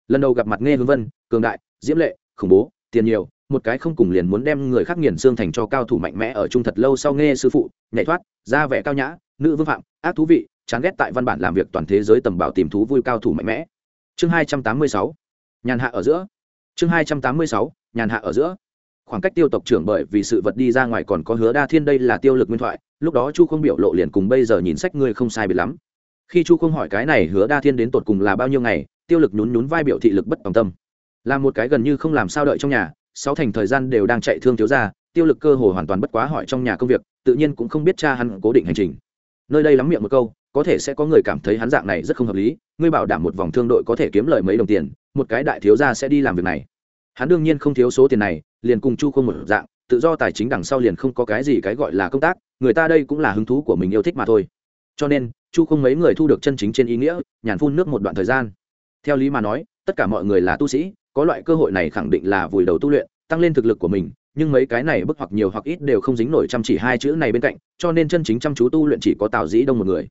Lần đầu gặp mặt nghe hướng vân, cường đại, diễm lệ, khủng bố, tiền nhiều một cái không cùng liền muốn đem người khác nghiền xương thành cho cao thủ mạnh mẽ ở chung thật lâu sau nghe sư phụ, nhảy thoát, ra vẻ cao nhã, nữ vương phạm, ác thú vị, chán ghét tại văn bản làm việc toàn thế giới tầm bảo tìm thú vui cao thủ mạnh mẽ. Chương hai trăm tám mươi sáu, nhàn hạ ở giữa. Chương hai trăm tám mươi sáu, nhàn hạ ở giữa. Khoảng cách tiêu tộc trưởng bởi vì sự vật đi ra ngoài còn có hứa đa thiên đây là tiêu lực nguyên thoại, lúc đó chu không biểu lộ liền cùng bây giờ nhìn sách ngươi không sai biệt lắm. Khi chu không hỏi cái này hứa đa thiên đến tột cùng là bao nhiêu ngày, tiêu lực nhún nhún vai biểu thị lực bất bằng tâm. Là một cái gần như không làm sao đợi trong nhà sáu thành thời gian đều đang chạy thương thiếu gia, tiêu lực cơ hồ hoàn toàn bất quá hỏi trong nhà công việc tự nhiên cũng không biết cha hắn cố định hành trình. Nơi đây lắm miệng một câu có thể sẽ có người cảm thấy hắn dạng này rất không hợp lý ngươi bảo đảm một vòng thương đội có thể kiếm lời mấy đồng tiền một cái đại thiếu gia sẽ đi làm việc này. Hắn đương nhiên không thiếu số tiền này liền cùng chu không một dạng tự do tài chính đằng sau liền không có cái gì cái gọi là công tác người ta đây cũng là hứng thú của mình yêu thích mà thôi. Cho nên chu không mấy người thu được chân chính trên ý nghĩa nhàn phun nước một đoạn thời gian. Theo lý mà nói tất cả mọi người là tu sĩ có loại cơ hội này khẳng định là vùi đầu tu luyện, tăng lên thực lực của mình, nhưng mấy cái này bức hoặc nhiều hoặc ít đều không dính nổi chăm chỉ hai chữ này bên cạnh, cho nên chân chính chăm chú tu luyện chỉ có tào dĩ đông một người.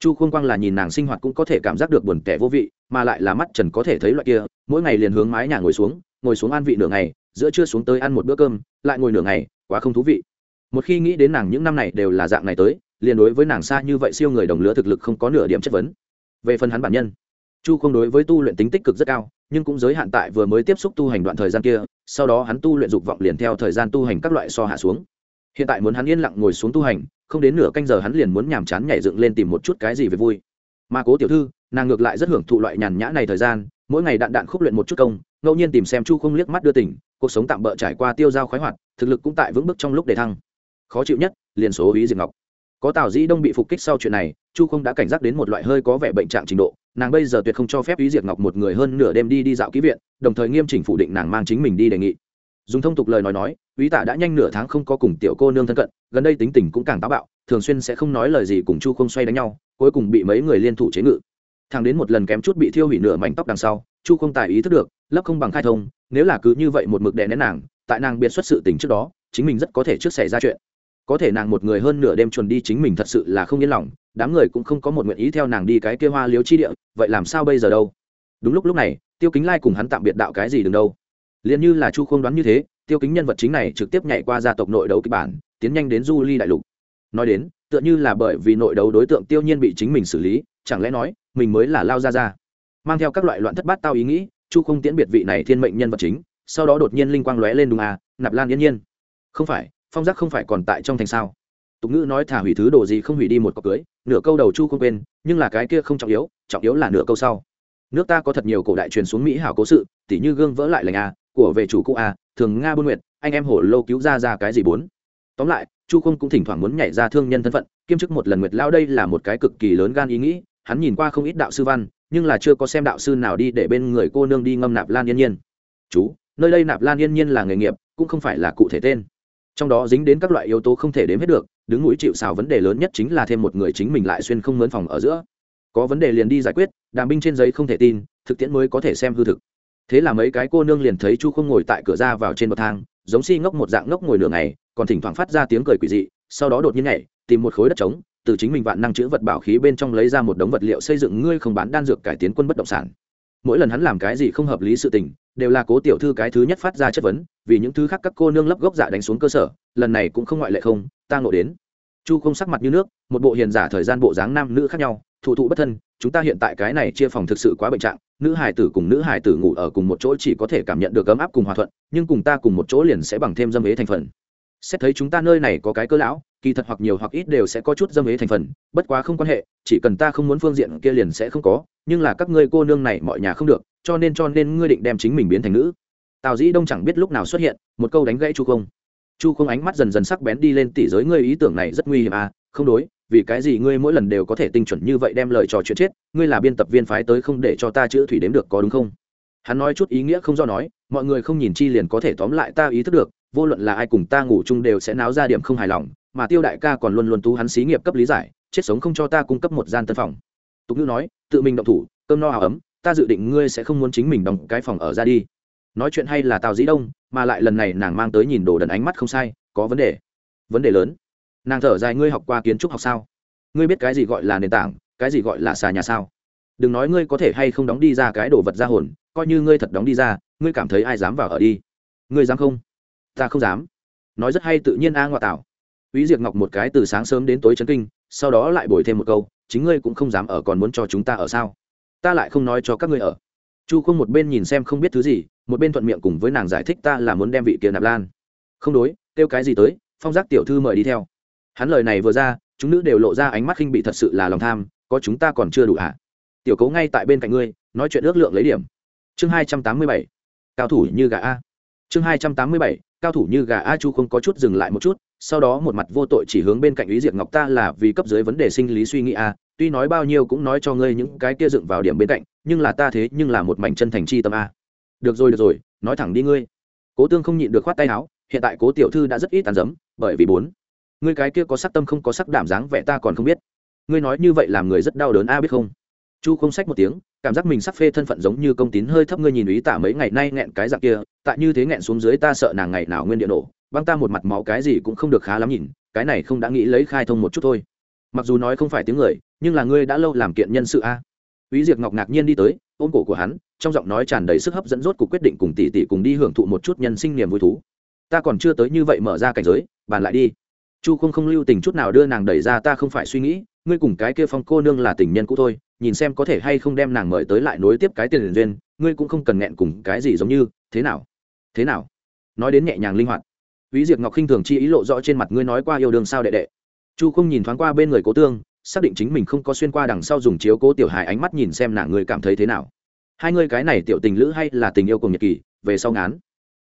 Chu khuôn quang là nhìn nàng sinh hoạt cũng có thể cảm giác được buồn tẻ vô vị, mà lại là mắt trần có thể thấy loại kia, mỗi ngày liền hướng mái nhà ngồi xuống ngồi xuống ăn vị nửa ngày, giữa trưa xuống tới ăn một bữa cơm, lại ngồi nửa ngày, quá không thú vị. Một khi nghĩ đến nàng những năm này đều là dạng này tới, liền đối với nàng xa như vậy siêu người đồng lứa thực lực không có nửa điểm chất vấn. Về phần hắn bản nhân, chu không đối với tu luyện tính tích cực rất cao nhưng cũng giới hạn tại vừa mới tiếp xúc tu hành đoạn thời gian kia, sau đó hắn tu luyện dục vọng liền theo thời gian tu hành các loại so hạ xuống. Hiện tại muốn hắn yên lặng ngồi xuống tu hành, không đến nửa canh giờ hắn liền muốn nhàm chán nhảy dựng lên tìm một chút cái gì về vui. Mà cố tiểu thư, nàng ngược lại rất hưởng thụ loại nhàn nhã này thời gian, mỗi ngày đạn đạn khúc luyện một chút công, ngẫu nhiên tìm xem chu không liếc mắt đưa tỉnh cuộc sống tạm bỡ trải qua tiêu dao khoái hoạt, thực lực cũng tại vững bước trong lúc để thăng. Khó chịu nhất, liền số ý diệp ngọc. Có tào dĩ đông bị phục kích sau chuyện này, chu không đã cảnh giác đến một loại hơi có vẻ bệnh trạng trình độ nàng bây giờ tuyệt không cho phép ý diệp ngọc một người hơn nửa đêm đi đi dạo ký viện, đồng thời nghiêm chỉnh phủ định nàng mang chính mình đi đề nghị. Dùng thông tục lời nói nói ý tạ đã nhanh nửa tháng không có cùng tiểu cô nương thân cận, gần đây tính tình cũng càng táo bạo, thường xuyên sẽ không nói lời gì cùng chu không xoay đánh nhau, cuối cùng bị mấy người liên thủ chế ngự. Thằng đến một lần kém chút bị thiêu hủy nửa mảnh tóc đằng sau, chu không tài ý thức được lấp không bằng khai thông, nếu là cứ như vậy một mực đè nén nàng, tại nàng biệt xuất sự tình trước đó, chính mình rất có thể trước xảy ra chuyện. Có thể nàng một người hơn nửa đêm chuồn đi chính mình thật sự là không yên lòng đám người cũng không có một nguyện ý theo nàng đi cái kia hoa liếu chi địa, vậy làm sao bây giờ đâu? Đúng lúc lúc này, tiêu kính lai cùng hắn tạm biệt đạo cái gì đừng đâu. Liền như là chu không đoán như thế, tiêu kính nhân vật chính này trực tiếp nhảy qua gia tộc nội đấu kịch bản, tiến nhanh đến du ly đại lục. Nói đến, tựa như là bởi vì nội đấu đối tượng tiêu nhiên bị chính mình xử lý, chẳng lẽ nói, mình mới là lao ra ra mang theo các loại loạn thất bát tao ý nghĩ, chu không tiễn biệt vị này thiên mệnh nhân vật chính, sau đó đột nhiên linh quang lóe lên đúng à nạp lan yên nhiên. Không phải, phong giác không phải còn tại trong thành sao? Tục ngữ nói thả hủy thứ đồ gì không hủy đi một cọc cưới, nửa câu đầu chu không quên, nhưng là cái kia không trọng yếu trọng yếu là nửa câu sau. Nước ta có thật nhiều cổ đại truyền xuống mỹ hảo cố sự, tỉ như gương vỡ lại lành a, của về chủ cụ a, thường nga buôn nguyệt, anh em hổ lô cứu ra ra cái gì bốn. Tóm lại, chu không cũng thỉnh thoảng muốn nhảy ra thương nhân thân phận, kiêm chức một lần nguyệt lao đây là một cái cực kỳ lớn gan ý nghĩ, hắn nhìn qua không ít đạo sư văn, nhưng là chưa có xem đạo sư nào đi để bên người cô nương đi ngâm nạp lan yên nhiên. Chú, nơi đây nạp lan yên nhiên là nghề nghiệp, cũng không phải là cụ thể tên. Trong đó dính đến các loại yếu tố không thể đếm hết được đứng mũi chịu xào vấn đề lớn nhất chính là thêm một người chính mình lại xuyên không mướn phòng ở giữa. Có vấn đề liền đi giải quyết, đàm binh trên giấy không thể tin, thực tiễn mới có thể xem hư thực. Thế là mấy cái cô nương liền thấy chu không ngồi tại cửa ra vào trên bậc thang, giống si ngốc một dạng ngốc ngồi nửa ngày, còn thỉnh thoảng phát ra tiếng cười quỷ dị, sau đó đột nhiên nhảy, tìm một khối đất trống, từ chính mình vạn năng chữ vật bảo khí bên trong lấy ra một đống vật liệu xây dựng ngươi không bán đan dược cải tiến quân bất động sản. Mỗi lần hắn làm cái gì không hợp lý sự tình, đều là cố tiểu thư cái thứ nhất phát ra chất vấn, vì những thứ khác các cô nương lấp gốc dạ đánh xuống cơ sở, lần này cũng không ngoại lệ không ta ngộ đến. Chu không sắc mặt như nước, một bộ hiền giả thời gian bộ dáng nam nữ khác nhau thụ thụ bất thân, chúng ta hiện tại cái này chia phòng thực sự quá bệnh trạng, nữ hải tử cùng nữ hải tử ngủ ở cùng một chỗ chỉ có thể cảm nhận được ấm áp cùng hòa thuận, nhưng cùng ta cùng một chỗ liền sẽ bằng thêm dâm ế thành phần. Xét thấy chúng ta nơi này có cái cơ lão, kỳ thật hoặc nhiều hoặc ít đều sẽ có chút dâm ế thành phần, bất quá không quan hệ, chỉ cần ta không muốn phương diện kia liền sẽ không có, nhưng là các ngươi cô nương này mọi nhà không được, cho nên cho nên ngươi định đem chính mình biến thành nữ. Tào dĩ đông chẳng biết lúc nào xuất hiện, một câu đánh gãy chu không chu không ánh mắt dần dần sắc bén đi lên, tỷ giới ngươi ý tưởng này rất nguy hiểm à không đối, vì cái gì ngươi mỗi lần đều có thể tinh chuẩn như vậy đem lời trò chuyện chết, ngươi là biên tập viên phái tới không để cho ta chữ thủy đếm được có đúng không? Hắn nói chút ý nghĩa không do nói, mọi người không nhìn chi liền có thể tóm lại ta ý thức được, vô luận là ai cùng ta ngủ chung đều sẽ náo ra điểm không hài lòng, mà tiêu đại ca còn luôn luôn tú hắn xí nghiệp cấp lý giải, chết sống không cho ta cung cấp một gian tân phòng. Tục ngữ nói, tự mình động thủ, cơm no áo ấm, ta dự định ngươi sẽ không muốn chính mình đóng cái phòng ở ra đi nói chuyện hay là tào dĩ đông mà lại lần này nàng mang tới nhìn đồ đần ánh mắt không sai có vấn đề. Vấn đề lớn. Nàng thở dài ngươi học qua kiến trúc học sao? Ngươi biết cái gì gọi là nền tảng cái gì gọi là xà nhà sao? Đừng nói ngươi có thể hay không đóng đi ra cái đồ vật ra hồn coi như ngươi thật đóng đi ra ngươi cảm thấy ai dám vào ở đi? Ngươi dám không? Ta không dám. Nói rất hay tự nhiên a ngoại tảo. Úy Diệp Ngọc một cái từ sáng sớm đến tối chấn kinh, sau đó lại bồi thêm một câu, chính ngươi cũng không dám ở còn muốn cho chúng ta ở sao? Ta lại không nói cho các ngươi ở. Chu Không một bên nhìn xem không biết thứ gì, một bên thuận miệng cùng với nàng giải thích ta là muốn đem vị kia nạp lan. Không đối, kêu cái gì tới, Phong Giác tiểu thư mời đi theo. Hắn lời này vừa ra, chúng nữ đều lộ ra ánh mắt khinh bị thật sự là lòng tham, có chúng ta còn chưa đủ hả? Tiểu Cố ngay tại bên cạnh ngươi, nói chuyện ước lượng lấy điểm. Chương hai trăm tám mươi bảy, cao thủ như gà a. Chương hai trăm tám mươi bảy, cao thủ như gà a chu không có chút dừng lại một chút, sau đó một mặt vô tội chỉ hướng bên cạnh ý diệt ngọc ta là vì cấp dưới vấn đề sinh lý suy nghĩ a tuy nói bao nhiêu cũng nói cho ngươi những cái kia dựng vào điểm bên cạnh, nhưng là ta thế nhưng là một mảnh chân thành chi tâm a. Được rồi được rồi, nói thẳng đi ngươi. Cố tương không nhịn được khoát tay áo, hiện tại cố tiểu thư đã rất ít tàn dấm bởi vì bốn. Ngươi cái kia có sắc tâm không có sắc đảm dáng vẻ ta còn không biết. Ngươi nói như vậy làm người rất đau đớn a, biết không? Chu không sách một tiếng, cảm giác mình sắc phê thân phận giống như công tín hơi thấp ngươi nhìn ý tả mấy ngày nay nghẹn cái dạng kia tại như thế nghẹn xuống dưới ta sợ nàng ngày nào nguyên điện nổ, băng ta một mặt máu cái gì cũng không được khá lắm nhìn, cái này không đã nghĩ lấy khai thông một chút thôi. Mặc dù nói không phải tiếng người nhưng là ngươi đã lâu làm kiện nhân sự a à. Úy Diệp Ngọc ngạc nhiên đi tới, ôm cổ của hắn, trong giọng nói tràn đầy sức hấp dẫn rốt cuộc quyết định cùng tỷ tỷ cùng đi hưởng thụ một chút nhân sinh niềm vui thú. Ta còn chưa tới như vậy mở ra cảnh giới, bàn lại đi. Chu không không lưu tình chút nào đưa nàng đẩy ra, ta không phải suy nghĩ, ngươi cùng cái kia phong cô nương là tình nhân cũ thôi, nhìn xem có thể hay không đem nàng mời tới lại nối tiếp cái tiền duyên, ngươi cũng không cần nghẹn cùng cái gì giống như, thế nào? Thế nào? Nói đến nhẹ nhàng linh hoạt. Úy Diệp Ngọc khinh thường chi ý lộ rõ trên mặt ngươi nói qua yêu đương sao đệ đệ. Chu không nhìn thoáng qua bên người Cố Tương, xác định chính mình không có xuyên qua đằng sau dùng chiếu cố tiểu hài ánh mắt nhìn xem nàng người cảm thấy thế nào. Hai ngươi cái này tiểu tình lữ hay là tình yêu cùng nhật kỳ, về sau ngán.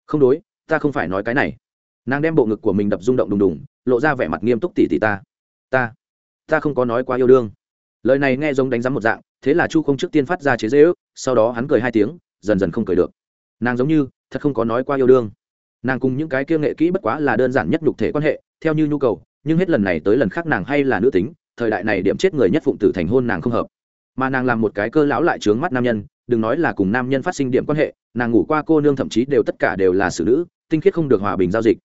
Không đối, ta không phải nói cái này. Nàng đem bộ ngực của mình đập rung động đùng đùng, lộ ra vẻ mặt nghiêm túc tỉ tỉ ta. Ta ta không có nói qua yêu đương. Lời này nghe giống đánh giá một dạng, thế là chu không trước tiên phát ra chế dễ ước sau đó hắn cười hai tiếng, dần dần không cười được. Nàng giống như, thật không có nói qua yêu đương. Nàng cùng những cái kia nghệ kỹ bất quá là đơn giản nhất nhục thể quan hệ, theo như nhu cầu, nhưng hết lần này tới lần khác nàng hay là nữ tính thời đại này điểm chết người nhất phụng tử thành hôn nàng không hợp. Mà nàng làm một cái cơ lão lại trướng mắt nam nhân, đừng nói là cùng nam nhân phát sinh điểm quan hệ, nàng ngủ qua cô nương thậm chí đều tất cả đều là xử nữ, tinh khiết không được hòa bình giao dịch.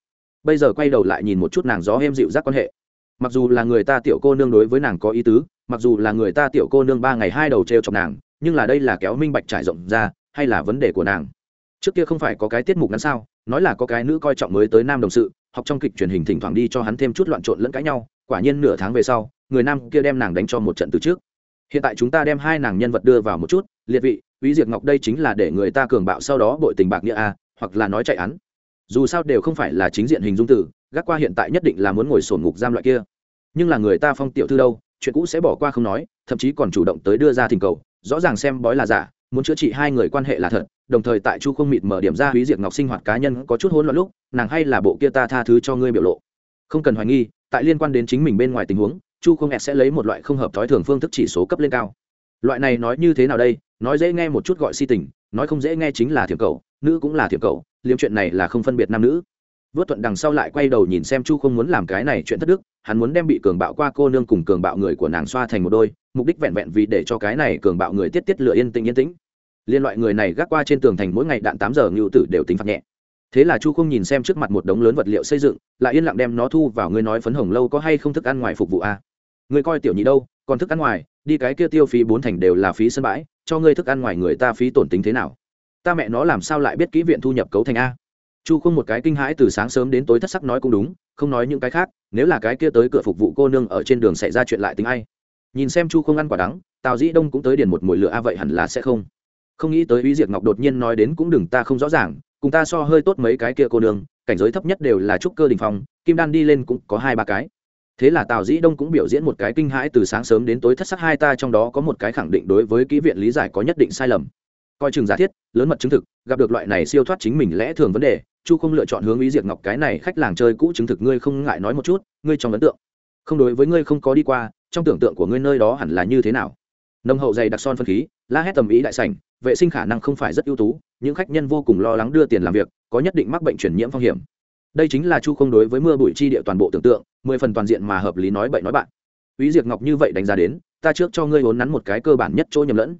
Bây giờ quay đầu lại nhìn một chút nàng gió êm dịu giác quan hệ. Mặc dù là người ta tiểu cô nương đối với nàng có ý tứ, mặc dù là người ta tiểu cô nương ba ngày hai đầu t r e o chọc nàng, nhưng là đây là kéo minh bạch trải rộng ra, hay là vấn đề của nàng? Trước kia không phải có cái tiết mục ngắn sao, nói là có cái nữ coi trọng mới tới nam đồng sự, học trong kịch truyền hình thỉnh thoảng đi cho hắn thêm chút loạn trộn lẫn cãi nhau quả nhiên nửa tháng về sau người nam kia đem nàng đánh cho một trận từ trước hiện tại chúng ta đem hai nàng nhân vật đưa vào một chút liệt vị Úy diệt Ngọc đây chính là để người ta cường bạo sau đó bội tình bạc nghĩa a, hoặc là nói chạy án. Dù sao đều không phải là chính diện hình dung tử, gác qua hiện tại nhất định là muốn ngồi sổn ngục giam loại kia. Nhưng là người ta phong tiểu thư đâu, chuyện cũ sẽ bỏ qua không nói, thậm chí còn chủ động tới đưa ra thỉnh cầu, rõ ràng xem bói là giả, muốn chữa trị hai người quan hệ là thật, đồng thời tại Chu Không mịt mở điểm ra Úy diệt Ngọc sinh hoạt cá nhân có chút hỗn loạn lúc, nàng hay là bộ kia ta tha thứ cho ngươi biểu lộ. Không cần hoài nghi, tại liên quan đến chính mình bên ngoài tình huống, chu không ẹt sẽ lấy một loại không hợp thói thường phương thức chỉ số cấp lên cao. Loại này nói như thế nào đây? Nói dễ nghe một chút gọi si tình nói không dễ nghe chính là thiểm cầu nữ cũng là thiểm cầu liếm chuyện này là không phân biệt nam nữ. Vớt thuận đằng sau lại quay đầu nhìn xem chu không muốn làm cái này chuyện thất đức hắn muốn đem bị cường bạo qua cô nương cùng cường bạo người của nàng xoa thành một đôi mục đích vẹn vẹn vì để cho cái này cường bạo người tiết tiết lựa yên tĩnh yên tĩnh. Liên loại người này gác qua trên tường thành mỗi ngày đạn tám giờ ngưu tử đều tính phạt nhẹ thế là chu không nhìn xem trước mặt một đống lớn vật liệu xây dựng, lại yên lặng đem nó thu vào. Ngươi nói phấn hồng lâu có hay không thức ăn ngoài phục vụ a à? người coi tiểu nhị đâu, còn thức ăn ngoài, đi cái kia tiêu phí bốn thành đều là phí sân bãi, cho ngươi thức ăn ngoài người ta phí tổn tính thế nào? Ta mẹ nó làm sao lại biết kỹ viện thu nhập cấu thành a? Chu không một cái kinh hãi từ sáng sớm đến tối thất sắc nói cũng đúng, không nói những cái khác, nếu là cái kia tới cửa phục vụ cô nương ở trên đường xảy ra chuyện lại tính ai? Nhìn xem chu không ăn quả đắng, tào dĩ đông cũng tới điền một mùi lửa a, vậy hẳn là sẽ không. Không nghĩ tới uy diệt ngọc đột nhiên nói đến cũng đừng, ta không rõ ràng cùng ta so hơi tốt mấy cái kia cô nương, cảnh giới thấp nhất đều là trúc cơ đình phong, kim đan đi lên cũng có hai ba cái. Thế là tào dĩ đông cũng biểu diễn một cái kinh hãi từ sáng sớm đến tối thất sắc hai ta trong đó có một cái khẳng định đối với kỹ viện lý giải có nhất định sai lầm. Coi chừng giả thiết, lớn mật chứng thực, gặp được loại này siêu thoát chính mình lẽ thường vấn đề, chu không lựa chọn hướng ý diệt ngọc cái này khách làng chơi cũ chứng thực ngươi không ngại nói một chút, ngươi trong ấn tượng. Không đối với ngươi không có đi qua, trong tưởng tượng của ngươi nơi đó hẳn là như thế nào? Nông hậu dày đặc son phân khí la hét tầm ý đại sảnh vệ sinh khả năng không phải rất ưu tú những khách nhân vô cùng lo lắng đưa tiền làm việc có nhất định mắc bệnh truyền nhiễm phong hiểm đây chính là chu không đối với mưa bụi chi địa toàn bộ tưởng tượng mười phần toàn diện mà hợp lý nói bậy nói bạn ý diệt Ngọc như vậy đánh giá đến, ta trước cho ngươi hốn nắn một cái cơ bản nhất chỗ nhầm lẫn.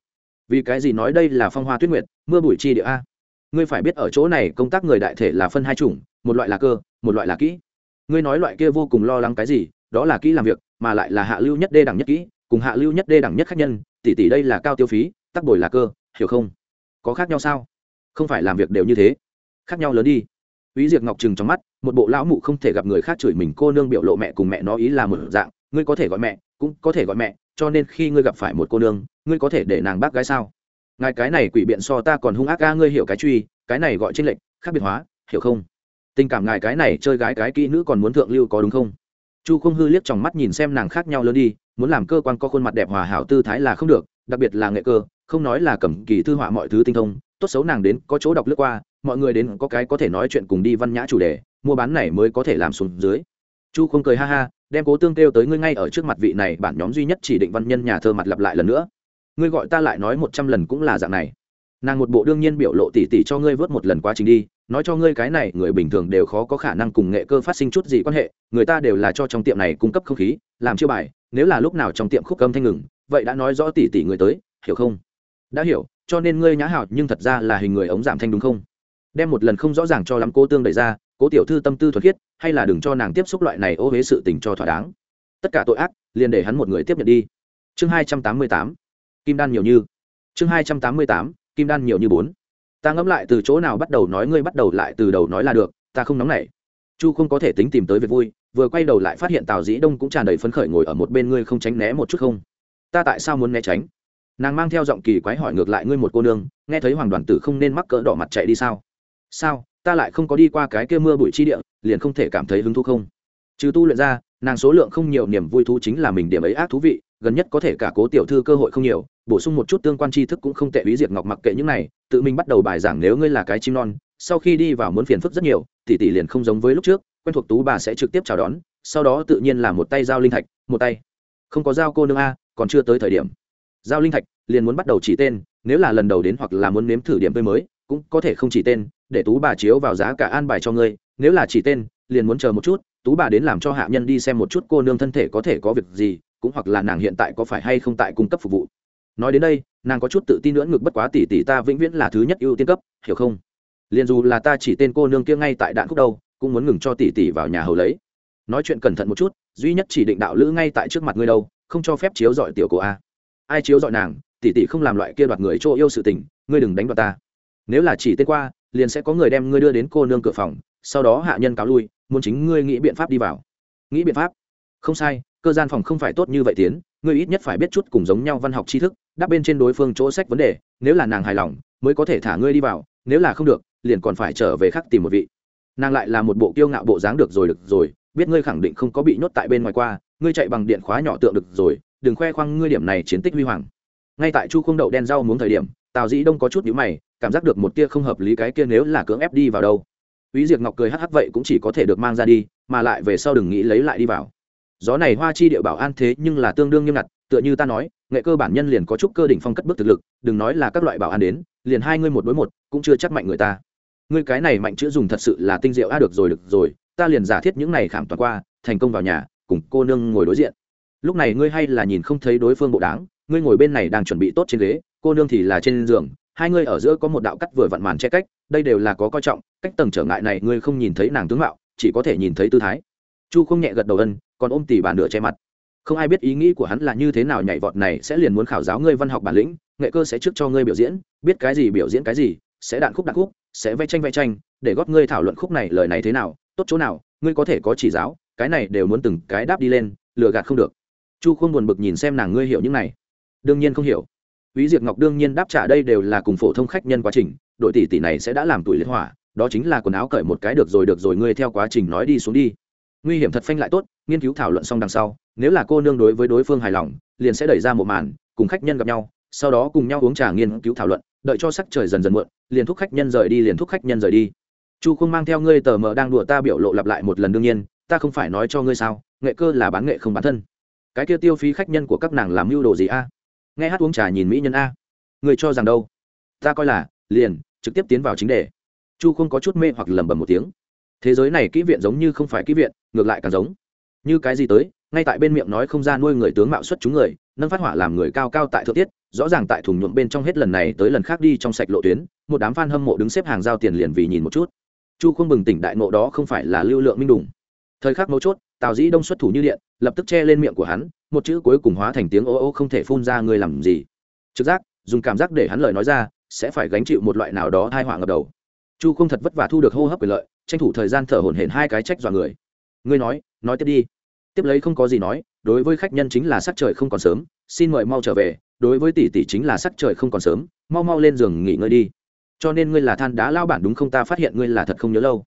Vì cái gì nói đây là phong hoa tuyết nguyệt, mưa bụi chi địa a? Ngươi phải biết ở chỗ này công tác người đại thể là phân hai chủng, một loại là cơ, một loại là kỹ. Ngươi nói loại kia vô cùng lo lắng cái gì, đó là kỹ làm việc, mà lại là hạ lưu nhất đê đẳng nhất kỹ, cùng hạ lưu nhất đê đẳng nhất khách nhân, tỷ tỷ đây là cao tiêu phí, tắc bồi là cơ, hiểu không? Có khác nhau sao? Không phải làm việc đều như thế. Khác nhau lớn đi. ý diệt Ngọc trừng trong mắt, một bộ lão mụ không thể gặp người khác chửi mình cô nương biểu lộ mẹ cùng mẹ nó ý là một dạng, ngươi có thể gọi mẹ, cũng có thể gọi mẹ, cho nên khi ngươi gặp phải một cô nương, ngươi có thể để nàng bác gái sao? Ngài cái này quỷ biện so ta còn hung ác ga ngươi hiểu cái truy, cái này gọi trên lệnh, khác biệt hóa, hiểu không? Tình cảm ngài cái này chơi gái cái kỹ nữ còn muốn thượng lưu có đúng không? Chu Không hư liếc trong mắt nhìn xem nàng khác nhau lớn đi, muốn làm cơ quan có khuôn mặt đẹp hòa hảo tư thái là không được, đặc biệt là nghệ cơ, không nói là cầm kỳ thư họa mọi thứ tinh thông, tốt xấu nàng đến có chỗ đọc lướt qua, mọi người đến có cái có thể nói chuyện cùng đi văn nhã chủ đề mua bán này mới có thể làm xuống dưới. Chu không cười ha ha đem cố tương kêu tới ngươi ngay ở trước mặt vị này bản nhóm duy nhất chỉ định văn nhân nhà thơ mặt lặp lại lần nữa. Ngươi gọi ta lại nói một trăm lần cũng là dạng này. Nàng một bộ đương nhiên biểu lộ tỉ tỉ cho ngươi vớt một lần quá trình đi nói cho ngươi cái này người bình thường đều khó có khả năng cùng nghệ cơ phát sinh chút gì quan hệ người ta đều là cho trong tiệm này cung cấp không khí làm chiêu bài nếu là lúc nào trong tiệm khúc âm thanh ngừng, vậy đã nói rõ tỷ tỷ người tới, hiểu không? Đã hiểu, cho nên ngươi nhã hảo, nhưng thật ra là hình người ống giảm thanh đúng không? Đem một lần không rõ ràng cho lắm cô tương đẩy ra, cố tiểu thư tâm tư thuật khiết, hay là đừng cho nàng tiếp xúc loại này ô huế sự tình cho thỏa đáng. Tất cả tội ác, liền để hắn một người tiếp nhận đi. Chương hai trăm tám mươi tám, kim đan nhiều như. Chương hai trăm tám mươi tám, kim đan nhiều như bốn. Ta ngẫm lại từ chỗ nào bắt đầu nói ngươi bắt đầu lại từ đầu nói là được, ta không nóng nảy. Chu không có thể tính tìm tới việc vui vừa quay đầu lại phát hiện tào dĩ đông cũng tràn đầy phấn khởi ngồi ở một bên ngươi không tránh né một chút không? Ta tại sao muốn né tránh? Nàng mang theo giọng kỳ quái hỏi ngược lại ngươi một cô nương, nghe thấy hoàng đoàn tử không nên mắc cỡ đỏ mặt chạy đi sao? Sao, ta lại không có đi qua cái kia mưa bụi chi địa, liền không thể cảm thấy hứng thú không? Trừ tu luyện ra, nàng số lượng không nhiều, niềm vui thú chính là mình điểm ấy ác thú vị, gần nhất có thể cả cố tiểu thư cơ hội không nhiều, bổ sung một chút tương quan tri thức cũng không tệ ý diệt ngọc mặc kệ những này, tự mình bắt đầu bài giảng nếu ngươi là cái chim non, sau khi đi vào muốn phiền phức rất nhiều, tỷ tỷ liền không giống với lúc trước quen thuộc tú bà sẽ trực tiếp chào đón, sau đó tự nhiên là một tay giao linh thạch, một tay. Không có giao cô nương a, còn chưa tới thời điểm. Giao linh thạch, liền muốn bắt đầu chỉ tên, nếu là lần đầu đến hoặc là muốn nếm thử điểm tươi mới, cũng có thể không chỉ tên, để tú bà chiếu vào giá cả an bài cho ngươi, nếu là chỉ tên, liền muốn chờ một chút, tú bà đến làm cho hạ nhân đi xem một chút cô nương thân thể có thể có việc gì, cũng hoặc là nàng hiện tại có phải hay không tại cung cấp phục vụ. Nói đến đây, nàng có chút tự tin nữa ngực bất quá tỷ tỷ ta vĩnh viễn là thứ nhất ưu tiên cấp, hiểu không? Liền dù là ta chỉ tên cô nương kia ngay tại đạn khúc đâu cũng muốn ngừng cho tỷ tỷ vào nhà hầu lấy. Nói chuyện cẩn thận một chút, duy nhất chỉ định đạo lữ ngay tại trước mặt ngươi đâu, không cho phép chiếu dọi tiểu cổ a. Ai chiếu dọi nàng tỷ tỷ không làm loại kia đoạt người chỗ yêu sự tình, ngươi đừng đánh đoạt ta. Nếu là chỉ tên qua, liền sẽ có người đem ngươi đưa đến cô nương cửa phòng, sau đó hạ nhân cáo lui, muốn chính ngươi nghĩ biện pháp đi vào. Nghĩ biện pháp? Không sai, cơ gian phòng không phải tốt như vậy tiến, ngươi ít nhất phải biết chút cùng giống nhau văn học tri thức, đáp bên trên đối phương chỗ sách vấn đề, nếu là nàng hài lòng, mới có thể thả ngươi đi vào, nếu là không được, liền còn phải trở về khắc tìm một vị nàng lại là một bộ kiêu ngạo bộ dáng được rồi được rồi biết ngươi khẳng định không có bị nhốt tại bên ngoài qua ngươi chạy bằng điện khóa nhỏ tượng được rồi đừng khoe khoang ngươi điểm này chiến tích huy hoàng ngay tại chu không đậu đen rau muốn thời điểm tào dĩ đông có chút nhíu mày cảm giác được một tia không hợp lý cái kia nếu là cưỡng ép đi vào đâu ý diệt Ngọc cười hắc hắc vậy cũng chỉ có thể được mang ra đi, mà lại về sau đừng nghĩ lấy lại đi vào. Gió này hoa chi địa bảo an thế nhưng là tương đương nghiêm ngặt, tựa như ta nói, nghệ cơ bản nhân liền có chút cơ đỉnh phong cất bước thực lực, đừng nói là các loại bảo an đến, liền hai ngươi một đối một, cũng chưa chắc mạnh người ta. Ngươi cái này mạnh chữ dùng thật sự là tinh diệu. A được rồi được rồi, ta liền giả thiết những này khảm toàn qua, thành công vào nhà, cùng cô nương ngồi đối diện. Lúc này ngươi hay là nhìn không thấy đối phương bộ đáng, ngươi ngồi bên này đang chuẩn bị tốt trên ghế, cô nương thì là trên giường, hai ngươi ở giữa có một đạo cắt vừa vặn màn che cách, đây đều là có coi trọng. Cách tầng trở ngại này ngươi không nhìn thấy nàng tướng mạo chỉ có thể nhìn thấy tư thái. Chu không nhẹ gật đầu ân còn ôm tỉ bà nửa che mặt. Không ai biết ý nghĩ của hắn là như thế nào nhảy vọt này sẽ liền muốn khảo giáo ngươi văn học bản lĩnh nghệ cơ sẽ trước cho ngươi biểu diễn biết cái gì biểu diễn cái gì sẽ đạn khúc đạn khúc sẽ vẽ tranh vẽ tranh để góp ngươi thảo luận khúc này lời này thế nào tốt chỗ nào ngươi có thể có chỉ giáo cái này đều muốn từng cái đáp đi lên lừa gạt không được. Chu không buồn bực nhìn xem nàng ngươi hiểu những này. Đương nhiên không hiểu. Úy Diệp Ngọc đương nhiên đáp trả đây đều là cùng phổ thông khách nhân quá trình, đội tỷ tỷ này sẽ đã làm tuổi liệt hỏa, đó chính là quần áo cởi một cái được rồi được rồi ngươi theo quá trình nói đi xuống đi. Nguy hiểm thật phanh lại tốt, nghiên cứu thảo luận xong đằng sau, nếu là cô nương đối với đối phương hài lòng, liền sẽ đẩy ra một màn, cùng khách nhân gặp nhau, sau đó cùng nhau uống trà nghiên cứu thảo luận, đợi cho sắc trời dần dần muộn, liền thúc khách nhân rời đi liền thúc khách nhân rời đi. Chu không mang theo ngươi tờ mờ đang đùa ta biểu lộ lặp lại một lần đương nhiên, ta không phải nói cho ngươi sao, nghệ cơ là bán nghệ không bán thân. Cái kia tiêu phí khách nhân của các nàng làm mưu đồ gì a? nghe hát uống trà nhìn mỹ nhân a người cho rằng đâu ta coi là liền trực tiếp tiến vào chính đề chu không có chút mê hoặc lẩm bẩm một tiếng thế giới này kỹ viện giống như không phải kỹ viện ngược lại càng giống như cái gì tới ngay tại bên miệng nói không ra nuôi người tướng mạo xuất chúng người nâng phát hỏa làm người cao cao tại thượng tiết, rõ ràng tại thùng nhuộm bên trong hết lần này tới lần khác đi trong sạch lộ tuyến, một đám f a n hâm mộ đứng xếp hàng giao tiền liền vì nhìn một chút. Chu không bừng tỉnh đại ngộ đó không phải là lưu lượng minh đủng. Thời khắc mấu chốt, tào dĩ đông xuất thủ như điện, lập tức che lên miệng của hắn, một chữ cuối cùng hóa thành tiếng ô ô không thể phun ra người làm gì. Trực giác, dùng cảm giác để hắn lời nói ra, sẽ phải gánh chịu một loại nào đó thai họa ngập đầu. Chu không thật vất vả thu được hô hấp quyền lợi, tranh thủ thời gian thở hổn hển hai cái trách dọa người. Ngươi nói nói tiếp đi. Tiếp lấy không có gì nói đối với khách nhân chính là sắc trời không còn sớm, xin mời mau trở về, đối với tỷ tỷ chính là sắc trời không còn sớm, mau mau lên giường nghỉ ngơi đi. Cho nên ngươi là than đá lao bản đúng không ta phát hiện ngươi là thật không nhớ lâu.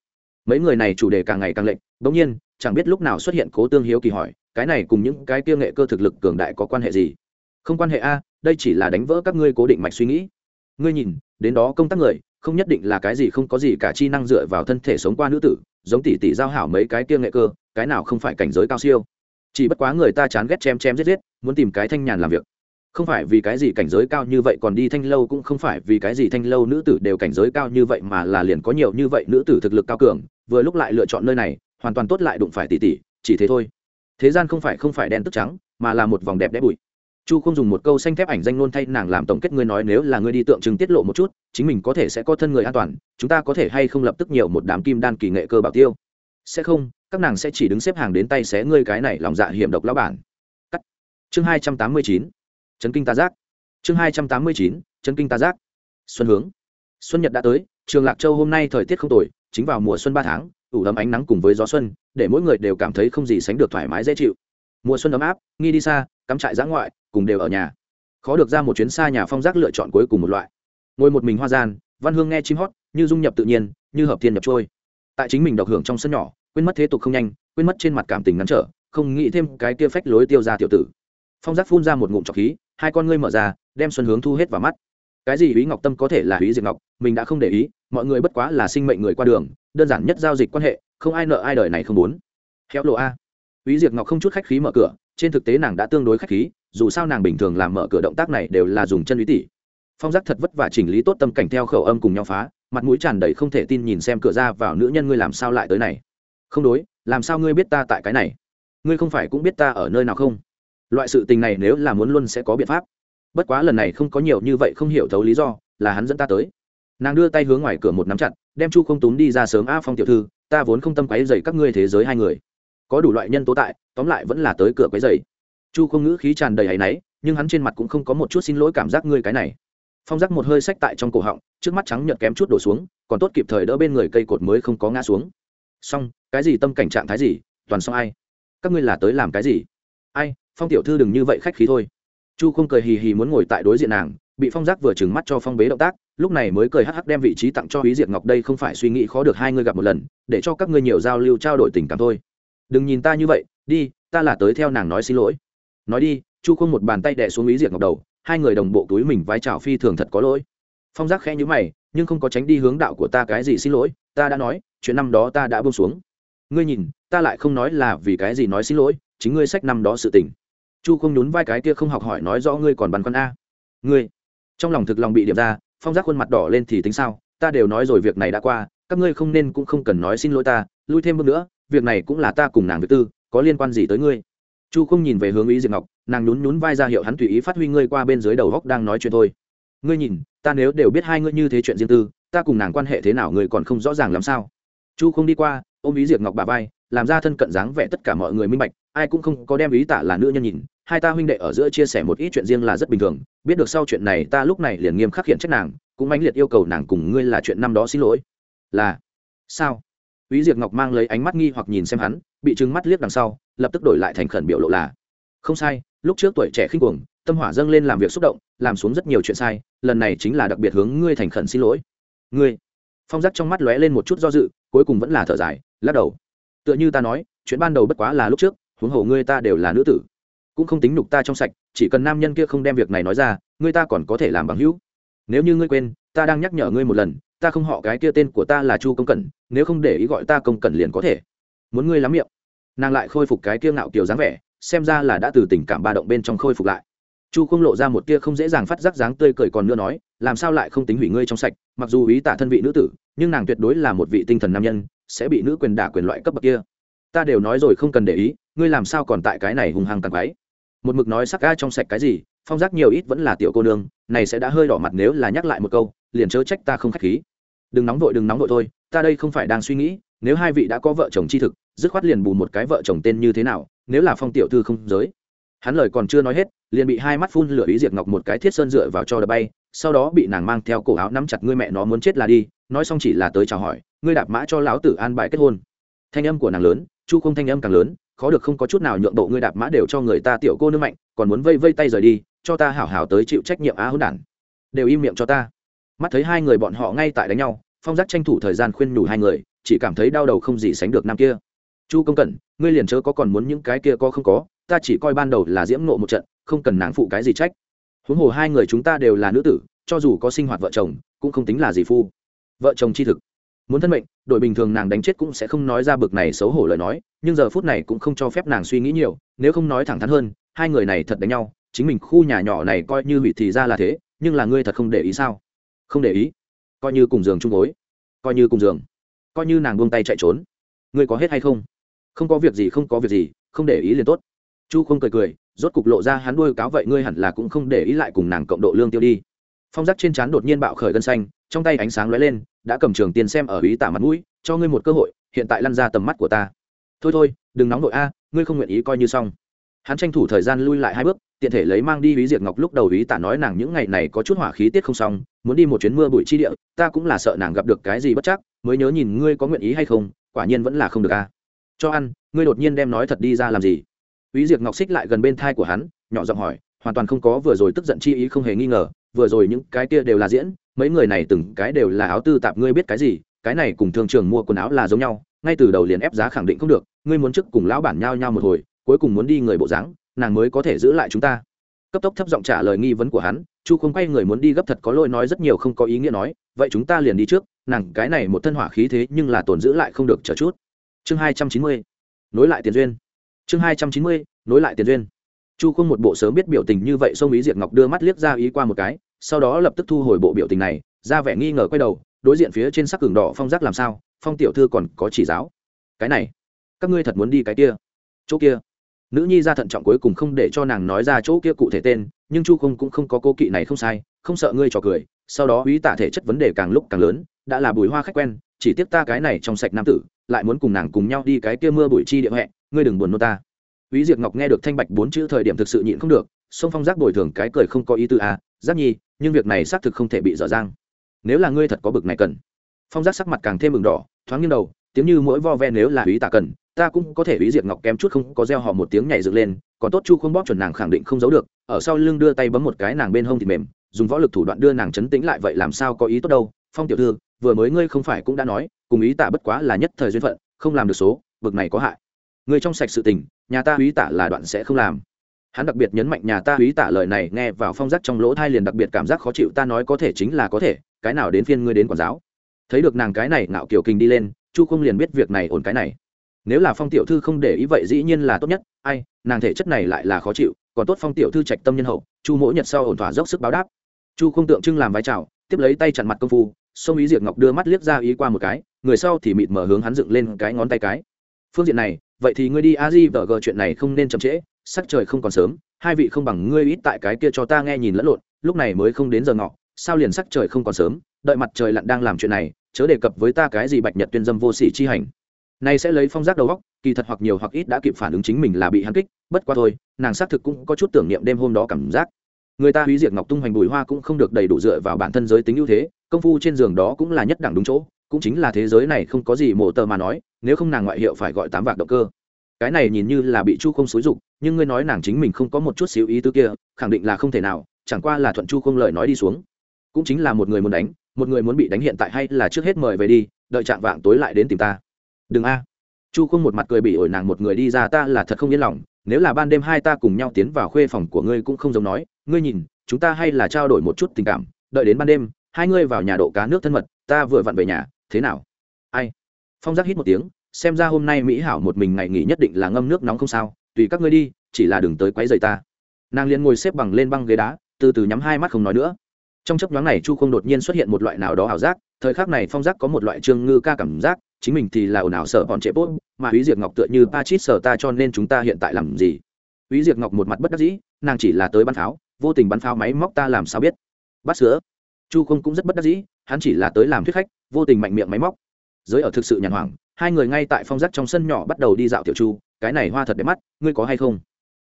Mấy người này chủ đề càng ngày càng lệnh bỗng nhiên, chẳng biết lúc nào xuất hiện cố tương hiếu kỳ hỏi, cái này cùng những cái kia nghệ cơ thực lực cường đại có quan hệ gì? Không quan hệ a, đây chỉ là đánh vỡ các ngươi cố định mạch suy nghĩ. Ngươi nhìn, đến đó công tác người, không nhất định là cái gì không có gì cả chi năng dựa vào thân thể sống qua nữ tử, giống tỷ tỷ giao hảo mấy cái kia nghệ cơ, cái nào không phải cảnh giới cao siêu? Chỉ bất quá người ta chán ghét chém chém giết giết, muốn tìm cái thanh nhàn làm việc. Không phải vì cái gì cảnh giới cao như vậy còn đi thanh lâu, cũng không phải vì cái gì thanh lâu nữ tử đều cảnh giới cao như vậy mà là liền có nhiều như vậy nữ tử thực lực cao cường, vừa lúc lại lựa chọn nơi này, hoàn toàn tốt lại đụng phải tỷ tỷ, chỉ thế thôi. Thế gian không phải không phải đen tức trắng, mà là một vòng đẹp đẽ bụi. Chu không dùng một câu xanh thép ảnh danh nôn thay nàng làm tổng kết ngươi nói nếu là ngươi đi tượng trưng tiết lộ một chút, chính mình có thể sẽ có thân người an toàn, chúng ta có thể hay không lập tức nhiều một đám kim đan kỳ nghệ cơ bảo tiêu sẽ không, các nàng sẽ chỉ đứng xếp hàng đến tay xé ngươi cái này lòng dạ hiểm độc lão bản. Cắt. Chương hai trăm tám mươi chín. Chấn kinh ta giác. Chương hai trăm tám mươi chín, chấn kinh ta giác. Xuân hướng. Xuân nhật đã tới, trường lạc châu hôm nay thời tiết không tồi, chính vào mùa xuân ba tháng, ủ ấm ánh nắng cùng với gió xuân, để mỗi người đều cảm thấy không gì sánh được thoải mái dễ chịu. Mùa xuân ấm áp, nghi đi xa, cắm trại giã ngoại, cùng đều ở nhà. Khó được ra một chuyến xa nhà phong giác lựa chọn cuối cùng một loại. Ngồi một mình hoa gian, văn hương nghe chim hót, như dung nhập tự nhiên, như hợp thiên nhập trôi tại chính mình độc hưởng trong sân nhỏ, quên mất thế tục không nhanh, quên mất trên mặt cảm tình ngắn trở, không nghĩ thêm cái kia phách lối tiêu ra tiểu tử. Phong giác phun ra một ngụm trọc khí, hai con ngươi mở ra, đem xuân hướng thu hết vào mắt. Cái gì ý ngọc tâm có thể là ý diệt ngọc, mình đã không để ý, mọi người bất quá là sinh mệnh người qua đường, đơn giản nhất giao dịch quan hệ, không ai nợ ai đời này không muốn. Héo lộ a. Ý diệt ngọc không chút khách khí mở cửa, trên thực tế nàng đã tương đối khách khí, dù sao nàng bình thường làm mở cửa động tác này đều là dùng chân lý tỷ phong giác thật vất vả chỉnh lý tốt tâm cảnh theo khẩu âm cùng nhau phá mặt mũi tràn đầy không thể tin nhìn xem cửa ra vào nữ nhân ngươi làm sao lại tới này. Không đối, làm sao ngươi biết ta tại cái này? Ngươi không phải cũng biết ta ở nơi nào không? Loại sự tình này nếu là muốn luôn sẽ có biện pháp. Bất quá lần này không có nhiều như vậy không hiểu thấu lý do, là hắn dẫn ta tới. Nàng đưa tay hướng ngoài cửa một nắm chặt, đem chu không túm đi ra sớm a phong tiểu thư, ta vốn không tâm quấy dày các ngươi thế giới hai người. Có đủ loại nhân tố tại, tóm lại vẫn là tới cửa quấy dày chu không ngữ khí tràn đầy áy náy, nhưng hắn trên mặt cũng không có một chút xin lỗi cảm giác ngươi cái này phong giác một hơi sách tại trong cổ họng, trước mắt trắng nhợt kém chút đổ xuống, còn tốt kịp thời đỡ bên người cây cột mới không có ngã xuống. Xong, cái gì tâm cảnh trạng thái gì, toàn xong ai? Các ngươi là tới làm cái gì? Ai, phong tiểu thư đừng như vậy khách khí thôi. Chu không cười hì hì muốn ngồi tại đối diện nàng, bị phong giác vừa trừng mắt cho phong bế động tác, lúc này mới cười hắc hắc đem vị trí tặng cho ý diệt ngọc đây không phải suy nghĩ khó được hai người gặp một lần, để cho các ngươi nhiều giao lưu trao đổi tình cảm thôi. Đừng nhìn ta như vậy, đi, ta là tới theo nàng nói xin lỗi. Nói đi, chu không một bàn tay đẻ xuống ý diệt ngọc đầu hai người đồng bộ túi mình vái chào phi thường thật có lỗi. Phong giác khẽ nhữ mày, nhưng không có tránh đi hướng đạo của ta cái gì xin lỗi, ta đã nói, chuyện năm đó ta đã buông xuống. Ngươi nhìn, ta lại không nói là vì cái gì nói xin lỗi, chính ngươi sách năm đó sự tình. Chu không nhún vai cái kia không học hỏi nói rõ ngươi còn băn khoăn a. Ngươi, trong lòng thực lòng bị điểm ra, phong giác khuôn mặt đỏ lên thì tính sao, ta đều nói rồi việc này đã qua, các ngươi không nên cũng không cần nói xin lỗi ta, lui thêm bước nữa, việc này cũng là ta cùng nàng với tư, có liên quan gì tới ngươi? Chu không nhìn về hướng ý diệp ngọc nàng nhún nhún vai ra hiệu hắn tùy ý phát huy ngươi qua bên dưới đầu góc đang nói chuyện thôi. Ngươi nhìn ta nếu đều biết hai ngươi như thế chuyện riêng tư ta cùng nàng quan hệ thế nào ngươi còn không rõ ràng làm sao. Chu không đi qua ôm ý diệp ngọc bà vai làm ra thân cận dáng vẻ tất cả mọi người minh bạch ai cũng không có đem ý tả là nữ nhân nhìn hai ta huynh đệ ở giữa chia sẻ một ít chuyện riêng là rất bình thường biết được sau chuyện này ta lúc này liền nghiêm khắc hiện trách nàng cũng mãnh liệt yêu cầu nàng cùng ngươi là chuyện năm đó xin lỗi. Là sao? Úy Diệp Ngọc mang lấy ánh mắt nghi hoặc nhìn xem hắn, bị trừng mắt liếc đằng sau, lập tức đổi lại thành khẩn biểu lộ là: "Không sai, lúc trước tuổi trẻ khinh cuồng, tâm hỏa dâng lên làm việc xúc động, làm xuống rất nhiều chuyện sai, lần này chính là đặc biệt hướng ngươi thành khẩn xin lỗi." "Ngươi?" Phong giác trong mắt lóe lên một chút do dự, cuối cùng vẫn là thở dài, lắc đầu. "Tựa như ta nói, chuyện ban đầu bất quá là lúc trước, huống hồ ngươi ta đều là nữ tử, cũng không tính nhục ta trong sạch, chỉ cần nam nhân kia không đem việc này nói ra, ngươi ta còn có thể làm bằng hữu. Nếu như ngươi quên, ta đang nhắc nhở ngươi một lần, ta không họ cái kia tên của ta là chu công cẩn nếu không để ý gọi ta công cẩn liền có thể muốn ngươi lắm miệng nàng lại khôi phục cái kia ngạo kiểu dáng vẻ xem ra là đã từ tình cảm ba động bên trong khôi phục lại. Chu không lộ ra một tia không dễ dàng phát giác dáng tươi cười còn nữa nói, làm sao lại không tính hủy ngươi trong sạch, mặc dù ý tả thân vị nữ tử, nhưng nàng tuyệt đối là một vị tinh thần nam nhân, sẽ bị nữ quyền đả quyền loại cấp bậc kia. Ta đều nói rồi không cần để ý, ngươi làm sao còn tại cái này hùng hăng tặng váy một mực nói sắc ga trong sạch cái gì, phong giác nhiều ít vẫn là tiểu cô nương, này sẽ đã hơi đỏ mặt nếu là nhắc lại một câu, liền chớ trách ta không khách khí. Đừng nóng vội, đừng nóng vội thôi, ta đây không phải đang suy nghĩ, nếu hai vị đã có vợ chồng chi thực, dứt khoát liền bù một cái vợ chồng tên như thế nào nếu là phong tiểu thư không giới. Hắn lời còn chưa nói hết, liền bị hai mắt phun lửa ý diệt ngọc một cái thiết sơn dựa vào cho đập bay, sau đó bị nàng mang theo cổ áo nắm chặt ngươi mẹ nó muốn chết là đi, nói xong chỉ là tới chào hỏi, ngươi đạp mã cho lão tử an bài kết hôn. Thanh âm của nàng lớn, chu không thanh âm càng lớn, khó được không có chút nào nhượng bộ ngươi đạp mã đều cho người ta tiểu cô nương mạnh, còn muốn vây vây tay rời đi, cho ta hảo hảo tới chịu trách nhiệm á hỗn đản. Đều im miệng cho ta. Mắt thấy hai người bọn họ ngay tại đánh nhau, phong giác tranh thủ thời gian khuyên nhủ hai người, chỉ cảm thấy đau đầu không gì sánh được năm kia chu công cẩn, ngươi liền chớ có còn muốn những cái kia có không có, ta chỉ coi ban đầu là diễm nộ một trận, không cần nàng phụ cái gì trách. Huống hồ hai người chúng ta đều là nữ tử, cho dù có sinh hoạt vợ chồng, cũng không tính là gì phu. Vợ chồng chi thực. Muốn thân mệnh, đội bình thường nàng đánh chết cũng sẽ không nói ra bực này xấu hổ lời nói, nhưng giờ phút này cũng không cho phép nàng suy nghĩ nhiều, nếu không nói thẳng thắn hơn, hai người này thật đánh nhau, chính mình khu nhà nhỏ này coi như hủy thì ra là thế, nhưng là ngươi thật không để ý sao? Không để ý. Coi như cùng giường chung gối. Coi như cùng giường. Coi như nàng buông tay chạy trốn. Ngươi có hết hay không? Không có việc gì, không có việc gì, không để ý liền tốt. Chu không cười cười, rốt cục lộ ra hắn đuôi cáo vậy ngươi hẳn là cũng không để ý lại cùng nàng cộng độ lương tiêu đi. Phong giác trên trán đột nhiên bạo khởi gân xanh, trong tay ánh sáng lóe lên, đã cầm trường tiền xem ở ý tả mặt mũi, cho ngươi một cơ hội, hiện tại lăn ra tầm mắt của ta. Thôi thôi, đừng nóng nội a, ngươi không nguyện ý coi như xong. Hắn tranh thủ thời gian lui lại hai bước, tiện thể lấy mang đi Ý diệt ngọc lúc đầu ý tả nói nàng những ngày này có chút hỏa khí tiết không xong, muốn đi một chuyến mưa bụi chi địa, ta cũng là sợ nàng gặp được cái gì bất chắc, mới nhớ nhìn ngươi có nguyện ý hay không, quả nhiên vẫn là không được a cho ăn, ngươi đột nhiên đem nói thật đi ra làm gì? Ý diệt ngọc xích lại gần bên thai của hắn, nhỏ giọng hỏi, hoàn toàn không có, vừa rồi tức giận chi ý không hề nghi ngờ, vừa rồi những cái kia đều là diễn, mấy người này từng cái đều là áo tư tạp, ngươi biết cái gì? Cái này cùng thương trường mua quần áo là giống nhau, ngay từ đầu liền ép giá khẳng định không được, ngươi muốn trước cùng lão bản nhau nhau một hồi, cuối cùng muốn đi người bộ dáng, nàng mới có thể giữ lại chúng ta. Cấp tốc thấp giọng trả lời nghi vấn của hắn, chu không quay người muốn đi gấp thật có lỗi nói rất nhiều không có ý nghĩa nói, vậy chúng ta liền đi trước, nàng cái này một thân hỏa khí thế nhưng là tồn giữ lại không được chờ chút chương hai trăm chín mươi, nối lại tiền duyên. Chương hai trăm chín mươi, nối lại tiền duyên. Chu không một bộ sớm biết biểu tình như vậy, sông ý diệt ngọc đưa mắt liếc ra ý qua một cái, sau đó lập tức thu hồi bộ biểu tình này, ra vẻ nghi ngờ quay đầu, đối diện phía trên sắc cường đỏ phong giác làm sao, phong tiểu thư còn có chỉ giáo. Cái này, các ngươi thật muốn đi cái kia? Chỗ kia. Nữ nhi ra thận trọng cuối cùng không để cho nàng nói ra chỗ kia cụ thể tên, nhưng chu không cũng không có cố kỵ này không sai, không sợ ngươi trò cười, sau đó ý tả thể chất vấn đề càng lúc càng lớn, đã là bùi hoa khách quen, chỉ tiếc ta cái này trong sạch nam tử lại muốn cùng nàng cùng nhau đi cái kia mưa bụi chi địa hẹ ngươi đừng buồn nô ta Úy Diệp Ngọc nghe được thanh bạch bốn chữ thời điểm thực sự nhịn không được, Song Phong giác bồi thường cái cười không có ý tư à, giác nhi, nhưng việc này xác thực không thể bị dở dang. Nếu là ngươi thật có bực này cần. Phong giác sắc mặt càng thêm mừng đỏ, thoáng nghiêng đầu, tiếng như mỗi vo ve nếu là Úy Tạ cần, ta cũng có thể Úy Diệp Ngọc kém chút không có gieo họ một tiếng nhảy dựng lên, còn tốt Chu không bóp chuẩn nàng khẳng định không giấu được, ở sau lưng đưa tay bấm một cái nàng bên hông thì mềm, dùng võ lực thủ đoạn đưa nàng chấn tĩnh lại vậy làm sao có ý tốt đâu. Phong tiểu thư, vừa mới ngươi không phải cũng đã nói, cùng ý Tả bất quá là nhất thời duyên phận, không làm được số, vực này có hại. người trong sạch sự tình, nhà ta ý tả là đoạn sẽ không làm. Hắn đặc biệt nhấn mạnh nhà ta ý tả lời này nghe vào phong giác trong lỗ thai liền đặc biệt cảm giác khó chịu ta nói có thể chính là có thể cái nào đến phiên ngươi đến quản giáo. Thấy được nàng cái này ngạo kiểu kinh đi lên chu không liền biết việc này ổn cái này. Nếu là phong tiểu thư không để ý vậy dĩ nhiên là tốt nhất ai nàng thể chất này lại là khó chịu còn tốt phong tiểu thư trạch tâm nhân hậu chu mỗi nhật sau ổn thỏa dốc sức báo đáp. Chu không tượng trưng làm vai trào tiếp lấy tay chặn mặt công phu sông ý diệt ngọc đưa mắt liếc ra ý qua một cái người sau thì mịt mở hướng hắn dựng lên cái ngón tay cái. Phương diện này, vậy thì ngươi đi a di vờ gờ chuyện này không nên chậm trễ, sắc trời không còn sớm, hai vị không bằng ngươi ít tại cái kia cho ta nghe nhìn lẫn lộn, lúc này mới không đến giờ ngọ, sao liền sắc trời không còn sớm, đợi mặt trời lặn đang làm chuyện này, chớ đề cập với ta cái gì bạch nhật tuyên dâm vô sỉ chi hành. Này sẽ lấy phong giác đầu góc kỳ thật hoặc nhiều hoặc ít đã kịp phản ứng chính mình là bị hắn kích, bất qua thôi, nàng xác thực cũng có chút tưởng niệm đêm hôm đó cảm giác. Người ta hủy diệt ngọc tung hoành bùi hoa cũng không được đầy đủ dựa vào bản thân giới tính ưu thế, công phu trên giường đó cũng là nhất đẳng đúng chỗ cũng chính là thế giới này không có gì mổ tờ mà nói, nếu không nàng ngoại hiệu phải gọi tám vạc động cơ. Cái này nhìn như là bị chu không xúi dục, nhưng ngươi nói nàng chính mình không có một chút xíu ý tứ kia, khẳng định là không thể nào, chẳng qua là thuận chu không lời nói đi xuống. Cũng chính là một người muốn đánh, một người muốn bị đánh hiện tại hay là trước hết mời về đi, đợi chạm vạng tối lại đến tìm ta. Đừng a. Chu không một mặt cười bị ổi nàng một người đi ra, ta là thật không yên lòng, nếu là ban đêm hai ta cùng nhau tiến vào khuê phòng của ngươi cũng không giống nói, ngươi nhìn, chúng ta hay là trao đổi một chút tình cảm, đợi đến ban đêm, hai ngươi vào nhà độ cá nước thân mật, ta vừa vặn về nhà thế nào ai phong giác hít một tiếng xem ra hôm nay mỹ hảo một mình ngày nghỉ nhất định là ngâm nước nóng không sao tùy các ngươi đi chỉ là đừng tới quấy rầy ta nàng liền ngồi xếp bằng lên băng ghế đá từ từ nhắm hai mắt không nói nữa trong chấp nhoáng này chu không đột nhiên xuất hiện một loại nào đó ảo giác thời khắc này phong giác có một loại trương ngư ca cảm giác chính mình thì là ồn ào sợ bọn trễ bốt mà Úy diệt Ngọc tựa như pa chít sở ta cho nên chúng ta hiện tại làm gì? Úy diệt Ngọc một mặt bất đắc dĩ, nàng chỉ là tới bắn pháo, vô tình bắn pháo máy móc ta làm sao biết? Bắt sữa. Chu Không cũng rất bất đắc dĩ, hắn chỉ là tới làm thuyết khách, vô tình mạnh miệng máy móc. Giới ở thực sự nhàn hoảng, hai người ngay tại phong giác trong sân nhỏ bắt đầu đi dạo tiểu chu cái này hoa thật đẹp mắt ngươi có hay không?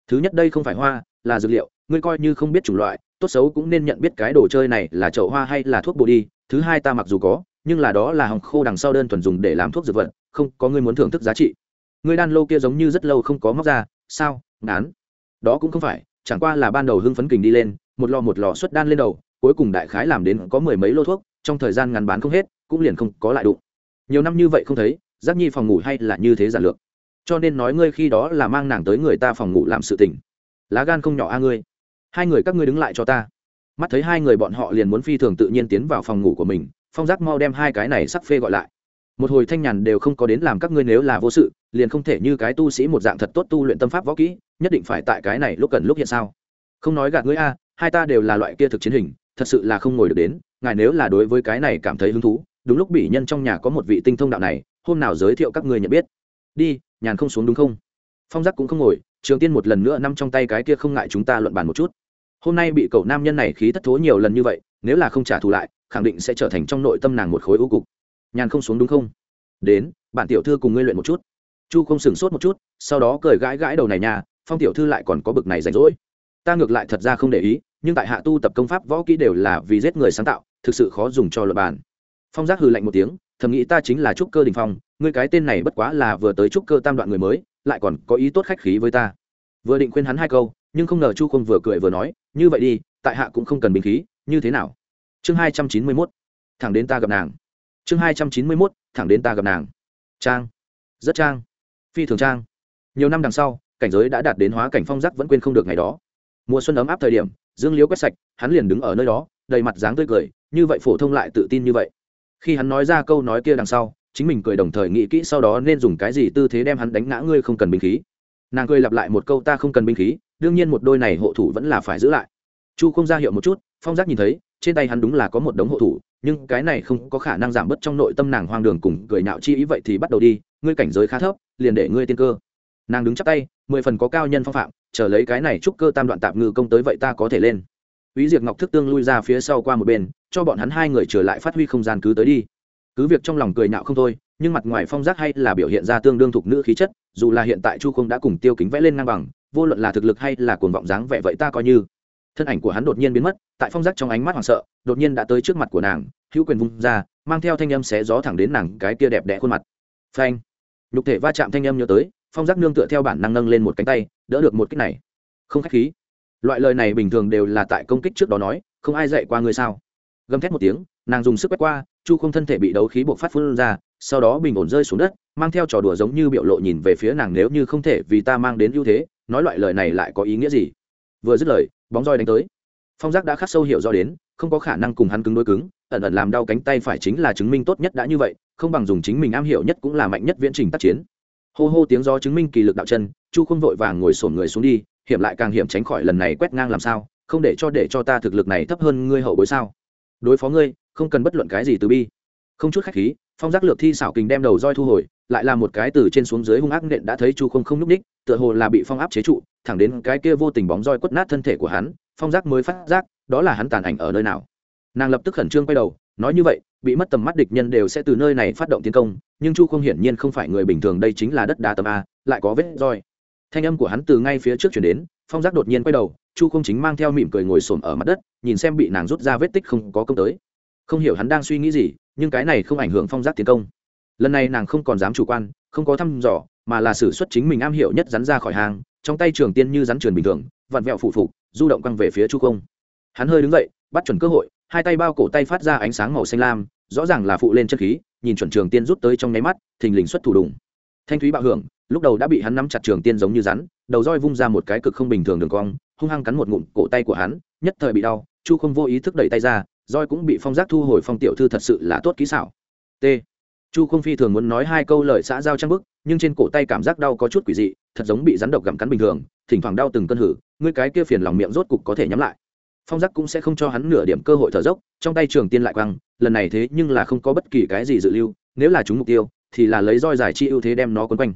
Thứ nhất đây không phải hoa là dược liệu ngươi coi như không biết chủng loại tốt xấu cũng nên nhận biết cái đồ chơi này là chậu hoa hay là thuốc bổ đi thứ hai ta mặc dù có nhưng là đó là hồng khô đằng sau đơn thuần dùng để làm thuốc dược vật không có ngươi muốn thưởng thức giá trị. Ngươi đan lô kia giống như rất lâu không có móc ra sao ngán? Đó cũng không phải chẳng qua là ban đầu hưng phấn kình đi lên một lò một lò xuất đan lên đầu cuối cùng đại khái làm đến có mười mấy lô thuốc trong thời gian ngắn bán không hết cũng liền không có lại đụng. Nhiều năm như vậy không thấy, giác nhi phòng ngủ hay là như thế giản lược. Cho nên nói ngươi khi đó là mang nàng tới người ta phòng ngủ làm sự tình. Lá gan không nhỏ a ngươi. Hai người các ngươi đứng lại cho ta. Mắt thấy hai người bọn họ liền muốn phi thường tự nhiên tiến vào phòng ngủ của mình, phong giác mau đem hai cái này sắc phê gọi lại. Một hồi thanh nhàn đều không có đến làm các ngươi nếu là vô sự, liền không thể như cái tu sĩ một dạng thật tốt tu luyện tâm pháp võ kỹ, nhất định phải tại cái này lúc cần lúc hiện sao? Không nói gạt ngươi a, hai ta đều là loại kia thực chiến hình, thật sự là không ngồi được đến, ngài nếu là đối với cái này cảm thấy hứng thú đúng lúc bị nhân trong nhà có một vị tinh thông đạo này, hôm nào giới thiệu các người nhận biết. Đi, nhàn không xuống đúng không? Phong giác cũng không ngồi, trường tiên một lần nữa nằm trong tay cái kia không ngại chúng ta luận bàn một chút. Hôm nay bị cậu nam nhân này khí thất thố nhiều lần như vậy, nếu là không trả thù lại, khẳng định sẽ trở thành trong nội tâm nàng một khối ưu cục. Nhàn không xuống đúng không? Đến, bạn tiểu thư cùng ngươi luyện một chút. Chu không sửng sốt một chút, sau đó cười gãi gãi đầu này nhà phong tiểu thư lại còn có bực này rảnh rỗi. Ta ngược lại thật ra không để ý, nhưng tại hạ tu tập công pháp võ kỹ đều là vì giết người sáng tạo, thực sự khó dùng cho luật bàn phong giác hừ lạnh một tiếng, thầm nghĩ ta chính là trúc cơ đình phong, ngươi cái tên này bất quá là vừa tới trúc cơ tam đoạn người mới, lại còn có ý tốt khách khí với ta. Vừa định khuyên hắn hai câu, nhưng không ngờ chu không vừa cười vừa nói, như vậy đi, tại hạ cũng không cần bình khí, như thế nào? Chương hai trăm chín mươi mốt, thẳng đến ta gặp nàng. Chương hai trăm chín mươi mốt, thẳng đến ta gặp nàng. Trang. Rất trang. Phi thường trang. Nhiều năm đằng sau, cảnh giới đã đạt đến hóa cảnh phong giác vẫn quên không được ngày đó. Mùa xuân ấm áp thời điểm, dương liếu quét sạch, hắn liền đứng ở nơi đó, đầy mặt dáng tươi cười, như vậy phổ thông lại tự tin như vậy khi hắn nói ra câu nói kia đằng sau chính mình cười đồng thời nghĩ kỹ sau đó nên dùng cái gì tư thế đem hắn đánh ngã ngươi không cần binh khí. Nàng cười lặp lại một câu ta không cần binh khí đương nhiên một đôi này hộ thủ vẫn là phải giữ lại. Chu không ra hiệu một chút phong giác nhìn thấy trên tay hắn đúng là có một đống hộ thủ nhưng cái này không có khả năng giảm bớt trong nội tâm nàng hoang đường cùng cười nhạo chi ý vậy thì bắt đầu đi ngươi cảnh giới khá thấp liền để ngươi tiên cơ. Nàng đứng chắc tay mười phần có cao nhân phong phạm chờ lấy cái này chúc cơ tam đoạn tạm ngư công tới vậy ta có thể lên. Úy diệt Ngọc thức tương lui ra phía sau qua một bên, cho bọn hắn hai người trở lại phát huy không gian cứ tới đi. Cứ việc trong lòng cười nhạo không thôi, nhưng mặt ngoài phong giác hay là biểu hiện ra tương đương thuộc nữ khí chất, dù là hiện tại Chu Không đã cùng Tiêu Kính vẽ lên ngang bằng, vô luận là thực lực hay là cuồng vọng dáng vẻ vậy ta coi như. Thân ảnh của hắn đột nhiên biến mất, tại phong giác trong ánh mắt hoảng sợ, đột nhiên đã tới trước mặt của nàng, hữu quyền vung ra, mang theo thanh âm xé gió thẳng đến nàng cái kia đẹp đẽ khuôn mặt. Phanh! nhục thể va chạm thanh âm nhớ tới, phong giác nương tựa theo bản năng nâng lên một cánh tay, đỡ được một kích này. Không khách khí loại lời này bình thường đều là tại công kích trước đó nói không ai dạy qua ngươi sao gầm thét một tiếng, nàng dùng sức quét qua, chu không thân thể bị đấu khí buộc phát phun ra, sau đó bình ổn rơi xuống đất, mang theo trò đùa giống như biểu lộ nhìn về phía nàng nếu như không thể vì ta mang đến ưu thế, nói loại lời này lại có ý nghĩa gì? Vừa dứt lời, bóng roi đánh tới. Phong giác đã khắc sâu hiểu do đến, không có khả năng cùng hắn cứng đối cứng, ẩn ẩn làm đau cánh tay phải chính là chứng minh tốt nhất đã như vậy, không bằng dùng chính mình am hiểu nhất cũng là mạnh nhất viễn trình tác chiến. Hô hô tiếng gió chứng minh kỳ lực đạo chân, chu không vội vàng ngồi sổn người xuống đi, hiểm lại càng hiểm tránh khỏi lần này quét ngang làm sao, không để cho để cho ta thực lực này thấp hơn ngươi hậu bối sao? Đối phó ngươi, không cần bất luận cái gì từ bi. Không chút khách khí, phong giác lược thi xảo kình đem đầu roi thu hồi, lại là một cái từ trên xuống dưới hung ác nện đã thấy chu không không nhúc ních tựa hồ là bị phong áp chế trụ, thẳng đến cái kia vô tình bóng roi quất nát thân thể của hắn, phong giác mới phát giác, đó là hắn tàn ảnh ở nơi nào. Nàng lập tức khẩn trương quay đầu, nói như vậy, bị mất tầm mắt địch nhân đều sẽ từ nơi này phát động tiến công, nhưng chu không hiển nhiên không phải người bình thường, đây chính là đất đá tầm a, lại có vết roi. Thanh âm của hắn từ ngay phía trước chuyển đến phong giác đột nhiên quay đầu, chu không chính mang theo mỉm cười ngồi xổm ở mặt đất, nhìn xem bị nàng rút ra vết tích không có công tới. Không hiểu hắn đang suy nghĩ gì, nhưng cái này không ảnh hưởng phong giác tiến công. Lần này nàng không còn dám chủ quan, không có thăm dò, mà là xử suất chính mình am hiểu nhất rắn ra khỏi hàng trong tay trường tiên như rắn trường bình thường, vặn vẹo phụ phục, du động căng về phía chu không. Hắn hơi đứng dậy, bắt chuẩn cơ hội, hai tay bao cổ tay phát ra ánh sáng màu xanh lam, rõ ràng là phụ lên chân khí, nhìn chuẩn trường tiên rút tới trong nháy mắt, thình lình xuất thủ đùng. Thanh thúy bạo hưởng, lúc đầu đã bị hắn nắm chặt trường tiên giống như rắn đầu roi vung ra một cái cực không bình thường đường cong, hung hăng cắn một ngụm cổ tay của hắn, nhất thời bị đau, chu không vô ý thức đẩy tay ra, roi cũng bị phong giác thu hồi phong tiểu thư thật sự là tốt kỹ xảo. T. Chu không phi thường muốn nói hai câu lời xã giao trang bức, nhưng trên cổ tay cảm giác đau có chút quỷ dị, thật giống bị rắn độc gặm cắn bình thường, thỉnh thoảng đau từng cơn hử, ngươi cái kia phiền lòng miệng rốt cục có thể nhắm lại. Phong giác cũng sẽ không cho hắn nửa điểm cơ hội thở dốc, trong tay trường tiên lại quăng, lần này thế nhưng là không có bất kỳ cái gì dự lưu, nếu là chúng mục tiêu, thì là lấy roi giải chi ưu thế đem nó quấn quanh.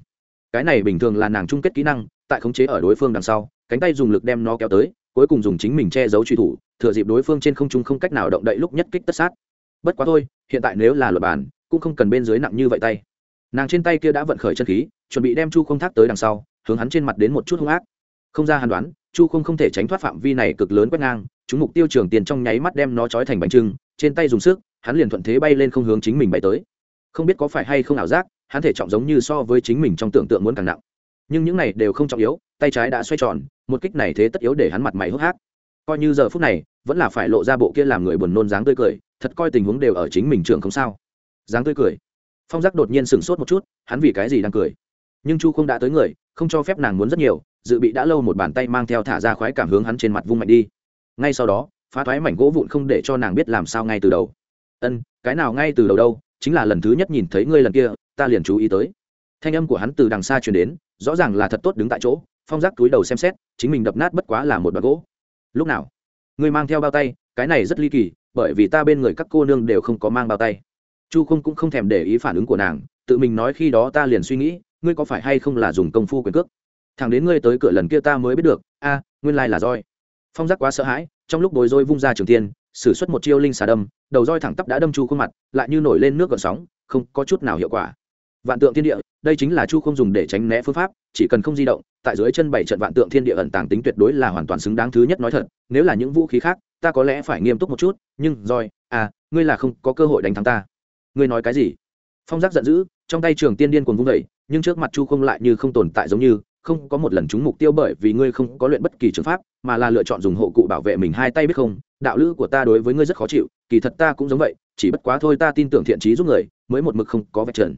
Cái này bình thường là nàng chung kết kỹ năng tại khống chế ở đối phương đằng sau, cánh tay dùng lực đem nó kéo tới, cuối cùng dùng chính mình che giấu truy thủ, thừa dịp đối phương trên không trung không cách nào động đậy lúc nhất kích tất sát. Bất quá thôi, hiện tại nếu là luật bản, cũng không cần bên dưới nặng như vậy tay. Nàng trên tay kia đã vận khởi chân khí, chuẩn bị đem chu không thác tới đằng sau, hướng hắn trên mặt đến một chút hung ác. Không ra hàn đoán, chu không không thể tránh thoát phạm vi này cực lớn quét ngang, chúng mục tiêu trường tiền trong nháy mắt đem nó trói thành bánh trưng, trên tay dùng sức, hắn liền thuận thế bay lên không hướng chính mình bay tới. Không biết có phải hay không ảo giác, hắn thể trọng giống như so với chính mình trong tưởng tượng muốn càng nặng nhưng những này đều không trọng yếu, tay trái đã xoay tròn, một kích này thế tất yếu để hắn mặt mày hốc hác. Coi như giờ phút này, vẫn là phải lộ ra bộ kia làm người buồn nôn dáng tươi cười, thật coi tình huống đều ở chính mình trường không sao. Dáng tươi cười. Phong giác đột nhiên sửng sốt một chút, hắn vì cái gì đang cười? Nhưng chu không đã tới người, không cho phép nàng muốn rất nhiều, dự bị đã lâu một bàn tay mang theo thả ra khoái cảm hướng hắn trên mặt vung mạnh đi. Ngay sau đó, phá thoái mảnh gỗ vụn không để cho nàng biết làm sao ngay từ đầu. Ân, cái nào ngay từ đầu đâu, chính là lần thứ nhất nhìn thấy ngươi lần kia, ta liền chú ý tới thanh âm của hắn từ đằng xa truyền đến, rõ ràng là thật tốt đứng tại chỗ, phong giác túi đầu xem xét, chính mình đập nát bất quá là một đoạn gỗ. Lúc nào? Ngươi mang theo bao tay, cái này rất ly kỳ, bởi vì ta bên người các cô nương đều không có mang bao tay. Chu không cũng không thèm để ý phản ứng của nàng, tự mình nói khi đó ta liền suy nghĩ, ngươi có phải hay không là dùng công phu quyền cước? Thằng đến ngươi tới cửa lần kia ta mới biết được, a, nguyên lai là roi. Phong giác quá sợ hãi, trong lúc bồi dôi vung ra trường tiên, sử xuất một chiêu linh xà đâm, đầu roi thẳng tắp đã đâm chu khuôn mặt, lại như nổi lên nước gợn sóng, không có chút nào hiệu quả vạn tượng thiên địa, đây chính là chu không dùng để tránh né phương pháp, chỉ cần không di động, tại dưới chân bảy trận vạn tượng thiên địa ẩn tàng tính tuyệt đối là hoàn toàn xứng đáng thứ nhất nói thật, nếu là những vũ khí khác, ta có lẽ phải nghiêm túc một chút, nhưng roi à ngươi là không có cơ hội đánh thắng ta. Ngươi nói cái gì? Phong giác giận dữ, trong tay trường tiên điên cuồng vung vẩy nhưng trước mặt chu không lại như không tồn tại giống như, không có một lần trúng mục tiêu bởi vì ngươi không có luyện bất kỳ trường pháp, mà là lựa chọn dùng hộ cụ bảo vệ mình hai tay biết không, đạo lữ của ta đối với ngươi rất khó chịu, kỳ thật ta cũng giống vậy, chỉ bất quá thôi ta tin tưởng thiện trí giúp người, mới một mực không có vạch trần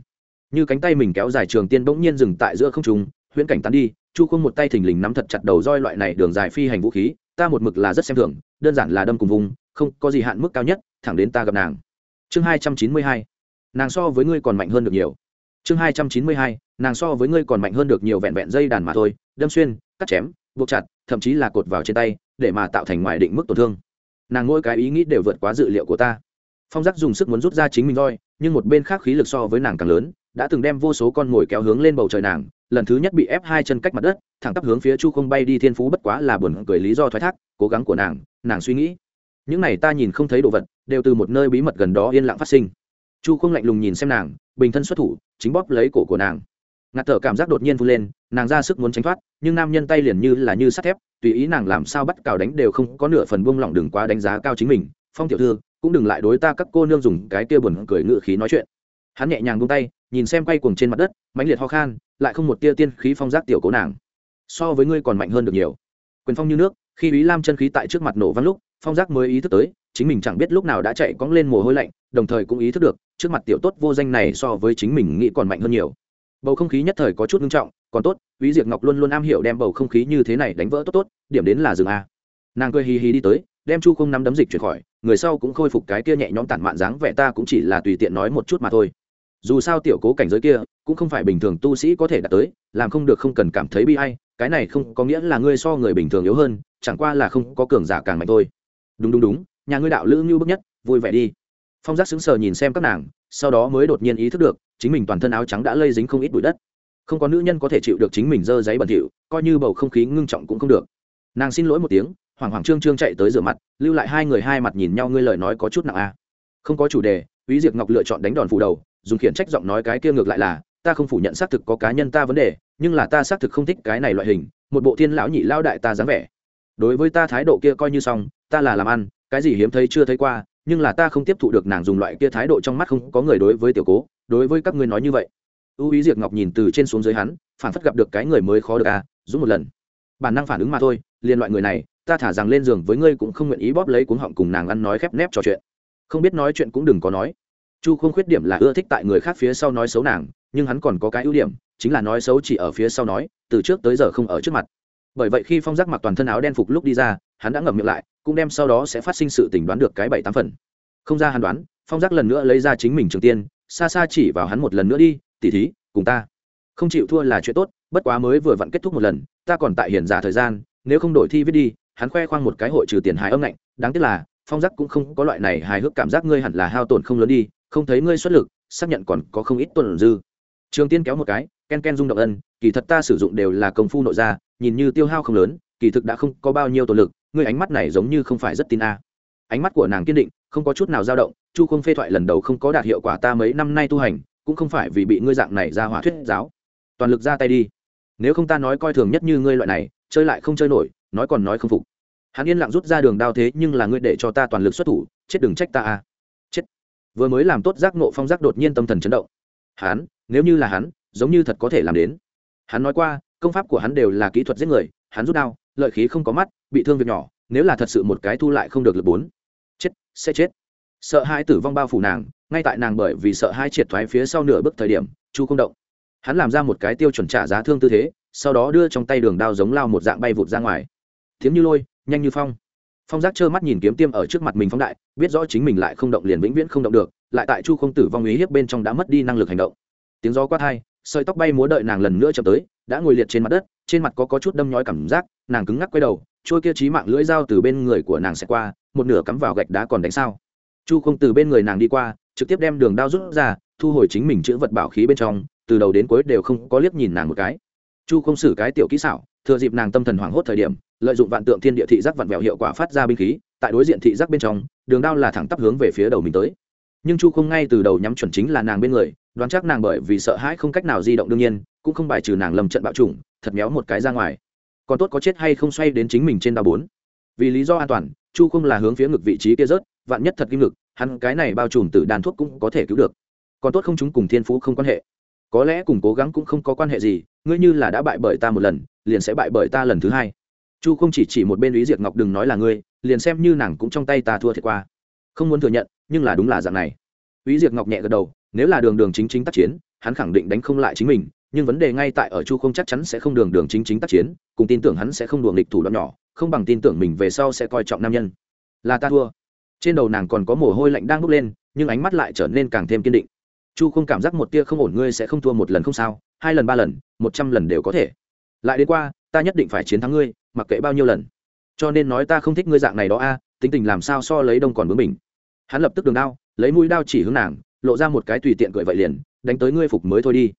như cánh tay mình kéo dài trường tiên bỗng nhiên dừng tại giữa không trung, huyễn cảnh tán đi, chu không một tay thình lình nắm thật chặt đầu roi loại này đường dài phi hành vũ khí, ta một mực là rất xem thường, đơn giản là đâm cùng vùng, không có gì hạn mức cao nhất, thẳng đến ta gặp nàng. Chương hai trăm chín mươi hai, nàng so với ngươi còn mạnh hơn được nhiều. Chương hai trăm chín mươi hai, nàng so với ngươi còn mạnh hơn được nhiều vẹn vẹn dây đàn mà thôi, đâm xuyên, cắt chém, buộc chặt, thậm chí là cột vào trên tay, để mà tạo thành ngoài định mức tổn thương. Nàng mỗi cái ý nghĩ đều vượt quá dự liệu của ta. Phong giác dùng sức muốn rút ra chính mình roi, nhưng một bên khác khí lực so với nàng càng lớn đã từng đem vô số con ngồi kéo hướng lên bầu trời nàng, lần thứ nhất bị ép hai chân cách mặt đất, thẳng tắp hướng phía chu không bay đi thiên phú bất quá là buồn cười lý do thoái thác, cố gắng của nàng nàng suy nghĩ. Những này ta nhìn không thấy đồ vật, đều từ một nơi bí mật gần đó yên lặng phát sinh. Chu không lạnh lùng nhìn xem nàng, bình thân xuất thủ, chính bóp lấy cổ của nàng. Ngạt thở cảm giác đột nhiên vun lên, nàng ra sức muốn tránh thoát, nhưng nam nhân tay liền như là như sắt thép, tùy ý nàng làm sao bắt cào đánh đều không có nửa phần buông lỏng đừng quá đánh giá cao chính mình. Phong tiểu thư, cũng đừng lại đối ta các cô nương dùng cái kia buồn cười ngự khí nói chuyện hắn nhẹ nhàng buông tay, nhìn xem quay cuồng trên mặt đất, mãnh liệt ho khan, lại không một tia tiên khí phong giác tiểu cố nàng. So với ngươi còn mạnh hơn được nhiều. Quyền phong như nước, khi ý lam chân khí tại trước mặt nổ văng lúc, phong giác mới ý thức tới, chính mình chẳng biết lúc nào đã chạy cóng lên mồ hôi lạnh, đồng thời cũng ý thức được, trước mặt tiểu tốt vô danh này so với chính mình nghĩ còn mạnh hơn nhiều. Bầu không khí nhất thời có chút nghiêm trọng, còn tốt ý diệt ngọc luôn luôn am hiểu đem bầu không khí như thế này đánh vỡ tốt tốt, điểm đến là dừng a. Nàng cười hì hì đi tới, đem chu không nắm đấm dịch chuyển khỏi người sau cũng khôi phục cái kia nhẹ nhõm tản mạn dáng vẻ ta cũng chỉ là tùy tiện nói một chút mà thôi. Dù sao tiểu cố cảnh giới kia, cũng không phải bình thường tu sĩ có thể đạt tới, làm không được không cần cảm thấy bi hay cái này không có nghĩa là ngươi so người bình thường yếu hơn, chẳng qua là không có cường giả càng mạnh thôi. Đúng đúng đúng, nhà ngươi đạo lữ như bức nhất, vui vẻ đi. Phong giác sững sờ nhìn xem các nàng, sau đó mới đột nhiên ý thức được, chính mình toàn thân áo trắng đã lây dính không ít bụi đất. Không có nữ nhân có thể chịu được chính mình dơ giấy bẩn thỉu, coi như bầu không khí ngưng trọng cũng không được. Nàng xin lỗi một tiếng hoảng hoảng trương trương chạy tới rửa mặt lưu lại hai người hai mặt nhìn nhau ngươi lời nói có chút nặng a à. không có chủ đề Úy Diệp Ngọc lựa chọn đánh đòn phủ đầu, dùng khiển trách giọng nói cái kia ngược lại là, ta không phủ nhận xác thực có cá nhân ta vấn đề, nhưng là ta xác thực không thích cái này loại hình, một bộ thiên lão nhị lao đại ta dáng vẻ. Đối với ta thái độ kia coi như xong, ta là làm ăn, cái gì hiếm thấy chưa thấy qua, nhưng là ta không tiếp thụ được nàng dùng loại kia thái độ trong mắt không có người đối với tiểu cố, đối với các ngươi nói như vậy. ưu ý Diệp Ngọc nhìn từ trên xuống dưới hắn, phản phất gặp được cái người mới khó được à, giúp một lần. Bản năng phản ứng mà thôi, liên loại người này, ta thả rằng lên giường với ngươi cũng không nguyện ý bóp lấy cuống họng cùng nàng ăn nói khép nép trò chuyện. Không biết nói chuyện cũng đừng có nói. Chu không khuyết điểm là ưa thích tại người khác phía sau nói xấu nàng, nhưng hắn còn có cái ưu điểm, chính là nói xấu chỉ ở phía sau nói, từ trước tới giờ không ở trước mặt. Bởi vậy khi phong giác mặc toàn thân áo đen phục lúc đi ra, hắn đã ngậm miệng lại, cũng đem sau đó sẽ phát sinh sự tình đoán được cái bảy tám phần. Không ra hắn đoán, phong giác lần nữa lấy ra chính mình trường tiên, xa xa chỉ vào hắn một lần nữa đi tỉ thí, cùng ta. Không chịu thua là chuyện tốt, bất quá mới vừa vặn kết thúc một lần, ta còn tại hiền giả thời gian, nếu không đổi thi viết đi hắn khoe khoang một cái hội trừ tiền hài âm lạnh, đáng tiếc là, phong giác cũng không có loại này hài hước cảm giác ngươi hẳn là hao tổn không lớn đi, không thấy ngươi xuất lực, xác nhận còn có không ít tuần dư. Trường tiên kéo một cái, ken ken rung động ân, kỳ thật ta sử dụng đều là công phu nội ra nhìn như tiêu hao không lớn, kỳ thực đã không có bao nhiêu tổ lực, ngươi ánh mắt này giống như không phải rất tin a. Ánh mắt của nàng kiên định, không có chút nào dao động, chu không phê thoại lần đầu không có đạt hiệu quả ta mấy năm nay tu hành, cũng không phải vì bị ngươi dạng này ra hỏa thuyết giáo. Toàn lực ra tay đi. Nếu không ta nói coi thường nhất như ngươi loại này, chơi lại không chơi nổi nói còn nói không phục. Hắn yên lặng rút ra đường đao thế nhưng là ngươi để cho ta toàn lực xuất thủ, chết đừng trách ta à. Chết. Vừa mới làm tốt giác nộ phong giác đột nhiên tâm thần chấn động. Hắn, nếu như là hắn, giống như thật có thể làm đến. Hắn nói qua, công pháp của hắn đều là kỹ thuật giết người, hắn rút đao, lợi khí không có mắt, bị thương việc nhỏ, nếu là thật sự một cái thu lại không được lực bốn. Chết, sẽ chết. Sợ hai tử vong bao phủ nàng, ngay tại nàng bởi vì sợ hai triệt thoái phía sau nửa bước thời điểm, chu không động. Hắn làm ra một cái tiêu chuẩn trả giá thương tư thế, sau đó đưa trong tay đường đao giống lao một dạng bay vụt ra ngoài thiếm như lôi nhanh như phong. Phong giác trơ mắt nhìn kiếm tiêm ở trước mặt mình phóng đại biết rõ chính mình lại không động liền vĩnh viễn không động được lại tại chu không tử vong ý hiếp bên trong đã mất đi năng lực hành động. Tiếng gió quát thai sợi tóc bay múa đợi nàng lần nữa chậm tới đã ngồi liệt trên mặt đất trên mặt có, có chút đâm nhói cảm giác nàng cứng ngắc quay đầu trôi kia trí mạng lưỡi dao từ bên người của nàng sẽ qua một nửa cắm vào gạch đá còn đánh sao. Chu không từ bên người nàng đi qua trực tiếp đem đường đao rút ra thu hồi chính mình chữ vật bảo khí bên trong từ đầu đến cuối đều không có liếc nhìn nàng một cái. Chu không xử cái tiểu kỹ xảo thừa dịp nàng tâm thần hoảng hốt thời điểm lợi dụng vạn tượng thiên địa thị giác vặn vẹo hiệu quả phát ra binh khí, tại đối diện thị giác bên trong, đường đao là thẳng tắp hướng về phía đầu mình tới. Nhưng chu không ngay từ đầu nhắm chuẩn chính là nàng bên người, đoán chắc nàng bởi vì sợ hãi không cách nào di động đương nhiên, cũng không bài trừ nàng lầm trận bạo chủng, thật méo một cái ra ngoài. Còn tốt có chết hay không xoay đến chính mình trên đao bốn. Vì lý do an toàn, chu không là hướng phía ngực vị trí kia rớt, vạn nhất thật kim ngực, hắn cái này bao trùm từ đàn thuốc cũng có thể cứu được. Còn tốt không chúng cùng thiên phú không quan hệ. Có lẽ cùng cố gắng cũng không có quan hệ gì, ngươi như là đã bại bởi ta một lần, liền sẽ bại bởi ta lần thứ hai chu không chỉ chỉ một bên lý diệt ngọc đừng nói là ngươi, liền xem như nàng cũng trong tay ta thua thiệt qua. Không muốn thừa nhận, nhưng là đúng là dạng này. Lý diệt ngọc nhẹ gật đầu, nếu là đường đường chính chính tác chiến, hắn khẳng định đánh không lại chính mình, nhưng vấn đề ngay tại ở chu không chắc chắn sẽ không đường đường chính chính tác chiến, cùng tin tưởng hắn sẽ không đùa nghịch thủ đoạn nhỏ, không bằng tin tưởng mình về sau sẽ coi trọng nam nhân. Là ta thua. Trên đầu nàng còn có mồ hôi lạnh đang bốc lên, nhưng ánh mắt lại trở nên càng thêm kiên định. Chu không cảm giác một tia không ổn, ngươi sẽ không thua một lần không sao, hai lần ba lần, một trăm lần đều có thể. Lại đến qua, ta nhất định phải chiến thắng ngươi mặc kệ bao nhiêu lần. Cho nên nói ta không thích ngươi dạng này đó a, tính tình làm sao so lấy đông còn bướng mình hắn lập tức đường đao, lấy mũi đao chỉ hướng nàng, lộ ra một cái tùy tiện cười vậy liền, đánh tới ngươi phục mới thôi đi.